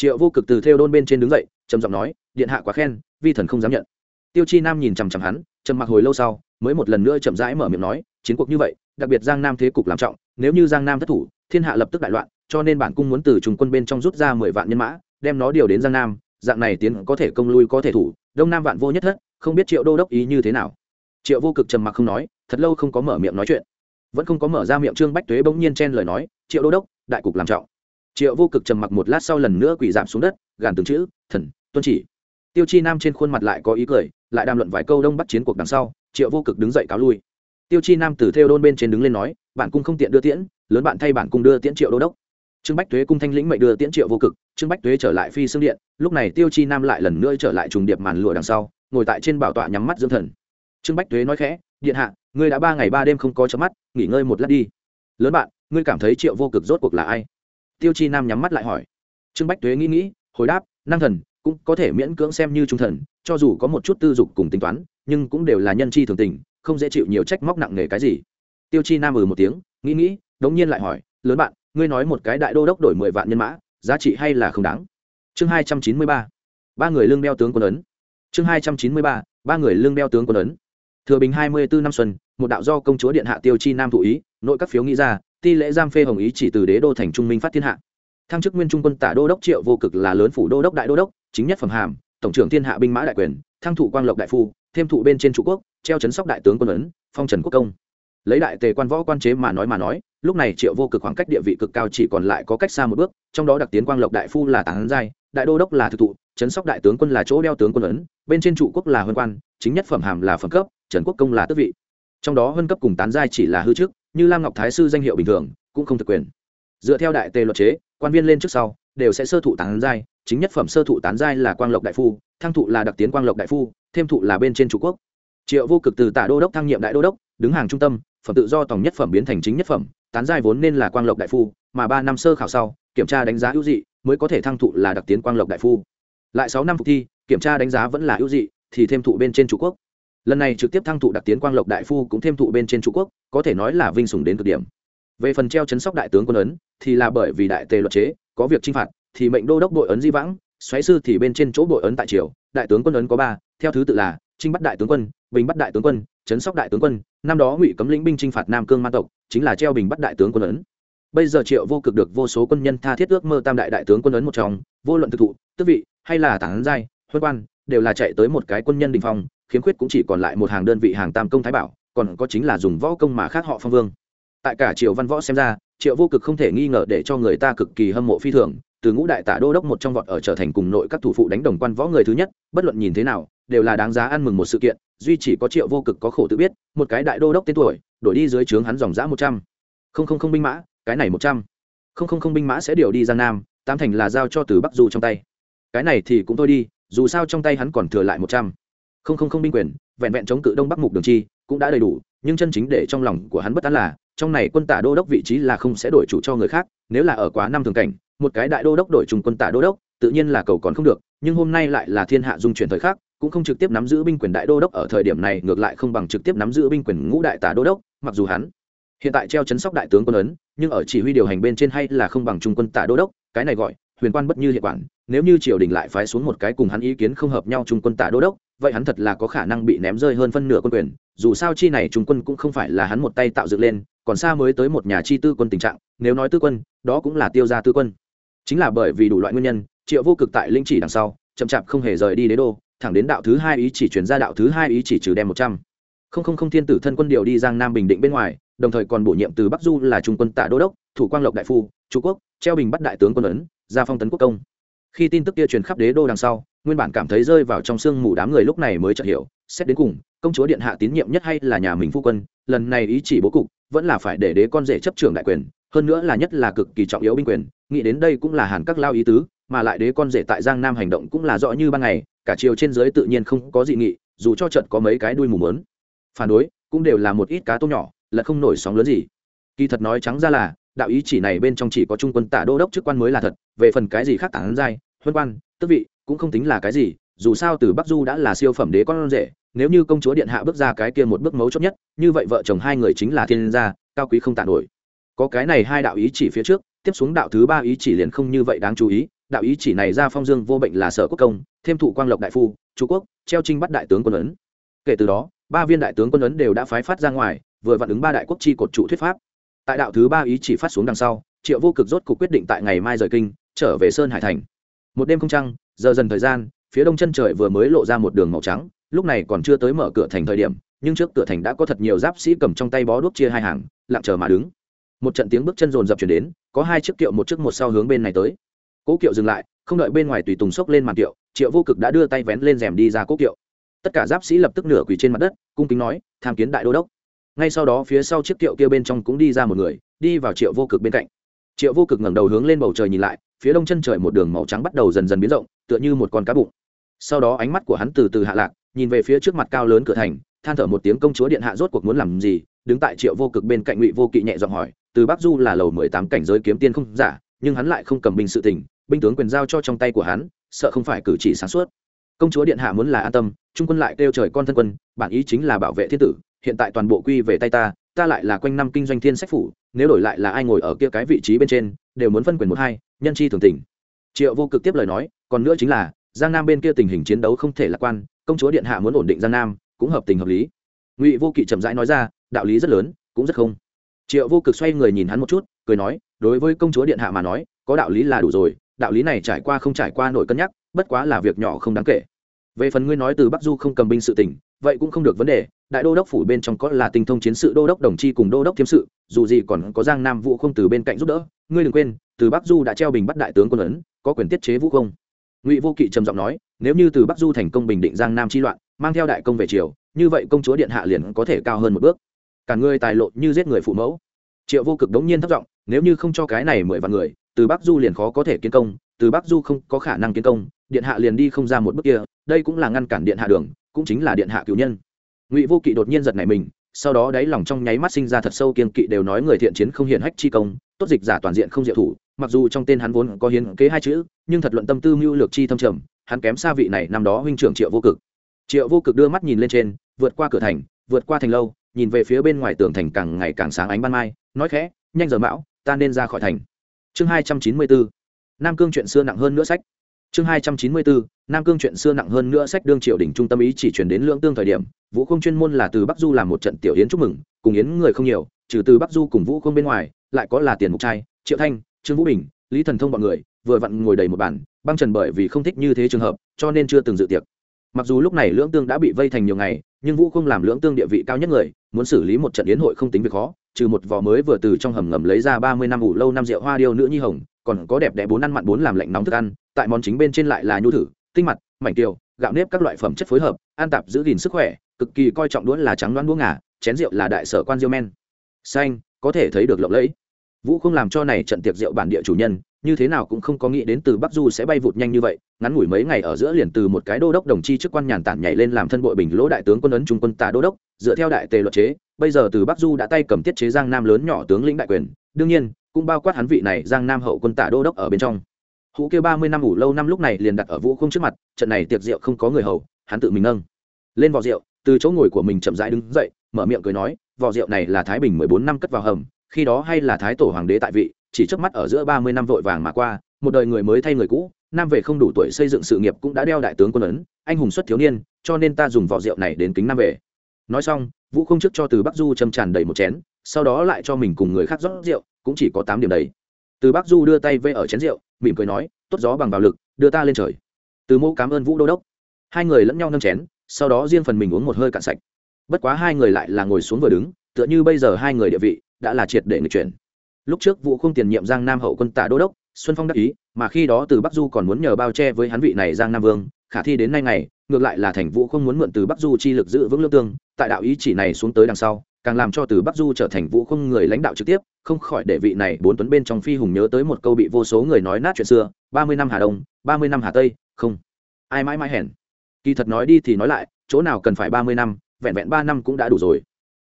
triệu vô cực từ theo đôn bên trên đứng dậy, trầm giọng nói, điện hạ quá khen, vi thần không dám nhận. Tiêu chi nam nhìn chằm chằm hắn, trầm mặc hồi lâu sau, mới một lần nữa chậm rãi mở miệng nói, chiến cuộc như vậy, đặc biệt giang nam thế cục làm trọng, nếu như giang nam thất thủ, thiên hạ lập tức đại loạn, cho nên bản cung muốn từ trung quân bên trong rút ra mười vạn nhân mã, đem nó điều đến giang nam, dạng này tiến có thể công lui có thể thủ, đông nam vạn vô nhất thất, không biết triệu đô đốc ý như thế nào. Triệu vô cực trầm mặc không nói, thật lâu không có mở miệng nói chuyện. Vẫn không có mở ra miệng trương bách tuế bỗng nhiên chen lời nói, triệu đô đốc, đại cục làm trọng triệu vô cực trầm mặc một lát sau lần nữa quỳ giảm xuống đất, gàn từng chữ, thần, tuân chỉ. Tiêu chi nam trên khuôn mặt lại có ý cười, lại đàm luận vài câu đông bắt chiến cuộc đằng sau, triệu vô cực đứng dậy cáo lui. Tiêu chi nam từ theo đôn bên trên đứng lên nói, bạn cung không tiện đưa tiễn, lớn bạn thay bạn cung đưa tiễn triệu đô đốc. Trương bách tuế cung thanh lĩnh mệnh đưa tiễn triệu vô cực, trương bách tuế trở lại phi xương điện, lúc này tiêu chi nam lại lần nữa trở lại trùng điệp màn lụa đằng sau, ngồi tại trên bảo tọa nhắm mắt dưỡng thần. Trương bách tuế nói khẽ, điện hạ, ngươi đã ba ngày ba đêm không có chớm mắt, nghỉ ngơi một lát đi. Lớn bạn, ngươi cảm thấy triệu vô cực rốt cuộc là ai? Tiêu chi nam nhắm mắt lại hỏi. Trương bách tuế nghĩ nghĩ, hồi đáp, năng thần, cũng có thể miễn cưỡng xem như trung thần, cho dù có một chút tư dục cùng tính toán, nhưng cũng đều là nhân chi thường tình, không dễ chịu nhiều trách móc nặng nề cái gì. Tiêu chi nam ừ một tiếng, nghĩ nghĩ, đống nhiên lại hỏi, lớn bạn, ngươi nói một cái đại đô đốc đổi mười vạn nhân mã, giá trị hay là không đáng? Chương hai trăm chín mươi ba. Ba người lương đeo tướng quân ấn. Chương hai trăm chín mươi ba. Ba người lương đeo tướng quân ấn thừa bình hai mươi bốn năm xuân, một đạo do công chúa điện hạ tiêu chi nam thụ ý, nội các phiếu nghĩ ra, ti lễ giam phê hồng ý chỉ từ đế đô thành trung minh phát thiên hạ. Thăng chức nguyên trung quân tả đô đốc triệu vô cực là lớn phủ đô đốc đại đô đốc, chính nhất phẩm hàm, tổng trưởng thiên hạ binh mã đại quyền, thăng thụ quang lộc đại phu, thêm thụ bên trên trụ quốc, treo chấn sóc đại tướng quân ấn phong trần quốc công. Lấy đại tề quan võ quan chế mà nói mà nói, lúc này triệu vô cực khoảng cách địa vị cực cao chỉ còn lại có cách xa một bước, trong đó đặc tiến quang lộc đại phu là tán giai, đại đô đốc là thực thụ, chấn sóc đại tướng quân là chỗ đeo tướng quân ấn bên trên trụ quốc là huân quan, chính nhất phẩm hàm là phẩm cấp trần quốc công là tước vị. Trong đó huân cấp cùng tán giai chỉ là hư chức như lam ngọc thái sư danh hiệu bình thường, cũng không thực quyền. Dựa theo đại tề luật chế, quan viên lên trước sau, đều sẽ sơ thụ tán giai, chính nhất phẩm sơ thụ tán giai là quang lộc đại phu, thăng thụ là đặc tiến quang lộc đại phu, thêm thụ là bên trên trụ quốc. Triệu vô cực từ tả đô đốc thăng nhiệm đại đô đốc, đứng hàng trung tâm, phẩm tự do tổng nhất phẩm biến thành chính nhất phẩm, tán giai vốn nên là quang lộc đại phu, mà ba năm sơ khảo sau, kiểm tra đánh giá ưu dị, mới có thể thăng thụ là đặc tiến quang lộc đại phu. Lại sáu năm phục thi, kiểm tra đánh giá vẫn là ưu dị, thì thêm thụ bên trên trụ quốc lần này trực tiếp thăng thụ đặc tiến quang lộc đại phu cũng thêm thụ bên trên trụ quốc, có thể nói là vinh sủng đến cực điểm. Về phần treo chấn sóc đại tướng quân ấn, thì là bởi vì đại tề luật chế, có việc chinh phạt, thì mệnh đô đốc đội ấn di vãng, xoáy sư thì bên trên chỗ đội ấn tại triều, đại tướng quân ấn có ba, theo thứ tự là trinh bắt đại tướng quân, bình bắt đại tướng quân, chấn sóc đại tướng quân, năm đó ngụy cấm lĩnh binh chinh phạt nam cương man tộc, chính là treo bình bắt đại tướng quân ấn. Bây giờ triệu vô cực được vô số quân nhân tha thiết ước mơ tam đại đại tướng quân ấn một trong, vô luận thực thụ, tước vị, hay là tản giai, huân quan, đều là chạy tới một cái quân nhân đình phòng khiếm khuyết cũng chỉ còn lại một hàng đơn vị hàng tam công thái bảo, còn có chính là dùng võ công mà khác họ phong vương. Tại cả triều văn võ xem ra, triệu vô cực không thể nghi ngờ để cho người ta cực kỳ hâm mộ phi thường, từ ngũ đại tả đô đốc một trong vọt ở trở thành cùng nội các thủ phụ đánh đồng quan võ người thứ nhất, bất luận nhìn thế nào, đều là đáng giá ăn mừng một sự kiện, duy chỉ có triệu vô cực có khổ tự biết, một cái đại đô đốc tên tuổi, đổi đi dưới trướng hắn dòng giã một trăm. Không không không binh mã, cái này một trăm. Không không không binh mã sẽ điều đi giang nam tam thành là giao cho từ bắc du trong tay. Cái này thì cũng thôi đi, dù sao trong tay hắn còn thừa lại một trăm không không không binh quyền, vẹn vẹn chống cự đông bắc mục đường chi cũng đã đầy đủ, nhưng chân chính để trong lòng của hắn bất an là, trong này quân tả đô đốc vị trí là không sẽ đổi chủ cho người khác, nếu là ở quá năm thường cảnh, một cái đại đô đốc đổi trùng quân tả đô đốc, tự nhiên là cầu còn không được, nhưng hôm nay lại là thiên hạ dung chuyển thời khắc, cũng không trực tiếp nắm giữ binh quyền đại đô đốc ở thời điểm này, ngược lại không bằng trực tiếp nắm giữ binh quyền ngũ đại tả đô đốc, mặc dù hắn hiện tại treo chấn sóc đại tướng quân ấn, nhưng ở chỉ huy điều hành bên trên hay là không bằng trung quân tả đô đốc, cái này gọi huyền quan bất như hiệu quản, nếu như triều đình lại phái xuống một cái cùng hắn ý kiến không hợp nhau trung quân tả đô đốc vậy hắn thật là có khả năng bị ném rơi hơn phân nửa quân quyền, dù sao chi này trung quân cũng không phải là hắn một tay tạo dựng lên, còn xa mới tới một nhà chi tư quân tình trạng, nếu nói tư quân, đó cũng là tiêu gia tư quân. Chính là bởi vì đủ loại nguyên nhân, triệu vô cực tại linh chỉ đằng sau, chậm chạp không hề rời đi đế đô, thẳng đến đạo thứ hai ý chỉ chuyển ra đạo thứ hai ý chỉ trừ đem một trăm. Không không không thiên tử thân quân điều đi giang nam bình định bên ngoài, đồng thời còn bổ nhiệm từ bắc du là trung quân tả đô đốc, thủ quang lộc đại phu chú quốc, treo bình bắt đại tướng quân ấn ra phong tấn quốc công khi tin tức kia truyền khắp đế đô đằng sau, nguyên bản cảm thấy rơi vào trong sương mù đám người lúc này mới chợt hiểu, xét đến cùng, công chúa điện hạ tín nhiệm nhất hay là nhà mình phu quân, lần này ý chỉ bố cục, vẫn là phải để đế con rể chấp trưởng đại quyền, hơn nữa là nhất là cực kỳ trọng yếu binh quyền, nghĩ đến đây cũng là hàn các lao ý tứ, mà lại đế con rể tại giang nam hành động cũng là rõ như ban ngày, cả chiều trên dưới tự nhiên không có dị nghị, dù cho trận có mấy cái đuôi mù mớn. Phản đối, cũng đều là một ít cá tôm nhỏ, là không nổi sóng lớn gì. Kỳ thật nói trắng ra là đạo ý chỉ này bên trong chỉ có trung quân tả đô đốc chức quan mới là thật, về phần cái gì khác tảng giai, huân quan, tước vị, cũng không tính là cái gì, dù sao từ bắc du đã là siêu phẩm đế con rể, nếu như công chúa điện hạ bước ra cái kia một bước mấu chốt nhất, như vậy vợ chồng hai người chính là thiên gia, cao quý không tạ nổi. Có cái này hai đạo ý chỉ phía trước, tiếp xuống đạo thứ ba ý chỉ liền không như vậy đáng chú ý, đạo ý chỉ này ra phong dương vô bệnh là sở quốc công, thêm thụ quang lộc đại phu chú quốc, treo trinh bắt đại tướng quân ấn. Kể từ đó, ba viên đại tướng quân ấn đều đã phái phát ra ngoài, vừa vặn ứng ba đại quốc chi cột trụ thuyết pháp tại đạo thứ ba ý chỉ phát xuống đằng sau, triệu vô cực rốt cuộc quyết định tại ngày mai rời kinh, trở về sơn hải thành. Một đêm không trăng, giờ dần thời gian, phía đông chân trời vừa mới lộ ra một đường màu trắng, lúc này còn chưa tới mở cửa thành thời điểm, nhưng trước cửa thành đã có thật nhiều giáp sĩ cầm trong tay bó đuốc chia hai hàng, lặng chờ mà đứng. Một trận tiếng bước chân rồn rập chuyển đến, có hai chiếc kiệu một chiếc một sau hướng bên này tới. Cố kiệu dừng lại, không đợi bên ngoài tùy tùng sốc lên màn kiệu, triệu vô cực đã đưa tay vén lên rèm đi ra cố kiệu. Tất cả giáp sĩ lập tức nửa quỳ trên mặt đất, cung kính nói, tham kiến đại đô đốc ngay sau đó phía sau chiếc kiệu kia bên trong cũng đi ra một người, đi vào triệu vô cực bên cạnh. Triệu vô cực ngẩng đầu hướng lên bầu trời nhìn lại, phía đông chân trời một đường màu trắng bắt đầu dần dần biến rộng, tựa như một con cá bụng. Sau đó ánh mắt của hắn từ từ hạ lạc, nhìn về phía trước mặt cao lớn cửa thành, than thở một tiếng công chúa điện hạ rốt cuộc muốn làm gì, đứng tại triệu vô cực bên cạnh ngụy vô kỵ nhẹ giọng hỏi, từ bắc du là lầu mười tám cảnh giới kiếm tiên không giả, nhưng hắn lại không cầm binh sự tình, binh tướng quyền giao cho trong tay của hắn, sợ không phải cử chỉ sáng suốt. Công chúa điện hạ muốn là an tâm, trung quân lại kêu trời con thân quân, bản ý chính là bảo vệ thiên tử hiện tại toàn bộ quy về tay ta ta lại là quanh năm kinh doanh thiên sách phủ, nếu đổi lại là ai ngồi ở kia cái vị trí bên trên, đều muốn phân quyền một hai, nhân chi thường tình. Triệu vô cực tiếp lời nói, còn nữa chính là, giang nam bên kia tình hình chiến đấu không thể lạc quan, công chúa điện hạ muốn ổn định giang nam, cũng hợp tình hợp lý. Ngụy vô kỵ chậm rãi nói ra, đạo lý rất lớn, cũng rất không. Triệu vô cực xoay người nhìn hắn một chút, cười nói, đối với công chúa điện hạ mà nói, có đạo lý là đủ rồi, đạo lý này trải qua không trải qua nổi cân nhắc, bất quá là việc nhỏ không đáng kể về phần ngươi nói từ bắc du không cầm binh sự tỉnh, vậy cũng không được vấn đề, đại đô đốc phủ bên trong có là tinh thông chiến sự đô đốc đồng chi cùng đô đốc thiêm sự, dù gì còn có giang nam vũ không từ bên cạnh giúp đỡ, ngươi đừng quên, từ bắc du đã treo bình bắt đại tướng quân ấn, có quyền tiết chế vũ không. Ngụy vô kỵ trầm giọng nói, nếu như từ bắc du thành công bình định giang nam chi loạn, mang theo đại công về triều, như vậy công chúa điện hạ liền có thể cao hơn một bước. Cả ngươi tài lộ như giết người phụ mẫu. Triệu vô cực đống nhiên thất giọng, nếu như không cho cái này mười vạn người, từ bắc du liền khó có thể kiến công, từ bắc du không có khả năng kiến công điện hạ liền đi không ra một bước kia, đây cũng là ngăn cản điện hạ đường, cũng chính là điện hạ cựu nhân. Ngụy vô kỵ đột nhiên giật nảy mình, sau đó đáy lòng trong nháy mắt sinh ra thật sâu kiên kỵ đều nói người thiện chiến không hiển hách chi công, tốt dịch giả toàn diện không diệu thủ, mặc dù trong tên hắn vốn có hiến kế hai chữ, nhưng thật luận tâm tư mưu lược chi thâm trầm, hắn kém xa vị này năm đó huynh trưởng triệu vô cực. Triệu vô cực đưa mắt nhìn lên trên, vượt qua cửa thành, vượt qua thành lâu, nhìn về phía bên ngoài tường thành càng ngày càng sáng ánh ban mai, nói khẽ, nhanh giờ mão, ta nên ra khỏi thành. Chương hai trăm chín mươi bốn, nam cương chuyện xưa nặng hơn nữa sách chương hai trăm chín mươi bốn nam cương chuyện xưa nặng hơn nữa sách đương triều đình trung tâm ý chỉ chuyển đến lưỡng tương thời điểm, vũ không chuyên môn là từ bắc du làm một trận tiểu yến chúc mừng, cùng yến người không nhiều, trừ từ bắc du cùng vũ không bên ngoài, lại có là tiền mục trai, triệu thanh, trương vũ bình, lý thần thông b ọ n người, vừa vặn ngồi đầy một bản băng trần bởi vì không thích như thế trường hợp, cho nên chưa từng dự tiệc. Mặc dù lúc này lưỡng tương đã bị vây thành nhiều ngày, nhưng vũ không làm lưỡng tương địa vị cao nhất người, muốn xử lý một trận yến hội không tính việc khó, trừ một vò mới vừa từ trong hầm ngầm lấy ra ba mươi năm ủ lâu năm rượu hoa điêu nữ nhi hồng còn có đẹp đẽ bốn ăn mặn bốn làm lạnh nóng thức ăn, tại món chính bên trên lại là nhu thử, tinh mặt, mảnh tiêu gạo nếp các loại phẩm chất phối hợp an tạp giữ gìn sức khỏe, cực kỳ coi trọng đũa là trắng đoán đũa ngà, chén rượu là đại sở quan diêu men. Xanh, có thể thấy được lộng lẫy. Vũ không làm cho này trận tiệc rượu bản địa chủ nhân, như thế nào cũng không có nghĩ đến từ bắc du sẽ bay vụt nhanh như vậy, ngắn ngủi mấy ngày ở giữa liền từ một cái đô đốc đồng chi chức quan nhàn tản nhảy lên làm thân bội bình lỗ đại tướng quân ấn trung quân tà đô đốc, dựa theo đại tề luật chế, bây giờ từ bắc du đã tay cầm tiết chế giang nam lớn nhỏ tướng lĩnh đại quyền. Đương nhiên cũng bao quát hắn vị này giang nam hậu quân tả đô đốc ở bên trong. Hũ kia ba mươi năm ủ lâu năm lúc này liền đặt ở vũ không trước mặt, trận này tiệc rượu không có người hầu, hắn tự mình nâng. Lên vò rượu, từ chỗ ngồi của mình chậm rãi đứng dậy, mở miệng cười nói, vò rượu này là thái bình mười bốn năm cất vào hầm, khi đó hay là thái tổ hoàng đế tại vị, chỉ trước mắt ở giữa ba mươi năm vội vàng mà qua, một đời người mới thay người cũ, nam về không đủ tuổi xây dựng sự nghiệp cũng đã đeo đại tướng quân ấn, anh hùng xuất thiếu niên, cho nên ta dùng vỏ rượu này đến kính nam về. Nói xong, vũ không trước cho từ bắc du châm tràn đầy một chén, sau đó lại cho mình cùng người khác rót rượu cũng chỉ có tám điểm đấy. từ bắc du đưa tay vây ở chén rượu, mỉm cười nói, tốt gió bằng vào lực, đưa ta lên trời. Từ mô cảm ơn vũ đô đốc. Hai người lẫn nhau nâng chén, sau đó riêng phần mình uống một hơi cạn sạch. Bất quá hai người lại là ngồi xuống vừa đứng, tựa như bây giờ hai người địa vị đã là triệt để người chuyển. Lúc trước vũ không tiền nhiệm giang nam hậu quân tả đô đốc, xuân phong đắc ý, mà khi đó từ bắc du còn muốn nhờ bao che với hắn vị này giang nam vương, khả thi đến nay ngày, ngược lại là thành vũ không muốn mượn từ bắc du chi lực giữ vững lương tương, tại đạo ý chỉ này xuống tới đằng sau càng làm cho từ bắc du trở thành vũ không người lãnh đạo trực tiếp, không khỏi để vị này bốn tuấn bên trong phi hùng nhớ tới một câu bị vô số người nói nát chuyện xưa, ba mươi năm hà đông, ba mươi năm hà tây, không. Ai mãi mãi hèn. Kỳ thật nói đi thì nói lại, chỗ nào cần phải ba mươi năm, vẹn vẹn ba năm cũng đã đủ rồi.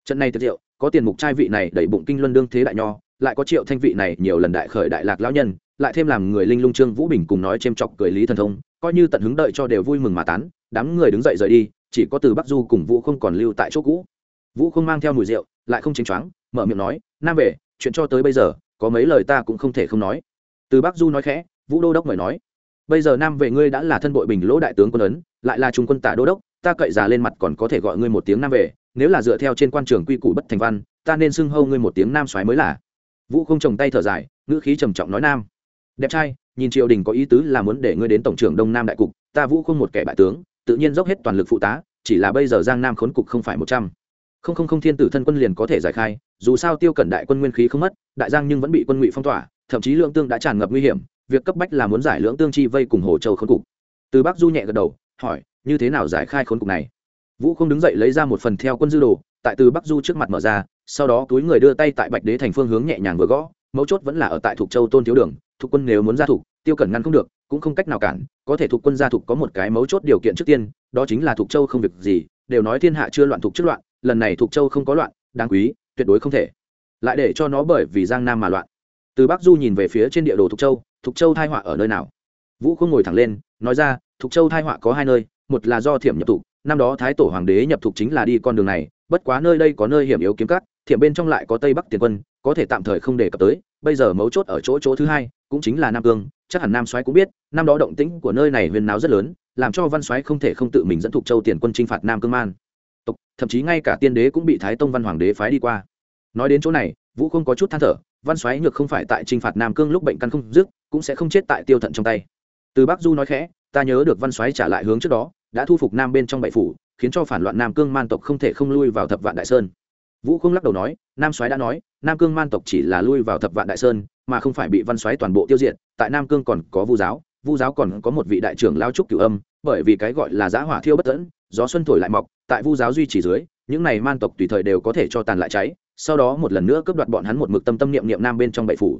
Trận này thật diệu có tiền mục trai vị này đẩy bụng kinh luân đương thế đại nho, lại có triệu thanh vị này nhiều lần đại khởi đại lạc lão nhân, lại thêm làm người linh lung trương vũ bình cùng nói c chọc cười lý thần thông, coi như tận hứng đợi cho đều vui mừng mà tán, đám người đứng dậy rời đi, chỉ có từ bắc du cùng vũ không còn lưu tại chỗ cũ vũ không mang theo mùi rượu, lại không chính choáng, mở miệng nói, nam về, chuyện cho tới bây giờ, có mấy lời ta cũng không thể không nói. Từ bắc du nói khẽ, vũ đô đốc mời nói, bây giờ nam về ngươi đã là thân bội bình lỗ đại tướng quân ấn, lại là trung quân tả đô đốc, ta cậy già lên mặt còn có thể gọi ngươi một tiếng nam về, nếu là dựa theo trên quan trường quy củ bất thành văn, ta nên xưng hâu ngươi một tiếng nam soái mới là. Vũ không trồng tay thở dài, ngữ khí trầm trọng nói, nam, đẹp trai, nhìn triều đình có ý tứ là muốn để ngươi đến tổng trưởng đông nam đại cục, ta vũ không một kẻ bại tướng, tự nhiên dốc hết toàn lực phụ tá, chỉ là bây giờ giang nam khốn cục không phải một trăm không không không thiên tử thân quân liền có thể giải khai, dù sao tiêu cẩn đại quân nguyên khí không mất, đại giang nhưng vẫn bị quân ngụy phong tỏa, thậm chí lượng tương đã tràn ngập nguy hiểm, việc cấp bách là muốn giải lưỡng tương chi vây cùng hồ châu khốn cục. Từ bắc du nhẹ gật đầu, hỏi, như thế nào giải khai khốn cục này? Vũ không đứng dậy lấy ra một phần theo quân dư đồ, tại từ bắc du trước mặt mở ra, sau đó túi người đưa tay tại bạch đế thành phương hướng nhẹ nhàng vừa gõ, mấu chốt vẫn là ở tại thuộc châu tôn thiếu đường thuộc quân nếu muốn ra thuộc tiêu cẩn ngăn không được, cũng không cách nào cản, có thể thuộc quân ra thuộc có một cái mấu chốt điều kiện trước tiên, đó chính là thuộc châu không việc gì, đều nói thiên hạ chưa loạn thuộc trước loạn lần này thuộc châu không có loạn, đáng quý, tuyệt đối không thể. Lại để cho nó bởi vì giang nam mà loạn. Từ bắc du nhìn về phía trên địa đồ thuộc châu thuộc châu thai họa ở nơi nào? Vũ không ngồi thẳng lên, nói ra, thuộc châu thai họa có hai nơi, một là do thiểm nhập thục năm đó thái tổ hoàng đế nhập thục chính là đi con đường này, bất quá nơi đây có nơi hiểm yếu kiếm cắt thiểm bên trong lại có tây bắc tiền quân, có thể tạm thời không đề cập tới, bây giờ mấu chốt ở chỗ chỗ thứ hai, cũng chính là nam cương, chắc hẳn nam soái cũng biết, năm đó động tĩnh của nơi này huyền náo rất lớn, làm cho văn soái không thể không tự mình dẫn thục châu tiền quân chinh phạt nam cương man tộc thậm chí ngay cả tiên đế cũng bị thái tông văn hoàng đế phái đi qua. Nói đến chỗ này, vũ không có chút than thở, văn xoáy nhược không phải tại chinh phạt nam cương lúc bệnh căn không dứt, cũng sẽ không chết tại tiêu thận trong tay. Từ bắc du nói khẽ, ta nhớ được văn xoáy trả lại hướng trước đó, đã thu phục nam bên trong bảy phủ, khiến cho phản loạn nam cương man tộc không thể không lui vào thập vạn đại sơn. Vũ không lắc đầu nói, nam soái đã nói, nam cương man tộc chỉ là lui vào thập vạn đại sơn, mà không phải bị văn soái toàn bộ tiêu diệt, tại nam cương còn có vu giáo vu giáo còn có một vị đại trưởng lao trúc cửu âm, bởi vì cái gọi là giã hỏa thiêu bất tẫn gió xuân thổi lại mọc, tại vu giáo duy trì dưới, những này man tộc tùy thời đều có thể cho tàn lại cháy, sau đó một lần nữa cướp đoạt bọn hắn một mực tâm tâm niệm niệm nam bên trong bảy phủ.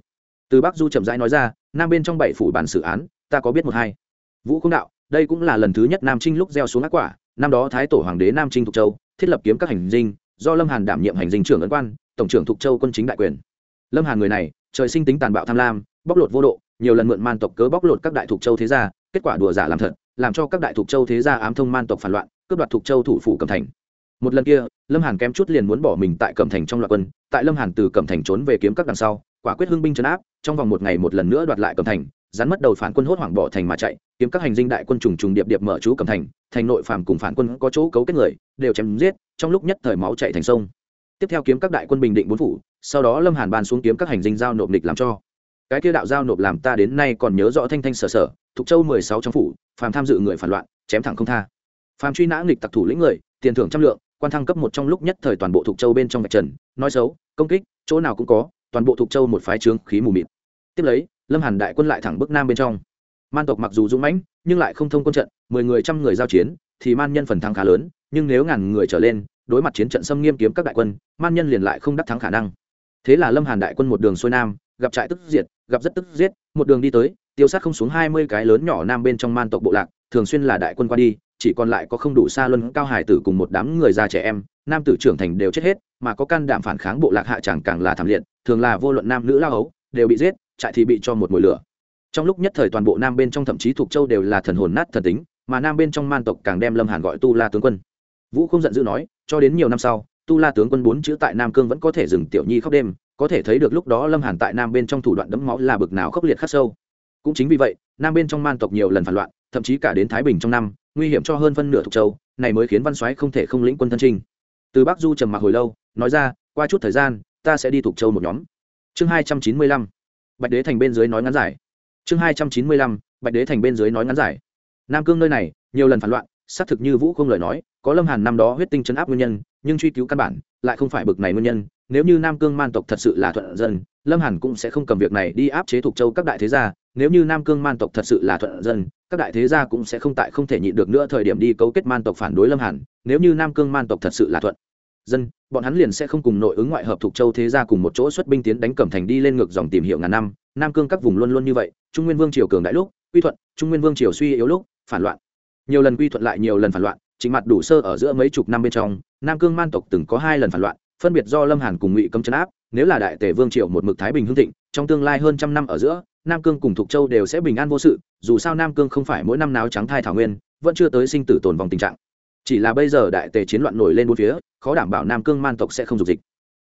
Từ bắc du chậm rãi nói ra, nam bên trong bảy phủ bản xử án, ta có biết một hai. Vũ không đạo, đây cũng là lần thứ nhất nam trinh lúc gieo xuống ác quả, năm đó thái tổ hoàng đế nam trinh thục châu, thiết lập kiếm các hành dinh, do lâm hàn đảm nhiệm hành dinh trưởng ấn quan, tổng trưởng thục châu quân chính đại quyền. Lâm hàn người này, trời sinh tính tàn bạo tham lam, bóc lột vô độ, nhiều lần mượn man tộc cớ bóc lột các đại thục châu thế gia, kết quả đùa giả làm thật, làm cho các đại thục châu thế gia ám thông man tộc phản loạn cướp đoạt thuộc châu thủ phủ cẩm thành. Một lần kia, lâm hàn kém chút liền muốn bỏ mình tại cẩm thành trong loạt quân, tại lâm hàn từ cẩm thành trốn về kiếm các đằng sau, quả quyết hưng binh trấn áp, trong vòng một ngày một lần nữa đoạt lại cẩm thành, rắn mất đầu phản quân hốt hoảng bỏ thành mà chạy, kiếm các hành dinh đại quân trùng trùng điệp điệp mở trú cẩm thành thành nội phàm cùng phản quân có chỗ cấu kết người, đều chém giết, trong lúc nhất thời máu chạy thành sông. Tiếp theo kiếm các đại quân bình định bốn phủ, sau đó lâm hàn ban xuống kiếm các hành dinh giao nộp địch làm cho. Cái kia đạo giao nộp làm ta đến nay còn nhớ rõ thanh thanh sở sở thục châu mười sáu trong phủ, phàm tham dự người phản loạn, chém thẳng không tha phàm truy nã nghịch tặc thủ lĩnh người, tiền thưởng trăm lượng, quan thăng cấp một trong lúc nhất thời toàn bộ thuộc châu bên trong vạch trần. Nói xấu, công kích, chỗ nào cũng có, toàn bộ thuộc châu một phái trướng khí mù mịt. Tiếp lấy, lâm hàn đại quân lại thẳng bước nam bên trong. Man tộc mặc dù dũng mãnh, nhưng lại không thông quân trận, mười người trăm người giao chiến, thì man nhân phần thắng khá lớn, nhưng nếu ngàn người trở lên, đối mặt chiến trận xâm nghiêm kiếm các đại quân, man nhân liền lại không đắc thắng khả năng. Thế là lâm hàn đại quân một đường xuôi nam, gặp trại tức diệt, gặp rất tức giết, một đường đi tới, tiêu sát không xuống hai mươi cái lớn nhỏ nam bên trong man tộc bộ lạc thường xuyên là đại quân qua đi, chỉ còn lại có không đủ xa luân cao hải tử cùng một đám người già trẻ em, nam tử trưởng thành đều chết hết, mà có can đảm phản kháng bộ lạc hạ chẳng càng là thảm liệt, thường là vô luận nam nữ lao ấu đều bị giết, trại thì bị cho một mùi lửa. Trong lúc nhất thời toàn bộ nam bên trong thậm chí thuộc châu đều là thần hồn nát thần tính, mà nam bên trong man tộc càng đem lâm hàn gọi tu la tướng quân. Vũ không giận dữ nói, cho đến nhiều năm sau, tu la tướng quân bốn chữ tại nam cương vẫn có thể dừng tiểu nhi khóc đêm, có thể thấy được lúc đó lâm hàn tại nam bên trong thủ đoạn đẫm máu là bực nào khốc liệt khắc sâu cũng chính vì vậy, nam bên trong man tộc nhiều lần phản loạn, thậm chí cả đến thái bình trong năm, nguy hiểm cho hơn phân nửa thuộc châu, này mới khiến văn soái không thể không lĩnh quân thân trinh từ bắc du trầm mặc hồi lâu, nói ra, qua chút thời gian, ta sẽ đi thuộc châu một nhóm. Chương hai trăm chín mươi lăm, bạch đế thành bên dưới nói ngắn giải. Chương hai trăm chín mươi lăm, bạch đế thành bên dưới nói ngắn giải. Nam cương nơi này, nhiều lần phản loạn, xác thực như vũ không lời nói, có lâm hàn năm đó huyết tinh chấn áp nguyên nhân, nhưng truy cứu căn bản lại không phải bực này nguyên nhân, nếu như nam cương man tộc thật sự là thuận dân, lâm hàn cũng sẽ không cầm việc này đi áp chế thuộc châu các đại thế gia, nếu như nam cương man tộc thật sự là thuận dân, các đại thế gia cũng sẽ không tại không thể nhịn được nữa thời điểm đi cấu kết man tộc phản đối lâm hàn, nếu như nam cương man tộc thật sự là thuận dân, bọn hắn liền sẽ không cùng nội ứng ngoại hợp thuộc châu thế gia cùng một chỗ xuất binh tiến đánh cẩm thành đi lên ngược dòng tìm hiểu ngàn năm, nam cương các vùng luôn luôn như vậy, trung nguyên vương triều cường đại lúc, quy thuận, trung nguyên vương triều suy yếu lúc, phản loạn. Nhiều lần quy thuận lại nhiều lần phản loạn chính mặt đủ sơ ở giữa mấy chục năm bên trong, nam cương man tộc từng có hai lần phản loạn, phân biệt do lâm hàn cùng ngụy cấm chấn áp, nếu là đại tề vương triều một mực thái bình hưng thịnh, trong tương lai hơn trăm năm ở giữa, nam cương cùng thục châu đều sẽ bình an vô sự, dù sao nam cương không phải mỗi năm nào trắng thai thảo nguyên, vẫn chưa tới sinh tử tồn vòng tình trạng. Chỉ là bây giờ đại tề chiến loạn nổi lên bốn phía, khó đảm bảo nam cương man tộc sẽ không dục dịch.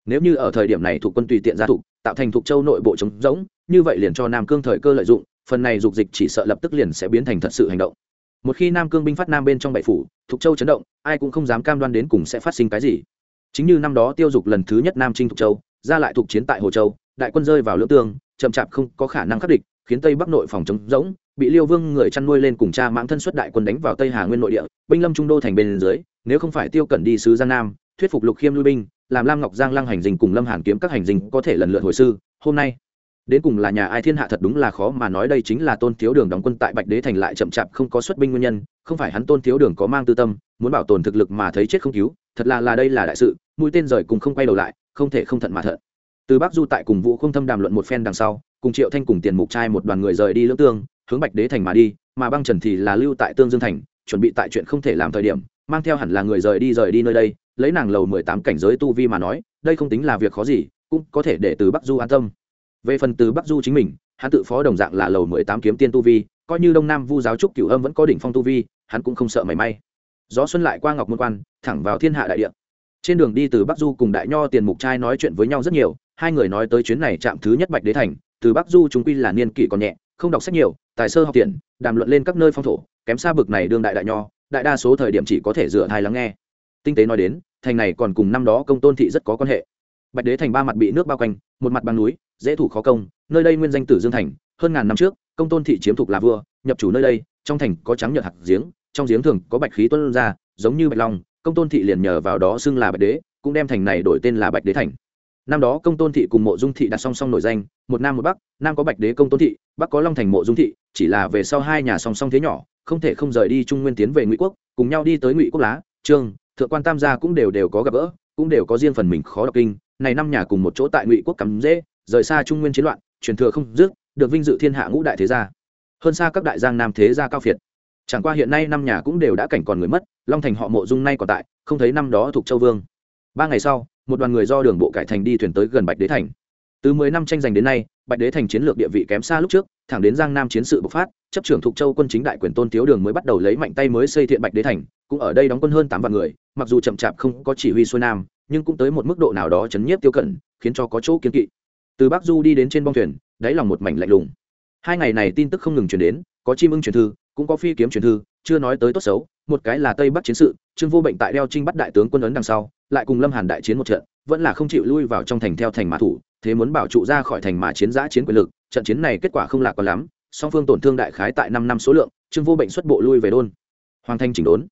Nếu như ở thời điểm này thuộc quân tùy tiện ra thục tạo thành thục châu nội bộ trống rỗng, như vậy liền cho nam cương thời cơ lợi dụng, phần này dục dịch chỉ sợ lập tức liền sẽ biến thành thật sự hành động một khi nam cương binh phát nam bên trong bảy phủ, thục châu chấn động, ai cũng không dám cam đoan đến cùng sẽ phát sinh cái gì. Chính như năm đó tiêu dục lần thứ nhất nam trinh thục châu, ra lại thục chiến tại hồ châu, đại quân rơi vào lưỡng tương chậm chạp không có khả năng khắc địch, khiến tây bắc nội phòng chống rỗng, bị liêu vương người chăn nuôi lên cùng cha mãng thân xuất đại quân đánh vào tây hà nguyên nội địa, binh lâm trung đô thành bên dưới, nếu không phải tiêu cẩn đi sứ giang nam, thuyết phục lục khiêm lui binh, làm lam ngọc giang lăng hành dình cùng lâm hàn kiếm các hành dình có thể lần lượt hồi sư, hôm nay đến cùng là nhà ai thiên hạ thật đúng là khó mà nói đây chính là tôn thiếu đường đóng quân tại bạch đế thành lại chậm chạp không có xuất binh nguyên nhân, không phải hắn tôn thiếu đường có mang tư tâm, muốn bảo tồn thực lực mà thấy chết không cứu, thật là là đây là đại sự, mũi tên rời cùng không quay đầu lại, không thể không thận mà thận. Từ bắc du tại cùng vũ không thâm đàm luận một phen đằng sau, cùng triệu thanh cùng tiền mục trai một đoàn người rời đi lưỡng tương, hướng bạch đế thành mà đi, mà băng trần thì là lưu tại tương dương thành, chuẩn bị tại chuyện không thể làm thời điểm, mang theo hẳn là người rời đi rời đi nơi đây, lấy nàng lầu mười tám cảnh giới tu vi mà nói, đây không tính là việc khó gì, cũng có thể để từ bắc du an tâm về phần từ bắc du chính mình, hắn tự phó đồng dạng là lầu mười tám kiếm tiên tu vi, coi như đông nam vu giáo trúc cửu âm vẫn có đỉnh phong tu vi, hắn cũng không sợ mảy may. Gió xuân lại qua ngọc môn quan, thẳng vào thiên hạ đại địa. Trên đường đi từ bắc du cùng đại nho tiền mục trai nói chuyện với nhau rất nhiều, hai người nói tới chuyến này chạm thứ nhất bạch đế thành, từ bắc du chúng quy là niên kỷ còn nhẹ, không đọc sách nhiều, tài sơ học tiện, đàm luận lên các nơi phong thổ, kém xa bực này đương đại đại nho, đại đa số thời điểm chỉ có thể dựa thai lắng nghe. Tinh tế nói đến, thành này còn cùng năm đó công tôn thị rất có quan hệ. Bạch đế thành ba mặt bị nước bao quanh, một mặt bằng núi dễ thủ khó công, nơi đây nguyên danh tử dương thành, hơn ngàn năm trước, công tôn thị chiếm thuộc là vua, nhập chủ nơi đây, trong thành có trắng nhợt hạt giếng, trong giếng thường có bạch khí tuân ra, giống như bạch long, công tôn thị liền nhờ vào đó xưng là bạch đế, cũng đem thành này đổi tên là bạch đế thành. Năm đó công tôn thị cùng mộ dung thị đặt song song nổi danh, một nam một bắc, nam có bạch đế công tôn thị, bắc có long thành mộ dung thị, chỉ là về sau hai nhà song song thế nhỏ, không thể không rời đi trung nguyên tiến về ngụy quốc, cùng nhau đi tới ngụy quốc lá, trương, thượng quan tam gia cũng đều đều có gặp gỡ, cũng đều có riêng phần mình khó đọc kinh, này năm nhà cùng một chỗ tại ngụy quốc cắm dễ rời xa trung nguyên chiến loạn, truyền thừa không dứt, được vinh dự thiên hạ ngũ đại thế gia. Hơn xa các đại giang nam thế gia cao phiệt. Chẳng qua hiện nay năm nhà cũng đều đã cảnh còn người mất, long thành họ mộ dung nay còn tại, không thấy năm đó thuộc châu vương. Ba ngày sau, một đoàn người do đường bộ cải thành đi thuyền tới gần bạch đế thành. Từ mười năm tranh giành đến nay, bạch đế thành chiến lược địa vị kém xa lúc trước, thẳng đến giang nam chiến sự bộc phát, chấp trưởng thuộc châu quân chính đại quyền tôn thiếu đường mới bắt đầu lấy mạnh tay mới xây thiện bạch đế thành, cũng ở đây đóng quân hơn tám vạn người, mặc dù chậm chạp không có chỉ huy xuôi nam, nhưng cũng tới một mức độ nào đó chấn nhiếp tiêu cẩn khiến cho có chỗ kiên kỵ từ bắc du đi đến trên bong thuyền, đáy lòng một mảnh lạnh lùng. Hai ngày này tin tức không ngừng chuyển đến, có chim ưng truyền thư, cũng có phi kiếm truyền thư, chưa nói tới tốt xấu, một cái là tây bắc chiến sự, trương vô bệnh tại đeo trinh bắt đại tướng quân ấn đằng sau, lại cùng lâm hàn đại chiến một trận, vẫn là không chịu lui vào trong thành theo thành mã thủ, thế muốn bảo trụ ra khỏi thành mà chiến giã chiến quyền lực, trận chiến này kết quả không lạc còn lắm, song phương tổn thương đại khái tại năm năm số lượng, trương vô bệnh xuất bộ lui về đôn. Hoàng thanh chỉnh đốn.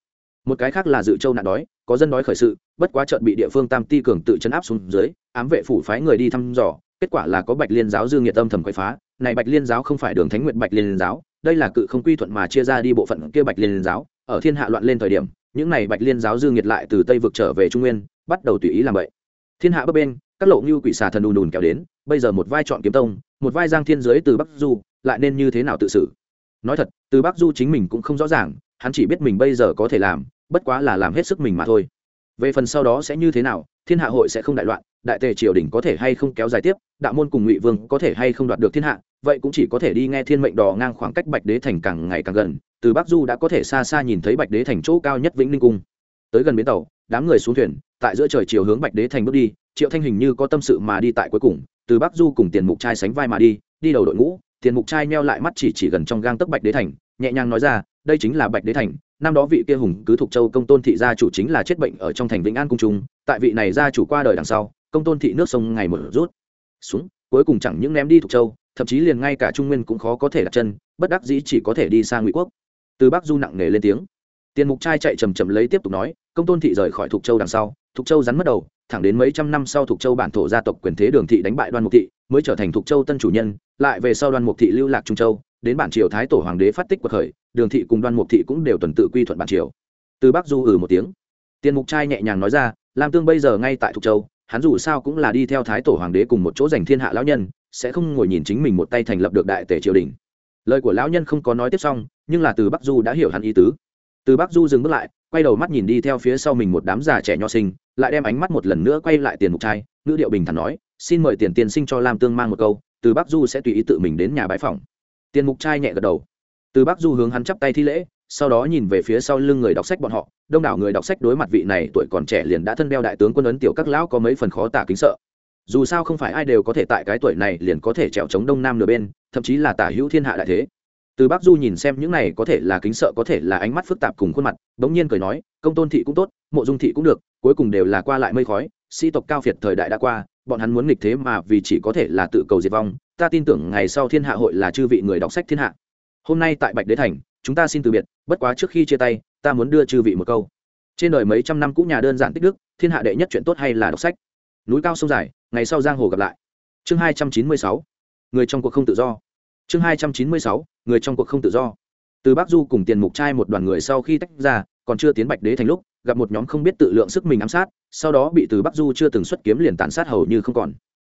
Một cái khác là dự châu nạn đói, có dân đói khởi sự, bất quá trận bị địa phương tam ti cường tự chấn áp xuống dưới, ám vệ phủ phái người đi thăm dò kết quả là có bạch liên giáo dương nhiệt âm thầm quậy phá. Này bạch liên giáo không phải đường thánh nguyện bạch liên giáo, đây là cự không quy thuận mà chia ra đi bộ phận kia bạch liên giáo. Ở thiên hạ loạn lên thời điểm, những này bạch liên giáo dương nhiệt lại từ tây vực trở về trung nguyên, bắt đầu tùy ý làm vậy. Thiên hạ bấp bên các lộ như quỷ xà thần đùn đùn kéo đến, bây giờ một vai chọn kiếm tông, một vai giang thiên giới từ bắc du, lại nên như thế nào tự xử? Nói thật, từ bắc du chính mình cũng không rõ ràng, hắn chỉ biết mình bây giờ có thể làm, bất quá là làm hết sức mình mà thôi. Về phần sau đó sẽ như thế nào, thiên hạ hội sẽ không đại loạn đại tề triều đình có thể hay không kéo dài tiếp, đạo môn cùng ngụy vương có thể hay không đoạt được thiên hạ, vậy cũng chỉ có thể đi nghe thiên mệnh đò ngang khoảng cách bạch đế thành càng ngày càng gần, từ bắc du đã có thể xa xa nhìn thấy bạch đế thành chỗ cao nhất vĩnh ninh cung. Tới gần bến tàu, đám người xuống thuyền, tại giữa trời chiều hướng bạch đế thành bước đi, triệu thanh hình như có tâm sự mà đi tại cuối cùng, từ bắc du cùng tiền mục trai sánh vai mà đi đi đầu đội ngũ, tiền mục trai meo lại mắt chỉ chỉ gần trong gang tấc bạch đế thành, nhẹ nhàng nói ra, đây chính là bạch đế thành, năm đó vị kia hùng cứ thuộc châu công tôn thị gia chủ chính là chết bệnh ở trong thành vĩnh an cung trung, tại vị này gia chủ qua đời đằng sau công tôn thị nước sông ngày một rút. Xuống, cuối cùng chẳng những ném đi thuộc châu, thậm chí liền ngay cả trung nguyên cũng khó có thể đặt chân, bất đắc dĩ chỉ có thể đi sang ngụy quốc. Từ bắc du nặng nề lên tiếng. Tiền mục trai chạy chầm chầm lấy tiếp tục nói, công tôn thị rời khỏi thục châu đằng sau, thục châu rắn mất đầu, thẳng đến mấy trăm năm sau thục châu bản thổ gia tộc quyền thế đường thị đánh bại đoan mục thị, mới trở thành thục châu tân chủ nhân, lại về sau đoan mục thị lưu lạc trung châu, đến bản triều thái tổ hoàng đế phát tích cuộc khởi, đường thị cùng đoan mục thị cũng đều tuần tự quy thuận bản triều. Từ bắc du ừ một tiếng. Tiền mục trai nhẹ nhàng nói ra, lam tương bây giờ ngay tại thục châu hắn dù sao cũng là đi theo thái tổ hoàng đế cùng một chỗ giành thiên hạ lão nhân, sẽ không ngồi nhìn chính mình một tay thành lập được đại tể triều đình. Lời của lão nhân không có nói tiếp xong, nhưng là từ bắc du đã hiểu hắn ý tứ. Từ bắc du dừng bước lại, quay đầu mắt nhìn đi theo phía sau mình một đám già trẻ nho sinh, lại đem ánh mắt một lần nữa quay lại tiền mục trai, ngữ điệu bình thản nói, xin mời tiền tiên sinh cho lam tương mang một câu, từ bắc du sẽ tùy ý tự mình đến nhà bãi phòng tiền mục trai nhẹ gật đầu. Từ bắc du hướng hắn chắp tay thi lễ sau đó nhìn về phía sau lưng người đọc sách bọn họ, đông đảo người đọc sách đối mặt vị này tuổi còn trẻ liền đã thân đeo đại tướng quân ấn tiểu các lão có mấy phần khó tả kính sợ. Dù sao không phải ai đều có thể tại cái tuổi này liền có thể trèo chống đông nam nửa bên, thậm chí là tả hữu thiên hạ đại thế. Từ bắc du nhìn xem những này có thể là kính sợ có thể là ánh mắt phức tạp cùng khuôn mặt, bỗng nhiên cười nói, công tôn thị cũng tốt, mộ dung thị cũng được, cuối cùng đều là qua lại mây khói, sĩ tộc cao phiệt thời đại đã qua, bọn hắn muốn nghịch thế mà vì chỉ có thể là tự cầu diệt vong, ta tin tưởng ngày sau thiên hạ hội là chư vị người đọc sách thiên hạ. Hôm nay tại bạch đế thành chúng ta xin từ biệt, bất quá trước khi chia tay, ta muốn đưa chư vị một câu. Trên đời mấy trăm năm cũ nhà đơn giản tích đức, thiên hạ đệ nhất chuyện tốt hay là đọc sách? Núi cao sông dài, ngày sau giang hồ gặp lại. Chương hai trăm chín mươi sáu, người trong cuộc không tự do. Chương hai trăm chín mươi sáu, người trong cuộc không tự do. Từ bắc du cùng tiền mục trai một đoàn người sau khi tách ra, còn chưa tiến bạch đế thành lúc, gặp một nhóm không biết tự lượng sức mình ám sát, sau đó bị từ bắc du chưa từng xuất kiếm liền tàn sát hầu như không còn.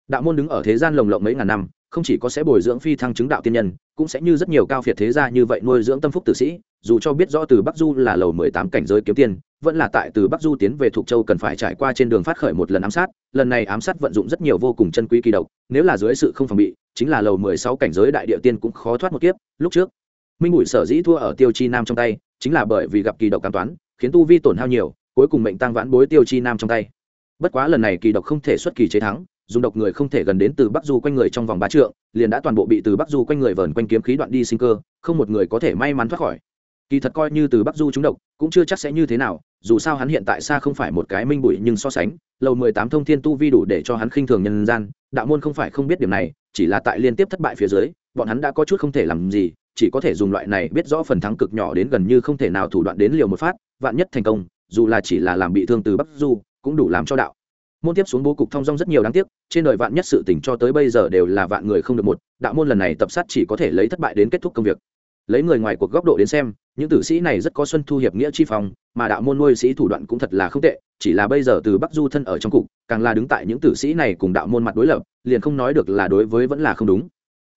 Đạo môn đứng ở thế gian lồng lộng mấy ngàn năm không chỉ có sẽ bồi dưỡng phi thăng chứng đạo tiên nhân, cũng sẽ như rất nhiều cao phiệt thế gia như vậy nuôi dưỡng tâm phúc tử sĩ, dù cho biết rõ từ bắc du là lầu mười tám cảnh giới kiếm tiên, vẫn là tại từ bắc du tiến về thục châu cần phải trải qua trên đường phát khởi một lần ám sát, lần này ám sát vận dụng rất nhiều vô cùng chân quý kỳ độc, nếu là dưới sự không phòng bị, chính là lầu mười sáu cảnh giới đại địa tiên cũng khó thoát một kiếp, lúc trước, minh bụi sở dĩ thua ở tiêu chi nam trong tay, chính là bởi vì gặp kỳ độc cam toán, khiến tu vi tổn hao nhiều, cuối cùng mệnh tăng vãn bối tiêu chi nam trong tay. Bất quá lần này kỳ độc không thể xuất kỳ chế thắng dùng độc người không thể gần đến từ bắc du quanh người trong vòng ba trượng, liền đã toàn bộ bị từ bắc du quanh người vờn quanh kiếm khí đoạn đi sinh cơ, không một người có thể may mắn thoát khỏi. Kỳ thật coi như từ bắc du trúng độc, cũng chưa chắc sẽ như thế nào, dù sao hắn hiện tại xa không phải một cái minh bụi nhưng so sánh, lầu mười tám thông thiên tu vi đủ để cho hắn khinh thường nhân gian, đạo môn không phải không biết điểm này, chỉ là tại liên tiếp thất bại phía dưới, bọn hắn đã có chút không thể làm gì, chỉ có thể dùng loại này biết rõ phần thắng cực nhỏ đến gần như không thể nào thủ đoạn đến liều một phát, vạn nhất thành công, dù là chỉ là làm bị thương từ bắc du, cũng đủ làm cho đạo môn tiếp xuống bố cục thong dong rất nhiều đáng tiếc, trên đời vạn nhất sự tỉnh cho tới bây giờ đều là vạn người không được một, đạo môn lần này tập sát chỉ có thể lấy thất bại đến kết thúc công việc. Lấy người ngoài cuộc góc độ đến xem, những tử sĩ này rất có xuân thu hiệp nghĩa chi phòng mà đạo môn nuôi sĩ thủ đoạn cũng thật là không tệ, chỉ là bây giờ từ bắc du thân ở trong cục, càng là đứng tại những tử sĩ này cùng đạo môn mặt đối lập, liền không nói được là đối với vẫn là không đúng.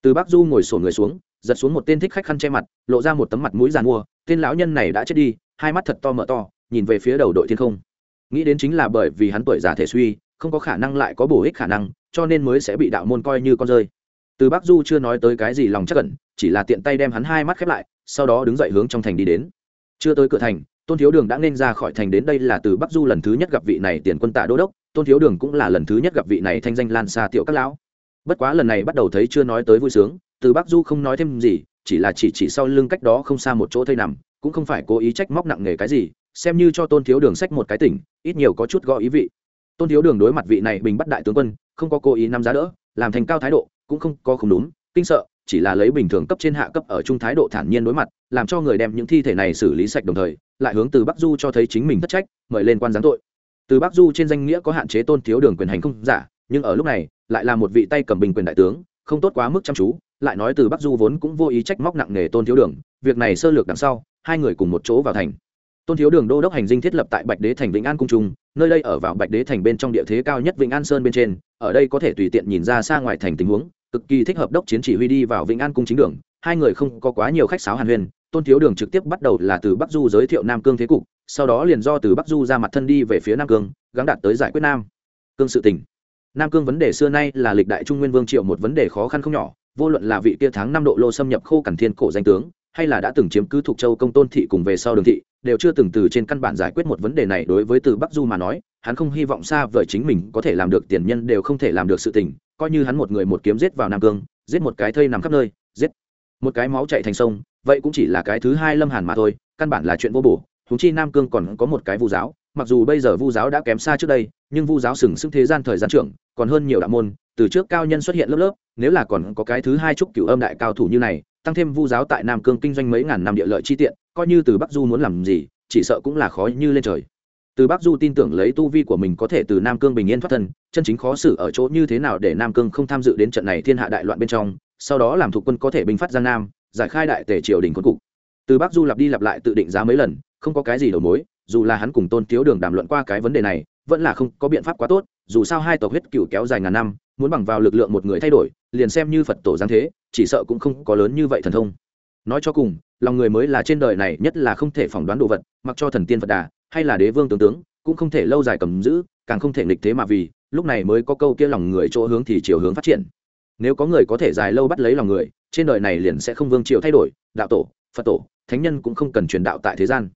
Từ bắc du ngồi sổ người xuống, giật xuống một tên thích khách khăn che mặt, lộ ra một tấm mặt mũi giàn mua, tên lão nhân này đã chết đi, hai mắt thật to mở to, nhìn về phía đầu đội thiên không nghĩ đến chính là bởi vì hắn tuổi già thể suy, không có khả năng lại có bổ ích khả năng, cho nên mới sẽ bị đạo môn coi như con rơi. Từ bắc du chưa nói tới cái gì lòng chắc cẩn chỉ là tiện tay đem hắn hai mắt khép lại, sau đó đứng dậy hướng trong thành đi đến. Chưa tới cửa thành, tôn thiếu đường đã nên ra khỏi thành đến đây là từ bắc du lần thứ nhất gặp vị này tiền quân tạ đô đốc, tôn thiếu đường cũng là lần thứ nhất gặp vị này thanh danh lan xa tiểu các lão. Bất quá lần này bắt đầu thấy chưa nói tới vui sướng, từ bắc du không nói thêm gì, chỉ là chỉ chỉ sau lưng cách đó không xa một chỗ thây nằm, cũng không phải cố ý trách móc nặng nề cái gì xem như cho tôn thiếu đường sách một cái tỉnh, ít nhiều có chút gõ ý vị. Tôn thiếu đường đối mặt vị này bình bắt đại tướng quân, không có cố ý nắm giá đỡ, làm thành cao thái độ, cũng không có không đúng, kinh sợ, chỉ là lấy bình thường cấp trên hạ cấp ở trung thái độ thản nhiên đối mặt, làm cho người đem những thi thể này xử lý sạch đồng thời, lại hướng từ bắc du cho thấy chính mình thất trách, mời lên quan giáng tội. Từ bắc du trên danh nghĩa có hạn chế tôn thiếu đường quyền hành không giả, nhưng ở lúc này, lại là một vị tay cầm bình quyền đại tướng, không tốt quá mức chăm chú, lại nói từ bắc du vốn cũng vô ý trách móc nặng nề tôn thiếu đường, việc này sơ lược đằng sau, hai người cùng một chỗ vào thành tôn thiếu đường đô đốc hành dinh thiết lập tại bạch đế thành vĩnh an cung trung nơi đây ở vào bạch đế thành bên trong địa thế cao nhất vĩnh an sơn bên trên ở đây có thể tùy tiện nhìn ra xa ngoài thành tình huống cực kỳ thích hợp đốc chiến chỉ huy đi vào vĩnh an cung chính đường hai người không có quá nhiều khách sáo hàn huyền, tôn thiếu đường trực tiếp bắt đầu là từ bắc du giới thiệu nam cương thế cục sau đó liền do từ bắc du ra mặt thân đi về phía nam cương gắng đạt tới giải quyết nam cương sự tỉnh nam cương vấn đề xưa nay là lịch đại trung nguyên vương triệu một vấn đề khó khăn không nhỏ vô luận là vị tia tháng năm độ lô xâm nhập khô cản thiên cổ danh tướng hay là đã từng chiếm cứ thuộc châu công tôn thị cùng về sau đường thị đều chưa từng từ trên căn bản giải quyết một vấn đề này. Đối với từ bắc du mà nói, hắn không hy vọng xa vời chính mình có thể làm được tiền nhân đều không thể làm được sự tình. Coi như hắn một người một kiếm giết vào nam cương, giết một cái thây nằm khắp nơi, giết một cái máu chạy thành sông, vậy cũng chỉ là cái thứ hai lâm hàn mà thôi, căn bản là chuyện vô bổ. Thú chi nam cương còn có một cái vu giáo, mặc dù bây giờ vu giáo đã kém xa trước đây, nhưng vu giáo sừng sững thế gian thời gian trưởng, còn hơn nhiều đạo môn, từ trước cao nhân xuất hiện lớp lớp, nếu là còn có cái thứ hai trúc cửu âm đại cao thủ như này tăng thêm vu giáo tại nam cương kinh doanh mấy ngàn năm địa lợi chi tiện, coi như từ bắc du muốn làm gì, chỉ sợ cũng là khó như lên trời. Từ bắc du tin tưởng lấy tu vi của mình có thể từ nam cương bình yên thoát thân, chân chính khó xử ở chỗ như thế nào để nam cương không tham dự đến trận này thiên hạ đại loạn bên trong, sau đó làm thuộc quân có thể bình phát giang nam, giải khai đại tể triều đình quân cục. Từ bắc du lặp đi lặp lại tự định giá mấy lần, không có cái gì đầu mối, dù là hắn cùng tôn thiếu đường đàm luận qua cái vấn đề này, vẫn là không có biện pháp quá tốt, dù sao hai tộc huyết cựu kéo dài ngàn năm muốn bằng vào lực lượng một người thay đổi, liền xem như phật tổ giáng thế, chỉ sợ cũng không có lớn như vậy thần thông. Nói cho cùng, lòng người mới là trên đời này nhất là không thể phỏng đoán đồ vật, mặc cho thần tiên phật đà, hay là đế vương tướng tướng, cũng không thể lâu dài cầm giữ, càng không thể nghịch thế mà vì, lúc này mới có câu kia lòng người chỗ hướng thì chiều hướng phát triển. Nếu có người có thể dài lâu bắt lấy lòng người, trên đời này liền sẽ không vương triều thay đổi, đạo tổ, phật tổ, thánh nhân cũng không cần truyền đạo tại thế gian.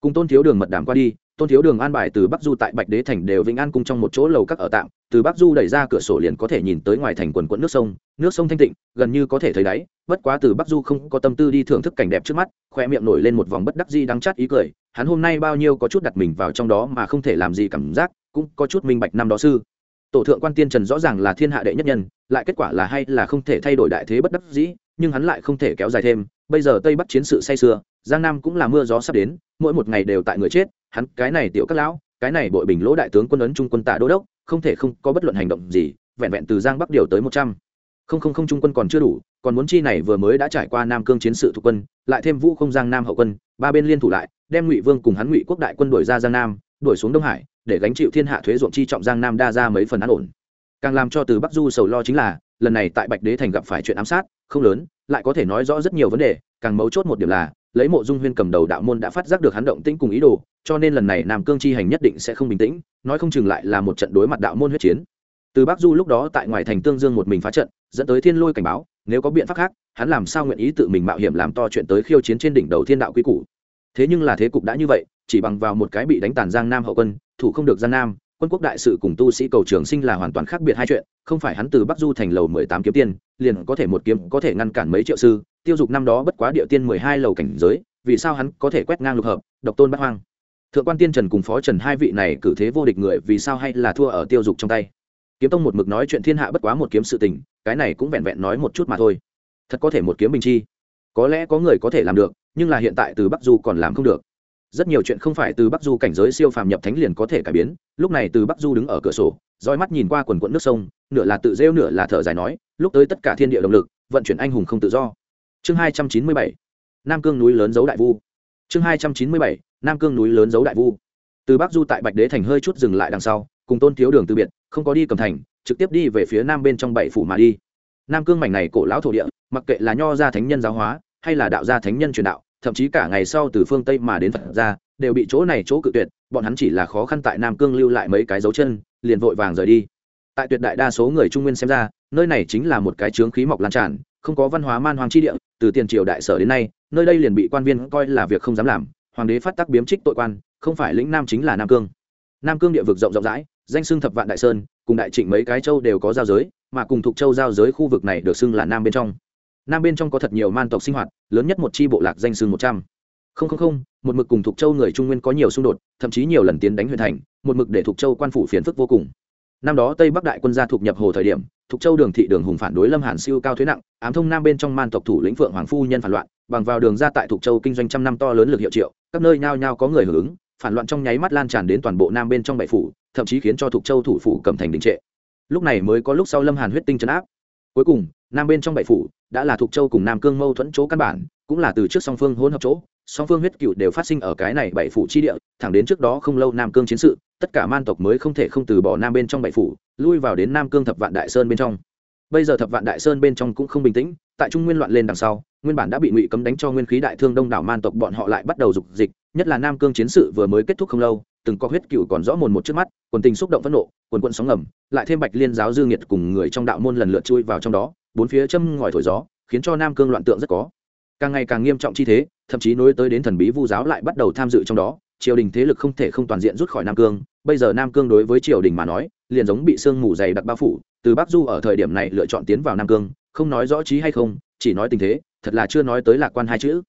Cùng tôn thiếu đường mật đàm qua đi tôn thiếu đường an bài từ bắc du tại bạch đế thành đều vĩnh an cung trong một chỗ lầu các ở tạm, từ bắc du đẩy ra cửa sổ liền có thể nhìn tới ngoài thành quần quận nước sông nước sông thanh tịnh, gần như có thể thấy đáy, bất quá từ bắc du không có tâm tư đi thưởng thức cảnh đẹp trước mắt, khoe miệng nổi lên một vòng bất đắc di đắng chát ý cười, hắn hôm nay bao nhiêu có chút đặt mình vào trong đó mà không thể làm gì cảm giác, cũng có chút minh bạch năm đó sư. Tổ thượng quan tiên trần rõ ràng là thiên hạ đệ nhất nhân, lại kết quả là hay là không thể thay đổi đại thế bất đắc dĩ, nhưng hắn lại không thể kéo dài thêm bây giờ tây bắc chiến sự say sưa, giang nam cũng là mưa gió sắp đến, mỗi một ngày đều tại người chết, hắn, cái này tiểu các lão, cái này bội bình lỗ đại tướng quân ấn trung quân tạ đô đốc, không thể không có bất luận hành động gì, vẹn vẹn từ giang bắc điều tới một trăm. Không không không, trung quân còn chưa đủ, còn muốn chi này vừa mới đã trải qua nam cương chiến sự thuộc quân, lại thêm vũ không giang nam hậu quân, ba bên liên thủ lại, đem ngụy vương cùng hắn ngụy quốc đại quân đuổi ra giang nam, đuổi xuống đông hải, để gánh chịu thiên hạ thuế ruộng chi trọng giang nam đa ra mấy phần an ổn. Càng làm cho từ bắc du sầu lo chính là lần này tại bạch đế thành gặp phải chuyện ám sát, không lớn, lại có thể nói rõ rất nhiều vấn đề, càng mấu chốt một điểm là, lấy mộ dung huyên cầm đầu đạo môn đã phát giác được hắn động tĩnh cùng ý đồ, cho nên lần này nam cương chi hành nhất định sẽ không bình tĩnh, nói không chừng lại là một trận đối mặt đạo môn huyết chiến. Từ bắc du lúc đó tại ngoài thành tương dương một mình phá trận, dẫn tới thiên lôi cảnh báo, nếu có biện pháp khác, hắn làm sao nguyện ý tự mình mạo hiểm làm to chuyện tới khiêu chiến trên đỉnh đầu thiên đạo quy củ. Thế nhưng là thế cục đã như vậy, chỉ bằng vào một cái bị đánh tàn giang nam hậu quân, thủ không được giang nam quân quốc đại sự cùng tu sĩ cầu trường sinh là hoàn toàn khác biệt hai chuyện, không phải hắn từ bắc du thành lầu mười tám kiếm tiên, liền có thể một kiếm có thể ngăn cản mấy triệu sư, tiêu dục năm đó bất quá địa tiên mười hai lầu cảnh giới, vì sao hắn có thể quét ngang lục hợp, độc tôn bắt hoang? Thượng quan tiên trần cùng phó trần hai vị này cử thế vô địch người vì sao hay là thua ở tiêu dục trong tay? Kiếm tông một mực nói chuyện thiên hạ bất quá một kiếm sự tình, cái này cũng vẹn vẹn nói một chút mà thôi. Thật có thể một kiếm bình chi? Có lẽ có người có thể làm được, nhưng là hiện tại từ bắc du còn làm không được rất nhiều chuyện không phải từ bắc du cảnh giới siêu phàm nhập thánh liền có thể cải biến, lúc này từ bắc du đứng ở cửa sổ, roi mắt nhìn qua quần quận nước sông, nửa là tự rêu nửa là thở dài nói, lúc tới tất cả thiên địa động lực, vận chuyển anh hùng không tự do. Chương hai trăm chín mươi bảy, nam cương núi lớn giấu đại vu. Chương hai trăm chín mươi bảy, nam cương núi lớn giấu đại vu. Từ bắc du tại bạch đế thành hơi chút dừng lại đằng sau, cùng tôn thiếu đường từ biệt, không có đi cầm thành, trực tiếp đi về phía nam bên trong bảy phủ mà đi. Nam cương mảnh này cổ lão thổ địa, mặc kệ là nho gia thánh nhân giáo hóa, hay là đạo gia thánh nhân truyền đạo thậm chí cả ngày sau từ phương tây mà đến phật ra, đều bị chỗ này chỗ cự tuyệt, bọn hắn chỉ là khó khăn tại nam cương lưu lại mấy cái dấu chân, liền vội vàng rời đi. Tại tuyệt đại đa số người trung nguyên xem ra, nơi này chính là một cái trướng khí mọc lan tràn, không có văn hóa man hoàng chi địa, từ tiền triều đại sở đến nay, nơi đây liền bị quan viên coi là việc không dám làm, hoàng đế phát tác biếm trích tội quan, không phải lĩnh nam chính là nam cương. Nam cương địa vực rộng rộng rãi, danh xưng thập vạn đại sơn, cùng đại trịnh mấy cái châu đều có giao giới, mà cùng thuộc châu giao giới khu vực này được xưng là nam bên trong nam bên trong có thật nhiều man tộc sinh hoạt, lớn nhất một chi bộ lạc danh xưng một trăm. Không không không, một mực cùng thuộc châu người trung nguyên có nhiều xung đột, thậm chí nhiều lần tiến đánh huyện thành, một mực để thuộc châu quan phủ phiền phức vô cùng. Năm đó tây bắc đại quân gia thuộc nhập hồ thời điểm thuộc châu đường thị đường hùng phản đối lâm hàn siêu cao thuế nặng, ám thông nam bên trong man tộc thủ lĩnh phượng hoàng phu nhân phản loạn, bằng vào đường ra tại thuộc châu kinh doanh trăm năm to lớn lực hiệu triệu, các nơi nhao nhao có người hưởng ứng, phản loạn trong nháy mắt lan tràn đến toàn bộ nam bên trong bảy phủ, thậm chí khiến cho thục châu thủ phủ cầm thành đình trệ. Lúc này mới có lúc sau lâm hàn huyết tinh chấn áp. Cuối cùng nam bên trong bảy phủ, đã là thuộc châu cùng nam cương mâu thuẫn chỗ căn bản, cũng là từ trước song phương hôn hợp chỗ, song phương huyết cựu đều phát sinh ở cái này bảy phủ chi địa, thẳng đến trước đó không lâu nam cương chiến sự, tất cả man tộc mới không thể không từ bỏ nam bên trong bảy phủ, lui vào đến nam cương thập vạn đại sơn bên trong. Bây giờ thập vạn đại sơn bên trong cũng không bình tĩnh, tại trung nguyên loạn lên đằng sau, nguyên bản đã bị ngụy cấm đánh cho nguyên khí đại thương đông đảo man tộc bọn họ lại bắt đầu dục dịch, nhất là nam cương chiến sự vừa mới kết thúc không lâu, từng có huyết cựu còn rõ mồn một trước mắt, quần tình xúc động phẫn nộ, quần quận sóng ngầm, lại thêm bạch liên giáo dư nghiệt cùng người trong đạo môn lần lượt chui vào trong đó bốn phía châm ngòi thổi gió, khiến cho nam cương loạn tượng rất có. Càng ngày càng nghiêm trọng chi thế, thậm chí nối tới đến thần bí vu giáo lại bắt đầu tham dự trong đó, triều đình thế lực không thể không toàn diện rút khỏi nam cương. Bây giờ nam cương đối với triều đình mà nói, liền giống bị sương mù dày đặc bao phủ, từ bắc du ở thời điểm này lựa chọn tiến vào nam cương, không nói rõ trí hay không, chỉ nói tình thế, thật là chưa nói tới lạc quan hai chữ.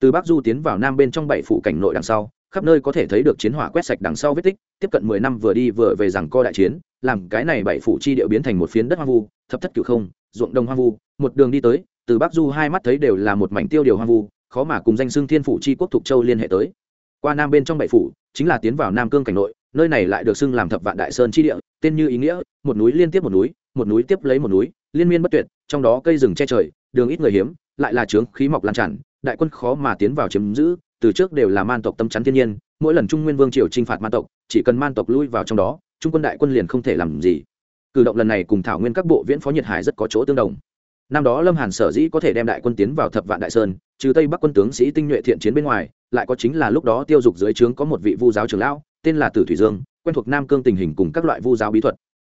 Từ bắc du tiến vào nam bên trong bảy phủ cảnh nội đằng sau, khắp nơi có thể thấy được chiến hỏa quét sạch đằng sau vết tích, tiếp cận mười năm vừa đi vừa về rằng co đại chiến, làm cái này bảy phủ chi điệu biến thành một phiến đất hoang vu, thập thất cửu không ruộng đồng hoang vu, một đường đi tới, từ bắc du hai mắt thấy đều là một mảnh tiêu điều hoang vu, khó mà cùng danh xưng thiên phủ chi quốc thục châu liên hệ tới. Qua nam bên trong bảy phủ, chính là tiến vào nam cương cảnh nội, nơi này lại được xưng làm thập vạn đại sơn chi địa, tên như ý nghĩa, một núi liên tiếp một núi một núi tiếp lấy một núi, liên miên bất tuyệt, trong đó cây rừng che trời, đường ít người hiếm, lại là trướng khí mọc lan tràn, đại quân khó mà tiến vào chiếm giữ, từ trước đều là man tộc tâm chắn thiên nhiên, mỗi lần trung nguyên vương triều chinh phạt man tộc, chỉ cần man tộc lui vào trong đó, trung quân đại quân liền không thể làm gì cử động lần này cùng thảo nguyên các bộ viễn phó nhiệt hải rất có chỗ tương đồng. Năm đó lâm hàn sở dĩ có thể đem đại quân tiến vào thập vạn đại sơn, trừ tây bắc quân tướng sĩ tinh nhuệ thiện chiến bên ngoài, lại có chính là lúc đó tiêu dục dưới trướng có một vị vu giáo trưởng lão, tên là tử thủy dương, quen thuộc nam cương tình hình cùng các loại vu giáo bí thuật.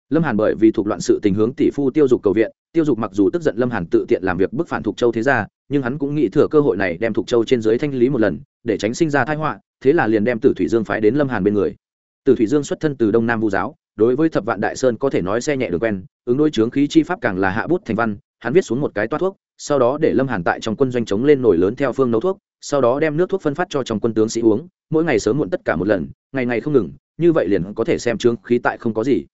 Lâm hàn bởi vì thuộc loạn sự tình hướng tỷ phu tiêu dục cầu viện, tiêu dục mặc dù tức giận lâm hàn tự tiện làm việc bức phản thục châu thế ra nhưng hắn cũng nghĩ thừa cơ hội này đem thục châu trên dưới thanh lý một lần, để tránh sinh ra thái họa, thế là liền đem tử thủy dương phái đến lâm hàn bên người. Tử thủy dương xuất thân từ đông nam vu giáo đối với thập vạn đại sơn có thể nói xe nhẹ đường quen, ứng đối trướng khí chi pháp càng là hạ bút thành văn, hắn viết xuống một cái toát thuốc, sau đó để lâm hàn tại trong quân doanh chống lên nổi lớn theo phương nấu thuốc, sau đó đem nước thuốc phân phát cho trong quân tướng sĩ uống, mỗi ngày sớm muộn tất cả một lần, ngày ngày không ngừng, như vậy liền có thể xem trướng khí tại không có gì.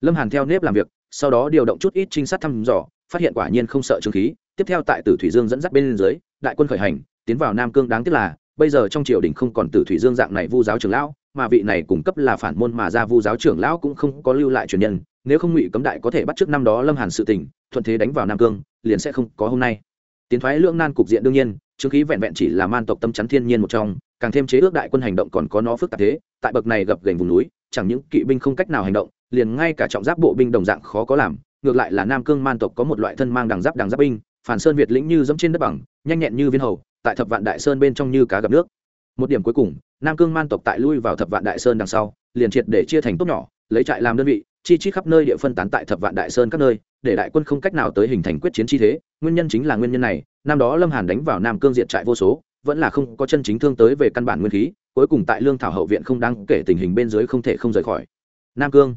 Lâm hàn theo nếp làm việc, sau đó điều động chút ít trinh sát thăm dò, phát hiện quả nhiên không sợ trướng khí, tiếp theo tại tử thủy dương dẫn dắt bên dưới, đại quân khởi hành, tiến vào nam cương đáng tiếc là, bây giờ trong triều đình không còn tử thủy dương dạng này vu giáo trường lão mà vị này cung cấp là phản môn mà ra vu giáo trưởng lão cũng không có lưu lại truyền nhân, nếu không ngụy cấm đại có thể bắt trước năm đó lâm hàn sự tình, thuận thế đánh vào nam cương, liền sẽ không có hôm nay. Tiến thoái lưỡng nan cục diện đương nhiên, chứng khí vẹn vẹn chỉ là man tộc tâm chắn thiên nhiên một trong, càng thêm chế ước đại quân hành động còn có nó phức tạp thế, tại bậc này gập gành vùng núi, chẳng những kỵ binh không cách nào hành động, liền ngay cả trọng giáp bộ binh đồng dạng khó có làm, ngược lại là nam cương man tộc có một loại thân mang đằng giáp đằng giáp binh, phản sơn việt lĩnh như dẫm trên đất bằng, nhanh nhẹn như viên hầu, tại thập vạn đại sơn bên trong như cá gặp nước một điểm cuối cùng, nam cương man tộc tại lui vào thập vạn đại sơn đằng sau, liền triệt để chia thành tốt nhỏ, lấy trại làm đơn vị, chi chi khắp nơi địa phân tán tại thập vạn đại sơn các nơi, để đại quân không cách nào tới hình thành quyết chiến chi thế. Nguyên nhân chính là nguyên nhân này, năm đó lâm hàn đánh vào nam cương diện trại vô số, vẫn là không có chân chính thương tới về căn bản nguyên khí, cuối cùng tại lương thảo hậu viện không đáng kể tình hình bên dưới không thể không rời khỏi. Nam cương.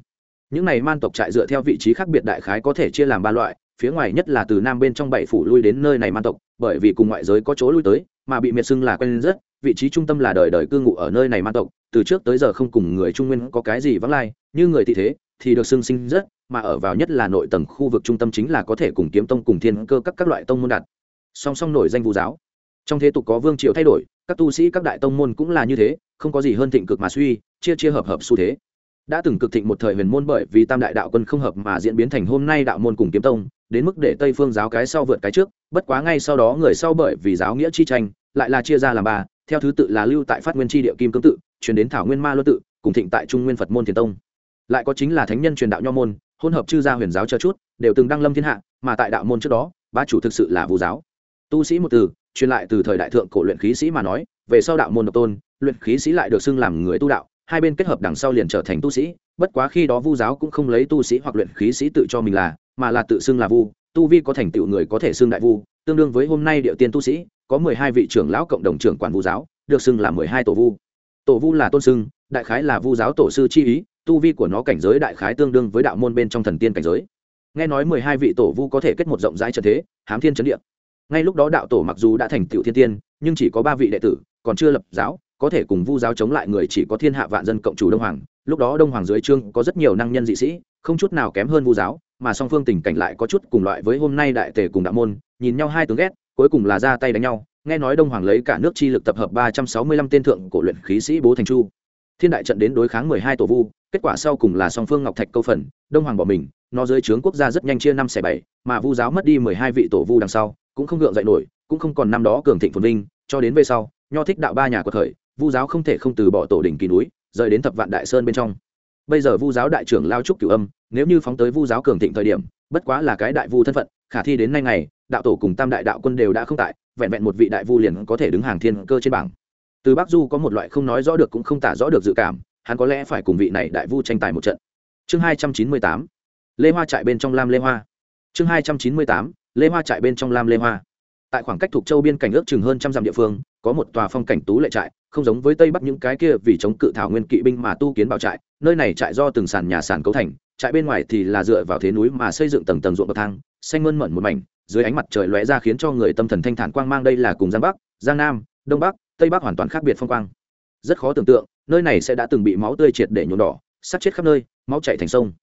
Những này man tộc trại dựa theo vị trí khác biệt đại khái có thể chia làm ba loại, phía ngoài nhất là từ nam bên trong bảy phủ lui đến nơi này man tộc, bởi vì cùng ngoại giới có chỗ lui tới, mà bị miệt xưng là quen rất vị trí trung tâm là đời đời cư ngụ ở nơi này man tộc, từ trước tới giờ không cùng người trung nguyên có cái gì vắng lai, như người thị thế thì được xưng sinh rất, mà ở vào nhất là nội tầng khu vực trung tâm chính là có thể cùng kiếm tông cùng thiên cơ các các loại tông môn đặt. Song song nổi danh vũ giáo. Trong thế tục có vương triều thay đổi, các tu sĩ các đại tông môn cũng là như thế, không có gì hơn thịnh cực mà suy, chia chia hợp hợp xu thế. Đã từng cực thịnh một thời huyền môn bởi vì tam đại đạo quân không hợp mà diễn biến thành hôm nay đạo môn cùng kiếm tông, đến mức để tây phương giáo cái sau vượt cái trước, bất quá ngay sau đó người sau bởi vì giáo nghĩa chi tranh, lại là chia ra làm ba theo thứ tự là lưu tại phát nguyên tri địa kim cương tự, chuyển đến thảo nguyên ma luân tự, cùng thịnh tại trung nguyên phật môn thiền tông. Lại có chính là thánh nhân truyền đạo nho môn hôn hợp chư gia huyền giáo cho chút, đều từng đăng lâm thiên hạ, mà tại đạo môn trước đó ba chủ thực sự là vũ giáo. Tu sĩ một từ, truyền lại từ thời đại thượng cổ luyện khí sĩ mà nói, về sau đạo môn độc tôn, luyện khí sĩ lại được xưng làm người tu đạo, hai bên kết hợp đằng sau liền trở thành tu sĩ, bất quá khi đó vu giáo cũng không lấy tu sĩ hoặc luyện khí sĩ tự cho mình là, mà là tự xưng là vu, tu vi có thành tựu người có thể xưng đại vu, tương đương với hôm nay điệu tiên tu sĩ có mười hai vị trưởng lão cộng đồng trưởng quản vu giáo, được xưng là mười hai tổ vu. Tổ vu là tôn xưng, đại khái là vu giáo tổ sư chi ý, tu vi của nó cảnh giới đại khái tương đương với đạo môn bên trong thần tiên cảnh giới. Nghe nói mười hai vị tổ vu có thể kết một rộng rãi trận thế, hám thiên trấn địa. Ngay lúc đó đạo tổ mặc dù đã thành tựu thiên tiên, nhưng chỉ có ba vị đệ tử, còn chưa lập giáo, có thể cùng vu giáo chống lại người chỉ có thiên hạ vạn dân cộng chủ đông hoàng. Lúc đó đông hoàng dưới trương có rất nhiều năng nhân dị sĩ, không chút nào kém hơn vu giáo, mà song phương tình cảnh lại có chút cùng loại với hôm nay đại tề cùng đạo môn, nhìn nhau hai tướng ghét cuối cùng là ra tay đánh nhau, nghe nói đông hoàng lấy cả nước chi lực tập hợp ba trăm sáu mươi lăm tên thượng cổ luyện khí sĩ bố thành chu. Thiên đại trận đến đối kháng mười hai tổ vu, kết quả sau cùng là song phương ngọc thạch câu phần, đông hoàng bỏ mình, nó dưới trướng quốc gia rất nhanh chia năm xẻ bảy, mà vu giáo mất đi mười hai vị tổ vu đằng sau, cũng không gượng dậy nổi, cũng không còn năm đó cường thịnh phồn vinh, cho đến về sau, nho thích đạo ba nhà của thời, vu giáo không thể không từ bỏ tổ đỉnh kỳ núi, rời đến thập vạn đại sơn bên trong. Bây giờ vu giáo đại trưởng lao trúc cửu âm, nếu như phóng tới vu giáo cường thịnh thời điểm, bất quá là cái đại vu thân phận, khả thi đến nay ngày đạo tổ cùng tam đại đạo quân đều đã không tại, vẹn vẹn một vị đại vu liền có thể đứng hàng thiên cơ trên bảng. Từ bắc du có một loại không nói rõ được cũng không tả rõ được dự cảm, hắn có lẽ phải cùng vị này đại vu tranh tài một trận. Chương hai trăm chín mươi tám, lê hoa trại bên trong lam lê hoa. Chương hai trăm chín mươi tám, lê hoa trại bên trong lam lê hoa. Tại khoảng cách thuộc châu biên cảnh ước chừng hơn trăm dặm địa phương, có một tòa phong cảnh tú lệ trại, không giống với tây bắc những cái kia vì chống cự thảo nguyên kỵ binh mà tu kiến bảo trại, nơi này trại do từng sàn nhà sàn cấu thành, trại bên ngoài thì là dựa vào thế núi mà xây dựng tầng tầng ruộng bậc thang, xanh mơn mận một mảnh dưới ánh mặt trời lóe ra khiến cho người tâm thần thanh thản quang mang đây là cùng giang bắc, giang nam, đông bắc, tây bắc hoàn toàn khác biệt phong quang. Rất khó tưởng tượng, nơi này sẽ đã từng bị máu tươi triệt để nhuộm đỏ sát chết khắp nơi, máu chảy thành sông.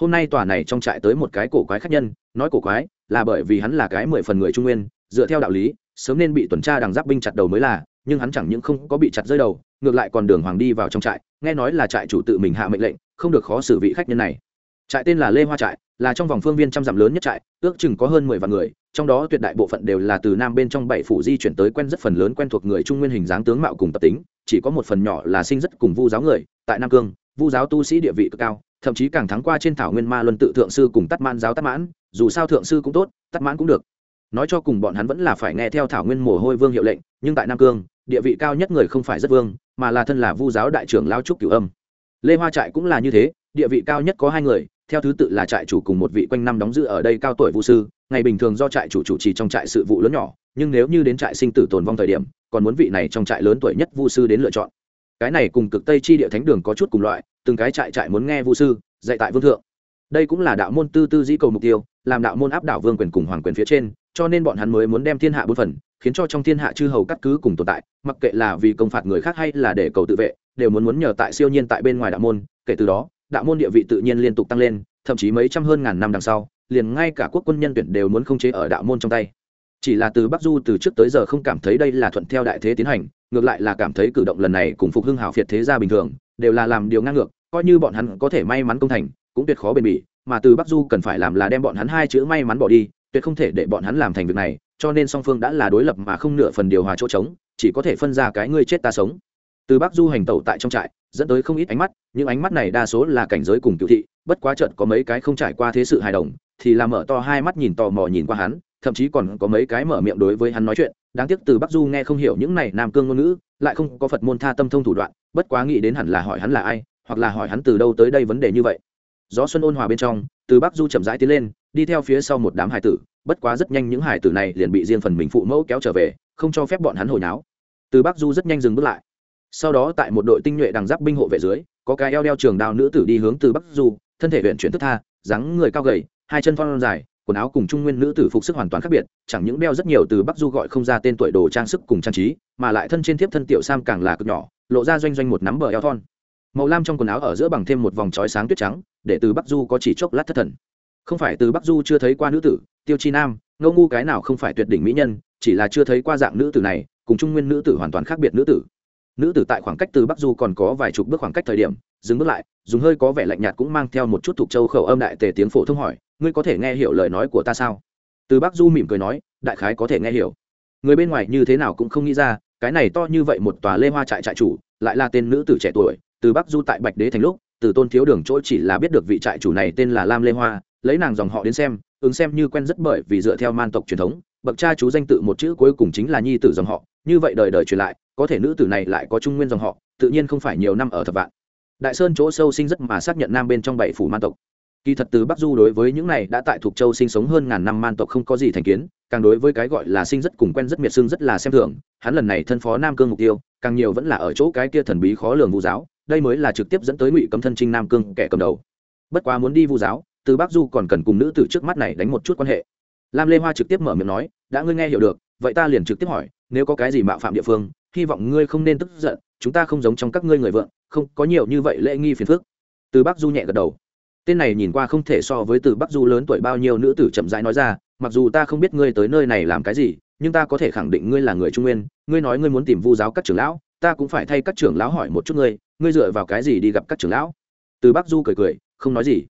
Hôm nay tòa này trong trại tới một cái cổ quái khác nhân, nói cổ quái là bởi vì hắn là cái mười phần người trung nguyên, dựa theo đạo lý, sớm nên bị tuần tra đằng giáp binh chặt đầu mới là, nhưng hắn chẳng những không có bị chặt rơi đầu, ngược lại còn đường hoàng đi vào trong trại, nghe nói là trại chủ tự mình hạ mệnh lệnh, không được khó xử vị khách nhân này trại tên là lê hoa trại, là trong vòng phương viên trăm dặm lớn nhất trại, ước chừng có hơn mười vạn người, trong đó tuyệt đại bộ phận đều là từ nam bên trong bảy phủ di chuyển tới quen rất phần lớn quen thuộc người trung nguyên hình dáng tướng mạo cùng tập tính, chỉ có một phần nhỏ là sinh rất cùng vu giáo người, tại nam cương, vu giáo tu sĩ địa vị cực cao, thậm chí càng thắng qua trên thảo nguyên ma luân tự thượng sư cùng tắt mãn giáo tắt mãn, dù sao thượng sư cũng tốt tắt mãn cũng được. Nói cho cùng bọn hắn vẫn là phải nghe theo thảo nguyên mồ hôi vương hiệu lệnh, nhưng tại nam cương, địa vị cao nhất người không phải rất vương, mà là thân là vu giáo đại trưởng lao trúc cửu âm. Lê hoa trại cũng là như thế địa vị cao nhất có hai người, theo thứ tự là trại chủ cùng một vị quanh năm đóng giữ ở đây cao tuổi vũ sư, ngày bình thường do trại chủ chủ trì trong trại sự vụ lớn nhỏ, nhưng nếu như đến trại sinh tử tồn vong thời điểm, còn muốn vị này trong trại lớn tuổi nhất vu sư đến lựa chọn. Cái này cùng cực tây chi địa thánh đường có chút cùng loại, từng cái trại trại muốn nghe vu sư, dạy tại vương thượng. Đây cũng là đạo môn tư tư dĩ cầu mục tiêu, làm đạo môn áp đảo vương quyền cùng hoàng quyền phía trên, cho nên bọn hắn mới muốn đem thiên hạ bốn phần, khiến cho trong thiên hạ chư hầu cắt cứ cùng tồn tại, mặc kệ là vì công phạt người khác hay là để cầu tự vệ, đều muốn muốn nhờ tại siêu nhiên tại bên ngoài đạo môn, kể từ đó đạo môn địa vị tự nhiên liên tục tăng lên, thậm chí mấy trăm hơn ngàn năm đằng sau, liền ngay cả quốc quân nhân tuyển đều muốn không chế ở đạo môn trong tay. Chỉ là từ bắc du từ trước tới giờ không cảm thấy đây là thuận theo đại thế tiến hành, ngược lại là cảm thấy cử động lần này cùng phục hưng hào phiệt thế gia bình thường, đều là làm điều ngang ngược, coi như bọn hắn có thể may mắn công thành, cũng tuyệt khó bền bỉ, mà từ bắc du cần phải làm là đem bọn hắn hai chữ may mắn bỏ đi, tuyệt không thể để bọn hắn làm thành việc này, cho nên song phương đã là đối lập mà không nửa phần điều hòa chỗ trống, chỉ có thể phân ra cái ngươi chết ta sống từ bắc du hành tẩu tại trong trại, dẫn tới không ít ánh mắt, những ánh mắt này đa số là cảnh giới cùng cựu thị, bất quá trận có mấy cái không trải qua thế sự hài đồng, thì là mở to hai mắt nhìn tò mò nhìn qua hắn, thậm chí còn có mấy cái mở miệng đối với hắn nói chuyện. Đáng tiếc từ bắc du nghe không hiểu những này nam cương ngôn ngữ, lại không có phật môn tha tâm thông thủ đoạn, bất quá nghĩ đến hẳn là hỏi hắn là ai, hoặc là hỏi hắn từ đâu tới đây vấn đề như vậy. Gió xuân ôn hòa bên trong, từ bắc du chậm rãi tiến lên, đi theo phía sau một đám hải tử, bất quá rất nhanh những hải tử này liền bị riêng phần mình phụ mẫu kéo trở về, không cho phép bọn hắn hồi náo từ bắc du rất nhanh dừng bước lại sau đó tại một đội tinh nhuệ đằng giáp binh hộ vệ dưới, có cái eo đeo trường đao nữ tử đi hướng từ bắc du, thân thể huyện chuyển thức tha, dáng người cao gầy, hai chân phong dài, quần áo cùng trung nguyên nữ tử phục sức hoàn toàn khác biệt, chẳng những đeo rất nhiều từ bắc du gọi không ra tên tuổi đồ trang sức cùng trang trí, mà lại thân trên thiếp thân tiểu sam càng là cực nhỏ, lộ ra doanh doanh một nắm bờ eo thon. Màu lam trong quần áo ở giữa bằng thêm một vòng trói sáng tuyết trắng, để từ bắc du có chỉ chốc lát thất thần. Không phải từ bắc du chưa thấy qua nữ tử, tiêu chi nam ngô ngu cái nào không phải tuyệt đỉnh mỹ nhân, chỉ là chưa thấy qua dạng nữ tử này, cùng trung nguyên nữ tử hoàn toàn khác biệt nữ tử nữ tử tại khoảng cách từ bắc du còn có vài chục bước khoảng cách thời điểm, dừng bước lại, dùng hơi có vẻ lạnh nhạt cũng mang theo một chút thuộc châu khẩu âm đại tề tiếng phổ thông hỏi, ngươi có thể nghe hiểu lời nói của ta sao? Từ bắc du mỉm cười nói, đại khái có thể nghe hiểu. Người bên ngoài như thế nào cũng không nghĩ ra, cái này to như vậy một tòa lê hoa trại trại chủ, lại là tên nữ tử trẻ tuổi, từ bắc du tại bạch đế thành lúc, từ tôn thiếu đường chỗ chỉ là biết được vị trại chủ này tên là lam lê hoa, lấy nàng dòng họ đến xem, ứng xem như quen rất bởi vì dựa theo man tộc truyền thống, bậc cha chú danh tự một chữ cuối cùng chính là nhi tử dòng họ như vậy đời đời truyền lại, có thể nữ tử này lại có trung nguyên dòng họ, tự nhiên không phải nhiều năm ở thập vạn. Đại sơn chỗ sâu sinh rất mà xác nhận nam bên trong bảy phủ man tộc. Kỳ thật từ bắc du đối với những này đã tại thuộc châu sinh sống hơn ngàn năm man tộc không có gì thành kiến, càng đối với cái gọi là sinh rất cùng quen rất miệt xương rất là xem thường, hắn lần này thân phó nam cương mục tiêu, càng nhiều vẫn là ở chỗ cái kia thần bí khó lường vu giáo, đây mới là trực tiếp dẫn tới ngụy cấm thân trinh nam cương kẻ cầm đầu. Bất quá muốn đi vu giáo, từ bắc du còn cần cùng nữ tử trước mắt này đánh một chút quan hệ. Lam lê hoa trực tiếp mở miệng nói, đã ngươi nghe hiểu được, vậy ta liền trực tiếp hỏi nếu có cái gì mạo phạm địa phương, hy vọng ngươi không nên tức giận, chúng ta không giống trong các ngươi người vượng, không có nhiều như vậy lễ nghi phiền phức. Từ bắc du nhẹ gật đầu. Tên này nhìn qua không thể so với từ bắc du lớn tuổi bao nhiêu nữ tử chậm rãi nói ra, mặc dù ta không biết ngươi tới nơi này làm cái gì, nhưng ta có thể khẳng định ngươi là người trung nguyên, ngươi nói ngươi muốn tìm vu giáo các trưởng lão, ta cũng phải thay các trưởng lão hỏi một chút ngươi ngươi dựa vào cái gì đi gặp các trưởng lão? Từ bắc du cười cười, không nói gì.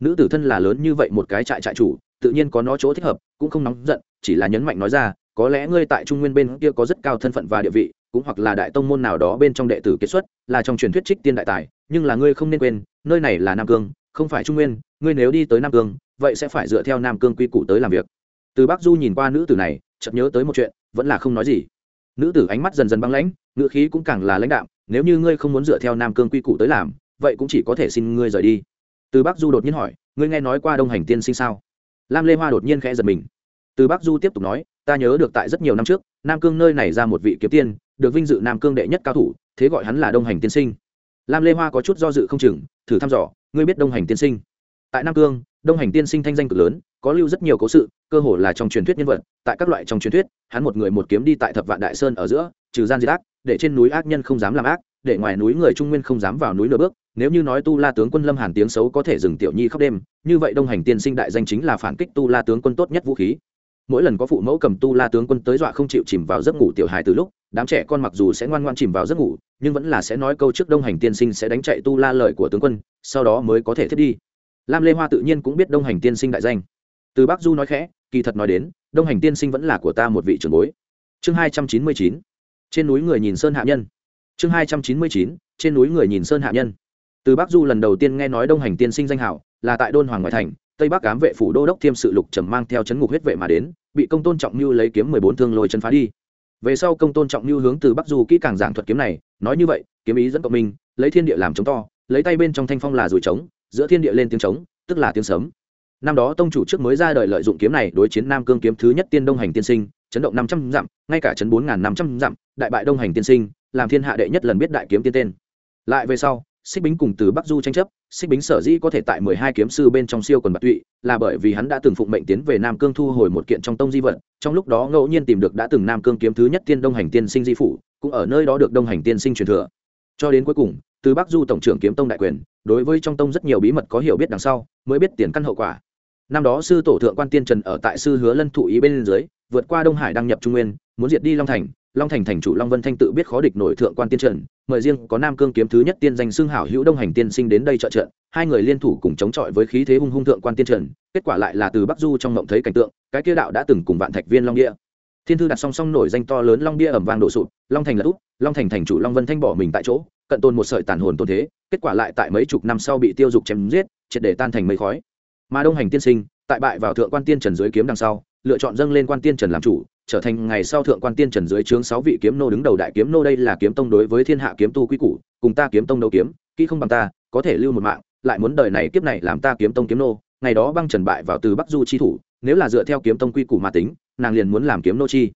Nữ tử thân là lớn như vậy một cái trại trại chủ, tự nhiên có nó chỗ thích hợp, cũng không nóng giận, chỉ là nhấn mạnh nói ra có lẽ ngươi tại trung nguyên bên kia có rất cao thân phận và địa vị, cũng hoặc là đại tông môn nào đó bên trong đệ tử kiệt xuất, là trong truyền thuyết trích tiên đại tài, nhưng là ngươi không nên quên, nơi này là nam cương, không phải trung nguyên, ngươi nếu đi tới nam cương, vậy sẽ phải dựa theo nam cương quy củ tới làm việc. Từ bắc du nhìn qua nữ tử này, chợt nhớ tới một chuyện, vẫn là không nói gì. Nữ tử ánh mắt dần dần băng lãnh, ngữ khí cũng càng là lãnh đạm, nếu như ngươi không muốn dựa theo nam cương quy củ tới làm, vậy cũng chỉ có thể xin ngươi rời đi. Từ bắc du đột nhiên hỏi, ngươi nghe nói qua đông hành tiên sinh sao? Lam lê hoa đột nhiên khẽ giật mình. Từ bắc du tiếp tục nói ta nhớ được tại rất nhiều năm trước, nam cương nơi này ra một vị kiếm tiên, được vinh dự nam cương đệ nhất cao thủ, thế gọi hắn là đông hành tiên sinh. Lam lê hoa có chút do dự không chừng, thử thăm dò, ngươi biết đông hành tiên sinh? Tại nam cương, đông hành tiên sinh thanh danh cực lớn, có lưu rất nhiều cố sự, cơ hồ là trong truyền thuyết nhân vật, tại các loại trong truyền thuyết, hắn một người một kiếm đi tại thập vạn đại sơn ở giữa, trừ gian diệt ác, để trên núi ác nhân không dám làm ác, để ngoài núi người trung nguyên không dám vào núi nửa bước, nếu như nói tu la tướng quân lâm hàn tiếng xấu có thể dừng tiểu nhi khóc đêm, như vậy đông hành tiên sinh đại danh chính là phản kích tu la tướng quân tốt nhất vũ khí mỗi lần có phụ mẫu cầm tu la tướng quân tới dọa không chịu chìm vào giấc ngủ tiểu hài từ lúc, đám trẻ con mặc dù sẽ ngoan ngoan chìm vào giấc ngủ, nhưng vẫn là sẽ nói câu trước đông hành tiên sinh sẽ đánh chạy tu la lời của tướng quân, sau đó mới có thể thiết đi. Lam lê hoa tự nhiên cũng biết đông hành tiên sinh đại danh. Từ bắc du nói khẽ, kỳ thật nói đến, đông hành tiên sinh vẫn là của ta một vị trưởng bối. Chương hai trăm chín mươi chín, trên núi người nhìn sơn hạ nhân. Chương hai trăm chín mươi chín, trên núi người nhìn sơn hạ nhân. Từ bắc du lần đầu tiên nghe nói đông hành tiên sinh danh hảo, là tại đôn hoàng ngoại thành tây bắc cám vệ phủ đô đốc thiêm sự lục trầm mang theo chấn ngục huyết vệ mà đến, bị công tôn trọng như lấy kiếm mười bốn thương lôi chân phá đi. Về sau công tôn trọng như hướng từ bắc du kỹ càng giảng thuật kiếm này, nói như vậy, kiếm ý dẫn cộng minh, lấy thiên địa làm chống to, lấy tay bên trong thanh phong là rùi trống, giữa thiên địa lên tiếng trống, tức là tiếng sấm. Năm đó tông chủ trước mới ra đời lợi dụng kiếm này đối chiến nam cương kiếm thứ nhất tiên đông hành tiên sinh, chấn động năm trăm dặm, ngay cả chấn bốn năm trăm dặm, đại bại đông hành tiên sinh, làm thiên hạ đệ nhất lần biết đại kiếm tiên tên. Lại về sau xích bính cùng từ bắc du tranh chấp, xích bính sở dĩ có thể tại mười hai kiếm sư bên trong siêu quần bạc tụy, là bởi vì hắn đã từng phụng mệnh tiến về nam cương thu hồi một kiện trong tông di vật, trong lúc đó ngẫu nhiên tìm được đã từng nam cương kiếm thứ nhất tiên đông hành tiên sinh di phủ, cũng ở nơi đó được đông hành tiên sinh truyền thừa. Cho đến cuối cùng, từ bắc du tổng trưởng kiếm tông đại quyền, đối với trong tông rất nhiều bí mật có hiểu biết đằng sau, mới biết tiền căn hậu quả. Năm đó sư tổ thượng quan tiên trần ở tại sư hứa lân thụ ý bên dưới, vượt qua đông hải đăng nhập trung nguyên, muốn diệt đi long thành long thành thành chủ long vân thanh tự biết khó địch nổi thượng quan tiên trần mời riêng có nam cương kiếm thứ nhất tiên danh xưng hảo hữu đông hành tiên sinh đến đây trợ trận, hai người liên thủ cùng chống chọi với khí thế hung hung thượng quan tiên trần kết quả lại là từ bắc du trong ngộng thấy cảnh tượng, cái kia đạo đã từng cùng vạn thạch viên long địa thiên thư đặt song song nổi danh to lớn long bia ẩm vàng đổ sụp, long thành là út, long thành thành chủ long vân thanh bỏ mình tại chỗ, cận tôn một sợi tàn hồn tôn thế, kết quả lại tại mấy chục năm sau bị tiêu dục chém giết, triệt để tan thành mây khói. Mà đông hành tiên sinh, tại bại vào thượng quan tiên trần dưới kiếm đằng sau, lựa chọn dâng lên quan tiên trần làm chủ trở thành ngày sau thượng quan tiên trần dưới trướng sáu vị kiếm nô đứng đầu đại kiếm nô. Đây là kiếm tông đối với thiên hạ kiếm tu quy củ, cùng ta kiếm tông đấu kiếm, kỹ không bằng ta, có thể lưu một mạng, lại muốn đời này kiếp này làm ta kiếm tông kiếm nô. Ngày đó băng trần bại vào từ bắc du chi thủ, nếu là dựa theo kiếm tông quy củ mà tính, nàng liền muốn làm kiếm nô chi.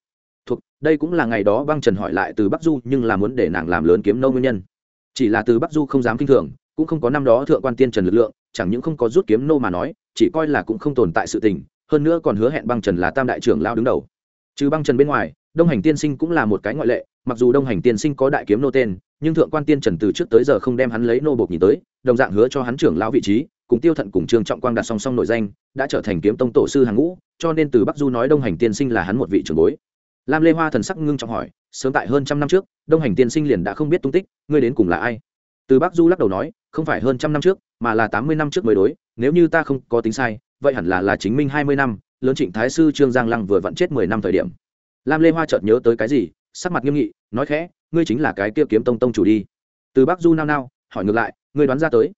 Thuộc, đây cũng là ngày đó băng trần hỏi lại từ bắc du, nhưng là muốn để nàng làm lớn kiếm nô nguyên nhân. Chỉ là từ bắc du không dám kinh thường, cũng không có năm đó thượng quan tiên trần lực lượng, chẳng những không có rút kiếm nô mà nói, chỉ coi là cũng không tồn tại sự tình, hơn nữa còn hứa hẹn băng trần là tam đại trưởng lao đứng đầu trừ băng trần bên ngoài, đông hành tiên sinh cũng là một cái ngoại lệ, mặc dù đông hành tiên sinh có đại kiếm nô tên, nhưng thượng quan tiên trần từ trước tới giờ không đem hắn lấy nô bộc nhìn tới, đồng dạng hứa cho hắn trưởng lão vị trí, cùng tiêu thận cùng trương trọng quang đặt song song nội danh, đã trở thành kiếm tông tổ sư hàng ngũ, cho nên từ bắc du nói đông hành tiên sinh là hắn một vị trưởng bối. Lam lê hoa thần sắc ngưng trọng hỏi, sớm tại hơn trăm năm trước, đông hành tiên sinh liền đã không biết tung tích, ngươi đến cùng là ai? Từ bắc du lắc đầu nói, không phải hơn trăm năm trước, mà là tám mươi năm trước mới đối, nếu như ta không có tính sai, vậy hẳn là là chính minh hai mươi năm lớn trịnh thái sư trương giang lăng vừa vặn chết mười năm thời điểm. Lam lê hoa chợt nhớ tới cái gì, sắc mặt nghiêm nghị, nói khẽ, ngươi chính là cái kia kiếm tông tông chủ đi. Từ bắc du nao nao, hỏi ngược lại, ngươi đoán ra tới?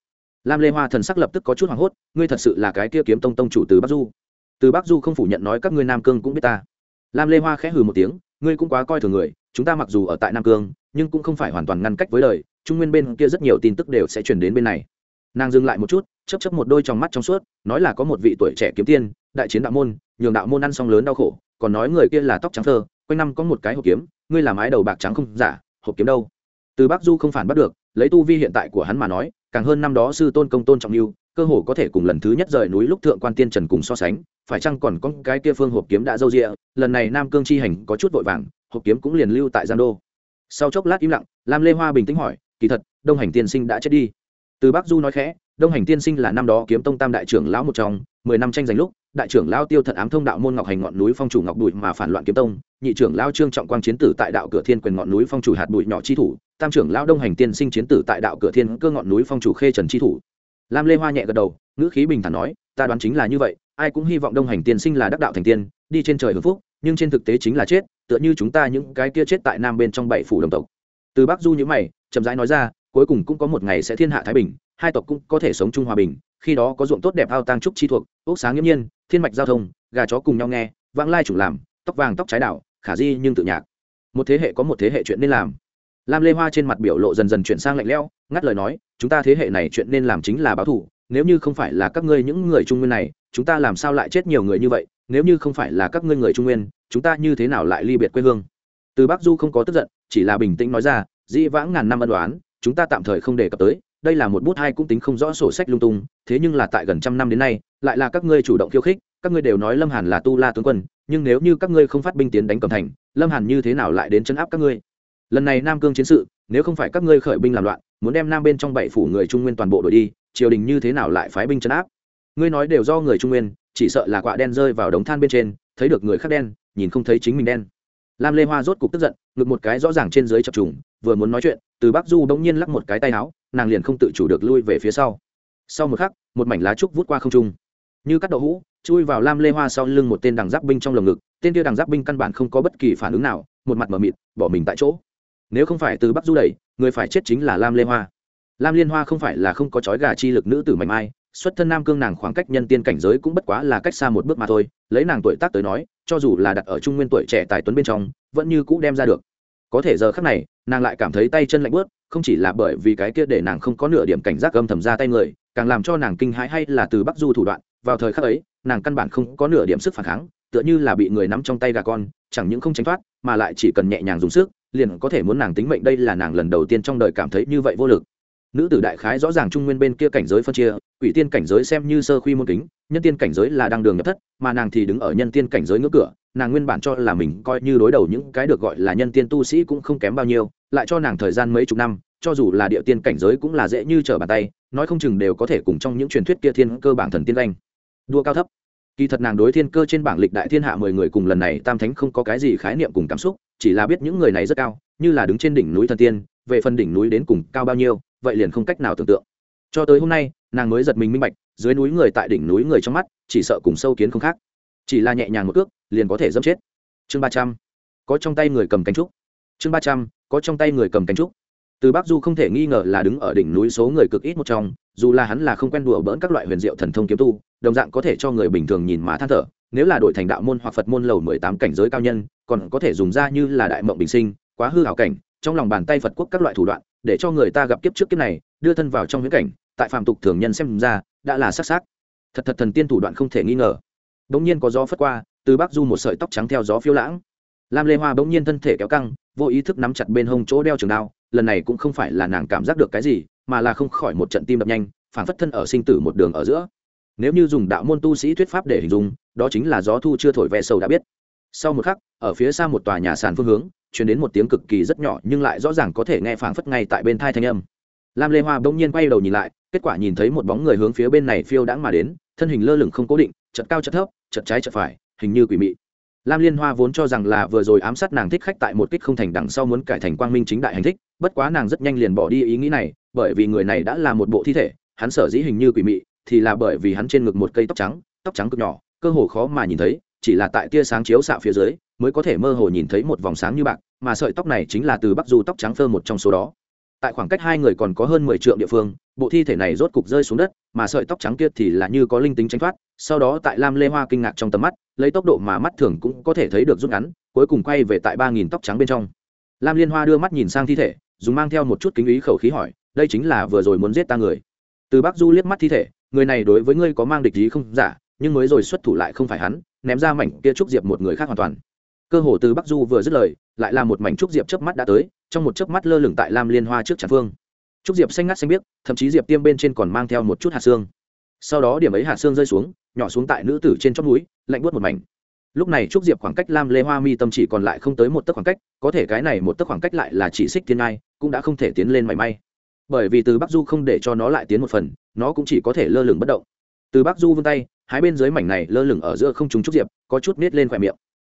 Lam lê hoa thần sắc lập tức có chút hoảng hốt, ngươi thật sự là cái kia kiếm tông tông chủ từ bắc du? Từ bắc du không phủ nhận nói, các ngươi nam cương cũng biết ta. Lam lê hoa khẽ hừ một tiếng, ngươi cũng quá coi thường người, chúng ta mặc dù ở tại nam cương, nhưng cũng không phải hoàn toàn ngăn cách với đời, trung nguyên bên kia rất nhiều tin tức đều sẽ chuyển đến bên này. Nàng dừng lại một chút chấp chấp một đôi trong mắt trong suốt, nói là có một vị tuổi trẻ kiếm tiên đại chiến đạo môn, nhường đạo môn ăn xong lớn đau khổ, còn nói người kia là tóc trắng thơ, quanh năm có một cái hộp kiếm, ngươi làm ái đầu bạc trắng không giả, hộp kiếm đâu? Từ bắc du không phản bắt được, lấy tu vi hiện tại của hắn mà nói, càng hơn năm đó sư tôn công tôn trọng lưu cơ hồ có thể cùng lần thứ nhất rời núi lúc thượng quan tiên trần cùng so sánh, phải chăng còn có cái kia phương hộp kiếm đã dâu rịa lần này nam cương chi hành có chút vội vàng, hộp kiếm cũng liền lưu tại giang đô. Sau chốc lát im lặng, lam lê hoa bình tĩnh hỏi, kỳ thật, đông hành tiên sinh đã chết đi. Từ bắc du nói khẽ, đông hành tiên sinh là năm đó kiếm tông tam đại trưởng lão một trong, mười năm tranh giành lúc đại trưởng lao tiêu thận ám thông đạo môn ngọc hành ngọn núi phong chủ ngọc bụi mà phản loạn kiếm tông, nhị trưởng lao trương trọng quang chiến tử tại đạo cửa thiên quyền ngọn núi phong chủ hạt bụi nhỏ chi thủ, tam trưởng lao đông hành tiên sinh chiến tử tại đạo cửa thiên cơ ngọn núi phong chủ khê trần chi thủ. Lam lê hoa nhẹ gật đầu, ngữ khí bình thản nói, ta đoán chính là như vậy, ai cũng hy vọng đông hành tiên sinh là đắc đạo thành tiên, đi trên trời hưng phúc, nhưng trên thực tế chính là chết, tựa như chúng ta những cái kia chết tại nam bên trong bảy phủ đồng tộc. Từ bắc du nhữ mày, chậm rãi nói ra, cuối cùng cũng có một ngày sẽ thiên hạ thái bình, hai tộc cũng có thể sống chung hòa bình, khi đó có ruộng tốt đẹp ao tang trúc chi thuộc ốc sáng nghiễm nhiên thiên mạch giao thông, gà chó cùng nhau nghe, vãng lai chủ làm, tóc vàng tóc trái đảo, khả di nhưng tự nhạc. Một thế hệ có một thế hệ chuyện nên làm. Lam lê hoa trên mặt biểu lộ dần dần chuyển sang lạnh lẽo, ngắt lời nói, chúng ta thế hệ này chuyện nên làm chính là báo thù, nếu như không phải là các ngươi những người trung nguyên này, chúng ta làm sao lại chết nhiều người như vậy? Nếu như không phải là các ngươi người trung nguyên, chúng ta như thế nào lại ly biệt quê hương? Từ bắc du không có tức giận, chỉ là bình tĩnh nói ra, dĩ vãng ngàn năm ân đoán chúng ta tạm thời không đề cập tới, đây là một bút hai cũng tính không rõ sổ sách lung tung, thế nhưng là tại gần trăm năm đến nay lại là các ngươi chủ động khiêu khích, các ngươi đều nói lâm hàn là tu la tướng quân, nhưng nếu như các ngươi không phát binh tiến đánh cầm thành, lâm hàn như thế nào lại đến chấn áp các ngươi? Lần này nam cương chiến sự, nếu không phải các ngươi khởi binh làm loạn, muốn đem nam bên trong bảy phủ người trung nguyên toàn bộ đội đi, triều đình như thế nào lại phái binh chấn áp? Ngươi nói đều do người trung nguyên, chỉ sợ là quạ đen rơi vào đống than bên trên, thấy được người khác đen, nhìn không thấy chính mình đen. Lam lê hoa rốt cục tức giận, ngực một cái rõ ràng trên dưới chập trùng, vừa muốn nói chuyện, từ bắc du bỗng nhiên lắc một cái tay áo, nàng liền không tự chủ được lui về phía sau. Sau một khắc, một mảnh lá trúc vút qua không trung như cắt đậu hũ, chui vào lam lê hoa sau lưng một tên đằng giáp binh trong lồng ngực, tên kia đằng giáp binh căn bản không có bất kỳ phản ứng nào, một mặt mờ mịt, bỏ mình tại chỗ. Nếu không phải từ bắc du đẩy, người phải chết chính là lam lê hoa. Lam liên hoa không phải là không có chói gà chi lực nữ tử mạnh mai, xuất thân nam cương nàng khoảng cách nhân tiên cảnh giới cũng bất quá là cách xa một bước mà thôi, lấy nàng tuổi tác tới nói, cho dù là đặt ở trung nguyên tuổi trẻ tài tuấn bên trong, vẫn như cũ đem ra được. Có thể giờ khắc này, nàng lại cảm thấy tay chân lạnh bớt không chỉ là bởi vì cái kia để nàng không có nửa điểm cảnh giác âm thầm ra tay người, càng làm cho nàng kinh hãi hay là từ bắc du thủ đoạn vào thời khắc ấy, nàng căn bản không có nửa điểm sức phản kháng, tựa như là bị người nắm trong tay gà con, chẳng những không tránh thoát, mà lại chỉ cần nhẹ nhàng dùng sức, liền có thể muốn nàng tính mệnh. Đây là nàng lần đầu tiên trong đời cảm thấy như vậy vô lực. Nữ tử đại khái rõ ràng trung nguyên bên kia cảnh giới phân chia, quỷ tiên cảnh giới xem như sơ khuy môn kính, nhân tiên cảnh giới là đang đường nhập thất, mà nàng thì đứng ở nhân tiên cảnh giới ngưỡng cửa, nàng nguyên bản cho là mình coi như đối đầu những cái được gọi là nhân tiên tu sĩ cũng không kém bao nhiêu, lại cho nàng thời gian mấy chục năm, cho dù là địa tiên cảnh giới cũng là dễ như trở bàn tay, nói không chừng đều có thể cùng trong những truyền thuyết kia thiên cơ bảng thần tiên danh đua cao thấp. Kỳ thật nàng đối thiên cơ trên bảng lịch đại thiên hạ mười người cùng lần này tam thánh không có cái gì khái niệm cùng cảm xúc, chỉ là biết những người này rất cao, như là đứng trên đỉnh núi thần tiên, về phần đỉnh núi đến cùng cao bao nhiêu, vậy liền không cách nào tưởng tượng. Cho tới hôm nay, nàng mới giật mình minh bạch, dưới núi người tại đỉnh núi người trong mắt, chỉ sợ cùng sâu kiến không khác. Chỉ là nhẹ nhàng một cước, liền có thể dẫm chết. Chương ba trăm. Có trong tay người cầm cánh trúc. Chương ba trăm, có trong tay người cầm cánh trúc. Từ bắc du không thể nghi ngờ là đứng ở đỉnh núi số người cực ít một trong dù là hắn là không quen đùa bỡn các loại huyền diệu thần thông kiếm tu, đồng dạng có thể cho người bình thường nhìn mà than thở, nếu là đổi thành đạo môn hoặc phật môn lầu mười tám cảnh giới cao nhân, còn có thể dùng ra như là đại mộng bình sinh, quá hư hảo cảnh, trong lòng bàn tay phật quốc các loại thủ đoạn, để cho người ta gặp kiếp trước kiếp này, đưa thân vào trong huyễn cảnh, tại phàm tục thường nhân xem ra, đã là sắc sắc thật thật thần tiên thủ đoạn không thể nghi ngờ. Bỗng nhiên có gió phất qua, từ bắc du một sợi tóc trắng theo gió phiêu lãng. Lam lê hoa bỗng nhiên thân thể kéo căng, vô ý thức nắm chặt bên hông chỗ đeo trường đao lần này cũng không phải là nàng cảm giác được cái gì, mà là không khỏi một trận tim đập nhanh phản phất thân ở sinh tử một đường ở giữa. Nếu như dùng đạo môn tu sĩ thuyết pháp để hình dung, đó chính là gió thu chưa thổi ve sâu đã biết. Sau một khắc, ở phía xa một tòa nhà sàn phương hướng chuyển đến một tiếng cực kỳ rất nhỏ nhưng lại rõ ràng có thể nghe phảng phất ngay tại bên thai thanh âm. Lam lê hoa bỗng nhiên quay đầu nhìn lại, kết quả nhìn thấy một bóng người hướng phía bên này phiêu đãng mà đến, thân hình lơ lửng không cố định chật cao chật thấp chật trái chật phải, hình như quỷ mị lam liên hoa vốn cho rằng là vừa rồi ám sát nàng thích khách tại một kích không thành đằng sau muốn cải thành quang minh chính đại hành thích, bất quá nàng rất nhanh liền bỏ đi ý nghĩ này, bởi vì người này đã là một bộ thi thể, hắn sở dĩ hình như quỷ mị, thì là bởi vì hắn trên ngực một cây tóc trắng tóc trắng cực nhỏ, cơ hồ khó mà nhìn thấy, chỉ là tại tia sáng chiếu xạ phía dưới, mới có thể mơ hồ nhìn thấy một vòng sáng như bạc, mà sợi tóc này chính là từ bắc du tóc trắng phơ một trong số đó. Tại khoảng cách hai người còn có hơn mười triệu địa phương, bộ thi thể này rốt cục rơi xuống đất, mà sợi tóc trắng kia thì là như có linh tính tránh thoát sau đó tại lam lê hoa kinh ngạc trong tầm mắt, lấy tốc độ mà mắt thường cũng có thể thấy được rút ngắn, cuối cùng quay về tại ba nghìn tóc trắng bên trong. Lam liên hoa đưa mắt nhìn sang thi thể, dùng mang theo một chút kính ý khẩu khí hỏi, đây chính là vừa rồi muốn giết ta người? Từ bắc du liếc mắt thi thể, người này đối với ngươi có mang địch ý không? Giả nhưng mới rồi xuất thủ lại không phải hắn, ném ra mảnh kia trúc diệp một người khác hoàn toàn. Cơ hồ từ bắc du vừa dứt lời, lại là một mảnh trúc diệp chớp mắt đã tới, trong một chớp mắt lơ lửng tại lam liên hoa trước tràn phương. Trúc diệp xanh ngắt xanh biếc, thậm chí diệp tiêm bên trên còn mang theo một chút hạt xương. Sau đó điểm ấy hạt xương rơi xuống nhỏ xuống tại nữ tử trên chót núi, lạnh buốt một mảnh. Lúc này trúc diệp khoảng cách lam lê hoa mi tâm chỉ còn lại không tới một tấc khoảng cách, có thể cái này một tấc khoảng cách lại là chỉ xích thiên ngai, cũng đã không thể tiến lên mảy may. Bởi vì từ bắc du không để cho nó lại tiến một phần, nó cũng chỉ có thể lơ lửng bất động. Từ bắc du vươn tay, hai bên dưới mảnh này lơ lửng ở giữa không trúng trúc diệp, có chút nết lên khỏe miệng.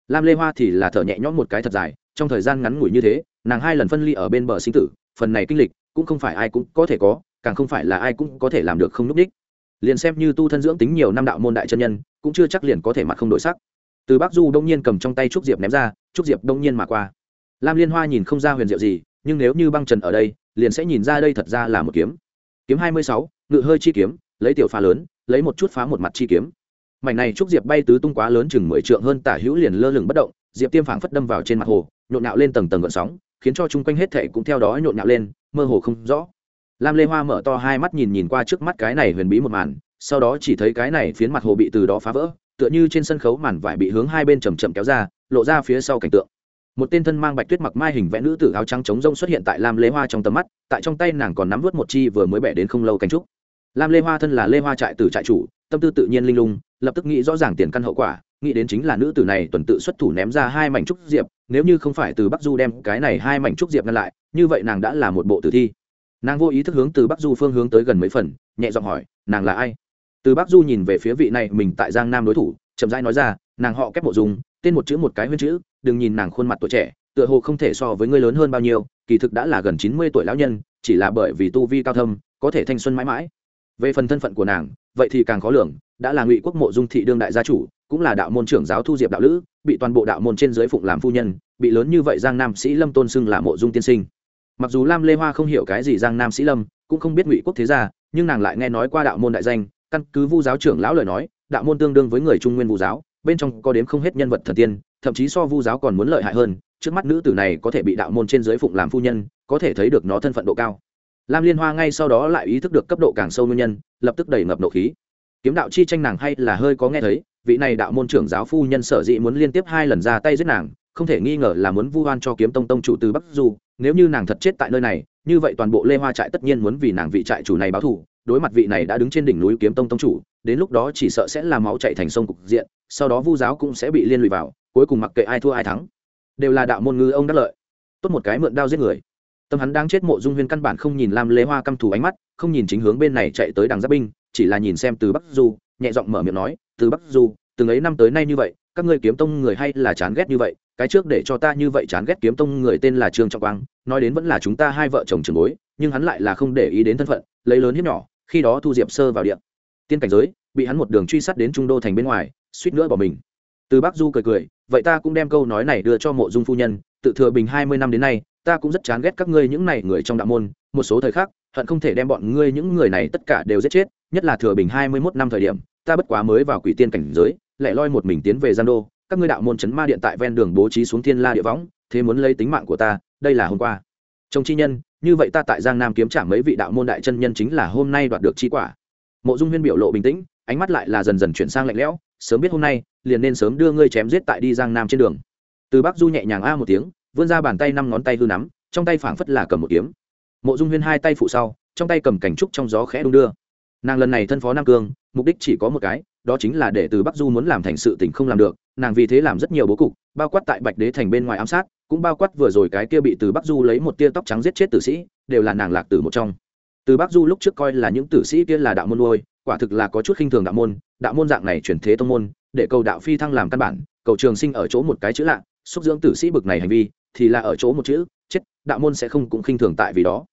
Lam lê hoa thì là thở nhẹ nhõm một cái thật dài, trong thời gian ngắn ngủi như thế, nàng hai lần phân ly ở bên bờ sinh tử, phần này kinh lịch, cũng không phải ai cũng có thể có, càng không phải là ai cũng có thể làm được không núp đích liền xem như tu thân dưỡng tính nhiều năm đạo môn đại chân nhân, cũng chưa chắc liền có thể mặt không đổi sắc. Từ bắc du đông nhiên cầm trong tay trúc diệp ném ra, trúc diệp đông nhiên mà qua. Lam liên hoa nhìn không ra huyền diệu gì, nhưng nếu như băng trần ở đây, liền sẽ nhìn ra đây thật ra là một kiếm. Kiếm hai mươi sáu, ngự hơi chi kiếm, lấy tiểu phá lớn, lấy một chút phá một mặt chi kiếm. Mảnh này trúc diệp bay tứ tung quá lớn chừng mười trượng hơn tả hữu liền lơ lửng bất động, diệp tiêm phảng phất đâm vào trên mặt hồ, nhộn nhạo lên tầng tầng gợn sóng, khiến cho chung quanh hết thệ cũng theo đó nhộn nhạo lên, mơ hồ không rõ lam lê hoa mở to hai mắt nhìn nhìn qua trước mắt cái này huyền bí một màn, sau đó chỉ thấy cái này phiến mặt hồ bị từ đó phá vỡ, tựa như trên sân khấu màn vải bị hướng hai bên chầm chậm kéo ra, lộ ra phía sau cảnh tượng. Một tên thân mang bạch tuyết mặc mai hình vẽ nữ tử áo trắng trống rông xuất hiện tại lam lê hoa trong tầm mắt, tại trong tay nàng còn nắm vớt một chi vừa mới bẻ đến không lâu cánh trúc. Lam lê hoa thân là lê hoa trại tử trại chủ, tâm tư tự nhiên linh lung, lập tức nghĩ rõ ràng tiền căn hậu quả, nghĩ đến chính là nữ tử này tuần tự xuất thủ ném ra hai mảnh trúc diệp, nếu như không phải từ bắc du đem cái này hai mảnh trúc diệp ngăn lại, như vậy nàng đã là một bộ tử thi nàng vô ý thức hướng từ bắc du phương hướng tới gần mấy phần, nhẹ giọng hỏi, nàng là ai? Từ bắc du nhìn về phía vị này mình tại giang nam đối thủ, chậm rãi nói ra, nàng họ kép mộ dùng, tên một chữ một cái huyên chữ, đừng nhìn nàng khuôn mặt tuổi trẻ, tựa hồ không thể so với người lớn hơn bao nhiêu, kỳ thực đã là gần chín mươi tuổi lão nhân, chỉ là bởi vì tu vi cao thâm, có thể thanh xuân mãi mãi. Về phần thân phận của nàng, vậy thì càng khó lường, đã là ngụy quốc mộ dung thị đương đại gia chủ, cũng là đạo môn trưởng giáo thu diệp đạo lữ, bị toàn bộ đạo môn trên dưới phụng làm phu nhân, bị lớn như vậy giang nam sĩ lâm tôn xưng là mộ dung tiên sinh mặc dù lam lê hoa không hiểu cái gì giang nam sĩ lâm, cũng không biết ngụy quốc thế gia, nhưng nàng lại nghe nói qua đạo môn đại danh, căn cứ vu giáo trưởng lão lời nói, đạo môn tương đương với người trung nguyên vu giáo, bên trong có đếm không hết nhân vật thần tiên, thậm chí so vu giáo còn muốn lợi hại hơn, trước mắt nữ tử này có thể bị đạo môn trên dưới phụng làm phu nhân, có thể thấy được nó thân phận độ cao. Lam liên hoa ngay sau đó lại ý thức được cấp độ càng sâu nguyên nhân, lập tức đẩy ngập nộ khí. Kiếm đạo chi tranh nàng hay là hơi có nghe thấy, vị này đạo môn trưởng giáo phu nhân sở dĩ muốn liên tiếp hai lần ra tay giết nàng, không thể nghi ngờ là muốn vu oan cho kiếm tông tông chủ từ bắc du nếu như nàng thật chết tại nơi này, như vậy toàn bộ lê hoa trại tất nhiên muốn vì nàng vị trại chủ này báo thù, đối mặt vị này đã đứng trên đỉnh núi kiếm tông tông chủ, đến lúc đó chỉ sợ sẽ là máu chạy thành sông cục diện, sau đó vu giáo cũng sẽ bị liên lụy vào, cuối cùng mặc kệ ai thua ai thắng, đều là đạo môn ngư ông đắc lợi. Tốt một cái mượn đao giết người. Tâm hắn đang chết mộ dung huyên căn bản không nhìn lam lê hoa căm thù ánh mắt, không nhìn chính hướng bên này chạy tới đằng giáp binh, chỉ là nhìn xem từ bắc du, nhẹ giọng mở miệng nói, từ bắc du, từng ấy năm tới nay như vậy, các ngươi kiếm tông người hay là chán ghét như vậy cái trước để cho ta như vậy chán ghét kiếm tông người tên là trương trọng quang, nói đến vẫn là chúng ta hai vợ chồng trường bối, nhưng hắn lại là không để ý đến thân phận, lấy lớn hiếp nhỏ, khi đó thu diệp sơ vào điện tiên cảnh giới, bị hắn một đường truy sát đến trung đô thành bên ngoài, suýt nữa bỏ mình. Từ bắc du cười cười, vậy ta cũng đem câu nói này đưa cho mộ dung phu nhân, tự thừa bình hai mươi năm đến nay, ta cũng rất chán ghét các ngươi những này người trong đạo môn, một số thời khắc, hận không thể đem bọn ngươi những người này tất cả đều giết chết, nhất là thừa bình hai mươi mốt năm thời điểm, ta bất quá mới vào quỷ tiên cảnh giới, lại loi một mình tiến về gian đô các ngươi đạo môn chấn ma điện tại ven đường bố trí xuống thiên la địa võng, thế muốn lấy tính mạng của ta, đây là hôm qua. Trong chi nhân, như vậy ta tại giang nam kiếm trả mấy vị đạo môn đại chân nhân chính là hôm nay đoạt được chi quả. Mộ dung huyên biểu lộ bình tĩnh, ánh mắt lại là dần dần chuyển sang lạnh lẽo, sớm biết hôm nay, liền nên sớm đưa ngươi chém giết tại đi giang nam trên đường. Từ bắc du nhẹ nhàng a một tiếng, vươn ra bàn tay năm ngón tay hư nắm, trong tay phảng phất là cầm một kiếm. Mộ dung huyên hai tay phụ sau, trong tay cầm cảnh trúc trong gió khẽ đung đưa. Nàng lần này thân phó nam cương, mục đích chỉ có một cái đó chính là để từ bắc du muốn làm thành sự tình không làm được, nàng vì thế làm rất nhiều bố cục, bao quát tại bạch đế thành bên ngoài ám sát, cũng bao quát vừa rồi cái kia bị từ bắc du lấy một tia tóc trắng giết chết tử sĩ, đều là nàng lạc tử một trong. Từ bắc du lúc trước coi là những tử sĩ kia là đạo môn nuôi, quả thực là có chút khinh thường đạo môn đạo môn dạng này chuyển thế tông môn, để cầu đạo phi thăng làm căn bản, cầu trường sinh ở chỗ một cái chữ lạ, xúc dưỡng tử sĩ bực này hành vi, thì là ở chỗ một chữ, chết, đạo môn sẽ không cũng khinh thường tại vì đó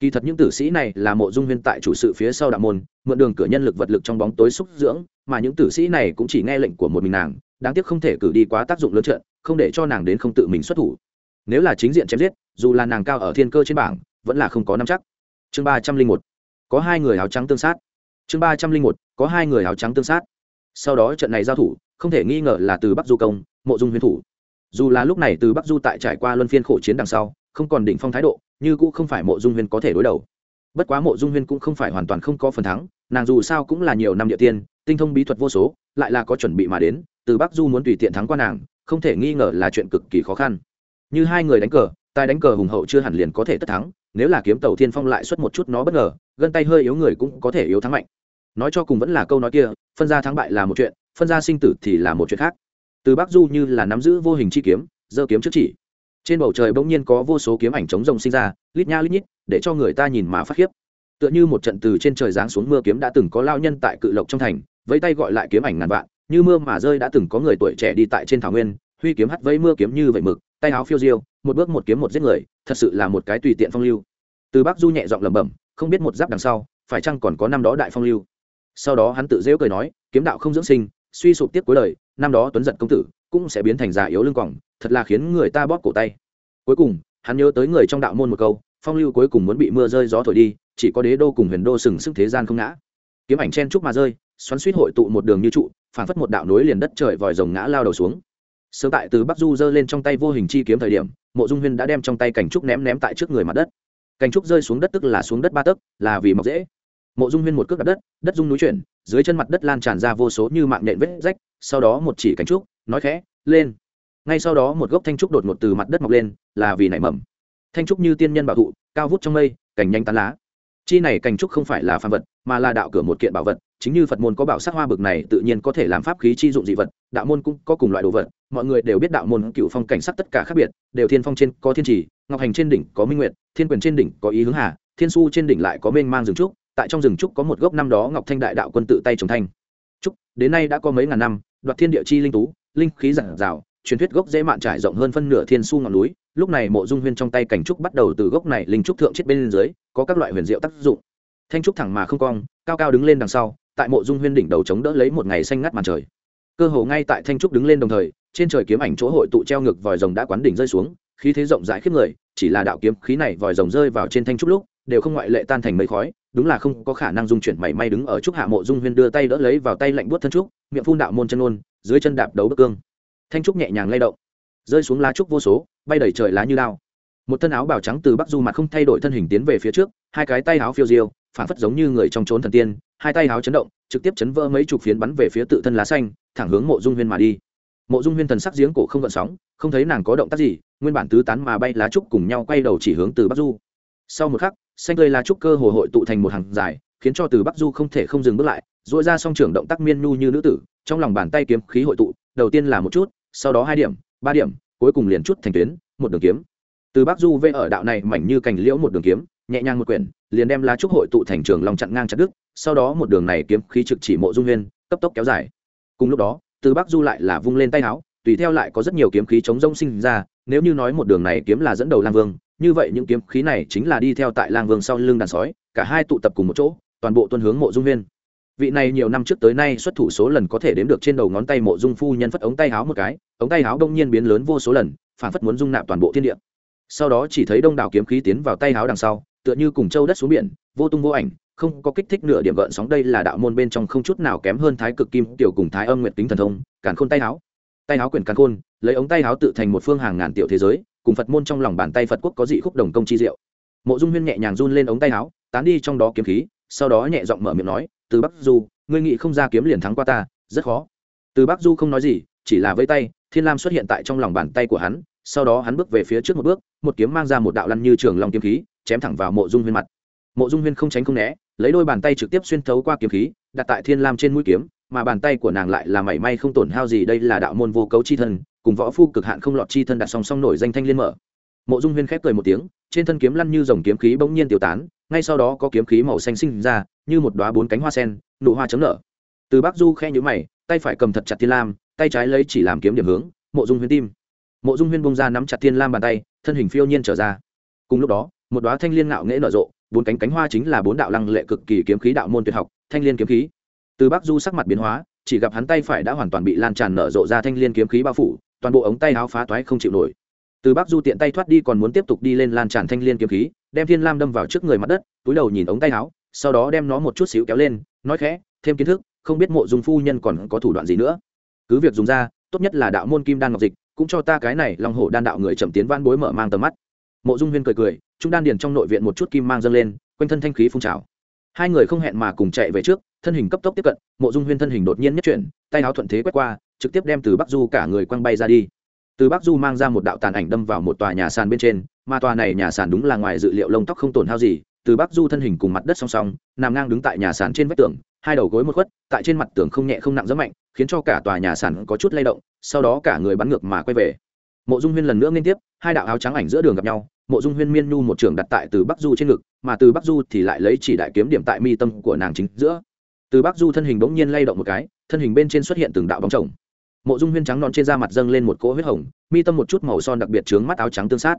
kỳ thật những tử sĩ này là mộ dung huyên tại chủ sự phía sau đạo môn, mượn đường cửa nhân lực vật lực trong bóng tối xúc dưỡng, mà những tử sĩ này cũng chỉ nghe lệnh của một mình nàng, đáng tiếc không thể cử đi quá tác dụng lớn trận không để cho nàng đến không tự mình xuất thủ. Nếu là chính diện chém giết, dù là nàng cao ở thiên cơ trên bảng, vẫn là không có năm chắc. Chương ba trăm linh một. Có hai người áo trắng tương sát. Chương ba trăm linh một. Có hai người áo trắng tương sát. Sau đó trận này giao thủ, không thể nghi ngờ là từ bắc du công, mộ dung huyên thủ. Dù là lúc này từ bắc du tại trải qua luân phiên khổ chiến đằng sau không còn đỉnh phong thái độ, như cũng không phải mộ dung huyên có thể đối đầu. Bất quá mộ dung huyên cũng không phải hoàn toàn không có phần thắng, nàng dù sao cũng là nhiều năm địa tiên, tinh thông bí thuật vô số, lại là có chuẩn bị mà đến, từ bắc du muốn tùy tiện thắng qua nàng, không thể nghi ngờ là chuyện cực kỳ khó khăn. Như hai người đánh cờ, tài đánh cờ hùng hậu chưa hẳn liền có thể tất thắng, nếu là kiếm tàu thiên phong lại xuất một chút nó bất ngờ, gân tay hơi yếu người cũng có thể yếu thắng mạnh. Nói cho cùng vẫn là câu nói kia, phân ra thắng bại là một chuyện, phân ra sinh tử thì là một chuyện khác. Từ bắc du như là nắm giữ vô hình chi kiếm, giơ kiếm trước chỉ trên bầu trời bỗng nhiên có vô số kiếm ảnh chống rồng sinh ra, lít nha lít nhít, để cho người ta nhìn mà phát khiếp. Tựa như một trận từ trên trời giáng xuống mưa kiếm đã từng có lao nhân tại cự lộc trong thành, vẫy tay gọi lại kiếm ảnh ngàn vạn, như mưa mà rơi đã từng có người tuổi trẻ đi tại trên thảo nguyên, huy kiếm hắt vẫy mưa kiếm như vậy mực, tay áo phiêu diêu, một bước một kiếm một giết người, thật sự là một cái tùy tiện phong lưu. Từ bắc du nhẹ giọng lẩm bẩm, không biết một giáp đằng sau, phải chăng còn có năm đó đại phong lưu? Sau đó hắn tự dễu cười nói, kiếm đạo không dưỡng sinh, suy sụp tiếp cuối đời, năm đó tuấn giật công tử, cũng sẽ biến thành già yếu lưng còng thật là khiến người ta bóp cổ tay. Cuối cùng, hắn nhớ tới người trong đạo môn một câu, phong lưu cuối cùng muốn bị mưa rơi gió thổi đi, chỉ có đế đô cùng huyền đô sừng sức thế gian không ngã. Kiếm ảnh chen trúc mà rơi, xoắn suýt hội tụ một đường như trụ phản phất một đạo nối liền đất trời vòi rồng ngã lao đầu xuống. Sớm tại từ bắc du giơ lên trong tay vô hình chi kiếm thời điểm, mộ dung huyên đã đem trong tay cảnh trúc ném ném tại trước người mặt đất. Cảnh trúc rơi xuống đất tức là xuống đất ba tấc, là vì mọc dễ. Mộ dung huyên một cước đặt đất đất dung núi chuyển, dưới chân mặt đất lan tràn ra vô số như mạng nhện vết rách, sau đó một chỉ cảnh trúc, nói khẽ, lên ngay sau đó một gốc thanh trúc đột ngột từ mặt đất mọc lên, là vì nảy mầm. Thanh trúc như tiên nhân bảo thụ, cao vút trong mây, cành nhanh tán lá. Chi này cành trúc không phải là phàm vật, mà là đạo cửa một kiện bảo vật, chính như phật môn có bảo sắc hoa bực này tự nhiên có thể làm pháp khí chi dụng dị vật, đạo môn cũng có cùng loại đồ vật, mọi người đều biết đạo môn cựu phong cảnh sắc tất cả khác biệt, đều thiên phong trên có thiên trì, ngọc hành trên đỉnh có minh nguyệt, thiên quyền trên đỉnh có ý hướng hà, thiên su trên đỉnh lại có mênh mang rừng trúc, tại trong rừng trúc có một gốc năm đó ngọc thanh đại đạo quân tự tay trồng thanh. Trúc, đến nay đã có mấy ngàn năm, đoạt thiên địa chi linh tú, linh khí giản rào truyền thuyết gốc dễ mạn trải rộng hơn phân nửa thiên su ngọn núi, lúc này mộ dung huyên trong tay cảnh trúc bắt đầu từ gốc này linh trúc thượng chết bên dưới, có các loại huyền diệu tác dụng. Thanh trúc thẳng mà không cong, cao cao đứng lên đằng sau, tại mộ dung huyên đỉnh đầu chống đỡ lấy một ngày xanh ngắt màn trời. Cơ hồ ngay tại thanh trúc đứng lên đồng thời, trên trời kiếm ảnh chỗ hội tụ treo ngược vòi rồng đã quán đỉnh rơi xuống, khí thế rộng rãi khiếp người, chỉ là đạo kiếm khí này vòi rồng rơi vào trên thanh trúc lúc, đều không ngoại lệ tan thành mây khói, đúng là không có khả năng dung chuyển mảy may đứng ở trúc hạ mộ dung huyên đưa tay đỡ lấy vào tay lạnh buốt thân trúc, miệng phun đạo môn chân ôn, dưới chân đạp đấu bức cương thanh trúc nhẹ nhàng lay động, rơi xuống lá trúc vô số, bay đầy trời lá như lao một thân áo bào trắng từ bắc du mặt không thay đổi thân hình tiến về phía trước, hai cái tay áo phiêu diêu, phản phất giống như người trong trốn thần tiên, hai tay áo chấn động, trực tiếp chấn vỡ mấy chục phiến bắn về phía tự thân lá xanh, thẳng hướng mộ dung huyên mà đi. Mộ dung huyên thần sắc giếng cổ không gợn sóng, không thấy nàng có động tác gì, nguyên bản tứ tán mà bay lá trúc cùng nhau quay đầu chỉ hướng từ bắc du. Sau một khắc, xanh cây lá trúc cơ hồ hội tụ thành một hàng dài, khiến cho từ bắc du không thể không dừng bước lại dội ra song trưởng động tác miên nhu như nữ tử, trong lòng bàn tay kiếm khí hội tụ, đầu tiên là một chút sau đó hai điểm, ba điểm, cuối cùng liền chút thành tuyến, một đường kiếm. Từ bắc du vê ở đạo này mảnh như cành liễu một đường kiếm, nhẹ nhàng một quyển, liền đem lá trúc hội tụ thành trường lòng chặn ngang chặt đức sau đó một đường này kiếm khí trực chỉ mộ dung huyên cấp tốc kéo dài. Cùng lúc đó, từ bắc du lại là vung lên tay áo tùy theo lại có rất nhiều kiếm khí chống rông sinh ra, nếu như nói một đường này kiếm là dẫn đầu lang vương, như vậy những kiếm khí này chính là đi theo tại lang vương sau lưng đàn sói, cả hai tụ tập cùng một chỗ, toàn bộ tuân hướng mộ dung huyên vị này nhiều năm trước tới nay xuất thủ số lần có thể đếm được trên đầu ngón tay mộ dung phu nhân phất ống tay háo một cái, ống tay háo đông nhiên biến lớn vô số lần, phản phất muốn dung nạp toàn bộ thiên địa. Sau đó chỉ thấy đông đảo kiếm khí tiến vào tay háo đằng sau, tựa như cùng châu đất xuống biển, vô tung vô ảnh, không có kích thích nửa điểm gợn sóng. Đây là đạo môn bên trong không chút nào kém hơn thái cực kim tiểu cùng thái âm nguyệt tính thần thông, càn khôn tay háo. Tay háo quyển càn khôn, lấy ống tay háo tự thành một phương hàng ngàn tiểu thế giới, cùng phật môn trong lòng bàn tay phật quốc có dị khúc đồng công chi diệu. Mộ dung huyên nhẹ nhàng run lên ống tay háo, tán đi trong đó kiếm khí, sau đó nhẹ giọng mở miệng nói từ bắc du, ngươi nghĩ không ra kiếm liền thắng qua ta, rất khó. Từ bắc du không nói gì, chỉ là vây tay, thiên lam xuất hiện tại trong lòng bàn tay của hắn, sau đó hắn bước về phía trước một bước, một kiếm mang ra một đạo lăn như trường long kiếm khí, chém thẳng vào mộ dung huyên mặt. Mộ dung huyên không tránh không né, lấy đôi bàn tay trực tiếp xuyên thấu qua kiếm khí, đặt tại thiên lam trên mũi kiếm, mà bàn tay của nàng lại là mảy may không tổn hao gì, đây là đạo môn vô cấu chi thân, cùng võ phu cực hạn không lọt chi thân đặt song song nổi danh thanh liên mở. Mộ dung huyên khép cười một tiếng, trên thân kiếm lăn như dòng kiếm khí bỗng nhiên tiêu tán, ngay sau đó có kiếm khí màu xanh sinh ra như một đoá bốn cánh hoa sen, nụ hoa chấm nở. Từ bắc du khe nhũ mày, tay phải cầm thật chặt thiên lam, tay trái lấy chỉ làm kiếm điểm hướng, mộ dung huyên tim. Mộ dung huyên bông ra nắm chặt thiên lam bàn tay, thân hình phiêu nhiên trở ra. Cùng lúc đó, một đoá thanh liên ngạo nghễ nở rộ, bốn cánh cánh hoa chính là bốn đạo lăng lệ cực kỳ kiếm khí đạo môn tuyệt học, thanh liên kiếm khí. Từ bắc du sắc mặt biến hóa, chỉ gặp hắn tay phải đã hoàn toàn bị lan tràn nở rộ ra thanh liên kiếm khí bao phủ, toàn bộ ống tay áo phá toái không chịu nổi. Từ bắc du tiện tay thoát đi còn muốn tiếp tục đi lên lan tràn thanh liên kiếm khí, đem thiên lam đâm vào trước người mặt đất, túi đầu nhìn ống tay áo sau đó đem nó một chút xíu kéo lên, nói khẽ, thêm kiến thức, không biết mộ dung phu nhân còn có thủ đoạn gì nữa. Cứ việc dùng ra, tốt nhất là đạo môn kim đan ngọc dịch, cũng cho ta cái này lòng hổ đan đạo người chậm tiến van bối mở mang tầm mắt. Mộ dung huyên cười cười, trung đan điền trong nội viện một chút kim mang dâng lên, quanh thân thanh khí phun trào. Hai người không hẹn mà cùng chạy về trước, thân hình cấp tốc tiếp cận, mộ dung huyên thân hình đột nhiên nhất chuyển, tay áo thuận thế quét qua, trực tiếp đem từ bắc du cả người quăng bay ra đi. Từ bắc du mang ra một đạo tàn ảnh đâm vào một tòa nhà sàn bên trên, mà tòa này nhà sàn đúng là ngoài dự liệu lông tóc không tổn hao gì từ bắc du thân hình cùng mặt đất song song, nằm ngang đứng tại nhà sàn trên vách tường, hai đầu gối một khuất, tại trên mặt tường không nhẹ không nặng rất mạnh, khiến cho cả tòa nhà sàn có chút lay động, sau đó cả người bắn ngược mà quay về. Mộ dung huyên lần nữa liên tiếp, hai đạo áo trắng ảnh giữa đường gặp nhau, mộ dung huyên miên nhu một trường đặt tại từ bắc du trên ngực, mà từ bắc du thì lại lấy chỉ đại kiếm điểm tại mi tâm của nàng chính giữa. Từ bắc du thân hình bỗng nhiên lay động một cái, thân hình bên trên xuất hiện từng đạo bóng chồng. Mộ dung huyên trắng non trên da mặt dâng lên một cỗ huyết hồng, mi tâm một chút màu son đặc biệt trướng mắt áo trắng tương sát.